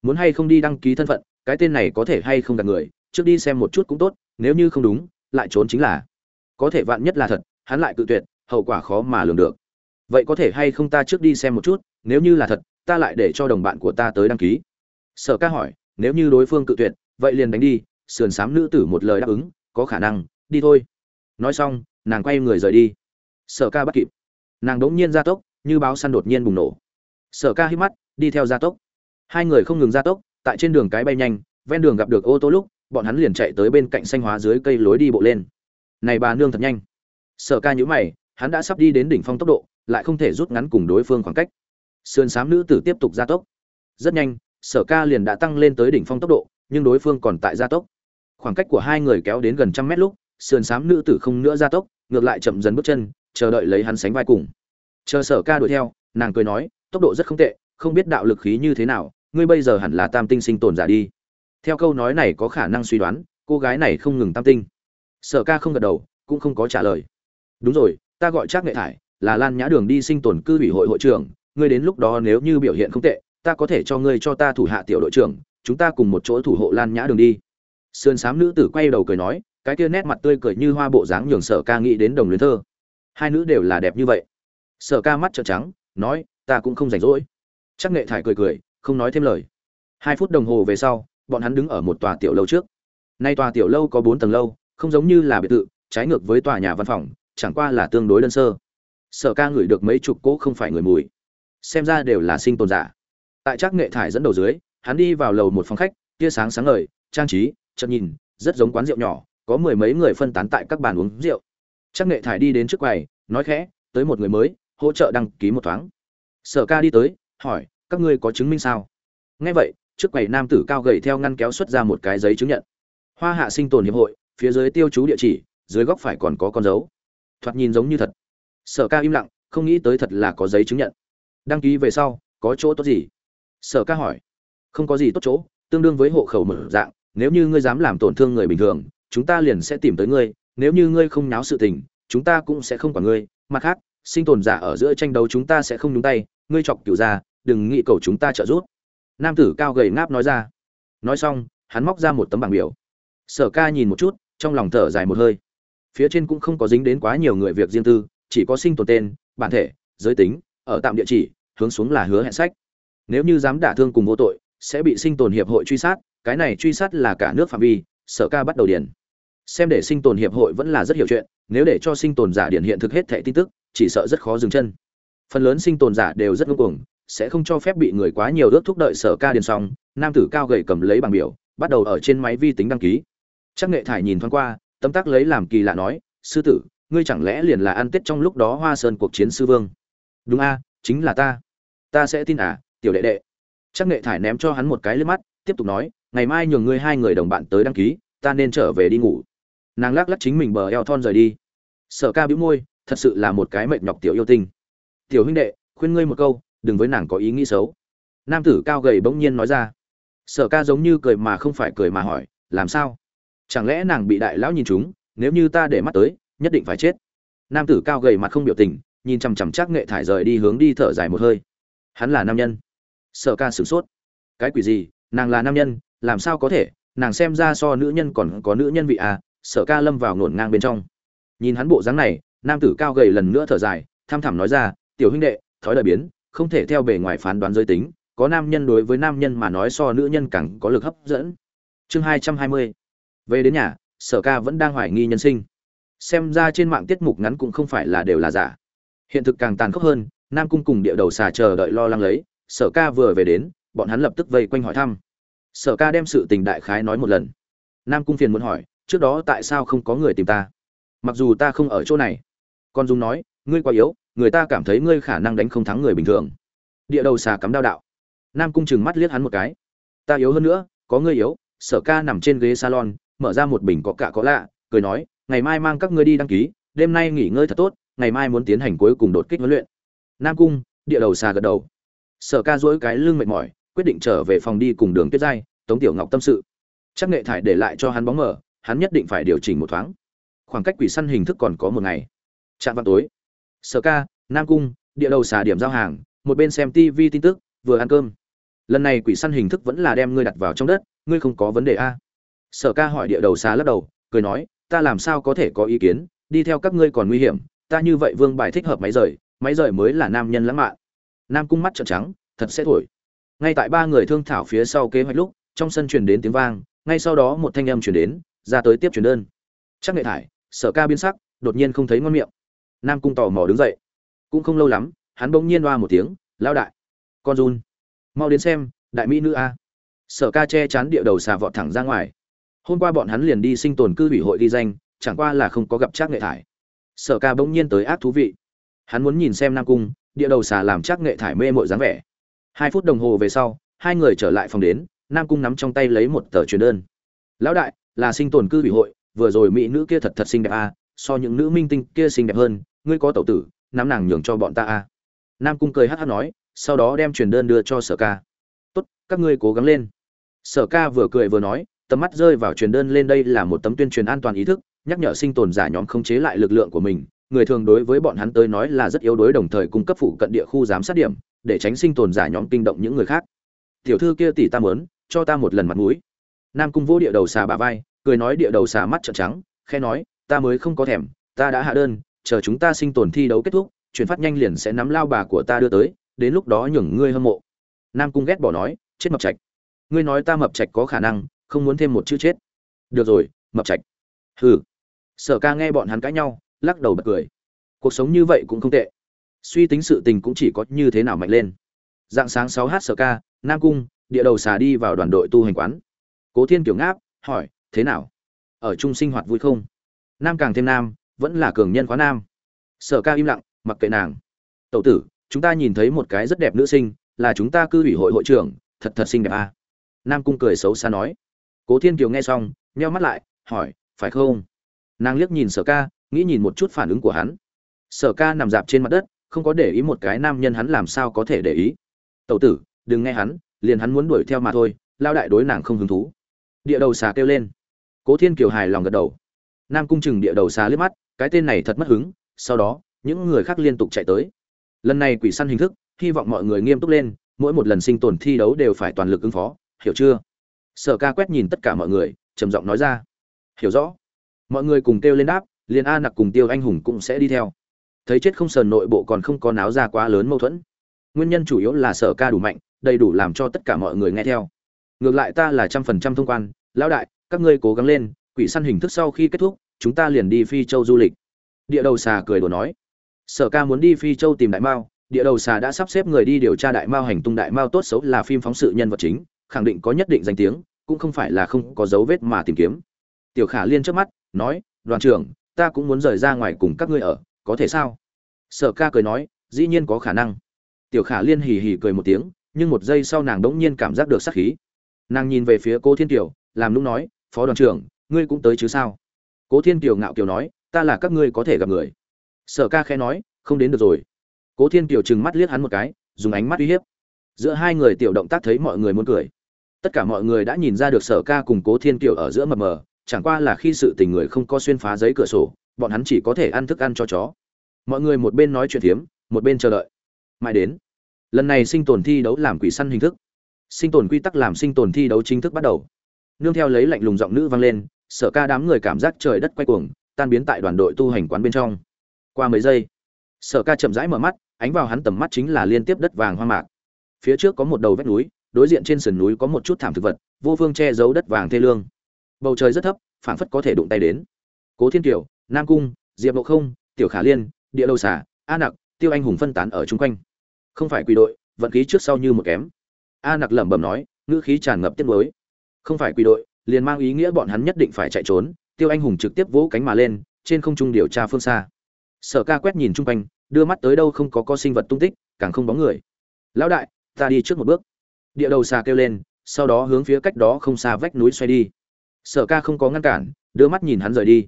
Muốn hay không đi đăng ký thân phận, cái tên này có thể hay không gặp người, trước đi xem một chút cũng tốt, nếu như không đúng, lại trốn chính là. Có thể vạn nhất là thật, hắn lại cự tuyệt, hậu quả khó mà lường được. Vậy có thể hay không ta trước đi xem một chút, nếu như là thật, ta lại để cho đồng bạn của ta tới đăng ký. Sở ca hỏi, nếu như đối phương cự tuyệt, vậy liền đánh đi, sườn xám nữ tử một lời đáp ứng, có khả năng, đi thôi nói xong, nàng quay người rời đi. Sở ca bắt kịp. Nàng đ ỗ n g nhiên gia tốc, như báo săn đột nhiên bùng nổ. Sở ca hít mắt, đi theo gia tốc. Hai người không ngừng gia tốc, tại trên đường cái bay nhanh, ven đường gặp được ô tô lúc, bọn hắn liền chạy tới bên cạnh xanh hóa dưới cây lối đi bộ lên. Này bà nương thật nhanh. Sở ca nhữ mày, hắn đã sắp đi đến đỉnh phong tốc độ, lại không thể rút ngắn cùng đối phương khoảng cách. Sườn xám nữ tử tiếp tục gia tốc. Rất nhanh, sở ca liền đã tăng lên tới đỉnh phong tốc độ, nhưng đối phương còn tại gia tốc. Khoảng cách của hai người kéo đến gần trăm mét lúc sườn xám nữ tử không nữa ra tốc, ngược lại chậm dần bước chân, chờ đợi lấy hắn sánh vai cùng. Chờ sở ca đuổi theo, nàng cười nói, tốc độ rất không tệ, không biết đạo lực khí như thế nào, ngươi bây giờ hẳn là tam tinh sinh tồn giả đi. Theo câu nói này có khả năng suy đoán, cô gái này không ngừng tam tinh. Sở ca không gật đầu, cũng không có trả lời. Đúng rồi, ta gọi trác nghệ thải, là lan nhã đường đi sinh tồn cư ủy hội hội trưởng, ngươi đến lúc đó nếu như biểu hiện không tệ, ta có thể cho ngươi cho ta thủ hạ tiểu đội trưởng, chúng ta cùng một chỗ thủ hộ lan nhã đường đi. Sườn xám nữ tử quay đầu cười nói cái kia nét mặt tươi cười như hoa bộ dáng nhường sở ca nghĩ đến đồng luyến thơ. Hai nữ đều là đẹp như vậy. Sở ca mắt trợn trắng, nói, ta cũng không rảnh rỗi. Chắc nghệ thải cười cười, không nói thêm lời. Hai phút đồng hồ về sau, bọn hắn đứng ở một tòa tiểu lâu trước. Nay tòa tiểu lâu có bốn tầng lâu, không giống như là biệt thự, trái ngược với tòa nhà văn phòng, chẳng qua là tương đối đơn sơ. Sở ca ngửi được mấy chục cỗ không phải người mùi. Xem ra đều là sinh tồn giả. Tại trác nghệ thải dẫn đầu dưới, hắn đi vào lầu một phòng khách, tia sáng sáng ngời, trang trí chậm nhìn, rất giống quán rượu nhỏ có mười mấy người phân tán tại các bàn uống rượu. Trác nghệ thải đi đến trước quầy, nói khẽ, tới một người mới, hỗ trợ đăng ký một thoáng. Sở ca đi tới, hỏi, các ngươi có chứng minh sao? Nghe vậy, trước quầy nam tử cao gầy theo ngăn kéo xuất ra một cái giấy chứng nhận. Hoa hạ sinh tồn hiệp hội, phía dưới tiêu chú địa chỉ, dưới góc phải còn có con dấu. Thoạt nhìn giống như thật. Sở ca im lặng, không nghĩ tới thật là có giấy chứng nhận. Đăng ký về sau, có chỗ tốt gì? Sở ca hỏi. Không có gì tốt chỗ, tương đương với hộ khẩu mở dạng, nếu như ngươi dám làm tổn thương người bình thường chúng ta liền sẽ tìm tới ngươi, nếu như ngươi không náo sự tình, chúng ta cũng sẽ không quản ngươi. Mặt khác, sinh tồn giả ở giữa tranh đấu chúng ta sẽ không nhúng tay, ngươi chọc cửu ra đừng nghĩ cầu chúng ta trợ giúp. Nam tử cao gầy ngáp nói ra. Nói xong, hắn móc ra một tấm bảng biểu. Sở ca nhìn một chút, trong lòng thở dài một hơi. Phía trên cũng không có dính đến quá nhiều người việc riêng tư, chỉ có sinh tồn tên, bản thể, giới tính, ở tạm địa chỉ, hướng xuống là hứa hẹn sách. Nếu như dám đả thương cùng vô tội, sẽ bị sinh tồn hiệp hội truy sát, cái này truy sát là cả nước phạm vi, sở ca bắt đầu điền xem để sinh tồn hiệp hội vẫn là rất hiểu chuyện, nếu để cho sinh tồn giả điển hiện thực hết thẻ tin tức, chỉ sợ rất khó dừng chân. Phần lớn sinh tồn giả đều rất ngưng cuồng, sẽ không cho phép bị người quá nhiều ước thúc đợi sở ca điền xong, nam tử cao gầy cầm lấy bảng biểu, bắt đầu ở trên máy vi tính đăng ký. Chắc nghệ thải nhìn thoáng qua tâm tác lấy làm kỳ lạ nói, sư tử, ngươi chẳng lẽ liền là ăn tết trong lúc đó hoa sơn cuộc chiến sư vương? Đúng a, chính là ta. Ta sẽ tin à tiểu đệ đệ. Chắc nghệ thải ném cho hắn một cái lên mắt, tiếp tục nói, ngày mai nhường ngươi hai người đồng bạn tới đăng ký, ta nên trở về đi ngủ nàng lắc lắc chính mình bờ eo thon rời đi. Sở ca bĩu môi, thật sự là một cái mệt nhọc tiểu yêu tinh. Tiểu huynh đệ, khuyên ngươi một câu, đừng với nàng có ý nghĩ xấu. Nam tử cao gầy bỗng nhiên nói ra. Sở ca giống như cười mà không phải cười mà hỏi, làm sao? Chẳng lẽ nàng bị đại lão nhìn chúng, nếu như ta để mắt tới, nhất định phải chết. Nam tử cao gầy mặt không biểu tình, nhìn chằm chằm chắc nghệ thải rời đi hướng đi thở dài một hơi. Hắn là nam nhân. Sở ca sửng sốt. Cái quỷ gì? Nàng là nam nhân, làm sao có thể? Nàng xem ra so nữ nhân còn có nữ nhân vị à? Sở ca lâm vào ngổn ngang bên trong. Nhìn hắn bộ dáng này, nam tử cao gầy lần nữa thở dài, tham thẳm nói ra, tiểu huynh đệ, thói đời biến, không thể theo bề ngoài phán đoán giới tính, có nam nhân đối với nam nhân mà nói so nữ nhân càng có lực hấp dẫn. Chương hai trăm hai mươi. Về đến nhà, sở ca vẫn đang hoài nghi nhân sinh. Xem ra trên mạng tiết mục ngắn cũng không phải là đều là giả. Hiện thực càng tàn khốc hơn, nam cung cùng địa đầu xà chờ đợi lo lắng lấy, sở ca vừa về đến, bọn hắn lập tức vây quanh hỏi thăm. Sở ca đem sự tình đại khái nói một lần. Nam cung phiền muốn hỏi trước đó tại sao không có người tìm ta? Mặc dù ta không ở chỗ này con dung nói, ngươi quá yếu, người ta cảm thấy ngươi khả năng đánh không thắng người bình thường. Địa đầu xà cắm đao đạo. Nam cung chừng mắt liếc hắn một cái. Ta yếu hơn nữa, có ngươi yếu. Sở ca nằm trên ghế salon, mở ra một bình có cả có lạ, cười nói, ngày mai mang các ngươi đi đăng ký, đêm nay nghỉ ngơi thật tốt, ngày mai muốn tiến hành cuối cùng đột kích huấn luyện. Nam cung, địa đầu xà gật đầu. Sở ca dỗi cái lưng mệt mỏi, quyết định trở về phòng đi cùng đường tuyết giai, tống tiểu ngọc tâm sự. Chắc nghệ thải để lại cho hắn bóng mở hắn nhất định phải điều chỉnh một thoáng. Khoảng cách quỷ săn hình thức còn có một ngày. Trạm vào tối. Sở ca, nam cung, địa đầu xà điểm giao hàng, một bên xem tv tin tức, vừa ăn cơm. Lần này quỷ săn hình thức vẫn là đem ngươi đặt vào trong đất, ngươi không có vấn đề a? Sở ca hỏi địa đầu xà lắc đầu, cười nói, ta làm sao có thể có ý kiến, đi theo các ngươi còn nguy hiểm, ta như vậy vương bài thích hợp máy rời máy rời mới là nam nhân lãng mạn. Nam cung mắt trợn trắng, thật sẽ thổi. Ngay tại ba người thương thảo phía sau kế hoạch lúc, trong sân truyền đến tiếng vang, ngay sau đó một thanh âm truyền đến ra tới tiếp truyền đơn. Chắc nghệ thải, sở ca biến sắc, đột nhiên không thấy ngon miệng. Nam cung tò mò đứng dậy. Cũng không lâu lắm, hắn bỗng nhiên loa một tiếng lao đại, con run. Mau đến xem, đại mỹ nữ a. Sở ca che chắn địa đầu xà vọt thẳng ra ngoài. Hôm qua bọn hắn liền đi sinh tồn cư ủy hội ghi danh, chẳng qua là không có gặp trác nghệ thải. Sở ca bỗng nhiên tới ác thú vị. Hắn muốn nhìn xem nam cung, địa đầu xà làm trác nghệ thải mê mội dáng vẻ. Hai phút đồng hồ về sau, hai người trở lại phòng đến, nam cung nắm trong tay lấy một tờ truyền đơn. Lão đại là sinh tồn cư ủy hội, vừa rồi mỹ nữ kia thật thật xinh đẹp a, so những nữ minh tinh kia xinh đẹp hơn, ngươi có tẩu tử, nắm nàng nhường cho bọn ta a. Nam cung cười hát hát nói, sau đó đem truyền đơn đưa cho sở ca. Tốt, các ngươi cố gắng lên. Sở ca vừa cười vừa nói, tầm mắt rơi vào truyền đơn lên đây là một tấm tuyên truyền an toàn ý thức, nhắc nhở sinh tồn giả nhóm khống chế lại lực lượng của mình. Người thường đối với bọn hắn tới nói là rất yếu đối đồng thời cung cấp phụ cận địa khu giám sát điểm, để tránh sinh tồn giả nhóm kinh động những người khác. Tiểu thư kia tỷ ta mớn, cho ta một lần mặt mũi nam cung vô địa đầu xà bà vai, cười nói địa đầu xà mắt trợn trắng khe nói, ta mới không có thèm, ta đã hạ đơn, chờ chúng ta sinh tồn thi đấu kết thúc, chuyển phát nhanh liền sẽ nắm lao bà của ta đưa tới, đến lúc đó nhường ngươi hâm mộ. Nam cung ghét bỏ nói, chết mập trạch. Ngươi nói ta mập trạch có khả năng, không muốn thêm một chữ chết. Được rồi, mập trạch. Hừ. Sở ca nghe bọn hắn cãi nhau, lắc đầu bật cười. Cuộc sống như vậy cũng không tệ. Suy tính sự tình cũng chỉ có như thế nào mạnh lên. Dạng sáng sáu h sở ca, nam cung, địa đầu xà đi vào đoàn đội tu hành quán cố thiên kiểu ngáp, hỏi, thế nào? Ở chung sinh hoạt vui không? Nam càng thêm nam, vẫn là cường nhân khóa nam. Sở ca im lặng, mặc kệ nàng. Tậu tử, chúng ta nhìn thấy một cái rất đẹp nữ sinh, là chúng ta cư ủy hội hội trưởng, thật thật xinh đẹp à. nam cung cười xấu xa nói. Cố thiên kiều nghe xong, nheo mắt lại, hỏi, phải không? Nàng liếc nhìn sở ca, nghĩ nhìn một chút phản ứng của hắn. Sở ca nằm dạp trên mặt đất, không có để ý một cái nam nhân hắn làm sao có thể để ý. Tậu tử, đừng nghe hắn, liền hắn muốn đuổi theo mà thôi, lao đại đối nàng không hứng thú địa đầu xà kêu lên. Cố thiên kiều hài lòng gật đầu. Nam cung chừng địa đầu xà liếc mắt, cái tên này thật mất hứng, sau đó, những người khác liên tục chạy tới. Lần này quỷ săn hình thức, hy vọng mọi người nghiêm túc lên, mỗi một lần sinh tồn thi đấu đều phải toàn lực ứng phó, hiểu chưa? Sở ca quét nhìn tất cả mọi người, trầm giọng nói ra. Hiểu rõ. Mọi người cùng kêu lên đáp, liền a nặc cùng tiêu anh hùng cũng sẽ đi theo. Thấy chết không sờn nội bộ còn không có náo ra quá lớn mâu thuẫn. Nguyên nhân chủ yếu là sở ca đủ mạnh, đầy đủ làm cho tất cả mọi người nghe theo ngược lại ta là trăm phần trăm thông quan, lão đại, các ngươi cố gắng lên, quỷ săn hình thức sau khi kết thúc, chúng ta liền đi phi châu du lịch. Địa đầu xà cười đùa nói. Sở ca muốn đi phi châu tìm đại mao, địa đầu xà đã sắp xếp người đi điều tra đại mao hành tung đại mao tốt xấu là phim phóng sự nhân vật chính, khẳng định có nhất định danh tiếng, cũng không phải là không có dấu vết mà tìm kiếm. Tiểu khả liên trước mắt, nói, đoàn trưởng, ta cũng muốn rời ra ngoài cùng các ngươi ở, có thể sao? Sở ca cười nói, dĩ nhiên có khả năng. Tiểu khả liên hì hì cười một tiếng, nhưng một giây sau nàng đống nhiên cảm giác được sát khí nàng nhìn về phía cô thiên kiều, làm lúc nói, phó đoàn trưởng, ngươi cũng tới chứ sao? Cố thiên kiều ngạo kiều nói, ta là các ngươi có thể gặp người. Sở ca khẽ nói, không đến được rồi. Cố thiên kiều trừng mắt liếc hắn một cái, dùng ánh mắt uy hiếp. Giữa hai người tiểu động tác thấy mọi người muốn cười. Tất cả mọi người đã nhìn ra được sở ca cùng cố thiên kiều ở giữa mập mờ, chẳng qua là khi sự tình người không có xuyên phá giấy cửa sổ, bọn hắn chỉ có thể ăn thức ăn cho chó. Mọi người một bên nói chuyện phiếm một bên chờ đợi. Mãi đến, lần này sinh tồn thi đấu làm quỷ săn hình thức sinh tồn quy tắc làm sinh tồn thi đấu chính thức bắt đầu. Nương theo lấy lạnh lùng giọng nữ vang lên, sở ca đám người cảm giác trời đất quay cuồng, tan biến tại đoàn đội tu hành quán bên trong. Qua mấy giây, sở ca chậm rãi mở mắt, ánh vào hắn tầm mắt chính là liên tiếp đất vàng hoang mạc. Phía trước có một đầu vách núi, đối diện trên sườn núi có một chút thảm thực vật, vô phương che giấu đất vàng thê lương. Bầu trời rất thấp, phảng phất có thể đụng tay đến. Cố thiên kiều, nam cung, diệp độ không, tiểu khả liên, địa lâu xả a nặc, tiêu anh hùng phân tán ở chung quanh. Không phải quỷ đội, vận khí trước sau như một kém a nặc lẩm bẩm nói, ngữ khí tràn ngập tiết mới không phải quy đội, liền mang ý nghĩa bọn hắn nhất định phải chạy trốn, tiêu anh hùng trực tiếp vỗ cánh mà lên, trên không trung điều tra phương xa. Sở ca quét nhìn chung quanh, đưa mắt tới đâu không có có sinh vật tung tích, càng không bóng người. Lão đại, ta đi trước một bước. Địa đầu xà kêu lên, sau đó hướng phía cách đó không xa vách núi xoay đi. Sở ca không có ngăn cản, đưa mắt nhìn hắn rời đi.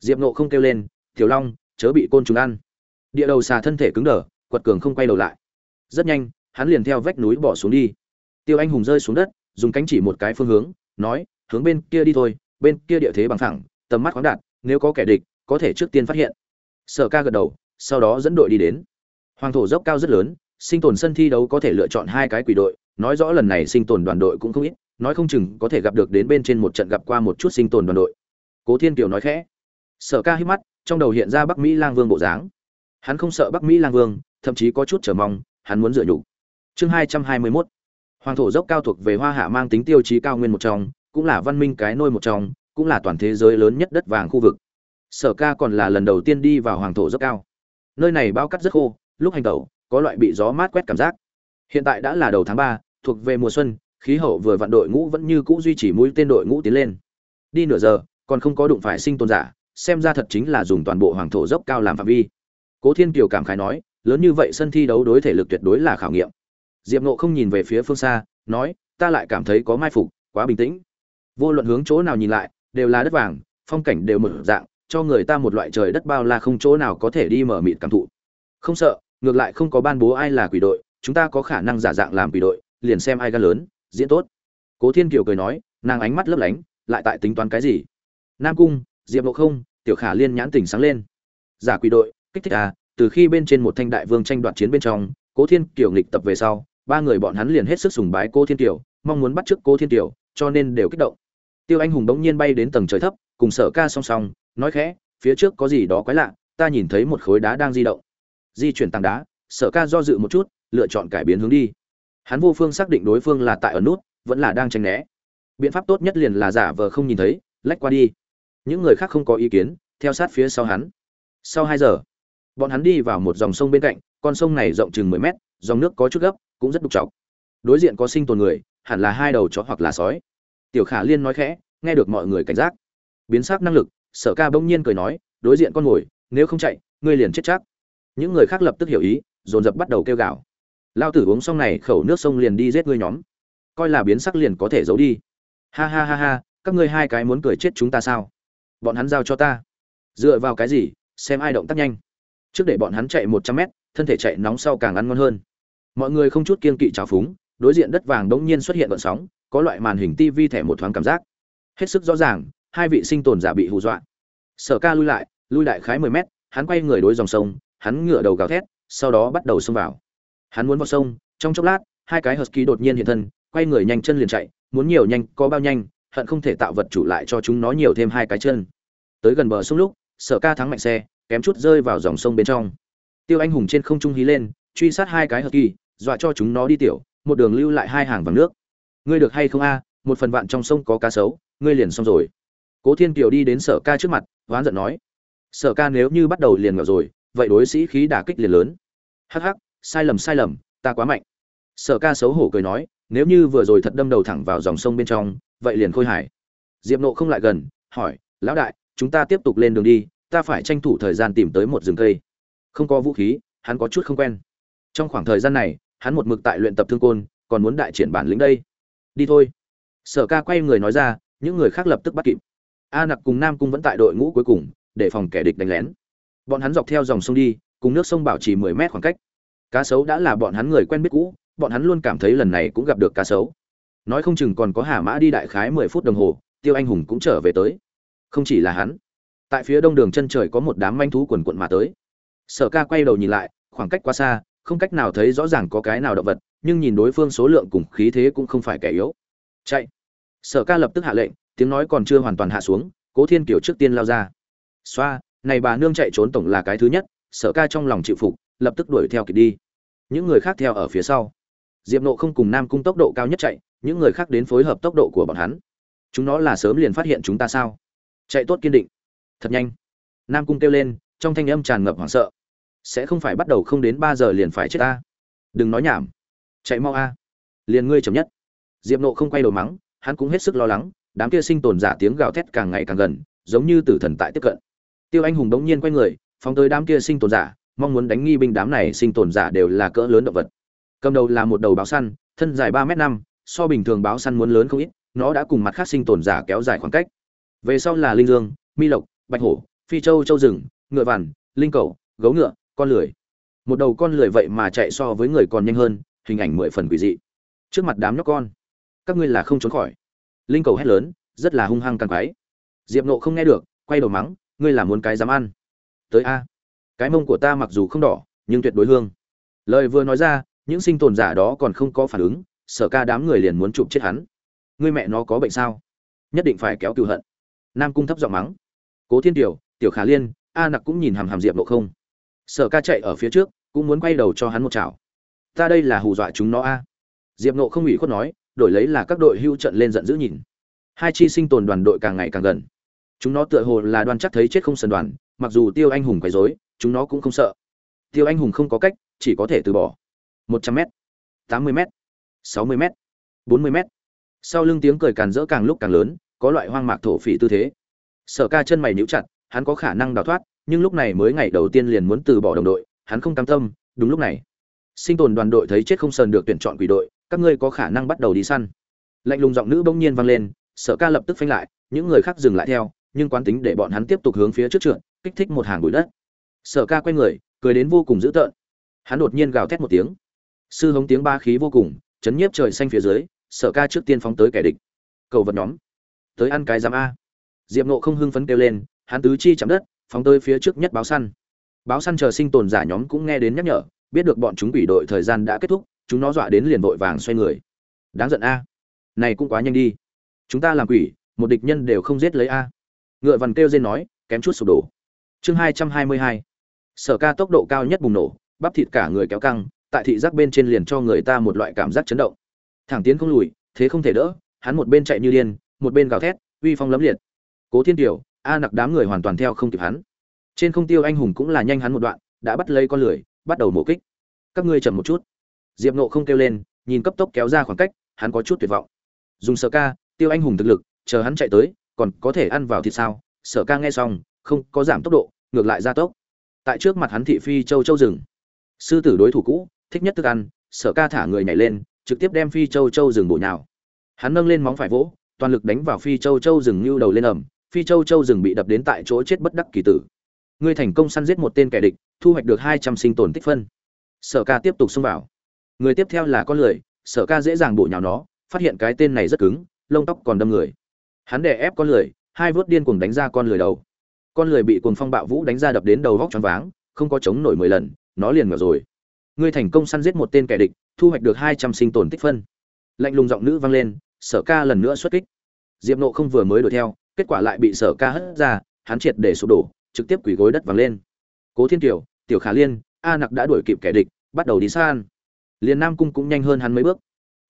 Diệp nộ không kêu lên, tiểu long, chớ bị côn trùng ăn. Địa đầu xà thân thể cứng đờ, quật cường không quay đầu lại. Rất nhanh, hắn liền theo vách núi bỏ xuống đi tiêu anh hùng rơi xuống đất, dùng cánh chỉ một cái phương hướng, nói, hướng bên kia đi thôi, bên kia địa thế bằng thẳng tầm mắt khoáng đạt, nếu có kẻ địch, có thể trước tiên phát hiện. Sở ca gật đầu, sau đó dẫn đội đi đến. Hoàng thổ dốc cao rất lớn, sinh tồn sân thi đấu có thể lựa chọn hai cái quỷ đội, nói rõ lần này sinh tồn đoàn đội cũng không ít, nói không chừng có thể gặp được đến bên trên một trận gặp qua một chút sinh tồn đoàn đội. Cố thiên kiều nói khẽ. Sở ca hít mắt, trong đầu hiện ra bắc mỹ lang vương bộ dáng. Hắn không sợ bắc mỹ lang vương, thậm chí có chút chờ mong, hắn muốn dựa nhục. Chương hai trăm hai mươi mốt hoàng thổ dốc cao thuộc về hoa hạ mang tính tiêu chí cao nguyên một trong, cũng là văn minh cái nôi một trong, cũng là toàn thế giới lớn nhất đất vàng khu vực. Sở ca còn là lần đầu tiên đi vào hoàng thổ dốc cao. Nơi này bao cắt rất khô, lúc hành tẩu, có loại bị gió mát quét cảm giác. Hiện tại đã là đầu tháng ba, thuộc về mùa xuân, khí hậu vừa vặn đội ngũ vẫn như cũ duy trì mũi tên đội ngũ tiến lên. Đi nửa giờ, còn không có đụng phải sinh tồn giả, xem ra thật chính là dùng toàn bộ hoàng thổ dốc cao làm phạm vi. Cố thiên kiều cảm khái nói, lớn như vậy sân thi đấu đối thể lực tuyệt đối là khảo nghiệm diệp nộ không nhìn về phía phương xa, nói, ta lại cảm thấy có mai phục, quá bình tĩnh. Vô luận hướng chỗ nào nhìn lại, đều là đất vàng, phong cảnh đều mở dạng, cho người ta một loại trời đất bao la không chỗ nào có thể đi mở mịt cảm thụ. Không sợ, ngược lại không có ban bố ai là quỷ đội, chúng ta có khả năng giả dạng làm quỷ đội, liền xem ai gan lớn, diễn tốt. Cố thiên kiều cười nói, nàng ánh mắt lấp lánh, lại tại tính toán cái gì? Nam cung, diệp nộ không, tiểu khả liên nhãn tỉnh sáng lên. Giả quỷ đội, kích thích à từ khi bên trên một thanh đại vương tranh đoạt chiến bên trong, cố thiên kiều nghịch tập về sau ba người bọn hắn liền hết sức sùng bái cô thiên tiểu, mong muốn bắt chước cô thiên tiểu, cho nên đều kích động. Tiêu anh hùng bỗng nhiên bay đến tầng trời thấp cùng sở ca song song nói khẽ phía trước có gì đó quái lạ ta nhìn thấy một khối đá đang di động. Di chuyển tảng đá sở ca do dự một chút lựa chọn cải biến hướng đi. Hắn vô phương xác định đối phương là tại ở nút vẫn là đang tranh né. Biện pháp tốt nhất liền là giả vờ không nhìn thấy lách qua đi. Những người khác không có ý kiến theo sát phía sau hắn. Sau hai giờ bọn hắn đi vào một dòng sông bên cạnh con sông này rộng chừng mười mét dòng nước có chút gấp cũng rất đục trọc đối diện có sinh tồn người, hẳn là hai đầu chó hoặc là sói. Tiểu khả liên nói khẽ, nghe được mọi người cảnh giác. Biến sắc năng lực, sở ca bỗng nhiên cười nói, đối diện con mồi nếu không chạy, ngươi liền chết chắc. Những người khác lập tức hiểu ý, dồn dập bắt đầu kêu gào. Lao tử uống xong này, khẩu nước sông liền đi giết ngươi nhóm. Coi là biến sắc liền có thể giấu đi. Ha ha ha ha, các ngươi hai cái muốn cười chết chúng ta sao? Bọn hắn giao cho ta. Dựa vào cái gì, xem ai động tác nhanh. Trước để bọn hắn chạy một trăm mét, thân thể chạy nóng sau càng ăn ngon hơn mọi người không chút kiên kỵ trào phúng, đối diện đất vàng đống nhiên xuất hiện vận sóng, có loại màn hình tivi thẻ một thoáng cảm giác. Hết sức rõ ràng, hai vị sinh tồn giả bị hù dọa. Sở ca lui lại lui lại khái mười mét, hắn quay người đối dòng sông, hắn ngửa đầu gào thét, sau đó bắt đầu xông vào. Hắn muốn vào sông, trong chốc lát, hai cái husky đột nhiên hiện thân, quay người nhanh chân liền chạy, muốn nhiều nhanh, có bao nhanh, hận không thể tạo vật chủ lại cho chúng nó nhiều thêm hai cái chân. Tới gần bờ sông lúc, sở ca thắng mạnh xe, kém chút rơi vào dòng sông bên trong. Tiêu anh hùng trên không trung hí lên truy sát hai cái husky dọa cho chúng nó đi tiểu, một đường lưu lại hai hàng vàng nước. Ngươi được hay không a? Một phần vạn trong sông có cá sấu, ngươi liền xong rồi. Cố thiên kiều đi đến sở ca trước mặt oán giận nói. Sở ca nếu như bắt đầu liền ngờ rồi, vậy đối sĩ khí đả kích liền lớn. Hắc hắc, sai lầm sai lầm, ta quá mạnh. Sở ca xấu hổ cười nói, nếu như vừa rồi thật đâm đầu thẳng vào dòng sông bên trong, vậy liền khôi hải diệp nộ không lại gần, hỏi, lão đại, chúng ta tiếp tục lên đường đi, ta phải tranh thủ thời gian tìm tới một rừng cây. Không có vũ khí, hắn có chút không quen trong khoảng thời gian này, hắn một mực tại luyện tập thương côn, còn muốn đại triển bản lĩnh đây. Đi thôi. Sở ca quay người nói ra, những người khác lập tức bắt kịp. A nặc cùng nam cung vẫn tại đội ngũ cuối cùng, để phòng kẻ địch đánh lén. Bọn hắn dọc theo dòng sông đi, cùng nước sông bảo trì mười mét khoảng cách. Cá sấu đã là bọn hắn người quen biết cũ, bọn hắn luôn cảm thấy lần này cũng gặp được cá sấu. Nói không chừng còn có hà mã đi đại khái mười phút đồng hồ, tiêu anh hùng cũng trở về tới. Không chỉ là hắn, tại phía đông đường chân trời có một đám manh thú quần quận mà tới. Sở ca quay đầu nhìn lại, khoảng cách quá xa không cách nào thấy rõ ràng có cái nào động vật, nhưng nhìn đối phương số lượng cùng khí thế cũng không phải kẻ yếu. Chạy. Sở ca lập tức hạ lệnh, tiếng nói còn chưa hoàn toàn hạ xuống, cố thiên kiều trước tiên lao ra. Xoa, này bà nương chạy trốn tổng là cái thứ nhất, sở ca trong lòng chịu phục, lập tức đuổi theo kịp đi. Những người khác theo ở phía sau. Diệp nộ không cùng nam cung tốc độ cao nhất chạy, những người khác đến phối hợp tốc độ của bọn hắn. Chúng nó là sớm liền phát hiện chúng ta sao? Chạy tốt kiên định. Thật nhanh. Nam cung kêu lên, trong thanh âm tràn ngập hoảng sợ sẽ không phải bắt đầu không đến ba giờ liền phải chết ta. Đừng nói nhảm. Chạy mau a. Liền ngươi chậm nhất. Diệp nộ không quay đầu mắng, hắn cũng hết sức lo lắng, đám kia sinh tồn giả tiếng gào thét càng ngày càng gần, giống như tử thần tại tiếp cận. Tiêu anh hùng đống nhiên quay người, phóng tới đám kia sinh tồn giả, mong muốn đánh nghi binh đám này sinh tồn giả đều là cỡ lớn động vật. Cầm đầu là một đầu báo săn, thân dài ba m năm, so bình thường báo săn muốn lớn không ít, nó đã cùng mặt khác sinh tồn giả kéo dài khoảng cách. Về sau là linh dương, mi lộc, bạch hổ, phi châu châu rừng, ngựa vằn, linh cầu, gấu ngựa con lười. Một đầu con lười vậy mà chạy so với người còn nhanh hơn, hình ảnh mười phần quỷ dị. Trước mặt đám nhóc con, các ngươi là không trốn khỏi. Linh cầu hét lớn, rất là hung hăng càng quái. Diệp nộ không nghe được, quay đầu mắng, ngươi là muốn cái dám ăn. Tới a. Cái mông của ta mặc dù không đỏ, nhưng tuyệt đối hương. Lời vừa nói ra, những sinh tồn giả đó còn không có phản ứng, sở ca đám người liền muốn chụp chết hắn. Ngươi mẹ nó có bệnh sao? Nhất định phải kéo cựu hận. Nam cung thấp giọng mắng. Cố thiên tiểu tiểu khả liên, a nặc cũng nhìn hàm hàm diệp nộ không sở ca chạy ở phía trước, cũng muốn quay đầu cho hắn một chảo. Ta đây là hù dọa chúng nó a. Diệp nộ không ủy khuất nói, đổi lấy là các đội hưu trận lên giận dữ nhìn. Hai chi sinh tồn đoàn đội càng ngày càng gần. Chúng nó tựa hồ là đoàn chắc thấy chết không sần đoàn, mặc dù tiêu anh hùng quấy rối, chúng nó cũng không sợ. Tiêu anh hùng không có cách, chỉ có thể từ bỏ. Một trăm m tám mươi m sáu mươi m bốn mươi m sau lưng tiếng cười càn rỡ càng lúc càng lớn, có loại hoang mạc thổ phỉ tư thế. Sở ca chân mày níu chặt, hắn có khả năng đào thoát nhưng lúc này mới ngày đầu tiên liền muốn từ bỏ đồng đội, hắn không cam tâm, đúng lúc này, sinh tồn đoàn đội thấy chết không sờn được tuyển chọn quỷ đội, các ngươi có khả năng bắt đầu đi săn. Lạnh lùng giọng nữ bỗng nhiên vang lên, sở ca lập tức phanh lại, những người khác dừng lại theo, nhưng quán tính để bọn hắn tiếp tục hướng phía trước trượt, kích thích một hàng bụi đất. Sở ca quay người, cười đến vô cùng dữ tợn. Hắn đột nhiên gào thét một tiếng. Sư hống tiếng ba khí vô cùng, chấn nhiếp trời xanh phía dưới, sở ca trước tiên phóng tới kẻ địch. Cầu vật nhóm. Tới ăn cái giám a. Diệp Ngộ không hưng phấn kêu lên, hắn tứ chi chạm đất phóng tới phía trước nhất báo săn. Báo săn chờ sinh tồn giả nhóm cũng nghe đến nhắc nhở, biết được bọn chúng quỷ đội thời gian đã kết thúc, chúng nó dọa đến liền vội vàng xoay người. Đáng giận a. Này cũng quá nhanh đi. Chúng ta làm quỷ, một địch nhân đều không giết lấy a. Ngựa vằn kêu dên nói, kém chút sụp đổ. Chương hai trăm hai mươi hai. Sở ca tốc độ cao nhất bùng nổ, bắp thịt cả người kéo căng, tại thị giác bên trên liền cho người ta một loại cảm giác chấn động. Thẳng tiến không lùi, thế không thể đỡ, hắn một bên chạy như điên, một bên gào thét, uy phong lấm liệt. Cố thiên tiểu a nặc đám người hoàn toàn theo không kịp hắn. Trên không tiêu anh hùng cũng là nhanh hắn một đoạn, đã bắt lấy con lười, bắt đầu mổ kích. Các ngươi chậm một chút. Diệp nộ không kêu lên, nhìn cấp tốc kéo ra khoảng cách, hắn có chút tuyệt vọng. Dùng sở ca, tiêu anh hùng thực lực, chờ hắn chạy tới, còn có thể ăn vào thịt sao? Sở ca nghe xong, không có giảm tốc độ, ngược lại gia tốc. Tại trước mặt hắn thị phi châu châu rừng. Sư tử đối thủ cũ, thích nhất thức ăn, sở ca thả người nhảy lên, trực tiếp đem phi châu châu rừng bổ nhào. Hắn nâng lên móng phải vỗ, toàn lực đánh vào phi châu châu rừng như đầu lên ẩm phi châu châu rừng bị đập đến tại chỗ chết bất đắc kỳ tử. Ngươi thành công săn giết một tên kẻ địch, thu hoạch được hai trăm sinh tồn tích phân. Sở ca tiếp tục xông vào. Người tiếp theo là con lười, sở ca dễ dàng bổ nhào nó, phát hiện cái tên này rất cứng, lông tóc còn đâm người. Hắn đè ép con lười, hai vớt điên cuồng đánh ra con lười đầu. Con lười bị cuồng phong bạo vũ đánh ra đập đến đầu vóc choáng váng, không có chống nổi mười lần, nó liền ngờ rồi. Ngươi thành công săn giết một tên kẻ địch, thu hoạch được hai trăm sinh tồn tích phân. Lạnh lùng giọng nữ vang lên, sở ca lần nữa xuất kích. Diệp nộ không vừa mới đuổi theo kết quả lại bị sở ca hất ra, hắn triệt để sụp đổ, trực tiếp quỳ gối đất vàng lên. Cố thiên kiều, tiểu khả liên, a nặc đã đuổi kịp kẻ địch, bắt đầu đi san liền nam cung cũng nhanh hơn hắn mấy bước.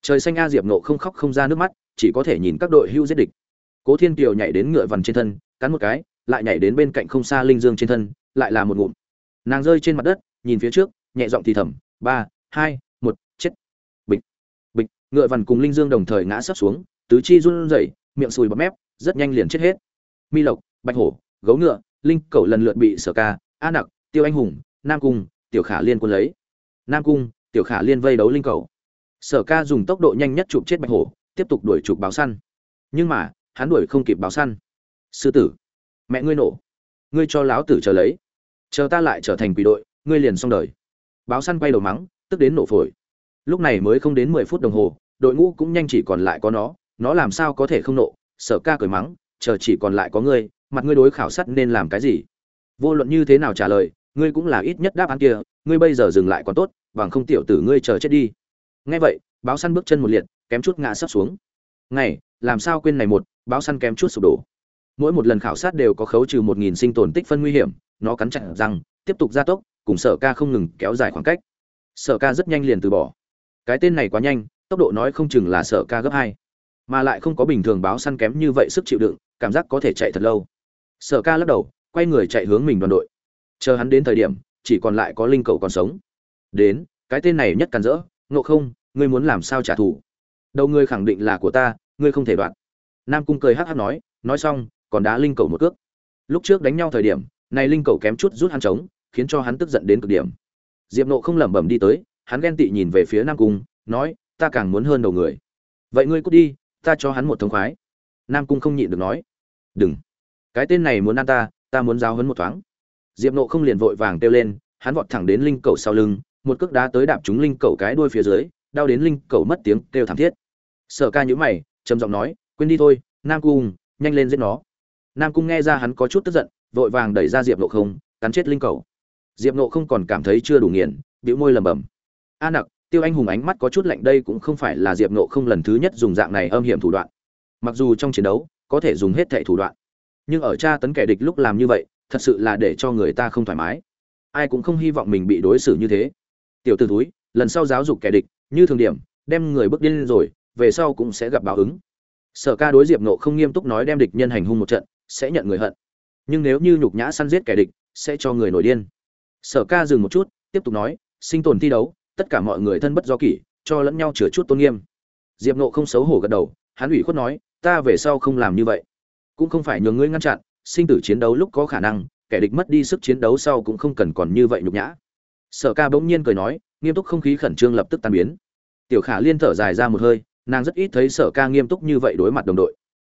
Trời xanh a diệp nộ không khóc không ra nước mắt, chỉ có thể nhìn các đội hưu giết địch. Cố thiên kiều nhảy đến ngựa vằn trên thân, cắn một cái, lại nhảy đến bên cạnh không xa linh dương trên thân, lại là một ngụm. Nàng rơi trên mặt đất, nhìn phía trước, nhẹ giọng thì thầm, ba, hai, một, chết. Bịch bịch, ngựa vằn cùng linh dương đồng thời ngã sấp xuống, tứ chi run rẩy, miệng sùi bọt mép rất nhanh liền chết hết. Mi lộc, bạch hổ, gấu ngựa, linh cẩu lần lượt bị sở ca, a nặc, tiêu anh hùng, nam cung, tiểu khả liên quân lấy. Nam cung, tiểu khả liên vây đấu linh cẩu. Sở ca dùng tốc độ nhanh nhất chụp chết bạch hổ, tiếp tục đuổi chụp báo săn. Nhưng mà, hắn đuổi không kịp báo săn. Sư tử, mẹ ngươi nổ. Ngươi cho láo tử chờ lấy. Chờ ta lại trở thành quỷ đội, ngươi liền xong đời. Báo săn quay đầu mắng, tức đến nổ phổi. Lúc này mới không đến mười phút đồng hồ, đội ngũ cũng nhanh chỉ còn lại có nó. Nó làm sao có thể không nộ sở ca cười mắng, chờ chỉ còn lại có ngươi, mặt ngươi đối khảo sát nên làm cái gì? Vô luận như thế nào trả lời, ngươi cũng là ít nhất đáp án kia, ngươi bây giờ dừng lại còn tốt, bằng không tiểu tử ngươi chờ chết đi. Nghe vậy, báo săn bước chân một liệt, kém chút ngã sấp xuống. Ngày làm sao quên này một, báo săn kém chút sụp đổ. Mỗi một lần khảo sát đều có khấu trừ một nghìn sinh tồn tích phân nguy hiểm, nó cắn chặt răng tiếp tục gia tốc, cùng sở ca không ngừng kéo dài khoảng cách. Sở ca rất nhanh liền từ bỏ. Cái tên này quá nhanh, tốc độ nói không chừng là sở ca gấp hai mà lại không có bình thường báo săn kém như vậy sức chịu đựng, cảm giác có thể chạy thật lâu. Sở ca lắc đầu, quay người chạy hướng mình đoàn đội. Chờ hắn đến thời điểm, chỉ còn lại có linh cầu còn sống. Đến, cái tên này nhất càn rỡ, ngộ không, ngươi muốn làm sao trả thù? Đầu ngươi khẳng định là của ta, ngươi không thể đoạn. Nam cung cười hắc hắc nói nói xong, còn đá linh cầu một cước. Lúc trước đánh nhau thời điểm, này linh cầu kém chút rút hắn trống, khiến cho hắn tức giận đến cực điểm. Diệp nộ không lẩm bẩm đi tới, hắn ghen tị nhìn về phía nam cung, nói, ta càng muốn hơn đầu người. Vậy ngươi cút đi ta cho hắn một thông khoái. Nam cung không nhịn được nói. Đừng. Cái tên này muốn ăn ta ta muốn giao hấn một thoáng. Diệp nộ không liền vội vàng kêu lên, hắn vọt thẳng đến linh cầu sau lưng, một cước đá tới đạp trúng linh cầu cái đuôi phía dưới, đau đến linh cầu mất tiếng, kêu thảm thiết. Sở ca nhữ mày, trầm giọng nói, quên đi thôi, nam cung, nhanh lên giết nó. Nam cung nghe ra hắn có chút tức giận, vội vàng đẩy ra diệp nộ không, cắn chết linh cầu. Diệp nộ không còn cảm thấy chưa đủ nghiền, bĩu môi lầm bầm a nặc tiêu anh hùng ánh mắt có chút lạnh, đây cũng không phải là diệp nộ không lần thứ nhất dùng dạng này âm hiểm thủ đoạn. Mặc dù trong chiến đấu, có thể dùng hết thệ thủ đoạn, nhưng ở tra tấn kẻ địch lúc làm như vậy, thật sự là để cho người ta không thoải mái. Ai cũng không hy vọng mình bị đối xử như thế. Tiểu t ử túi lần sau giáo dục kẻ địch, như thường điểm, đem người bước điên rồi, về sau cũng sẽ gặp báo ứng. Sở ca đối diệp nộ không nghiêm túc nói đem địch nhân hành hung một trận, sẽ nhận người hận. Nhưng nếu như nhục nhã săn giết kẻ địch, sẽ cho người nổi điên. Sở ca dừng một chút, tiếp tục nói, sinh tồn thi đấu tất cả mọi người thân bất do kỷ, cho lẫn nhau chừa chút tôn nghiêm. Diệp nộ không xấu hổ gật đầu, hắn ủy khuất nói, ta về sau không làm như vậy. Cũng không phải nhường ngươi ngăn chặn, sinh tử chiến đấu lúc có khả năng, kẻ địch mất đi sức chiến đấu sau cũng không cần còn như vậy nhục nhã. Sở ca bỗng nhiên cười nói, nghiêm túc không khí khẩn trương lập tức tan biến. Tiểu khả liên thở dài ra một hơi, nàng rất ít thấy sở ca nghiêm túc như vậy đối mặt đồng đội.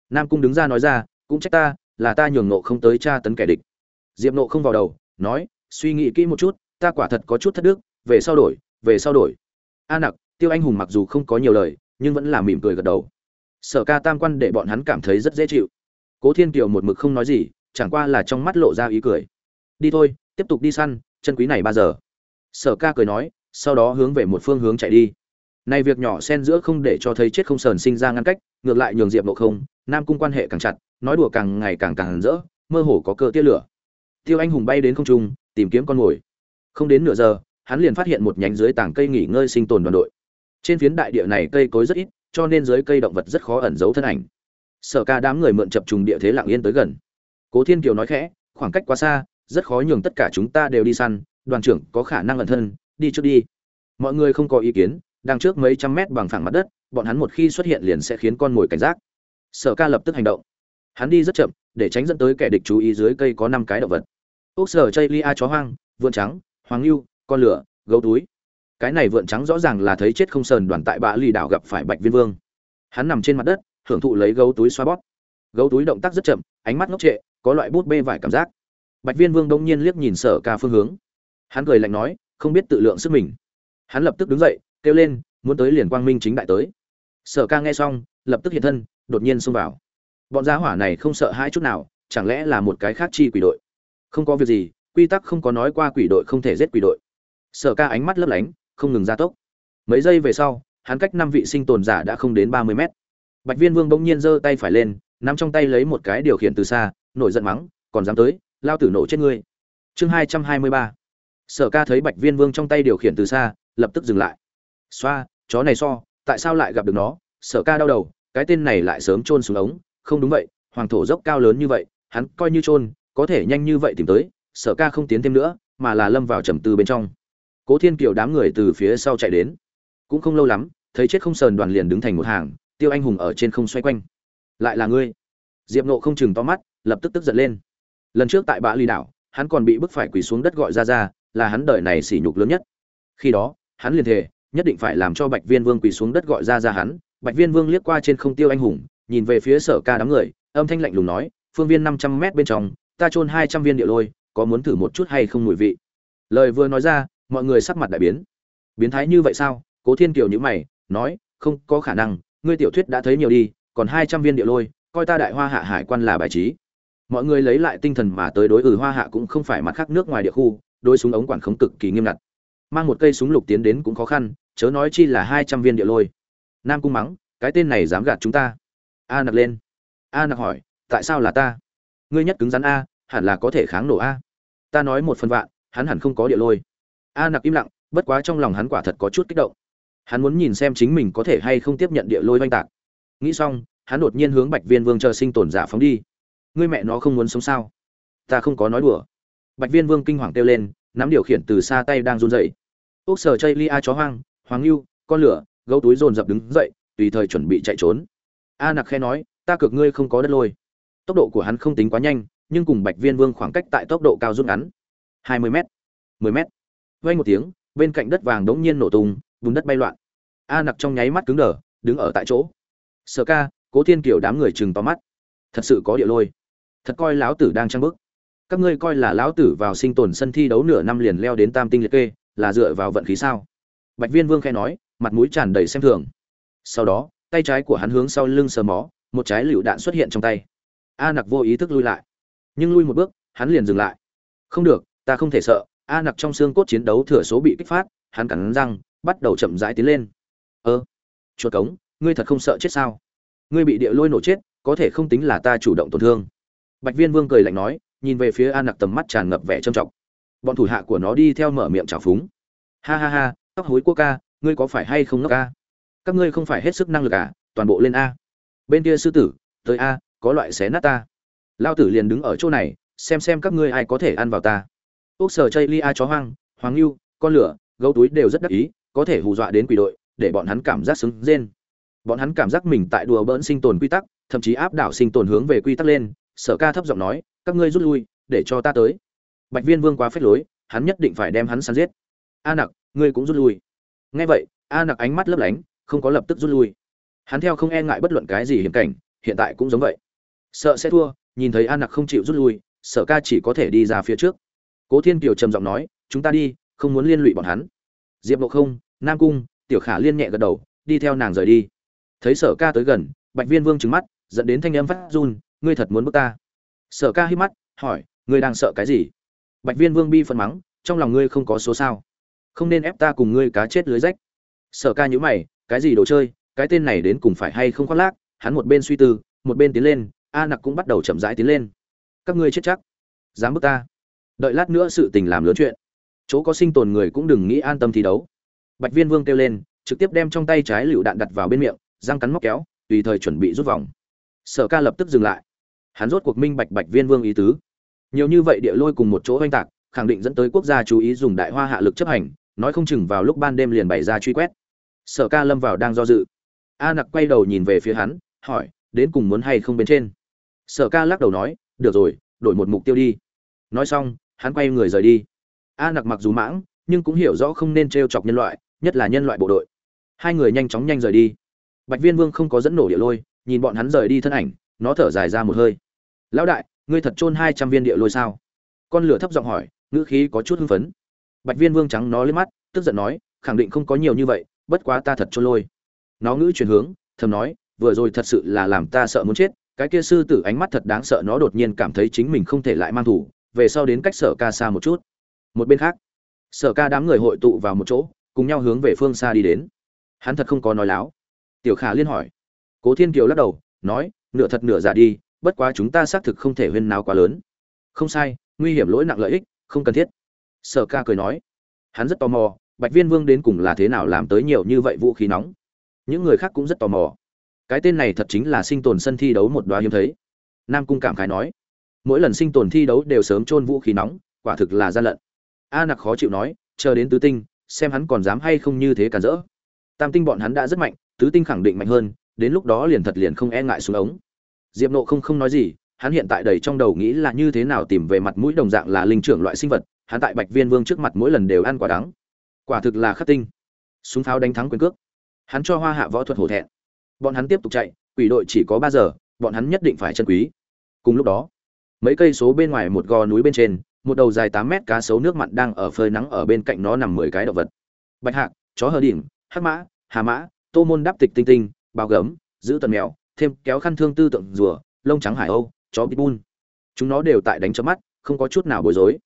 Nam cung đứng ra nói ra, cũng trách ta, là ta nhường nộ không tới tra tấn kẻ địch. Diệp nộ không vào đầu, nói, suy nghĩ kỹ một chút, ta quả thật có chút thất đức, về sau đổi về sau đổi. A nặc, tiêu anh hùng mặc dù không có nhiều lời, nhưng vẫn là mỉm cười gật đầu. Sở ca tam quan để bọn hắn cảm thấy rất dễ chịu. Cố thiên kiều một mực không nói gì, chẳng qua là trong mắt lộ ra ý cười. Đi thôi, tiếp tục đi săn, chân quý này ba giờ. Sở ca cười nói, sau đó hướng về một phương hướng chạy đi. Này việc nhỏ xen giữa không để cho thấy chết không sờn sinh ra ngăn cách, ngược lại nhường diệp nộ không, nam cung quan hệ càng chặt, nói đùa càng ngày càng càng rỡ, mơ hồ có cơ tia lửa. Tiêu anh hùng bay đến không trung, tìm kiếm con mồi. Không đến nửa giờ hắn liền phát hiện một nhánh dưới tảng cây nghỉ ngơi sinh tồn đoàn đội. Trên phiến đại địa này cây cối rất ít, cho nên dưới cây động vật rất khó ẩn giấu thân ảnh. Sở ca đám người mượn chập trùng địa thế lặng yên tới gần. Cố thiên kiều nói khẽ, khoảng cách quá xa, rất khó nhường tất cả chúng ta đều đi săn, đoàn trưởng có khả năng ẩn thân, đi trước đi. Mọi người không có ý kiến, đang trước mấy trăm mét bằng phẳng mặt đất, bọn hắn một khi xuất hiện liền sẽ khiến con mồi cảnh giác. Sở ca lập tức hành động. Hắn đi rất chậm, để tránh dẫn tới kẻ địch chú ý dưới cây có năm cái động vật. Ốc sở chây lia chó hoang, vượn trắng, hoàng lưu con lửa, gấu túi. Cái này vượn trắng rõ ràng là thấy chết không sờn đoàn tại bạ lì đảo gặp phải bạch viên vương. Hắn nằm trên mặt đất, hưởng thụ lấy gấu túi xoa bóp. Gấu túi động tác rất chậm, ánh mắt ngốc trệ, có loại bút bê vải cảm giác. Bạch viên vương đông nhiên liếc nhìn sở ca phương hướng. Hắn cười lạnh nói, không biết tự lượng sức mình. Hắn lập tức đứng dậy, kêu lên, muốn tới liền quang minh chính đại tới. Sở ca nghe xong, lập tức hiện thân, đột nhiên xông vào. Bọn giá hỏa này không sợ hai chút nào, chẳng lẽ là một cái khác chi quỷ đội? Không có việc gì, quy tắc không có nói qua quỷ đội không thể giết quỷ đội sở ca ánh mắt lấp lánh, không ngừng gia tốc. Mấy giây về sau, hắn cách năm vị sinh tồn giả đã không đến ba mươi mét. Bạch viên vương bỗng nhiên giơ tay phải lên, nắm trong tay lấy một cái điều khiển từ xa, nổi giận mắng, còn dám tới, lao tử nổ chết ngươi. Chương hai trăm hai mươi ba. Sở ca thấy bạch viên vương trong tay điều khiển từ xa, lập tức dừng lại. Xoa, chó này so, tại sao lại gặp được nó? Sở ca đau đầu, cái tên này lại sớm chôn xuống ống. Không đúng vậy, hoàng thổ dốc cao lớn như vậy, hắn coi như chôn, có thể nhanh như vậy tìm tới. Sở ca không tiến thêm nữa, mà là lâm vào trầm tư bên trong cố thiên kiều đám người từ phía sau chạy đến. Cũng không lâu lắm, thấy chết không sờn đoàn liền đứng thành một hàng, tiêu anh hùng ở trên không xoay quanh. Lại là ngươi? Diệp nộ không chừng to mắt, lập tức tức giận lên. Lần trước tại bã ly đảo, hắn còn bị bức phải quỳ xuống đất gọi ra ra, là hắn đời này sỉ nhục lớn nhất. Khi đó, hắn liền thề, nhất định phải làm cho bạch viên vương quỳ xuống đất gọi ra ra hắn. Bạch viên vương liếc qua trên không tiêu anh hùng, nhìn về phía sở ca đám người, âm thanh lạnh lùng nói, phương viên năm trăm mét bên trong, ta trôn hai trăm viên địa lôi, có muốn thử một chút hay không mùi vị? Lời vừa nói ra mọi người sắc mặt đại biến. Biến thái như vậy sao? Cố thiên kiều nhữ mày, nói, không có khả năng, ngươi tiểu thuyết đã thấy nhiều đi, còn hai trăm viên địa lôi, coi ta đại hoa hạ hải quan là bài trí. Mọi người lấy lại tinh thần mà tới đối ừ hoa hạ cũng không phải mặt khác nước ngoài địa khu, đối súng ống quản khống cực kỳ nghiêm ngặt. Mang một cây súng lục tiến đến cũng khó khăn, chớ nói chi là hai trăm viên địa lôi. Nam cung mắng, cái tên này dám gạt chúng ta. A nặc lên. A nặc hỏi, tại sao là ta? Ngươi nhất cứng rắn a, hẳn là có thể kháng nổ a. Ta nói một phần vạn, hắn hẳn không có địa lôi a nặc im lặng, bất quá trong lòng hắn quả thật có chút kích động. Hắn muốn nhìn xem chính mình có thể hay không tiếp nhận địa lôi oanh tạc. Nghĩ xong, hắn đột nhiên hướng bạch viên vương chờ sinh tồn giả phóng đi. Ngươi mẹ nó không muốn sống sao? Ta không có nói đùa. Bạch viên vương kinh hoàng kêu lên, nắm điều khiển từ xa tay đang run dậy ốc sở chây lia chó hoang, hoàng lưu con lửa, gấu túi dồn dập đứng dậy, tùy thời chuẩn bị chạy trốn. A nặc khe nói, ta cược ngươi không có đất lôi. Tốc độ của hắn không tính quá nhanh, nhưng cùng bạch viên vương khoảng cách tại tốc độ cao rút ngắn. Hai mươi m mười m vang một tiếng, bên cạnh đất vàng đống nhiên nổ tung bùn đất bay loạn. A nặc trong nháy mắt cứng đờ, đứng ở tại chỗ. Sở ca, cố thiên Kiều đám người chừng to mắt. Thật sự có địa lôi. Thật coi lão tử đang trăng bức các ngươi coi là lão tử vào sinh tồn sân thi đấu nửa năm liền leo đến tam tinh liệt kê, là dựa vào vận khí sao? Bạch viên vương khẽ nói, mặt mũi tràn đầy xem thường. Sau đó, tay trái của hắn hướng sau lưng sờ mó, một trái lựu đạn xuất hiện trong tay. A nặc vô ý thức lui lại. Nhưng lui một bước, hắn liền dừng lại. Không được, ta không thể sợ a nặc trong xương cốt chiến đấu thừa số bị kích phát, hắn cắn răng, bắt đầu chậm rãi tiến lên. Ơ, chuột cống, ngươi thật không sợ chết sao? Ngươi bị địa lôi nổ chết, có thể không tính là ta chủ động tổn thương. Bạch viên vương cười lạnh nói, nhìn về phía a nặc tầm mắt tràn ngập vẻ trầm trọng. Bọn thủ hạ của nó đi theo mở miệng trào phúng. Ha ha ha, tóc hối quốc ca, ngươi có phải hay không ngốc ca các ngươi không phải hết sức năng lực à toàn bộ lên a. Bên kia sư tử, tới a, có loại xé nát ta. Lao tử liền đứng ở chỗ này, xem xem các ngươi ai có thể ăn vào ta ốc sở chây lia chó hoang, hoàng lưu con lửa, gấu túi đều rất đắc ý, có thể hù dọa đến quỷ đội, để bọn hắn cảm giác xứng rên. Bọn hắn cảm giác mình tại đùa bỡn sinh tồn quy tắc, thậm chí áp đảo sinh tồn hướng về quy tắc lên, sở ca thấp giọng nói, các ngươi rút lui, để cho ta tới. Bạch viên vương quá phết lối, hắn nhất định phải đem hắn săn giết. A nặc, ngươi cũng rút lui. Nghe vậy, a nặc ánh mắt lấp lánh, không có lập tức rút lui. Hắn theo không e ngại bất luận cái gì hiểm cảnh, hiện tại cũng giống vậy. Sợ sẽ thua, nhìn thấy a nặc không chịu rút lui, sở ca chỉ có thể đi ra phía trước cố thiên kiều trầm giọng nói, chúng ta đi, không muốn liên lụy bọn hắn. Diệp nộ không, nam cung, tiểu khả liên nhẹ gật đầu, đi theo nàng rời đi. Thấy sở ca tới gần, bạch viên vương trừng mắt, dẫn đến thanh âm phát run, ngươi thật muốn bước ta? Sở ca hít mắt, hỏi, ngươi đang sợ cái gì? Bạch viên vương bi phân mắng, trong lòng ngươi không có số sao? Không nên ép ta cùng ngươi cá chết lưới rách. Sở ca nhữ mày, cái gì đồ chơi? Cái tên này đến cùng phải hay không khoác lác? Hắn một bên suy tư, một bên tiến lên, a nặc cũng bắt đầu chậm rãi tiến lên. Các ngươi chết chắc, dám bước ta? Đợi lát nữa sự tình làm lớn chuyện. Chỗ có sinh tồn người cũng đừng nghĩ an tâm thi đấu. Bạch viên vương kêu lên, trực tiếp đem trong tay trái lựu đạn đặt vào bên miệng, răng cắn móc kéo, tùy thời chuẩn bị rút vòng. Sở ca lập tức dừng lại. Hắn rốt cuộc minh bạch bạch viên vương ý tứ. Nhiều như vậy địa lôi cùng một chỗ oanh tạc, khẳng định dẫn tới quốc gia chú ý dùng đại hoa hạ lực chấp hành, nói không chừng vào lúc ban đêm liền bày ra truy quét. Sở ca lâm vào đang do dự. A nặc quay đầu nhìn về phía hắn, hỏi, đến cùng muốn hay không bên trên? Sở ca lắc đầu nói, được rồi, đổi một mục tiêu đi. Nói xong hắn quay người rời đi. A nặc mặc dù mãng, nhưng cũng hiểu rõ không nên t r e o chọc nhân loại, nhất là nhân loại bộ đội. Hai người nhanh chóng nhanh rời đi. Bạch viên vương không có dẫn nổ địa lôi, nhìn bọn hắn rời đi thân ảnh, nó thở dài ra một hơi. Lão đại, ngươi thật chôn hai trăm viên địa lôi sao? Con lửa thấp giọng hỏi, ngữ khí có chút hưng phấn. Bạch viên vương trắng nó lên mắt, tức giận nói, khẳng định không có nhiều như vậy, bất quá ta thật trôn lôi. Nó ngữ chuyển hướng, thầm nói, vừa rồi thật sự là làm ta sợ muốn chết, cái kia sư tử ánh mắt thật đáng sợ nó đột nhiên cảm thấy chính mình không thể lại mang thủ về sau đến cách sở ca xa một chút. Một bên khác, sở ca đám người hội tụ vào một chỗ, cùng nhau hướng về phương xa đi đến. Hắn thật không có nói láo. Tiểu khả liên hỏi. Cố thiên kiều lắc đầu, nói, nửa thật nửa giả đi, bất quá chúng ta xác thực không thể huyên nào quá lớn. Không sai, nguy hiểm lỗi nặng lợi ích, không cần thiết. Sở ca cười nói. Hắn rất tò mò, bạch viên vương đến cùng là thế nào làm tới nhiều như vậy vũ khí nóng. Những người khác cũng rất tò mò. Cái tên này thật chính là sinh tồn sân thi đấu một đoá hiếm thấy. Nam cung cảm khái nói mỗi lần sinh tồn thi đấu đều sớm chôn vũ khí nóng, quả thực là gian lận. A nặc khó chịu nói, chờ đến tứ tinh, xem hắn còn dám hay không như thế cản rỡ. Tam tinh bọn hắn đã rất mạnh, tứ tinh khẳng định mạnh hơn, đến lúc đó liền thật liền không e ngại xuống ống. Diệp nộ không không nói gì, hắn hiện tại đầy trong đầu nghĩ là như thế nào tìm về mặt mũi đồng dạng là linh trưởng loại sinh vật, hắn tại bạch viên vương trước mặt mỗi lần đều ăn quả đắng. Quả thực là khắc tinh. Súng pháo đánh thắng quyền cước. Hắn cho hoa hạ võ thuật hổ thẹn. Bọn hắn tiếp tục chạy, quỷ đội chỉ có ba giờ, bọn hắn nhất định phải chân quý. Cùng lúc đó mấy cây số bên ngoài một gò núi bên trên, một đầu dài tám mét cá sấu nước mặn đang ở phơi nắng ở bên cạnh nó nằm mười cái động vật. Bạch hạc, chó hờ đỉnh, hắc mã, hà mã, tô môn đáp tịch tinh tinh bao gấm, giữ tần mèo, thêm kéo khăn thương tư tượng rùa, lông trắng hải âu, chó pitbull. Chúng nó đều tại đánh chớp mắt, không có chút nào bối rối.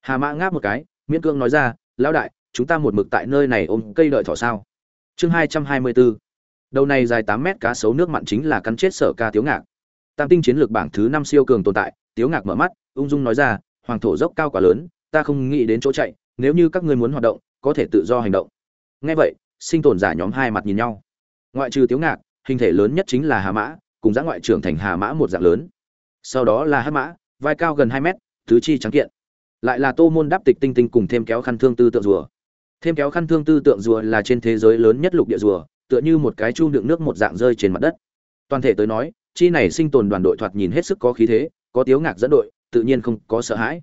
Hà mã ngáp một cái, miễn cương nói ra, lão đại, chúng ta một mực tại nơi này ôm cây đợi thỏ sao? Chương hai trăm hai mươi bốn đầu này dài tám mét cá sấu nước mặn chính là cắn chết sở ca tiếu ngạc. Tam tinh chiến lược bảng thứ năm siêu cường tồn tại tiếu ngạc mở mắt, ung dung nói ra, hoàng thổ dốc cao quá lớn, ta không nghĩ đến chỗ chạy, nếu như các ngươi muốn hoạt động, có thể tự do hành động. Ngay vậy, sinh tồn giả nhóm hai mặt nhìn nhau. Ngoại trừ tiếu ngạc, hình thể lớn nhất chính là hà mã, cùng giã ngoại trưởng thành hà mã một dạng lớn. Sau đó là hát mã, vai cao gần hai mét, tứ chi trắng kiện. Lại là tô môn đáp tịch tinh tinh cùng thêm kéo khăn thương tư tượng rùa. Thêm kéo khăn thương tư tượng rùa là trên thế giới lớn nhất lục địa rùa, tựa như một cái chu đựng nước một dạng rơi trên mặt đất. Toàn thể tới nói, chi này sinh tồn đoàn đội thoạt nhìn hết sức có khí thế có tiếu ngạc dẫn đội, tự nhiên không có sợ hãi.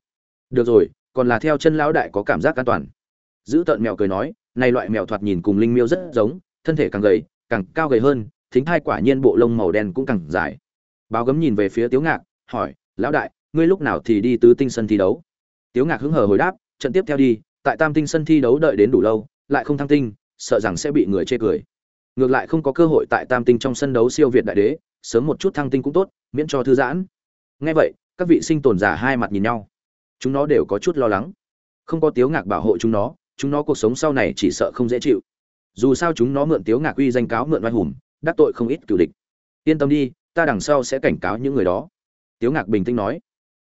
Được rồi, còn là theo chân lão đại có cảm giác an toàn. Giữ tợn mèo cười nói, này loại mèo thoạt nhìn cùng linh miêu rất giống, thân thể càng gầy, càng cao gầy hơn, thính thai quả nhiên bộ lông màu đen cũng càng dài. Báo gấm nhìn về phía tiếu ngạc, hỏi, lão đại, ngươi lúc nào thì đi tứ tinh sân thi đấu? Tiếu ngạc hứng hờ hồi đáp, trận tiếp theo đi, tại tam tinh sân thi đấu đợi đến đủ lâu, lại không thăng tinh, sợ rằng sẽ bị người chê cười. Ngược lại không có cơ hội tại tam tinh trong sân đấu siêu việt đại đế, sớm một chút thăng tinh cũng tốt, miễn cho thư giãn ngay vậy, các vị sinh tồn giả hai mặt nhìn nhau. Chúng nó đều có chút lo lắng. Không có tiếu ngạc bảo hộ chúng nó chúng nó cuộc sống sau này chỉ sợ không dễ chịu. Dù sao chúng nó mượn tiếu ngạc uy danh cáo mượn oai hùng, đắc tội không ít cựu địch. Yên tâm đi, ta đằng sau sẽ cảnh cáo những người đó. Tiếu ngạc bình tĩnh nói.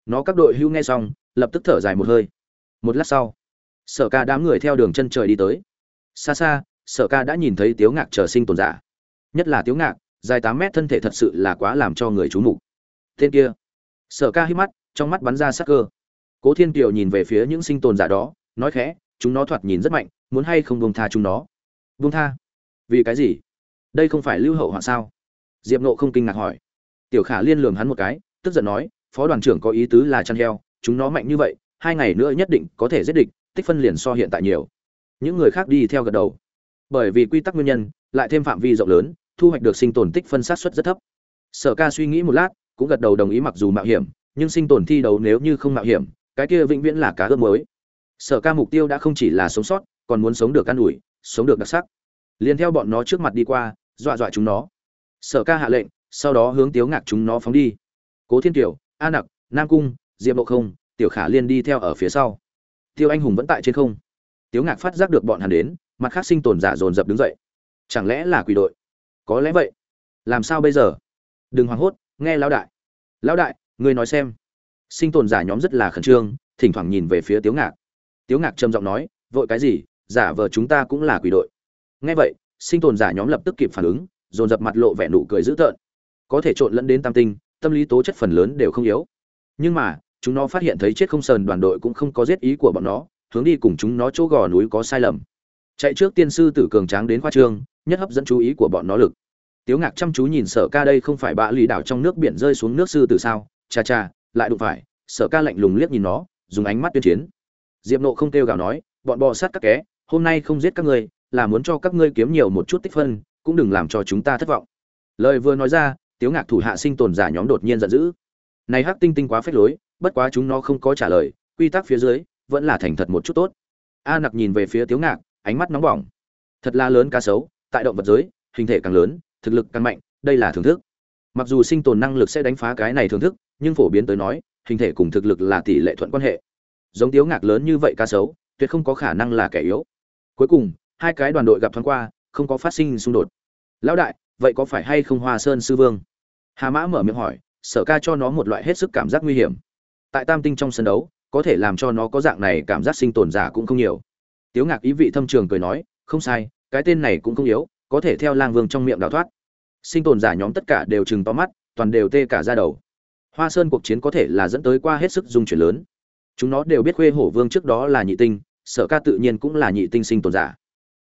Nó các đội hưu nghe xong, lập tức thở dài một hơi. Một lát sau, sở ca đám người theo đường chân trời đi tới. Xa xa, sở ca đã nhìn thấy tiếu ngạc chờ sinh tồn giả. Nhất là tiếu ngạc, dài tám mét thân thể thật sự là quá làm cho người c h mục. Tên kia sở ca hít mắt, trong mắt bắn ra sắc cơ. Cố thiên kiều nhìn về phía những sinh tồn giả đó, nói khẽ, chúng nó thoạt nhìn rất mạnh, muốn hay không buông tha chúng nó? Buông tha? Vì cái gì? Đây không phải lưu hậu hoạn sao? Diệp nộ không kinh ngạc hỏi. Tiểu khả liên lường hắn một cái, tức giận nói, phó đoàn trưởng có ý tứ là chăn heo, chúng nó mạnh như vậy, hai ngày nữa nhất định có thể giết địch, tích phân liền so hiện tại nhiều. Những người khác đi theo gật đầu. Bởi vì quy tắc nguyên nhân, lại thêm phạm vi rộng lớn, thu hoạch được sinh tồn tích phân sát suất rất thấp. Sở ca suy nghĩ một lát cũng gật đầu đồng ý mặc dù mạo hiểm, nhưng sinh tồn thi đấu nếu như không mạo hiểm, cái kia vĩnh viễn là cá ướp mới sở ca mục tiêu đã không chỉ là sống sót, còn muốn sống được an ủi, sống được đặc sắc. Liền theo bọn nó trước mặt đi qua, dọa dọa chúng nó. Sở ca hạ lệnh, sau đó hướng tiếu ngạc chúng nó phóng đi. Cố thiên kiều, a nặc, nam cung, diệp bộ không, tiểu khả liên đi theo ở phía sau. Tiêu anh hùng vẫn tại trên không. Tiếu ngạc phát giác được bọn hắn đến, mặt khác sinh tồn giả dồn dập đứng dậy. Chẳng lẽ là quỷ đội? Có lẽ vậy. Làm sao bây giờ? Đừng hoảng hốt nghe lão đại. Lão đại, ngươi nói xem. Sinh tồn giả nhóm rất là khẩn trương, thỉnh thoảng nhìn về phía tiếu ngạc. Tiếu ngạc trầm giọng nói, vội cái gì? Giả vờ chúng ta cũng là quỷ đội. Nghe vậy, sinh tồn giả nhóm lập tức kịp phản ứng, dồn dập mặt lộ vẻ nụ cười dữ tợn. Có thể trộn lẫn đến tam tinh, tâm lý tố chất phần lớn đều không yếu. Nhưng mà, chúng nó phát hiện thấy chết không sờn đoàn đội cũng không có giết ý của bọn nó, hướng đi cùng chúng nó chỗ gò núi có sai lầm. Chạy trước tiên sư tử cường tráng đến khoa trương, nhất hấp dẫn chú ý của bọn nó lực tiếu ngạc chăm chú nhìn sở ca đây không phải bạ lì đảo trong nước biển rơi xuống nước sư tử sao? Cha cha lại đụng phải, sở ca lạnh lùng liếc nhìn nó, dùng ánh mắt tuyên chiến. Diệp nộ không kêu gào nói, bọn bò sát các ké hôm nay không giết các ngươi, là muốn cho các ngươi kiếm nhiều một chút tích phân, cũng đừng làm cho chúng ta thất vọng. Lời vừa nói ra, tiếu ngạc thủ hạ sinh tồn giả nhóm đột nhiên giận dữ. Này hắc tinh tinh quá phết lối, bất quá chúng nó không có trả lời, quy tắc phía dưới, vẫn là thành thật một chút tốt. A nặc nhìn về phía tiếu ngạc, ánh mắt nóng bỏng. Thật là lớn cá sấu, tại động vật giới, hình thể càng lớn thực lực càng mạnh, đây là thưởng thức. Mặc dù sinh tồn năng lực sẽ đánh phá cái này thưởng thức, nhưng phổ biến tới nói, hình thể cùng thực lực là tỷ lệ thuận quan hệ. Giống tiếu ngạc lớn như vậy ca sấu, tuyệt không có khả năng là kẻ yếu. Cuối cùng, hai cái đoàn đội gặp thoáng qua, không có phát sinh xung đột. Lão đại, vậy có phải hay không hoa sơn sư vương? Hà mã mở miệng hỏi, sở ca cho nó một loại hết sức cảm giác nguy hiểm. Tại tam tinh trong sân đấu, có thể làm cho nó có dạng này cảm giác sinh tồn giả cũng không nhiều. Tiếu ngạc ý vị thâm trường cười nói, không sai, cái tên này cũng không yếu có thể theo lang vương trong miệng đào thoát. Sinh tồn giả nhóm tất cả đều chừng to mắt, toàn đều tê cả ra đầu. Hoa sơn cuộc chiến có thể là dẫn tới qua hết sức dung chuyển lớn. Chúng nó đều biết khuê hổ vương trước đó là nhị tinh, sở ca tự nhiên cũng là nhị tinh sinh tồn giả.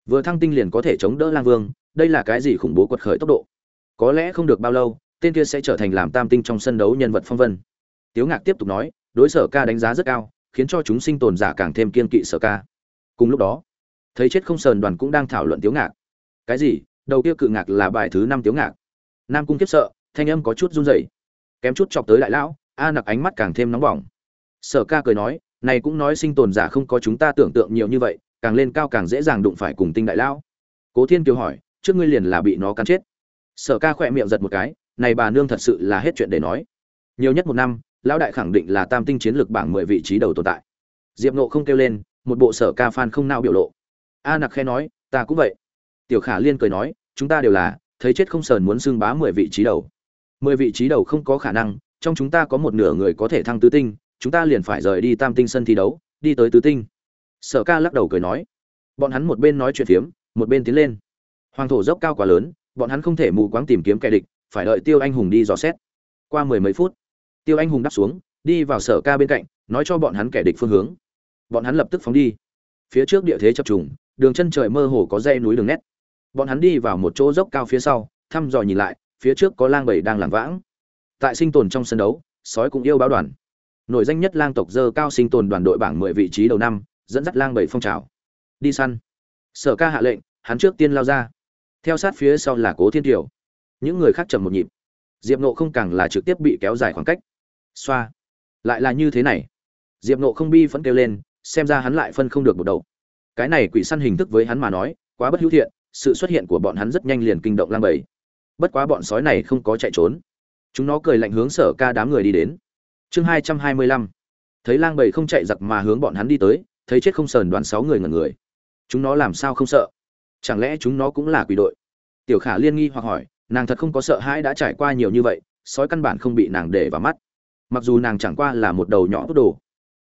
Vừa thăng tinh liền có thể chống đỡ lang vương, đây là cái gì khủng bố quật khởi tốc độ? Có lẽ không được bao lâu, tên kia sẽ trở thành làm tam tinh trong sân đấu nhân vật phong vân. Tiếu ngạc tiếp tục nói, đối sở ca đánh giá rất cao, khiến cho chúng sinh tồn giả càng thêm kiên kỵ sở ca. Cùng lúc đó, thấy chết không sờn đoàn cũng đang thảo luận tiếu ngạc cái gì? Đầu kia cự ngạc là bài thứ năm tiếu ngạc. Nam cung kiếp sợ, thanh âm có chút run rẩy. Kém chút chọc tới đại lão, a nặc ánh mắt càng thêm nóng bỏng. Sở ca cười nói, này cũng nói sinh tồn giả không có chúng ta tưởng tượng nhiều như vậy, càng lên cao càng dễ dàng đụng phải cùng tinh đại lão. Cố thiên kiều hỏi, trước ngươi liền là bị nó cắn chết. Sở ca khỏe miệng giật một cái, này bà nương thật sự là hết chuyện để nói. Nhiều nhất một năm, lão đại khẳng định là tam tinh chiến lược bảng mười vị trí đầu tồn tại. Diệp nộ không kêu lên, một bộ sở ca phan không nao biểu lộ. A nặc khe nói, ta cũng vậy tiểu khả liên cười nói, chúng ta đều là, thấy chết không sờn muốn xưng bá mười vị trí đầu. Mười vị trí đầu không có khả năng, trong chúng ta có một nửa người có thể thăng tứ tinh, chúng ta liền phải rời đi tam tinh sân thi đấu, đi tới tứ tinh. Sở ca lắc đầu cười nói. Bọn hắn một bên nói chuyện phiếm, một bên tiến lên. Hoàng thổ dốc cao quá lớn, bọn hắn không thể mù quáng tìm kiếm kẻ địch, phải đợi tiêu anh hùng đi dò xét. Qua mười mấy phút, tiêu anh hùng đáp xuống, đi vào sở ca bên cạnh, nói cho bọn hắn kẻ địch phương hướng. Bọn hắn lập tức phóng đi. Phía trước địa thế chập trùng, đường chân trời mơ hồ có dây núi đường nét bọn hắn đi vào một chỗ dốc cao phía sau, thăm dò nhìn lại, phía trước có lang bầy đang làm vãng. Tại sinh tồn trong sân đấu, sói cũng yêu báo đoàn. Nổi danh nhất lang tộc dơ cao sinh tồn đoàn đội bảng mười vị trí đầu năm, dẫn dắt lang bảy phong trào. Đi săn. Sở ca hạ lệnh, hắn trước tiên lao ra. Theo sát phía sau là cố thiên kiều. Những người khác chậm một nhịp. Diệp nộ không càng là trực tiếp bị kéo dài khoảng cách. Xoa. Lại là như thế này. Diệp nộ không bi vẫn kêu lên, xem ra hắn lại phân không được một đầu. Cái này quỷ săn hình thức với hắn mà nói, quá bất hữu thiện sự xuất hiện của bọn hắn rất nhanh liền kinh động lang bầy. Bất quá bọn sói này không có chạy trốn. Chúng nó cười lạnh hướng sở ca đám người đi đến. Chương hai trăm hai mươi lăm. Thấy lang bầy không chạy giặc mà hướng bọn hắn đi tới, thấy chết không sờn đoàn sáu người ngẩn người. Chúng nó làm sao không sợ? Chẳng lẽ chúng nó cũng là quỷ đội? Tiểu khả liên nghi hoặc hỏi, nàng thật không có sợ hãi đã trải qua nhiều như vậy, sói căn bản không bị nàng để vào mắt. Mặc dù nàng chẳng qua là một đầu nhỏ tốt đồ,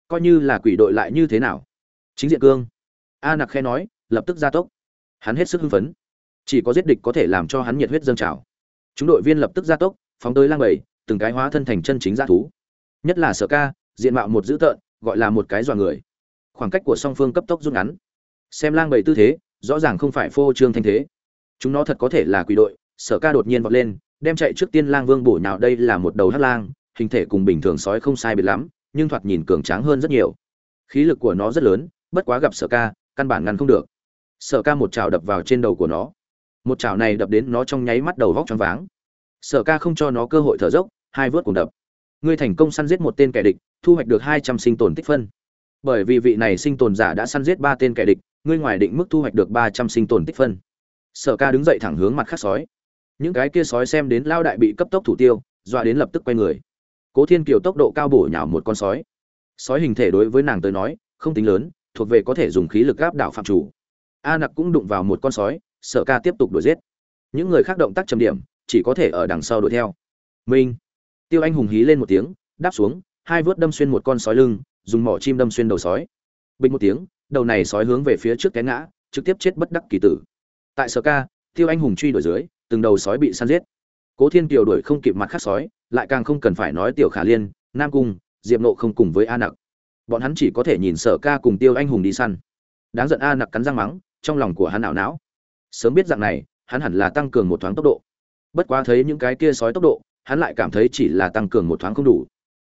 coi như là quỷ đội lại như thế nào? Chính diện cương. A nặc khe nói, lập tức ra tốc hắn hết sức hưng phấn. Chỉ có giết địch có thể làm cho hắn nhiệt huyết dâng trào. Chúng đội viên lập tức ra tốc, phóng tới lang bầy, từng cái hóa thân thành chân chính g thú. Nhất là sở ca, diện mạo một dữ tợn, gọi là một cái dọa người. Khoảng cách của song phương cấp tốc rút ngắn. Xem lang bầy tư thế, rõ ràng không phải phô trương thanh thế. Chúng nó thật có thể là quỷ đội, sở ca đột nhiên vọt lên, đem chạy trước tiên lang vương bổ nhào đây là một đầu hắc lang, hình thể cùng bình thường sói không sai biệt lắm, nhưng thoạt nhìn cường tráng hơn rất nhiều. Khí lực của nó rất lớn, bất quá gặp sở ca, căn bản ngăn không được sở ca một chảo đập vào trên đầu của nó. Một chảo này đập đến nó trong nháy mắt đầu vóc choáng váng. Sở ca không cho nó cơ hội thở dốc, hai vớt cùng đập. Ngươi thành công săn giết một tên kẻ địch, thu hoạch được hai trăm sinh tồn tích phân. Bởi vì vị này sinh tồn giả đã săn giết ba tên kẻ địch, ngươi ngoài định mức thu hoạch được ba trăm sinh tồn tích phân. Sở ca đứng dậy thẳng hướng mặt khác sói. Những cái kia sói xem đến lao đại bị cấp tốc thủ tiêu, dọa đến lập tức quay người. Cố thiên kiều tốc độ cao bổ nhào một con sói. Sói hình thể đối với nàng tới nói, không tính lớn, thuộc về có thể dùng khí lực gáp đảo phạm chủ a nặc cũng đụng vào một con sói, sở ca tiếp tục đuổi giết. Những người khác động tác trầm điểm, chỉ có thể ở đằng sau đuổi theo. Minh. Tiêu anh hùng hí lên một tiếng, đáp xuống, hai vớt đâm xuyên một con sói lưng, dùng mỏ chim đâm xuyên đầu sói. Bình một tiếng, đầu này sói hướng về phía trước té ngã, trực tiếp chết bất đắc kỳ tử. Tại sở ca, tiêu anh hùng truy đuổi dưới, từng đầu sói bị săn giết. Cố thiên kiều đuổi không kịp mặt khác sói, lại càng không cần phải nói tiểu khả liên, nam cung, diệp nộ không cùng với a nặc. Bọn hắn chỉ có thể nhìn sở ca cùng tiêu anh hùng đi săn. Đáng giận a nặc cắn răng mắng trong lòng của hắn ảo não. Sớm biết dạng này, hắn hẳn là tăng cường một thoáng tốc độ. Bất quá thấy những cái kia sói tốc độ, hắn lại cảm thấy chỉ là tăng cường một thoáng không đủ.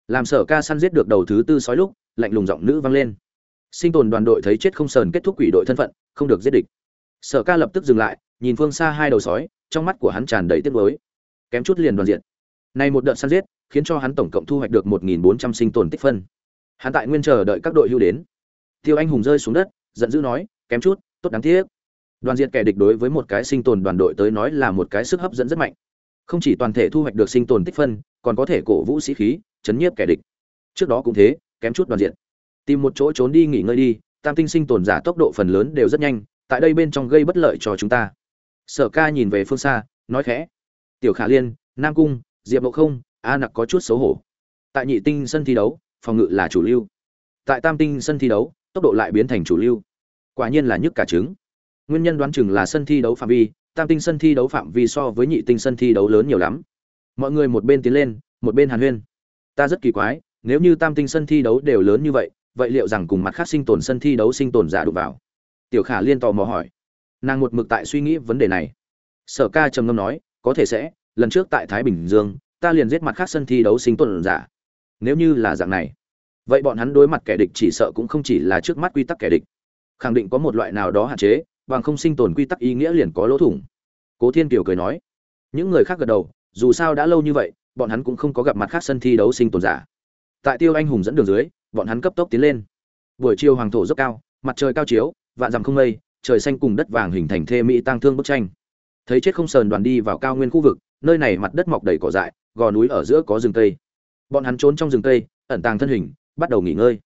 Làm sở ca săn giết được đầu thứ tư sói lúc, lạnh lùng giọng nữ vang lên. Sinh tồn đoàn đội thấy chết không sờn kết thúc quỷ đội thân phận, không được giết địch. Sở ca lập tức dừng lại, nhìn phương xa hai đầu sói, trong mắt của hắn tràn đầy tiếc nuối. Kém chút liền đoàn diện. Này một đợt săn giết, khiến cho hắn tổng cộng thu hoạch được 1.400 sinh tồn tích phân. Hắn tại nguyên chờ đợi các đội hưu đến. Tiêu anh hùng rơi xuống đất, giận dữ nói, kém chút tốt đáng tiếc. Đoàn diện kẻ địch đối với một cái sinh tồn đoàn đội tới nói là một cái sức hấp dẫn rất mạnh. Không chỉ toàn thể thu hoạch được sinh tồn tích phân, còn có thể cổ vũ sĩ khí, chấn nhiếp kẻ địch. Trước đó cũng thế, kém chút đoàn diện tìm một chỗ trốn đi nghỉ ngơi đi, tam tinh sinh tồn giả tốc độ phần lớn đều rất nhanh, tại đây bên trong gây bất lợi cho chúng ta. Sở ca nhìn về phương xa, nói khẽ. Tiểu khả liên, nam cung, diệp Lộ không, a nặc có chút xấu hổ. Tại nhị tinh sân thi đấu, phòng ngự là chủ lưu. Tại tam tinh sân thi đấu, tốc độ lại biến thành chủ lưu quả nhiên là nhức cả trứng. Nguyên nhân đoán chừng là sân thi đấu phạm vi, tam tinh sân thi đấu phạm vi so với nhị tinh sân thi đấu lớn nhiều lắm. Mọi người một bên tiến lên, một bên hàn huyên. Ta rất kỳ quái, nếu như tam tinh sân thi đấu đều lớn như vậy vậy liệu rằng cùng mặt khác sinh tồn sân thi đấu sinh tồn giả đụng vào? Tiểu khả liên tò mò hỏi. Nàng một mực tại suy nghĩ vấn đề này. Sở ca trầm ngâm nói, có thể sẽ, lần trước tại thái bình dương, ta liền giết mặt khác sân thi đấu sinh tồn giả. Nếu như là dạng này, vậy bọn hắn đối mặt kẻ địch chỉ sợ cũng không chỉ là trước mắt quy tắc kẻ địch khẳng định có một loại nào đó hạn chế, bằng không sinh tồn quy tắc ý nghĩa liền có lỗ thủng. Cố thiên kiều cười nói. Những người khác gật đầu, dù sao đã lâu như vậy, bọn hắn cũng không có gặp mặt khác sân thi đấu sinh tồn giả. Tại tiêu anh hùng dẫn đường dưới, bọn hắn cấp tốc tiến lên. Buổi chiều hoàng thổ dốc cao, mặt trời cao chiếu, vạn dặm không mây, trời xanh cùng đất vàng hình thành thê mỹ tăng thương bức tranh. Thấy chết không sờn đoàn đi vào cao nguyên khu vực, nơi này mặt đất mọc đầy cỏ dại, gò núi ở giữa có rừng cây. Bọn hắn trốn trong rừng cây, ẩn tàng thân hình, bắt đầu nghỉ ngơi.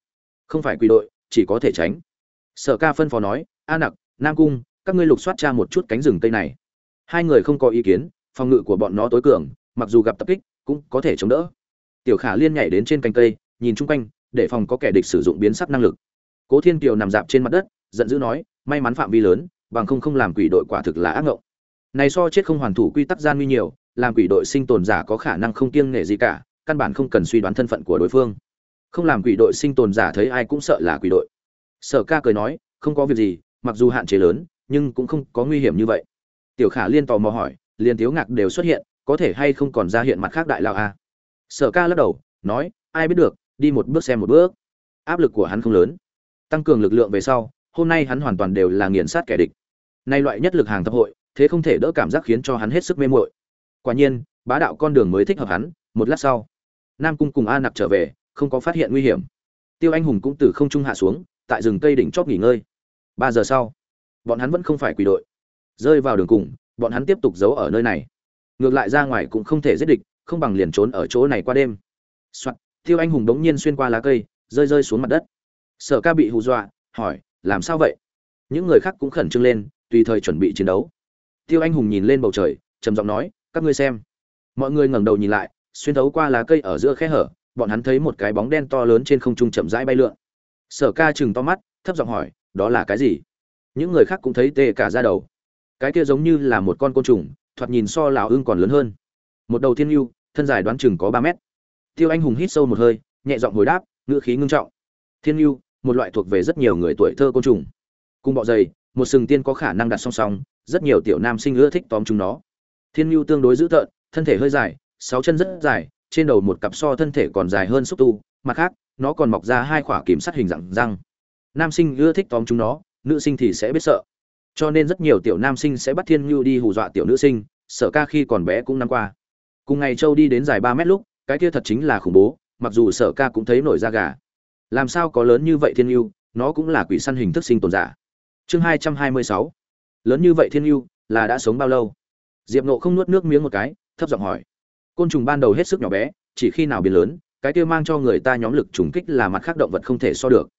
Không phải quy đội, chỉ có thể tránh sở ca phân phó nói, a nặc, nam cung, các ngươi lục soát tra một chút cánh rừng cây này. Hai người không có ý kiến, phòng ngự của bọn nó tối cường, mặc dù gặp tập kích, cũng có thể chống đỡ. Tiểu khả liên nhảy đến trên cành cây, nhìn chung quanh, để phòng có kẻ địch sử dụng biến sắc năng lực. Cố thiên kiều nằm dạp trên mặt đất, giận dữ nói, may mắn phạm vi lớn, bằng không không làm quỷ đội quả thực là ác ngộng. Này so chết không hoàn thủ quy tắc gian nguy nhiều, làm quỷ đội sinh tồn giả có khả năng không kiêng nể gì cả, căn bản không cần suy đoán thân phận của đối phương. Không làm quỷ đội sinh tồn giả thấy ai cũng sợ là quỷ đội sở ca cười nói, không có việc gì, mặc dù hạn chế lớn, nhưng cũng không có nguy hiểm như vậy. Tiểu khả liên tò mò hỏi, liền thiếu ngạc đều xuất hiện, có thể hay không còn ra hiện mặt khác đại lao a? Sở ca lắc đầu, nói, ai biết được, đi một bước xem một bước. Áp lực của hắn không lớn. Tăng cường lực lượng về sau, hôm nay hắn hoàn toàn đều là nghiền sát kẻ địch. Nay loại nhất lực hàng tập hội, thế không thể đỡ cảm giác khiến cho hắn hết sức mê muội. Quả nhiên, bá đạo con đường mới thích hợp hắn, một lát sau, nam cung cùng a nặc trở về, không có phát hiện nguy hiểm. Tiêu anh hùng cũng từ không trung hạ xuống tại rừng cây đỉnh chót nghỉ ngơi. Ba giờ sau bọn hắn vẫn không phải quỷ đội. Rơi vào đường cùng bọn hắn tiếp tục giấu ở nơi này. Ngược lại ra ngoài cũng không thể giết địch không bằng liền trốn ở chỗ này qua đêm. Soạn, tiêu anh hùng đống nhiên xuyên qua lá cây rơi rơi xuống mặt đất. Sở ca bị hù dọa hỏi làm sao vậy? Những người khác cũng khẩn trương lên tùy thời chuẩn bị chiến đấu. Tiêu anh hùng nhìn lên bầu trời trầm giọng nói các ngươi xem. Mọi người ngẩng đầu nhìn lại xuyên thấu qua lá cây ở giữa khe hở bọn hắn thấy một cái bóng đen to lớn trên không trung chậm rãi bay lượn sở ca chừng to mắt, thấp giọng hỏi, đó là cái gì? Những người khác cũng thấy tê cả ra đầu. Cái kia giống như là một con côn trùng, thoạt nhìn so lào ưng còn lớn hơn. Một đầu thiên yêu thân dài đoán chừng có ba mét. Tiêu anh hùng hít sâu một hơi, nhẹ giọng hồi đáp, ngữ khí ngưng trọng. Thiên yêu một loại thuộc về rất nhiều người tuổi thơ côn trùng. Cùng bọ dày, một sừng tiên có khả năng đặt song song, rất nhiều tiểu nam sinh ưa thích tóm chúng nó. Thiên yêu tương đối dữ tợn, thân thể hơi dài, sáu chân rất dài trên đầu một cặp so thân thể còn dài hơn xúc tu, mặt khác, nó còn mọc ra hai khỏa kiểm sắt hình dạng răng. Nam sinh ưa thích tóm chúng nó, nữ sinh thì sẽ biết sợ. Cho nên rất nhiều tiểu nam sinh sẽ bắt thiên ngưu đi hù dọa tiểu nữ sinh sở ca khi còn bé cũng năm qua. Cùng ngày châu đi đến dài ba mét lúc, cái kia thật chính là khủng bố, mặc dù sở ca cũng thấy nổi da gà. Làm sao có lớn như vậy thiên ngưu nó cũng là quỷ săn hình thức sinh tồn giả. Chương hai trăm hai mươi sáu. Lớn như vậy thiên ngưu là đã sống bao lâu? Diệp nộ không nuốt nước miếng một cái, thấp giọng hỏi côn trùng ban đầu hết sức nhỏ bé, chỉ khi nào biến lớn, cái kia mang cho người ta nhóm lực trùng kích là mặt khác động vật không thể so được.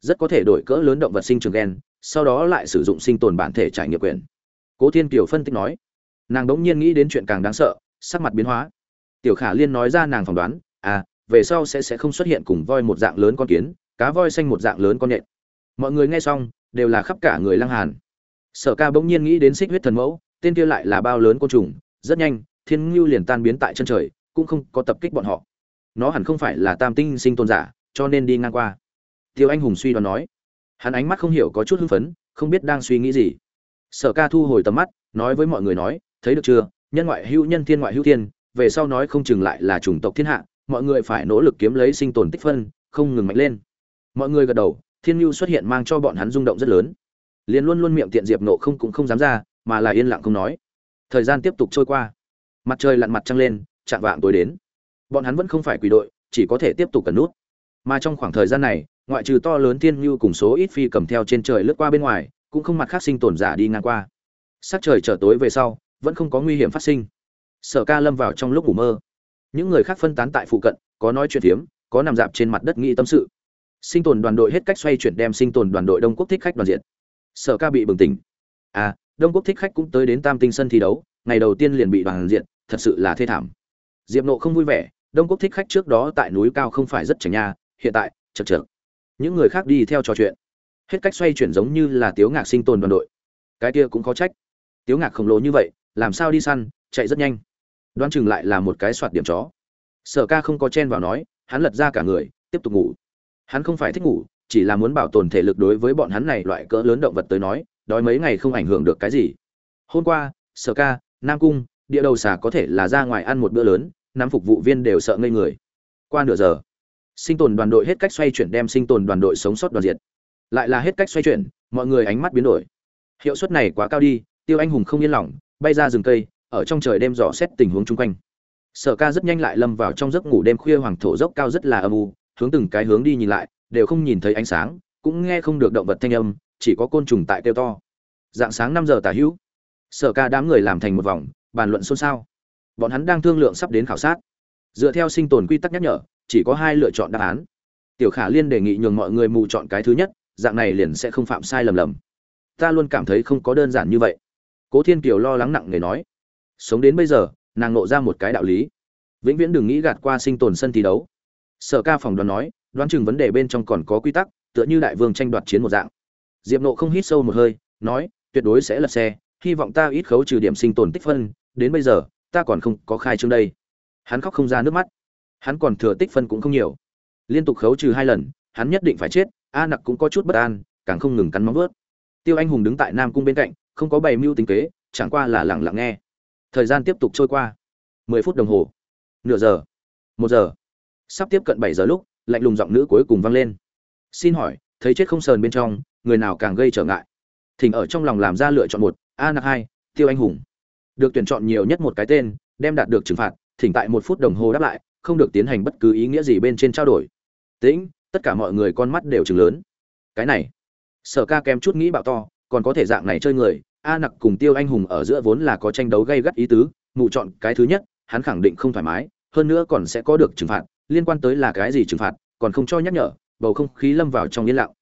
Rất có thể đổi cỡ lớn động vật sinh trường gen, sau đó lại sử dụng sinh tồn bản thể trải nghiệm quyền. Cố thiên kiều phân tích nói, nàng đ n g nhiên nghĩ đến chuyện càng đáng sợ, sắc mặt biến hóa. Tiểu khả liên nói ra nàng phỏng đoán à về sau sẽ sẽ không xuất hiện cùng voi một dạng lớn con kiến, cá voi xanh một dạng lớn con nhện. Mọi người nghe xong, đều là khắp cả người lăng hàn. Sở ca bỗng nhiên nghĩ đến xích huyết thần mẫu, tên kia lại là bao lớn côn trùng, rất nhanh thiên ngưu liền tan biến tại chân trời, cũng không có tập kích bọn họ. Nó hẳn không phải là tam tinh sinh tồn giả, cho nên đi ngang qua. Tiêu anh hùng suy đoán nói. Hắn ánh mắt không hiểu có chút hưng phấn, không biết đang suy nghĩ gì. Sở ca thu hồi tầm mắt, nói với mọi người nói, thấy được chưa? Nhân ngoại hữu nhân thiên ngoại hữu thiên, về sau nói không chừng lại là chủng tộc thiên hạ, mọi người phải nỗ lực kiếm lấy sinh tồn tích phân, không ngừng mạnh lên. Mọi người gật đầu, thiên nhu xuất hiện mang cho bọn hắn rung động rất lớn. Liền luôn luôn miệng tiện diệp nộ không cũng không dám ra, mà là yên lặng không nói. Thời gian tiếp tục trôi qua mặt trời lặn mặt trăng lên, chạm vạng tối đến. Bọn hắn vẫn không phải quỷ đội, chỉ có thể tiếp tục cần nút. Mà trong khoảng thời gian này, ngoại trừ to lớn thiên như cùng số ít phi cầm theo trên trời lướt qua bên ngoài, cũng không mặt khác sinh tồn giả đi ngang qua. Sắc trời trở tối về sau, vẫn không có nguy hiểm phát sinh. Sở ca lâm vào trong lúc ngủ mơ. Những người khác phân tán tại phụ cận, có nói chuyện phiếm, có nằm dạp trên mặt đất nghĩ tâm sự. Sinh tồn đoàn đội hết cách xoay chuyển đem sinh tồn đoàn đội đông quốc thích khách đoàn diện. Sở ca bị bừng tỉnh. À đông quốc thích khách cũng tới đến tam tinh sân thi đấu ngày đầu tiên liền bị đoàn diện thật sự là thê thảm. Diệp nộ không vui vẻ, đông quốc thích khách trước đó tại núi cao không phải rất chảnh nha, hiện tại, chật chược. Những người khác đi theo trò chuyện. Hết cách xoay chuyển giống như là tiếu ngạc sinh tồn đoàn đội. Cái kia cũng có trách. Tiếu ngạc khổng lồ như vậy, làm sao đi săn, chạy rất nhanh. Đoán chừng lại là một cái soạt điểm chó. Sở ca không có chen vào nói, hắn lật ra cả người, tiếp tục ngủ. Hắn không phải thích ngủ, chỉ là muốn bảo tồn thể lực đối với bọn hắn này loại cỡ lớn động vật tới nói, đói mấy ngày không ảnh hưởng được cái gì. Hôm qua, sở ca nam cung, địa đầu xà có thể là ra ngoài ăn một bữa lớn năm phục vụ viên đều sợ ngây người. Qua nửa giờ, sinh tồn đoàn đội hết cách xoay chuyển đem sinh tồn đoàn đội sống sót đoàn diệt. Lại là hết cách xoay chuyển, mọi người ánh mắt biến đổi. Hiệu suất này quá cao đi, tiêu anh hùng không yên lòng, bay ra rừng cây, ở trong trời đêm dò xét tình huống chung quanh. Sở ca rất nhanh lại lâm vào trong giấc ngủ đêm khuya hoàng thổ dốc cao rất là âm u, hướng từng cái hướng đi nhìn lại, đều không nhìn thấy ánh sáng, cũng nghe không được động vật thanh âm, chỉ có côn trùng tại kêu to. Dạng sáng năm giờ tả hữu sở ca đám người làm thành một vòng, bàn luận xôn xao. Bọn hắn đang thương lượng sắp đến khảo sát. Dựa theo sinh tồn quy tắc nhắc nhở, chỉ có hai lựa chọn đáp án. Tiểu khả liên đề nghị nhường mọi người mù chọn cái thứ nhất, dạng này liền sẽ không phạm sai lầm lầm. Ta luôn cảm thấy không có đơn giản như vậy. Cố thiên kiều lo lắng nặng nề nói. Sống đến bây giờ, nàng nộ ra một cái đạo lý. Vĩnh viễn đừng nghĩ gạt qua sinh tồn sân thi đấu. Sở ca phòng đoán nói, đoán chừng vấn đề bên trong còn có quy tắc, tựa như đại vương tranh đoạt chiến một dạng. Diệp nộ không hít sâu một hơi, nói, tuyệt đối sẽ lật xe hy vọng ta ít khấu trừ điểm sinh tồn tích phân, đến bây giờ, ta còn không có khai trương đây. Hắn khóc không ra nước mắt. Hắn còn thừa tích phân cũng không nhiều. Liên tục khấu trừ hai lần, hắn nhất định phải chết, a nặc cũng có chút bất an, càng không ngừng cắn móng vớt tiêu anh hùng đứng tại nam cung bên cạnh, không có bày mưu tính kế, chẳng qua là lẳng lặng nghe. Thời gian tiếp tục trôi qua. Mười phút đồng hồ. Nửa giờ. Một giờ. Sắp tiếp cận bảy giờ lúc, lạnh lùng giọng nữ cuối cùng vang lên. Xin hỏi, thấy chết không sờn bên trong, người nào càng gây trở ngại? Thỉnh ở trong lòng làm ra lựa chọn một a nặc hai, tiêu anh hùng. Được tuyển chọn nhiều nhất một cái tên, đem đạt được trừng phạt, thỉnh tại một phút đồng hồ đáp lại, không được tiến hành bất cứ ý nghĩa gì bên trên trao đổi. Tĩnh, tất cả mọi người con mắt đều chừng lớn. Cái này, sở ca kém chút nghĩ bạo to, còn có thể dạng này chơi người, a nặc cùng tiêu anh hùng ở giữa vốn là có tranh đấu gây gắt ý tứ, mụ chọn cái thứ nhất, hắn khẳng định không thoải mái, hơn nữa còn sẽ có được trừng phạt, liên quan tới là cái gì trừng phạt, còn không cho nhắc nhở, bầu không khí lâm vào trong yên lặng.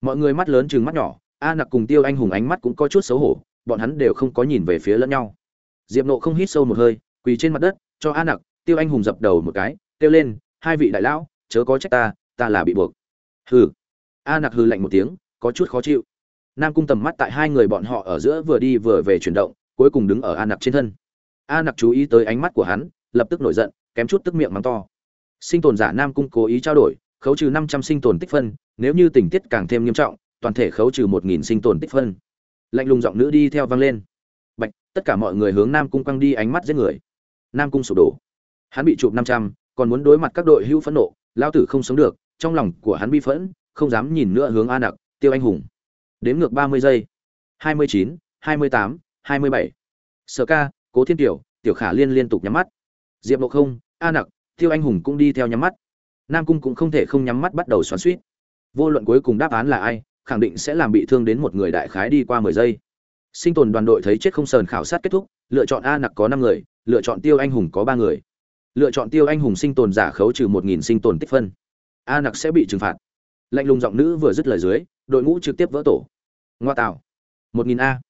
Mọi người mắt lớn chừng mắt nhỏ, a nặc cùng tiêu anh hùng ánh mắt cũng có chút xấu hổ bọn hắn đều không có nhìn về phía lẫn nhau. Diệp nộ không hít sâu một hơi, quỳ trên mặt đất, cho a nặc, tiêu anh hùng dập đầu một cái, kêu lên, hai vị đại lão, chớ có trách ta ta là bị buộc. Hừ. A nặc hừ lạnh một tiếng, có chút khó chịu. Nam cung tầm mắt tại hai người bọn họ ở giữa vừa đi vừa về chuyển động, cuối cùng đứng ở a nặc trên thân. A nặc chú ý tới ánh mắt của hắn, lập tức nổi giận, kém chút tức miệng mắng to. Sinh tồn giả nam cung cố ý trao đổi, khấu trừ năm trăm sinh tồn tích phân, nếu như tình tiết càng thêm nghiêm trọng, toàn thể khấu trừ một nghìn sinh tồn tích phân lạnh lùng giọng nữ đi theo vang lên. Bạch, tất cả mọi người hướng nam cung quăng đi ánh mắt giết người. Nam cung sụp đổ. Hắn bị chụp năm trăm, còn muốn đối mặt các đội hữu phẫn nộ lao tử không sống được, trong lòng của hắn bi phẫn, không dám nhìn nữa hướng a nặc, tiêu anh hùng. Đếm ngược ba mươi giây. hai mươi chín, hai mươi tám, hai mươi bảy. Sở ca, cố thiên tiểu tiểu khả liên liên tục nhắm mắt. Diệp Độ không, a nặc, tiêu anh hùng cũng đi theo nhắm mắt. Nam cung cũng không thể không nhắm mắt bắt đầu xoắn suýt. Vô luận cuối cùng đáp án là ai khẳng định sẽ làm bị thương đến một người đại khái đi qua mười giây. Sinh tồn đoàn đội thấy chết không sờn khảo sát kết thúc, lựa chọn a nặc có năm người, lựa chọn tiêu anh hùng có ba người. Lựa chọn tiêu anh hùng sinh tồn giả khấu trừ một nghìn sinh tồn tích phân. A nặc sẽ bị trừng phạt. Lạnh lùng giọng nữ vừa dứt lời dưới, đội ngũ trực tiếp vỡ tổ. Ngoa tạo. Một nghìn a.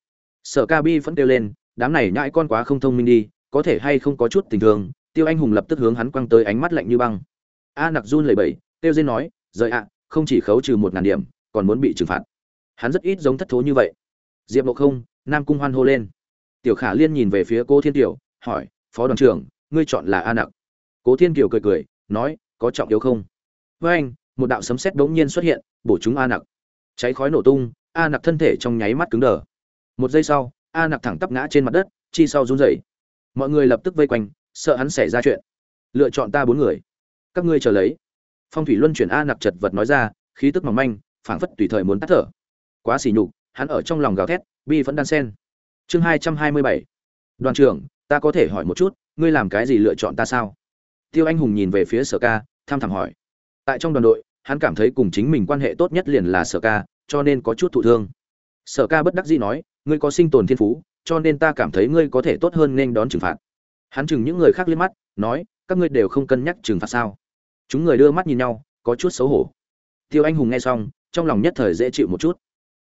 Sở ca bi vẫn kêu lên, đám này nhãi con quá không thông minh đi, có thể hay không có chút tình thương, tiêu anh hùng lập tức hướng hắn quăng tới ánh mắt lạnh như băng. A nặc run lẩy bẩy tiêu dên nói, rời ạ, không chỉ khấu trừ một ngàn điểm còn muốn bị trừng phạt. Hắn rất ít giống thất thố như vậy. Diệp ngộ không, nam cung hoan hô lên. Tiểu khả liên nhìn về phía cô thiên tiểu hỏi, phó đoàn trưởng, ngươi chọn là a nặc? Cố thiên kiều cười cười, nói, có trọng yếu không? Với anh, một đạo sấm sét bỗng nhiên xuất hiện, bổ chúng a nặc. Cháy khói nổ tung, a nặc thân thể trong nháy mắt cứng đờ. Một giây sau, a nặc thẳng tắp ngã trên mặt đất, chi sau run rẩy. Mọi người lập tức vây quanh, sợ hắn xảy ra chuyện. Lựa chọn ta bốn người. Các ngươi chờ lấy. Phong thủy luân chuyển a nặc chật vật nói ra, khí tức mỏng manh phảng phất tùy thời muốn tắt thở. Quá sỉ nhục, hắn ở trong lòng gào thét, bi vẫn đan sen. Chương hai trăm hai mươi bảy. Đoàn trưởng, ta có thể hỏi một chút, ngươi làm cái gì lựa chọn ta sao? Tiêu anh hùng nhìn về phía sở ca, tham thảm hỏi. Tại trong đoàn đội, hắn cảm thấy cùng chính mình quan hệ tốt nhất liền là sở ca, cho nên có chút thụ thương. Sở ca bất đắc dĩ nói, ngươi có sinh tồn thiên phú, cho nên ta cảm thấy ngươi có thể tốt hơn nên đón trừng phạt. Hắn chừng những người khác liếc mắt, nói, các ngươi đều không cân nhắc trừng phạt sao? Chúng người đưa mắt nhìn nhau, có chút xấu hổ. Tiêu anh hùng nghe xong trong lòng nhất thời dễ chịu một chút.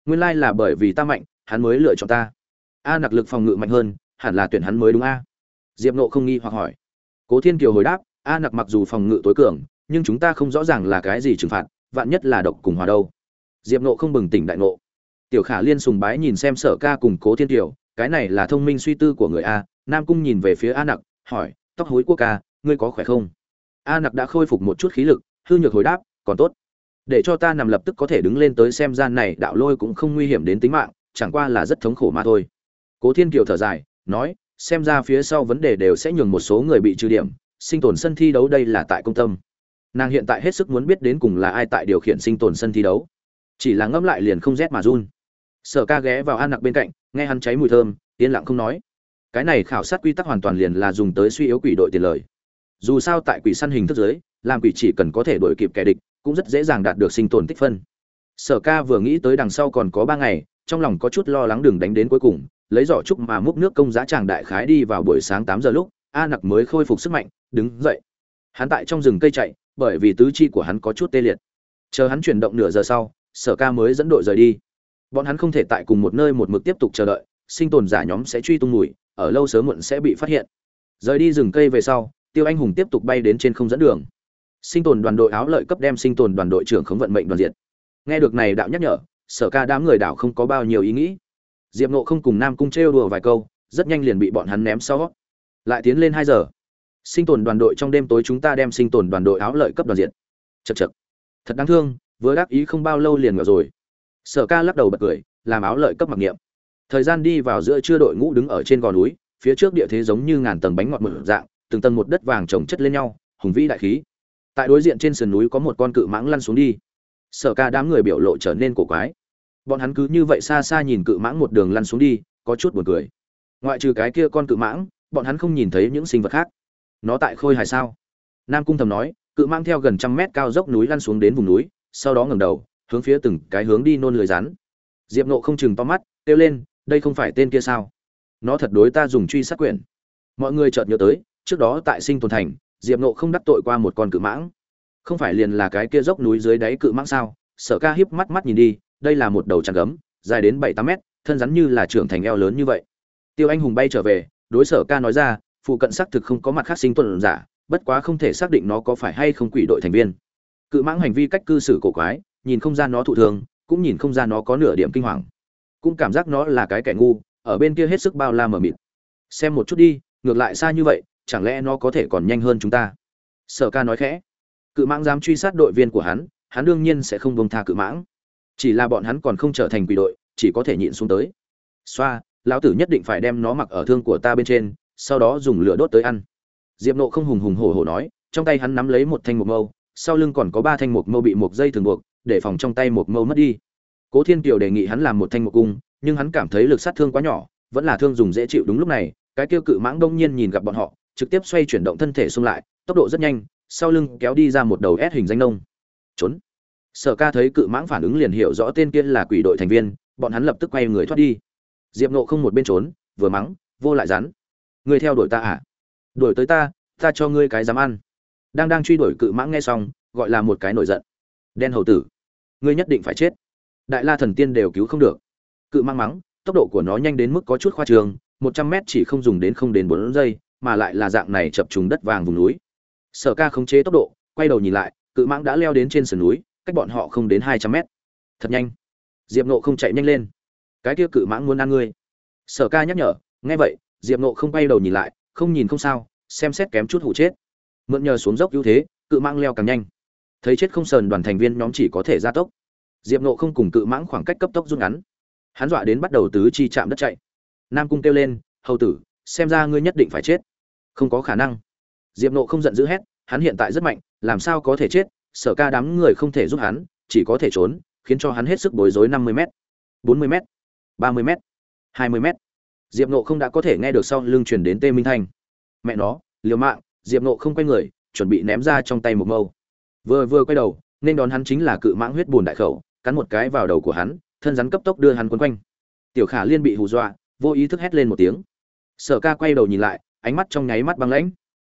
Nguyên lai là bởi vì ta mạnh, hắn mới lựa chọn ta. A nặc lực phòng ngự mạnh hơn, hẳn là tuyển hắn mới đúng a. Diệp nộ không nghi hoặc hỏi. Cố thiên kiều hồi đáp, a nặc mặc dù phòng ngự tối cường, nhưng chúng ta không rõ ràng là cái gì trừng phạt, vạn nhất là độc cùng hòa đâu. Diệp nộ không bừng tỉnh đại nộ tiểu khả liên sùng bái nhìn xem sở ca cùng cố thiên kiều, cái này là thông minh suy tư của người a, nam cung nhìn về phía a nặc, hỏi, tóc hối quốc ca, ngươi có khỏe không? A nặc đã khôi phục một chút khí lực, hư nhược hồi đáp, còn tốt để cho ta nằm lập tức có thể đứng lên tới xem gian này đạo lôi cũng không nguy hiểm đến tính mạng, chẳng qua là rất thống khổ mà thôi. Cố thiên kiều thở dài, nói, xem ra phía sau vấn đề đều sẽ nhường một số người bị trừ điểm, sinh tồn sân thi đấu đây là tại công tâm. Nàng hiện tại hết sức muốn biết đến cùng là ai tại điều khiển sinh tồn sân thi đấu. Chỉ là ngẫm lại liền không rét mà run. Sở ca ghé vào an nặc bên cạnh, nghe hắn cháy mùi thơm, yên lặng không nói. Cái này khảo sát quy tắc hoàn toàn liền là dùng tới suy yếu quỷ đội tiền lời. Dù sao tại quỷ săn hình thức giới làm quỷ chỉ cần có thể đổi kịp kẻ địch cũng rất dễ dàng đạt được sinh tồn tích phân. Sở ca vừa nghĩ tới đằng sau còn có ba ngày, trong lòng có chút lo lắng đường đánh đến cuối cùng, lấy giỏ trúc mà múc nước công giá tràng đại khái đi vào buổi sáng tám giờ lúc, a nặc mới khôi phục sức mạnh, đứng dậy. Hắn tại trong rừng cây chạy, bởi vì tứ chi của hắn có chút tê liệt. Chờ hắn chuyển động nửa giờ sau, sở ca mới dẫn đội rời đi. Bọn hắn không thể tại cùng một nơi một mực tiếp tục chờ đợi, sinh tồn giả nhóm sẽ truy tung mùi, ở lâu sớm muộn sẽ bị phát hiện. Rời đi rừng cây về sau, tiêu anh hùng tiếp tục bay đến trên không dẫn đường sinh tồn đoàn đội áo lợi cấp đem sinh tồn đoàn đội trưởng khống vận mệnh đoàn diện nghe được này đạo nhắc nhở, sở ca đám người đảo không có bao nhiêu ý nghĩ. Diệp nộ không cùng nam cung trêu đùa vài câu, rất nhanh liền bị bọn hắn ném sau. Lại tiến lên hai giờ. Sinh tồn đoàn đội trong đêm tối chúng ta đem sinh tồn đoàn đội áo lợi cấp đoàn diện chật chật thật đáng thương, vừa đáp ý không bao lâu liền ngờ rồi. Sở ca lắc đầu bật cười, làm áo lợi cấp mặc niệm. Thời gian đi vào giữa trưa đội ngũ đứng ở trên gò núi, phía trước địa thế giống như ngàn tầng bánh ngọt mực dạng, từng tầng một đất vàng trồng chất lên nhau, hùng vĩ đại khí tại đối diện trên sườn núi có một con cự mãng lăn xuống đi. Sở ca đám người biểu lộ trở nên cổ quái. Bọn hắn cứ như vậy xa xa nhìn cự mãng một đường lăn xuống đi, có chút buồn cười. Ngoại trừ cái kia con cự mãng, bọn hắn không nhìn thấy những sinh vật khác. Nó tại khôi hài sao? Nam cung thầm nói, cự mãng theo gần trăm mét cao dốc núi lăn xuống đến vùng núi, sau đó ngẩng đầu, hướng phía từng cái hướng đi nôn lười rắn. Diệp nộ không chừng to mắt, kêu lên, đây không phải tên kia sao? Nó thật đối ta dùng truy sát quyển mọi người chợt nhớ tới, trước đó tại sinh tồn thành diệp nộ không đắc tội qua một con cự mãng. Không phải liền là cái kia dốc núi dưới đáy cự mãng sao? Sở ca híp mắt mắt nhìn đi, đây là một đầu tràn gấm, dài đến bảy tám mét, thân rắn như là trưởng thành eo lớn như vậy. Tiêu anh hùng bay trở về, đối sở ca nói ra, phụ cận xác thực không có mặt khác sinh tuần giả, bất quá không thể xác định nó có phải hay không quỷ đội thành viên. Cự mãng hành vi cách cư xử cổ quái, nhìn không ra nó thụ thường, cũng nhìn không ra nó có nửa điểm kinh hoàng. Cũng cảm giác nó là cái kẻ ngu, ở bên kia hết sức bao la mờ mịt. Xem một chút đi, ngược lại xa như vậy chẳng lẽ nó có thể còn nhanh hơn chúng ta? Sở ca nói khẽ. Cự mãng dám truy sát đội viên của hắn hắn đương nhiên sẽ không bông tha cự mãng. Chỉ là bọn hắn còn không trở thành quỷ đội, chỉ có thể nhịn xuống tới. Xoa, lão tử nhất định phải đem nó mặc ở thương của ta bên trên, sau đó dùng lửa đốt tới ăn. Diệp nộ không hùng hùng hổ hổ nói, trong tay hắn nắm lấy một thanh mộc mâu, sau lưng còn có ba thanh mộc mâu bị một dây thường buộc, để phòng trong tay mộc mâu mất đi. Cố thiên kiều đề nghị hắn làm một thanh mộc cung, nhưng hắn cảm thấy lực sát thương quá nhỏ, vẫn là thương dùng dễ chịu đúng lúc này, cái kêu cự mãng đông nhiên nhìn gặp bọn họ trực tiếp xoay chuyển động thân thể xung lại tốc độ rất nhanh sau lưng kéo đi ra một đầu S hình danh nông. Trốn. Sở ca thấy cự mãng phản ứng liền hiểu rõ tên kia là quỷ đội thành viên bọn hắn lập tức quay người thoát đi. Diệp nộ không một bên trốn vừa mắng vô lại rắn. Người theo đuổi ta à? Đuổi tới ta ta cho ngươi cái dám ăn. Đang đang truy đuổi cự mãng nghe xong gọi là một cái nổi giận. Đen hầu tử ngươi nhất định phải chết. Đại la thần tiên đều cứu không được. Cự mãng mắng tốc độ của nó nhanh đến mức có chút khoa trương, một trăm mét chỉ không dùng đến không đến bốn giây mà lại là dạng này chập trùng đất vàng vùng núi. Sở ca khống chế tốc độ, quay đầu nhìn lại, cự mãng đã leo đến trên sườn núi, cách bọn họ không đến hai trăm mét. Thật nhanh. Diệp nộ không chạy nhanh lên. Cái kia cự mãng muốn ăn ngươi. Sở ca nhắc nhở, nghe vậy, diệp nộ không quay đầu nhìn lại, không nhìn không sao, xem xét kém chút hụ chết. Mượn nhờ xuống dốc ưu thế, cự mãng leo càng nhanh. Thấy chết không sờn đoàn thành viên nhóm chỉ có thể gia tốc. Diệp nộ không cùng cự mãng khoảng cách cấp tốc rút ngắn. Hắn dọa đến bắt đầu tứ chi chạm đất chạy. Nam cung kêu lên, hầu tử, xem ra ngươi nhất định phải chết không có khả năng. Diệp nộ không giận dữ hét, hắn hiện tại rất mạnh, làm sao có thể chết? Sở ca đám người không thể giúp hắn, chỉ có thể trốn, khiến cho hắn hết sức bối rối năm mươi m bốn mươi m ba mươi m hai mươi m diệp nộ không đã có thể nghe được sau lưng truyền đến tê minh thanh. Mẹ nó, liều mạng, diệp nộ không quay người, chuẩn bị ném ra trong tay một mâu. Vừa vừa quay đầu, nên đón hắn chính là cự mãng huyết bùn đại khẩu, cắn một cái vào đầu của hắn, thân rắn cấp tốc đưa hắn quấn quanh. Tiểu khả liên bị hù dọa, vô ý thức hét lên một tiếng. Sở ca quay đầu nhìn lại ánh mắt trong nháy mắt băng lãnh.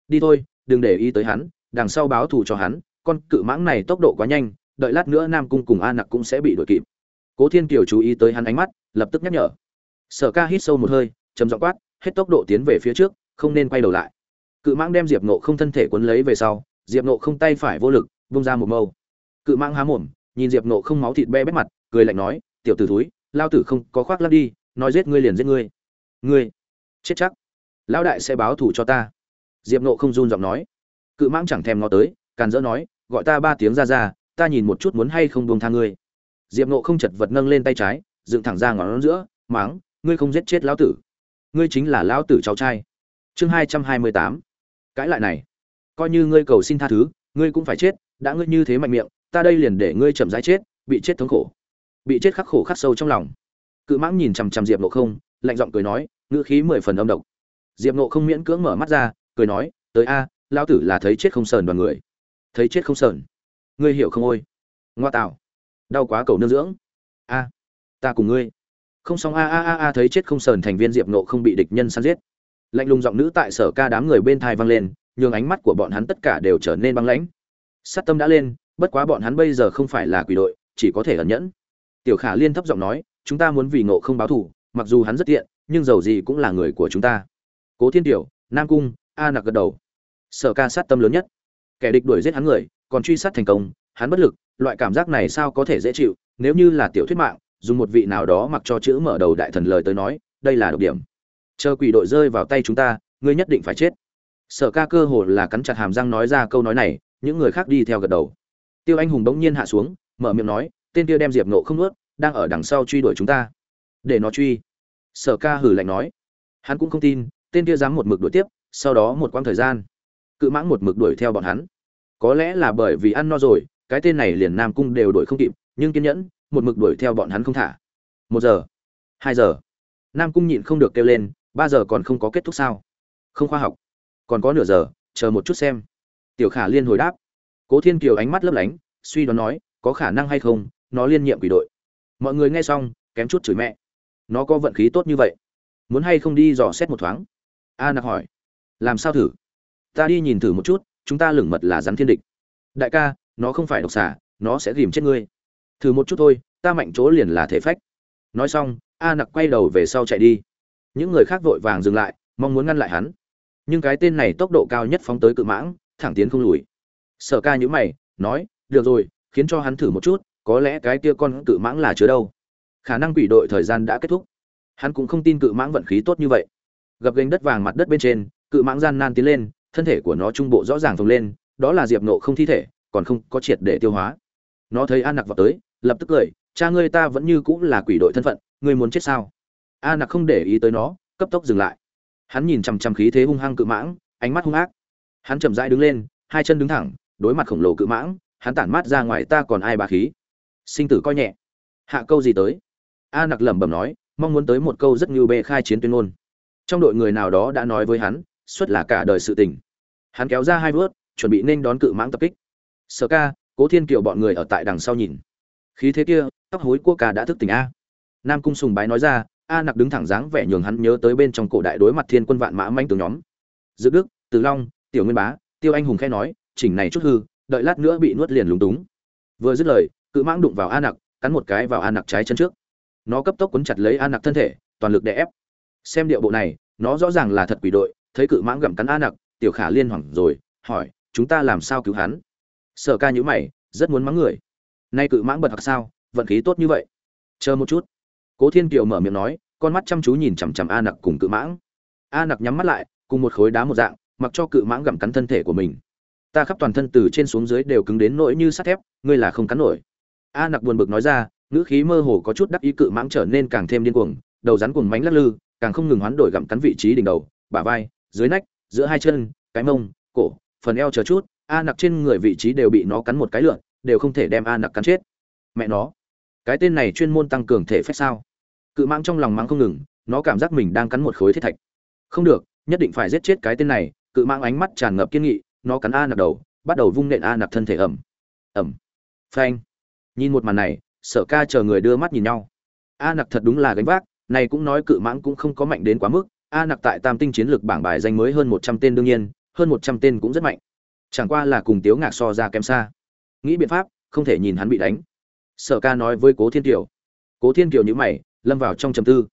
Đi thôi, đừng để ý tới hắn, đằng sau báo thù cho hắn, con cự mãng này tốc độ quá nhanh, đợi lát nữa nam cung cùng a nặc cũng sẽ bị đuổi kịp. Cố thiên kiều chú ý tới hắn ánh mắt, lập tức nhắc nhở. Sở ca hít sâu một hơi, trầm dọ quát, hết tốc độ tiến về phía trước, không nên quay đầu lại. Cự mãng đem diệp nộ không thân thể quấn lấy về sau, diệp nộ không tay phải vô lực, vung ra một mâu. Cự mãng há mồm, nhìn diệp nộ không máu thịt be bét mặt, cười lạnh nói, tiểu tử thúi, lao tử không có khoác lắp đi, nói giết ngươi liền giết ngươi. Ngươi, chết chắc lão đại sẽ báo thù cho ta. Diệp nộ không run giọng nói. Cự mãng chẳng thèm ngó tới, càn dỡ nói, gọi ta ba tiếng ra ra, ta nhìn một chút muốn hay không buông tha ngươi. Diệp nộ không chật vật nâng lên tay trái, dựng thẳng ra ngón giữa máng ngươi không giết chết lão tử. Ngươi chính là lão tử cháu trai. Chương hai trăm hai mươi tám. Cãi lại này. Coi như ngươi cầu xin tha thứ, ngươi cũng phải chết, đã ngươi như thế mạnh miệng, ta đây liền để ngươi chậm rãi chết, bị chết thống khổ. Bị chết khắc khổ khắc sâu trong lòng. Cự mãng nhìn chằm chằm diệp nộ không, lạnh giọng cười nói, ngữ khí mười phần âm độc diệp nộ không miễn cưỡng mở mắt ra, cười nói, tới a, lão tử là thấy chết không sờn đoàn người. Thấy chết không sờn? Ngươi hiểu không ôi? Ngoa tạo, đau quá cầu nương dưỡng. A, ta cùng ngươi. Không xong, a a a a, thấy chết không sờn thành viên diệp nộ không bị địch nhân săn giết. Lạnh lùng giọng nữ tại sở ca đám người bên thai vang lên, nhường ánh mắt của bọn hắn tất cả đều trở nên băng lãnh. Sát tâm đã lên, bất quá bọn hắn bây giờ không phải là quỷ đội, chỉ có thể ẩn nhẫn. Tiểu khả liên thấp giọng nói, chúng ta muốn vì ngộ không báo thù, mặc dù hắn rất tiện, nhưng dầu gì cũng là người của chúng ta cố thiên tiểu, nam cung, a nặc gật đầu. Sở ca sát tâm lớn nhất. Kẻ địch đuổi giết hắn người, còn truy sát thành công, hắn bất lực, loại cảm giác này sao có thể dễ chịu? Nếu như là tiểu thuyết mạng, dùng một vị nào đó mặc cho chữ mở đầu đại thần lời tới nói, đây là độc điểm. Chờ quỷ đội rơi vào tay chúng ta, ngươi nhất định phải chết. Sở ca cơ hồ là cắn chặt hàm răng nói ra câu nói này, những người khác đi theo gật đầu. Tiêu anh hùng bỗng nhiên hạ xuống, mở miệng nói, tên kia đem diệp nộ không nuốt, đang ở đằng sau truy đuổi chúng ta. Để nó truy. Sở ca hử lạnh nói. Hắn cũng không tin tên kia dám một mực đuổi tiếp, sau đó một quãng thời gian, cự mãng một mực đuổi theo bọn hắn. Có lẽ là bởi vì ăn no rồi, cái tên này liền nam cung đều đuổi không kịp, nhưng kiên nhẫn, một mực đuổi theo bọn hắn không thả. Một giờ, hai giờ, nam cung nhịn không được kêu lên, ba giờ còn không có kết thúc sao? Không khoa học, còn có nửa giờ, chờ một chút xem. Tiểu khả liên hồi đáp. Cố thiên kiều ánh mắt lấp lánh, suy đoán nói, có khả năng hay không, nó liên nhiệm quỷ đội. Mọi người nghe xong, kém chút chửi mẹ. Nó có vận khí tốt như vậy. Muốn hay không đi dò xét một thoáng a nặc hỏi. Làm sao thử? Ta đi nhìn thử một chút, chúng ta lửng mật là rắn thiên địch. Đại ca, nó không phải độc xà, nó sẽ ghìm chết ngươi. Thử một chút thôi, ta mạnh chỗ liền là thể phách. Nói xong, a nặc quay đầu về sau chạy đi. Những người khác vội vàng dừng lại, mong muốn ngăn lại hắn. Nhưng cái tên này tốc độ cao nhất phóng tới cự mãng, thẳng tiến không lùi. Sở ca nhữ mày, nói, được rồi, khiến cho hắn thử một chút, có lẽ cái kia con cự mãng là chứa đâu. Khả năng quỷ đội thời gian đã kết thúc. Hắn cũng không tin cự mãng vận khí tốt như vậy gập gành đất vàng mặt đất bên trên, cự mãng gian nan tiến lên, thân thể của nó trung bộ rõ ràng phồng lên, đó là diệp nộ không thi thể, còn không có triệt để tiêu hóa. Nó thấy an nặc vào tới, lập tức cười, cha ngươi ta vẫn như cũng là quỷ đội thân phận, ngươi muốn chết sao? A nặc không để ý tới nó, cấp tốc dừng lại. Hắn nhìn chằm chằm khí thế hung hăng cự mãng, ánh mắt hung ác. Hắn chậm rãi đứng lên, hai chân đứng thẳng, đối mặt khổng lồ cự mãng, hắn tản mát ra ngoài ta còn ai bà khí? Sinh tử coi nhẹ. Hạ câu gì tới? A nặc lẩm bẩm nói, mong muốn tới một câu rất như bê khai chiến tuyên ngôn trong đội người nào đó đã nói với hắn suất là cả đời sự tình. Hắn kéo ra hai vớt chuẩn bị nên đón cự mãng tập kích. Sở ca, cố thiên kiều bọn người ở tại đằng sau nhìn. Khí thế kia, tóc hối cua ca đã thức tỉnh a. Nam cung sùng bái nói ra, a nặc đứng thẳng dáng vẻ nhường hắn nhớ tới bên trong cổ đại đối mặt thiên quân vạn mã manh tướng nhóm. Dự đức từ long, tiểu nguyên bá, tiêu anh hùng khẽ nói, chỉnh này chút hư, đợi lát nữa bị nuốt liền lúng túng. Vừa dứt lời, cự mãng đụng vào a nặc, cắn một cái vào a nặc trái chân trước. Nó cấp tốc quấn chặt lấy a nặc thân thể, toàn lực đè ép. Xem điệu bộ này nó rõ ràng là thật quỷ đội, thấy cự mãng gặm cắn a nặc, tiểu khả liên hoảng rồi, hỏi, chúng ta làm sao cứu hắn? Sở ca nhữ mày, rất muốn mắng người. Nay cự mãng bật hoặc sao, vận khí tốt như vậy. Chờ một chút. Cố thiên kiều mở miệng nói, con mắt chăm chú nhìn chằm chằm a nặc cùng cự mãng. A nặc nhắm mắt lại, cùng một khối đá một dạng, mặc cho cự mãng gặm cắn thân thể của mình. Ta khắp toàn thân từ trên xuống dưới đều cứng đến nỗi như sắt thép, ngươi là không cắn nổi. A nặc buồn bực nói ra, ngữ khí mơ hồ có chút đắc ý cự mãng trở nên càng thêm điên cuồng, đầu rắn cuồng mánh lắc lư càng không ngừng hoán đổi gặm cắn vị trí đỉnh đầu, bả vai, dưới nách, giữa hai chân, cái mông, cổ, phần eo chờ chút, a nặc trên người vị trí đều bị nó cắn một cái lượn, đều không thể đem a nặc cắn chết. Mẹ nó, cái tên này chuyên môn tăng cường thể phách sao? Cự mãng trong lòng mắng không ngừng, nó cảm giác mình đang cắn một khối thiết thạch. Không được, nhất định phải giết chết cái tên này, cự mãng ánh mắt tràn ngập kiên nghị, nó cắn a nặc đầu, bắt đầu vung nện a nặc thân thể ẩm ẩm, phanh. Nhìn một màn này, sở ca chờ người đưa mắt nhìn nhau. A nặc thật đúng là gánh vác này cũng nói cự mãng cũng không có mạnh đến quá mức, a nặc tại tam tinh chiến lược bảng bài danh mới hơn một trăm tên đương nhiên, hơn một trăm tên cũng rất mạnh. Chẳng qua là cùng tiếu ngạc so ra kém xa. Nghĩ biện pháp, không thể nhìn hắn bị đánh. Sở ca nói với cố thiên kiều. Cố thiên kiều nhữ mày, lâm vào trong trầm tư.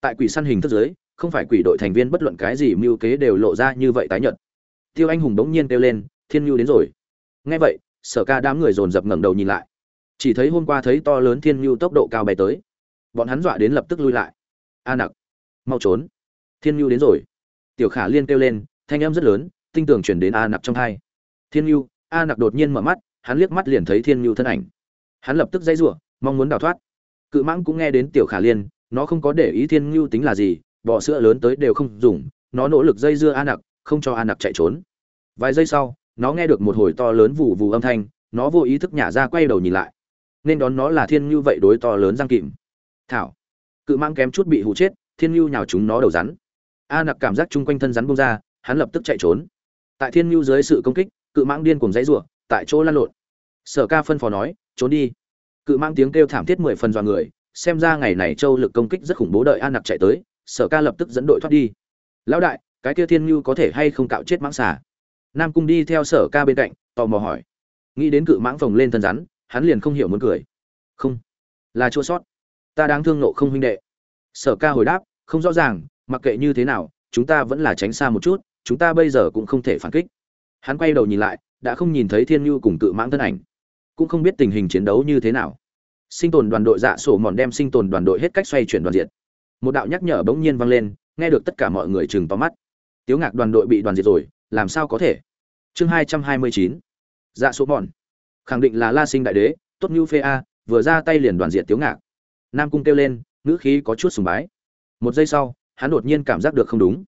Tại quỷ săn hình thức giới không phải quỷ đội thành viên bất luận cái gì mưu kế đều lộ ra như vậy tái nhợt. Tiêu anh hùng đống nhiên kêu lên, thiên mưu đến rồi. Nghe vậy, sở ca đám người dồn dập ngẩng đầu nhìn lại. Chỉ thấy hôm qua thấy to lớn thiên mưu tốc độ cao bay tới bọn hắn dọa đến lập tức lui lại. A nặc, mau trốn. Thiên nhu đến rồi. Tiểu khả liên kêu lên, thanh âm rất lớn, tinh tường chuyển đến a nặc trong hai. Thiên nhu, a nặc đột nhiên mở mắt, hắn liếc mắt liền thấy thiên nhu thân ảnh. Hắn lập tức dãy rủa, mong muốn đào thoát. Cự mãng cũng nghe đến tiểu khả liên, nó không có để ý thiên nhu tính là gì, bọ sữa lớn tới đều không dùng, nó nỗ lực dây dưa a nặc, không cho a nặc chạy trốn. Vài giây sau, nó nghe được một hồi to lớn vù vù âm thanh, nó vô ý thức nhả ra quay đầu nhìn lại. Nên đón nó là thiên như vậy đối to lớn răng kìm thảo. Cự mang kém chút bị hụ chết, thiên mưu nhào chúng nó đầu rắn. A nặc cảm giác chung quanh thân rắn bông ra, hắn lập tức chạy trốn. Tại thiên mưu dưới sự công kích, cự mãng điên cùng dãy rủa, tại chỗ lăn lộn. Sở ca phân phó nói, trốn đi. Cự mãng tiếng kêu thảm thiết mười phần dọa người, xem ra ngày này châu lực công kích rất khủng bố đợi a nặc chạy tới, sở ca lập tức dẫn đội thoát đi. Lão đại, cái kia thiên mưu có thể hay không cạo chết mãng xà? Nam cung đi theo sở ca bên cạnh, tò mò hỏi. Nghĩ đến cự mãng phồng lên thân rắn, hắn liền không hiểu muốn cười. Không, là chua sót ta đáng thương nộ không huynh đệ. Sở ca hồi đáp, không rõ ràng, mặc kệ như thế nào, chúng ta vẫn là tránh xa một chút, chúng ta bây giờ cũng không thể phản kích. Hắn quay đầu nhìn lại, đã không nhìn thấy thiên nhu cùng cự mãng thân ảnh. Cũng không biết tình hình chiến đấu như thế nào. Sinh tồn đoàn đội dạ sổ mòn đem sinh tồn đoàn đội hết cách xoay chuyển đoàn diệt. Một đạo nhắc nhở bỗng nhiên vang lên, nghe được tất cả mọi người chừng tóm mắt. Tiếu ngạc đoàn đội bị đoàn diệt rồi, làm sao có thể? Chương hai trăm hai mươi chín. Dạ số mòn. Khẳng định là la sinh đại đế, tốt như phê a, vừa ra tay liền đoàn diệt tiếu ngạc nam cung kêu lên, ngữ khí có chút sùng bái. Một giây sau, hắn đột nhiên cảm giác được không đúng.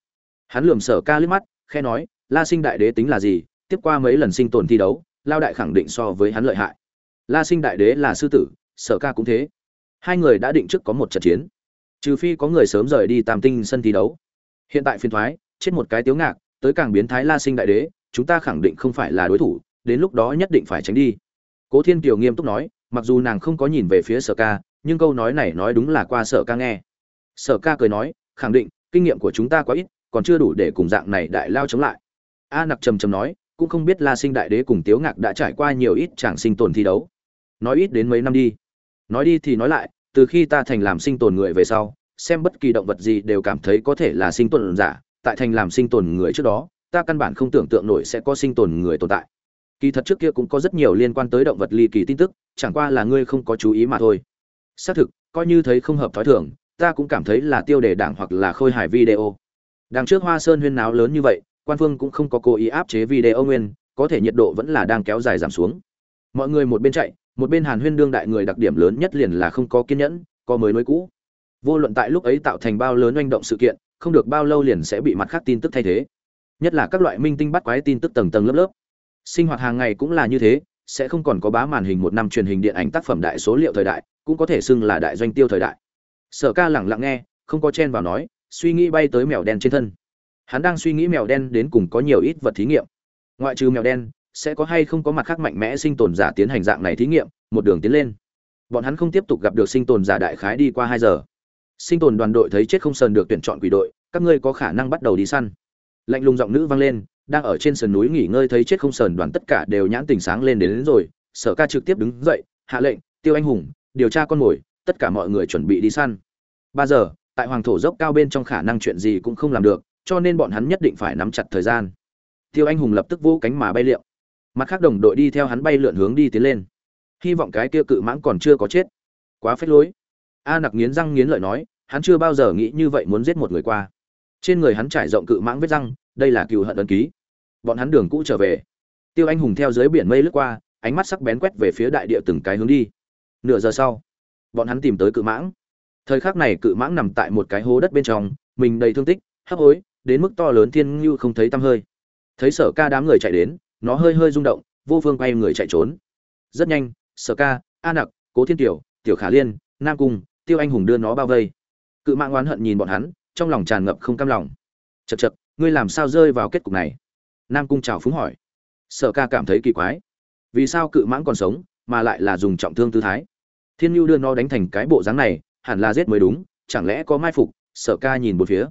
Hắn lườm sở ca liếc mắt khe nói, la sinh đại đế tính là gì? Tiếp qua mấy lần sinh tồn thi đấu, lao đại khẳng định so với hắn lợi hại. La sinh đại đế là sư tử, sở ca cũng thế. Hai người đã định trước có một trận chiến. Trừ phi có người sớm rời đi tam tinh sân thi đấu. Hiện tại phiên thoái chết một cái tiếu ngạc, tới càng biến thái la sinh đại đế, chúng ta khẳng định không phải là đối thủ, đến lúc đó nhất định phải tránh đi. Cố thiên kiều nghiêm túc nói, mặc dù nàng không có nhìn về phía sở ca nhưng câu nói này nói đúng là qua sở ca nghe. Sở ca cười nói, khẳng định, kinh nghiệm của chúng ta quá ít, còn chưa đủ để cùng dạng này đại lao chống lại. A nặc trầm trầm nói, cũng không biết la sinh đại đế cùng tiếu ngạc đã trải qua nhiều ít chẳng sinh tồn thi đấu. Nói ít đến mấy năm đi. Nói đi thì nói lại, từ khi ta thành làm sinh tồn người về sau, xem bất kỳ động vật gì đều cảm thấy có thể là sinh tồn giả, tại thành làm sinh tồn người trước đó, ta căn bản không tưởng tượng nổi sẽ có sinh tồn người tồn tại. Kỳ thật trước kia cũng có rất nhiều liên quan tới động vật ly kỳ tin tức, chẳng qua là ngươi không có chú ý mà thôi xác thực, coi như thấy không hợp thói thường, ta cũng cảm thấy là tiêu đề đảng hoặc là khôi hài video. Đằng trước hoa sơn huyên náo lớn như vậy, quan phương cũng không có cố ý áp chế video nguyên, có thể nhiệt độ vẫn là đang kéo dài giảm xuống. Mọi người một bên chạy, một bên hàn huyên đương đại người đặc điểm lớn nhất liền là không có kiên nhẫn, có mới nối cũ. Vô luận tại lúc ấy tạo thành bao lớn oanh động sự kiện, không được bao lâu liền sẽ bị mặt khác tin tức thay thế. Nhất là các loại minh tinh bắt quái tin tức tầng tầng lớp lớp. Sinh hoạt hàng ngày cũng là như thế, sẽ không còn có bá màn hình một năm truyền hình điện ảnh tác phẩm đại số liệu thời đại cũng có thể xưng là đại doanh tiêu thời đại. Sở ca lẳng lặng nghe không có chen vào nói suy nghĩ bay tới mèo đen trên thân. Hắn đang suy nghĩ mèo đen đến cùng có nhiều ít vật thí nghiệm. Ngoại trừ mèo đen sẽ có hay không có mặt khác mạnh mẽ sinh tồn giả tiến hành dạng này thí nghiệm một đường tiến lên. Bọn hắn không tiếp tục gặp được sinh tồn giả đại khái đi qua hai giờ. Sinh tồn đoàn đội thấy chết không sờn được tuyển chọn quỷ đội các ngươi có khả năng bắt đầu đi săn. Lạnh lùng giọng nữ vang lên đang ở trên sườn núi nghỉ ngơi thấy chết không sờn đoàn tất cả đều nhãn tình sáng lên đến, đến rồi sở ca trực tiếp đứng dậy hạ lệnh tiêu anh hùng điều tra con mồi tất cả mọi người chuẩn bị đi săn. Ba giờ tại hoàng thổ dốc cao bên trong khả năng chuyện gì cũng không làm được cho nên bọn hắn nhất định phải nắm chặt thời gian. Tiêu anh hùng lập tức vỗ cánh mà bay liệu, mặt khác đồng đội đi theo hắn bay lượn hướng đi tiến lên. Hy vọng cái kia cự mãng còn chưa có chết. Quá phết lối. A nặc nghiến răng nghiến lợi nói hắn chưa bao giờ nghĩ như vậy muốn giết một người qua. Trên người hắn trải rộng cự mãng vết răng đây là cựu hận ấn ký. Bọn hắn đường cũ trở về. Tiêu anh hùng theo dưới biển mây lướt qua ánh mắt sắc bén quét về phía đại địa từng cái hướng đi nửa giờ sau, bọn hắn tìm tới cự mãng. Thời khắc này cự mãng nằm tại một cái hố đất bên trong, mình đầy thương tích, hấp hối, đến mức to lớn thiên ngưu không thấy tăm hơi. Thấy sở ca đám người chạy đến, nó hơi hơi rung động, vô phương quay người chạy trốn. Rất nhanh, sở ca, a nặc, cố thiên tiểu tiểu khả liên, nam cung, tiêu anh hùng đưa nó bao vây. Cự mạng oán hận nhìn bọn hắn, trong lòng tràn ngập không cam lòng. Chật chật ngươi làm sao rơi vào kết cục này? Nam cung chào phúng hỏi. Sở ca cảm thấy kỳ quái. Vì sao cự mãng còn sống, mà lại là dùng trọng thương tư thái? Thiên nhu đưa nó đánh thành cái bộ dáng này, hẳn là giết mới đúng, chẳng lẽ có mai phục, sở ca nhìn một phía.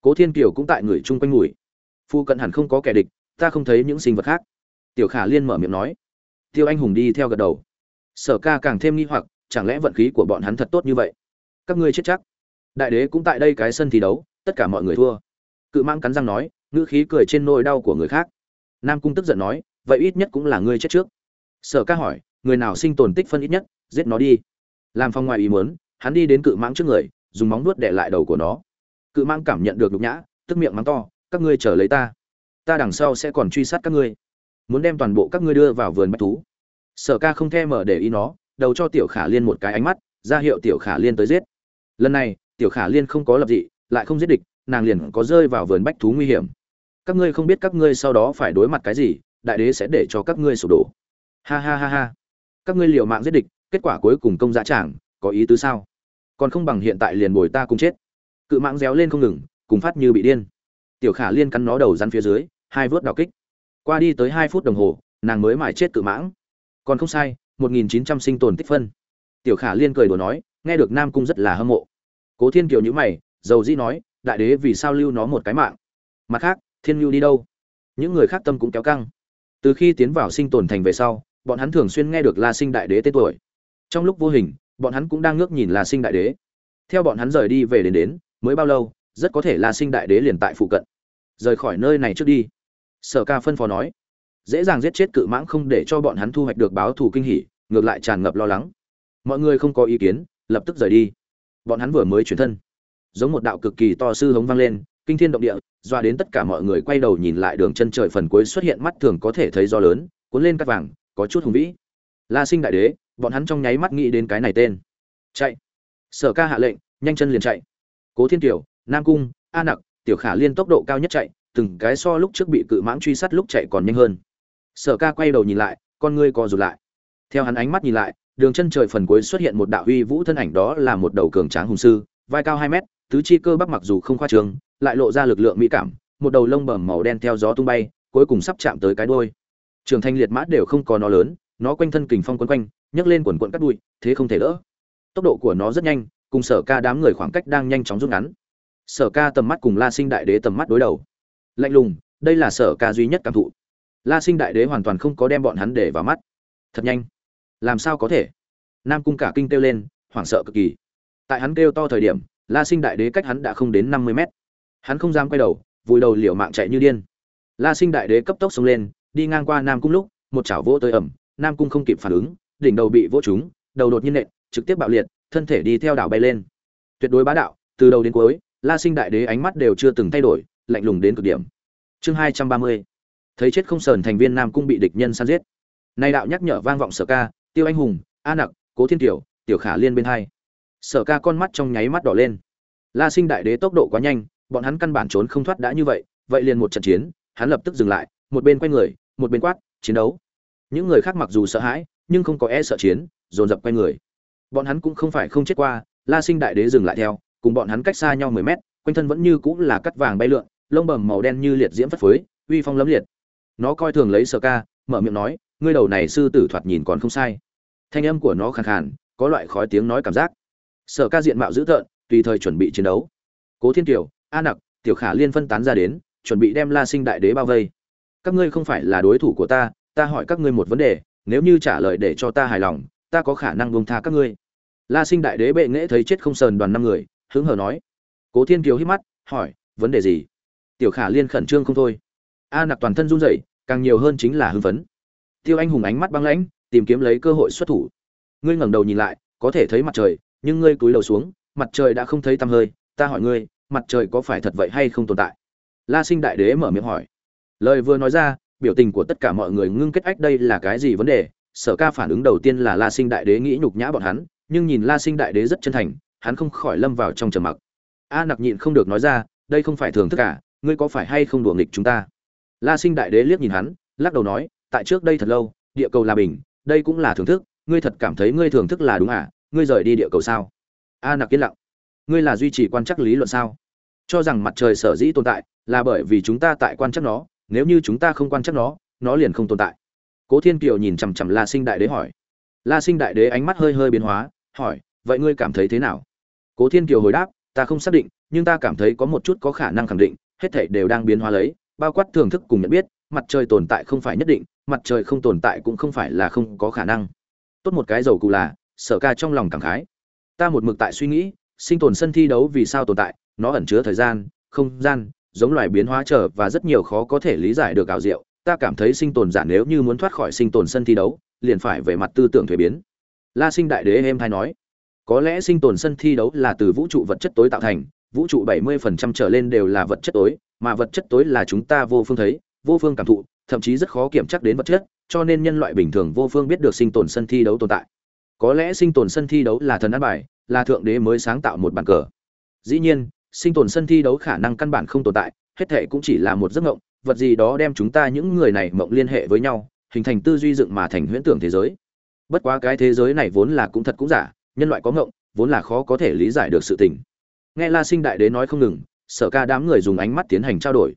Cố thiên kiều cũng tại người chung quanh ngủi. Phu cận hẳn không có kẻ địch, ta không thấy những sinh vật khác. Tiểu khả liên mở miệng nói. Tiêu anh hùng đi theo gật đầu. Sở ca càng thêm nghi hoặc, chẳng lẽ vận khí của bọn hắn thật tốt như vậy? Các ngươi chết chắc. Đại đế cũng tại đây cái sân thi đấu, tất cả mọi người thua. Cự mang cắn răng nói, ngữ khí cười trên nỗi đau của người khác. Nam cung tức giận nói, vậy ít nhất cũng là ngươi chết trước. Sở ca hỏi người nào sinh tồn tích phân ít nhất, giết nó đi. Làm phong ngoài ý muốn, hắn đi đến cự mãng trước người, dùng móng nuốt để lại đầu của nó. Cự mãng cảm nhận được nhục nhã, tức miệng mắng to, các ngươi chờ lấy ta. Ta đằng sau sẽ còn truy sát các ngươi. Muốn đem toàn bộ các ngươi đưa vào vườn bách thú. Sở ca không thèm mở để ý nó, đầu cho tiểu khả liên một cái ánh mắt, ra hiệu tiểu khả liên tới giết. Lần này, tiểu khả liên không có lập dị, lại không giết địch, nàng liền có rơi vào vườn bách thú nguy hiểm. Các ngươi không biết các ngươi sau đó phải đối mặt cái gì, đại đế sẽ để cho các ngươi sụp đổ. Ha ha ha ha các ngươi liều mạng giết địch, kết quả cuối cùng công dã tràng có ý tứ sao? Còn không bằng hiện tại liền bồi ta cùng chết. Cự mạng réo lên không ngừng, cùng phát như bị điên. Tiểu khả liên cắn nó đầu rắn phía dưới, hai vớt đào kích. Qua đi tới hai phút đồng hồ, nàng mới mải chết cự mãng. Còn không sai, một nghìn chín trăm sinh tồn tích phân. Tiểu khả liên cười đùa nói, nghe được nam cung rất là hâm mộ. Cố thiên kiều nhữ mày, dầu dĩ nói, đại đế vì sao lưu nó một cái mạng? Mặt khác, thiên lưu đi đâu? Những người khác tâm cũng kéo căng. Từ khi tiến vào sinh tồn thành về sau bọn hắn thường xuyên nghe được la sinh đại đế tên tuổi. Trong lúc vô hình, bọn hắn cũng đang ngước nhìn la sinh đại đế. Theo bọn hắn rời đi về đến đến, mới bao lâu, rất có thể la sinh đại đế liền tại phụ cận. Rời khỏi nơi này trước đi. Sở ca phân phó nói. Dễ dàng giết chết cự mãng không để cho bọn hắn thu hoạch được báo thù kinh hỉ, ngược lại tràn ngập lo lắng. Mọi người không có ý kiến, lập tức rời đi. Bọn hắn vừa mới chuyển thân. Giống một đạo cực kỳ to sư hống vang lên, kinh thiên động địa doa đến tất cả mọi người quay đầu nhìn lại đường chân trời phần cuối xuất hiện mắt thường có thể thấy do lớn, cuốn lên cát vàng có chút hùng vĩ. La sinh đại đế, bọn hắn trong nháy mắt nghĩ đến cái này tên. Chạy. Sở ca hạ lệnh, nhanh chân liền chạy. Cố thiên kiều, nam cung, a nặc, tiểu khả liên tốc độ cao nhất chạy, từng cái so lúc trước bị cự mãng truy sát lúc chạy còn nhanh hơn. Sở ca quay đầu nhìn lại, con ngươi co rụt lại. Theo hắn ánh mắt nhìn lại, đường chân trời phần cuối xuất hiện một đạo uy vũ thân ảnh đó là một đầu cường tráng hùng sư, vai cao hai mét, tứ chi cơ bắp mặc dù không khoa trương, lại lộ ra lực lượng mỹ cảm, một đầu lông bẩm màu đen theo gió tung bay, cuối cùng sắp chạm tới cái đuôi trường thanh liệt mã đều không có nó lớn, nó quanh thân kình phong quấn quanh, nhấc lên quần quận cắt đuôi thế không thể đỡ. Tốc độ của nó rất nhanh, cùng sở ca đám người khoảng cách đang nhanh chóng rút ngắn. Sở ca tầm mắt cùng la sinh đại đế tầm mắt đối đầu. Lạnh lùng, đây là sở ca duy nhất cảm thụ. La sinh đại đế hoàn toàn không có đem bọn hắn để vào mắt. Thật nhanh. Làm sao có thể? Nam cung cả kinh kêu lên, hoảng sợ cực kỳ. Tại hắn kêu to thời điểm, la sinh đại đế cách hắn đã không đến năm mươi mét. Hắn không dám quay đầu, vùi đầu liều mạng chạy như điên. La sinh đại đế cấp tốc xông lên đi ngang qua nam cung lúc, một chảo vỗ tới ẩm, nam cung không kịp phản ứng, đỉnh đầu bị vỗ trúng, đầu đột nhiên nện, trực tiếp bạo liệt, thân thể đi theo đảo bay lên. Tuyệt đối bá đạo, từ đầu đến cuối, la sinh đại đế ánh mắt đều chưa từng thay đổi, lạnh lùng đến cực điểm. Chương hai trăm ba mươi. Thấy chết không sờn thành viên nam cung bị địch nhân săn giết. Nay đạo nhắc nhở vang vọng sở ca, tiêu anh hùng, a nặc, cố thiên tiểu tiểu khả liên bên hai. Sở ca con mắt trong nháy mắt đỏ lên. La sinh đại đế tốc độ quá nhanh, bọn hắn căn bản trốn không thoát đã như vậy vậy liền một trận chiến, hắn lập tức dừng lại, một bên quay người một bên quát, chiến đấu. Những người khác mặc dù sợ hãi, nhưng không có e sợ chiến, dồn dập quay người. Bọn hắn cũng không phải không chết qua, la sinh đại đế dừng lại theo, cùng bọn hắn cách xa nhau mười mét, quanh thân vẫn như cũng là cắt vàng bay lượn, lông bầm màu đen như liệt diễm phất phới, uy phong lấm liệt. Nó coi thường lấy Sợ ca, mở miệng nói, ngươi đầu này sư tử thoạt nhìn còn không sai. Thanh âm của nó khàn khàn, có loại khói tiếng nói cảm giác. Sở ca diện mạo dữ tợn, tùy thời chuẩn bị chiến đấu. Cố thiên kiều, a nặc, tiểu khả liên phân tán ra đến, chuẩn bị đem la sinh đại đế bao vây các ngươi không phải là đối thủ của ta ta hỏi các ngươi một vấn đề, nếu như trả lời để cho ta hài lòng, ta có khả năng buông tha các ngươi. La sinh đại đế bệ nghễ thấy chết không sờn đoàn năm người, hứng hờ nói. Cố thiên kiều hít mắt, hỏi, vấn đề gì? Tiểu khả liên khẩn trương không thôi. A nặc toàn thân run rẩy, càng nhiều hơn chính là hưng phấn. Tiêu anh hùng ánh mắt băng lãnh, tìm kiếm lấy cơ hội xuất thủ. Ngươi ngẩng đầu nhìn lại, có thể thấy mặt trời, nhưng ngươi cúi đầu xuống, mặt trời đã không thấy tăm hơi, ta hỏi ngươi, mặt trời có phải thật vậy hay không tồn tại? La sinh đại đế mở miệng hỏi lời vừa nói ra, biểu tình của tất cả mọi người ngưng kết ách đây là cái gì vấn đề? Sở ca phản ứng đầu tiên là la sinh đại đế nghĩ nhục nhã bọn hắn, nhưng nhìn la sinh đại đế rất chân thành, hắn không khỏi lâm vào trong trầm mặc. A nặc nhịn không được nói ra, đây không phải thường tất cả à, ngươi có phải hay không đùa nghịch chúng ta? La sinh đại đế liếc nhìn hắn, lắc đầu nói, tại trước đây thật lâu, địa cầu là bình, đây cũng là thưởng thức, ngươi thật cảm thấy ngươi thưởng thức là đúng à ngươi rời đi địa cầu sao? A nặc yên lặng, ngươi là duy trì quan chắc lý luận sao? Cho rằng mặt trời sở dĩ tồn tại là bởi vì chúng ta tại quan chắc nó nếu như chúng ta không quan chắc nó nó liền không tồn tại. Cố thiên kiều nhìn chằm chằm la sinh đại đế hỏi. La sinh đại đế ánh mắt hơi hơi biến hóa, hỏi, vậy ngươi cảm thấy thế nào? Cố thiên kiều hồi đáp, ta không xác định, nhưng ta cảm thấy có một chút có khả năng khẳng định, hết thảy đều đang biến hóa lấy, bao quát thưởng thức cùng nhận biết, mặt trời tồn tại không phải nhất định, mặt trời không tồn tại cũng không phải là không có khả năng. Tốt một cái dầu cụ là, sở ca trong lòng cảm khái. Ta một mực tại suy nghĩ, sinh tồn sân thi đấu vì sao tồn tại, nó ẩn chứa thời gian, không gian giống loài biến hóa trở và rất nhiều khó có thể lý giải được ảo diệu, ta cảm thấy sinh tồn giả nếu như muốn thoát khỏi sinh tồn sân thi đấu, liền phải về mặt tư tưởng thuế biến. La sinh đại đế em thay nói, có lẽ sinh tồn sân thi đấu là từ vũ trụ vật chất tối tạo thành, vũ trụ 70% trở lên đều là vật chất tối, mà vật chất tối là chúng ta vô phương thấy, vô phương cảm thụ, thậm chí rất khó kiểm chắc đến vật chất, cho nên nhân loại bình thường vô phương biết được sinh tồn sân thi đấu tồn tại. Có lẽ sinh tồn sân thi đấu là thần ăn bài, là thượng đế mới sáng tạo một bàn cờ. Dĩ nhiên sinh tồn sân thi đấu khả năng căn bản không tồn tại hết thệ cũng chỉ là một giấc mộng vật gì đó đem chúng ta những người này mộng liên hệ với nhau hình thành tư duy dựng mà thành huyễn tưởng thế giới. Bất quá cái thế giới này vốn là cũng thật cũng giả nhân loại có mộng, vốn là khó có thể lý giải được sự tình. Nghe la sinh đại đế nói không ngừng sở ca đám người dùng ánh mắt tiến hành trao đổi.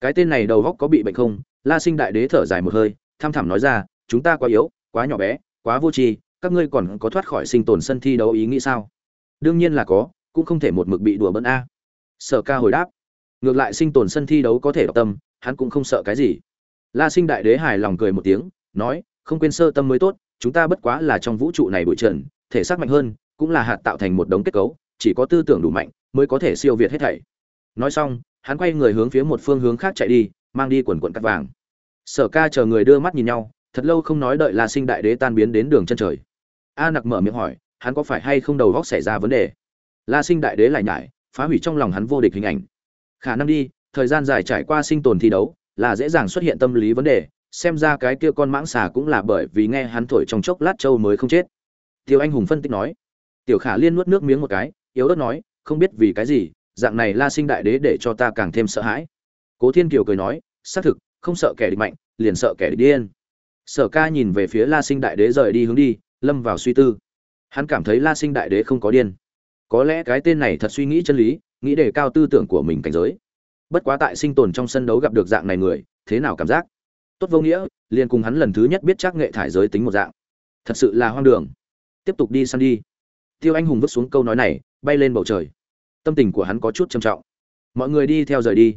Cái tên này đầu góc có bị bệnh không? La sinh đại đế thở dài một hơi tham thẳm nói ra chúng ta quá yếu quá nhỏ bé quá vô tri các ngươi còn có thoát khỏi sinh tồn sân thi đấu ý nghĩ sao? Đương nhiên là có cũng không thể một mực bị đùa bỡn a sở ca hồi đáp. Ngược lại sinh tồn sân thi đấu có thể đọc tâm, hắn cũng không sợ cái gì. La sinh đại đế hài lòng cười một tiếng, nói, không quên sơ tâm mới tốt, chúng ta bất quá là trong vũ trụ này bụi trần, thể xác mạnh hơn, cũng là hạt tạo thành một đống kết cấu, chỉ có tư tưởng đủ mạnh, mới có thể siêu việt hết thảy. Nói xong, hắn quay người hướng phía một phương hướng khác chạy đi, mang đi quần quần cắt vàng. Sở ca chờ người đưa mắt nhìn nhau, thật lâu không nói đợi la sinh đại đế tan biến đến đường chân trời. A nặc mở miệng hỏi, hắn có phải hay không đầu góc xảy ra vấn đề? La sinh đại đế lại nhải phá hủy trong lòng hắn vô địch hình ảnh. Khả năng đi, thời gian dài trải qua sinh tồn thi đấu, là dễ dàng xuất hiện tâm lý vấn đề, xem ra cái kia con mãng xà cũng là bởi vì nghe hắn thổi trong chốc lát châu mới không chết. Tiêu anh hùng phân tích nói. Tiểu khả liên nuốt nước miếng một cái, yếu ớt nói, không biết vì cái gì, dạng này la sinh đại đế để cho ta càng thêm sợ hãi. Cố thiên kiều cười nói, xác thực, không sợ kẻ địch mạnh, liền sợ kẻ địch điên. Sở ca nhìn về phía la sinh đại đế rời đi hướng đi, lâm vào suy tư. Hắn cảm thấy la sinh đại đế không có điên có lẽ cái tên này thật suy nghĩ chân lý, nghĩ đề cao tư tưởng của mình cảnh giới. Bất quá tại sinh tồn trong sân đấu gặp được dạng này người, thế nào cảm giác? Tốt vô nghĩa, liền cùng hắn lần thứ nhất biết chắc nghệ thải giới tính một dạng. Thật sự là hoang đường. Tiếp tục đi săn đi. Tiêu anh hùng vứt xuống câu nói này, bay lên bầu trời. Tâm tình của hắn có chút trầm trọng. Mọi người đi theo rời đi.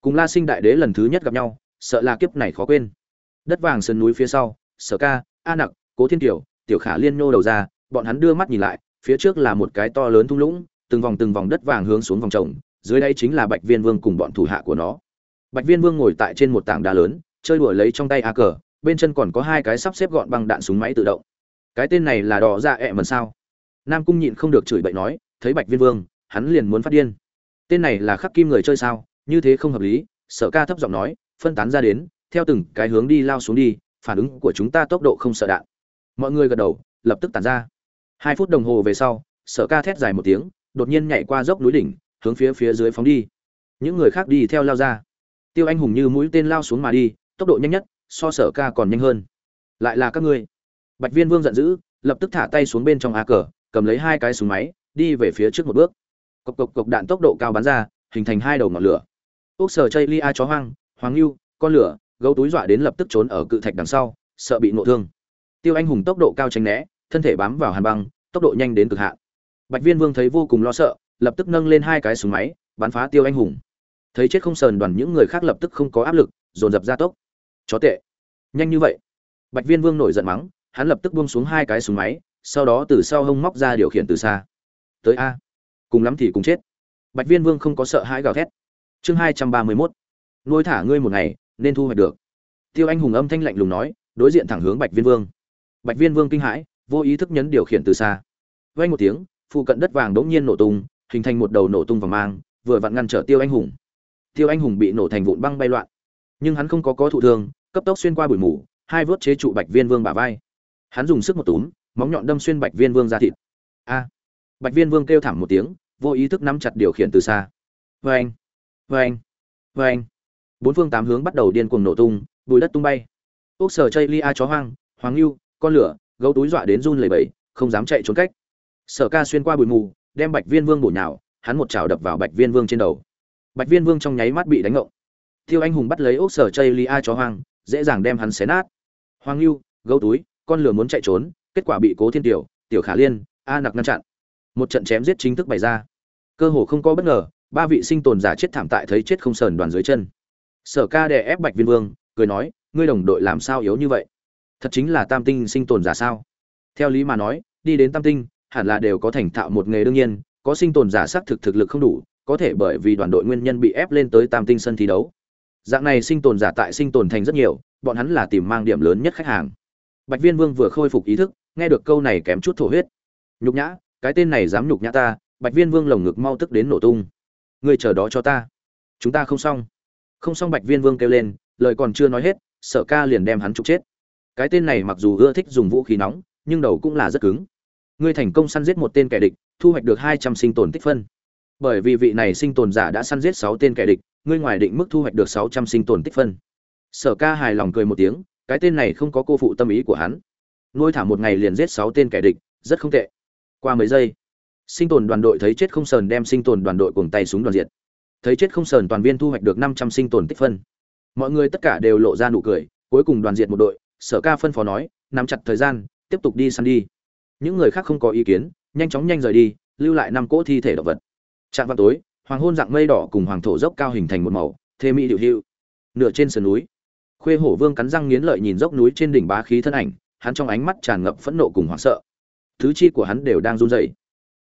Cùng la sinh đại đế lần thứ nhất gặp nhau, sợ là kiếp này khó quên. Đất vàng sườn núi phía sau, sở ca, a nặc, cố thiên tiểu tiểu khả liên nhô đầu ra, bọn hắn đưa mắt nhìn lại phía trước là một cái to lớn thung lũng, từng vòng từng vòng đất vàng hướng xuống vòng trồng, dưới đây chính là bạch viên vương cùng bọn thủ hạ của nó. Bạch viên vương ngồi tại trên một tảng đá lớn, chơi đùa lấy trong tay a cờ, bên chân còn có hai cái sắp xếp gọn bằng đạn súng máy tự động. Cái tên này là đỏ dạ ẹ mần sao? Nam cung nhịn không được chửi bậy nói, thấy bạch viên vương, hắn liền muốn phát điên. Tên này là khắc kim người chơi sao? Như thế không hợp lý, sở ca thấp giọng nói, phân tán ra đến, theo từng cái hướng đi lao xuống đi, phản ứng của chúng ta tốc độ không sợ đạn. Mọi người gật đầu, lập tức tản ra hai phút đồng hồ về sau, sở ca thét dài một tiếng, đột nhiên nhảy qua dốc núi đỉnh, hướng phía phía dưới phóng đi. Những người khác đi theo lao ra. Tiêu anh hùng như mũi tên lao xuống mà đi, tốc độ nhanh nhất, so sở ca còn nhanh hơn. Lại là các ngươi. Bạch viên vương giận dữ, lập tức thả tay xuống bên trong a cờ, cầm lấy hai cái súng máy, đi về phía trước một bước. Cộc cộc cộc, đạn tốc độ cao bắn ra, hình thành hai đầu ngọn lửa. Ốc sở chây lia chó hoang hoàng lưu, con lửa, gấu túi dọa đến lập tức trốn ở cự thạch đằng sau, sợ bị nộ thương. Tiêu anh hùng tốc độ cao tránh né thân thể bám vào hàn băng, tốc độ nhanh đến cực hạn. Bạch viên vương thấy vô cùng lo sợ, lập tức nâng lên hai cái súng máy, bắn phá tiêu anh hùng. Thấy chết không sờn đoàn những người khác lập tức không có áp lực, dồn dập ra tốc. Chó tệ. Nhanh như vậy. Bạch viên vương nổi giận mắng, hắn lập tức buông xuống hai cái súng máy, sau đó từ sau hông móc ra điều khiển từ xa. Tới a. Cùng lắm thì cùng chết. Bạch viên vương không có sợ hãi gào thét. Chương hai trăm ba mươi mốt. Nuôi thả ngươi một ngày, nên thu hoạch được. Tiêu anh hùng âm thanh lạnh lùng nói, đối diện thẳng hướng bạch viên vương. Bạch viên vương kinh hãi vô ý thức nhấn điều khiển từ xa. Vay một tiếng, phụ cận đất vàng đống nhiên nổ tung, hình thành một đầu nổ tung và mang, vừa vặn ngăn trở tiêu anh hùng. Tiêu anh hùng bị nổ thành vụn băng bay loạn. Nhưng hắn không có có thụ thương, cấp tốc xuyên qua bụi mù, hai vớt chế trụ bạch viên vương bả vai. Hắn dùng sức một túm, móng nhọn đâm xuyên bạch viên vương ra thịt. A! Bạch viên vương kêu thảm một tiếng, vô ý thức nắm chặt điều khiển từ xa. Vê anh vê anh vê anh bốn phương tám hướng bắt đầu điên cuồng nổ tung, bùi đất tung bay. Ốc sở chây lia chó hoang, hoàng lưu con lửa gấu túi dọa đến run lẩy bẩy, không dám chạy trốn cách. Sở ca xuyên qua bụi mù, đem bạch viên vương bổ nhào, hắn một chảo đập vào bạch viên vương trên đầu. Bạch viên vương trong nháy mắt bị đánh ngộng. Tiêu anh hùng bắt lấy ốc sở chây lia chó hoang, dễ dàng đem hắn xé nát. Hoàng lưu gấu túi, con lửa muốn chạy trốn, kết quả bị cố thiên tiểu tiểu khả liên, a nặc ngăn chặn. Một trận chém giết chính thức bày ra. Cơ hồ không có bất ngờ, ba vị sinh tồn giả chết thảm tại thấy chết không sờn đoàn dưới chân. Sở ca đè ép bạch viên vương, cười nói, ngươi đồng đội làm sao yếu như vậy? Thật chính là tam tinh sinh tồn giả sao? Theo lý mà nói, đi đến tam tinh, hẳn là đều có thành thạo một nghề đương nhiên, có sinh tồn giả xác thực thực lực không đủ, có thể bởi vì đoàn đội nguyên nhân bị ép lên tới tam tinh sân thi đấu. Dạng này sinh tồn giả tại sinh tồn thành rất nhiều, bọn hắn là tìm mang điểm lớn nhất khách hàng. Bạch viên vương vừa khôi phục ý thức, nghe được câu này kém chút thổ huyết. Nhục nhã, cái tên này dám nhục nhã ta. Bạch viên vương lồng ngực mau tức đến nổ tung. Người chờ đó cho ta. Chúng ta không xong. Không xong bạch viên vương kêu lên, lời còn chưa nói hết, Sở ca liền đem hắn trục chết cái tên này mặc dù ưa thích dùng vũ khí nóng, nhưng đầu cũng là rất cứng. Ngươi thành công săn giết một tên kẻ địch, thu hoạch được hai trăm sinh tồn tích phân. Bởi vì vị này sinh tồn giả đã săn giết sáu tên kẻ địch, ngươi ngoài định mức thu hoạch được sáu trăm sinh tồn tích phân. Sở ca hài lòng cười một tiếng, cái tên này không có cô phụ tâm ý của hắn. Nuôi thả một ngày liền giết sáu tên kẻ địch, rất không tệ. Qua mấy giây, sinh tồn đoàn đội thấy chết không sờn đem sinh tồn đoàn đội cùng tay súng đoàn diệt. Thấy chết không sờn toàn viên thu hoạch được năm trăm sinh tồn tích phân. Mọi người tất cả đều lộ ra nụ cười, cuối cùng đoàn diệt một đội sở ca phân phó nói, nắm chặt thời gian, tiếp tục đi săn đi. Những người khác không có ý kiến, nhanh chóng nhanh rời đi, lưu lại năm cỗ thi thể động vật. Trạm vào tối, hoàng hôn dạng mây đỏ cùng hoàng thổ dốc cao hình thành một màu, thê mỹ điệu hữu nửa trên sườn núi, khuê hổ vương cắn răng nghiến lợi nhìn dốc núi trên đỉnh bá khí thân ảnh, hắn trong ánh mắt tràn ngập phẫn nộ cùng hoảng sợ. Thứ chi của hắn đều đang run rẩy.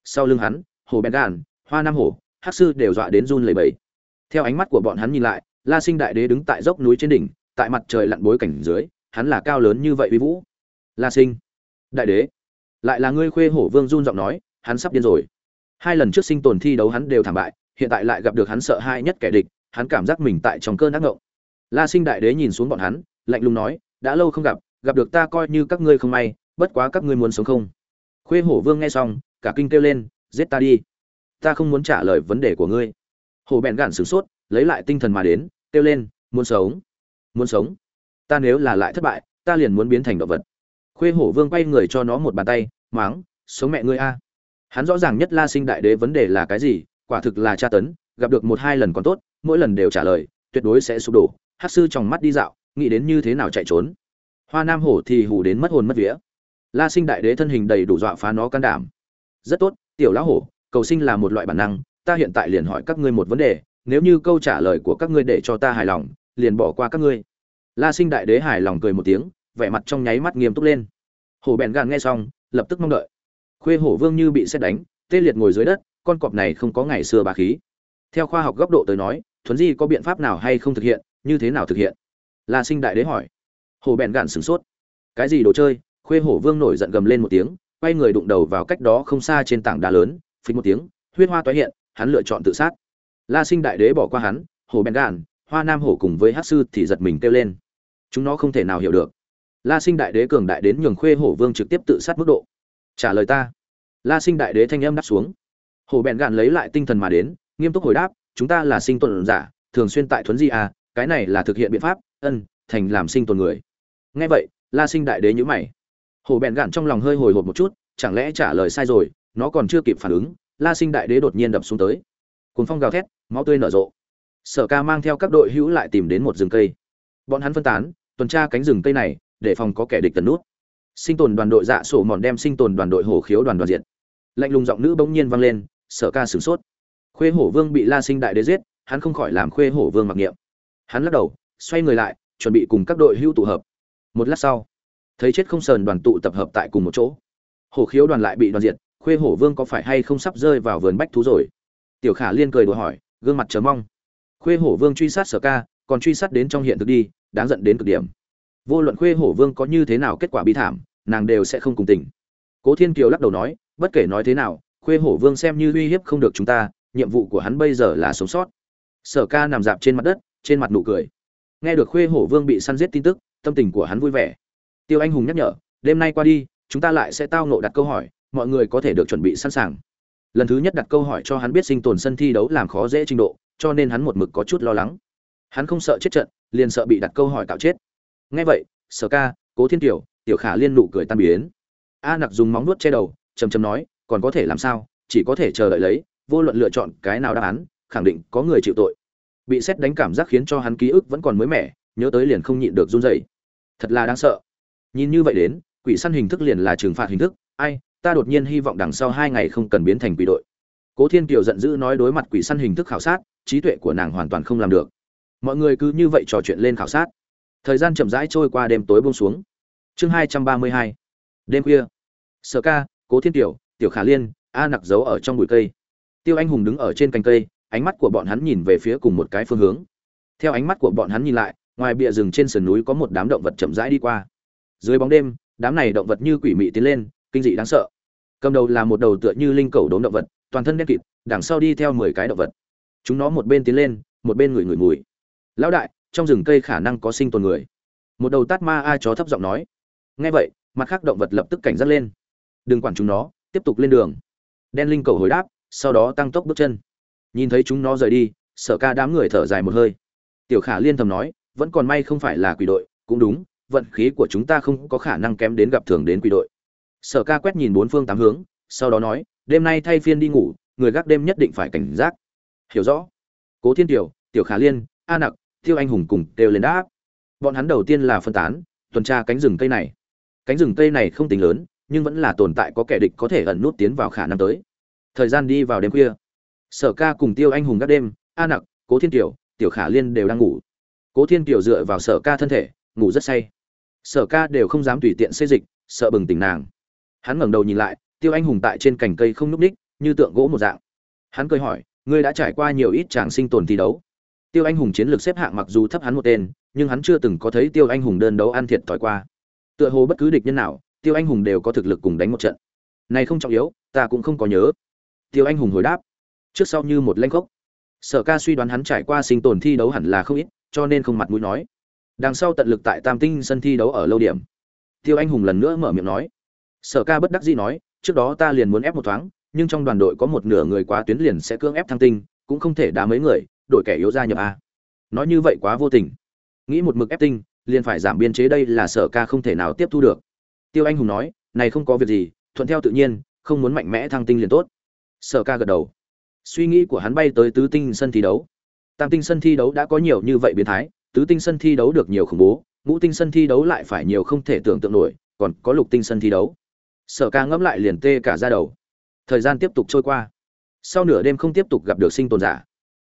Sau lưng hắn hồ bèn đàn hoa nam hổ hắc sư đều dọa đến run lẩy bẩy. Theo ánh mắt của bọn hắn nhìn lại, la sinh đại đế đứng tại dốc núi trên đỉnh, tại mặt trời lặn bối cảnh dưới hắn là cao lớn như vậy uy vũ. La sinh, đại đế, lại là ngươi khuê hổ vương run giọng nói, hắn sắp điên rồi. Hai lần trước sinh tồn thi đấu hắn đều thảm bại, hiện tại lại gặp được hắn sợ hai nhất kẻ địch, hắn cảm giác mình tại trong cơn ác ngộng. La sinh đại đế nhìn xuống bọn hắn, lạnh lùng nói, đã lâu không gặp gặp được ta coi như các ngươi không may, bất quá các ngươi muốn sống không? Khuê hổ vương nghe xong, cả kinh kêu lên, giết ta đi. Ta không muốn trả lời vấn đề của ngươi. Hổ bèn gạn sửng sốt, lấy lại tinh thần mà đến, kêu lên, muốn sống? Muốn sống? Ta nếu là lại thất bại, ta liền muốn biến thành động vật. Khuê hổ vương quay người cho nó một bàn tay, máng, sống mẹ ngươi a. Hắn rõ ràng nhất la sinh đại đế vấn đề là cái gì, quả thực là tra tấn, gặp được một hai lần còn tốt, mỗi lần đều trả lời, tuyệt đối sẽ sụp đổ. Hát sư trong mắt đi dạo, nghĩ đến như thế nào chạy trốn. Hoa nam hổ thì hù đến mất hồn mất vía. La sinh đại đế thân hình đầy đủ dọa phá nó can đảm. Rất tốt, tiểu lão hổ, cầu sinh là một loại bản năng, ta hiện tại liền hỏi các ngươi một vấn đề, nếu như câu trả lời của các ngươi để cho ta hài lòng, liền bỏ qua các ngươi la sinh đại đế hài lòng cười một tiếng, vẻ mặt trong nháy mắt nghiêm túc lên. Hổ bèn gàn nghe xong, lập tức mong đợi. Khuê hổ vương như bị xét đánh, tê liệt ngồi dưới đất, con cọp này không có ngày xưa bà khí. Theo khoa học góc độ tới nói, thuấn di có biện pháp nào hay không thực hiện, như thế nào thực hiện? La sinh đại đế hỏi. Hổ bèn gàn sửng sốt. Cái gì đồ chơi? Khuê hổ vương nổi giận gầm lên một tiếng, quay người đụng đầu vào cách đó không xa trên tảng đá lớn, phình một tiếng, huyết hoa toái hiện, hắn lựa chọn tự sát. La sinh đại đế bỏ qua hắn, hổ bèn gàn hoa nam hổ cùng với hát sư thì giật mình kêu lên chúng nó không thể nào hiểu được. La sinh đại đế cường đại đến nhường khuê hổ vương trực tiếp tự sát mức độ. Trả lời ta. La sinh đại đế thanh âm đáp xuống. Hổ bèn gạn lấy lại tinh thần mà đến, nghiêm túc hồi đáp, chúng ta là sinh tồn giả, thường xuyên tại thuấn di à cái này là thực hiện biện pháp, ân, thành làm sinh tồn người. Nghe vậy, la sinh đại đế nhữ mày. Hổ bèn gạn trong lòng hơi hồi hộp một chút, chẳng lẽ trả lời sai rồi, nó còn chưa kịp phản ứng, la sinh đại đế đột nhiên đập xuống tới. Cuốn phong gào thét, máu tươi nở rộ. Sở ca mang theo các đội hữu lại tìm đến một rừng cây. Bọn hắn phân tán tuần tra cánh rừng cây này, để phòng có kẻ địch tấn nút. Sinh tồn đoàn đội dạ sổ mòn đem sinh tồn đoàn đội hổ khiếu đoàn đoàn diện lạnh lùng giọng nữ bỗng nhiên vang lên, sở ca sửng sốt. Khuê hổ vương bị la sinh đại đế giết, hắn không khỏi làm khuê hổ vương mặc niệm. Hắn lắc đầu, xoay người lại, chuẩn bị cùng các đội hưu tụ hợp. Một lát sau, thấy chết không sờn đoàn tụ tập hợp tại cùng một chỗ. Hổ khiếu đoàn lại bị đoàn diệt, khuê hổ vương có phải hay không sắp rơi vào vườn bách thú rồi? Tiểu khả liên cười đùa hỏi, gương mặt chờ mong. Khuê hổ vương truy sát sở ca, còn truy sát đến trong hiện thực đi đáng giận đến cực điểm. Vô luận khuê hổ vương có như thế nào kết quả bi thảm, nàng đều sẽ không cùng tình. Cố thiên kiều lắc đầu nói, bất kể nói thế nào, khuê hổ vương xem như uy hiếp không được chúng ta, nhiệm vụ của hắn bây giờ là sống sót. Sở ca nằm dạp trên mặt đất, trên mặt nụ cười. Nghe được khuê hổ vương bị săn giết tin tức, tâm tình của hắn vui vẻ. Tiêu anh hùng nhắc nhở, đêm nay qua đi, chúng ta lại sẽ tao nộ đặt câu hỏi, mọi người có thể được chuẩn bị sẵn sàng. Lần thứ nhất đặt câu hỏi cho hắn biết sinh tồn sân thi đấu làm khó dễ trình độ, cho nên hắn một mực có chút lo lắng hắn không sợ chết trận, liền sợ bị đặt câu hỏi tạo chết. Nghe vậy, sở ca, cố thiên tiểu tiểu khả liên nụ cười tan biến. A nặc dùng móng nuốt che đầu chầm chầm nói, còn có thể làm sao, chỉ có thể chờ đợi lấy, vô luận lựa chọn cái nào đáp án, khẳng định có người chịu tội. Bị xét đánh cảm giác khiến cho hắn ký ức vẫn còn mới mẻ, nhớ tới liền không nhịn được run rẩy. Thật là đáng sợ. Nhìn như vậy đến, quỷ săn hình thức liền là trừng phạt hình thức, ai, ta đột nhiên hy vọng đằng sau hai ngày không cần biến thành quỷ đội. Cố thiên kiều giận dữ nói đối mặt quỷ săn hình thức khảo sát, trí tuệ của nàng hoàn toàn không làm được mọi người cứ như vậy trò chuyện lên khảo sát. Thời gian chậm rãi trôi qua, đêm tối buông xuống. Chương hai trăm ba mươi hai. Đêm khuya. Sở ca, cố thiên tiểu tiểu khả liên, a nặc giấu ở trong bụi cây. Tiêu anh hùng đứng ở trên cành cây, ánh mắt của bọn hắn nhìn về phía cùng một cái phương hướng. Theo ánh mắt của bọn hắn nhìn lại, ngoài bìa rừng trên sườn núi có một đám động vật chậm rãi đi qua. Dưới bóng đêm, đám này động vật như quỷ mị tiến lên, kinh dị đáng sợ. Cầm đầu là một đầu tựa như linh cầu đốm động vật, toàn thân đen kịt, đằng sau đi theo mười cái động vật. Chúng nó một bên tiến lên, một bên ngửi ngửi mùi lão đại, trong rừng cây khả năng có sinh tồn người. Một đầu tát ma a chó thấp giọng nói. Nghe vậy, mặt khác động vật lập tức cảnh giác lên. Đừng quản chúng nó, tiếp tục lên đường. Đen linh cầu hồi đáp, sau đó tăng tốc bước chân. Nhìn thấy chúng nó rời đi, sở ca đám người thở dài một hơi. Tiểu khả liên thầm nói, vẫn còn may không phải là quỷ đội, cũng đúng, vận khí của chúng ta không có khả năng kém đến gặp thường đến quỷ đội. Sở ca quét nhìn bốn phương tám hướng, sau đó nói, đêm nay thay phiên đi ngủ, người gác đêm nhất định phải cảnh giác. Hiểu rõ. Cố thiên tiểu tiểu khả liên, a nặc tiêu anh hùng cùng đều lên đáp. Bọn hắn đầu tiên là phân tán, tuần tra cánh rừng cây này. Cánh rừng cây này không tính lớn, nhưng vẫn là tồn tại có kẻ địch có thể ẩn nút tiến vào khả năng tới. Thời gian đi vào đêm khuya. Sở ca cùng tiêu anh hùng các đêm, a nặc, cố thiên tiểu tiểu khả liên đều đang ngủ. Cố thiên tiểu dựa vào sở ca thân thể, ngủ rất say. Sở ca đều không dám tùy tiện xây dịch, sợ bừng tỉnh nàng. Hắn ngẩng đầu nhìn lại, tiêu anh hùng tại trên cành cây không núp ních, như tượng gỗ một dạng. Hắn cười hỏi, ngươi đã trải qua nhiều ít tràng sinh tồn thi đấu? Tiêu anh hùng chiến lược xếp hạng mặc dù thấp hắn một tên, nhưng hắn chưa từng có thấy tiêu anh hùng đơn đấu ăn thiệt thòi qua. Tựa hồ bất cứ địch nhân nào, tiêu anh hùng đều có thực lực cùng đánh một trận. Này không trọng yếu, ta cũng không có nhớ. Tiêu anh hùng hồi đáp. Trước sau như một lanh khốc. Sở ca suy đoán hắn trải qua sinh tồn thi đấu hẳn là không ít, cho nên không mặt mũi nói. Đằng sau tận lực tại tam tinh sân thi đấu ở lâu điểm. Tiêu anh hùng lần nữa mở miệng nói. Sở ca bất đắc dĩ nói, trước đó ta liền muốn ép một thoáng, nhưng trong đoàn đội có một nửa người quá tuyến liền sẽ cưỡng ép thăng tinh, cũng không thể đá mấy người đổi kẻ yếu ra nhập a. Nói như vậy quá vô tình. Nghĩ một mực ép tinh, liền phải giảm biên chế đây là sở ca không thể nào tiếp thu được. Tiêu anh hùng nói, này không có việc gì, thuận theo tự nhiên, không muốn mạnh mẽ thăng tinh liền tốt. Sở ca gật đầu. Suy nghĩ của hắn bay tới tứ tinh sân thi đấu. Tam tinh sân thi đấu đã có nhiều như vậy biến thái, tứ tinh sân thi đấu được nhiều khủng bố, ngũ tinh sân thi đấu lại phải nhiều không thể tưởng tượng nổi, còn có lục tinh sân thi đấu. Sở ca ngẫm lại liền tê cả ra đầu. Thời gian tiếp tục trôi qua. Sau nửa đêm không tiếp tục gặp được sinh tồn giả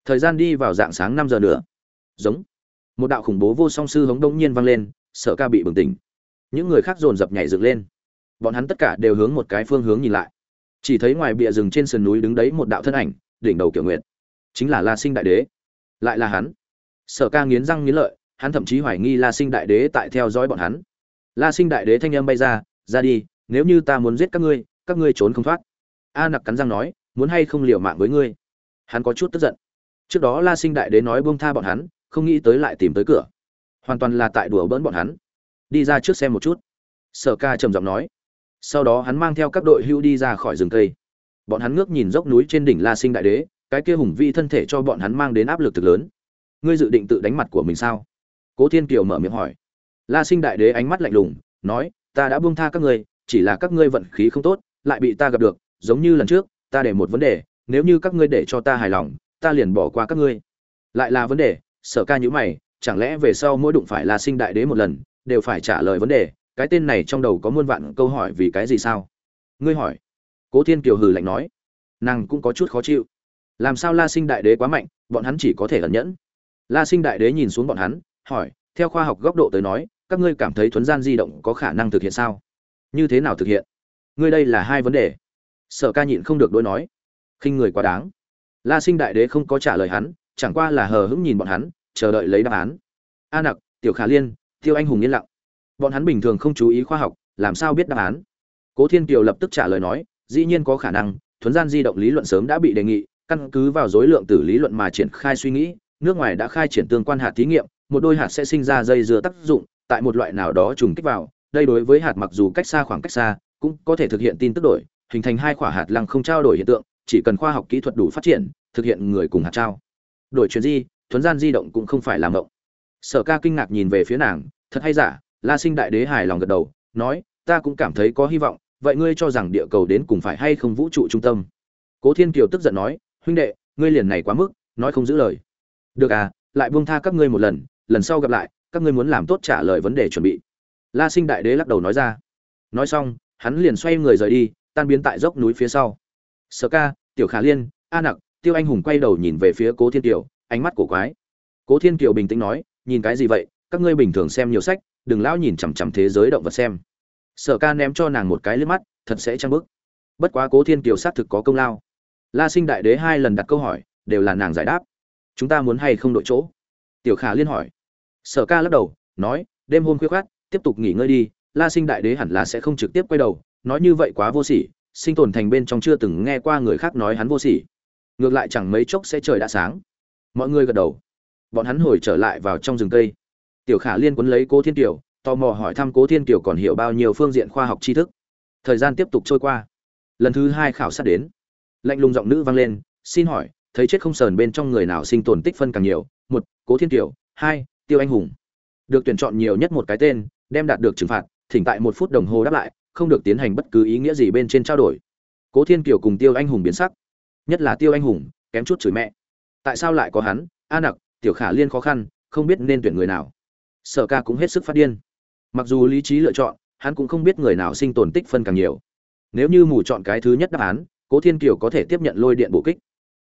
thời gian đi vào dạng sáng năm giờ nữa. Giống. Một đạo khủng bố vô song sư hống đông nhiên vang lên sở ca bị bừng tỉnh. Những người khác dồn dập nhảy dựng lên. Bọn hắn tất cả đều hướng một cái phương hướng nhìn lại. Chỉ thấy ngoài bìa rừng trên sườn núi đứng đấy một đạo thân ảnh, đỉnh đầu kiểu nguyện chính là la sinh đại đế. Lại là hắn. Sở ca nghiến răng nghiến lợi, hắn thậm chí hoài nghi la sinh đại đế tại theo dõi bọn hắn. La sinh đại đế thanh âm bay ra ra đi, nếu như ta muốn giết các ngươi các ngươi trốn không thoát. A nặc cắn răng nói, muốn hay không liều mạng với ngươi? Hắn có chút tức giận trước đó la sinh đại đế nói buông tha bọn hắn, không nghĩ tới lại tìm tới cửa. Hoàn toàn là tại đùa bỡn bọn hắn. Đi ra trước xem một chút. Sở ca trầm giọng nói. Sau đó hắn mang theo các đội hưu đi ra khỏi rừng cây. Bọn hắn ngước nhìn dốc núi trên đỉnh la sinh đại đế, cái kia hùng vi thân thể cho bọn hắn mang đến áp lực thực lớn. Ngươi dự định tự đánh mặt của mình sao? Cố thiên kiều mở miệng hỏi. La sinh đại đế ánh mắt lạnh lùng, nói, ta đã buông tha các ngươi, chỉ là các ngươi vận khí không tốt, lại bị ta gặp được, giống như lần trước, ta để một vấn đề, nếu như các ngươi để cho ta hài lòng ta liền bỏ qua các ngươi. Lại là vấn đề, sở ca nhữ mày, chẳng lẽ về sau mỗi đụng phải là sinh đại đế một lần, đều phải trả lời vấn đề, cái tên này trong đầu có muôn vạn câu hỏi vì cái gì sao? Ngươi hỏi. Cố thiên kiều hừ lạnh nói. Nàng cũng có chút khó chịu. Làm sao la sinh đại đế quá mạnh, bọn hắn chỉ có thể ẩn nhẫn. La sinh đại đế nhìn xuống bọn hắn, hỏi, theo khoa học góc độ tới nói, các ngươi cảm thấy thuấn gian di động có khả năng thực hiện sao? Như thế nào thực hiện? Ngươi đây là hai vấn đề. Sở ca nhịn không được đối nói. Khinh người quá đáng la sinh đại đế không có trả lời hắn, chẳng qua là hờ hững nhìn bọn hắn, chờ đợi lấy đáp án. A nặc, tiểu khả liên, tiêu anh hùng yên lặng. Bọn hắn bình thường không chú ý khoa học, làm sao biết đáp án? Cố thiên kiều lập tức trả lời nói, dĩ nhiên có khả năng, thuấn gian di động lý luận sớm đã bị đề nghị, căn cứ vào dối lượng tử lý luận mà triển khai suy nghĩ, nước ngoài đã khai triển tương quan hạt thí nghiệm, một đôi hạt sẽ sinh ra dây dưa tác dụng, tại một loại nào đó trùng kích vào, đây đối với hạt mặc dù cách xa khoảng cách xa, cũng có thể thực hiện tin tức đổi hình thành hai quả hạt lăng không trao đổi hiện tượng, chỉ cần khoa học kỹ thuật đủ phát triển, thực hiện người cùng hạt trao. Đổi chuyển di thuần gian di động cũng không phải là mộng. Sở ca kinh ngạc nhìn về phía nàng, thật hay giả, la sinh đại đế hài lòng gật đầu, nói, ta cũng cảm thấy có hy vọng, vậy ngươi cho rằng địa cầu đến cùng phải hay không vũ trụ trung tâm? Cố thiên kiều tức giận nói, huynh đệ, ngươi liền này quá mức, nói không giữ lời. Được à lại buông tha các ngươi một lần lần sau gặp lại, các ngươi muốn làm tốt trả lời vấn đề chuẩn bị. La sinh đại đế lắc đầu nói ra. Nói xong, hắn liền xoay người rời đi tan biến tại dốc núi phía sau. Sở ca, tiểu khả liên, a nặc, tiêu anh hùng quay đầu nhìn về phía cố thiên kiều, ánh mắt cổ quái. Cố thiên kiều bình tĩnh nói, nhìn cái gì vậy? Các ngươi bình thường xem nhiều sách, đừng lão nhìn chằm chằm thế giới động vật xem. Sở ca ném cho nàng một cái liếc mắt, thật sẽ trăng bức bất quá cố thiên kiều xác thực có công lao. La sinh đại đế hai lần đặt câu hỏi, đều là nàng giải đáp. Chúng ta muốn hay không đội chỗ? Tiểu khả liên hỏi. Sở ca lắc đầu, nói, đêm hôm khuya khoát tiếp tục nghỉ ngơi đi, la sinh đại đế hẳn là sẽ không trực tiếp quay đầu nói như vậy quá vô sỉ, sinh tồn thành bên trong chưa từng nghe qua người khác nói hắn vô sỉ. Ngược lại chẳng mấy chốc sẽ trời đã sáng. Mọi người gật đầu. Bọn hắn hồi trở lại vào trong rừng cây. Tiểu khả liên quấn lấy cố thiên kiều, tò mò hỏi thăm cố thiên kiều còn hiểu bao nhiêu phương diện khoa học tri thức. Thời gian tiếp tục trôi qua. Lần thứ hai khảo sát đến. Lạnh lùng giọng nữ vang lên, xin hỏi, thấy chết không sờn bên trong người nào sinh tồn tích phân càng nhiều? Một, cố thiên kiều. Hai, tiêu anh hùng. Được tuyển chọn nhiều nhất một cái tên, đem đạt được trừng phạt, thỉnh tại một phút đồng hồ đáp lại không được tiến hành bất cứ ý nghĩa gì bên trên trao đổi. Cố thiên kiều cùng tiêu anh hùng biến sắc. Nhất là tiêu anh hùng, kém chút chửi mẹ. Tại sao lại có hắn? A nặc, tiểu khả liên khó khăn, không biết nên tuyển người nào. Sở ca cũng hết sức phát điên. Mặc dù lý trí lựa chọn, hắn cũng không biết người nào sinh tồn tích phân càng nhiều. Nếu như mù chọn cái thứ nhất đáp án, cố thiên kiều có thể tiếp nhận lôi điện bổ kích.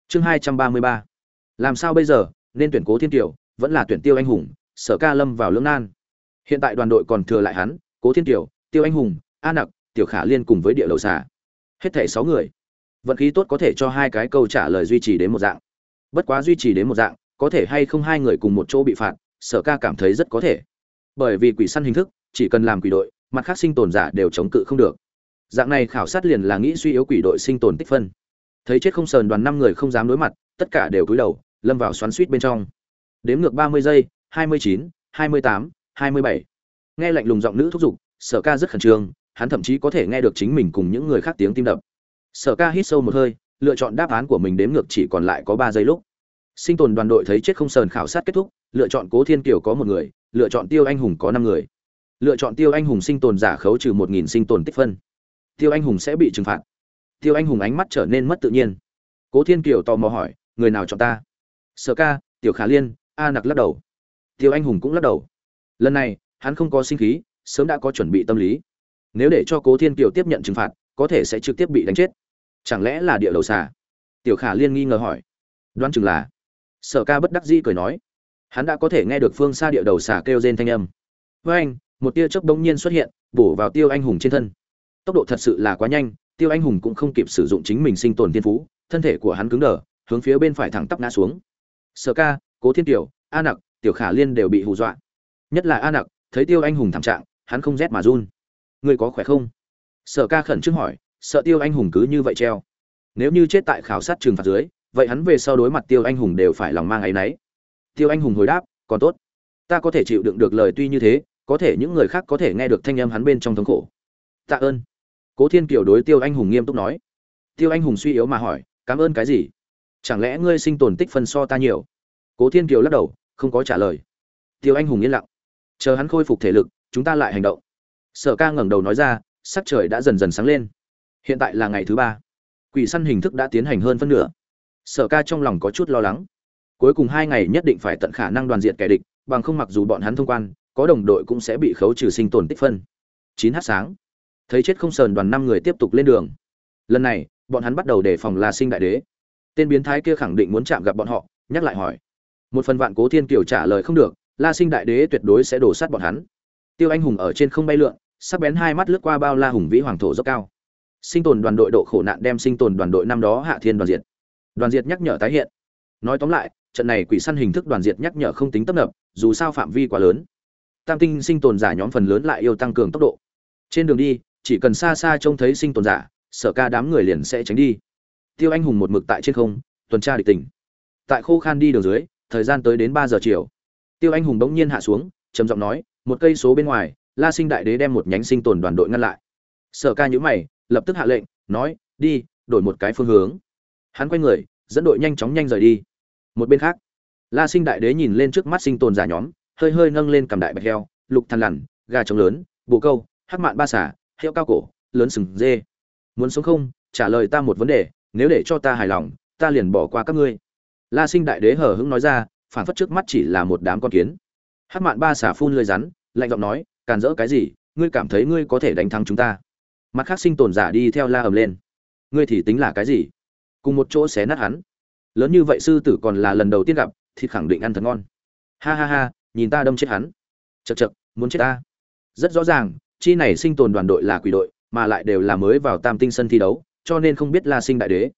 Chương hai trăm ba mươi ba. Làm sao bây giờ? Nên tuyển cố thiên kiều, vẫn là tuyển tiêu anh hùng, sở ca lâm vào lưỡng nan. Hiện tại đoàn đội còn thừa lại hắn, cố thiên kiều, tiêu anh hùng a nặc, tiểu khả liên cùng với địa lầu xà. Hết thảy sáu người. Vận khí tốt có thể cho hai cái câu trả lời duy trì đến một dạng. Bất quá duy trì đến một dạng, có thể hay không hai người cùng một chỗ bị phạt, sở ca cảm thấy rất có thể. Bởi vì quỷ săn hình thức, chỉ cần làm quỷ đội, mặt khác sinh tồn giả đều chống cự không được. Dạng này khảo sát liền là nghĩ suy yếu quỷ đội sinh tồn tích phân. Thấy chết không sờn đoàn năm người không dám đối mặt, tất cả đều cúi đầu, lâm vào xoắn suýt bên trong. Đếm ngược ba mươi giây, hai mươi chín, hai mươi tám, hai mươi bảy. Nghe lạnh lùng giọng nữ thúc giục, sở ca rất khẩn trương hắn thậm chí có thể nghe được chính mình cùng những người khác tiếng tim đập. Sở ca hít sâu một hơi, lựa chọn đáp án của mình đếm ngược chỉ còn lại có ba giây lúc. Sinh tồn đoàn đội thấy chết không sờn khảo sát kết thúc, lựa chọn cố thiên kiều có một người, lựa chọn tiêu anh hùng có năm người. Lựa chọn tiêu anh hùng sinh tồn giả khấu trừ một nghìn sinh tồn tích phân. Tiêu anh hùng sẽ bị trừng phạt. Tiêu anh hùng ánh mắt trở nên mất tự nhiên. Cố thiên kiều tò mò hỏi, người nào chọn ta? Sở ca, tiểu khả liên, a nặc lắc đầu. Tiêu anh hùng cũng lắc đầu. Lần này, hắn không có sinh khí, sớm đã có chuẩn bị tâm lý nếu để cho cố thiên kiều tiếp nhận trừng phạt, có thể sẽ trực tiếp bị đánh chết. Chẳng lẽ là địa đầu xà? Tiểu khả liên nghi ngờ hỏi. Đoán chừng là. Sở ca bất đắc dĩ cười nói. Hắn đã có thể nghe được phương xa địa đầu xà kêu rên thanh âm. Với anh, một tia chớp bỗng nhiên xuất hiện, bổ vào tiêu anh hùng trên thân. Tốc độ thật sự là quá nhanh, tiêu anh hùng cũng không kịp sử dụng chính mình sinh tồn tiên phú, thân thể của hắn cứng đờ, hướng phía bên phải thẳng tắp ngã xuống. Sở ca, cố thiên tiểu a nặc, tiểu khả liên đều bị hù dọa. Nhất là a nặc, thấy tiêu anh hùng thảm trạng, hắn không rét mà run người có khỏe không? Sở ca khẩn trương hỏi, sợ tiêu anh hùng cứ như vậy treo. Nếu như chết tại khảo sát trừng phạt dưới, vậy hắn về sau đối mặt tiêu anh hùng đều phải lòng mang áy náy. Tiêu anh hùng hồi đáp, còn tốt. Ta có thể chịu đựng được lời tuy như thế, có thể những người khác có thể nghe được thanh âm hắn bên trong thống khổ. Tạ ơn. Cố thiên kiều đối tiêu anh hùng nghiêm túc nói. Tiêu anh hùng suy yếu mà hỏi, cảm ơn cái gì? Chẳng lẽ ngươi sinh tồn tích phân so ta nhiều? Cố thiên kiều lắc đầu, không có trả lời. Tiêu anh hùng yên lặng. Chờ hắn khôi phục thể lực, chúng ta lại hành động sở ca ngẩng đầu nói ra, sắc trời đã dần dần sáng lên. Hiện tại là ngày thứ ba. Quỷ săn hình thức đã tiến hành hơn phân nửa. Sở ca trong lòng có chút lo lắng. Cuối cùng hai ngày nhất định phải tận khả năng đoàn diện kẻ địch, bằng không mặc dù bọn hắn thông quan, có đồng đội cũng sẽ bị khấu trừ sinh tồn tích phân. Chín h sáng. Thấy chết không sờn đoàn năm người tiếp tục lên đường. Lần này, bọn hắn bắt đầu đề phòng la sinh đại đế. Tên biến thái kia khẳng định muốn chạm gặp bọn họ, nhắc lại hỏi. Một phần vạn cố thiên kiều trả lời không được, la sinh đại đế tuyệt đối sẽ đổ sát bọn hắn tiêu anh hùng ở trên không bay lượn, sắc bén hai mắt lướt qua bao la hùng vĩ hoàng thổ dốc cao. Sinh tồn đoàn đội độ khổ nạn đem sinh tồn đoàn đội năm đó hạ thiên đoàn diệt. Đoàn diệt nhắc nhở tái hiện. Nói tóm lại, trận này quỷ săn hình thức đoàn diệt nhắc nhở không tính tấp nập, dù sao phạm vi quá lớn. Tam tinh sinh tồn giả nhóm phần lớn lại yêu tăng cường tốc độ. Trên đường đi, chỉ cần xa xa trông thấy sinh tồn giả, sở ca đám người liền sẽ tránh đi. Tiêu anh hùng một mực tại trên không, tuần tra địch tỉnh. Tại khô khan đi đường dưới, thời gian tới đến ba giờ chiều. Tiêu anh hùng bỗng nhiên hạ xuống, trầm giọng nói một cây số bên ngoài, la sinh đại đế đem một nhánh sinh tồn đoàn đội ngăn lại. Sở ca nhữ mày, lập tức hạ lệnh, nói, đi, đổi một cái phương hướng. Hắn quay người, dẫn đội nhanh chóng nhanh rời đi. Một bên khác, la sinh đại đế nhìn lên trước mắt sinh tồn giả nhóm, hơi hơi nâng lên cầm đại bạch heo, lục thằn lằn, gà trống lớn, bồ câu, hắc mạn ba xả heo cao cổ, lớn sừng dê. Muốn sống không? Trả lời ta một vấn đề, nếu để cho ta hài lòng, ta liền bỏ qua các ngươi. La sinh đại đế hờ hững nói ra, phản phất trước mắt chỉ là một đám con kiến. Hắc mạn ba xả phun lưỡi rắn lạnh giọng nói, càn rỡ cái gì? Ngươi cảm thấy ngươi có thể đánh thắng chúng ta? Mặt khác sinh tồn giả đi theo la ầm lên. Ngươi thì tính là cái gì? Cùng một chỗ xé nát hắn. Lớn như vậy sư tử còn là lần đầu tiên gặp thì khẳng định ăn thật ngon. Ha ha ha, nhìn ta đâm chết hắn. Chật chật muốn chết ta. Rất rõ ràng, chi này sinh tồn đoàn đội là quỷ đội, mà lại đều là mới vào tam tinh sân thi đấu, cho nên không biết la sinh đại đế.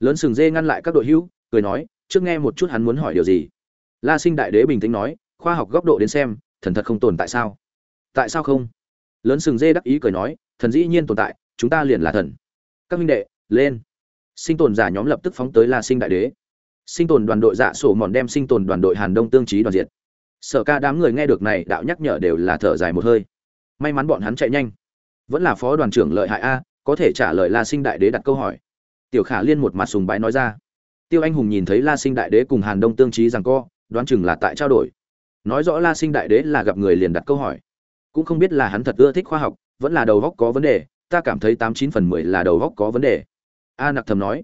Lớn sừng dê ngăn lại các đội hữu, cười nói, trước nghe một chút hắn muốn hỏi điều gì. La sinh đại đế bình tĩnh nói, khoa học góc độ đến xem thần thật không tồn tại sao? Tại sao không? Lớn sừng dê đắc ý cười nói, thần dĩ nhiên tồn tại, chúng ta liền là thần. Các minh đệ, lên. Sinh tồn giả nhóm lập tức phóng tới la sinh đại đế. Sinh tồn đoàn đội dạ sổ mòn đem sinh tồn đoàn đội hàn đông tương trí đoàn diệt. Sở ca đám người nghe được này, đạo nhắc nhở đều là thở dài một hơi. May mắn bọn hắn chạy nhanh. Vẫn là phó đoàn trưởng lợi hại a, có thể trả lời la sinh đại đế đặt câu hỏi. Tiểu khả liên một mặt sùng bái nói ra. Tiêu anh hùng nhìn thấy la sinh đại đế cùng hàn đông tương trí rằng co, đoán chừng là tại trao đổi nói rõ la sinh đại đế là gặp người liền đặt câu hỏi. Cũng không biết là hắn thật ưa thích khoa học, vẫn là đầu góc có vấn đề, ta cảm thấy tám chín phần mười là đầu góc có vấn đề. A nặc thầm nói,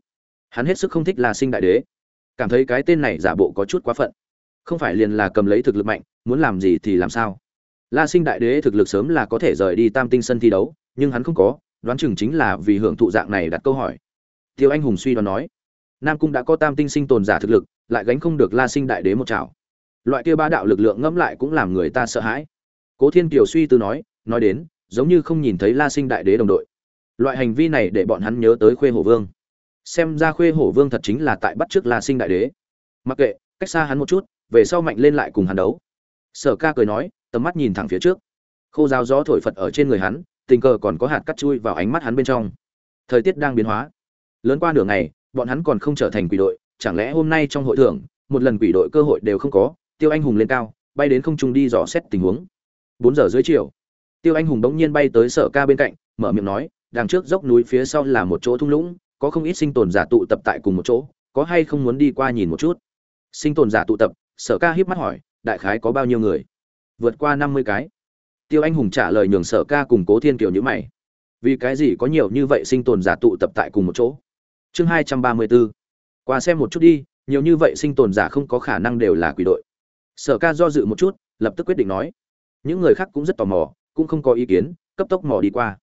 hắn hết sức không thích la sinh đại đế. Cảm thấy cái tên này giả bộ có chút quá phận. Không phải liền là cầm lấy thực lực mạnh, muốn làm gì thì làm sao. La sinh đại đế thực lực sớm là có thể rời đi tam tinh sân thi đấu, nhưng hắn không có, đoán chừng chính là vì hưởng thụ dạng này đặt câu hỏi. Tiêu anh hùng suy đoán nói, nam cung đã có tam tinh sinh tồn giả thực lực, lại gánh không được la sinh đại đế một chảo loại kia ba đạo lực lượng ngẫm lại cũng làm người ta sợ hãi. Cố thiên kiều suy tư nói nói đến, giống như không nhìn thấy la sinh đại đế đồng đội. Loại hành vi này để bọn hắn nhớ tới khuê hổ vương. Xem ra khuê hổ vương thật chính là tại bắt trước la sinh đại đế. Mặc kệ, cách xa hắn một chút, về sau mạnh lên lại cùng hắn đấu. Sở ca cười nói, tầm mắt nhìn thẳng phía trước. Khô giáo gió thổi phật ở trên người hắn, tình cờ còn có hạt cắt chui vào ánh mắt hắn bên trong. Thời tiết đang biến hóa. Lớn qua nửa ngày, bọn hắn còn không trở thành quỷ đội, chẳng lẽ hôm nay trong hội thưởng, một lần quỷ đội cơ hội đều không có? Tiêu anh hùng lên cao, bay đến không trung đi dò xét tình huống. Bốn giờ dưới chiều, tiêu anh hùng bỗng nhiên bay tới sở ca bên cạnh, mở miệng nói, đằng trước dốc núi phía sau là một chỗ thung lũng, có không ít sinh tồn giả tụ tập tại cùng một chỗ, có hay không muốn đi qua nhìn một chút? Sinh tồn giả tụ tập, sở ca híp mắt hỏi, đại khái có bao nhiêu người? Vượt qua năm mươi cái. Tiêu anh hùng trả lời nhường sở ca cùng cố thiên kiều nhữ mày. Vì cái gì có nhiều như vậy sinh tồn giả tụ tập tại cùng một chỗ? Chương hai trăm ba mươi bốn qua xem một chút đi, nhiều như vậy sinh tồn giả không có khả năng đều là quỷ đội sở ca do dự một chút, lập tức quyết định nói. Những người khác cũng rất tò mò, cũng không có ý kiến, cấp tốc mò đi qua.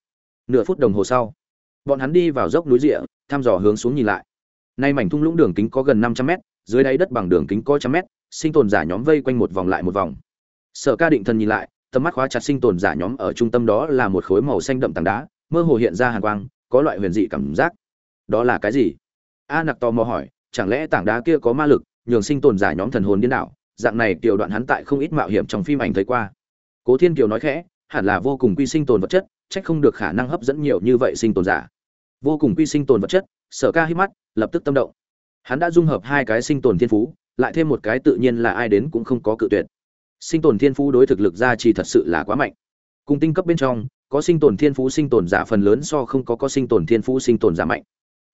Nửa phút đồng hồ sau, bọn hắn đi vào dốc núi rịa, thăm dò hướng xuống nhìn lại. Nay mảnh thung lũng đường kính có gần năm trăm mét, dưới đáy đất bằng đường kính có trăm mét, sinh tồn giả nhóm vây quanh một vòng lại một vòng. Sở ca định thần nhìn lại, tầm mắt khóa chặt sinh tồn giả nhóm ở trung tâm đó là một khối màu xanh đậm tảng đá, mơ hồ hiện ra hàn quang, có loại huyền dị cảm giác. Đó là cái gì? A nặc tò mò hỏi, chẳng lẽ tảng đá kia có ma lực, nhường sinh tồn giả nhóm thần hồn điên đảo dạng này tiểu đoạn hắn tại không ít mạo hiểm trong phim ảnh thấy qua. Cố thiên kiều nói khẽ, hẳn là vô cùng quy sinh tồn vật chất trách không được khả năng hấp dẫn nhiều như vậy sinh tồn giả. Vô cùng quy sinh tồn vật chất, sở ca hít mắt, lập tức tâm động. Hắn đã dung hợp hai cái sinh tồn thiên phú, lại thêm một cái tự nhiên là ai đến cũng không có cự tuyệt. Sinh tồn thiên phú đối thực lực gia trì thật sự là quá mạnh. Cùng tinh cấp bên trong, có sinh tồn thiên phú sinh tồn giả phần lớn so không có có sinh tồn thiên phú sinh tồn giả mạnh.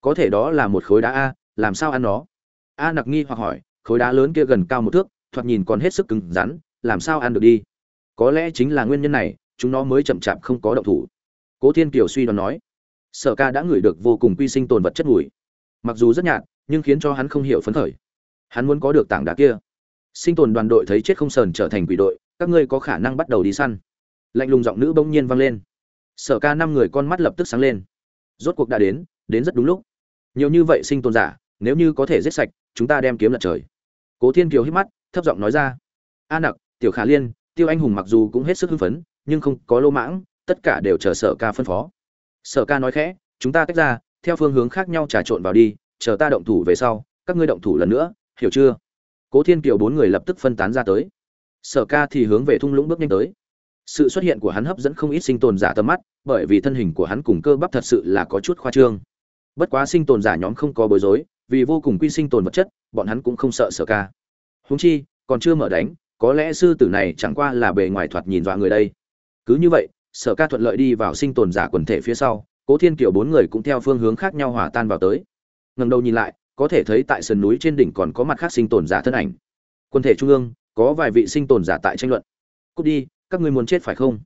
Có thể đó là một khối đá a, làm sao ăn nó? A nặc nghi hoặc hỏi, khối đá lớn kia gần cao một thước thoạt nhìn còn hết sức cứng rắn, làm sao ăn được đi? Có lẽ chính là nguyên nhân này, chúng nó mới chậm chạp không có động thủ. Cố thiên kiều suy đoán nói, sở ca đã ngửi được vô cùng quy sinh tồn vật chất mùi. Mặc dù rất nhạt, nhưng khiến cho hắn không hiểu phấn khởi. Hắn muốn có được tảng đá kia. Sinh tồn đoàn đội thấy chết không sờn trở thành quỷ đội, các ngươi có khả năng bắt đầu đi săn. Lạnh lùng giọng nữ bỗng nhiên vang lên. Sở ca năm người con mắt lập tức sáng lên. Rốt cuộc đã đến đến rất đúng lúc. Nhiều như vậy sinh tồn giả, nếu như có thể giết sạch, chúng ta đem kiếm lật trời. Cố thiên kiều hít mắt thấp giọng nói ra. A nặc, tiểu khả liên, tiêu anh hùng mặc dù cũng hết sức hưng phấn, nhưng không có lô mãng, tất cả đều chờ sở ca phân phó. Sở ca nói khẽ, chúng ta tách ra, theo phương hướng khác nhau trà trộn vào đi, chờ ta động thủ về sau, các ngươi động thủ lần nữa, hiểu chưa? Cố thiên kiều bốn người lập tức phân tán ra tới. Sở ca thì hướng về thung lũng bước nhanh tới. Sự xuất hiện của hắn hấp dẫn không ít sinh tồn giả tầm mắt, bởi vì thân hình của hắn cùng cơ bắp thật sự là có chút khoa trương. Bất quá sinh tồn giả nhóm không có bối rối, vì vô cùng quy sinh tồn vật chất, bọn hắn cũng không sợ sở ca. Huống chi, còn chưa mở đánh, có lẽ sư tử này chẳng qua là bề ngoài thoạt nhìn dọa người đây. Cứ như vậy, sở ca thuận lợi đi vào sinh tồn giả quần thể phía sau, cố thiên kiều bốn người cũng theo phương hướng khác nhau hòa tan vào tới. Ngẩng đầu nhìn lại, có thể thấy tại sườn núi trên đỉnh còn có mặt khác sinh tồn giả thân ảnh. Quân thể trung ương, có vài vị sinh tồn giả tại tranh luận. Cút đi, các ngươi muốn chết phải không?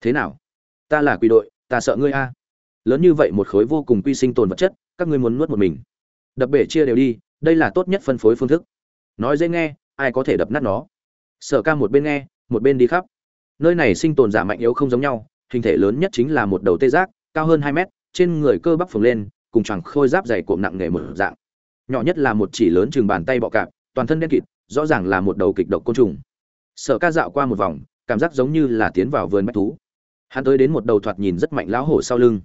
Thế nào? Ta là quỷ đội, ta sợ ngươi a. Lớn như vậy một khối vô cùng quy sinh tồn vật chất, các ngươi muốn nuốt một mình. Đập bể chia đều đi, đây là tốt nhất phân phối phương thức nói dễ nghe, ai có thể đập nát nó. Sở ca một bên nghe, một bên đi khắp. Nơi này sinh tồn giả mạnh yếu không giống nhau, hình thể lớn nhất chính là một đầu tê giác, cao hơn hai mét, trên người cơ bắp phồng lên, cùng choàng khôi giáp dày cộm nặng nề một dạng. Nhỏ nhất là một chỉ lớn chừng bàn tay bọ cạp, toàn thân đen kịt, rõ ràng là một đầu kịch độc côn trùng. Sở ca dạo qua một vòng, cảm giác giống như là tiến vào vườn bách thú. Hắn tới đến một đầu thoạt nhìn rất mạnh lão hổ sau lưng.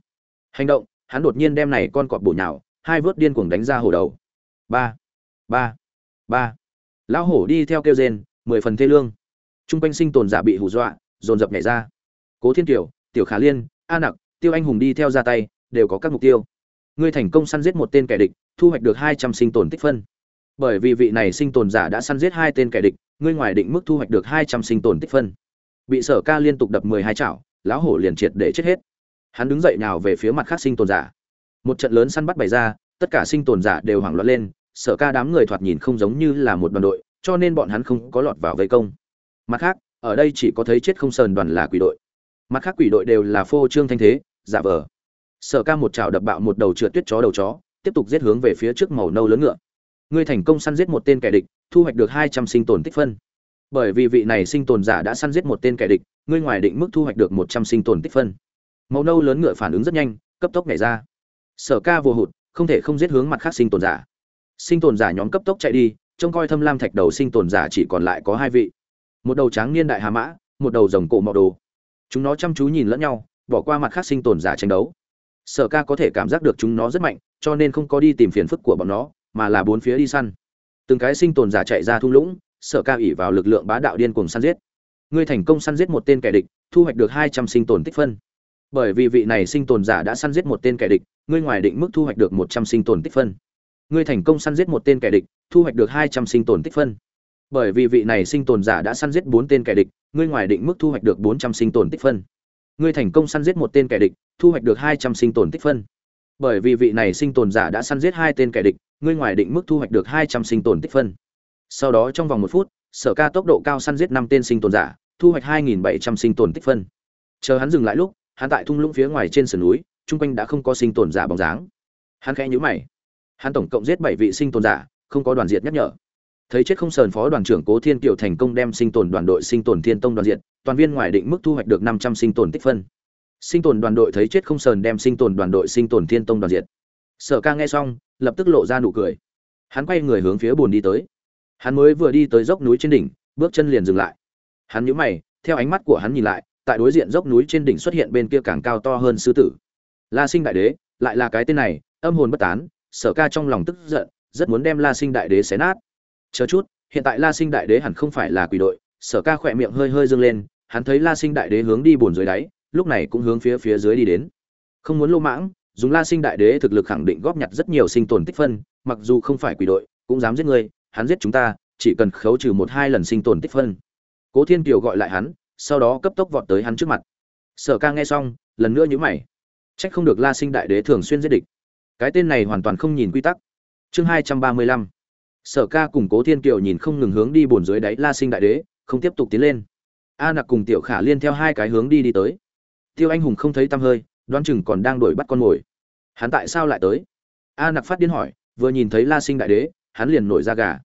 Hành động, hắn đột nhiên đem này con cọp bổ nhào, hai vớt điên cuồng đánh ra hổ đầu. Ba ba ba lão hổ đi theo kêu rên, mười phần thê lương. Chung quanh sinh tồn giả bị hù dọa, dồn dập nhảy ra. Cố thiên kiều, tiểu khả liên, a nặc, tiêu anh hùng đi theo ra tay, đều có các mục tiêu. Ngươi thành công săn giết một tên kẻ địch, thu hoạch được hai trăm sinh tồn tích phân. Bởi vì vị này sinh tồn giả đã săn giết hai tên kẻ địch, ngươi ngoài định mức thu hoạch được hai trăm sinh tồn tích phân. Bị sở ca liên tục đập mười hai chảo, lão hổ liền triệt để chết hết. Hắn đứng dậy nào về phía mặt khác sinh tồn giả. Một trận lớn săn bắt bày ra, tất cả sinh tồn giả đều hoảng loạn lên sở ca đám người thoạt nhìn không giống như là một đoàn đội, cho nên bọn hắn không có lọt vào vây công. Mặt khác, ở đây chỉ có thấy chết không sờn đoàn là quỷ đội. Mặt khác quỷ đội đều là phô trương thanh thế, giả vờ. Sở ca một chảo đập bạo một đầu trượt tuyết chó đầu chó, tiếp tục giết hướng về phía trước màu nâu lớn ngựa. Ngươi thành công săn giết một tên kẻ địch, thu hoạch được hai trăm sinh tồn tích phân. Bởi vì vị này sinh tồn giả đã săn giết một tên kẻ địch, ngươi ngoài định mức thu hoạch được một trăm sinh tồn tích phân. Màu nâu lớn ngựa phản ứng rất nhanh, cấp tốc nhảy ra. Sở ca vô hụt, không thể không giết hướng mặt khác sinh tồn giả sinh tồn giả nhóm cấp tốc chạy đi, trông coi thâm lam thạch đầu sinh tồn giả chỉ còn lại có hai vị. Một đầu tráng niên đại hà mã, một đầu rồng cổ mạo đồ. Chúng nó chăm chú nhìn lẫn nhau, bỏ qua mặt khác sinh tồn giả tranh đấu. Sở ca có thể cảm giác được chúng nó rất mạnh, cho nên không có đi tìm phiền phức của bọn nó, mà là bốn phía đi săn. Từng cái sinh tồn giả chạy ra thung lũng, sở ca ỉ vào lực lượng bá đạo điên cùng săn giết. Ngươi thành công săn giết một tên kẻ địch, thu hoạch được hai trăm sinh tồn tích phân. Bởi vì vị này sinh tồn giả đã săn giết một tên kẻ địch, ngươi ngoài định mức thu hoạch được một trăm sinh tồn tích phân ngươi thành công săn giết một tên kẻ địch, thu hoạch được hai trăm sinh tồn tích phân. Bởi vì vị này sinh tồn giả đã săn giết bốn tên kẻ địch, ngươi ngoài định mức thu hoạch được bốn trăm sinh tồn tích phân. Ngươi thành công săn giết một tên kẻ địch, thu hoạch được hai trăm sinh tồn tích phân. Bởi vì vị này sinh tồn giả đã săn giết hai tên kẻ địch, ngươi ngoài định mức thu hoạch được hai trăm sinh tồn tích phân. Sau đó trong vòng một phút, sở ca tốc độ cao săn giết năm tên sinh tồn giả, thu hoạch 2.700 sinh tồn tích phân. Chờ hắn dừng lại lúc, hắn tại thung lũng phía ngoài trên sườn núi, chung quanh đã không có sinh tồn giả bóng dáng. Hắn khẽ nhíu mày hắn tổng cộng giết bảy vị sinh tồn giả, không có đoàn diệt nhắc nhở. Thấy chết không sờn phó đoàn trưởng cố thiên kiều thành công đem sinh tồn đoàn đội sinh tồn thiên tông đoàn diệt, toàn viên ngoài định mức thu hoạch được năm trăm sinh tồn tích phân. Sinh tồn đoàn đội thấy chết không sờn đem sinh tồn đoàn đội sinh tồn thiên tông đoàn diệt. Sở ca nghe xong, lập tức lộ ra nụ cười. Hắn quay người hướng phía bồn đi tới. Hắn mới vừa đi tới dốc núi trên đỉnh, bước chân liền dừng lại. Hắn nhíu mày, theo ánh mắt của hắn nhìn lại, tại đối diện dốc núi trên đỉnh xuất hiện bên kia càng cao to hơn sư tử. La sinh đại đế, lại là cái tên này, âm hồn bất tán sở ca trong lòng tức giận, rất muốn đem la sinh đại đế xé nát. Chờ chút, hiện tại la sinh đại đế hẳn không phải là quỷ đội, sở ca khỏe miệng hơi hơi dâng lên, hắn thấy la sinh đại đế hướng đi bồn dưới đáy, lúc này cũng hướng phía phía dưới đi đến. Không muốn lô mãng, dùng la sinh đại đế thực lực khẳng định góp nhặt rất nhiều sinh tồn tích phân, mặc dù không phải quỷ đội, cũng dám giết người. hắn giết chúng ta, chỉ cần khấu trừ một hai lần sinh tồn tích phân. Cố thiên kiều gọi lại hắn, sau đó cấp tốc vọt tới hắn trước mặt. Sở ca nghe xong, lần nữa nhữ mày. Trách không được la sinh đại đế thường xuyên giết địch cái tên này hoàn toàn không nhìn quy tắc. Chương hai trăm ba mươi lăm. Sở ca cùng cố thiên kiều nhìn không ngừng hướng đi bồn dưới đáy la sinh đại đế, không tiếp tục tiến lên. A nặc cùng tiểu khả liên theo hai cái hướng đi đi tới. Tiêu anh hùng không thấy tăm hơi, đoán chừng còn đang đuổi bắt con mồi. Hắn tại sao lại tới? A nặc phát điên hỏi, vừa nhìn thấy la sinh đại đế, hắn liền nổi ra gà.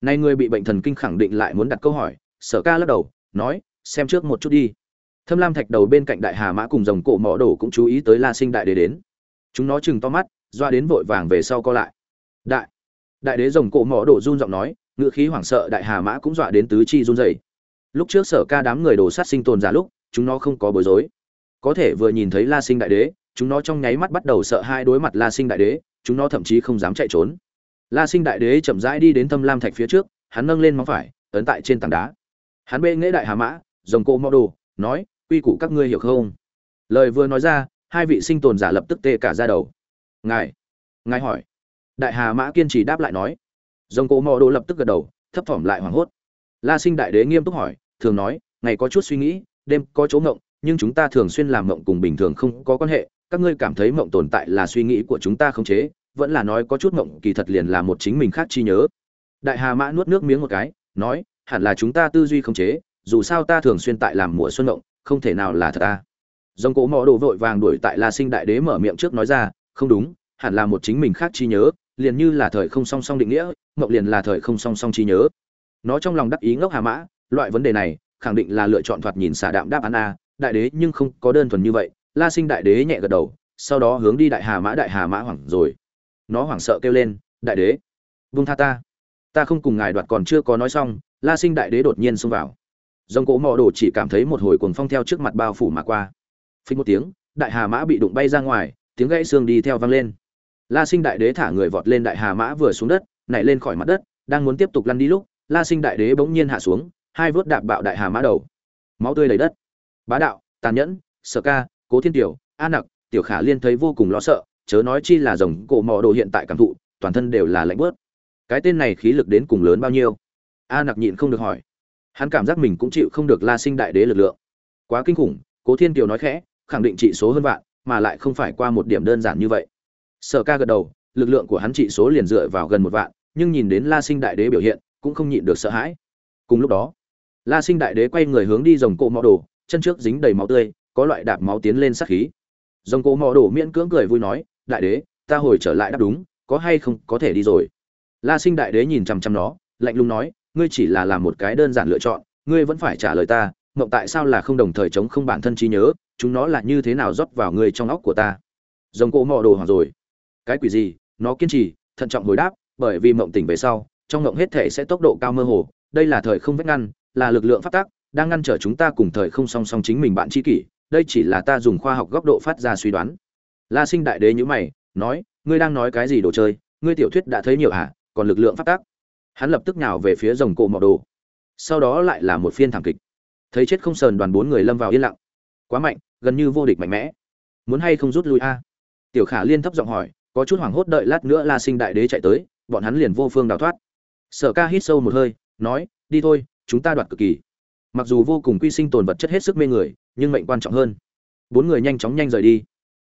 Nay người bị bệnh thần kinh khẳng định lại muốn đặt câu hỏi, sở ca lắc đầu, nói, xem trước một chút đi. Thâm lam thạch đầu bên cạnh đại hà mã cùng dòng cổ mỏ đổ cũng chú ý tới la sinh đại đế đến. Chúng nó chừng to mắt doa đến vội vàng về sau co lại. Đại đại đế rồng cổ mỏ đổ run giọng nói ngự khí hoảng sợ đại hà mã cũng dọa đến tứ chi run rẩy. Lúc trước sở ca đám người đồ sát sinh tồn giả lúc, chúng nó không có bối rối. Có thể vừa nhìn thấy la sinh đại đế, chúng nó trong nháy mắt bắt đầu sợ hai đối mặt la sinh đại đế, chúng nó thậm chí không dám chạy trốn. La sinh đại đế chậm rãi đi đến thâm lam thạch phía trước, hắn nâng lên móng phải, ấn tại trên tảng đá. Hắn bê nghễ đại hà mã, rồng cổ mỏ đồ, nói uy củ các ngươi hiểu không? Lời vừa nói ra, hai vị sinh tồn giả lập tức tê cả ra đầu ngài ngài hỏi. Đại hà mã kiên trì đáp lại nói. Dòng cổ mò đồ lập tức gật đầu, thấp thỏm lại hoảng hốt. La sinh đại đế nghiêm túc hỏi, thường nói, ngày có chút suy nghĩ, đêm có chỗ ngộng, nhưng chúng ta thường xuyên làm ngộng cùng bình thường không có quan hệ. Các ngươi cảm thấy ngộng tồn tại là suy nghĩ của chúng ta không chế, vẫn là nói có chút ngộng kỳ thật liền là một chính mình khác chi nhớ. Đại hà mã nuốt nước miếng một cái, nói, hẳn là chúng ta tư duy không chế, dù sao ta thường xuyên tại làm mùa xuân ngộng, không thể nào là thật ta dòng cổ mò đồ vội vàng đuổi tại la sinh đại đế mở miệng trước nói ra không đúng, hẳn là một chính mình khác chi nhớ, liền như là thời không song song định nghĩa, mộng liền là thời không song song chi nhớ. Nó trong lòng đắc ý ngốc hà mã, loại vấn đề này, khẳng định là lựa chọn thoạt nhìn xả đạm đáp án a, đại đế nhưng không có đơn thuần như vậy, la sinh đại đế nhẹ gật đầu, sau đó hướng đi đại hà mã đại hà mã hoảng rồi. Nó hoảng sợ kêu lên, đại đế vung tha ta. Ta không cùng ngài đoạt còn chưa có nói xong. La sinh đại đế đột nhiên xông vào. Dòng cỗ mò đồ chỉ cảm thấy một hồi cuồng phong theo trước mặt bao phủ mà qua. Phình một tiếng, đại hà mã bị đụng bay ra ngoài tiếng gãy xương đi theo vang lên La Sinh Đại Đế thả người vọt lên đại hà mã vừa xuống đất, nảy lên khỏi mặt đất, đang muốn tiếp tục lăn đi lúc, La Sinh Đại Đế bỗng nhiên hạ xuống, hai vớt đạp bạo đại hà mã đầu. Máu tươi đầy đất. Bá đạo, tàn nhẫn, Sở Ca, Cố Thiên Tiểu, A Nặc, Tiểu Khả Liên thấy vô cùng lo sợ, chớ nói chi là rồng cổ mò đồ hiện tại cảm thụ, toàn thân đều là lạnh bớt. Cái tên này khí lực đến cùng lớn bao nhiêu? A Nặc nhịn không được hỏi. Hắn cảm giác mình cũng chịu không được La Sinh Đại Đế lực lượng. Quá kinh khủng, Cố Thiên Tiểu nói khẽ, khẳng định trị số hơn vạn, mà lại không phải qua một điểm đơn giản như vậy. Sở ca gật đầu, lực lượng của hắn trị số liền dựa vào gần một vạn, nhưng nhìn đến la sinh đại đế biểu hiện, cũng không nhịn được sợ hãi. Cùng lúc đó, la sinh đại đế quay người hướng đi dòng cộ Mõ đồ, chân trước dính đầy máu tươi, có loại đạp máu tiến lên sát khí. Dòng cộ Mõ đồ miễn cưỡng cười vui nói, đại đế, ta hồi trở lại đáp đúng, có hay không, có thể đi rồi. La sinh đại đế nhìn chằm chằm nó, lạnh lùng nói, ngươi chỉ là làm một cái đơn giản lựa chọn, ngươi vẫn phải trả lời ta mộng tại sao là không đồng thời chống không bản thân trí nhớ? Chúng nó là như thế nào rót vào người trong óc của ta? Rồng cỗ mò đồ hoặc rồi. Cái quỷ gì? Nó kiên trì, thận trọng hồi đáp, bởi vì mộng tỉnh về sau, trong mộng hết thể sẽ tốc độ cao mơ hồ. Đây là thời không vết ngăn, là lực lượng phát tác, đang ngăn trở chúng ta cùng thời không song song chính mình bạn tri kỷ. Đây chỉ là ta dùng khoa học góc độ phát ra suy đoán. La sinh đại đế nhữ mày, nói, ngươi đang nói cái gì đồ chơi? Ngươi tiểu thuyết đã thấy nhiều hả? Còn lực lượng phát tác? Hắn lập tức nhào về phía rồng cổ mọ đồ. Sau đó lại là một phiên thảm kịch. Thấy chết không sờn, đoàn bốn người lâm vào yên lặng. Quá mạnh gần như vô địch mạnh mẽ. Muốn hay không rút lui a? Tiểu khả liên thấp giọng hỏi, có chút hoảng hốt đợi lát nữa la sinh đại đế chạy tới, bọn hắn liền vô phương đào thoát. Sở ca hít sâu một hơi, nói, đi thôi, chúng ta đoạt cực kỳ. Mặc dù vô cùng quy sinh tồn vật chất hết sức mê người, nhưng mệnh quan trọng hơn. Bốn người nhanh chóng nhanh rời đi.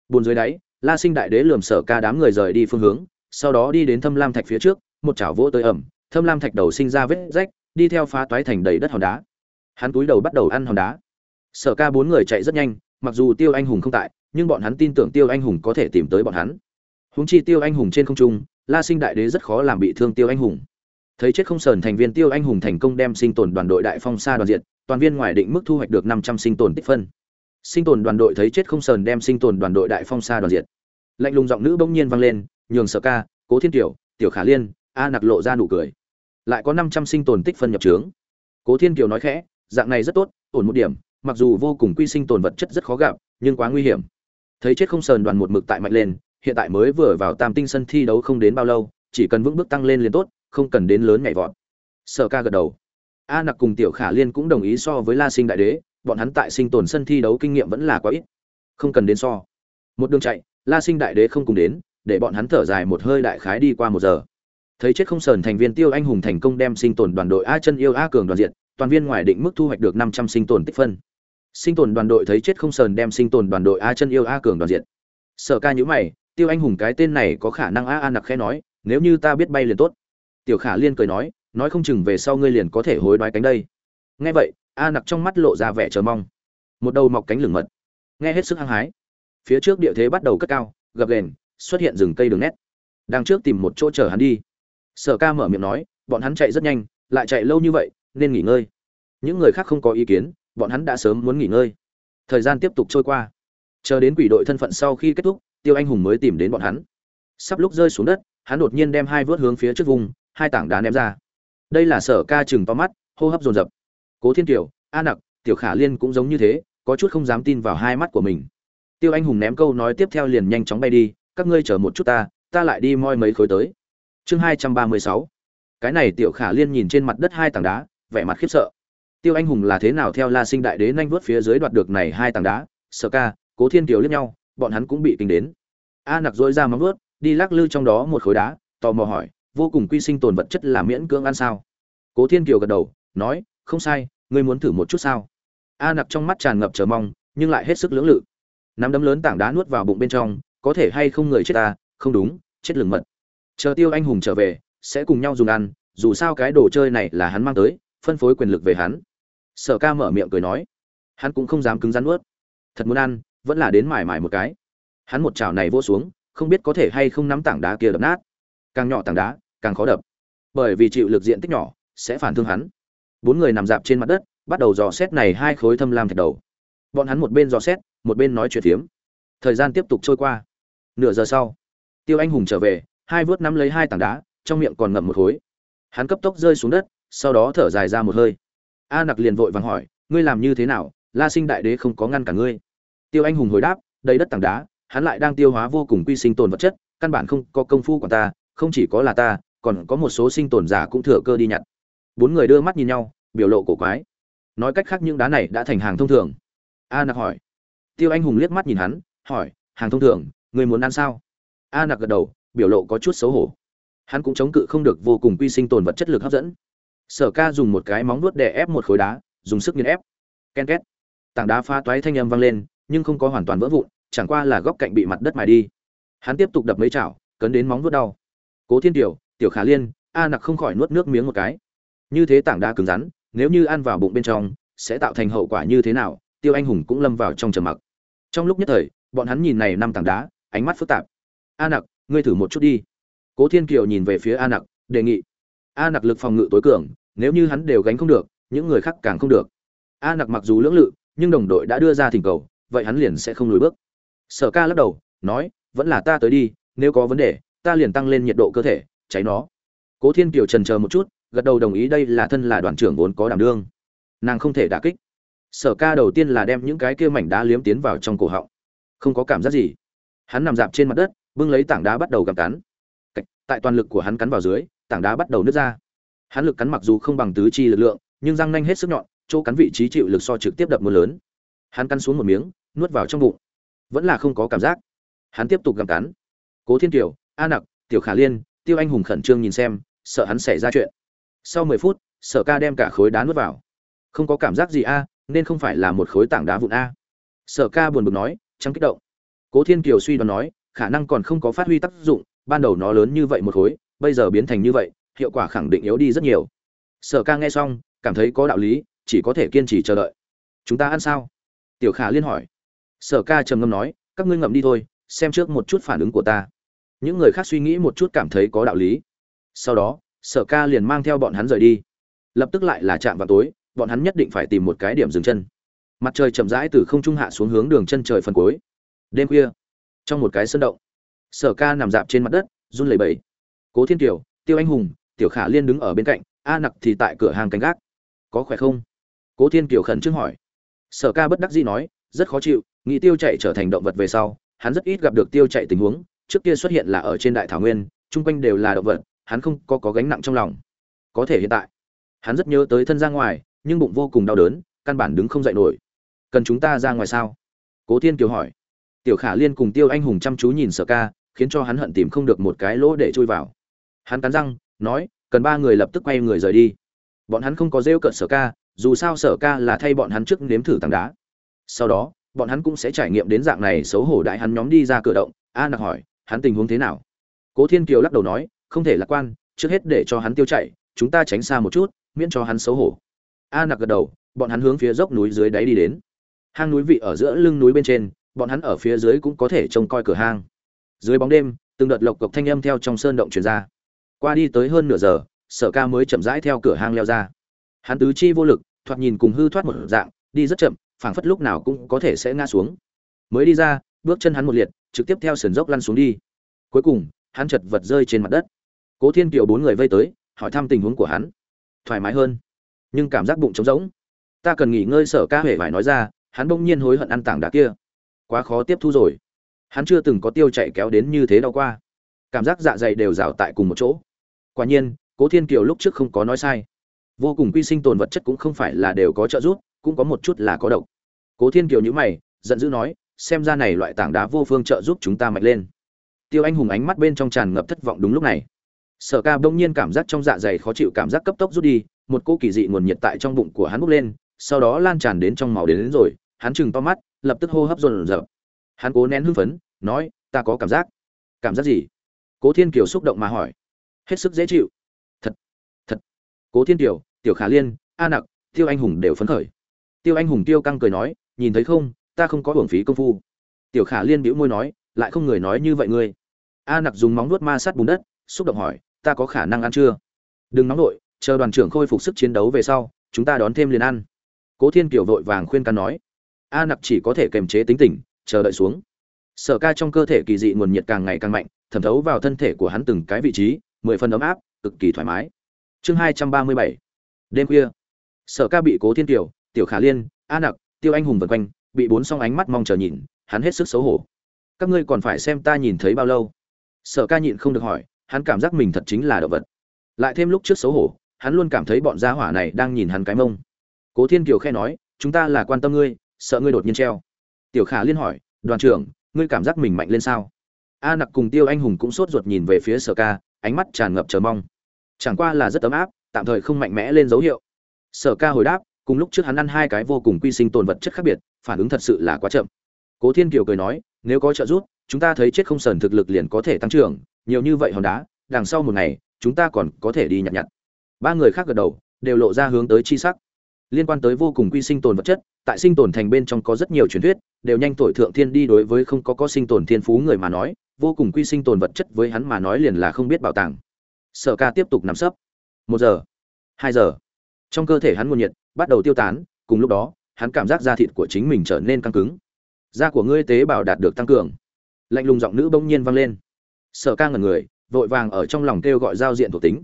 Bồn dưới đáy, la sinh đại đế lườm sở ca đám người rời đi phương hướng, sau đó đi đến thâm lam thạch phía trước, một chảo vỗ tới ẩm, thâm lam thạch đầu sinh ra vết rách, đi theo phá toái thành đầy đất hòn đá. Hắn túi đầu bắt đầu ăn hòn đá. Sở ca bốn người chạy rất nhanh mặc dù tiêu anh hùng không tại, nhưng bọn hắn tin tưởng tiêu anh hùng có thể tìm tới bọn hắn. Húng chi tiêu anh hùng trên không trung, la sinh đại đế rất khó làm bị thương tiêu anh hùng. Thấy chết không sờn thành viên tiêu anh hùng thành công đem sinh tồn đoàn đội đại phong sa đoàn diện toàn viên ngoài định mức thu hoạch được năm trăm sinh tồn tích phân. Sinh tồn đoàn đội thấy chết không sờn đem sinh tồn đoàn đội đại phong sa đoàn diện lạnh lùng giọng nữ bỗng nhiên vang lên, nhường sở ca, cố thiên tiểu tiểu khả liên, a nặc lộ ra nụ cười. Lại có năm trăm sinh tồn tích phân nhập trướng. Cố thiên kiều nói khẽ, dạng này rất tốt, ổn một điểm mặc dù vô cùng quy sinh tồn vật chất rất khó gặp, nhưng quá nguy hiểm. Thấy chết không sờn đoàn một mực tại mạnh lên, hiện tại mới vừa vào tam tinh sân thi đấu không đến bao lâu, chỉ cần vững bước tăng lên liền tốt, không cần đến lớn nhảy vọt. Sở ca gật đầu. A nặc cùng tiểu khả liên cũng đồng ý so với la sinh đại đế, bọn hắn tại sinh tồn sân thi đấu kinh nghiệm vẫn là quá ít. Không cần đến so. Một đường chạy, la sinh đại đế không cùng đến, để bọn hắn thở dài một hơi đại khái đi qua một giờ. Thấy chết không sờn thành viên tiêu anh hùng thành công đem sinh tồn đoàn đội a chân yêu a cường đoàn diện, toàn viên ngoài định mức thu hoạch được năm trăm sinh tồn tích phân sinh tồn đoàn đội thấy chết không sờn đem sinh tồn đoàn đội a chân yêu a cường đoàn diện. Sở ca nhữ mày, tiêu anh hùng cái tên này có khả năng a a nặc khẽ nói, nếu như ta biết bay liền tốt. Tiểu khả liên cười nói nói không chừng về sau ngươi liền có thể hối đoái cánh đây. Nghe vậy, a nặc trong mắt lộ ra vẻ chờ mong. Một đầu mọc cánh lửng mật. Nghe hết sức hăng hái. Phía trước địa thế bắt đầu cất cao, gập ghềnh, xuất hiện rừng cây đường nét. Đang trước tìm một chỗ chờ hắn đi. Sở ca mở miệng nói, bọn hắn chạy rất nhanh, lại chạy lâu như vậy, nên nghỉ ngơi. Những người khác không có ý kiến bọn hắn đã sớm muốn nghỉ ngơi. Thời gian tiếp tục trôi qua. Chờ đến quỷ đội thân phận sau khi kết thúc, tiêu anh hùng mới tìm đến bọn hắn. Sắp lúc rơi xuống đất, hắn đột nhiên đem hai vớt hướng phía trước vùng, hai tảng đá ném ra. Đây là sở ca chừng to mắt, hô hấp dồn dập. Cố thiên kiều, a nặc, tiểu khả liên cũng giống như thế, có chút không dám tin vào hai mắt của mình. Tiêu anh hùng ném câu nói tiếp theo liền nhanh chóng bay đi, các ngươi chờ một chút ta ta lại đi moi mấy khối tới. Chương hai trăm ba mươi sáu. Cái này tiểu khả liên nhìn trên mặt đất hai tảng đá, vẻ mặt khiếp sợ tiêu anh hùng là thế nào theo la sinh đại đế nhanh vớt phía dưới đoạt được này hai tảng đá, sở ca, cố thiên kiều liếc nhau, bọn hắn cũng bị kinh đến. A nặc dỗi ra móng vớt đi lắc lư trong đó một khối đá, tò mò hỏi, vô cùng quy sinh tồn vật chất là miễn cưỡng ăn sao? Cố thiên kiều gật đầu, nói, không sai, ngươi muốn thử một chút sao? A nặc trong mắt tràn ngập chờ mong, nhưng lại hết sức lưỡng lự. Nắm đấm lớn tảng đá nuốt vào bụng bên trong, có thể hay không người chết ta? Không đúng, chết lừng mật. Chờ tiêu anh hùng trở về, sẽ cùng nhau dùng ăn, dù sao cái đồ chơi này là hắn mang tới, phân phối quyền lực về hắn sở ca mở miệng cười nói, hắn cũng không dám cứng rắn nuốt. Thật muốn ăn, vẫn là đến mải mải một cái. Hắn một chảo này vô xuống, không biết có thể hay không nắm tảng đá kia đập nát. Càng nhỏ tảng đá, càng khó đập. Bởi vì chịu lực diện tích nhỏ, sẽ phản thương hắn. Bốn người nằm dạp trên mặt đất, bắt đầu dò xét này hai khối thâm lam thạch đầu. Bọn hắn một bên dò xét, một bên nói chuyện phiếm. Thời gian tiếp tục trôi qua. Nửa giờ sau, tiêu anh hùng trở về, hai vớt nắm lấy hai tảng đá, trong miệng còn ngậm một khối. Hắn cấp tốc rơi xuống đất, sau đó thở dài ra một hơi a nặc liền vội vàng hỏi, ngươi làm như thế nào? La sinh đại đế không có ngăn cả ngươi. Tiêu anh hùng hồi đáp, đầy đất tảng đá, hắn lại đang tiêu hóa vô cùng quy sinh tồn vật chất, căn bản không có công phu của ta, không chỉ có là ta, còn có một số sinh tồn giả cũng thừa cơ đi nhặt. Bốn người đưa mắt nhìn nhau, biểu lộ cổ quái. Nói cách khác những đá này đã thành hàng thông thường. A nặc hỏi. Tiêu anh hùng liếc mắt nhìn hắn, hỏi, hàng thông thường người muốn ăn sao? A nặc gật đầu, biểu lộ có chút xấu hổ. Hắn cũng chống cự không được vô cùng quy sinh tồn vật chất lực hấp dẫn sở ca dùng một cái móng nuốt để ép một khối đá, dùng sức nghiền ép. Ken két. Tảng đá pha toái thanh âm vang lên, nhưng không có hoàn toàn vỡ vụn, chẳng qua là góc cạnh bị mặt đất mài đi. Hắn tiếp tục đập mấy chảo, cấn đến móng vuốt đau. Cố thiên tiểu tiểu khả liên, a nặc không khỏi nuốt nước miếng một cái. Như thế tảng đá cứng rắn, nếu như ăn vào bụng bên trong, sẽ tạo thành hậu quả như thế nào, tiêu anh hùng cũng lâm vào trong trầm mặc. Trong lúc nhất thời, bọn hắn nhìn này năm tảng đá, ánh mắt phức tạp. A nặc, ngươi thử một chút đi. Cố thiên kiều nhìn về phía a nặc, đề nghị a nặc lực phòng ngự tối cường, nếu như hắn đều gánh không được, những người khác càng không được. A nặc mặc dù lưỡng lự, nhưng đồng đội đã đưa ra thỉnh cầu, vậy hắn liền sẽ không lùi bước. Sở ca lắc đầu, nói, vẫn là ta tới đi, nếu có vấn đề, ta liền tăng lên nhiệt độ cơ thể, cháy nó. Cố thiên kiều trần chờ một chút, gật đầu đồng ý đây là thân là đoàn trưởng vốn có đảm đương. Nàng không thể đả kích. Sở ca đầu tiên là đem những cái kia mảnh đá liếm tiến vào trong cổ họng. Không có cảm giác gì. Hắn nằm dạp trên mặt đất, bưng lấy tảng đá bắt đầu gặm cắn. Tại toàn lực của hắn cắn vào dưới tảng đá bắt đầu nứt ra. Hắn lực cắn mặc dù không bằng tứ chi lực lượng, nhưng răng nanh hết sức nhọn, chỗ cắn vị trí chịu lực so trực tiếp đập mưa lớn. Hắn cắn xuống một miếng, nuốt vào trong bụng. Vẫn là không có cảm giác. Hắn tiếp tục gặm cắn. Cố thiên kiều, a nặc, tiểu khả liên, tiêu anh hùng khẩn trương nhìn xem, sợ hắn xảy ra chuyện. Sau mười phút, sở ca đem cả khối đá nuốt vào. Không có cảm giác gì a, nên không phải là một khối tảng đá vụn a. Sở ca buồn bực nói, trắng kích động. Cố thiên kiều suy đoán nói, khả năng còn không có phát huy tác dụng, ban đầu nó lớn như vậy một khối bây giờ biến thành như vậy, hiệu quả khẳng định yếu đi rất nhiều. Sở ca nghe xong, cảm thấy có đạo lý, chỉ có thể kiên trì chờ đợi. Chúng ta ăn sao? Tiểu khả liên hỏi. Sở ca trầm ngâm nói, các ngươi ngậm đi thôi, xem trước một chút phản ứng của ta. Những người khác suy nghĩ một chút cảm thấy có đạo lý. Sau đó, sở ca liền mang theo bọn hắn rời đi. Lập tức lại là chạm vào tối, bọn hắn nhất định phải tìm một cái điểm dừng chân. Mặt trời chậm rãi từ không trung hạ xuống hướng đường chân trời phần cuối. Đêm khuya, trong một cái sân động, sở ca nằm dạp trên mặt đất, run lẩy bẩy cố thiên kiều, tiêu anh hùng, tiểu khả liên đứng ở bên cạnh, a nặc thì tại cửa hàng canh gác. Có khỏe không? Cố thiên kiều khẩn trương hỏi. Sở ca bất đắc dĩ nói, rất khó chịu, nghĩ tiêu chạy trở thành động vật về sau, hắn rất ít gặp được tiêu chạy tình huống, trước kia xuất hiện là ở trên đại thảo nguyên, chung quanh đều là động vật, hắn không có có gánh nặng trong lòng. Có thể hiện tại, hắn rất nhớ tới thân ra ngoài, nhưng bụng vô cùng đau đớn, căn bản đứng không dậy nổi. Cần chúng ta ra ngoài sao? Cố thiên kiều hỏi. Tiểu khả liên cùng tiêu anh hùng chăm chú nhìn sở ca, khiến cho hắn hận tìm không được một cái lỗ để chui vào hắn cắn răng, nói, cần ba người lập tức quay người rời đi. Bọn hắn không có rêu cợt sở ca, dù sao sở ca là thay bọn hắn trước nếm thử tảng đá. Sau đó, bọn hắn cũng sẽ trải nghiệm đến dạng này xấu hổ đại hắn nhóm đi ra cửa động. A nặc hỏi, hắn tình huống thế nào? Cố thiên kiều lắc đầu nói, không thể lạc quan, trước hết để cho hắn tiêu chạy, chúng ta tránh xa một chút, miễn cho hắn xấu hổ. A nặc gật đầu, bọn hắn hướng phía dốc núi dưới đáy đi đến. Hang núi vị ở giữa lưng núi bên trên, bọn hắn ở phía dưới cũng có thể trông coi cửa hang. Dưới bóng đêm, từng đợt lộc cộc thanh âm theo trong sơn động truyền ra qua đi tới hơn nửa giờ, sở ca mới chậm rãi theo cửa hang leo ra. Hắn tứ chi vô lực, thoạt nhìn cùng hư thoát một dạng, đi rất chậm, phảng phất lúc nào cũng có thể sẽ ngã xuống. Mới đi ra, bước chân hắn một liệt, trực tiếp theo sườn dốc lăn xuống đi. Cuối cùng, hắn chật vật rơi trên mặt đất. Cố thiên kiều bốn người vây tới, hỏi thăm tình huống của hắn. Thoải mái hơn, nhưng cảm giác bụng trống rỗng. Ta cần nghỉ ngơi, sở ca huệ vải nói ra, hắn bỗng nhiên hối hận ăn tảng đá kia. Quá khó tiếp thu rồi. Hắn chưa từng có tiêu chạy kéo đến như thế đau qua. Cảm giác dạ dày đều rào tại cùng một chỗ quả nhiên cố thiên kiều lúc trước không có nói sai. Vô cùng quy sinh tồn vật chất cũng không phải là đều có trợ giúp cũng có một chút là có độc. Cố thiên kiều nhữ mày giận dữ nói xem ra này loại tảng đá vô phương trợ giúp chúng ta mạnh lên. Tiêu anh hùng ánh mắt bên trong tràn ngập thất vọng đúng lúc này. Sở ca bỗng nhiên cảm giác trong dạ dày khó chịu cảm giác cấp tốc rút đi một cô kỳ dị nguồn nhiệt tại trong bụng của hắn bốc lên sau đó lan tràn đến trong máu đến, đến rồi hắn chừng to mắt lập tức hô hấp dồn dập. Hắn cố nén hưng phấn nói ta có cảm giác. Cảm giác gì? Cố thiên kiều xúc động mà hỏi hết sức dễ chịu. Thật thật. Cố thiên tiểu tiểu khả liên, a nặc, tiêu anh hùng đều phấn khởi. Tiêu anh hùng tiêu căng cười nói, nhìn thấy không, ta không có hưởng phí công phu. Tiểu khả liên bĩu môi nói, lại không người nói như vậy ngươi. A nặc dùng móng nuốt ma sát bùn đất, xúc động hỏi, ta có khả năng ăn chưa? Đừng nóng nổi chờ đoàn trưởng khôi phục sức chiến đấu về sau, chúng ta đón thêm liền ăn. Cố thiên kiều vội vàng khuyên can nói. A nặc chỉ có thể kềm chế tính tình, chờ đợi xuống. Sở ca trong cơ thể kỳ dị nguồn nhiệt càng ngày càng mạnh, thẩm thấu vào thân thể của hắn từng cái vị trí mười phần ấm áp, cực kỳ thoải mái. Chương hai trăm ba mươi bảy. Đêm khuya. Sở ca bị cố thiên kiều, tiểu khả liên, a nặc, tiêu anh hùng vân quanh, bị bốn song ánh mắt mong chờ nhìn, hắn hết sức xấu hổ. Các ngươi còn phải xem ta nhìn thấy bao lâu? Sở ca nhịn không được hỏi, hắn cảm giác mình thật chính là động vật. Lại thêm lúc trước xấu hổ, hắn luôn cảm thấy bọn gia hỏa này đang nhìn hắn cái mông. Cố thiên kiều khe nói, chúng ta là quan tâm ngươi, sợ ngươi đột nhiên treo. Tiểu khả liên hỏi, đoàn trưởng, ngươi cảm giác mình mạnh lên sao? A nặc cùng tiêu anh hùng cũng sốt ruột nhìn về phía sở ca ánh mắt tràn ngập chờ mong. Chẳng qua là rất ấm áp, tạm thời không mạnh mẽ lên dấu hiệu. Sở ca hồi đáp, cùng lúc trước hắn ăn hai cái vô cùng quy sinh tồn vật chất khác biệt, phản ứng thật sự là quá chậm. Cố thiên kiều cười nói, nếu có trợ giúp, chúng ta thấy chết không sờn thực lực liền có thể tăng trưởng, nhiều như vậy hòn đá, đằng sau một ngày, chúng ta còn có thể đi nhặt nhặt. Ba người khác gật đầu, đều lộ ra hướng tới chi sắc. Liên quan tới vô cùng quy sinh tồn vật chất, tại sinh tồn thành bên trong có rất nhiều truyền thuyết, đều nhanh tội thượng thiên đi đối với không có có sinh tồn thiên phú người mà nói vô cùng quy sinh tồn vật chất với hắn mà nói liền là không biết bảo tàng. Sở ca tiếp tục nằm sấp. Một giờ, hai giờ. Trong cơ thể hắn nguồn nhiệt bắt đầu tiêu tán, cùng lúc đó, hắn cảm giác da thịt của chính mình trở nên căng cứng. Da của ngươi tế bào đạt được tăng cường. Lạnh lùng giọng nữ bỗng nhiên vang lên. Sở ca ngẩn người, vội vàng ở trong lòng kêu gọi giao diện thuộc tính.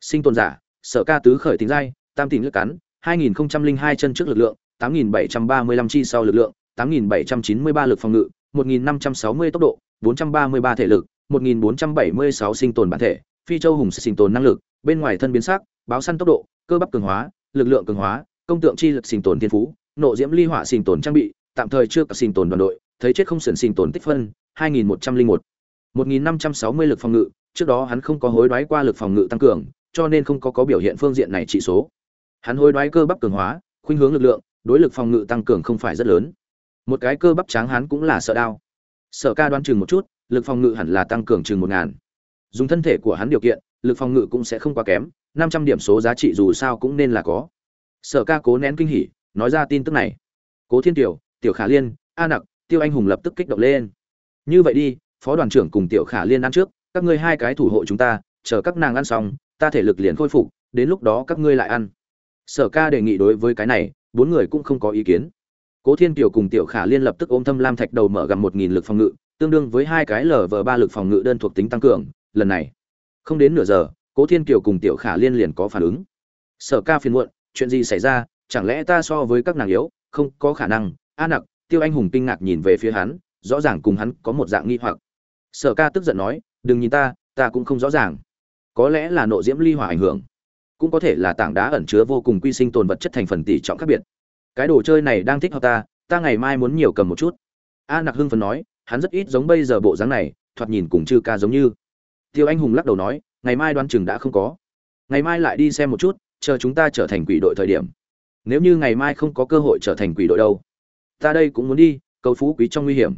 Sinh tồn giả, sở ca tứ khởi tính dai tam tỉnh lực cắn 2002 chân trước lực lượng 8735 chi sau lực lượng 8793 lực phòng ngự 1560 tốc độ 433 thể lực 1476 sinh tồn bản thể, phi châu hùng sinh tồn năng lực, bên ngoài thân biến sắc, báo săn tốc độ, cơ bắp cường hóa, lực lượng cường hóa, công tượng chi lực sinh tồn thiên phú, nộ diễm ly hỏa sinh tồn trang bị, tạm thời chưa cả sinh tồn đoàn đội, thấy chết không sườn sinh tồn tích phân 2101 1560 lực phòng ngự, trước đó hắn không có hối đoái qua lực phòng ngự tăng cường, cho nên không có có biểu hiện phương diện này trị số. Hắn hối đoái cơ bắp cường hóa, khuynh hướng lực lượng, đối lực phòng ngự tăng cường không phải rất lớn một cái cơ bắp tráng hắn cũng là sợ đau. Sợ ca đoán chừng một chút, lực phòng ngự hẳn là tăng cường chừng một ngàn. Dùng thân thể của hắn điều kiện, lực phòng ngự cũng sẽ không quá kém, năm trăm điểm số giá trị dù sao cũng nên là có. Sở ca cố nén kinh hỉ, nói ra tin tức này. Cố thiên tiểu tiểu khả liên, a nặc, tiêu anh hùng lập tức kích động lên. Như vậy đi, phó đoàn trưởng cùng tiểu khả liên ăn trước, các ngươi hai cái thủ hộ chúng ta, chờ các nàng ăn xong, ta thể lực liền khôi phục, đến lúc đó các ngươi lại ăn. Sở ca đề nghị đối với cái này, bốn người cũng không có ý kiến cố thiên kiều cùng tiểu khả liên lập tức ôm thâm lam thạch đầu mở gần một nghìn lực phòng ngự, tương đương với hai cái lở vờ ba lực phòng ngự đơn thuộc tính tăng cường, lần này. Không đến nửa giờ, cố thiên kiều cùng tiểu khả liên liền có phản ứng. Sở ca phiền muộn, chuyện gì xảy ra? Chẳng lẽ ta so với các nàng yếu? Không, có khả năng. A nặc, tiêu anh hùng kinh ngạc nhìn về phía hắn, rõ ràng cùng hắn có một dạng nghi hoặc. Sở ca tức giận nói, đừng nhìn ta ta cũng không rõ ràng. Có lẽ là nộ diễm ly hỏa ảnh hưởng. Cũng có thể là tảng đá ẩn chứa vô cùng quy sinh tồn vật chất thành phần tỷ trọng khác biệt cái đồ chơi này đang thích hợp ta ta ngày mai muốn nhiều cầm một chút. A nặc hưng phấn nói, hắn rất ít giống bây giờ bộ dáng này, thoạt nhìn cùng chư ca giống như. Tiêu anh hùng lắc đầu nói, ngày mai đoán chừng đã không có. Ngày mai lại đi xem một chút, chờ chúng ta trở thành quỷ đội thời điểm. Nếu như ngày mai không có cơ hội trở thành quỷ đội đâu. Ta đây cũng muốn đi, cầu phú quý trong nguy hiểm.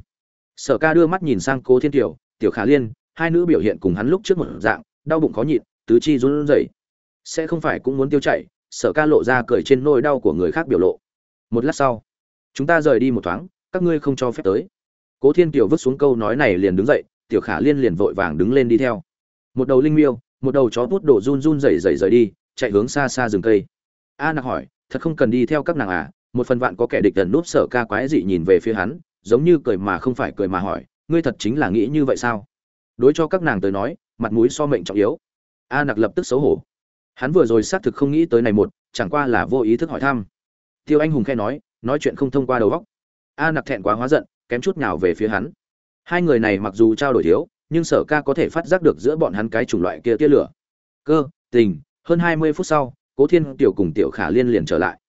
Sở ca đưa mắt nhìn sang cố thiên tiểu tiểu khả liên, hai nữ biểu hiện cùng hắn lúc trước một dạng, đau bụng khó nhịn, tứ chi run rẩy. Sẽ không phải cũng muốn tiêu chảy, sở ca lộ ra cười trên nỗi đau của người khác biểu lộ một lát sau, chúng ta rời đi một thoáng, các ngươi không cho phép tới. Cố thiên kiều vứt xuống câu nói này liền đứng dậy, tiểu khả liên liền vội vàng đứng lên đi theo. Một đầu linh miêu, một đầu chó bút đổ run run rẩy rẩy rời đi, chạy hướng xa xa rừng cây. A nặc hỏi, thật không cần đi theo các nàng à? Một phần vạn có kẻ địch gần núp sở ca quái dị nhìn về phía hắn, giống như cười mà không phải cười mà hỏi, ngươi thật chính là nghĩ như vậy sao? Đối cho các nàng tới nói, mặt mũi so mệnh trọng yếu. A nặc lập tức xấu hổ. Hắn vừa rồi xác thực không nghĩ tới này một, chẳng qua là vô ý thức hỏi thăm tiêu anh hùng khe nói nói chuyện không thông qua đầu góc a nặc thẹn quá hóa giận, kém chút nào về phía hắn. Hai người này mặc dù trao đổi thiếu, nhưng sở ca có thể phát giác được giữa bọn hắn cái chủng loại kia tia lửa. Cơ, tình, hơn hai mươi phút sau, cố thiên tiểu cùng tiểu khả liên liền trở lại.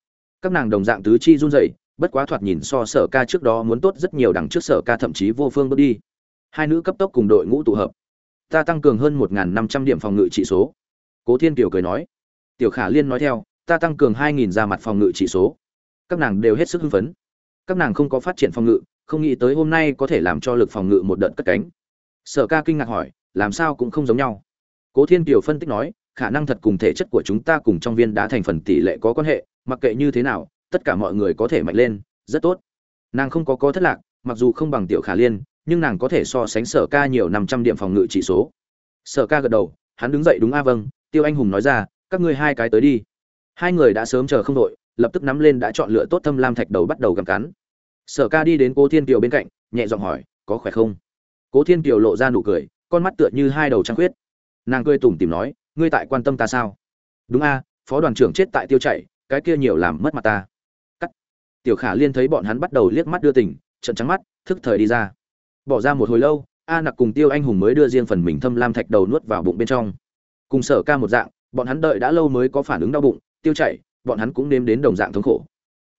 Các nàng đồng dạng tứ chi run rẩy, bất quá thoạt nhìn so sở ca trước đó muốn tốt rất nhiều đằng trước sở ca thậm chí vô phương bước đi. Hai nữ cấp tốc cùng đội ngũ tụ hợp. Ta tăng cường hơn một năm trăm điểm phòng ngự trị số. Cố thiên kiều cười nói. Tiểu khả liên nói theo, ta tăng cường hai nghìn ra mặt phòng ngự trị số các nàng đều hết sức hưng phấn. Các nàng không có phát triển phòng ngự, không nghĩ tới hôm nay có thể làm cho lực phòng ngự một đợt cất cánh. Sở ca kinh ngạc hỏi, làm sao cũng không giống nhau. Cố thiên kiều phân tích nói, khả năng thật cùng thể chất của chúng ta cùng trong viên đá thành phần tỷ lệ có quan hệ, mặc kệ như thế nào, tất cả mọi người có thể mạnh lên, rất tốt. Nàng không có có thất lạc, mặc dù không bằng tiểu khả liên, nhưng nàng có thể so sánh sở ca nhiều năm trăm điểm phòng ngự chỉ số. Sở ca gật đầu, hắn đứng dậy đúng a à vâng tiêu anh hùng nói ra, các ngươi hai cái tới đi. Hai người đã sớm chờ không đội lập tức nắm lên đã chọn lựa tốt thâm lam thạch đầu bắt đầu gặm cắn. Sở ca đi đến cố thiên kiều bên cạnh, nhẹ giọng hỏi, có khỏe không? Cố thiên kiều lộ ra nụ cười, con mắt tựa như hai đầu trăng khuyết. Nàng cười tủm tìm nói, ngươi tại quan tâm ta sao? Đúng a, phó đoàn trưởng chết tại tiêu chạy cái kia nhiều làm mất mặt ta. Cắt. Tiểu khả liên thấy bọn hắn bắt đầu liếc mắt đưa tình trận trắng mắt, thức thời đi ra. Bỏ ra một hồi lâu, a nặc cùng tiêu anh hùng mới đưa riêng phần mình thâm lam thạch đầu nuốt vào bụng bên trong. Cùng sở ca một dạng, bọn hắn đợi đã lâu mới có phản ứng đau bụng, tiêu chảy bọn hắn cũng nếm đến đồng dạng thống khổ.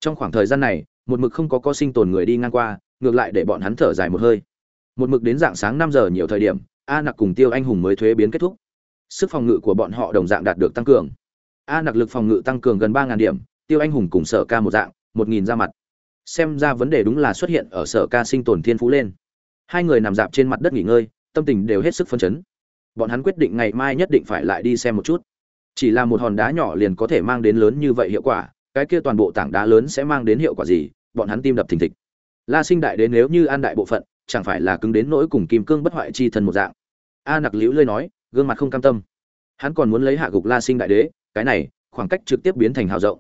Trong khoảng thời gian này, một mực không có có sinh tồn người đi ngang qua, ngược lại để bọn hắn thở dài một hơi. Một mực đến dạng sáng năm giờ nhiều thời điểm, a nặc cùng tiêu anh hùng mới thuế biến kết thúc. Sức phòng ngự của bọn họ đồng dạng đạt được tăng cường. A nặc lực phòng ngự tăng cường gần ba điểm, tiêu anh hùng cùng sở ca một dạng, một nghìn ra mặt. Xem ra vấn đề đúng là xuất hiện ở sở ca sinh tồn thiên phú lên. Hai người nằm dạp trên mặt đất nghỉ ngơi, tâm tình đều hết sức phân chấn. Bọn hắn quyết định ngày mai nhất định phải lại đi xem một chút chỉ là một hòn đá nhỏ liền có thể mang đến lớn như vậy hiệu quả, cái kia toàn bộ tảng đá lớn sẽ mang đến hiệu quả gì, bọn hắn tim đập thình thịch. La sinh đại đến nếu như an đại bộ phận, chẳng phải là cứng đến nỗi cùng kim cương bất hoại chi thần một dạng. A nặc liễu lơi nói, gương mặt không cam tâm. Hắn còn muốn lấy hạ gục la sinh đại đế, cái này, khoảng cách trực tiếp biến thành hào rộng.